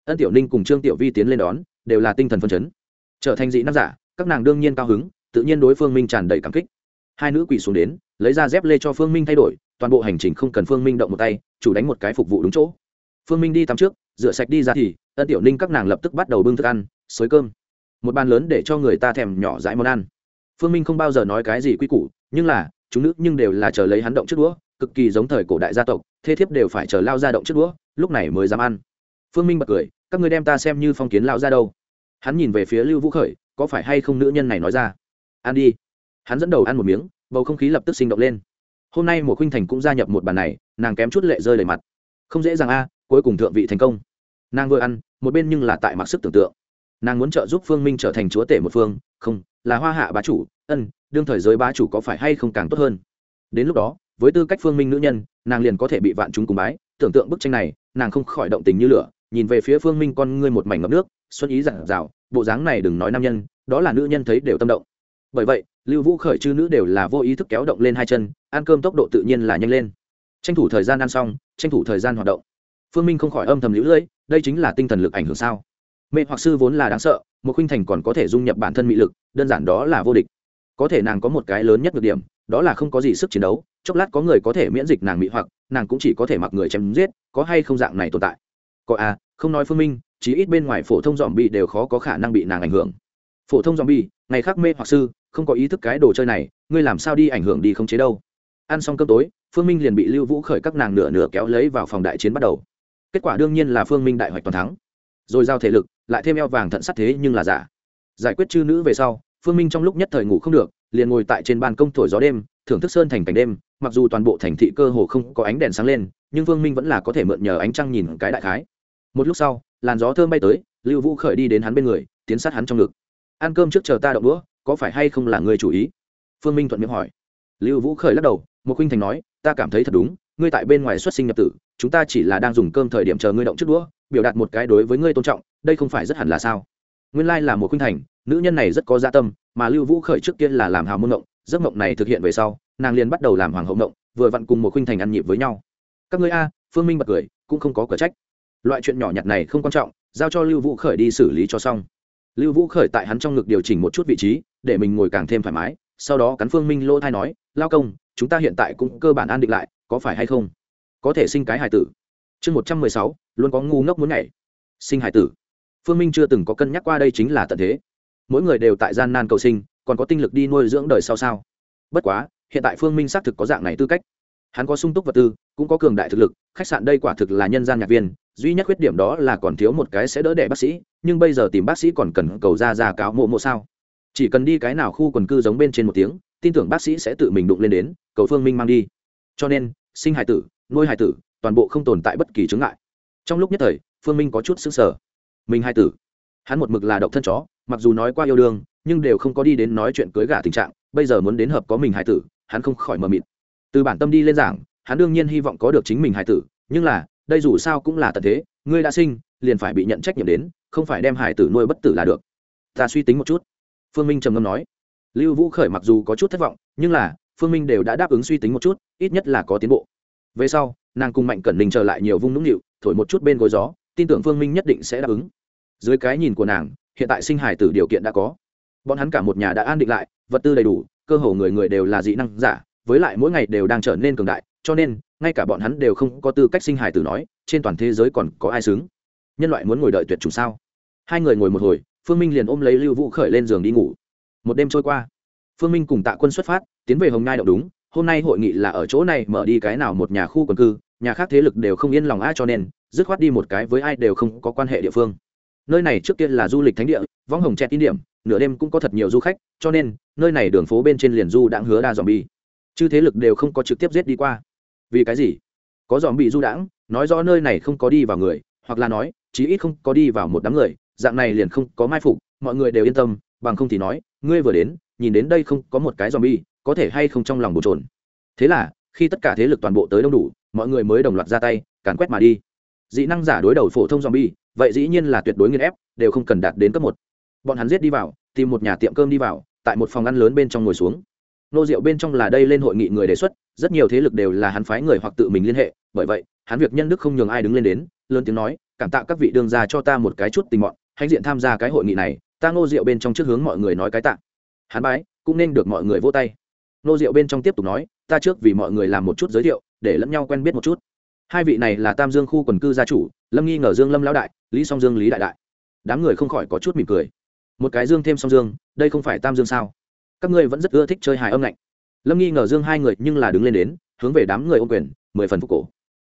ân tiểu ninh cùng trương tiểu vi tiến lên đón, đều là tinh thần phân chấn. Trở thành dị nam giả các nàng đương nhiên cao hứng, tự nhiên đối phương minh tràn đầy cảm kích. Hai nữ quỷ xuống đến, lấy ra dép lê cho phương minh thay đổi, toàn bộ hành trình không cần phương minh động một tay, chủ đánh một cái phục vụ đúng chỗ. Phương minh đi tắm trước, rửa sạch đi ra thì, ân tiểu ninh các nàng lập tức bắt đầu bưng thức ăn, xới cơm. Một bàn lớn để cho người ta thèm nhỏ dãi món ăn. Phương minh không bao giờ nói cái gì quy củ, nhưng là, chúng nữ nhưng đều là chờ lấy hắn động trước đũa, cực kỳ giống thời cổ đại gia tộc, thế thiếp đều phải chờ lao ra động trước đũa, lúc này mới dám ăn. Phương minh bật cười, các người đem ta xem như phong kiến lao ra đâu. Hắn nhìn về phía lưu vũ khởi có phải hay không nữ nhân này nói ra? Ăn đi. Hắn dẫn đầu ăn một miếng, bầu không khí lập tức sinh động lên. Hôm nay một khuynh thành cũng gia nhập một bàn này, nàng kém chút lệ rơi đầy mặt. Không dễ dàng a, cuối cùng thượng vị thành công. Nàng vừa ăn, một bên nhưng là tại mặc sức tưởng tượng. Nàng muốn trợ giúp phương minh trở thành chúa tể một phương, không, là hoa hạ bá chủ, ân, đương thời giới bá chủ có phải hay không càng tốt hơn? Đến lúc đó, với tư cách phương minh nữ nhân, nàng liền có thể bị vạn chúng cùng bái, tưởng tượng bức tranh này, nàng không khỏi động tình như lửa, nhìn về phía phương minh con ngươi một mảnh ngập nước, xuân ý giản dạo bộ dáng này đừng nói nam nhân đó là nữ nhân thấy đều tâm động. Bởi vậy, lưu vũ khởi chư nữ đều là vô ý thức kéo động lên hai chân, ăn cơm tốc độ tự nhiên là nhanh lên. Tranh thủ thời gian ăn xong, tranh thủ thời gian hoạt động. Phương minh không khỏi âm thầm lũ lưỡi, đây chính là tinh thần lực ảnh hưởng sao? Mẹ hoặc sư vốn là đáng sợ, một khuynh thành còn có thể dung nhập bản thân mị lực, đơn giản đó là vô địch. Có thể nàng có một cái lớn nhất được điểm, đó là không có gì sức chiến đấu, chốc lát có người có thể miễn dịch nàng mị hoặc, nàng cũng chỉ có thể mặc người chém giết, có hay không dạng này tồn tại? Có à không nói phương minh, chí ít bên ngoài phổ thông dòm bị đều khó có khả năng bị nàng ảnh hưởng phổ thông zombie, ngày khác mê hoặc sư, không có ý thức cái đồ chơi này, ngươi làm sao đi ảnh hưởng đi không chế đâu. Ăn xong cơm tối, phương minh liền bị lưu vũ khởi các nàng nửa nửa kéo lấy vào phòng đại chiến bắt đầu. Kết quả đương nhiên là phương minh đại hoạch toàn thắng. Rồi giao thể lực, lại thêm eo vàng thận sắt thế nhưng là giả. Giải quyết chư nữ về sau, phương minh trong lúc nhất thời ngủ không được, liền ngồi tại trên ban công thổi gió đêm, thưởng thức sơn thành cảnh đêm, mặc dù toàn bộ thành thị cơ hồ không có ánh đèn sáng lên, nhưng phương minh vẫn là có thể mượn nhờ ánh trăng nhìn cái đại khái. Một lúc sau, làn gió thơm bay tới, lưu vũ khởi đi đến hắn bên người, tiến sát hắn trong ngực ăn cơm trước chờ ta đậu đũa có phải hay không là người chủ ý? Phương minh thuận miệng hỏi. Lưu vũ khởi lắc đầu một khuynh thành nói ta cảm thấy thật đúng ngươi tại bên ngoài xuất sinh nhập tử chúng ta chỉ là đang dùng cơm thời điểm chờ ngươi động trước đũa biểu đạt một cái đối với ngươi tôn trọng đây không phải rất hẳn là sao? Nguyên lai là một khuynh thành nữ nhân này rất có gia tâm mà lưu vũ khởi trước kia là làm hào môn động, giấc mộng này thực hiện về sau nàng liền bắt đầu làm hoàng hậu động, vừa vặn cùng một khuynh thành ăn nhịp với nhau. Các ngươi a phương minh bật cười cũng không có cửa trách. Loại chuyện nhỏ nhặt này không quan trọng giao cho lưu vũ khởi đi xử lý cho xong lưu vũ khởi tại hắn trong ngực điều chỉnh một chút vị trí, để mình ngồi càng thêm thoải mái, sau đó cắn phương minh lỗ thai nói, lao công, chúng ta hiện tại cũng cơ bản an định lại, có phải hay không? Có thể sinh cái hài tử. Chương một trăm mười sáu, luôn có ngu ngốc muốn ngày sinh hài tử. Phương minh chưa từng có cân nhắc qua đây chính là tận thế. Mỗi người đều tại gian nan cầu sinh, còn có tinh lực đi nuôi dưỡng đời sau sao? Bất quá, hiện tại phương minh xác thực có dạng này tư cách. Hắn có sung túc vật tư, cũng có cường đại thực lực, khách sạn đây quả thực là nhân gian nhạc viên duy nhất khuyết điểm đó là còn thiếu một cái sẽ đỡ đẻ bác sĩ, nhưng bây giờ tìm bác sĩ còn cần cầu ra ra cáo mộ mộ sao? Chỉ cần đi cái nào khu quần cư giống bên trên một tiếng, tin tưởng bác sĩ sẽ tự mình đụng lên đến, cầu phương minh mang đi. Cho nên, sinh hải tử, nuôi hải tử, toàn bộ không tồn tại bất kỳ chứng ngại. Trong lúc nhất thời, phương minh có chút xứng sở mình hải tử. Hắn một mực là độc thân chó, mặc dù nói qua yêu đương, nhưng đều không có đi đến nói chuyện cưới gả tình trạng, bây giờ muốn đến hợp có mình hải tử, hắn không khỏi mờ mịt. Từ bản tâm đi lên giảng, hắn đương nhiên hy vọng có được chính mình hải tử, nhưng là đây dù sao cũng là tận thế, ngươi đã sinh, liền phải bị nhận trách nhiệm đến, không phải đem hải tử nuôi bất tử là được. Ta suy tính một chút. Phương minh trầm ngâm nói. Lưu vũ khởi mặc dù có chút thất vọng, nhưng là, phương minh đều đã đáp ứng suy tính một chút, ít nhất là có tiến bộ. Về sau, nàng cùng mạnh cẩn đình trở lại nhiều vung nũng nịu, thổi một chút bên gối gió, tin tưởng phương minh nhất định sẽ đáp ứng. Dưới cái nhìn của nàng, hiện tại sinh hải tử điều kiện đã có. Bọn hắn cả một nhà đã an định lại, vật tư đầy đủ, cơ hồ người người đều là dị năng giả, với lại mỗi ngày đều đang trở nên cường đại cho nên, ngay cả bọn hắn đều không có tư cách sinh hải tử nói, trên toàn thế giới còn có ai xứng? Nhân loại muốn ngồi đợi tuyệt chủng sao? Hai người ngồi một hồi, phương minh liền ôm lấy lưu vũ khởi lên giường đi ngủ. Một đêm trôi qua, phương minh cùng tạ quân xuất phát, tiến về hồng nai đậu đúng, hôm nay hội nghị là ở chỗ này mở đi cái nào một nhà khu quần cư, nhà khác thế lực đều không yên lòng ai cho nên, dứt khoát đi một cái với ai đều không có quan hệ địa phương. Nơi này trước tiên là du lịch thánh địa võng hồng chẹt tín điểm, nửa đêm cũng có thật nhiều du khách, cho nên, nơi này đường phố bên trên liền du đã hứa đa dòm bi chứ thế lực đều không có trực tiếp giết đi qua vì cái gì? Có dòm bị du đãng, nói rõ nơi này không có đi vào người, hoặc là nói, chí ít không có đi vào một đám người, dạng này liền không có mai phục, mọi người đều yên tâm, bằng không thì nói, ngươi vừa đến, nhìn đến đây không có một cái dòm bi có thể hay không trong lòng bồn trồn thế là, khi tất cả thế lực toàn bộ tới đông đủ, mọi người mới đồng loạt ra tay, càn quét mà đi. Dị năng giả đối đầu phổ thông zombie, vậy dĩ nhiên là tuyệt đối nghiên ép, đều không cần đạt đến cấp một. Bọn hắn giết đi vào, tìm một nhà tiệm cơm đi vào, tại một phòng ăn lớn bên trong ngồi xuống nô rượu bên trong là đây lên hội nghị người đề xuất, rất nhiều thế lực đều là hắn phái người hoặc tự mình liên hệ, bởi vậy, hắn việc nhân đức không nhường ai đứng lên đến, lớn tiếng nói, cảm tạ các vị đương gia cho ta một cái chút tình mọn, hãnh diện tham gia cái hội nghị này, ta Nô rượu bên trong trước hướng mọi người nói cái tạ. Hắn bái, cũng nên được mọi người vô tay. Nô rượu bên trong tiếp tục nói, ta trước vì mọi người làm một chút giới thiệu, để lẫn nhau quen biết một chút. Hai vị này là tam dương khu quần cư gia chủ, lâm nghi ngờ dương lâm lão đại, lý song dương lý đại đại. Đám người không khỏi có chút mỉm cười. Một cái dương thêm song dương, đây không phải tam dương sao? Các ngươi vẫn rất ưa thích chơi hài âm lạnh. Lâm nghi ngờ dương hai người nhưng là đứng lên đến, hướng về đám người ô quyền, mười phần phục cổ.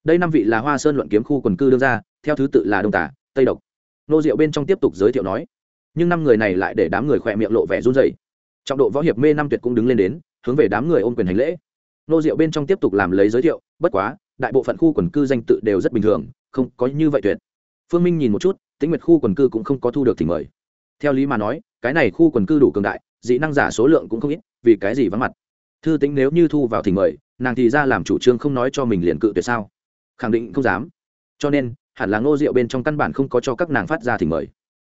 Đây năm vị là hoa sơn luận kiếm khu quần cư đương ra theo thứ tự là đông tả tây độc. Nô diệu bên trong tiếp tục giới thiệu nói, nhưng năm người này lại để đám người khỏe miệng lộ vẻ run rẩy. Trọng độ võ hiệp mê năm tuyệt cũng đứng lên đến, hướng về đám người ôm quyền hành lễ. Nô diệu bên trong tiếp tục làm lấy giới thiệu, bất quá, đại bộ phận khu quần cư danh tự đều rất bình thường, không có như vậy tuyệt. Phương minh nhìn một chút tính nguyệt khu quần cư cũng không có thu được thì mời. Theo lý mà nói, cái này khu quần cư đủ cường đại dị năng giả số lượng cũng không ít, vì cái gì vắng mặt? Thư tính nếu như thu vào thì mời, nàng thì ra làm chủ trương không nói cho mình liền cự tuyệt sao? Khẳng định không dám. Cho nên, hẳn là ngô diệu bên trong căn bản không có cho các nàng phát ra thì mời.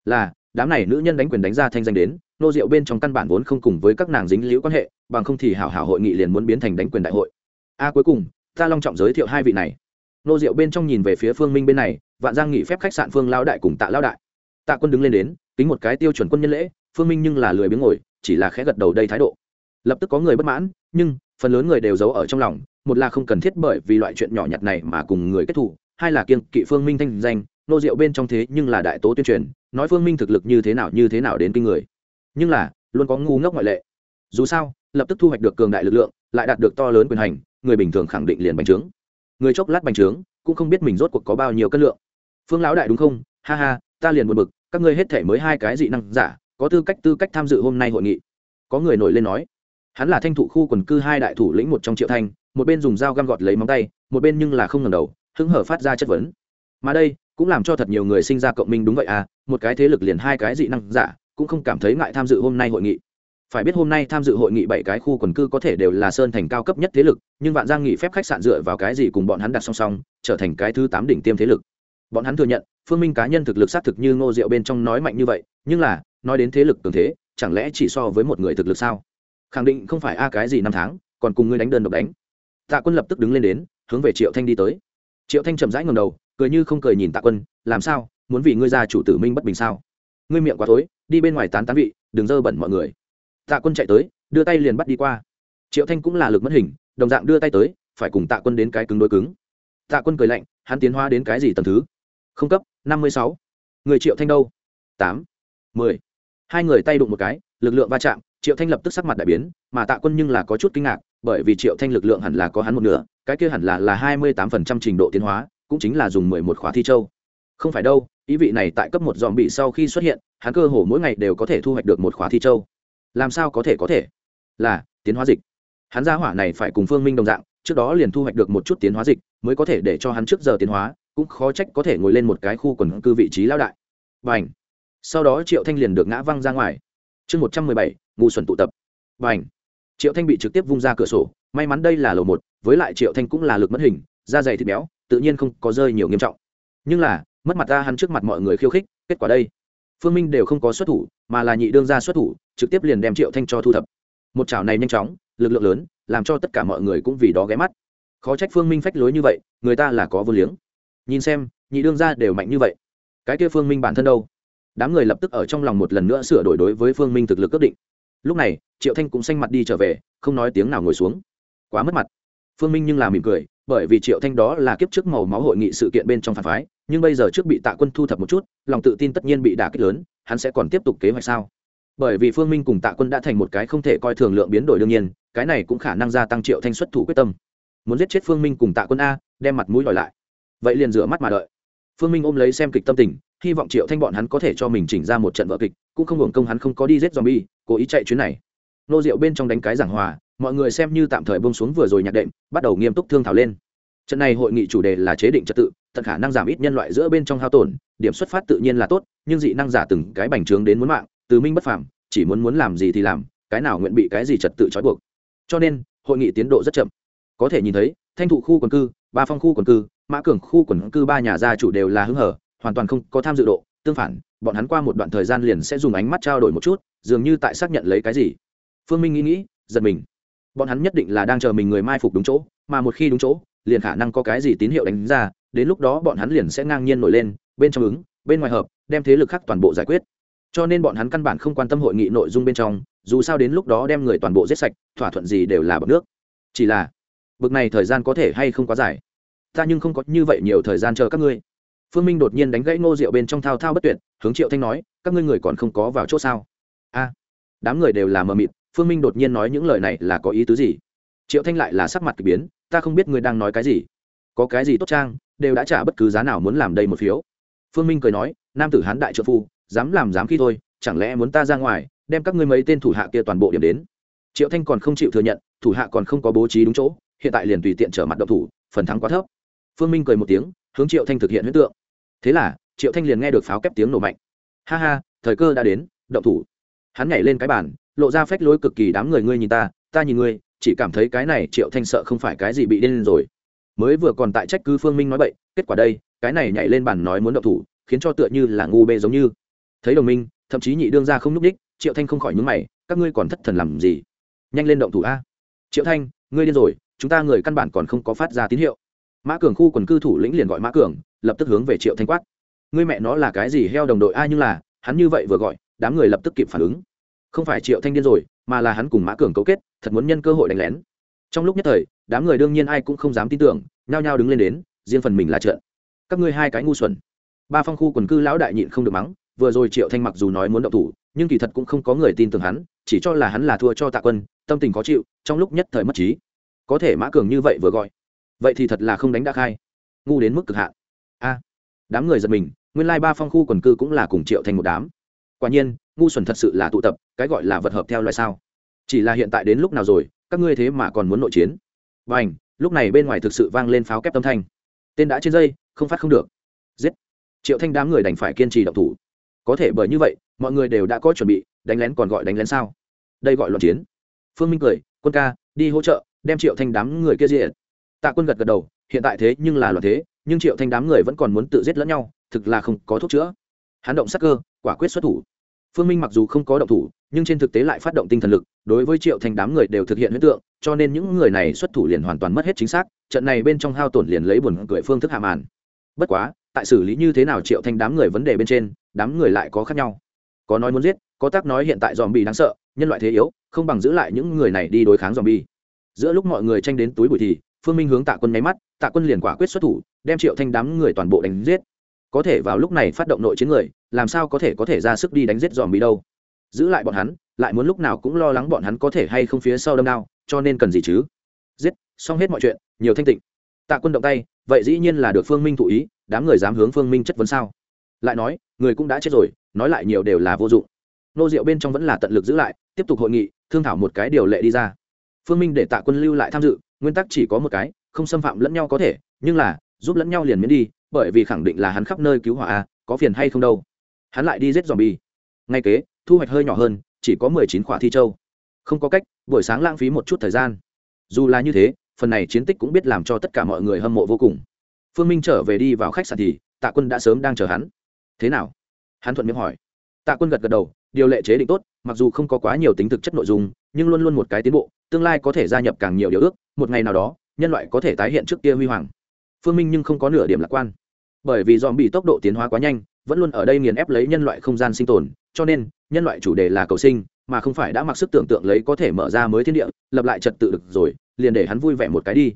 Là, đám này nữ nhân đánh quyền đánh ra thanh danh đến nô diệu bên trong căn bản vốn không cùng với các nàng dính liễu quan hệ, bằng không thì hảo hảo hội nghị liền muốn biến thành đánh quyền đại hội. A, cuối cùng, ta long trọng giới thiệu hai vị này. Nô diệu bên trong nhìn về phía phương minh bên này, vạn giang nghỉ phép khách sạn phương lao đại cùng tạ lao đại. Tạ quân đứng lên đến tính một cái tiêu chuẩn quân nhân lễ, phương minh nhưng là lười biếng ngồi chỉ là khẽ gật đầu đây thái độ. Lập tức có người bất mãn, nhưng phần lớn người đều giấu ở trong lòng, một là không cần thiết bởi vì loại chuyện nhỏ nhặt này mà cùng người kết thù, hai là kiêng kỵ phương minh thanh danh, nô diệu bên trong thế nhưng là đại tố tuyên truyền, nói phương minh thực lực như thế nào như thế nào đến kinh người. Nhưng là, luôn có ngu ngốc ngoại lệ. Dù sao, lập tức thu hoạch được cường đại lực lượng, lại đạt được to lớn quyền hành, người bình thường khẳng định liền bành trướng. Người chốc lát bành trướng, cũng không biết mình rốt cuộc có bao nhiêu cân lượng. Phương lão đại đúng không? Ha ha, ta liền buồn bực, các ngươi hết thể mới hai cái dị năng giả có tư cách tư cách tham dự hôm nay hội nghị. Có người nổi lên nói, hắn là thanh thủ khu quần cư hai đại thủ lĩnh một trong triệu thanh một bên dùng dao găm gọt lấy móng tay, một bên nhưng là không ngẩng đầu, hứng hở phát ra chất vấn. Mà đây, cũng làm cho thật nhiều người sinh ra cộng minh đúng vậy à một cái thế lực liền hai cái dị năng giả, cũng không cảm thấy ngại tham dự hôm nay hội nghị. Phải biết hôm nay tham dự hội nghị bảy cái khu quần cư có thể đều là sơn thành cao cấp nhất thế lực, nhưng vạn giang nghỉ phép khách sạn dựa vào cái gì cùng bọn hắn đặt song song, trở thành cái thứ tám đỉnh tiêm thế lực. Bọn hắn thừa nhận, phương minh cá nhân thực lực xác thực như ngô diệu bên trong nói mạnh như vậy, nhưng là nói đến thế lực cường thế, chẳng lẽ chỉ so với một người thực lực sao? Khẳng định không phải a cái gì năm tháng, còn cùng ngươi đánh đơn độc đánh. Tạ quân lập tức đứng lên đến, hướng về triệu thanh đi tới. Triệu thanh chậm rãi ngầm đầu, cười như không cười nhìn tạ quân, làm sao? Muốn vì ngươi ra chủ tử minh bất bình sao? Ngươi miệng quá tối đi bên ngoài tán tán vị, đừng dơ bẩn mọi người. Tạ quân chạy tới, đưa tay liền bắt đi qua. Triệu thanh cũng là lực mất hình, đồng dạng đưa tay tới, phải cùng tạ quân đến cái cứng đối cứng. Tạ quân cười lạnh, hắn tiến hóa đến cái gì tầm thứ? Không cấp, năm mươi sáu. Người triệu thanh đâu? Tám. Mười hai người tay đụng một cái, lực lượng va chạm, triệu thanh lập tức sắc mặt đại biến, mà tạ quân nhưng là có chút kinh ngạc, bởi vì triệu thanh lực lượng hẳn là có hắn một nửa, cái kia hẳn là là hai mươi tám phần trăm trình độ tiến hóa, cũng chính là dùng mười một khóa thi châu. Không phải đâu, ý vị này tại cấp một dòm bị sau khi xuất hiện, hắn cơ hồ mỗi ngày đều có thể thu hoạch được một khóa thi châu. Làm sao có thể có thể? Là, tiến hóa dịch. Hắn gia hỏa này phải cùng phương minh đồng dạng, trước đó liền thu hoạch được một chút tiến hóa dịch, mới có thể để cho hắn trước giờ tiến hóa, cũng khó trách có thể ngồi lên một cái khu quần cư vị trí lao đại. Và ảnh sau đó triệu thanh liền được ngã văng ra ngoài. Chương một trăm mười bảy, ngu xuẩn tụ tập. Và ảnh triệu thanh bị trực tiếp vung ra cửa sổ, may mắn đây là lầu một, với lại triệu thanh cũng là lực mất hình, da dày thịt béo, tự nhiên không có rơi nhiều nghiêm trọng. Nhưng là, mất mặt ta hắn trước mặt mọi người khiêu khích, kết quả đây. Phương minh đều không có xuất thủ, mà là nhị đương ra xuất thủ, trực tiếp liền đem triệu thanh cho thu thập. Một chảo này nhanh chóng, lực lượng lớn, làm cho tất cả mọi người cũng vì đó ghé mắt. Khó trách phương minh phách lối như vậy, người ta là có vô liếng. Nhìn xem, nhị đương ra đều mạnh như vậy. Cái kia phương minh bản thân đâu? Đám người lập tức ở trong lòng một lần nữa sửa đổi đối với phương minh thực lực ước định. Lúc này, triệu thanh cũng xanh mặt đi trở về, không nói tiếng nào ngồi xuống. Quá mất mặt. Phương minh nhưng là mỉm cười, bởi vì triệu thanh đó là kiếp trước màu máu hội nghị sự kiện bên trong phản phái, nhưng bây giờ trước bị tạ quân thu thập một chút, lòng tự tin tất nhiên bị đả kích lớn, hắn sẽ còn tiếp tục kế hoạch sao? Bởi vì phương minh cùng tạ quân đã thành một cái không thể coi thường lượng biến đổi đương nhiên, cái này cũng khả năng gia tăng triệu thanh xuất thủ quyết tâm. Muốn giết chết phương minh cùng tạ quân a, đem mặt mũi đòi lại. Vậy liền rửa mắt mà đợi. Phương minh ôm lấy xem kịch tâm tình hy vọng triệu thanh bọn hắn có thể cho mình chỉnh ra một trận vợ kịch, cũng không hưởng công hắn không có đi giết zombie, cố ý chạy chuyến này. Nô rượu bên trong đánh cái giảng hòa, mọi người xem như tạm thời bông xuống vừa rồi nhạc đệm, bắt đầu nghiêm túc thương thảo lên. Trận này hội nghị chủ đề là chế định trật tự, tận khả năng giảm ít nhân loại giữa bên trong hao tổn, điểm xuất phát tự nhiên là tốt, nhưng dị năng giả từng cái bành trướng đến muốn mạng, từ minh bất phàm, chỉ muốn muốn làm gì thì làm, cái nào nguyện bị cái gì trật tự trói buộc. Cho nên, hội nghị tiến độ rất chậm. Có thể nhìn thấy, thanh thụ khu quần cư, ba phong khu quần cư, mã cường khu quần cư ba nhà gia chủ đều là hứng hở hoàn toàn không có tham dự độ, tương phản, bọn hắn qua một đoạn thời gian liền sẽ dùng ánh mắt trao đổi một chút, dường như tại xác nhận lấy cái gì. Phương minh nghĩ nghĩ, giật mình. Bọn hắn nhất định là đang chờ mình người mai phục đúng chỗ, mà một khi đúng chỗ, liền khả năng có cái gì tín hiệu đánh ra, đến lúc đó bọn hắn liền sẽ ngang nhiên nổi lên, bên trong ứng, bên ngoài hợp, đem thế lực khác toàn bộ giải quyết. Cho nên bọn hắn căn bản không quan tâm hội nghị nội dung bên trong, dù sao đến lúc đó đem người toàn bộ giết sạch, thỏa thuận gì đều là bậc nước. Chỉ là bực này thời gian có thể hay không quá dài? Ta nhưng không có như vậy nhiều thời gian chờ các ngươi phương minh đột nhiên đánh gãy ngô rượu bên trong thao thao bất tuyệt, hướng triệu thanh nói, các ngươi người còn không có vào chỗ sao? A, đám người đều là mờ mịt, phương minh đột nhiên nói những lời này là có ý tứ gì? Triệu thanh lại là sắc mặt k ỳ biến, ta không biết ngươi đang nói cái gì. Có cái gì tốt trang, đều đã trả bất cứ giá nào muốn làm đây một phiếu. Phương minh cười nói, nam tử hán đại trợ phu, dám làm dám khi thôi, chẳng lẽ muốn ta ra ngoài, đem các ngươi mấy tên thủ hạ kia toàn bộ điểm đến? Triệu thanh còn không chịu thừa nhận, thủ hạ còn không có bố trí đúng chỗ, hiện tại liền tùy tiện trở mặt động thủ, phần thắng quá thấp. Phương minh cười một tiếng, hướng triệu thanh thực hiện huyết tượng thế là, triệu thanh liền nghe được pháo kép tiếng nổ mạnh. Ha ha, thời cơ đã đến, động thủ. Hắn nhảy lên cái bàn, lộ ra phách lối cực kỳ đám người, ngươi nhìn ta ta nhìn ngươi, chỉ cảm thấy cái này triệu thanh sợ không phải cái gì bị điên rồi. Mới vừa còn tại trách cứ phương minh nói bậy, kết quả đây, cái này nhảy lên bàn nói muốn động thủ, khiến cho tựa như là ngu bê giống như. Thấy đồng minh, thậm chí nhị đương ra không n ú c đích triệu thanh không khỏi nhúng mày, các ngươi còn thất thần làm gì? Nhanh lên động thủ a. Triệu thanh, ngươi điên rồi, chúng ta người căn bản còn không có phát ra tín hiệu. Mã cường khu quần cư thủ lĩnh liền gọi mã cường lập tức hướng về triệu thanh quát. Ngươi mẹ nó là cái gì heo đồng đội ai nhưng là, hắn như vậy vừa gọi, đám người lập tức kịp phản ứng. Không phải triệu thanh điên rồi, mà là hắn cùng mã cường cấu kết, thật muốn nhân cơ hội đánh lén. Trong lúc nhất thời, đám người đương nhiên ai cũng không dám tin tưởng, nhao nhao đứng lên đến, riêng phần mình là trợn. Các ngươi hai cái ngu xuẩn. Ba phong khu quần cư lão đại nhịn không được mắng, vừa rồi triệu thanh mặc dù nói muốn động thủ, nhưng kỳ thật cũng không có người tin tưởng hắn, chỉ cho là hắn là thua cho tạ quân, tâm tình khó chịu, trong lúc nhất thời mất trí. Có thể mã cường như vậy vừa gọi, vậy thì thật là không đánh đã khai. Ngu đến mức cực hạn a, đám người giật mình, nguyên lai ba phong khu quần cư cũng là cùng triệu thành một đám. Quả nhiên, ngu xuẩn thật sự là tụ tập, cái gọi là vật hợp theo loại sao. Chỉ là hiện tại đến lúc nào rồi, các ngươi thế mà còn muốn nội chiến. Và ảnh lúc này bên ngoài thực sự vang lên pháo kép tâm thanh. Tên đã trên dây, không phát không được. Giết. Triệu thanh đám người đành phải kiên trì độc thủ. Có thể bởi như vậy, mọi người đều đã có chuẩn bị, đánh lén còn gọi đánh lén sao? Đây gọi loạn chiến. Phương minh cười, quân ca, đi hỗ trợ, đem triệu thanh đám người kia diện tạ quân gật gật đầu hiện tại thế nhưng là loạn thế, nhưng triệu thanh đám người vẫn còn muốn tự giết lẫn nhau, thực là không có thuốc chữa. Hắn động sắc cơ, quả quyết xuất thủ. Phương minh mặc dù không có động thủ, nhưng trên thực tế lại phát động tinh thần lực, đối với triệu thanh đám người đều thực hiện huyết tượng, cho nên những người này xuất thủ liền hoàn toàn mất hết chính xác, trận này bên trong hao tổn liền lấy buồn cười phương thức hạ màn. Bất quá, tại xử lý như thế nào triệu thanh đám người vấn đề bên trên, đám người lại có khác nhau. Có nói muốn giết, có tác nói hiện tại dòm bị đáng sợ, nhân loại thế yếu, không bằng giữ lại những người này đi đối kháng dòm bi giữa lúc mọi người tranh đến túi bụi thì phương minh hướng tạ quân nháy mắt, tạ quân liền quả quyết xuất thủ, đem triệu thanh đám người toàn bộ đánh giết. Có thể vào lúc này phát động nội chiến người, làm sao có thể có thể ra sức đi đánh giết dòm bị đâu? Giữ lại bọn hắn, lại muốn lúc nào cũng lo lắng bọn hắn có thể hay không phía sau đâm đao, cho nên cần gì chứ? Giết, xong hết mọi chuyện, nhiều thanh tịnh. Tạ quân động tay, vậy dĩ nhiên là được phương minh thụ ý, đám người dám hướng phương minh chất vấn sao? Lại nói, người cũng đã chết rồi, nói lại nhiều đều là vô dụng. Nô rượu bên trong vẫn là tận lực giữ lại, tiếp tục hội nghị, thương thảo một cái điều lệ đi ra. Phương minh để tạ quân lưu lại tham dự nguyên tắc chỉ có một cái, không xâm phạm lẫn nhau có thể, nhưng là, giúp lẫn nhau liền miễn đi, bởi vì khẳng định là hắn khắp nơi cứu hỏa a, có phiền hay không đâu. Hắn lại đi giết dòm bi ngay kế, thu hoạch hơi nhỏ hơn, chỉ có mười chín khỏa thi châu. Không có cách, buổi sáng lãng phí một chút thời gian. Dù là như thế, phần này chiến tích cũng biết làm cho tất cả mọi người hâm mộ vô cùng. Phương minh trở về đi vào khách sạn thì, tạ quân đã sớm đang chờ hắn. Thế nào? Hắn thuận miệng hỏi. Tạ quân gật gật đầu, điều lệ chế định tốt, mặc dù không có quá nhiều tính thực chất nội dung, nhưng luôn luôn một cái tiến bộ tương lai có thể gia nhập càng nhiều điều ước, một ngày nào đó, nhân loại có thể tái hiện trước kia huy hoàng. Phương minh nhưng không có nửa điểm lạc quan. Bởi vì dòm bị tốc độ tiến hóa quá nhanh, vẫn luôn ở đây nghiền ép lấy nhân loại không gian sinh tồn, cho nên, nhân loại chủ đề là cầu sinh, mà không phải đã mặc sức tưởng tượng lấy có thể mở ra mới thiên địa, lập lại trật tự được rồi, liền để hắn vui vẻ một cái đi.